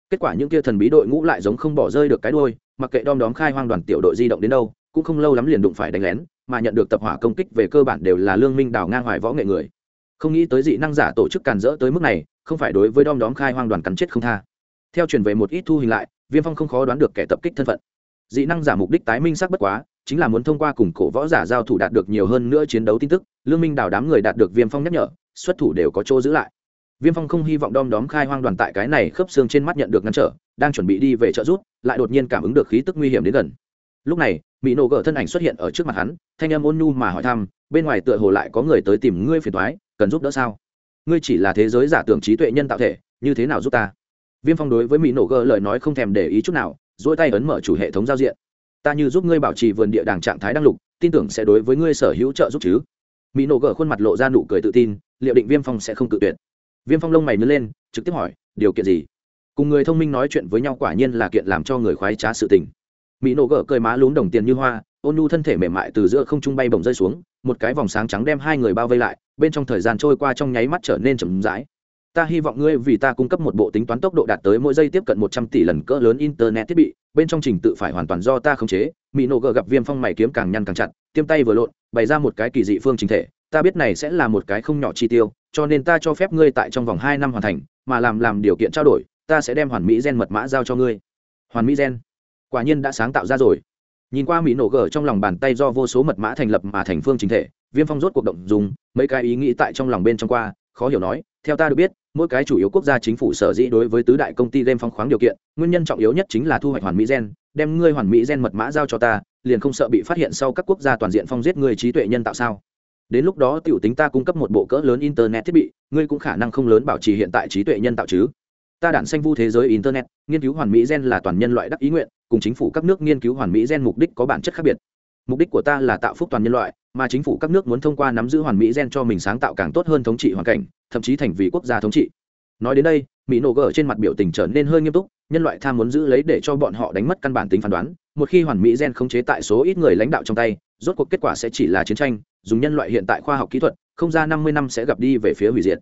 Kết quả những kia thần bí đội ngũ lại giống không bỏ rơi được cái đuôi, mặc kệ đom đóm khai hoang đoàn tiểu đội di động đến đâu, cũng không lâu lắm liền đụng phải đánh lén, mà nhận được tập hỏa công kích về cơ bản đều là lương minh đào ngang hoài võ nghệ người. Không nghĩ tới dị năng giả tổ chức càn rỡ tới mức này, không phải đối với đom đóm khai hoang đoàn cắn chết không tha. Theo truyền về một ít thu hình lại, viêm phong không khó đoán được kẻ tập kích thân phận dị năng giả mục đích tái minh sắc bất quá, chính là muốn thông qua cùng cổ võ giả giao thủ đạt được nhiều hơn nữa chiến đấu tin tức, lương minh đào đám người đạt được viêm phong nhắc nhở, xuất thủ đều có chỗ giữ lại. Viêm phong không hy vọng đom đóm khai hoang đoàn tại cái này khớp xương trên mắt nhận được ngăn trở, đang chuẩn bị đi về trợ rút lại đột nhiên cảm ứng được khí tức nguy hiểm đến gần. Lúc này mỹ nổ gỡ thân ảnh xuất hiện ở trước mặt hắn, thanh em ôn nhu mà hỏi thăm, bên ngoài tựa hồ lại có người tới tìm ngươi phiền thoái cần giúp đỡ sao? Ngươi chỉ là thế giới giả tưởng trí tuệ nhân tạo thể, như thế nào giúp ta? Viêm phong đối với mỹ nổ gỡ lời nói không thèm để ý chút nào dỗi tay ấn mở chủ hệ thống giao diện. Ta như giúp ngươi bảo trì vườn địa đàng trạng thái đăng lục, tin tưởng sẽ đối với ngươi sở hữu trợ giúp chứ. Mỹ nổ gỡ khuôn mặt lộ ra nụ cười tự tin, liệu định viêm phong sẽ không tự tuyệt. Viêm phong lông mày nứt lên, trực tiếp hỏi, điều kiện gì? Cùng người thông minh nói chuyện với nhau quả nhiên là kiện làm cho người khoái trá sự tình. Mỹ nổ gỡ cười má lún đồng tiền như hoa, ôn nhu thân thể mềm mại từ giữa không trung bay bồng rơi xuống, một cái vòng sáng trắng đem hai người bao vây lại, bên trong thời gian trôi qua trong nháy mắt trở nên chậm rãi ta hy vọng ngươi vì ta cung cấp một bộ tính toán tốc độ đạt tới mỗi giây tiếp cận một trăm tỷ lần cỡ lớn internet thiết bị, bên trong trình tự phải hoàn toàn do ta khống chế. Mỹ nổ gờ gặp viêm phong mày kiếm càng nhăn càng chặt, tiêm tay vừa lộn, bày ra một cái kỳ dị phương trình thể. Ta biết này sẽ là một cái không nhỏ chi tiêu, cho nên ta cho phép ngươi tại trong vòng hai năm hoàn thành, mà làm làm điều kiện trao đổi, ta sẽ đem hoàn mỹ gen mật mã giao cho ngươi. Hoàn mỹ gen? Quả nhiên đã sáng tạo ra rồi. Nhìn qua mỹ nổ gở trong lòng bàn tay do vô số mật mã thành lập mà thành phương chính thể, viêm phong rốt cuộc động dùng, mấy cái ý nghĩ tại trong lòng bên trong qua, khó hiểu nói, theo ta được biết mỗi cái chủ yếu quốc gia chính phủ sở dĩ đối với tứ đại công ty game phong khoáng điều kiện, nguyên nhân trọng yếu nhất chính là thu hoạch hoàn mỹ gen, đem ngươi hoàn mỹ gen mật mã giao cho ta, liền không sợ bị phát hiện sau các quốc gia toàn diện phong giết người trí tuệ nhân tạo sao? Đến lúc đó tiểu tính ta cung cấp một bộ cỡ lớn internet thiết bị, ngươi cũng khả năng không lớn bảo trì hiện tại trí tuệ nhân tạo chứ. Ta đản sanh vu thế giới internet, nghiên cứu hoàn mỹ gen là toàn nhân loại đắc ý nguyện, cùng chính phủ các nước nghiên cứu hoàn mỹ gen mục đích có bản chất khác biệt. Mục đích của ta là tạo phúc toàn nhân loại mà chính phủ các nước muốn thông qua nắm giữ hoàn mỹ gen cho mình sáng tạo càng tốt hơn thống trị hoàn cảnh, thậm chí thành vì quốc gia thống trị. Nói đến đây, mỹ nổ gở trên mặt biểu tình trở nên hơi nghiêm túc, nhân loại tham muốn giữ lấy để cho bọn họ đánh mất căn bản tính phán đoán, một khi hoàn mỹ gen không chế tại số ít người lãnh đạo trong tay, rốt cuộc kết quả sẽ chỉ là chiến tranh, dùng nhân loại hiện tại khoa học kỹ thuật, không ra năm mươi năm sẽ gặp đi về phía hủy diệt.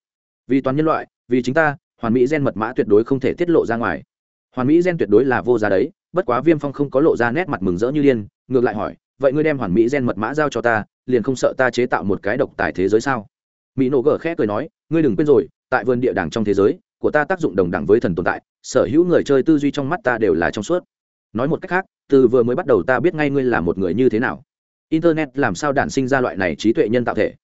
Vì toàn nhân loại, vì chính ta, hoàn mỹ gen mật mã tuyệt đối không thể tiết lộ ra ngoài. Hoàn mỹ gen tuyệt đối là vô giá đấy, bất quá viêm phong không có lộ ra nét mặt mừng rỡ như điên, ngược lại hỏi vậy ngươi đem hoàn mỹ gen mật mã giao cho ta, liền không sợ ta chế tạo một cái độc tài thế giới sao? Mỹ nổ gở khẽ cười nói, ngươi đừng quên rồi, tại vườn địa đàng trong thế giới, của ta tác dụng đồng đẳng với thần tồn tại, sở hữu người chơi tư duy trong mắt ta đều là trong suốt. Nói một cách khác, từ vừa mới bắt đầu ta biết ngay ngươi là một người như thế nào. Internet làm sao đản sinh ra loại này trí tuệ nhân tạo thể?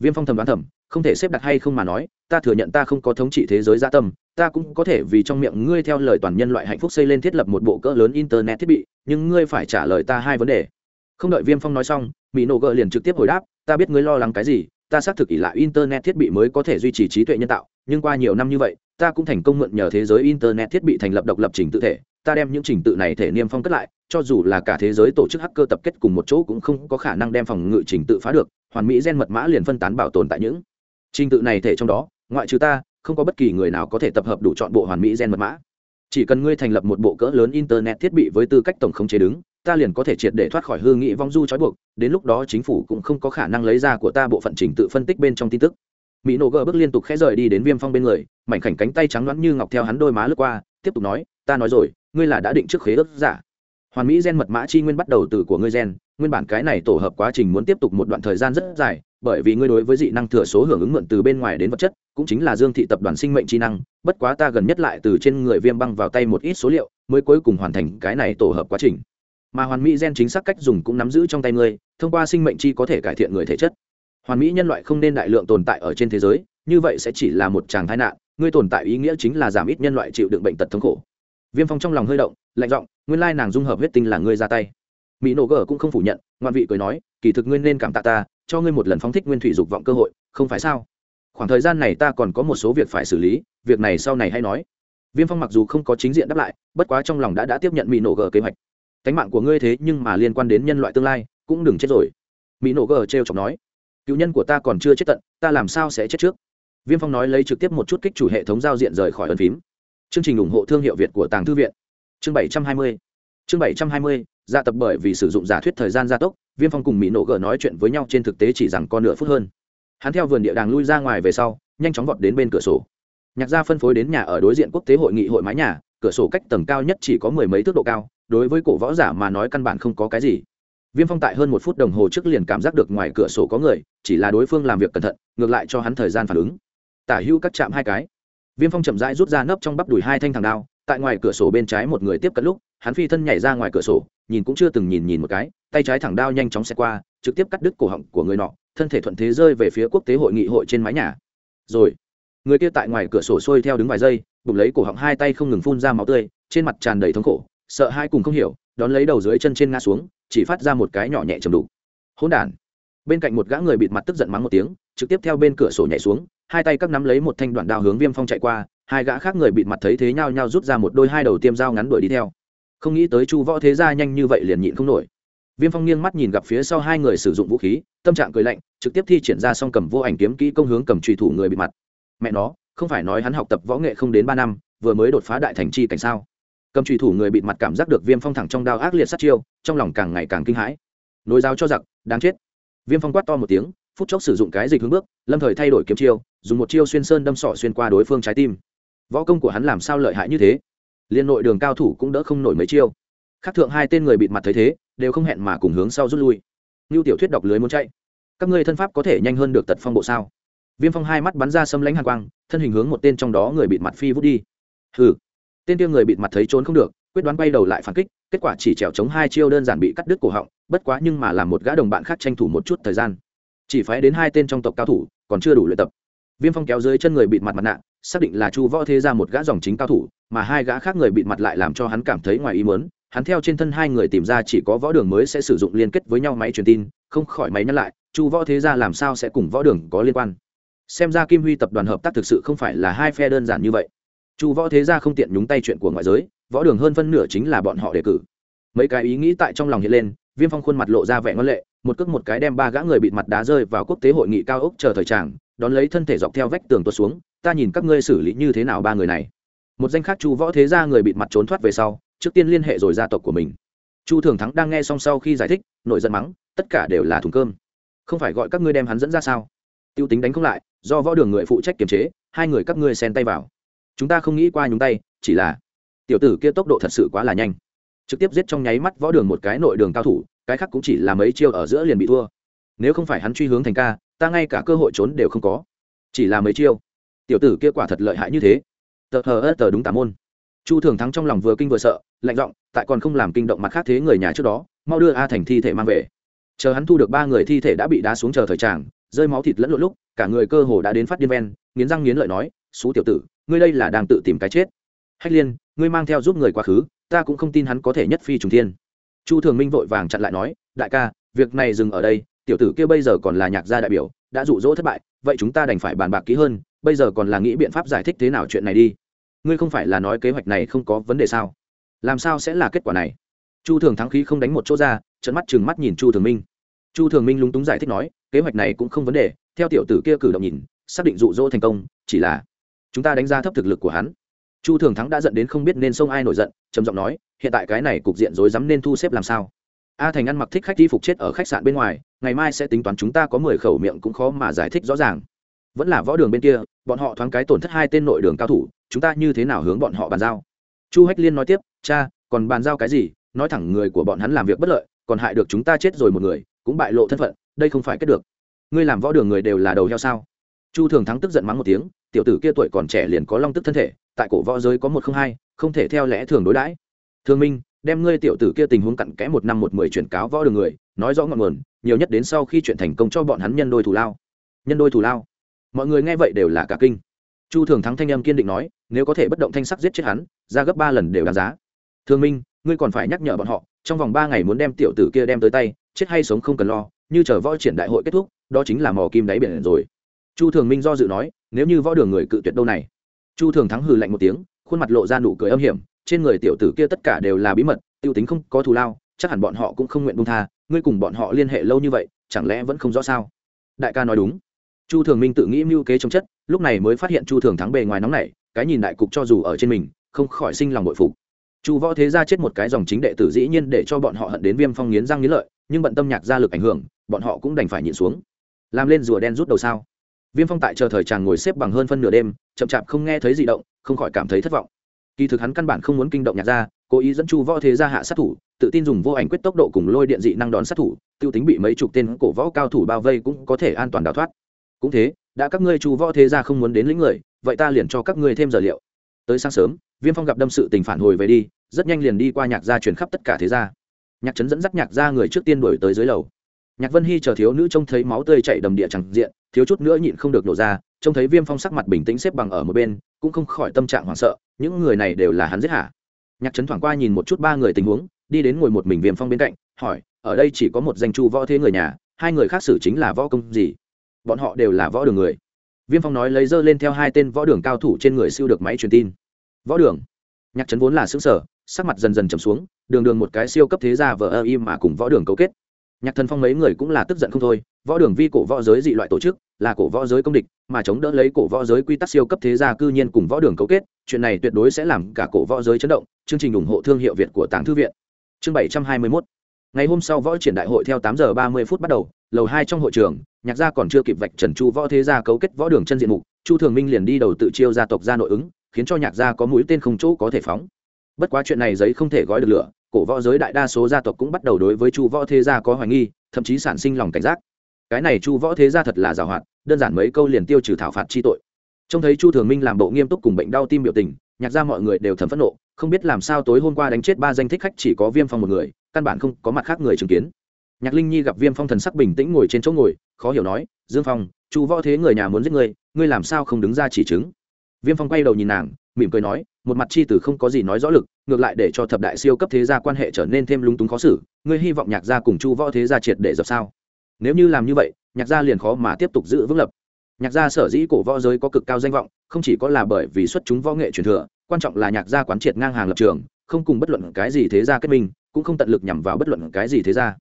Viêm phong thầm đoán thầm, không thể xếp đặt hay không mà nói, ta thừa nhận ta không có thống trị thế giới gia tâm, ta cũng có thể vì trong miệng ngươi theo lời toàn nhân loại hạnh phúc xây lên thiết lập một bộ cỡ lớn internet thiết bị, nhưng ngươi phải trả lời ta hai vấn đề không đợi viêm phong nói xong mỹ nổ gợ liền trực tiếp hồi đáp, ta biết ngươi lo lắng cái gì, ta xác thực ỷ lại internet thiết bị mới có thể duy trì trí tuệ nhân tạo, nhưng qua nhiều năm như vậy, ta cũng thành công mượn nhờ thế giới internet thiết bị thành lập độc lập trình tự thể, ta đem những trình tự này thể niêm phong cất lại, cho dù là cả thế giới tổ chức hacker tập kết cùng một chỗ cũng không có khả năng đem phòng ngự trình tự phá được, hoàn mỹ gen mật mã liền phân tán bảo tồn tại những trình tự này thể trong đó, ngoại trừ ta, không có bất kỳ người nào có thể tập hợp đủ chọn bộ hoàn mỹ gen mật mã. Chỉ cần ngươi thành lập một bộ cỡ lớn internet thiết bị với tư cách tổng khống chế đứng ta liền có thể triệt để thoát khỏi hư nghị vong du trói buộc, đến lúc đó chính phủ cũng không có khả năng lấy ra của ta bộ phận trình tự phân tích bên trong tin tức. Mỹ nổ gờ bước liên tục khẽ rời đi đến viêm phong bên người, mảnh khảnh cánh tay trắng loãng như ngọc theo hắn đôi má lướt qua, tiếp tục nói, ta nói rồi, ngươi là đã định trước khế ước giả. Hoàn mỹ gen mật mã chi nguyên bắt đầu từ của ngươi gen, nguyên bản cái này tổ hợp quá trình muốn tiếp tục một đoạn thời gian rất dài, bởi vì ngươi đối với dị năng thừa số hưởng ứng mượn từ bên ngoài đến vật chất, cũng chính là dương thị tập đoàn sinh mệnh chi năng, bất quá ta gần nhất lại từ trên người viêm băng vào tay một ít số liệu, mới cuối cùng hoàn thành cái này tổ hợp quá trình mà hoàn mỹ gen chính xác cách dùng cũng nắm giữ trong tay ngươi, thông qua sinh mệnh chi có thể cải thiện người thể chất. Hoàn mỹ nhân loại không nên đại lượng tồn tại ở trên thế giới, như vậy sẽ chỉ là một tràng tai nạn, ngươi tồn tại ý nghĩa chính là giảm ít nhân loại chịu đựng bệnh tật thống khổ. Viêm phong trong lòng hơi động, lạnh giọng, nguyên lai nàng dung hợp huyết tinh là ngươi ra tay. Mỹ nổ gở cũng không phủ nhận, ngoan vị cười nói, kỳ thực ngươi nên cảm tạ ta, cho ngươi một lần phóng thích nguyên thủy dục vọng cơ hội, không phải sao? Khoảng thời gian này ta còn có một số việc phải xử lý, việc này sau này hay nói. Viêm phong mặc dù không có chính diện đáp lại, bất quá trong lòng đã đã tiếp nhận mỹ nổ gở kế hoạch cánh mạng của ngươi thế nhưng mà liên quan đến nhân loại tương lai, cũng đừng chết rồi. Mỹ nổ gở trêu chọc nói. Cựu nhân của ta còn chưa chết tận, ta làm sao sẽ chết trước? Viêm phong nói lấy trực tiếp một chút kích chủ hệ thống giao diện rời khỏi ấn phím. Chương trình ủng hộ thương hiệu việt của tàng thư viện. Chương bảy trăm hai mươi. Chương bảy trăm hai mươi, gia tập bởi vì sử dụng giả thuyết thời gian gia tốc, viêm phong cùng mỹ nổ gờ nói chuyện với nhau trên thực tế chỉ rằng con nửa phút hơn. Hắn theo vườn địa đàng lui ra ngoài về sau, nhanh chóng vọt đến bên cửa sổ. Nhạc gia phân phối đến nhà ở đối diện quốc tế hội nghị hội mái nhà, cửa sổ cách tầng cao nhất chỉ có mười mấy thước độ cao đối với cổ võ giả mà nói căn bản không có cái gì. Viêm phong tại hơn một phút đồng hồ trước liền cảm giác được ngoài cửa sổ có người, chỉ là đối phương làm việc cẩn thận, ngược lại cho hắn thời gian phản ứng. Tả hữu cắt chạm hai cái. Viêm phong chậm rãi rút ra nấp trong bắp đùi hai thanh thằng đao, tại ngoài cửa sổ bên trái một người tiếp cận lúc, hắn phi thân nhảy ra ngoài cửa sổ, nhìn cũng chưa từng nhìn nhìn một cái, tay trái thẳng đao nhanh chóng xe qua, trực tiếp cắt đứt cổ họng của người nọ, thân thể thuận thế rơi về phía quốc tế hội nghị hội trên mái nhà. Rồi, người kia tại ngoài cửa sổ xuôi theo đứng vài giây, bụng lấy cổ họng hai tay không ngừng phun ra máu tươi, trên mặt tràn đầy thống khổ sợ hai cùng không hiểu, đón lấy đầu dưới chân trên ngã xuống, chỉ phát ra một cái nhỏ nhẹ chầm đục. Hỗn đản. Bên cạnh một gã người bịt mặt tức giận mắng một tiếng, trực tiếp theo bên cửa sổ nhảy xuống, hai tay các nắm lấy một thanh đoạn đao hướng viêm phong chạy qua, hai gã khác người bịt mặt thấy thế nhau nhau rút ra một đôi hai đầu tiêm dao ngắn đuổi đi theo. Không nghĩ tới chu võ thế ra nhanh như vậy liền nhịn không nổi. Viêm phong nghiêng mắt nhìn gặp phía sau hai người sử dụng vũ khí, tâm trạng cười lạnh, trực tiếp thi triển ra xong cầm vô ảnh kiếm kỹ công hướng cầm trùy thủ người bịt mặt. Mẹ nó, không phải nói hắn học tập võ nghệ không đến ba năm, vừa mới đột phá đại thành chi cảnh sao? Cầm trùy thủ người bịt mặt cảm giác được viêm phong thẳng trong đao ác liệt sát chiêu, trong lòng càng ngày càng kinh hãi. Nối giáo cho giặc, đáng chết. Viêm phong quát to một tiếng, phút chốc sử dụng cái dịch hướng bước, lâm thời thay đổi kiếm chiêu, dùng một chiêu xuyên sơn đâm sọ xuyên qua đối phương trái tim. Võ công của hắn làm sao lợi hại như thế? Liên nội đường cao thủ cũng đỡ không nổi mấy chiêu. Khác thượng hai tên người bịt mặt thấy thế, đều không hẹn mà cùng hướng sau rút lui. Như tiểu thuyết đọc lưới muốn chạy. Các ngươi thân pháp có thể nhanh hơn được tật phong bộ sao? Viêm phong hai mắt bắn ra xâm lãnh hàng quang, thân hình hướng một tên trong đó người bịt mặt phi vút đi. Hừ tên kia người bịt mặt thấy trốn không được, quyết đoán bay đầu lại phản kích, kết quả chỉ trèo chống hai chiêu đơn giản bị cắt đứt cổ họng, bất quá nhưng mà làm một gã đồng bạn khác tranh thủ một chút thời gian. Chỉ phái đến hai tên trong tộc cao thủ, còn chưa đủ luyện tập. Viêm phong kéo dưới chân người bịt mặt mặt nạ, xác định là chu võ thế ra một gã dòng chính cao thủ, mà hai gã khác người bịt mặt lại làm cho hắn cảm thấy ngoài ý mớn hắn theo trên thân hai người tìm ra chỉ có võ đường mới sẽ sử dụng liên kết với nhau máy truyền tin, không khỏi máy nhắc lại, chu võ thế ra làm sao sẽ cùng võ đường có liên quan. Xem ra kim huy tập đoàn hợp tác thực sự không phải là hai phe đơn giản như vậy chu võ thế gia không tiện nhúng tay chuyện của ngoại giới, võ đường hơn phân nửa chính là bọn họ đề cử. Mấy cái ý nghĩ tại trong lòng hiện lên, viêm phong khuôn mặt lộ ra vẻ ngân lệ, một cước một cái đem ba gã người bịt mặt đá rơi vào quốc tế hội nghị cao ốc chờ thời tràng, đón lấy thân thể dọc theo vách tường tuột xuống, ta nhìn các ngươi xử lý như thế nào ba người này. Một danh khác chu võ thế gia người bịt mặt trốn thoát về sau, trước tiên liên hệ rồi gia tộc của mình. Chu thường thắng đang nghe xong sau khi giải thích nội giận mắng, tất cả đều là thùng cơm. Không phải gọi các ngươi đem hắn dẫn ra sao? Tiêu tính đánh không lại, do võ đường người phụ trách kiềm chế, hai người các ngươi xen tay vào chúng ta không nghĩ qua nhúng tay, chỉ là tiểu tử kia tốc độ thật sự quá là nhanh. Trực tiếp giết trong nháy mắt võ đường một cái nội đường cao thủ, cái khác cũng chỉ là mấy chiêu ở giữa liền bị thua. Nếu không phải hắn truy hướng thành ca, ta ngay cả cơ hội trốn đều không có. Chỉ là mấy chiêu. Tiểu tử kia quả thật lợi hại như thế. Tờ hờ ớt tờ đúng tà môn. Chu thường thắng trong lòng vừa kinh vừa sợ, lạnh giọng, tại còn không làm kinh động mặt khác thế người nhà trước đó, mau đưa a thành thi thể mang về. Chờ hắn thu được ba người thi thể đã bị đá xuống chờ thời tràng, rơi máu thịt lẫn lộn lúc, cả người cơ hồ đã đến phát điên ven, nghiến răng nghiến lợi nói, xú tiểu tử ngươi đây là đang tự tìm cái chết. Hách liên, ngươi mang theo giúp người quá khứ, ta cũng không tin hắn có thể nhất phi trùng thiên. Chu thường minh vội vàng chặn lại nói, đại ca, việc này dừng ở đây, tiểu tử kia bây giờ còn là nhạc gia đại biểu, đã rụ rỗ thất bại, vậy chúng ta đành phải bàn bạc kỹ hơn, bây giờ còn là nghĩ biện pháp giải thích thế nào chuyện này đi. Ngươi không phải là nói kế hoạch này không có vấn đề sao? Làm sao sẽ là kết quả này? Chu thường thắng khí không đánh một chỗ ra trận mắt chừng mắt nhìn chu thường minh. Chu thường minh lúng túng giải thích nói, kế hoạch này cũng không vấn đề, theo tiểu tử kia cử động nhìn, xác định rụ rỗ thành công, chỉ là chúng ta đánh giá thấp thực lực của hắn. Chu thường thắng đã dẫn đến không biết nên xông ai nổi giận, trầm giọng nói, hiện tại cái này cục diện rối rắm nên thu xếp làm sao? A thành ăn mặc thích khách đi phục chết ở khách sạn bên ngoài, ngày mai sẽ tính toán chúng ta có mười khẩu miệng cũng khó mà giải thích rõ ràng. Vẫn là võ đường bên kia, bọn họ thoáng cái tổn thất hai tên nội đường cao thủ, chúng ta như thế nào hướng bọn họ bàn giao? Chu hách liên nói tiếp, cha, còn bàn giao cái gì? Nói thẳng người của bọn hắn làm việc bất lợi, còn hại được chúng ta chết rồi một người, cũng bại lộ thân phận, đây không phải kết được. Ngươi làm võ đường người đều là đầu heo sao? Chu thường thắng tức giận mắng một tiếng tiểu tử kia tuổi còn trẻ liền có long tức thân thể, tại cổ võ giới có một không hai, không thể theo lẽ thường đối đãi. Thương minh, đem ngươi tiểu tử kia tình huống cặn kẽ một năm một mười chuyển cáo võ đường người, nói rõ ngọn nguồn, nhiều nhất đến sau khi chuyện thành công cho bọn hắn nhân đôi thủ lao. Nhân đôi thủ lao. Mọi người nghe vậy đều là cả kinh. Chu thường thắng thanh âm kiên định nói, nếu có thể bất động thanh sắc giết chết hắn, ra gấp ba lần đều đáng giá. Thương minh, ngươi còn phải nhắc nhở bọn họ, trong vòng ba ngày muốn đem tiểu tử kia đem tới tay, chết hay sống không cần lo, như chờ võ triển đại hội kết thúc, đó chính là mò kim đáy biển rồi chu thường minh do dự nói, nếu như võ đường người cự tuyệt đâu này? Chu thường thắng hừ lạnh một tiếng, khuôn mặt lộ ra nụ cười âm hiểm, trên người tiểu tử kia tất cả đều là bí mật t i ê u tính không có thù lao, chắc hẳn bọn họ cũng không nguyện bung tha, ngươi cùng bọn họ liên hệ lâu như vậy, chẳng lẽ vẫn không rõ sao? Đại ca nói đúng. Chu thường minh tự nghĩ mưu kế chống chất, lúc này mới phát hiện chu thường thắng bề ngoài nóng này cái nhìn đại cục cho dù ở trên mình, không khỏi sinh lòng bội phục. Chu võ thế ra chết một cái dòng chính đệ tử dĩ nhiên để cho bọn họ hận đến viêm phong nghiến răng nghiến lợi, nhưng bận tâm nhạc ra lực ảnh hưởng, bọn họ cũng đành phải nhịn xuống. Làm lên rùa đen rút đầu sao? Viêm phong tại chờ thời chàng ngồi xếp bằng hơn phân nửa đêm, chậm chạp không nghe thấy gì động, không khỏi cảm thấy thất vọng. Kỳ thực hắn căn bản không muốn kinh động nhạc gia, cố ý dẫn chu võ thế gia hạ sát thủ, tự tin dùng vô ảnh quyết tốc độ cùng lôi điện dị năng đón sát thủ, tiêu tính bị mấy chục tên cổ võ cao thủ bao vây cũng có thể an toàn đào thoát. Cũng thế, đã các ngươi chu võ thế gia không muốn đến lĩnh người, vậy ta liền cho các ngươi thêm giờ liệu. Tới sáng sớm, viêm phong gặp đâm sự tình phản hồi về đi, rất nhanh liền đi qua nhạc gia chuyển khắp tất cả thế gia. Nhạc trấn dẫn dắt nhạc gia người trước tiên đuổi tới dưới lầu nhạc vân hy chờ thiếu nữ trông thấy máu tươi chảy đầm địa chẳng diện, thiếu chút nữa nhịn không được nổ ra, trông thấy viêm phong sắc mặt bình tĩnh xếp bằng ở một bên, cũng không khỏi tâm trạng hoảng sợ, những người này đều là hắn giết hả? Nhạc trấn thoảng qua nhìn một chút ba người tình huống, đi đến ngồi một mình viêm phong bên cạnh, hỏi, ở đây chỉ có một danh chu võ thế người nhà, hai người khác xử chính là võ công gì? Bọn họ đều là võ đường người. Viêm phong nói lấy dơ lên theo hai tên võ đường cao thủ trên người siêu được máy truyền tin. Võ đường? Nhạc trấn vốn là xứng sở sắc mặt dần dần trầm xuống, đường đường một cái siêu cấp thế gia vờ ơ im mà cùng võ đường cấu kết nhạc thần phong mấy người cũng là tức giận không thôi, võ đường vi cổ võ giới dị loại tổ chức, là cổ võ giới công địch, mà chống đỡ lấy cổ võ giới quy tắc siêu cấp thế gia cư nhiên cùng võ đường cấu kết, chuyện này tuyệt đối sẽ làm cả cổ võ giới chấn động, chương trình ủng hộ thương hiệu việt của tàng thư viện. Chương bảy trăm hai mươi mốt. Ngày hôm sau võ triển đại hội theo tám giờ ba mươi phút bắt đầu, lầu hai trong hội trường, nhạc gia còn chưa kịp vạch trần chu võ thế gia cấu kết võ đường chân diện mục, chu thường minh liền đi đầu tự chiêu gia tộc ra nội ứng, khiến cho nhạc gia có mũi tên không chỗ có thể phóng. Bất quá chuyện này giấy không thể gói được lửa cổ võ giới đại đa số gia tộc cũng bắt đầu đối với chu võ thế gia có hoài nghi, thậm chí sản sinh lòng cảnh giác. Cái này chu võ thế gia thật là giàu hoạt đơn giản mấy câu liền tiêu trừ thảo phạt chi tội. Trông thấy chu thường minh làm bộ nghiêm túc cùng bệnh đau tim biểu tình, nhạc ra mọi người đều thầm phẫn nộ, không biết làm sao tối hôm qua đánh chết ba danh thích khách chỉ có viêm phong một người, căn bản không có mặt khác người chứng kiến. Nhạc linh nhi gặp viêm phong thần sắc bình tĩnh ngồi trên chỗ ngồi, khó hiểu nói, dương phong, chu võ thế người nhà muốn giết ngươi ngươi làm sao không đứng ra chỉ chứng? Viêm phong quay đầu nhìn nàng mỉm cười nói, một mặt chi từ không có gì nói rõ lực, ngược lại để cho thập đại siêu cấp thế gia quan hệ trở nên thêm lúng túng khó xử, ngươi hy vọng nhạc gia cùng chu võ thế gia triệt để dập sao? Nếu như làm như vậy, nhạc gia liền khó mà tiếp tục giữ vững lập. Nhạc gia sở dĩ cổ võ giới có cực cao danh vọng, không chỉ có là bởi vì xuất chúng võ nghệ truyền thừa, quan trọng là nhạc gia quán triệt ngang hàng lập trường, không cùng bất luận cái gì thế gia kết minh, cũng không tận lực nhằm vào bất luận cái gì thế gia.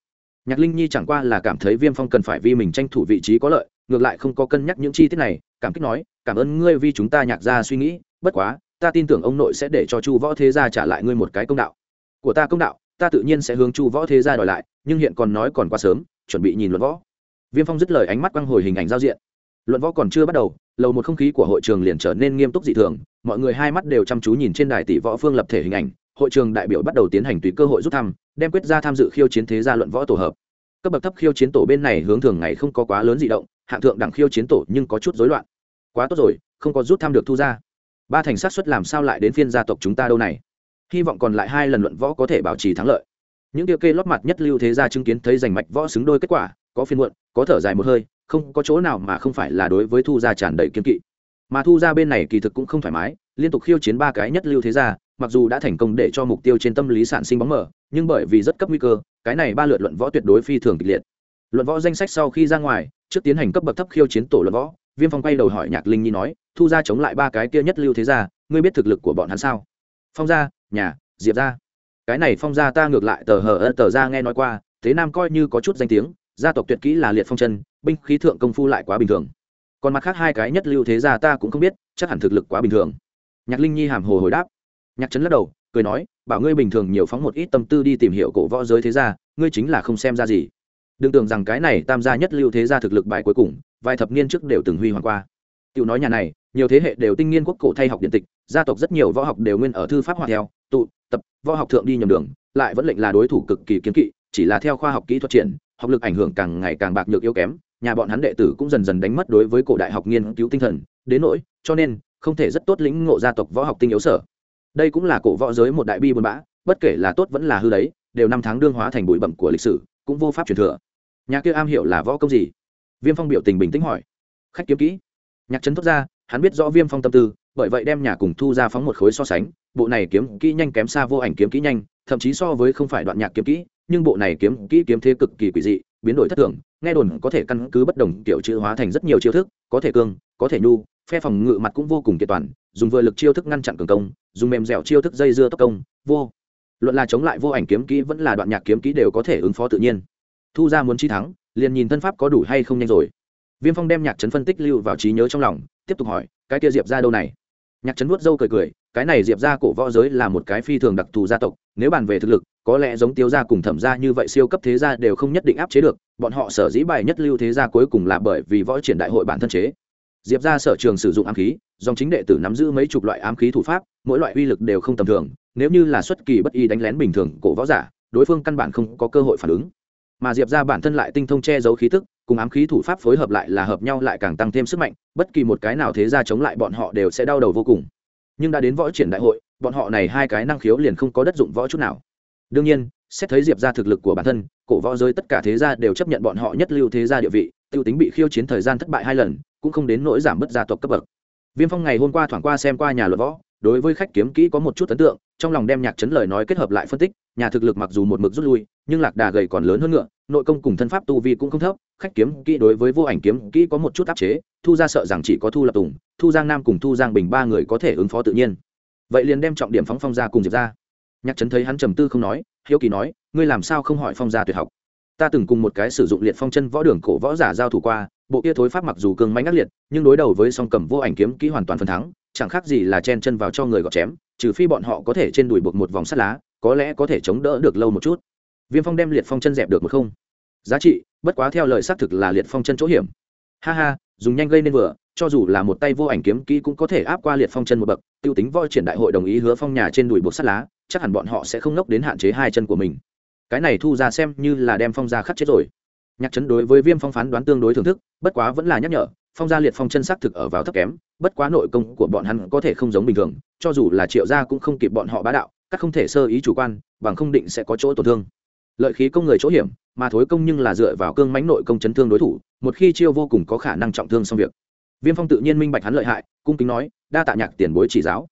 Nhạc linh nhi chẳng qua là cảm thấy viêm phong cần phải vì mình tranh thủ vị trí có lợi, ngược lại không có cân nhắc những chi tiết này cảm kích nói, cảm ơn ngươi vì chúng ta nhạc ra suy nghĩ, bất quá, ta tin tưởng ông nội sẽ để cho chu võ thế gia trả lại ngươi một cái công đạo. Của ta công đạo, ta tự nhiên sẽ hướng chu võ thế gia đòi lại, nhưng hiện còn nói còn quá sớm, chuẩn bị nhìn luận võ. Viêm phong dứt lời ánh mắt quăng hồi hình ảnh giao diện. Luận võ còn chưa bắt đầu, lầu một không khí của hội trường liền trở nên nghiêm túc dị thường, mọi người hai mắt đều chăm chú nhìn trên đài tỷ võ phương lập thể hình ảnh, hội trường đại biểu bắt đầu tiến hành tùy cơ hội rút thăm, đem quyết ra tham dự khiêu chiến thế gia luận võ tổ hợp. Cấp bậc thấp khiêu chiến tổ bên này hướng thường ngày không có quá lớn dị động, hạng thượng đẳng khiêu chiến tổ nhưng có chút rối loạn quá tốt rồi, không có rút thăm được thu ra ba thành sát xuất làm sao lại đến phiên gia tộc chúng ta đâu này? Hy vọng còn lại hai lần luận võ có thể bảo trì thắng lợi. Những tiêu kê lót mặt nhất lưu thế gia chứng kiến thấy giành mạch võ xứng đôi kết quả, có phiên muộn, có thở dài một hơi, không có chỗ nào mà không phải là đối với thu gia tràn đầy kiên kỵ. Mà thu gia bên này kỳ thực cũng không thoải mái, liên tục khiêu chiến ba cái nhất lưu thế gia, mặc dù đã thành công để cho mục tiêu trên tâm lý sản sinh bóng mở nhưng bởi vì rất cấp nguy cơ, cái này ba lượt luận võ tuyệt đối phi thường kịch liệt. Luận võ danh sách sau khi ra ngoài, trước tiến hành cấp bậc thấp khiêu chiến tổ luận võ viêm phong quay đầu hỏi nhạc linh nhi nói, thu ra chống lại ba cái kia nhất lưu thế gia, ngươi biết thực lực của bọn hắn sao? Phong gia, nhà, diệp gia. Cái này phong gia ta ngược lại tờ hờ ơ tờ ra nghe nói qua, thế nam coi như có chút danh tiếng, gia tộc tuyệt kỹ là liệt phong chân, binh khí thượng công phu lại quá bình thường. Còn mặt khác hai cái nhất lưu thế gia ta cũng không biết, chắc hẳn thực lực quá bình thường. Nhạc linh nhi hàm hồ hồi đáp. Nhạc trấn lắc đầu, cười nói, bảo ngươi bình thường nhiều phóng một ít tâm tư đi tìm hiểu cổ võ giới thế gia, ngươi chính là không xem ra gì đừng tưởng rằng cái này tam gia nhất lưu thế gia thực lực bài cuối cùng, vài thập niên trước đều từng huy hoàng qua. Tiểu nói nhà này, nhiều thế hệ đều tinh nghiên quốc cổ thay học điện tịch, gia tộc rất nhiều võ học đều nguyên ở thư pháp hòa theo, tụ, tập, võ học thượng đi nhầm đường, lại vẫn lệnh là đối thủ cực kỳ kiến kỵ, chỉ là theo khoa học kỹ thuật triển, học lực ảnh hưởng càng ngày càng bạc nhược yếu kém, nhà bọn hắn đệ tử cũng dần dần đánh mất đối với cổ đại học nghiên cứu tinh thần, đến nỗi, cho nên, không thể rất tốt lĩnh ngộ gia tộc võ học tinh yếu sở. Đây cũng là cổ võ giới một đại bi buồn bã, bất kể là tốt vẫn là hư đấy, đều năm tháng đương hóa thành bụi bẩm của lịch sử, cũng vô pháp truyền thừa nhà kia am hiểu là võ công gì? Viêm phong biểu tình bình tĩnh hỏi. Khách kiếm kỹ. Nhạc trấn thốt ra, hắn biết rõ viêm phong tâm tư, bởi vậy đem nhà cùng thu ra phóng một khối so sánh. Bộ này kiếm kỹ nhanh kém xa vô ảnh kiếm kỹ nhanh, thậm chí so với không phải đoạn nhạc kiếm kỹ, nhưng bộ này kiếm kỹ kiếm thế cực kỳ quỷ dị, biến đổi thất thường, nghe đồn có thể căn cứ bất đồng kiểu chữ hóa thành rất nhiều chiêu thức, có thể cương, có thể nhu, phe phòng ngự mặt cũng vô cùng kiện toàn, dùng vừa lực chiêu thức ngăn chặn cường công, dùng mềm dẻo chiêu thức dây dưa tốc công, vô. Luận là chống lại vô ảnh kiếm kỹ vẫn là đoạn nhạc kiếm kỹ đều có thể ứng phó tự nhiên thu ra muốn chi thắng, liền nhìn thân pháp có đủ hay không nhanh rồi. Viêm phong đem nhạc trấn phân tích lưu vào trí nhớ trong lòng, tiếp tục hỏi, cái kia diệp ra đâu này? Nhạc trấn vuốt râu cười cười, cái này diệp ra cổ võ giới là một cái phi thường đặc thù gia tộc, nếu bàn về thực lực, có lẽ giống tiêu gia cùng thẩm gia như vậy siêu cấp thế gia đều không nhất định áp chế được, bọn họ sở dĩ bài nhất lưu thế gia cuối cùng là bởi vì võ triển đại hội bản thân chế. Diệp ra sở trường sử dụng ám khí, dòng chính đệ tử nắm giữ mấy chục loại ám khí thủ pháp, mỗi loại uy lực đều không tầm thường, nếu như là xuất kỳ bất y đánh lén bình thường cổ võ giả, đối phương căn bản không có cơ hội phản ứng mà diệp ra bản thân lại tinh thông che giấu khí tức, cùng ám khí thủ pháp phối hợp lại là hợp nhau lại càng tăng thêm sức mạnh, bất kỳ một cái nào thế ra chống lại bọn họ đều sẽ đau đầu vô cùng. Nhưng đã đến võ triển đại hội, bọn họ này hai cái năng khiếu liền không có đất dụng võ chút nào. Đương nhiên, xét thấy diệp ra thực lực của bản thân, cổ võ giới tất cả thế gia đều chấp nhận bọn họ nhất lưu thế gia địa vị t i ê u tính bị khiêu chiến thời gian thất bại hai lần, cũng không đến nỗi giảm bớt gia tộc cấp bậc. Viêm phong ngày hôm qua thoảng qua xem qua nhà luật võ, đối với khách kiếm kỹ có một chút ấn tượng, trong lòng đem nhạc chấn lời nói kết hợp lại phân tích, nhà thực lực mặc dù một mực rút lui nhưng lạc đà gầy còn lớn hơn ngựa, nội công cùng thân pháp tu vi cũng không thấp, khách kiếm kỹ đối với vô ảnh kiếm kỹ có một chút áp chế, thu ra sợ rằng chỉ có thu lập tùng, thu giang nam cùng thu giang bình ba người có thể ứng phó tự nhiên. Vậy liền đem trọng điểm phóng phong ra cùng diệp ra nhạc trấn thấy hắn trầm tư không nói, hiếu kỳ nói, ngươi làm sao không hỏi phong gia tuyệt học? Ta từng cùng một cái sử dụng liệt phong chân võ đường cổ võ giả giao thủ qua, bộ kia thối pháp mặc dù cường mánh ác liệt, nhưng đối đầu với song cầm vô ảnh kiếm kỹ hoàn toàn phần thắng, chẳng khác gì là chen chân vào cho người gọt chém, trừ phi bọn họ có thể trên đùi buộc một vòng sắt lá, có lẽ có thể chống đỡ được lâu một chút viêm phong đem liệt phong chân dẹp được một không. Giá trị, bất quá theo lời xác thực là liệt phong chân chỗ hiểm. Ha ha, dùng nhanh gây nên vừa, cho dù là một tay vô ảnh kiếm kỹ cũng có thể áp qua liệt phong chân một bậc t i ê u tính voi triển đại hội đồng ý hứa phong nhà trên đùi buộc sắt lá, chắc hẳn bọn họ sẽ không nốc đến hạn chế hai chân của mình. Cái này thu ra xem như là đem phong ra khắc chết rồi. Nhạc chấn đối với viêm phong phán đoán tương đối thưởng thức, bất quá vẫn là nhắc nhở, phong gia liệt phong chân xác thực ở vào thấp kém, bất quá nội công của bọn hắn có thể không giống bình thường, cho dù là triệu gia cũng không kịp bọn họ bá đạo, các không thể sơ ý chủ quan, bằng không định sẽ có chỗ tổn thương lợi khí công người chỗ hiểm, mà thối công nhưng là dựa vào cương mánh nội công chấn thương đối thủ, một khi chiêu vô cùng có khả năng trọng thương xong việc. Viêm phong tự nhiên minh bạch hắn lợi hại, cung kính nói, đa tạ nhạc tiền bối chỉ giáo.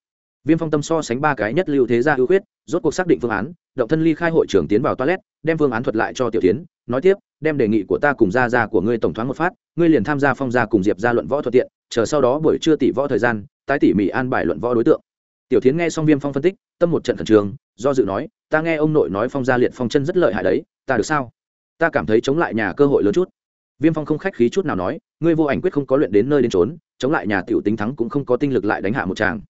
Viêm phong tâm so sánh ba cái nhất lưu thế gia ưu khuyết, rốt cuộc xác định phương án, động thân ly khai hội trưởng tiến vào toilet, đem phương án thuật lại cho tiểu tiến nói tiếp, đem đề nghị của ta cùng gia gia của ngươi tổng thoáng một phát, ngươi liền tham gia phong gia cùng diệp gia luận võ thuận tiện, chờ sau đó buổi trưa tỷ võ thời gian, tái tỉ mỉ an bài luận võ đối tượng tiểu tiến nghe xong viêm phong phân tích, tâm một trận khẩn trường do dự nói, ta nghe ông nội nói phong gia liệt phong chân rất lợi hại đấy, ta được sao? Ta cảm thấy chống lại nhà cơ hội lớn chút. Viêm phong không khách khí chút nào nói, ngươi vô ảnh quyết không có luyện đến nơi đến trốn chống lại nhà tiểu tính thắng cũng không có tinh lực lại đánh hạ một chàng.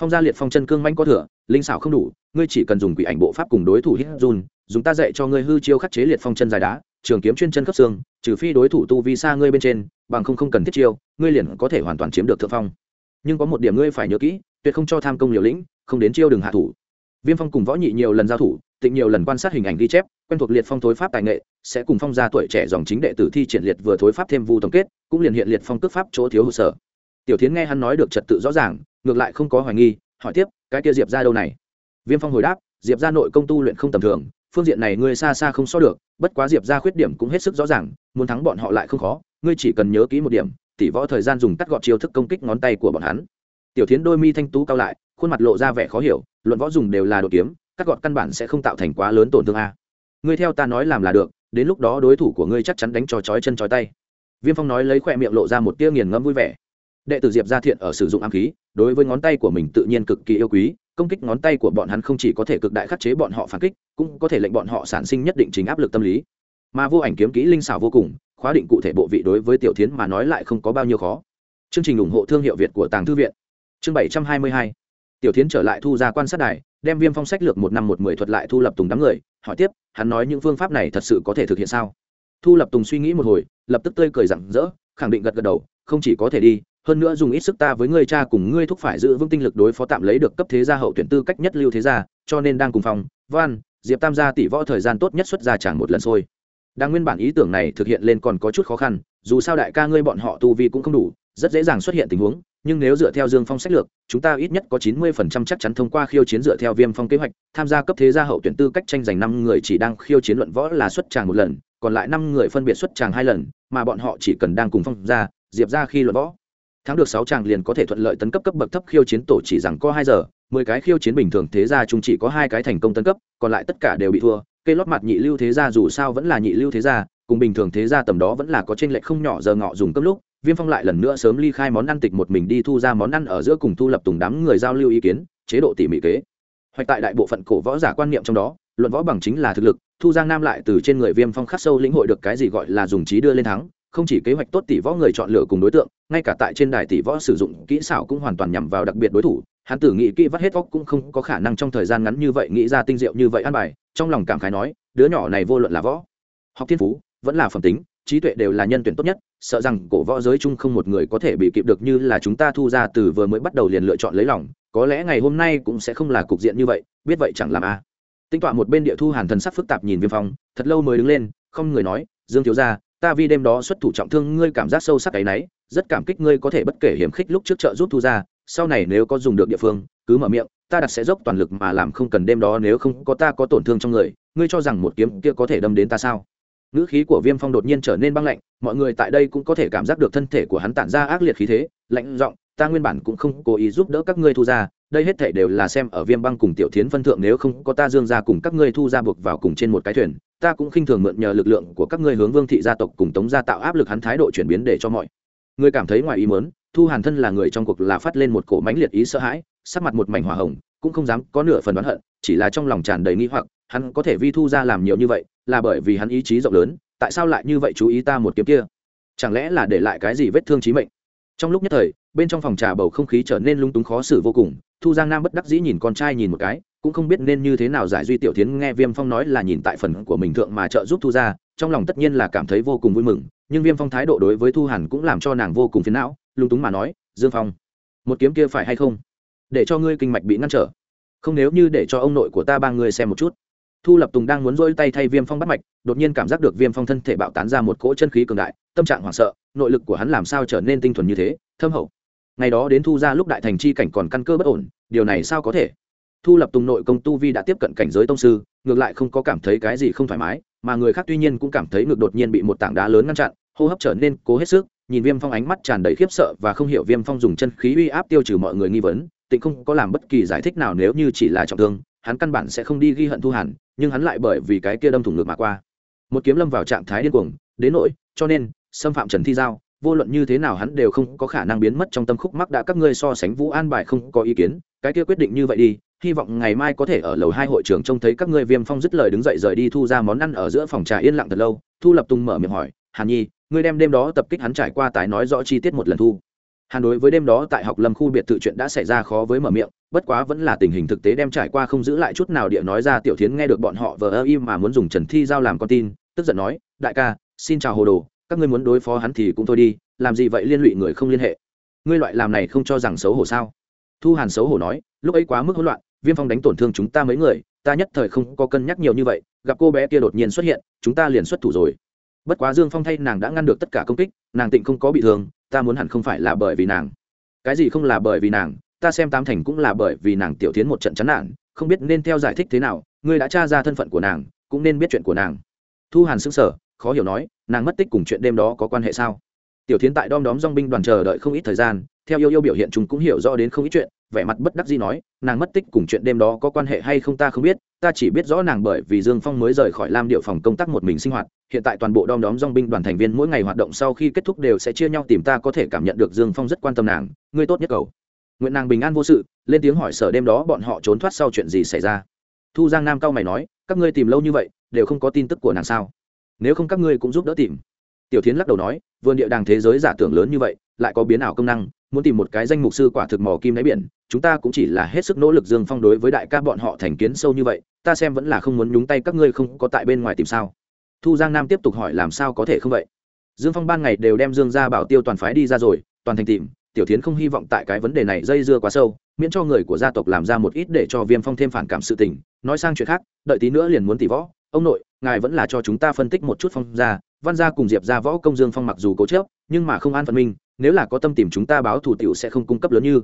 phong gia liệt phong chân cương manh có thừa, linh xảo không đủ, ngươi chỉ cần dùng quỷ ảnh bộ pháp cùng đối thủ hít dùn dùng ta dạy cho ngươi hư chiêu khắc chế liệt phong chân dài đá, trường kiếm chuyên chân khớp xương, trừ phi đối thủ tu vi xa ngươi bên trên, bằng không không cần thiết chiêu, ngươi liền có thể hoàn toàn chiếm được thượng phong. Nhưng có một điểm ngươi phải nhớ kỹ tuyệt không cho tham công liều lĩnh, không đến chiêu đường hạ thủ. Viêm phong cùng võ nhị nhiều lần giao thủ, tịnh nhiều lần quan sát hình ảnh ghi chép, quen thuộc liệt phong thối pháp tài nghệ, sẽ cùng phong gia tuổi trẻ dòng chính đệ tử thi triển liệt vừa thối pháp thêm vu tổng kết, cũng liền hiện liệt phong cước pháp chỗ thiếu hồ sở. Tiểu thiến nghe hắn nói được trật tự rõ ràng, ngược lại không có hoài nghi, hỏi tiếp, cái kia diệp ra đâu này? Viêm phong hồi đáp, diệp ra nội công tu luyện không tầm thường, phương diện này ngươi xa xa không so được, bất quá diệp ra khuyết điểm cũng hết sức rõ ràng, muốn thắng bọn họ lại không khó, ngươi chỉ cần nhớ kỹ một điểm, tỷ võ thời gian dùng cắt gọt chiêu thức công kích ngón tay của bọn hắn tiểu tiến đôi mi thanh tú cao lại, khuôn mặt lộ ra vẻ khó hiểu, luận võ dùng đều là đột kiếm cắt gọt căn bản sẽ không tạo thành quá lớn tổn thương a. Ngươi theo ta nói làm là được, đến lúc đó đối thủ của ngươi chắc chắn đánh cho chói chân chói tay. Viêm phong nói lấy khoe miệng lộ ra một tia nghiền ngẫm vui vẻ. Đệ tử diệp gia thiện ở sử dụng ám khí, đối với ngón tay của mình tự nhiên cực kỳ yêu quý, công kích ngón tay của bọn hắn không chỉ có thể cực đại khắc chế bọn họ phản kích, cũng có thể lệnh bọn họ sản sinh nhất định chính áp lực tâm lý. Mà vô ảnh kiếm kỹ linh xảo vô cùng, khóa định cụ thể bộ vị đối với tiểu thiến mà nói lại không có bao nhiêu khó. Chương trình ủng hộ thương hiệu việt của tàng thư viện chương bảy trăm hai mươi hai. Tiểu thiến trở lại thu ra quan sát đài, đem viêm phong sách lược một năm một mười thuật lại thu lập tùng đám người, hỏi tiếp, hắn nói những phương pháp này thật sự có thể thực hiện sao? Thu lập tùng suy nghĩ một hồi, lập tức tươi cười rặng rỡ, khẳng định gật gật đầu, không chỉ có thể đi, hơn nữa dùng ít sức ta với ngươi cha cùng ngươi thúc phải giữ vững tinh lực đối phó tạm lấy được cấp thế gia hậu tuyển tư cách nhất lưu thế gia, cho nên đang cùng phòng, văn, diệp tam gia tỷ võ thời gian tốt nhất xuất ra chẳng một lần xôi. Đang nguyên bản ý tưởng này thực hiện lên còn có chút khó khăn, dù sao đại ca ngươi bọn họ tu vi cũng không đủ, rất dễ dàng xuất hiện tình huống nhưng nếu dựa theo dương phong sách lược, chúng ta ít nhất có chín mươi phần trăm chắc chắn thông qua khiêu chiến dựa theo viêm phong kế hoạch, tham gia cấp thế gia hậu tuyển tư cách tranh giành năm người chỉ đang khiêu chiến luận võ là xuất tràng một lần, còn lại năm người phân biệt xuất tràng hai lần, mà bọn họ chỉ cần đang cùng phong gia diệp gia khi luận võ. Thắng được sáu tràng liền có thể thuận lợi tấn cấp cấp bậc thấp khiêu chiến tổ chỉ rằng có hai giờ, mười cái khiêu chiến bình thường thế gia chung chỉ có hai cái thành công tấn cấp, còn lại tất cả đều bị thua. Cây lót mặt nhị lưu thế gia dù sao vẫn là nhị lưu thế gia, cùng bình thường thế gia tầm đó vẫn là có chênh lệch không nhỏ, giờ ngọ dùng cấp lúc viêm phong lại lần nữa sớm ly khai món ăn tịch một mình đi thu ra món ăn ở giữa cùng thu lập tùng đám người giao lưu ý kiến, chế độ tỉ mỉ kế. Hoạch tại đại bộ phận cổ võ giả quan niệm trong đó, luận võ bằng chính là thực lực, thu giang nam lại từ trên người viêm phong khắc sâu lĩnh hội được cái gì gọi là dùng trí đưa lên thắng, không chỉ kế hoạch tốt tỷ võ người chọn lựa cùng đối tượng, ngay cả tại trên đài tỷ võ sử dụng kỹ xảo cũng hoàn toàn nhằm vào đặc biệt đối thủ. Hắn tử nghĩ kỹ vắt hết óc cũng không có khả năng trong thời gian ngắn như vậy nghĩ ra tinh diệu như vậy ăn bài, trong lòng cảm khái nói, đứa nhỏ này vô luận là võ, học thiên phú, vẫn là phẩm tính trí tuệ đều là nhân tuyển tốt nhất, sợ rằng cổ võ giới chung không một người có thể bị kịp được như là chúng ta thu ra từ vừa mới bắt đầu liền lựa chọn lấy lòng, có lẽ ngày hôm nay cũng sẽ không là cục diện như vậy, biết vậy chẳng làm a à. tinh tọa một bên địa thu hàn thần sắc phức tạp nhìn viêm phong, thật lâu mới đứng lên, không người nói, dương thiếu gia, ta vì đêm đó xuất thủ trọng thương, ngươi cảm giác sâu sắc cái nấy, rất cảm kích ngươi có thể bất kể hiểm khích lúc trước trợ giúp thu ra, sau này nếu có dùng được địa phương, cứ mở miệng, ta đặt sẽ dốc toàn lực mà làm không cần đêm đó nếu không có ta có tổn thương trong người, ngươi cho rằng một kiếm kia có thể đâm đến ta sao ngữ khí của viêm phong đột nhiên trở nên băng lạnh, mọi người tại đây cũng có thể cảm giác được thân thể của hắn tản ra ác liệt khí thế, lạnh giọng, ta nguyên bản cũng không cố ý giúp đỡ các ngươi thu ra, đây hết thể đều là xem ở viêm băng cùng tiểu thiến phân thượng, nếu không có ta dương ra cùng các ngươi thu ra buộc vào cùng trên một cái thuyền, ta cũng khinh thường mượn nhờ lực lượng của các ngươi hướng vương thị gia tộc cùng tống gia tạo áp lực hắn thái độ chuyển biến để cho mọi người cảm thấy ngoài ý mớn thu hàn thân là người trong cuộc là phát lên một cổ mãnh liệt ý sợ hãi, sắc mặt một mảnh hỏa hồng, cũng không dám có nửa phần đoán hận, chỉ là trong lòng tràn đầy nghi hoặc hắn có thể vi thu ra làm nhiều như vậy, là bởi vì hắn ý chí rộng lớn, tại sao lại như vậy chú ý ta một kiếm kia? Chẳng lẽ là để lại cái gì vết thương trí mệnh? Trong lúc nhất thời, bên trong phòng trà bầu không khí trở nên lung túng khó xử vô cùng, thu giang nam bất đắc dĩ nhìn con trai nhìn một cái, cũng không biết nên như thế nào giải duy tiểu tiến nghe viêm phong nói là nhìn tại phần của mình thượng mà trợ giúp thu ra, trong lòng tất nhiên là cảm thấy vô cùng vui mừng, nhưng viêm phong thái độ đối với thu hàn cũng làm cho nàng vô cùng phiền não, lung túng mà nói, dương phong, một kiếm kia phải hay không? Để cho ngươi kinh mạch bị ngăn trở. Không nếu như để cho ông nội của ta ba người xem một chút thu lập tùng đang muốn dỗi tay thay viêm phong bắt mạch, đột nhiên cảm giác được viêm phong thân thể bạo tán ra một cỗ chân khí cường đại, tâm trạng hoảng sợ, nội lực của hắn làm sao trở nên tinh thuần như thế, thâm hậu ngày đó đến thu ra lúc đại thành chi cảnh còn căn cơ bất ổn, điều này sao có thể thu lập tùng nội công tu vi đã tiếp cận cảnh giới tông sư, ngược lại không có cảm thấy cái gì không thoải mái, mà người khác tuy nhiên cũng cảm thấy ngược đột nhiên bị một tảng đá lớn ngăn chặn, hô hấp trở nên cố hết sức, nhìn viêm phong ánh mắt tràn đầy khiếp sợ và không hiểu viêm phong dùng chân khí uy áp tiêu trừ mọi người nghi vấn, tịnh không có làm bất kỳ giải thích nào nếu như chỉ là trọng thương, hắn căn bản sẽ không đi ghi hận thu hàn nhưng hắn lại bởi vì cái kia đâm thủng ngực mà qua. Một kiếm lâm vào trạng thái điên cuồng, đến nỗi, cho nên, xâm phạm trần thi giao, vô luận như thế nào hắn đều không có khả năng biến mất trong tâm khúc mắc đã các ngươi so sánh vũ an bài không có ý kiến, cái kia quyết định như vậy đi, hy vọng ngày mai có thể ở lầu hai hội trường trông thấy các ngươi viêm phong dứt lời đứng dậy rời đi thu ra món ăn ở giữa phòng trà yên lặng thật lâu, thu lập tung mở miệng hỏi, hàn nhi, ngươi đem đêm đó tập kích hắn trải qua tái nói rõ chi tiết một lần thu. Hàn đối với đêm đó tại học lâm khu biệt thự chuyện đã xảy ra khó với mở miệng bất quá vẫn là tình hình thực tế đem trải qua không giữ lại chút nào địa nói ra tiểu thiến nghe được bọn họ vờ ơ im mà muốn dùng trần thi giao làm con tin, tức giận nói, đại ca, xin chào hồ đồ, các ngươi muốn đối phó hắn thì cũng thôi đi, làm gì vậy liên lụy người không liên hệ? Ngươi loại làm này không cho rằng xấu hổ sao? Thu hàn xấu hổ nói, lúc ấy quá mức hỗn loạn, viêm phong đánh tổn thương chúng ta mấy người, ta nhất thời không có cân nhắc nhiều như vậy, gặp cô bé kia đột nhiên xuất hiện, chúng ta liền xuất thủ rồi. Bất quá dương phong thay nàng đã ngăn được tất cả công kích, nàng tịnh không có bị thương, ta muốn hẳn không phải là bởi vì nàng. Cái gì không là bởi vì nàng ta xem tám thành cũng là bởi vì nàng tiểu tiến một trận chán nản, không biết nên theo giải thích thế nào, ngươi đã tra ra thân phận của nàng, cũng nên biết chuyện của nàng. Thu hàn xứng sở khó hiểu nói, nàng mất tích cùng chuyện đêm đó có quan hệ sao? Tiểu tiến tại đom đóm dong binh đoàn chờ đợi không ít thời gian, theo yêu yêu biểu hiện chúng cũng hiểu rõ đến không ít chuyện, vẻ mặt bất đắc dĩ nói, nàng mất tích cùng chuyện đêm đó có quan hệ hay không ta không biết, ta chỉ biết rõ nàng bởi vì dương phong mới rời khỏi lam điệu phòng công tác một mình sinh hoạt, hiện tại toàn bộ đom đóm dong binh đoàn thành viên mỗi ngày hoạt động sau khi kết thúc đều sẽ chia nhau tìm ta có thể cảm nhận được dương phong rất quan tâm nàng, ngươi tốt nhất cầu nguyện nàng bình an vô sự, lên tiếng hỏi sở đêm đó bọn họ trốn thoát sau chuyện gì xảy ra. Thu giang nam cao mày nói, các ngươi tìm lâu như vậy, đều không có tin tức của nàng sao? Nếu không các ngươi cũng giúp đỡ tìm. Tiểu tiến h lắc đầu nói, vườn địa đàng thế giới giả tưởng lớn như vậy, lại có biến ảo công năng, muốn tìm một cái danh mục sư quả thực mò kim đáy biển, chúng ta cũng chỉ là hết sức nỗ lực dương phong đối với đại ca bọn họ thành kiến sâu như vậy, ta xem vẫn là không muốn nhúng tay các ngươi không có tại bên ngoài tìm sao. Thu giang nam tiếp tục hỏi làm sao có thể không vậy? Dương phong ban ngày đều đem dương ra bảo tiêu toàn phái đi ra rồi, toàn thành tìm tiểu tiến không hy vọng tại cái vấn đề này dây dưa quá sâu, miễn cho người của gia tộc làm ra một ít để cho viêm phong thêm phản cảm sự tình. Nói sang chuyện khác, đợi tí nữa liền muốn tỷ võ. Ông nội, ngài vẫn là cho chúng ta phân tích một chút phong gia. Văn gia cùng diệp Gia võ công dương phong mặc dù cố chớp nhưng mà không an phận minh nếu là có tâm tìm chúng ta báo thủ tiểu sẽ không cung cấp lớn như.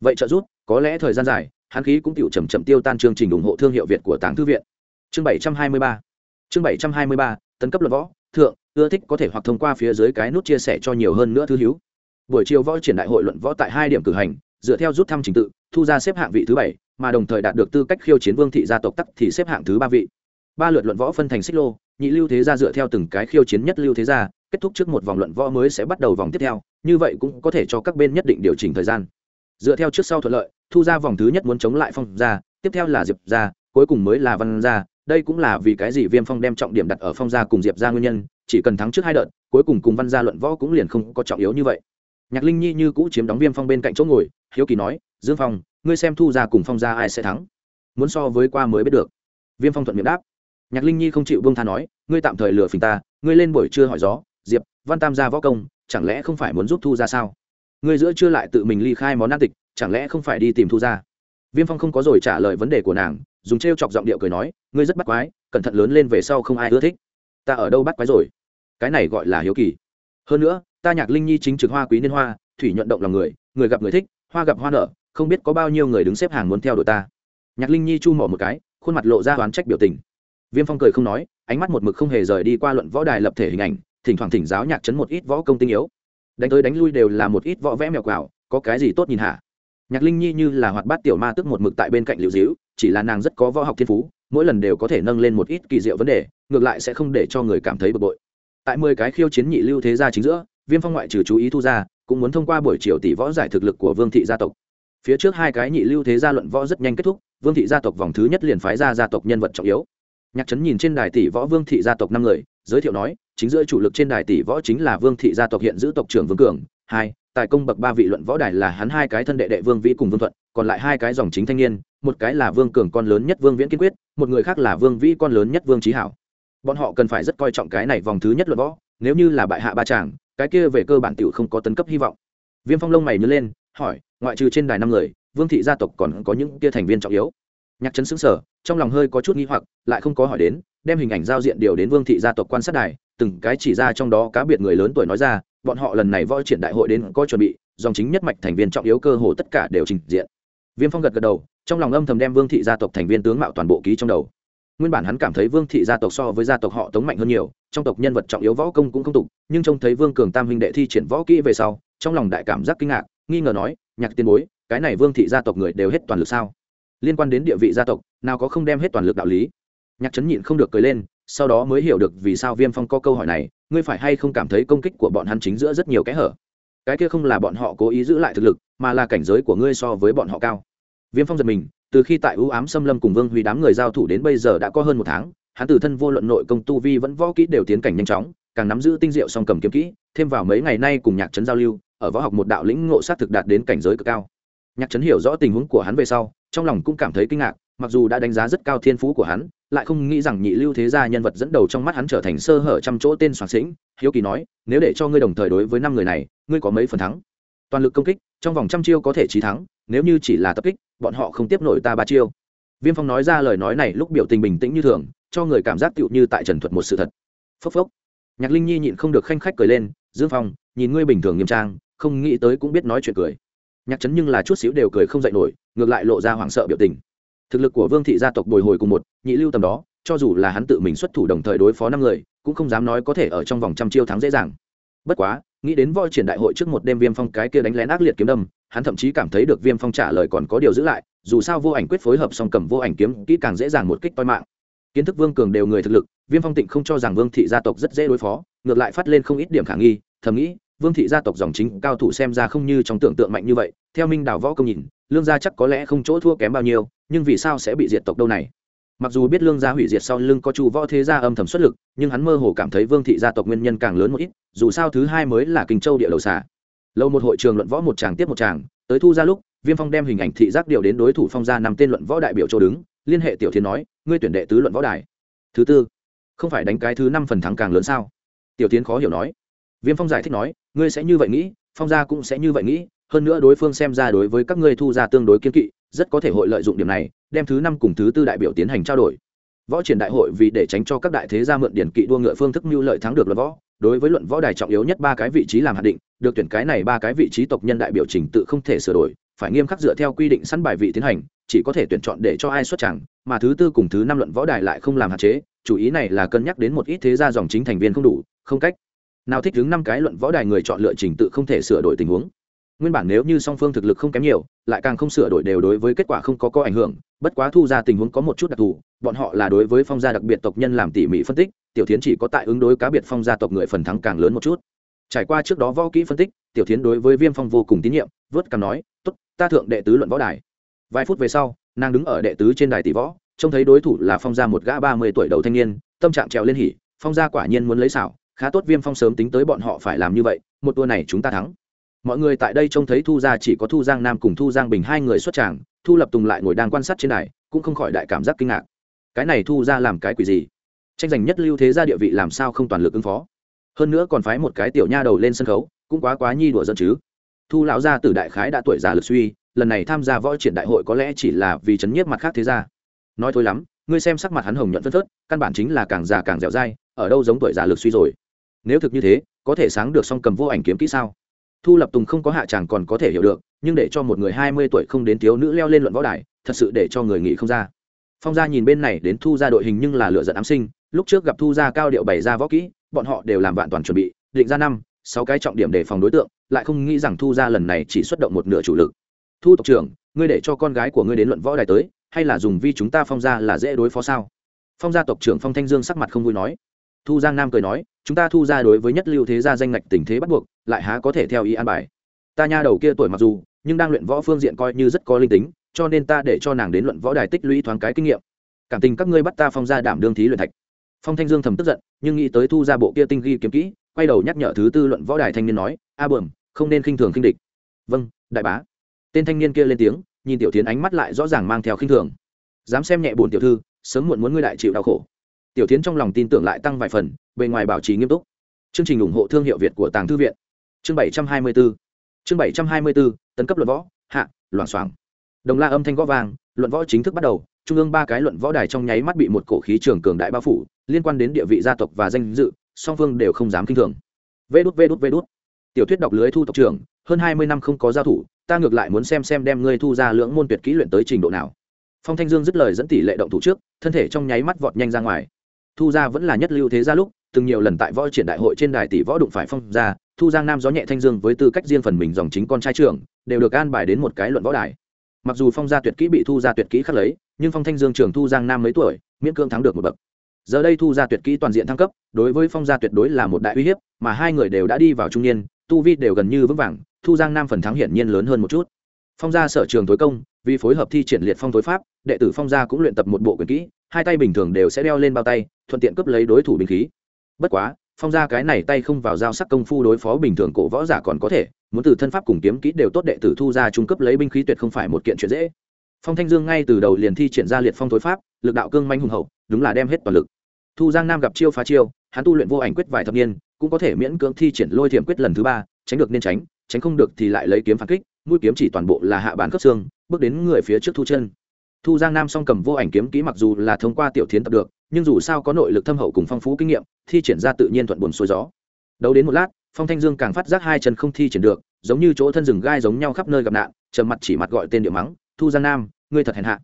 Vậy trợ giúp, có lẽ thời gian dài, hắn khí cũng tiểu chậm chậm tiêu tan chương trình ủng hộ thương hiệu việt của tàng thư viện. Chương bảy trăm hai mươi ba. Chương bảy trăm hai mươi ba, tấn cấp luật võ, thượng, ưa thích có thể hoặc thông qua phía dưới cái nút chia sẻ cho nhiều hơn nữa thư hữu buổi chiều võ triển đại hội luận võ tại hai điểm cử hành, dựa theo rút thăm trình tự, thu ra xếp hạng vị thứ bảy, mà đồng thời đạt được tư cách khiêu chiến vương thị gia tộc tắc thì xếp hạng thứ ba vị. Ba lượt luận võ phân thành xích lô, nhị lưu thế gia dựa theo từng cái khiêu chiến nhất lưu thế gia, kết thúc trước một vòng luận võ mới sẽ bắt đầu vòng tiếp theo, như vậy cũng có thể cho các bên nhất định điều chỉnh thời gian. Dựa theo trước sau thuận lợi, thu ra vòng thứ nhất muốn chống lại phong gia, tiếp theo là diệp gia, cuối cùng mới là văn gia. Đây cũng là vì cái gì viêm phong đem trọng điểm đặt ở phong gia cùng diệp gia nguyên nhân, chỉ cần thắng trước hai đợt, cuối cùng cùng văn gia luận võ cũng liền không có trọng yếu như vậy nhạc linh nhi như cũ chiếm đóng viêm phong bên cạnh chỗ ngồi, hiếu kỳ nói, dương phong, ngươi xem thu ra cùng phong gia ai sẽ thắng? Muốn so với qua mới biết được. Viêm phong thuận miệng đáp. Nhạc linh nhi không chịu bông tha nói, ngươi tạm thời lừa phình ta, ngươi lên buổi trưa hỏi gió, diệp, văn tam gia võ công, chẳng lẽ không phải muốn giúp thu ra sao? Ngươi giữa chưa lại tự mình ly khai món ăn tịch, chẳng lẽ không phải đi tìm thu ra? Viêm phong không có rồi trả lời vấn đề của nàng, dùng t r e o chọc giọng điệu cười nói, ngươi rất bắt quái, cẩn thận lớn lên về sau không ai ưa thích. Ta ở đâu bắt quái rồi? Cái này gọi là hiếu kỳ hơn nữa, ta nhạc linh nhi chính trực hoa quý niên hoa, thủy nhuận động lòng người người gặp người thích, hoa gặp hoa nở, không biết có bao nhiêu người đứng xếp hàng muốn theo đuổi ta. Nhạc linh nhi chu mỏ một cái, khuôn mặt lộ ra oán trách biểu tình. Viêm phong cười không nói, ánh mắt một mực không hề rời đi qua luận võ đài lập thể hình ảnh, thỉnh thoảng thỉnh giáo nhạc chấn một ít võ công tinh yếu. Đánh tới đánh lui đều là một ít võ vẽ mèo quào có cái gì tốt nhìn hả? Nhạc linh nhi như là hoạt bát tiểu ma tức một mực tại bên cạnh liệu dĩu, chỉ là nàng rất có võ học thiên phú, mỗi lần đều có thể nâng lên một ít kỳ diệu vấn đề, ngược lại sẽ không để cho người cảm thấy bực bội tại mười cái khiêu chiến nhị lưu thế gia chính giữa, viêm phong ngoại trừ chú ý thu ra, cũng muốn thông qua buổi chiều tỷ võ giải thực lực của vương thị gia tộc. Phía trước hai cái nhị lưu thế gia luận võ rất nhanh kết thúc, vương thị gia tộc vòng thứ nhất liền phái ra gia tộc nhân vật trọng yếu. Nhạc trấn nhìn trên đài tỷ võ vương thị gia tộc năm người, giới thiệu nói, chính giữa chủ lực trên đài tỷ võ chính là vương thị gia tộc hiện giữ tộc trưởng vương cường, hai tại công bậc ba vị luận võ đài là hắn hai cái thân đệ đệ vương vĩ cùng vương thuận, còn lại hai cái dòng chính thanh niên, một cái là vương cường con lớn nhất vương viễn kiên quyết, một người khác là vương vĩ con lớn nhất vương trí hảo bọn họ cần phải rất coi trọng cái này vòng thứ nhất luận võ, nếu như là bại hạ ba chàng, cái kia về cơ bản tiểu không có tấn cấp hy vọng. Viêm phong lông mày nhớ lên, hỏi, ngoại trừ trên đài năm người, vương thị gia tộc còn có những kia thành viên trọng yếu? Nhạc trấn xứng sở trong lòng hơi có chút nghi hoặc, lại không có hỏi đến, đem hình ảnh giao diện điều đến vương thị gia tộc quan sát đài, từng cái chỉ ra trong đó cá biệt người lớn tuổi nói ra, bọn họ lần này voi triển đại hội đến có chuẩn bị, dòng chính nhất mạch thành viên trọng yếu cơ hồ tất cả đều trình diện. Viêm phong gật gật đầu, trong lòng âm thầm đem vương thị gia tộc thành viên tướng mạo toàn bộ ký trong đầu nguyên bản hắn cảm thấy vương thị gia tộc so với gia tộc họ tống mạnh hơn nhiều, trong tộc nhân vật trọng yếu võ công cũng không tục, nhưng trông thấy vương cường tam huynh đệ thi triển võ kỹ về sau, trong lòng đại cảm giác kinh ngạc, nghi ngờ nói, nhạc tiên bối, cái này vương thị gia tộc người đều hết toàn lực sao? Liên quan đến địa vị gia tộc, nào có không đem hết toàn lực đạo lý? Nhạc trấn nhịn không được cười lên, sau đó mới hiểu được vì sao viêm phong có câu hỏi này, ngươi phải hay không cảm thấy công kích của bọn hắn chính giữa rất nhiều kẽ hở? Cái kia không là bọn họ cố ý giữ lại thực lực, mà là cảnh giới của ngươi so với bọn họ cao. Viêm phong giật mình từ khi tại ưu ám xâm lâm cùng vương huy đám người giao thủ đến bây giờ đã có hơn một tháng, hắn từ thân vô luận nội công tu vi vẫn võ kỹ đều tiến cảnh nhanh chóng, càng nắm giữ tinh diệu song cầm kiếm kỹ, thêm vào mấy ngày nay cùng nhạc trấn giao lưu, ở võ học một đạo lĩnh ngộ sát thực đạt đến cảnh giới cực cao. Nhạc trấn hiểu rõ tình huống của hắn về sau, trong lòng cũng cảm thấy kinh ngạc, mặc dù đã đánh giá rất cao thiên phú của hắn, lại không nghĩ rằng nhị lưu thế gia nhân vật dẫn đầu trong mắt hắn trở thành sơ hở trăm chỗ tên soạn sĩnh. Hiếu kỳ nói, nếu để cho ngươi đồng thời đối với năm người này, ngươi có mấy phần thắng? Toàn lực công kích, trong vòng trăm chiêu có thể trí thắng nếu như chỉ là tập kích, bọn họ không tiếp nổi ta ba chiêu. Viêm phong nói ra lời nói này lúc biểu tình bình tĩnh như thường, cho người cảm giác tựu như tại trần thuật một sự thật. Phốc phốc. Nhạc linh nhi nhịn không được khanh khách cười lên, dương phong, nhìn ngươi bình thường nghiêm trang, không nghĩ tới cũng biết nói chuyện cười. Nhạc trấn nhưng là chút xíu đều cười không dậy nổi, ngược lại lộ ra hoảng sợ biểu tình. Thực lực của vương thị gia tộc bồi hồi cùng một, nhị lưu tầm đó, cho dù là hắn tự mình xuất thủ đồng thời đối phó năm người, cũng không dám nói có thể ở trong vòng trăm chiêu thắng dễ dàng. Bất quá, nghĩ đến voi triển đại hội trước một đêm viêm phong cái kia đánh lén ác liệt kiếm đâm hắn thậm chí cảm thấy được viêm phong trả lời còn có điều giữ lại, dù sao vô ảnh quyết phối hợp song cầm vô ảnh kiếm kỹ càng dễ dàng một kích toi mạng. Kiến thức vương cường đều người thực lực, viêm phong tịnh không cho rằng vương thị gia tộc rất dễ đối phó, ngược lại phát lên không ít điểm khả nghi, thầm nghĩ, vương thị gia tộc dòng chính cao thủ xem ra không như trong tưởng tượng mạnh như vậy, theo minh đào võ công nhìn, lương gia chắc có lẽ không chỗ thua kém bao nhiêu, nhưng vì sao sẽ bị diệt tộc đâu này? Mặc dù biết lương gia hủy diệt sau lưng có chu võ thế gia âm thầm xuất lực, nhưng hắn mơ hồ cảm thấy vương thị gia tộc nguyên nhân càng lớn một ít, dù sao thứ hai mới là kinh châu địa đầu xà lâu một hội trường luận võ một tràng tiếp một tràng, tới thu ra lúc, viêm phong đem hình ảnh thị giác điều đến đối thủ phong gia nằm tên luận võ đại biểu chỗ đứng, liên hệ tiểu thiên nói, ngươi tuyển đệ tứ luận võ đài. Thứ tư? Không phải đánh cái thứ năm phần thắng càng lớn sao? Tiểu tiến khó hiểu nói. Viêm phong giải thích nói, ngươi sẽ như vậy nghĩ, phong gia cũng sẽ như vậy nghĩ, hơn nữa đối phương xem ra đối với các ngươi thu ra tương đối kiên kỵ, rất có thể hội lợi dụng điểm này, đem thứ năm cùng thứ tư đại biểu tiến hành trao đổi. Võ triển đại hội vì để tránh cho các đại thế gia mượn điển kỵ đua ngựa phương thức mưu lợi thắng được luận võ, đối với luận võ đài trọng yếu nhất ba cái vị trí làm hạt định được tuyển cái này ba cái vị trí tộc nhân đại biểu trình tự không thể sửa đổi, phải nghiêm khắc dựa theo quy định sẵn bài vị tiến hành, chỉ có thể tuyển chọn để cho ai xuất chẳng mà thứ tư cùng thứ năm luận võ đài lại không làm hạn chế, chủ ý này là cân nhắc đến một ít thế gia dòng chính thành viên không đủ, không cách nào thích ứng năm cái luận võ đài người chọn lựa trình tự không thể sửa đổi tình huống. Nguyên bản nếu như song phương thực lực không kém nhiều, lại càng không sửa đổi đều đối với kết quả không có có ảnh hưởng, bất quá thu ra tình huống có một chút đặc thù, bọn họ là đối với phong gia đặc biệt tộc nhân làm tỉ mỉ phân tích, tiểu tiến chỉ có tại ứng đối cá biệt phong gia tộc người phần thắng càng lớn một chút trải qua trước đó võ kỹ phân tích, tiểu tiến đối với viêm phong vô cùng tín nhiệm, vớt cằm nói t ố t ta thượng đệ tứ luận võ đài. Vài phút về sau, nàng đứng ở đệ tứ trên đài tỷ võ, trông thấy đối thủ là phong gia một gã ba mươi tuổi đầu thanh niên, tâm trạng trèo lên hỉ, phong gia quả nhiên muốn lấy xảo, khá tốt viêm phong sớm tính tới bọn họ phải làm như vậy, một tour này chúng ta thắng. Mọi người tại đây trông thấy thu gia chỉ có thu giang nam cùng thu giang bình hai người xuất tràng, thu lập tùng lại ngồi đang quan sát trên đài, cũng không khỏi đại cảm giác kinh ngạc. Cái này thu ra làm cái quỷ gì? Tranh giành nhất lưu thế gia địa vị làm sao không toàn lực ứng phó? Hơn nữa còn phái một cái tiểu nha đầu lên sân khấu, cũng quá quá nhi đùa dân chứ. Thu lão gia tử đại khái đã tuổi già lực suy, lần này tham gia võ triển đại hội có lẽ chỉ là vì chấn nhiếp mặt khác thế gia. Nói thôi lắm, ngươi xem sắc mặt hắn hồng nhuận phân phớt, căn bản chính là càng già càng dẻo dai, ở đâu giống tuổi già lực suy rồi. Nếu thực như thế, có thể sáng được song cầm vô ảnh kiếm kỹ sao? Thu lập tùng không có hạ chàng còn có thể hiểu được, nhưng để cho một người hai mươi tuổi không đến thiếu nữ leo lên luận võ đài, thật sự để cho người nghĩ không ra. Phong gia nhìn bên này đến thu ra đội hình nhưng là lựa giận ám sinh, lúc trước gặp thu ra cao điệu bày ra võ kỹ bọn họ đều làm vạn toàn chuẩn bị, định ra năm, sáu cái trọng điểm để phòng đối tượng, lại không nghĩ rằng thu ra lần này chỉ xuất động một nửa chủ lực. Thu tộc trưởng, ngươi để cho con gái của ngươi đến luận võ đài tới, hay là dùng vi chúng ta phong ra là dễ đối phó sao? Phong gia tộc trưởng phong thanh dương sắc mặt không vui nói. Thu giang nam cười nói, chúng ta thu ra đối với nhất lưu thế gia danh ngạch tình thế bắt buộc, lại há có thể theo ý an bài. Ta nha đầu kia tuổi mặc dù, nhưng đang luyện võ phương diện coi như rất có linh tính, cho nên ta để cho nàng đến luận võ đài tích lũy thoáng cái kinh nghiệm. Cảm tình các ngươi bắt ta phong ra đảm đương thí luyện thạch phong thanh dương thầm tức giận nhưng nghĩ tới thu ra bộ kia tinh ghi kiếm kỹ quay đầu nhắc nhở thứ tư luận võ đài thanh niên nói a bờm không nên khinh thường khinh địch. Vâng đại bá. Tên thanh niên kia lên tiếng nhìn tiểu tiến ánh mắt lại rõ ràng mang theo khinh thường. Dám xem nhẹ bổn tiểu thư sớm muộn muốn ngươi đại chịu đau khổ. Tiểu tiến trong lòng tin tưởng lại tăng vài phần bề ngoài bảo trì nghiêm túc. Chương trình ủng hộ thương hiệu việt của tàng thư viện. Chương bảy trăm hai mươi 724 chương bảy trăm hai mươi 724 tấn cấp luận võ hạ loảng xoảng. Đồng la âm thanh gõ vàng, luận võ chính thức bắt đầu trung ương ba cái luận võ đài trong nháy mắt bị một cổ khí trường cường đại bao phủ, liên quan đến địa vị gia tộc và danh dự, song phương đều không dám kinh thường. Vê đút vê đút vê đút. Tiểu thuyết đọc lưới thu tộc trưởng, hơn hai mươi năm không có giao thủ, ta ngược lại muốn xem xem đem ngươi thu ra lưỡng môn tuyệt kỹ luyện tới trình độ nào. Phong thanh dương dứt lời dẫn tỷ lệ động thủ trước, thân thể trong nháy mắt vọt nhanh ra ngoài. Thu ra vẫn là nhất lưu thế gia lúc, từng nhiều lần tại võ triển đại hội trên đài tỷ võ đụng phải phong ra thu giang nam gió nhẹ thanh dương với tư cách riêng phần mình dòng chính con trai trưởng, đều được an bài đến một cái luận võ đài. Mặc dù phong gia tuyệt kỹ bị thu gia tuyệt kỹ khắc lấy nhưng phong thanh dương trưởng thu giang nam mấy tuổi, miễn cương thắng được một bậc. Giờ đây thu gia tuyệt kỹ toàn diện thăng cấp, đối với phong gia tuyệt đối là một đại uy hiếp, mà hai người đều đã đi vào trung niên, tu vi đều gần như vững vàng, thu giang nam phần thắng hiển nhiên lớn hơn một chút. Phong gia sở trường tối công, vì phối hợp thi triển liệt phong tối pháp, đệ tử phong gia cũng luyện tập một bộ quyền kỹ, hai tay bình thường đều sẽ đeo lên bao tay, thuận tiện cướp lấy đối thủ binh khí. Bất quá, phong gia cái này tay không vào giao sắc công phu đối phó bình thường cổ võ giả còn có thể, muốn từ thân pháp cùng kiếm kỹ đều tốt đệ tử thu ra trung cấp lấy binh khí tuyệt không phải một kiện chuyện dễ phong thanh dương ngay từ đầu liền thi triển ra liệt phong tối pháp, lực đạo cương manh hùng hậu, đúng là đem hết toàn lực. Thu giang nam gặp chiêu phá chiêu, hắn tu luyện vô ảnh quyết vài thập niên, cũng có thể miễn cưỡng thi triển lôi thiểm quyết lần thứ ba, tránh được nên tránh tránh không được thì lại lấy kiếm phản kích, mũi kiếm chỉ toàn bộ là hạ bán cấp xương, bước đến người phía trước thu chân. Thu giang nam song cầm vô ảnh kiếm kỹ mặc dù là thông qua tiểu thiến tập được, nhưng dù sao có nội lực thâm hậu cùng phong phú kinh nghiệm, thi triển ra tự nhiên thuận buồn xuôi gió. Đấu đến một lát, phong thanh dương càng phát giác hai chân không thi triển được, giống như chỗ thân rừng gai giống nhau khắp nơi gặp nạn, trầm mặt chỉ mặt gọi tên địa mắng, thu giang nam ngươi thật hèn hạ.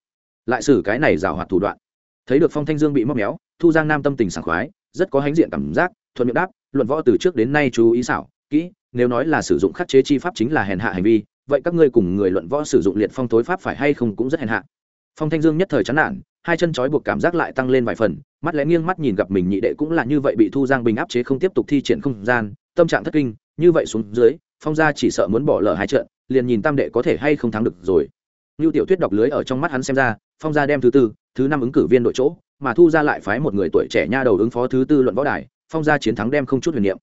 Lại xử cái này rào hoạt thủ đoạn. Thấy được phong thanh dương bị móc méo, thu giang nam tâm tình sảng khoái, rất có hãnh diện cảm giác, thuận miệng đáp, luận võ từ trước đến nay chú ý xảo, kỹ, nếu nói là sử dụng khắc chế chi pháp chính là hèn hạ hành vi, vậy các ngươi cùng người luận võ sử dụng liệt phong tối pháp phải hay không cũng rất hèn hạ. Phong thanh dương nhất thời chán nản, hai chân trói buộc cảm giác lại tăng lên vài phần, mắt lẽ nghiêng mắt nhìn gặp mình nhị đệ cũng là như vậy bị thu giang bình áp chế không tiếp tục thi triển không gian, tâm trạng thất kinh, như vậy xuống dưới, phong gia chỉ sợ muốn bỏ lỡ hai trận, liền nhìn tam đệ có thể hay không thắng được rồi. Lưu Tiểu Tuyết đọc lưới ở trong mắt hắn xem ra, Phong gia đem thứ tư, thứ năm ứng cử viên đội chỗ, mà Thu gia lại phái một người tuổi trẻ nha đầu ứng phó thứ tư luận võ đài, Phong gia chiến thắng đem không chút huyền niệm.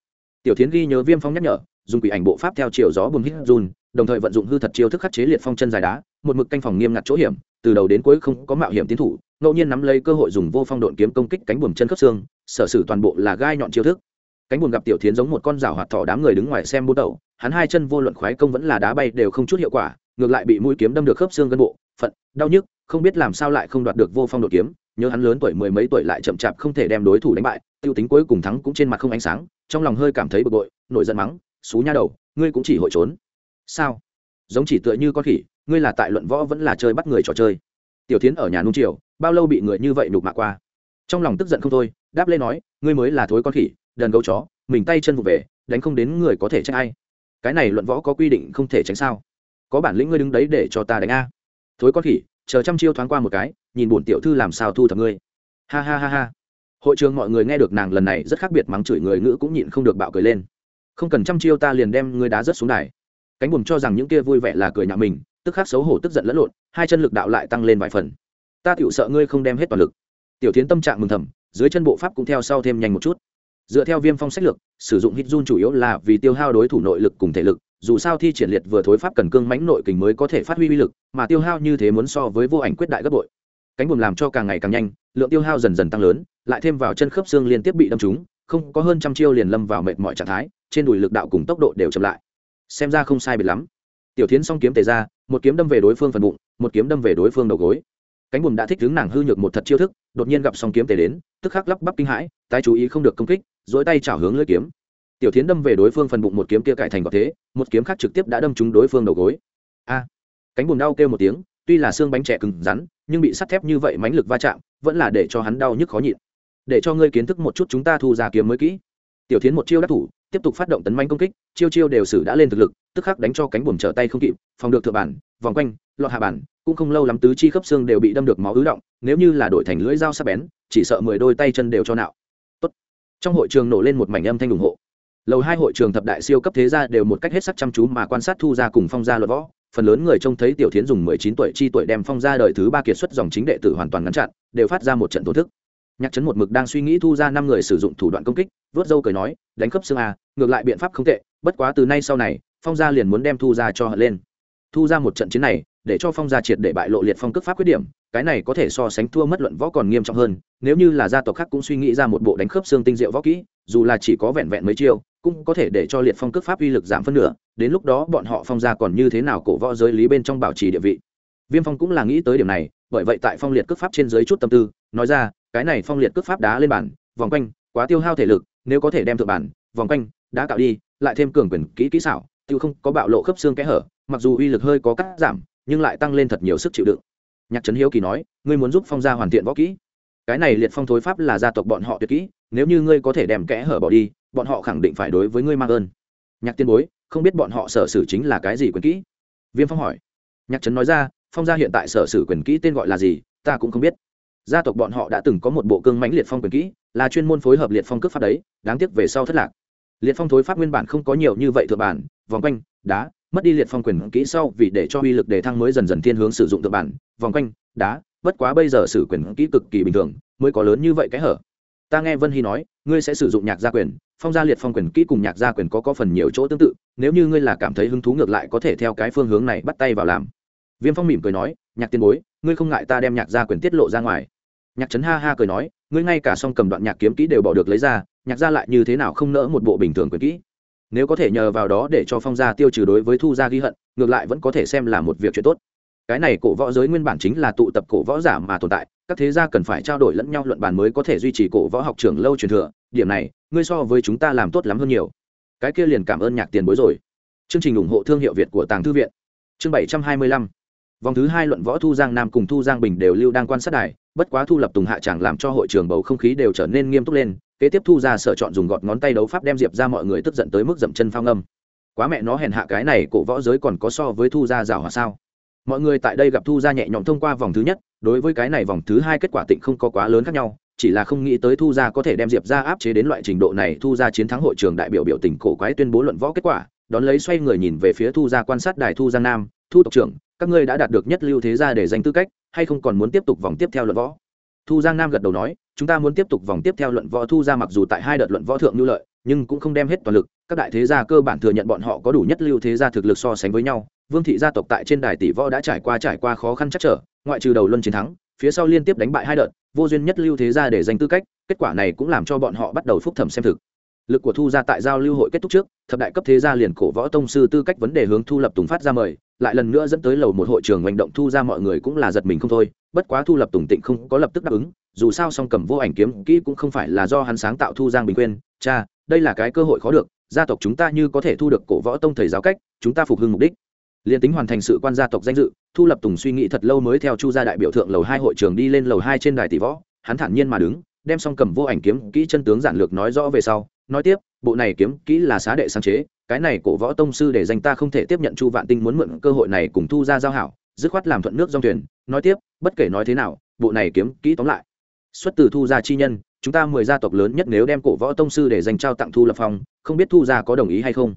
Tiểu Thiến ghi nhớ Viêm Phong nhắc nhở, dùng quỷ ảnh bộ pháp theo chiều gió bùng hít run, đồng thời vận dụng hư thật chiêu thức khắc chế liệt phong chân dài đá, một mực canh phòng nghiêm ngặt chỗ hiểm, từ đầu đến cuối không có mạo hiểm tiến thủ, ngẫu nhiên nắm lấy cơ hội dùng vô phong độn kiếm công kích cánh buồm chân khớp xương, sở sử toàn bộ là gai nhọn chiêu thức. Cánh buồm gặp Tiểu Thiến giống một con rào hoạt thỏ đám người đứng ngoài xem bố đầu, hắn hai chân vô luận khoái công vẫn là đá bay đều không chút hiệu quả, ngược lại bị mũi kiếm đâm được khớp xương gân bộ, phận đau nhức không biết làm sao lại không đoạt được vô phong đột kiếm nhớ hắn lớn tuổi mười mấy tuổi lại chậm chạp không thể đem đối thủ đánh bại tiêu tính cuối cùng thắng cũng trên mặt không ánh sáng trong lòng hơi cảm thấy bực bội nổi giận mắng xú nha đầu ngươi cũng chỉ hội trốn. Sao? Giống chỉ tựa như con khỉ ngươi là tại luận võ vẫn là chơi bắt người trò chơi. Tiểu tiến ở nhà nung triều bao lâu bị người như vậy nục mạ qua? Trong lòng tức giận không thôi đáp lên nói ngươi mới là thối con khỉ đần gấu chó mình tay chân vụ về đánh không đến người có thể trách ai. Cái này luận võ có quy định không thể tránh sao? Có bản lĩnh ngươi đứng đấy để cho ta đánh a. Thối con khỉ, chờ trăm chiêu thoáng qua một cái, nhìn bổn tiểu thư làm sao thu thập ngươi. Ha ha ha ha. Hội trường mọi người nghe được nàng lần này rất khác biệt mắng chửi người ngữ cũng nhịn không được bạo cười lên. Không cần trăm chiêu ta liền đem ngươi đá rất xuống đài. Cánh buồm cho rằng những kia vui vẻ là cười nhạo mình, tức khắc xấu hổ tức giận lẫn lộn, hai chân lực đạo lại tăng lên vài phần. Ta tựu sợ ngươi không đem hết toàn lực. Tiểu tiến tâm trạng mừng thầm, dưới chân bộ pháp cũng theo sau thêm nhanh một chút. Dựa theo viêm phong sách lược, sử dụng hit run chủ yếu là vì tiêu hao đối thủ nội lực cùng thể lực dù sao thi triển liệt vừa thối pháp cần cương mãnh nội kình mới có thể phát huy uy lực, mà tiêu hao như thế muốn so với vô ảnh quyết đại gấp bội. Cánh buồm làm cho càng ngày càng nhanh, lượng tiêu hao dần dần tăng lớn, lại thêm vào chân khớp xương liên tiếp bị đâm trúng, không có hơn trăm chiêu liền lâm vào mệt mỏi trạng thái, trên đùi lực đạo cùng tốc độ đều chậm lại. Xem ra không sai biệt lắm. Tiểu thiến song kiếm tề ra, một kiếm đâm về đối phương phần bụng, một kiếm đâm về đối phương đầu gối. Cánh buồm đã thích đứng nàng hư nhược một thật chiêu thức, đột nhiên gặp song kiếm tề đến, tức khắc lắp bắp kinh hãi, tái chú ý không được công kích, duỗi tay chảo hướng lưỡi kiếm tiểu thiến đâm về đối phương phần bụng một kiếm kia cải thành gọt thế, một kiếm khác trực tiếp đã đâm trúng đối phương đầu gối. A! Cánh buồm đau kêu một tiếng, tuy là xương bánh trẻ cứng rắn, nhưng bị sắt thép như vậy mánh lực va chạm, vẫn là để cho hắn đau nhức khó nhịn. Để cho ngươi kiến thức một chút chúng ta thu ra kiếm mới kỹ. Tiểu thiến một chiêu đắc thủ, tiếp tục phát động tấn manh công kích, chiêu chiêu đều xử đã lên thực lực, tức khắc đánh cho cánh buồm trở tay không kịp, phòng được thượng bản, vòng quanh, lọt hạ bản, cũng không lâu lắm tứ chi khớp xương đều bị đâm được máu ứ động, nếu như là đổi thành lưỡi dao sắc bén, chỉ sợ mười đôi tay chân đều cho nạo. Tốt. trong hội trường nổ lên một mảnh âm thanh ủng hộ lầu hai hội trường thập đại siêu cấp thế gia đều một cách hết sắc chăm chú mà quan sát thu gia cùng phong gia luật võ. Phần lớn người trông thấy tiểu thiến dùng mười chín tuổi chi tuổi đem phong gia đời thứ ba kiệt xuất dòng chính đệ tử hoàn toàn ngăn chặn, đều phát ra một trận tổn thức. Nhạc trấn một mực đang suy nghĩ thu ra năm người sử dụng thủ đoạn công kích, vớt dâu cười nói, đánh khớp xương a, ngược lại biện pháp không tệ, bất quá từ nay sau này, phong gia liền muốn đem thu ra cho hận lên. Thu ra một trận chiến này, để cho phong gia triệt để bại lộ liệt phong cước pháp khuyết điểm, cái này có thể so sánh thua mất luận võ còn nghiêm trọng hơn, nếu như là gia tộc khác cũng suy nghĩ ra một bộ đánh khớp xương tinh diệu võ kỹ, dù là chỉ có vẹn vẹn mấy chiêu cũng có thể để cho liệt phong cước pháp uy lực giảm phân nửa, đến lúc đó bọn họ phong gia còn như thế nào cổ võ giới lý bên trong bảo trì địa vị. Viêm phong cũng là nghĩ tới điểm này, bởi vậy tại phong liệt cước pháp trên dưới chút tâm tư, nói ra, cái này phong liệt cước pháp đá lên bản, vòng quanh, quá tiêu hao thể lực, nếu có thể đem thượng bản, vòng quanh, đá cạo đi, lại thêm cường quyền kỹ kỹ xảo tự không có bạo lộ khớp xương kẽ hở, mặc dù uy lực hơi có cắt giảm, nhưng lại tăng lên thật nhiều sức chịu đựng. Nhạc trấn hiếu kỳ nói, ngươi muốn giúp phong gia hoàn thiện võ kỹ? Cái này liệt phong thối pháp là gia tộc bọn họ tuyệt kỹ, nếu như ngươi có thể đem kẽ hở bỏ đi, bọn họ khẳng định phải đối với ngươi mang ơn. Nhạc tiên bối, không biết bọn họ sở sử chính là cái gì quyền kỹ? Viêm phong hỏi. Nhạc trấn nói ra, phong gia hiện tại sở sử quyền kỹ tên gọi là gì, ta cũng không biết. Gia tộc bọn họ đã từng có một bộ cương mãnh liệt phong quyền kỹ, là chuyên môn phối hợp liệt phong cước pháp đấy, đáng tiếc về sau thất lạc. Liệt phong thối pháp nguyên bản không có nhiều như vậy thượng bản, vòng quanh, đá, mất đi liệt phong quyền kỹ sau vì để cho uy lực đề thăng mới dần dần thiên hướng sử dụng thượng bản, vòng quanh, đá bất quá bây giờ sử quyền kỹ cực kỳ bình thường, mới có lớn như vậy cái hở. Ta nghe vân hy nói, ngươi sẽ sử dụng nhạc gia quyền, phong gia liệt phong quyền kỹ cùng nhạc gia quyền có có phần nhiều chỗ tương tự, nếu như ngươi là cảm thấy hứng thú ngược lại có thể theo cái phương hướng này bắt tay vào làm. Viêm phong mỉm cười nói, nhạc tiên bối, ngươi không ngại ta đem nhạc gia quyền tiết lộ ra ngoài. Nhạc trấn ha ha cười nói, ngươi ngay cả song cầm đoạn nhạc kiếm kỹ đều bỏ được lấy ra, nhạc gia lại như thế nào không nỡ một bộ bình thường quyền kỹ? Nếu có thể nhờ vào đó để cho phong gia tiêu trừ đối với thu gia ghi hận, ngược lại vẫn có thể xem là một việc chuyện tốt cái này cổ võ giới nguyên bản chính là tụ tập cổ võ giả mà tồn tại, các thế gia cần phải trao đổi lẫn nhau luận bàn mới có thể duy trì cổ võ học trường lâu truyền thừa. Điểm này, ngươi so với chúng ta làm tốt lắm hơn nhiều. Cái kia liền cảm ơn nhạc tiền bối rồi. Chương trình ủng hộ thương hiệu việt của tàng thư viện. Chương bảy trăm hai mươi lăm. Vòng thứ hai luận võ thu giang nam cùng thu giang bình đều lưu đang quan sát đài, bất quá thu lập tùng hạ chẳng làm cho hội trường bầu không khí đều trở nên nghiêm túc lên, kế tiếp thu ra sở chọn dùng gọt ngón tay đấu pháp đem diệp ra mọi người tức giận tới mức dậm chân phao ngâm. Quá mẹ nó hèn hạ cái này, cổ võ giới còn có so với thu ra rào hòa sao? Mọi người tại đây gặp thu ra nhẹ nhõm thông qua vòng thứ nhất, đối với cái này vòng thứ hai kết quả tịnh không có quá lớn khác nhau, chỉ là không nghĩ tới thu ra có thể đem diệp ra áp chế đến loại trình độ này. Thu ra chiến thắng hội trường đại biểu biểu tình cổ quái tuyên bố luận võ kết quả, đón lấy xoay người nhìn về phía thu ra quan sát đài thu giang nam, thu tộc trưởng, các ngươi đã đạt được nhất lưu thế gia để giành tư cách, hay không còn muốn tiếp tục vòng tiếp theo luận võ? Thu giang nam gật đầu nói, chúng ta muốn tiếp tục vòng tiếp theo luận võ. Thu ra mặc dù tại hai đợt luận võ thượng nhu lợi, nhưng cũng không đem hết toàn lực các đại thế gia cơ bản thừa nhận bọn họ có đủ nhất lưu thế gia thực lực so sánh với nhau, vương thị gia tộc tại trên đài tỷ võ đã trải qua trải qua khó khăn chắc trở, ngoại trừ đầu luân chiến thắng, phía sau liên tiếp đánh bại hai đợt, vô duyên nhất lưu thế gia để giành tư cách, kết quả này cũng làm cho bọn họ bắt đầu phúc thẩm xem thực. Lực của thu gia tại giao lưu hội kết thúc trước, thập đại cấp thế gia liền cổ võ tông sư tư cách vấn đề hướng thu lập tùng phát ra mời, lại lần nữa dẫn tới lầu một hội trường hành động thu ra mọi người cũng là giật mình không thôi, bất quá thu lập tùng tịnh không có lập tức đáp ứng, dù sao song cầm vô ảnh kiếm kỹ cũng không phải là do hắn sáng tạo thu giang bình quyên, cha, đây là cái cơ hội khó được gia tộc chúng ta như có thể thu được cổ võ tông thầy giáo cách, chúng ta phục hưng mục đích. Liền tính hoàn thành sự quan gia tộc danh dự, thu lập tùng suy nghĩ thật lâu mới theo chu gia đại biểu thượng lầu hai hội trường đi lên lầu hai trên đài tỷ võ, hắn thản nhiên mà đứng, đem song cầm vô ảnh kiếm kỹ chân tướng giản lược nói rõ về sau, nói tiếp, bộ này kiếm kỹ là xá đệ sáng chế, cái này cổ võ tông sư để danh ta không thể tiếp nhận chu vạn tinh muốn mượn cơ hội này cùng thu ra giao hảo, dứt khoát làm thuận nước dòng thuyền, nói tiếp, bất kể nói thế nào, bộ này kiếm kỹ tóm lại. Xuất từ thu gia chi nhân chúng ta mười gia tộc lớn nhất nếu đem cổ võ tông sư để dành trao tặng thu lập phong, không biết thu gia có đồng ý hay không?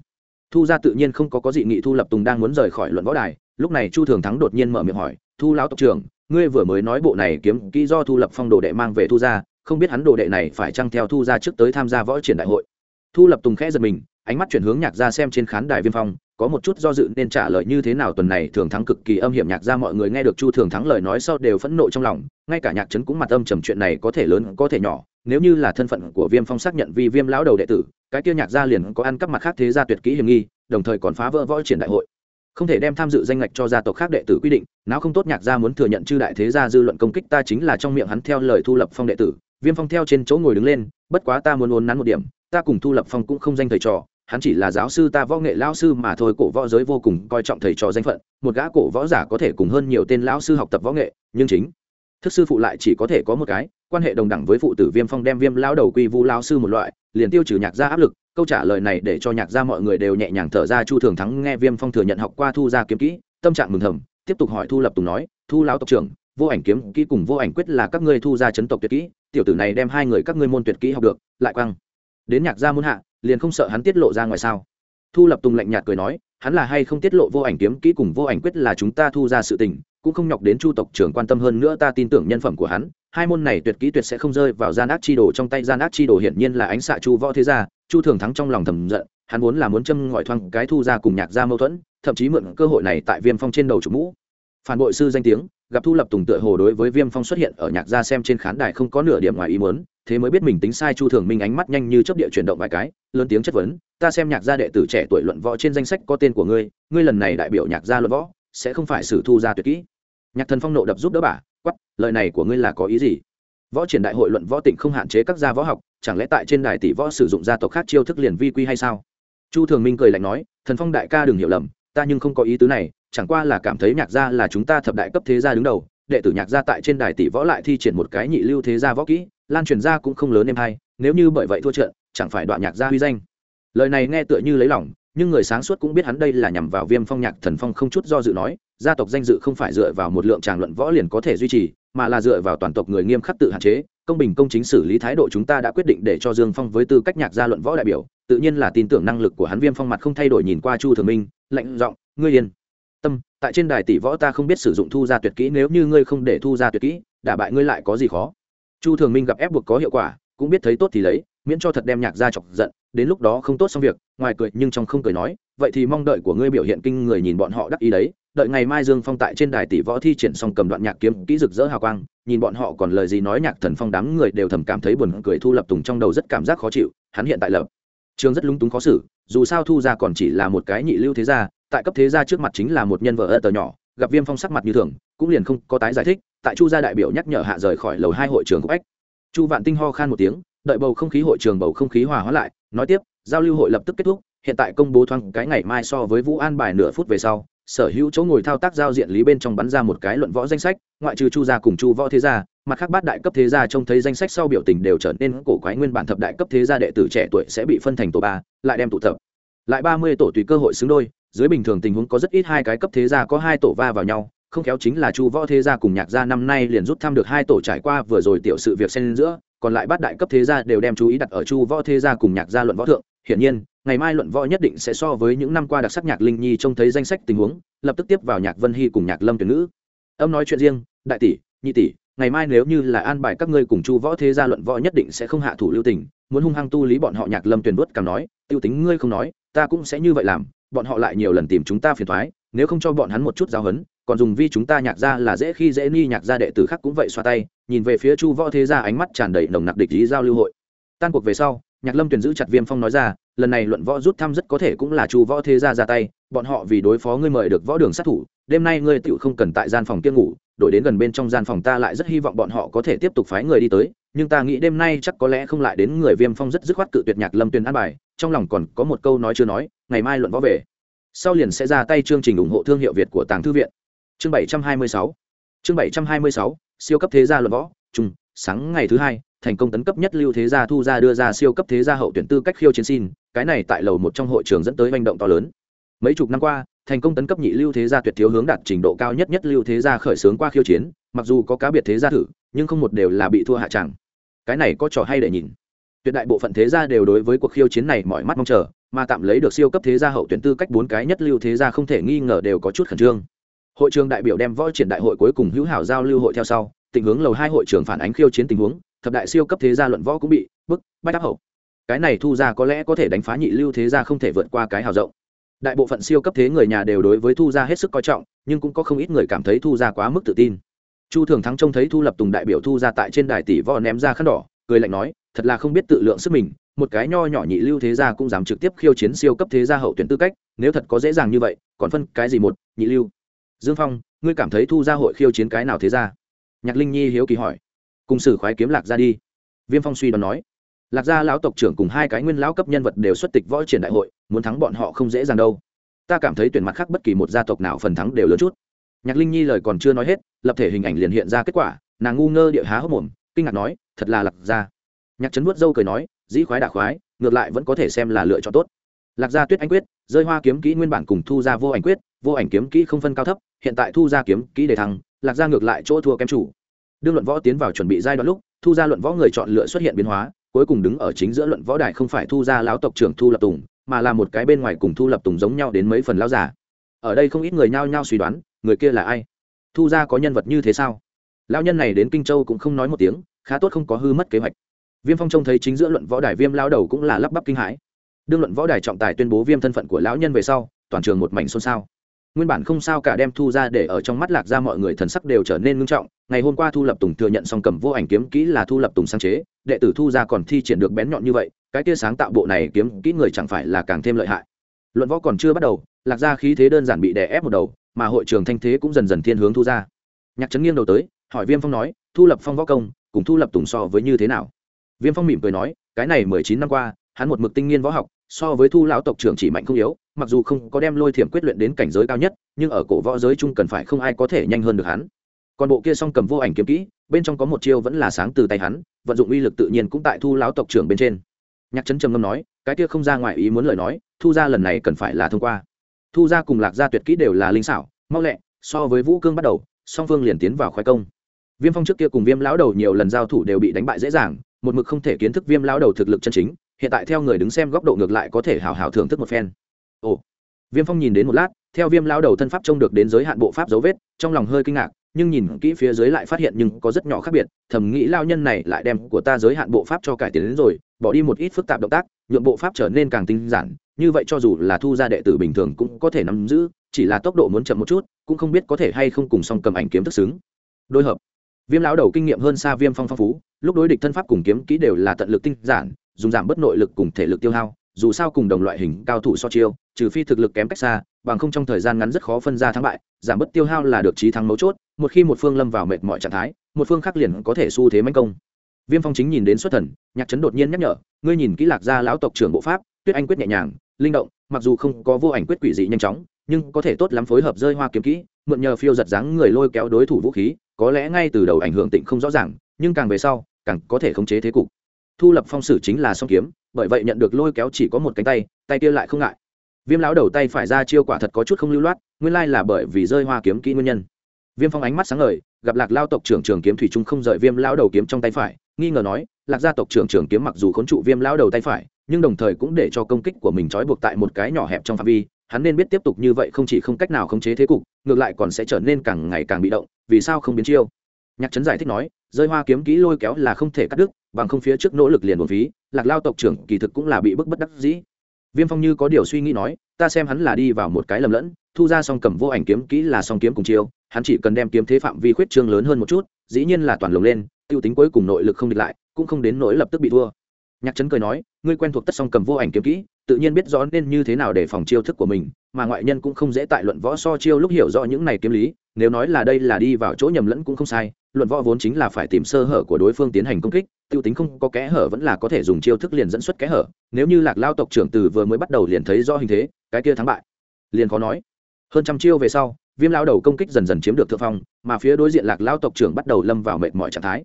Thu gia tự nhiên không có có dị nghị thu lập tùng đang muốn rời khỏi luận võ đài, lúc này chu thường thắng đột nhiên mở miệng hỏi, thu lão tộc trưởng, ngươi vừa mới nói bộ này kiếm kỹ do thu lập phong đồ đệ mang về thu gia, không biết hắn đồ đệ này phải chăng theo thu gia trước tới tham gia võ triển đại hội? Thu lập tùng khẽ giật mình, ánh mắt chuyển hướng nhạc ra xem trên khán đài viêm phong, có một chút do dự nên trả lời như thế nào tuần này thường thắng cực kỳ âm hiểm nhạc ra mọi người nghe được chu thường thắng lời nói sau đều phẫn nộ trong lòng, ngay cả nhạc trấn cũng mặt âm trầm chuyện này có thể lớn, có thể nhỏ nếu như là thân phận của viêm phong xác nhận vì viêm lão đầu đệ tử, cái kia nhạc gia liền có ăn cắp mặt khác thế gia tuyệt kỹ hiểm nghi, đồng thời còn phá vỡ võ triển đại hội. Không thể đem tham dự danh ngạch cho gia tộc khác đệ tử quy định, nào không tốt nhạc gia muốn thừa nhận chư đại thế gia dư luận công kích ta chính là trong miệng hắn theo lời thu lập phong đệ tử. Viêm phong theo trên chỗ ngồi đứng lên, bất quá ta muốn ốn nắn một điểm, ta cùng thu lập phong cũng không danh thầy trò, hắn chỉ là giáo sư ta võ nghệ lao sư mà thôi, cổ võ giới vô cùng coi trọng thầy trò danh phận, một gã cổ võ giả có thể cùng hơn nhiều tên lão sư học tập võ nghệ, nhưng chính, thức sư phụ lại chỉ có thể có một cái quan hệ đồng đẳng với phụ tử viêm phong đem viêm lao đầu quy vu lao sư một loại, liền tiêu trừ nhạc gia áp lực, câu trả lời này để cho nhạc gia mọi người đều nhẹ nhàng thở ra chu thường thắng nghe viêm phong thừa nhận học qua thu gia kiếm kỹ, tâm trạng mừng thầm, tiếp tục hỏi thu lập tùng nói, thu lão tộc trưởng, vô ảnh kiếm kỹ cùng vô ảnh quyết là các ngươi thu gia chấn tộc tuyệt kỹ, tiểu tử này đem hai người các ngươi môn tuyệt kỹ học được, lại quăng. Đến nhạc gia muôn hạ, liền không sợ hắn tiết lộ ra ngoài sao. Thu lập tùng lạnh nhạt cười nói hắn là hay không tiết lộ vô ảnh kiếm kỹ cùng vô ảnh quyết là chúng ta thu ra sự tình, cũng không nhọc đến chu tộc trưởng quan tâm hơn nữa ta tin tưởng nhân phẩm của hắn, hai môn này tuyệt kỹ tuyệt sẽ không rơi vào gian ác chi đồ trong tay, gian ác chi đồ hiển nhiên là ánh xạ chu võ thế gia, chu thường thắng trong lòng thầm giận, hắn vốn là muốn châm ngòi thoang cái thu ra cùng nhạc ra mâu thuẫn, thậm chí mượn cơ hội này tại viêm phong trên đầu chủ mũ. Phản bội sư danh tiếng, gặp thu lập tùng tựa hồ đối với viêm phong xuất hiện ở nhạc gia xem trên khán đài không có nửa điểm ngoài ý muốn thế mới biết mình tính sai chu thường minh ánh mắt nhanh như chấp địa chuyển động vài cái, lớn tiếng chất vấn, ta xem nhạc gia đệ tử trẻ tuổi luận võ trên danh sách có tên của ngươi ngươi lần này đại biểu nhạc gia luận võ, sẽ không phải xử thu gia tuyệt kỹ. Nhạc thần phong nộ đập giúp đỡ bà quắp lời này của ngươi là có ý gì? Võ triển đại hội luận võ tỉnh không hạn chế các gia võ học, chẳng lẽ tại trên đài tỷ võ sử dụng gia tộc khác chiêu thức liền vi quy hay sao? Chu thường minh cười lạnh nói, thần phong đại ca đừng hiểu lầm, ta nhưng không có ý tứ này, chẳng qua là cảm thấy nhạc gia là chúng ta thập đại cấp thế gia đứng đầu, đệ tử nhạc gia tại trên đài tỷ võ lại thi triển một cái nhị lưu thế gia võ kỹ lan truyền ra cũng không lớn em hay, nếu như bởi vậy thua trận, chẳng phải đoạn nhạc gia huy danh. Lời này nghe tựa như lấy lòng, nhưng người sáng suốt cũng biết hắn đây là nhằm vào viêm phong nhạc thần phong không chút do dự nói, gia tộc danh dự không phải dựa vào một lượng tràng luận võ liền có thể duy trì, mà là dựa vào toàn tộc người nghiêm khắc tự hạn chế, công bình công chính xử lý thái độ chúng ta đã quyết định để cho dương phong với tư cách nhạc gia luận võ đại biểu, tự nhiên là tin tưởng năng lực của hắn viêm phong mặt không thay đổi nhìn qua chu thường minh, lạnh giọng, ngươi yên tâm, tại trên đài tỷ võ ta không biết sử dụng thu gia tuyệt kỹ, nếu như ngươi không để thu gia tuyệt kỹ, đả bại ngươi lại có gì khó? Chu thường minh gặp ép buộc có hiệu quả, cũng biết thấy tốt thì lấy, miễn cho thật đem nhạc ra chọc giận, đến lúc đó không tốt xong việc, ngoài cười nhưng trong không cười nói, vậy thì mong đợi của ngươi biểu hiện kinh người nhìn bọn họ đắc ý đấy, đợi ngày mai dương phong tại trên đài tỷ võ thi triển xong cầm đoạn nhạc kiếm kỹ rực rỡ hào quang, nhìn bọn họ còn lời gì nói nhạc thần phong đám người đều thầm cảm thấy buồn cười thu lập tùng trong đầu rất cảm giác khó chịu, hắn hiện tại lập trường rất lung túng khó xử, dù sao thu ra còn chỉ là một cái nhị lưu thế gia, tại cấp thế gia trước mặt chính là một nhân vợ ơ tờ nhỏ, gặp viêm phong sắc mặt như thường, cũng liền không có tái giải thích tại chu gia đại biểu nhắc nhở hạ rời khỏi lầu hai hội trường cục ách. Chu vạn tinh ho khan một tiếng, đợi bầu không khí hội trường bầu không khí hòa hóa lại, nói tiếp, giao lưu hội lập tức kết thúc, hiện tại công bố thoáng cái ngày mai so với vũ an bài nửa phút về sau, sở hữu chỗ ngồi thao tác giao diện lý bên trong bắn ra một cái luận võ danh sách, ngoại trừ chu gia cùng chu võ thế gia, mặt khác bát đại cấp thế gia trông thấy danh sách sau biểu tình đều trở nên cổ quái nguyên bản thập đại cấp thế gia đệ tử trẻ tuổi sẽ bị phân thành tổ ba, lại đem tụ tập. Lại ba mươi tổ tùy cơ hội xứng đôi, dưới bình thường tình huống có rất ít hai cái cấp thế gia có hai tổ va vào nhau không khéo chính là chu võ thế gia cùng nhạc gia năm nay liền rút thăm được hai tổ trải qua vừa rồi tiểu sự việc xen giữa, còn lại bát đại cấp thế gia đều đem chú ý đặt ở chu võ thế gia cùng nhạc gia luận võ thượng. Hiển nhiên, ngày mai luận võ nhất định sẽ so với những năm qua đặc sắc nhạc linh nhi trông thấy danh sách tình huống, lập tức tiếp vào nhạc vân hy cùng nhạc lâm tuyển ngữ. Âm nói chuyện riêng, đại tỷ, nhị tỷ, ngày mai nếu như là an bài các ngươi cùng chu võ thế gia luận võ nhất định sẽ không hạ thủ lưu tình, muốn hung hăng tu lý bọn họ nhạc lâm tuyển vớt cảm nói, tiêu tính ngươi không nói, ta cũng sẽ như vậy làm, bọn họ lại nhiều lần tìm chúng ta phiền thoái nếu không cho bọn hắn một chút giáo hấn còn dùng vi chúng ta nhạc ra là dễ khi dễ ni nhạc ra đệ tử khác cũng vậy xoa tay, nhìn về phía chu võ thế gia ánh mắt tràn đầy nồng nặc địch ý giao lưu hội. Tan cuộc về sau, nhạc lâm tuyển giữ chặt viêm phong nói ra, lần này luận võ rút thăm rất có thể cũng là chu võ thế gia ra tay, bọn họ vì đối phó ngươi mời được võ đường sát thủ, đêm nay ngươi tựu không cần tại gian phòng kia ngủ, đổi đến gần bên trong gian phòng ta lại rất hy vọng bọn họ có thể tiếp tục phái người đi tới, nhưng ta nghĩ đêm nay chắc có lẽ không lại đến người viêm phong rất dứt khoát cự tuyệt nhạc lâm tuyển an bài, trong lòng còn có một câu nói chưa nói, ngày mai luận võ về. Sau liền sẽ ra tay chương trình ủng hộ thương hiệu việt của tàng thư viện chương bảy trăm hai mươi sáu. Chương bảy trăm hai mươi sáu, siêu cấp thế gia luận võ trung sáng ngày thứ hai, thành công tấn cấp nhất lưu thế gia thu ra đưa ra siêu cấp thế gia hậu tuyển tư cách khiêu chiến xin, cái này tại lầu một trong hội trường dẫn tới manh động to lớn. Mấy chục năm qua, thành công tấn cấp nhị lưu thế gia tuyệt thiếu hướng đạt trình độ cao nhất nhất lưu thế gia khởi xướng qua khiêu chiến, mặc dù có cá biệt thế gia thử, nhưng không một đều là bị thua hạ chẳng cái này có trò hay để nhìn. Tuyệt đại bộ phận thế gia đều đối với cuộc khiêu chiến này mọi mắt mong chờ, mà tạm lấy được siêu cấp thế gia hậu tuyển tư cách bốn cái nhất lưu thế gia không thể nghi ngờ đều có chút khẩn trương hội trường đại biểu đem võ triển đại hội cuối cùng hữu hảo giao lưu hội theo sau, tình hướng lầu hai hội trường phản ánh khiêu chiến tình huống, thập đại siêu cấp thế gia luận võ cũng bị bức, bách áp hậu. Cái này thu ra có lẽ có thể đánh phá nhị lưu thế gia không thể vượt qua cái hào rộng. Đại bộ phận siêu cấp thế người nhà đều đối với thu gia hết sức coi trọng, nhưng cũng có không ít người cảm thấy thu gia quá mức tự tin. Chu thường thắng trông thấy thu lập tùng đại biểu thu gia tại trên đài tỷ võ ném ra khăn đỏ, cười lạnh nói, thật là không biết tự lượng sức mình, một cái nho nhỏ nhị lưu thế gia cũng dám trực tiếp khiêu chiến siêu cấp thế gia hậu tuyển tư cách, nếu thật có dễ dàng như vậy, còn phân cái gì một, nhị lưu? Dương phong, ngươi cảm thấy thu gia hội khiêu chiến cái nào thế gia? Nhạc linh nhi hiếu kỳ hỏi. Cùng sử khoái kiếm lạc ra đi. Viêm phong suy đoán nói. Lạc gia lão tộc trưởng cùng hai cái nguyên lão cấp nhân vật đều xuất tịch võ triển đại hội, muốn thắng bọn họ không dễ dàng đâu. Ta cảm thấy tuyển mặt khác bất kỳ một gia tộc nào phần thắng đều lớn chút. Nhạc linh nhi lời còn chưa nói hết, lập thể hình ảnh liền hiện ra kết quả, nàng ngu ngơ địa há hốc mồm, kinh ngạc nói, thật là lạc gia. Nhạc trấn vuốt dâu cười nói, dĩ khoái đạ khoái, ngược lại vẫn có thể xem là lựa chọn tốt. Lạc gia tuyết anh quyết, rơi hoa kiếm kỹ nguyên bản cùng thu ra vô ảnh quyết vô ảnh kiếm kỹ không phân cao thấp, hiện tại thu ra kiếm kỹ để thăng, lạc ra ngược lại chỗ thua kém chủ. Đương luận võ tiến vào chuẩn bị giai đoạn lúc, thu ra luận võ người chọn lựa xuất hiện biến hóa, cuối cùng đứng ở chính giữa luận võ đài không phải thu ra lão tộc trưởng thu lập tùng, mà là một cái bên ngoài cùng thu lập tùng giống nhau đến mấy phần lao giả ở đây không ít người nhao nhao suy đoán, người kia là ai? Thu ra có nhân vật như thế sao? Lao nhân này đến kinh châu cũng không nói một tiếng, khá tốt không có hư mất kế hoạch. Viêm phong trông thấy chính giữa luận võ đài viêm lao đầu cũng là lắp bắp kinh hãi. Đương luận võ đài trọng tài tuyên bố viêm thân phận của lão nhân về sau, toàn trường một mảnh xôn xao nguyên bản không sao cả đem thu ra để ở trong mắt lạc ra mọi người thần sắc đều trở nên ngưng trọng. Ngày hôm qua thu lập tùng thừa nhận song cầm vô ảnh kiếm kỹ là thu lập tùng sáng chế, đệ tử thu ra còn thi triển được bén nhọn như vậy, cái tia sáng tạo bộ này kiếm kỹ người chẳng phải là càng thêm lợi hại. Luận võ còn chưa bắt đầu, lạc ra khí thế đơn giản bị đè ép một đầu, mà hội trường thanh thế cũng dần dần thiên hướng thu ra nhạc trấn nghiêng đầu tới, hỏi viêm phong nói, thu lập phong võ công, cùng thu lập tùng so với như thế nào? Viêm phong mỉm cười nói, cái này mười chín năm qua, hắn một mực tinh nghiên võ học so với thu lão tộc trưởng chỉ mạnh không yếu, mặc dù không có đem lôi thiểm quyết luyện đến cảnh giới cao nhất, nhưng ở cổ võ giới chung cần phải không ai có thể nhanh hơn được hắn. Còn bộ kia song cầm vô ảnh kiếm kỹ, bên trong có một chiêu vẫn là sáng từ tay hắn, vận dụng uy lực tự nhiên cũng tại thu lão tộc trưởng bên trên. Nhạc trấn trầm ngâm nói, cái kia không ra ngoài ý muốn lời nói, thu ra lần này cần phải là thông qua. Thu ra cùng lạc gia tuyệt kỹ đều là linh xảo, mau lẹ, so với vũ cương bắt đầu, song phương liền tiến vào khoái công. Viêm phong trước kia cùng viêm lão đầu nhiều lần giao thủ đều bị đánh bại dễ dàng, một mực không thể kiến thức viêm lão đầu thực lực chân chính hiện tại theo người đứng xem góc độ ngược lại có thể hào hào thưởng thức một phen. Ồ, viêm phong nhìn đến một lát, theo viêm lao đầu thân pháp trông được đến giới hạn bộ pháp dấu vết, trong lòng hơi kinh ngạc, nhưng nhìn kỹ phía dưới lại phát hiện nhưng có rất nhỏ khác biệt, thầm nghĩ lao nhân này lại đem của ta giới hạn bộ pháp cho cải tiến đến rồi, bỏ đi một ít phức tạp động tác nhuộm bộ pháp trở nên càng tinh giản, như vậy cho dù là thu ra đệ tử bình thường cũng có thể nắm giữ, chỉ là tốc độ muốn chậm một chút, cũng không biết có thể hay không cùng song cầm ảnh kiếm thức xứng. Đôi hợp viêm lão đầu kinh nghiệm hơn xa viêm phong phong phú, lúc đối địch thân pháp cùng kiếm kỹ đều là tận lực tinh giản, dùng giảm bớt nội lực cùng thể lực tiêu hao, dù sao cùng đồng loại hình cao thủ so chiêu, trừ phi thực lực kém cách xa, bằng không trong thời gian ngắn rất khó phân ra thắng bại, giảm bớt tiêu hao là được trí thắng mấu chốt, một khi một phương lâm vào mệt mọi trạng thái, một phương khác liền có thể xu thế manh công. Viêm phong chính nhìn đến xuất thần, nhạc trấn đột nhiên nhắc nhở, ngươi nhìn kỹ lạc gia lão tộc trưởng bộ pháp, tuyết anh quyết nhẹ nhàng, linh động, mặc dù không có vô ảnh quyết quỷ dị nhanh chóng nhưng có thể tốt lắm phối hợp rơi hoa kiếm kỹ, mượn nhờ phiêu giật dáng người lôi kéo đối thủ vũ khí, có lẽ ngay từ đầu ảnh hưởng tịnh không rõ ràng, nhưng càng về sau, càng có thể khống chế thế cục. Thu lập phong sử chính là song kiếm, bởi vậy nhận được lôi kéo chỉ có một cánh tay tay kia lại không ngại. Viêm lão đầu tay phải ra chiêu quả thật có chút không lưu loát, nguyên lai là bởi vì rơi hoa kiếm kỹ nguyên nhân. Viêm phong ánh mắt sáng ngời, gặp lạc lao tộc trưởng trường kiếm thủy trung không rời viêm lão đầu kiếm trong tay phải, nghi ngờ nói, lạc gia tộc trưởng trường kiếm mặc dù khốn trụ viêm lão đầu tay phải, nhưng đồng thời cũng để cho công kích của mình trói buộc tại một cái nhỏ hẹp trong phạm vi hắn nên biết tiếp tục như vậy không chỉ không cách nào khống chế thế cục, ngược lại còn sẽ trở nên càng ngày càng bị động, vì sao không biến chiêu? Nhạc trấn giải thích nói, rơi hoa kiếm kỹ lôi kéo là không thể cắt đứt, bằng không phía trước nỗ lực liền một phí, lạc lao tộc trưởng kỳ thực cũng là bị bức bất đắc dĩ. Viêm phong như có điều suy nghĩ nói, ta xem hắn là đi vào một cái lầm lẫn, thu ra song cầm vô ảnh kiếm kỹ là song kiếm cùng chiêu, hắn chỉ cần đem kiếm thế phạm vi khuyết trương lớn hơn một chút, dĩ nhiên là toàn lồng lên, tiêu tính cuối cùng nội lực không địch lại, cũng không đến nỗi lập tức bị thua. Nhạc trấn cười nói, ngươi quen thuộc tất song cầm vô ảnh kiếm kỹ tự nhiên biết rõ nên như thế nào để phòng chiêu thức của mình, mà ngoại nhân cũng không dễ tại luận võ so chiêu lúc hiểu rõ những này kiếm lý, nếu nói là đây là đi vào chỗ nhầm lẫn cũng không sai, luận võ vốn chính là phải tìm sơ hở của đối phương tiến hành công kích, tiêu tính không có kẽ hở vẫn là có thể dùng chiêu thức liền dẫn xuất kẽ hở, nếu như lạc lao tộc trưởng từ vừa mới bắt đầu liền thấy do hình thế, cái kia thắng bại, liền khó nói. Hơn trăm chiêu về sau, viêm lao đầu công kích dần dần chiếm được thượng phong, mà phía đối diện lạc lao tộc trưởng bắt đầu lâm vào mệt mỏi trạng thái.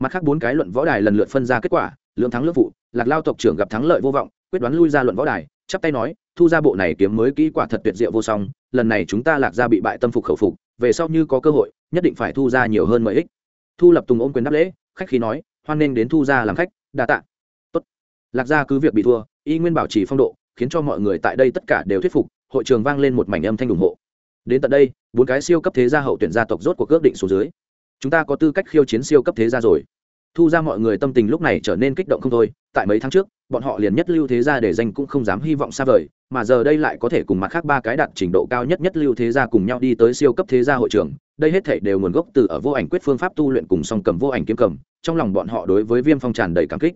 Mặt khác bốn cái luận võ đài lần lượt phân ra kết quả lượng thắng lưỡng vụ, lạc lao tộc trưởng gặp thắng lợi vô vọng quyết đoán lui ra luận võ đài, chắp tay nói, thu ra bộ này kiếm mới kỹ quả thật tuyệt diệu vô song, lần này chúng ta lạc ra bị bại tâm phục khẩu phục, về sau như có cơ hội, nhất định phải thu ra nhiều hơn lợi ích. Thu lập tùng ôm quyền đáp lễ, khách khí nói, hoan nghênh đến thu ra làm khách, đa tạ. Tốt. Lạc gia cứ việc bị thua, y nguyên bảo trì phong độ, khiến cho mọi người tại đây tất cả đều thuyết phục, hội trường vang lên một mảnh âm thanh ủng hộ. Đến tận đây, bốn cái siêu cấp thế gia hậu tuyển gia tộc rốt cuộc ước định số dưới. Chúng ta có tư cách khiêu chiến siêu cấp thế gia rồi. Thu ra mọi người tâm tình lúc này trở nên kích động không thôi tại mấy tháng trước, bọn họ liền nhất lưu thế gia để danh cũng không dám hy vọng xa vời, mà giờ đây lại có thể cùng mặt khác ba cái đạt trình độ cao nhất nhất lưu thế gia cùng nhau đi tới siêu cấp thế gia hội trường. Đây hết thể đều nguồn gốc từ ở vô ảnh quyết phương pháp tu luyện cùng song cầm vô ảnh kiếm cầm, trong lòng bọn họ đối với viêm phong tràn đầy cảm kích.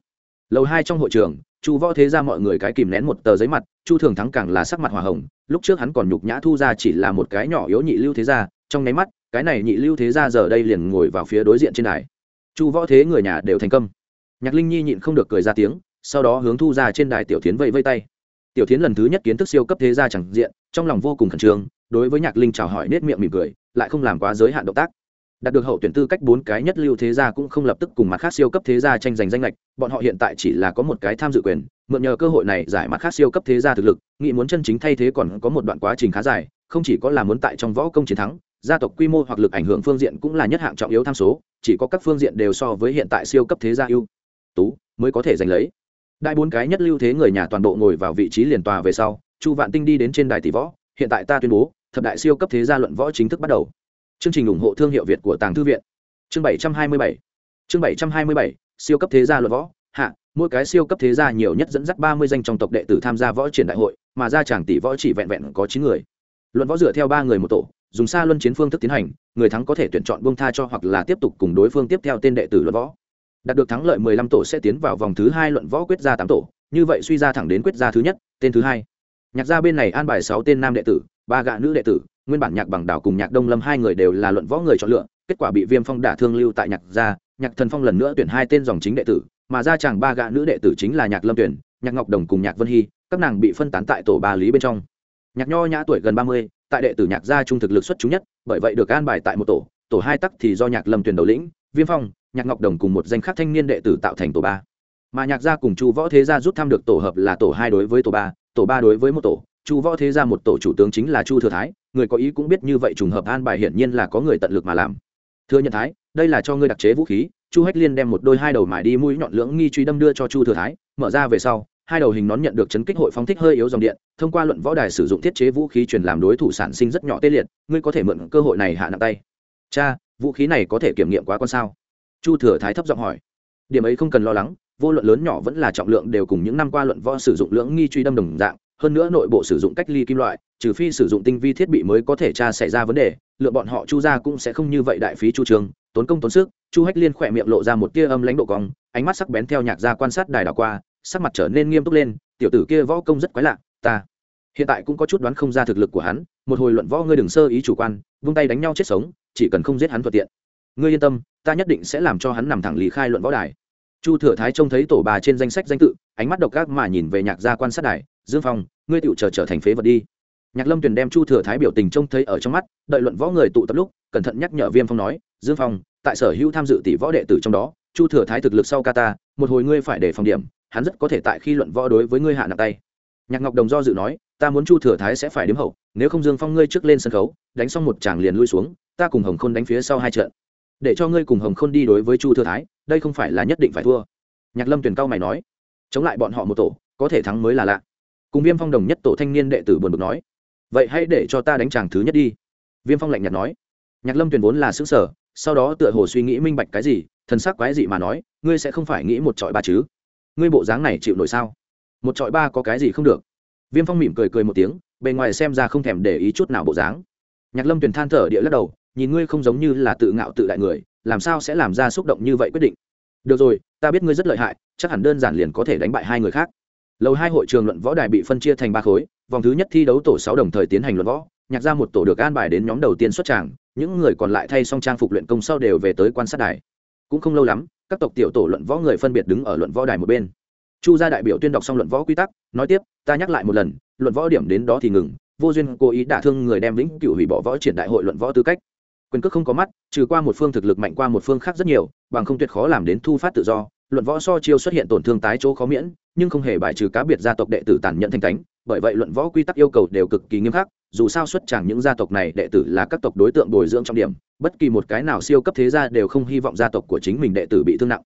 Lầu hai trong hội trường, chu võ thế gia mọi người cái kìm nén một tờ giấy mặt, chu thường thắng càng là sắc mặt hòa hồng, lúc trước hắn còn nhục nhã thu ra chỉ là một cái nhỏ yếu nhị lưu thế gia, trong nháy mắt, cái này nhị lưu thế gia giờ đây liền ngồi vào phía đối diện trên đài. Chu võ thế người nhà đều thành công nhạc linh nhi nhịn không được cười ra tiếng, sau đó hướng thu ra trên đài tiểu tiến vẫy vây tay. Tiểu tiến lần thứ nhất kiến thức siêu cấp thế gia chẳng diện, trong lòng vô cùng khẩn trương, đối với nhạc linh chào hỏi nết miệng mỉm cười, lại không làm quá giới hạn động tác. Đạt được hậu tuyển tư cách bốn cái nhất lưu thế gia cũng không lập tức cùng mặt khác siêu cấp thế gia tranh giành danh lệch, bọn họ hiện tại chỉ là có một cái tham dự quyền, mượn nhờ cơ hội này giải mặt khác siêu cấp thế gia thực lực nghị muốn chân chính thay thế còn có một đoạn quá trình khá dài, không chỉ có là muốn tại trong võ công chiến thắng, gia tộc quy mô hoặc lực ảnh hưởng phương diện cũng là nhất hạng trọng yếu tham số, chỉ có các phương diện đều so với hiện tại siêu cấp thế gia ưu tú, mới có thể giành lấy. Đại bốn cái nhất lưu thế người nhà toàn bộ ngồi vào vị trí liền tòa về sau, chu vạn tinh đi đến trên đài tỷ võ, hiện tại ta tuyên bố, thập đại siêu cấp thế gia luận võ chính thức bắt đầu. Chương trình ủng hộ thương hiệu việt của tàng thư viện. Chương bảy trăm hai mươi bảy. Chương bảy trăm hai mươi bảy, siêu cấp thế gia luận võ. Hạ, mỗi cái siêu cấp thế gia nhiều nhất dẫn dắt ba mươi danh trong tộc đệ tử tham gia võ triển đại hội, mà ra chàng tỷ võ chỉ vẹn vẹn có chín người. Luận võ dựa theo ba người một tổ, dùng xa luân chiến phương thức tiến hành, người thắng có thể tuyển chọn buông tha cho hoặc là tiếp tục cùng đối phương tiếp theo tên đệ tử luận võ đạt được thắng lợi mười lăm tổ sẽ tiến vào vòng thứ hai luận võ quyết ra tám tổ, như vậy suy ra thẳng đến quyết ra thứ nhất, tên thứ hai. Nhạc gia bên này an bài sáu tên nam đệ tử, ba gạ nữ đệ tử, nguyên bản nhạc bằng đảo cùng nhạc đông lâm hai người đều là luận võ người chọn lựa, kết quả bị viêm phong đả thương lưu tại nhạc gia, nhạc thần phong lần nữa tuyển hai tên dòng chính đệ tử, mà ra chàng ba gạ nữ đệ tử chính là nhạc lâm tuyển, nhạc ngọc đồng cùng nhạc vân hy, các nàng bị phân tán tại tổ ba lý bên trong. Nhạc nho nhã tuổi gần ba mươi, tại đệ tử nhạc gia trung thực lực xuất chúng nhất, bởi vậy được an bài tại một tổ tổ hai tắc thì do nhạc lâm tuyển đầu lĩnh, viêm phong nhạc ngọc đồng cùng một danh khác thanh niên đệ tử tạo thành tổ ba. Mà nhạc gia cùng chu võ thế gia rút thăm được tổ hợp là tổ hai đối với tổ ba tổ ba đối với một tổ. Chu võ thế gia một tổ chủ tướng chính là chu thừa thái, người có ý cũng biết như vậy trùng hợp an bài hiển nhiên là có người tận lực mà làm. Thưa nhận thái, đây là cho ngươi đặc chế vũ khí, chu hách liên đem một đôi hai đầu mải đi mũi nhọn lưỡng nghi truy đâm đưa cho chu thừa thái, mở ra về sau, hai đầu hình nón nhận được chấn kích hội phóng thích hơi yếu dòng điện, thông qua luận võ đài sử dụng thiết chế vũ khí truyền làm đối thủ sản sinh rất nhỏ tê liệt, ngươi có thể mượn cơ hội này hạ nặng tay. Cha, vũ khí này có thể kiểm nghiệm quá con sao? Chu thừa thái thấp giọng hỏi. Điểm ấy không cần lo lắng, vô luận lớn nhỏ vẫn là trọng lượng đều cùng những năm qua luận võ sử dụng lưỡng nghi truy đâm đồng dạng, hơn nữa nội bộ sử dụng cách ly kim loại, trừ phi sử dụng tinh vi thiết bị mới có thể tra xảy ra vấn đề, lượng bọn họ chu ra cũng sẽ không như vậy đại phí chu trường, tốn công tốn sức, chu hách liên khỏe miệng lộ ra một tia âm lãnh độ cong, ánh mắt sắc bén theo nhạc gia quan sát đài đảo qua, sắc mặt trở nên nghiêm túc lên, tiểu tử kia võ công rất quái lạ, ta hiện tại cũng có chút đoán không ra thực lực của hắn, một hồi luận võ ngươi đừng sơ ý chủ quan, vung tay đánh nhau chết sống, chỉ cần không giết hắn thuận tiện ngươi yên tâm, ta nhất định sẽ làm cho hắn nằm thẳng lý khai luận võ đài. Chu thừa thái trông thấy tổ bà trên danh sách danh tự, ánh mắt độc ác mà nhìn về nhạc gia quan sát đài, dương phong, ngươi tựu chờ trở thành phế vật đi. Nhạc lâm tuyền đem chu thừa thái biểu tình trông thấy ở trong mắt, đợi luận võ người tụ tập lúc, cẩn thận nhắc nhở viêm phong nói, dương phong, tại sở hữu tham dự tỷ võ đệ tử trong đó, chu thừa thái thực lực sau kata một hồi ngươi phải để phòng điểm, hắn rất có thể tại khi luận võ đối với ngươi hạ nặng tay. Nhạc ngọc đồng do dự nói, ta muốn chu thừa thái sẽ phải đếm hậu, nếu không dương phong ngươi trước lên sân khấu, đánh xong một chàng liền lui xuống, ta cùng hồng khôn đánh phía sau hai trận để cho ngươi cùng hồng khôn đi đối với chu thừa thái, đây không phải là nhất định phải thua. Nhạc lâm tuyển cao mày nói, chống lại bọn họ một tổ, có thể thắng mới là lạ. Cùng viêm phong đồng nhất tổ thanh niên đệ tử buồn bực nói, vậy hãy để cho ta đánh chàng thứ nhất đi. Viêm phong lạnh nhạt nói, nhạc lâm tuyển vốn là xứ sở sau đó tựa hồ suy nghĩ minh bạch cái gì, thần sắc quái gì mà nói, ngươi sẽ không phải nghĩ một trọi ba chứ? Ngươi bộ dáng này chịu nổi sao? Một trọi ba có cái gì không được? Viêm phong mỉm cười cười một tiếng, bề ngoài xem ra không thèm để ý chút nào bộ dáng. Nhạc lâm tuyền than thở địa lắc đầu nhìn ngươi không giống như là tự ngạo tự đại người, làm sao sẽ làm ra xúc động như vậy quyết định? Được rồi, ta biết ngươi rất lợi hại, chắc hẳn đơn giản liền có thể đánh bại hai người khác. Lầu hai hội trường luận võ đài bị phân chia thành ba khối, vòng thứ nhất thi đấu tổ sáu đồng thời tiến hành luận võ, nhạc ra một tổ được an bài đến nhóm đầu tiên xuất tràng, những người còn lại thay xong trang phục luyện công sau đều về tới quan sát đài. Cũng không lâu lắm, các tộc tiểu tổ luận võ người phân biệt đứng ở luận võ đài một bên. Chu gia đại biểu tuyên đọc xong luận võ quy tắc, nói tiếp, ta nhắc lại một lần, luận võ điểm đến đó thì ngừng, vô duyên cố ý đả thương người đem vĩnh cửu hủy bỏ võ triển đại hội luận võ tư cách quyền cước không có mắt, trừ qua một phương thực lực mạnh qua một phương khác rất nhiều, bằng không tuyệt khó làm đến thu phát tự do. Luận võ so chiêu xuất hiện tổn thương tái chỗ khó miễn, nhưng không hề bài trừ cá biệt gia tộc đệ tử tàn nhẫn thành cánh bởi vậy luận võ quy tắc yêu cầu đều cực kỳ nghiêm khắc, dù sao xuất chẳng những gia tộc này đệ tử là các tộc đối tượng bồi dưỡng trọng điểm, bất kỳ một cái nào siêu cấp thế gia đều không hy vọng gia tộc của chính mình đệ tử bị thương nặng.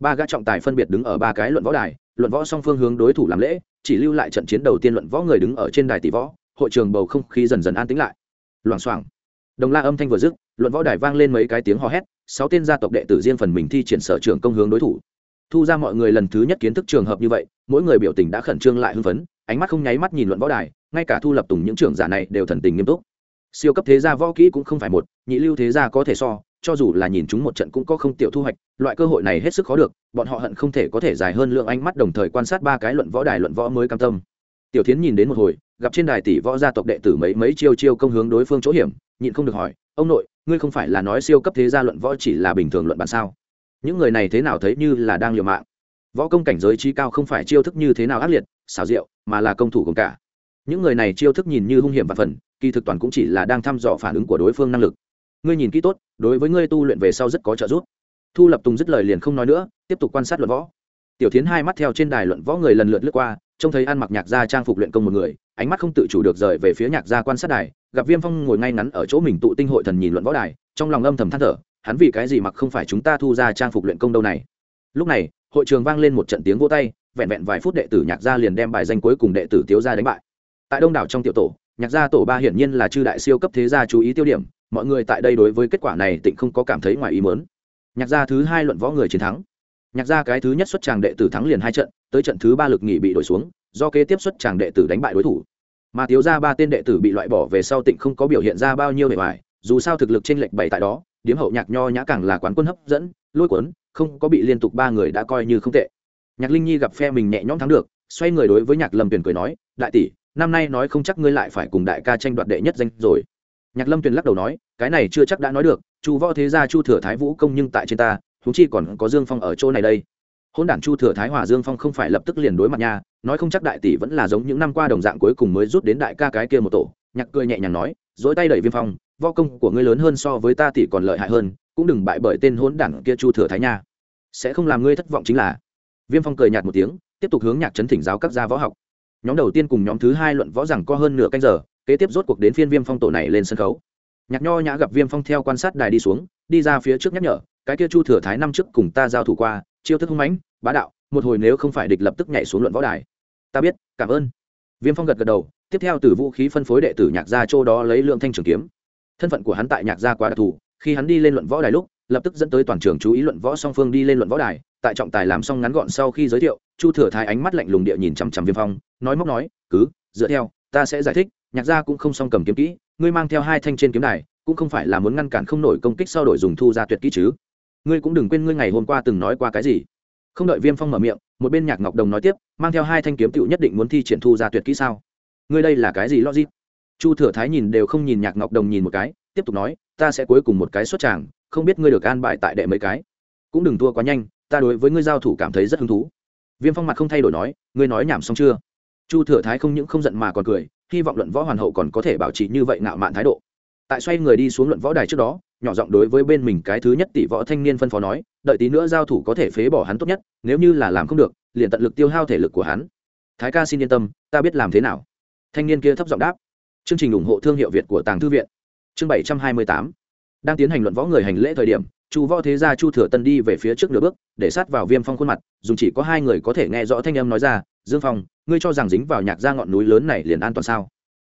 Ba gã trọng tài phân biệt đứng ở ba cái luận võ đài, luận võ song phương hướng đối thủ làm lễ, chỉ lưu lại trận chiến đầu tiên luận võ người đứng ở trên đài tỷ võ, hội trường bầu không khí dần dần an tĩnh lại. Loảng xoảng. Đồng la âm thanh vừa dứt luận võ đài vang lên mấy cái tiếng hò hét, sáu tên gia tộc đệ tử riêng phần mình thi triển sở trường công hướng đối thủ. Thu ra mọi người lần thứ nhất kiến thức trường hợp như vậy, mỗi người biểu tình đã khẩn trương lại hưng phấn, ánh mắt không nháy mắt nhìn luận võ đài, ngay cả thu lập tùng những trưởng giả này đều thần tình nghiêm túc. Siêu cấp thế gia võ kỹ cũng không phải một, nhị lưu thế gia có thể so, cho dù là nhìn chúng một trận cũng có không tiểu thu hoạch, loại cơ hội này hết sức khó được, bọn họ hận không thể có thể dài hơn lượng ánh mắt đồng thời quan sát ba cái luận võ đài luận võ mới cam tâm. Tiểu tiến nhìn đến một hồi, gặp trên đài tỷ võ gia tộc đệ tử mấy mấy chiêu chiêu công hướng đối phương chỗ hiểm, nhịn không được hỏi, ông nội ngươi không phải là nói siêu cấp thế gia luận võ chỉ là bình thường luận bản sao? Những người này thế nào thấy như là đang liều mạng? Võ công cảnh giới trí cao không phải chiêu thức như thế nào ác liệt, xảo diệu, mà là công thủ cùng cả. Những người này chiêu thức nhìn như hung hiểm và phần, kỳ thực toàn cũng chỉ là đang thăm dò phản ứng của đối phương năng lực. Ngươi nhìn kỹ tốt, đối với ngươi tu luyện về sau rất có trợ giúp. Thu lập tùng dứt lời liền không nói nữa, tiếp tục quan sát luận võ. Tiểu tiến hai mắt theo trên đài luận võ người lần lượt lướt qua, trông thấy ăn mặc nhạc ra trang phục luyện công một người ánh mắt không tự chủ được rời về phía nhạc gia quan sát đài, gặp viêm phong ngồi ngay ngắn ở chỗ mình tụ tinh hội thần nhìn luận võ đài, trong lòng âm thầm than thở, hắn vì cái gì mặc không phải chúng ta thu ra trang phục luyện công đâu này. Lúc này, hội trường vang lên một trận tiếng vỗ tay, vẹn vẹn vài phút đệ tử nhạc gia liền đem bài danh cuối cùng đệ tử tiếu gia đánh bại. Tại đông đảo trong tiểu tổ, nhạc gia tổ ba hiển nhiên là chư đại siêu cấp thế gia chú ý tiêu điểm, mọi người tại đây đối với kết quả này tịnh không có cảm thấy ngoài ý mớn nhạc gia thứ hai luận võ người chiến thắng. Nhạc gia cái thứ nhất xuất tràng đệ tử thắng liền hai trận, tới trận thứ ba lực nghỉ bị đổi xuống, do kế tiếp xuất tràng đệ tử đánh bại đối thủ mà thiếu ra ba tên đệ tử bị loại bỏ về sau tịnh không có biểu hiện ra bao nhiêu bề ngoài, dù sao thực lực trên lệch bảy tại đó, điếm hậu nhạc nho nhã càng là quán quân hấp dẫn, lôi cuốn, không có bị liên tục ba người đã coi như không tệ. Nhạc linh nhi gặp phe mình nhẹ nhõm thắng được, xoay người đối với nhạc lâm tuyền cười nói, đại tỷ, năm nay nói không chắc ngươi lại phải cùng đại ca tranh đoạt đệ nhất danh rồi. Nhạc lâm tuyền lắc đầu nói, cái này chưa chắc đã nói được, chu võ thế gia chu thừa thái vũ công nhưng tại trên ta thú chi còn có dương phong ở chỗ này đây hôn đản chu thừa thái hòa dương phong không phải lập tức liền đối mặt nha, nói không chắc đại tỷ vẫn là giống những năm qua đồng dạng cuối cùng mới rút đến đại ca cái kia một tổ. Nhạc cười nhẹ nhàng nói, dỗi tay đẩy viêm phong vo công của ngươi lớn hơn so với ta tỷ còn lợi hại hơn, cũng đừng bại bởi tên hôn đản kia chu thừa thái nha. Sẽ không làm ngươi thất vọng chính là. Viêm phong cười nhạt một tiếng, tiếp tục hướng nhạc trấn thỉnh giáo các gia võ học. Nhóm đầu tiên cùng nhóm thứ hai luận võ rằng có hơn nửa canh giờ, kế tiếp rốt cuộc đến phiên viêm phong tổ này lên sân khấu. Nhạc nho nhã gặp viêm phong theo quan sát đài đi xuống, đi ra phía trước nhắc nhở, cái kia chu thừa thái năm trước cùng ta giao thủ qua chiêu thức hung mãnh, bá đạo, một hồi nếu không phải địch lập tức nhảy xuống luận võ đài. Ta biết, cảm ơn. Viêm phong gật gật đầu, tiếp theo từ vũ khí phân phối đệ tử nhạc gia châu đó lấy lượng thanh trường kiếm. Thân phận của hắn tại nhạc gia quá đặc thù, khi hắn đi lên luận võ đài lúc, lập tức dẫn tới toàn trường chú ý luận võ song phương đi lên luận võ đài, tại trọng tài làm xong ngắn gọn sau khi giới thiệu, chu thừa thái ánh mắt lạnh lùng địa nhìn chằm chằm viêm phong, nói móc nói, cứ, dựa theo, ta sẽ giải thích, nhạc gia cũng không song cầm kiếm kỹ, ngươi mang theo hai thanh trên kiếm đài, cũng không phải là muốn ngăn cản không nổi công kích sau đổi dùng thu ra tuyệt kỹ chứ ngươi cũng đừng quên ngươi ngày hôm qua từng nói qua cái gì. Không đợi viêm phong mở miệng, một bên nhạc ngọc đồng nói tiếp, mang theo hai thanh kiếm tựu nhất định muốn thi triển thu ra tuyệt kỹ sao? Ngươi đây là cái gì logic? Chu thừa thái nhìn đều không nhìn nhạc ngọc đồng nhìn một cái, tiếp tục nói, ta sẽ cuối cùng một cái xuất tràng, không biết ngươi được an bài tại đệ mấy cái. Cũng đừng thua quá nhanh, ta đối với ngươi giao thủ cảm thấy rất hứng thú. Viêm phong mặt không thay đổi nói, ngươi nói nhảm xong chưa? Chu thừa thái không những không giận mà còn cười, hy vọng luận võ hoàn hậu còn có thể bảo trì như vậy ngạo mạn thái độ. Tại xoay người đi xuống luận võ đài trước đó nhỏ giọng đối với bên mình cái thứ nhất tỷ võ thanh niên phân phó nói, đợi tí nữa giao thủ có thể phế bỏ hắn tốt nhất, nếu như là làm không được, liền tận lực tiêu hao thể lực của hắn. Thái ca xin yên tâm, ta biết làm thế nào. Thanh niên kia thấp giọng đáp. Chương trình ủng hộ thương hiệu việt của tàng thư viện. Chương bảy trăm hai mươi tám. Đang tiến hành luận võ người hành lễ thời điểm, chu võ thế gia chu thừa tân đi về phía trước nửa bước, để sát vào viêm phong khuôn mặt dùng chỉ có hai người có thể nghe rõ thanh âm nói ra, dương phong, ngươi cho rằng dính vào nhạc ra ngọn núi lớn này liền an toàn sao?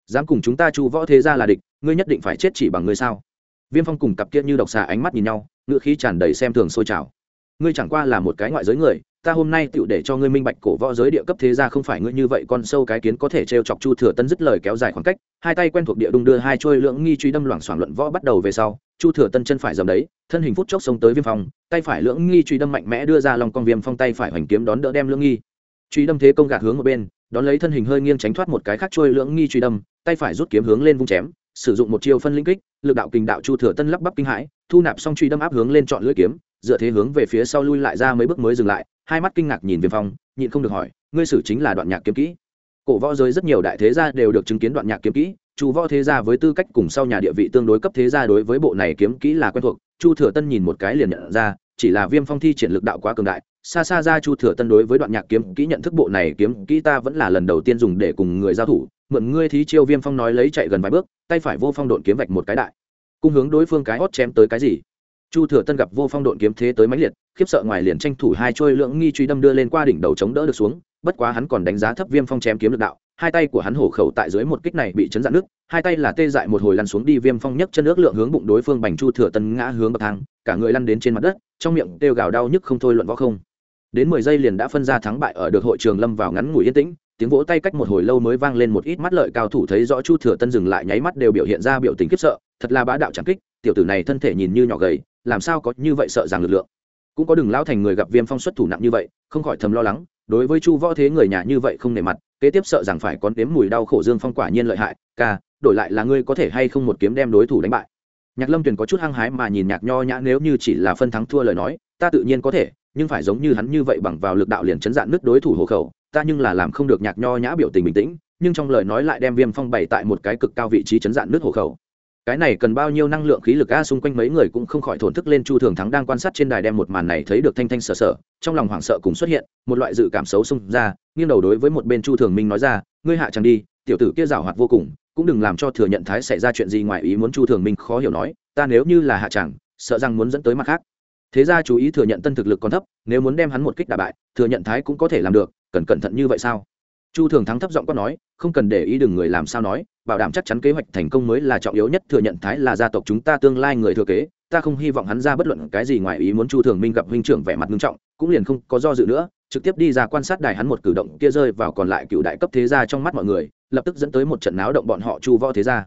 Dám cùng chúng ta chu võ thế gia là địch, ngươi nhất định phải chết chỉ bằng ngươi sao? Viêm phong cùng cặp kia như độc xà ánh mắt nhìn nhau ngựa khí tràn đầy xem thường sôi trào. Ngươi chẳng qua là một cái ngoại giới người, ta hôm nay tựu để cho ngươi minh bạch cổ võ giới địa cấp thế ra không phải ngươi như vậy, con sâu cái kiến có thể t chọc chu thừa tân dứt lời kéo dài khoảng cách, hai tay quen thuộc địa đung đưa hai trôi lưỡng nghi truy đâm loảng xoảng luận võ bắt đầu về sau, chu thừa tân chân phải dầm đấy, thân hình phút chốc xông tới viêm phong, tay phải lưỡng nghi truy đâm mạnh mẽ đưa ra lòng con viêm phong tay phải hoành kiếm đón đỡ đem lưỡng nghi. Truy đâm thế công gạt hướng một bên, đón lấy thân hình hơi nghiêng tránh thoát một cái khác trôi lưỡng nghi truy đâm, tay phải rút kiếm hướng lên vung chém sử dụng một chiêu phân linh kích, lực đạo kình đạo chu thừa tân lắp bắp kinh hãi, thu nạp xong truy đâm áp hướng lên chọn lưỡi kiếm, dựa thế hướng về phía sau lui lại ra mấy bước mới dừng lại, hai mắt kinh ngạc nhìn viêm phong, nhịn không được hỏi, ngươi sử chính là đoạn nhạc kiếm kỹ? Cổ võ giới rất nhiều đại thế gia đều được chứng kiến đoạn nhạc kiếm kỹ, chu võ thế gia với tư cách cùng sau nhà địa vị tương đối cấp thế gia đối với bộ này kiếm kỹ là quen thuộc, chu thừa tân nhìn một cái liền nhận ra, chỉ là viêm phong thi triển lực đạo quá cường đại, xa xa ra chu thừa tân đối với đoạn nhạc kiếm kỹ nhận thức bộ này kiếm kỹ ta vẫn là lần đầu tiên dùng để cùng người giao thủ mượn ngươi thí chiêu viêm phong nói lấy chạy gần vài bước, tay phải vô phong độn kiếm vạch một cái đại. Cung hướng đối phương cái hót chém tới cái gì? Chu thừa tân gặp vô phong độn kiếm thế tới mãnh liệt, khiếp sợ ngoài liền tranh thủ hai trôi lưỡng nghi truy đâm đưa lên qua đỉnh đầu chống đỡ được xuống, bất quá hắn còn đánh giá thấp viêm phong chém kiếm lực đạo, hai tay của hắn hổ khẩu tại dưới một kích này bị chấn dạn nước, hai tay là tê dại một hồi lăn xuống đi viêm phong nhấc chân nước lượng hướng bụng đối phương bành chu thừa tân ngã hướng bậc thang, cả người lăn đến trên mặt đất, trong miệng kêu gào đau nhức không thôi luận võ không. Đến mười giây liền đã phân ra thắng bại ở được hội trường lâm vào ngắn ngủi yên tĩnh tiếng vỗ tay cách một hồi lâu mới vang lên một ít mắt lợi cao thủ thấy rõ chu thừa tân dừng lại nháy mắt đều biểu hiện ra biểu tình khiếp sợ, thật là bá đạo trắng kích, tiểu tử này thân thể nhìn như nhỏ gầy, làm sao có như vậy sợ rằng lực lượng. Cũng có đừng lao thành người gặp viêm phong xuất thủ nặng như vậy, không khỏi thầm lo lắng, đối với chu võ thế người nhà như vậy không nề mặt, kế tiếp sợ rằng phải có nếm mùi đau khổ dương phong quả nhiên lợi hại, ca, đổi lại là ngươi có thể hay không một kiếm đem đối thủ đánh bại. Nhạc lâm tuyền có chút hăng hái mà nhìn nhạc nho nhã nếu như chỉ là phân thắng thua lời nói, ta tự nhiên có thể, nhưng phải giống như hắn như vậy bằng vào lực đạo liền chấn dạn nước đối thủ hộ khẩu ta nhưng là làm không được nhạc nho nhã biểu tình bình tĩnh, nhưng trong lời nói lại đem viêm phong bày tại một cái cực cao vị trí chấn dạn nước hộ khẩu. Cái này cần bao nhiêu năng lượng khí lực a, xung quanh mấy người cũng không khỏi thổn thức lên chu thường thắng đang quan sát trên đài đem một màn này thấy được thanh thanh sờ sờ trong lòng hoảng sợ cùng xuất hiện, một loại dự cảm xấu xung ra, nghiêng đầu đối với một bên chu thường minh nói ra, ngươi hạ chẳng đi, tiểu tử kia rào hoạt vô cùng, cũng đừng làm cho thừa nhận thái xảy ra chuyện gì ngoài ý muốn. Chu thường minh khó hiểu nói, ta nếu như là hạ chẳng, sợ rằng muốn dẫn tới mặt khác. Thế ra chú ý thừa nhận tân thực lực còn thấp, nếu muốn đem hắn một kích đả bại, thừa nhận thái cũng có thể làm được cần cẩn thận như vậy sao? Chu thường thắng thấp giọng quát nói, không cần để ý đừng người làm sao nói, bảo đảm chắc chắn kế hoạch thành công mới là trọng yếu nhất, thừa nhận thái là gia tộc chúng ta tương lai người thừa kế, ta không hy vọng hắn ra bất luận cái gì ngoài ý muốn chu thường minh gặp huynh trưởng vẻ mặt nghiêm trọng, cũng liền không có do dự nữa, trực tiếp đi ra quan sát đài hắn một cử động kia rơi vào còn lại cựu đại cấp thế gia trong mắt mọi người, lập tức dẫn tới một trận náo động bọn họ chu võ thế gia.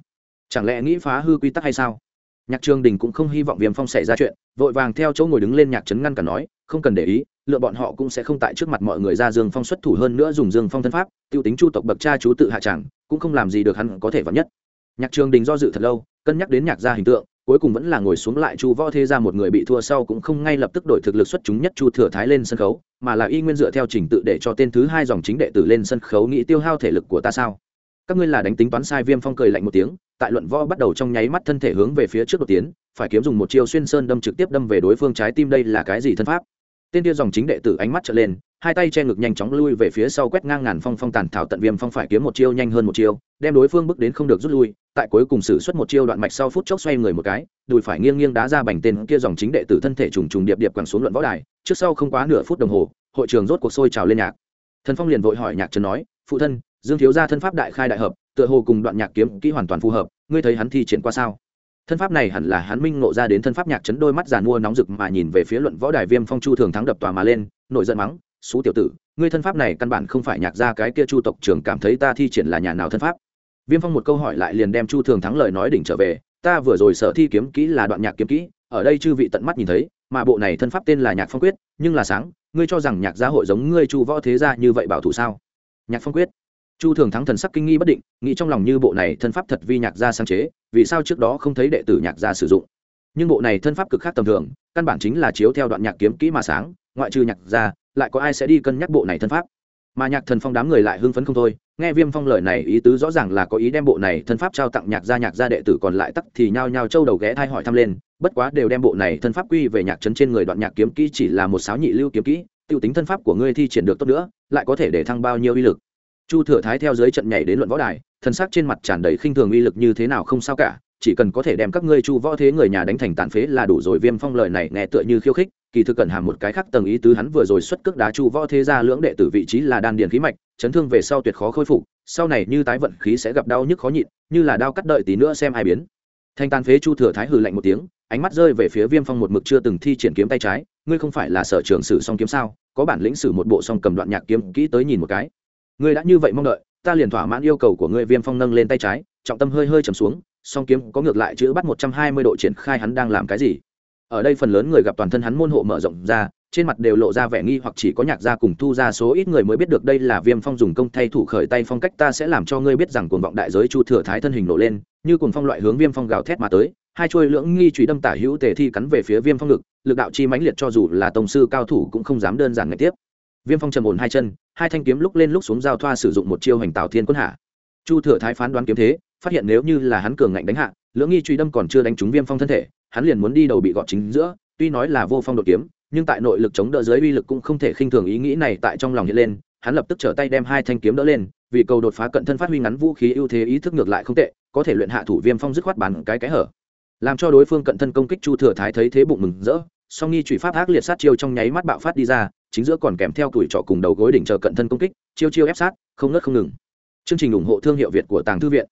Chẳng lẽ nghĩ phá hư quy tắc hay sao? Nhạc trường đình cũng không hy vọng viêm phong xảy ra chuyện, vội vàng theo chỗ ngồi đứng lên nhạc trấn ngăn cả nói, không cần để ý lựa bọn họ cũng sẽ không tại trước mặt mọi người ra dương phong xuất thủ hơn nữa dùng dương phong thân pháp t i ê u tính chu tộc bậc cha chú tự hạ tràng cũng không làm gì được hắn có thể vắn nhất. Nhạc trường đình do dự thật lâu, cân nhắc đến nhạc gia hình tượng, cuối cùng vẫn là ngồi xuống lại chu võ thế ra một người bị thua sau cũng không ngay lập tức đổi thực lực xuất chúng nhất chu thừa thái lên sân khấu, mà là y nguyên dựa theo trình tự để cho tên thứ hai dòng chính đệ tử lên sân khấu nghĩ tiêu hao thể lực của ta sao? Các ngươi là đánh tính toán sai viêm phong cười lạnh một tiếng, tại luận võ bắt đầu trong nháy mắt thân thể hướng về phía trước đột tiến, phải kiếm dùng một chiêu xuyên sơn đâm trực tiếp đâm về đối phương trái tim đây là cái gì thân pháp? Tên kia dòng chính đệ tử ánh mắt trở lên, hai tay che ngực nhanh chóng lui về phía sau quét ngang ngàn phong phong tàn thảo tận viêm phong phải kiếm một chiêu nhanh hơn một chiêu, đem đối phương bước đến không được rút lui, tại cuối cùng xử suất một chiêu đoạn mạch sau phút chốc xoay người một cái, đùi phải nghiêng nghiêng đá ra bành tên kia dòng chính đệ tử thân thể trùng trùng điệp điệp quẳng xuống luận võ đài, trước sau không quá nửa phút đồng hồ, hội trường rốt cuộc sôi trào lên nhạc. Thần phong liền vội hỏi nhạc trần nói, phụ thân, dương thiếu gia thân pháp đại khai đại hợp, tựa hồ cùng đoạn nhạc kiếm kỹ hoàn toàn phù hợp, ngươi thấy hắn thi triển qua sao? Thân pháp này hẳn là hắn minh ngộ ra đến thân pháp nhạc chấn đôi mắt giàn mua nóng rực mà nhìn về phía luận võ đài viêm phong chu thường thắng đập tòa mà lên, nổi giận mắng xú tiểu tử, ngươi thân pháp này căn bản không phải nhạc ra cái kia chu tộc trưởng cảm thấy ta thi triển là nhà nào thân pháp? Viêm phong một câu hỏi lại liền đem chu thường thắng lời nói đỉnh trở về, ta vừa rồi sở thi kiếm kỹ là đoạn nhạc kiếm kỹ, ở đây chư vị tận mắt nhìn thấy, mà bộ này thân pháp tên là nhạc phong quyết, nhưng là sáng, ngươi cho rằng nhạc gia hội giống ngươi chu võ thế gia như vậy bảo thủ sao? Nhạc phong quyết chu thường thắng thần sắc kinh nghi bất định, nghĩ trong lòng như bộ này thân pháp thật vi nhạc gia sáng chế, vì sao trước đó không thấy đệ tử nhạc gia sử dụng. Nhưng bộ này thân pháp cực khác tầm thường, căn bản chính là chiếu theo đoạn nhạc kiếm kỹ mà sáng, ngoại trừ nhạc gia, lại có ai sẽ đi cân nhắc bộ này thân pháp? Mà nhạc thần phong đám người lại hưng phấn không thôi, nghe viêm phong lời này ý tứ rõ ràng là có ý đem bộ này thân pháp trao tặng nhạc gia nhạc gia đệ tử còn lại tắc thì nhao nhao châu đầu ghé thai hỏi thăm lên, bất quá đều đem bộ này thân pháp quy về nhạc trấn trên người đoạn nhạc kiếm kỹ chỉ là một sáo nhị lưu kiếm kỹ, tiêu tính thân pháp của ngươi thi triển được tốt nữa, lại có thể để thăng bao nhiêu uy lực? Chu thừa thái theo dưới trận nhảy đến luận võ đài, thân xác trên mặt tràn đầy khinh thường uy lực như thế nào không sao cả, chỉ cần có thể đem các ngươi chu võ thế người nhà đánh thành tàn phế là đủ rồi, viêm phong lời này nghe tựa như khiêu khích, kỳ thực cần hàm một cái khác tầng ý tứ hắn vừa rồi xuất cước đá chu võ thế ra lưỡng đệ tử vị trí là đan điền khí mạch, chấn thương về sau tuyệt khó khôi phục, sau này như tái vận khí sẽ gặp đau nhức khó nhịn, như là đau cắt đợi tí nữa xem ai biến. Thanh tàn phế chu thừa thái hừ lạnh một tiếng, ánh mắt rơi về phía viêm phong một mực chưa từng thi triển kiếm tay trái, ngươi không phải là sở trường sử song kiếm sao, có bản lĩnh sử một bộ song cầm đoạn nhạc kiếm, kỹ tới nhìn một cái ngươi đã như vậy mong đợi, ta liền thỏa mãn yêu cầu của ngươi viêm phong nâng lên tay trái, trọng tâm hơi hơi trầm xuống, song kiếm có ngược lại chữ bắt một trăm hai mươi độ triển khai hắn đang làm cái gì. Ở đây phần lớn người gặp toàn thân hắn môn hộ mở rộng ra, trên mặt đều lộ ra vẻ nghi hoặc chỉ có nhạc gia cùng thu ra số ít người mới biết được đây là viêm phong dùng công thay thủ khởi tay phong cách ta sẽ làm cho ngươi biết rằng cuồng vọng đại giới chu thừa thái thân hình nổ lên, như cuồng phong loại hướng viêm phong gào thét mà tới, hai chuôi lưỡng nghi trùy đâm tả hữu tề thi cắn về phía viêm phong ngực, lực đạo chi mãnh liệt cho dù là tổng sư cao thủ cũng không dám đơn giản ngày tiếp viêm phong trầm ổn hai chân, hai thanh kiếm lúc lên lúc xuống giao thoa sử dụng một chiêu hành tạo thiên quân hạ. Chu thừa thái phán đoán kiếm thế, phát hiện nếu như là hắn cường ngạnh đánh hạ, lưỡng nghi truy đâm còn chưa đánh trúng viêm phong thân thể, hắn liền muốn đi đầu bị gọt chính giữa, tuy nói là vô phong đột kiếm, nhưng tại nội lực chống đỡ dưới uy lực cũng không thể khinh thường ý nghĩ này tại trong lòng hiện lên, hắn lập tức trở tay đem hai thanh kiếm đỡ lên, vì cầu đột phá cận thân phát huy ngắn vũ khí ưu thế ý thức ngược lại không tệ, có thể luyện hạ thủ viêm phong dứt khoát bàn cái cái hở. Làm cho đối phương cận thân công kích chu thừa thái thấy thế bụng mừng rỡ, song nghi truy pháp ác liệt sát chiêu trong nháy mắt bạo phát đi ra chính giữa còn kèm theo tuổi trọ cùng đầu gối đỉnh chờ cận thân công kích, chiêu chiêu ép sát, không ngớt không ngừng. Chương trình ủng hộ thương hiệu việt của tàng thư viện.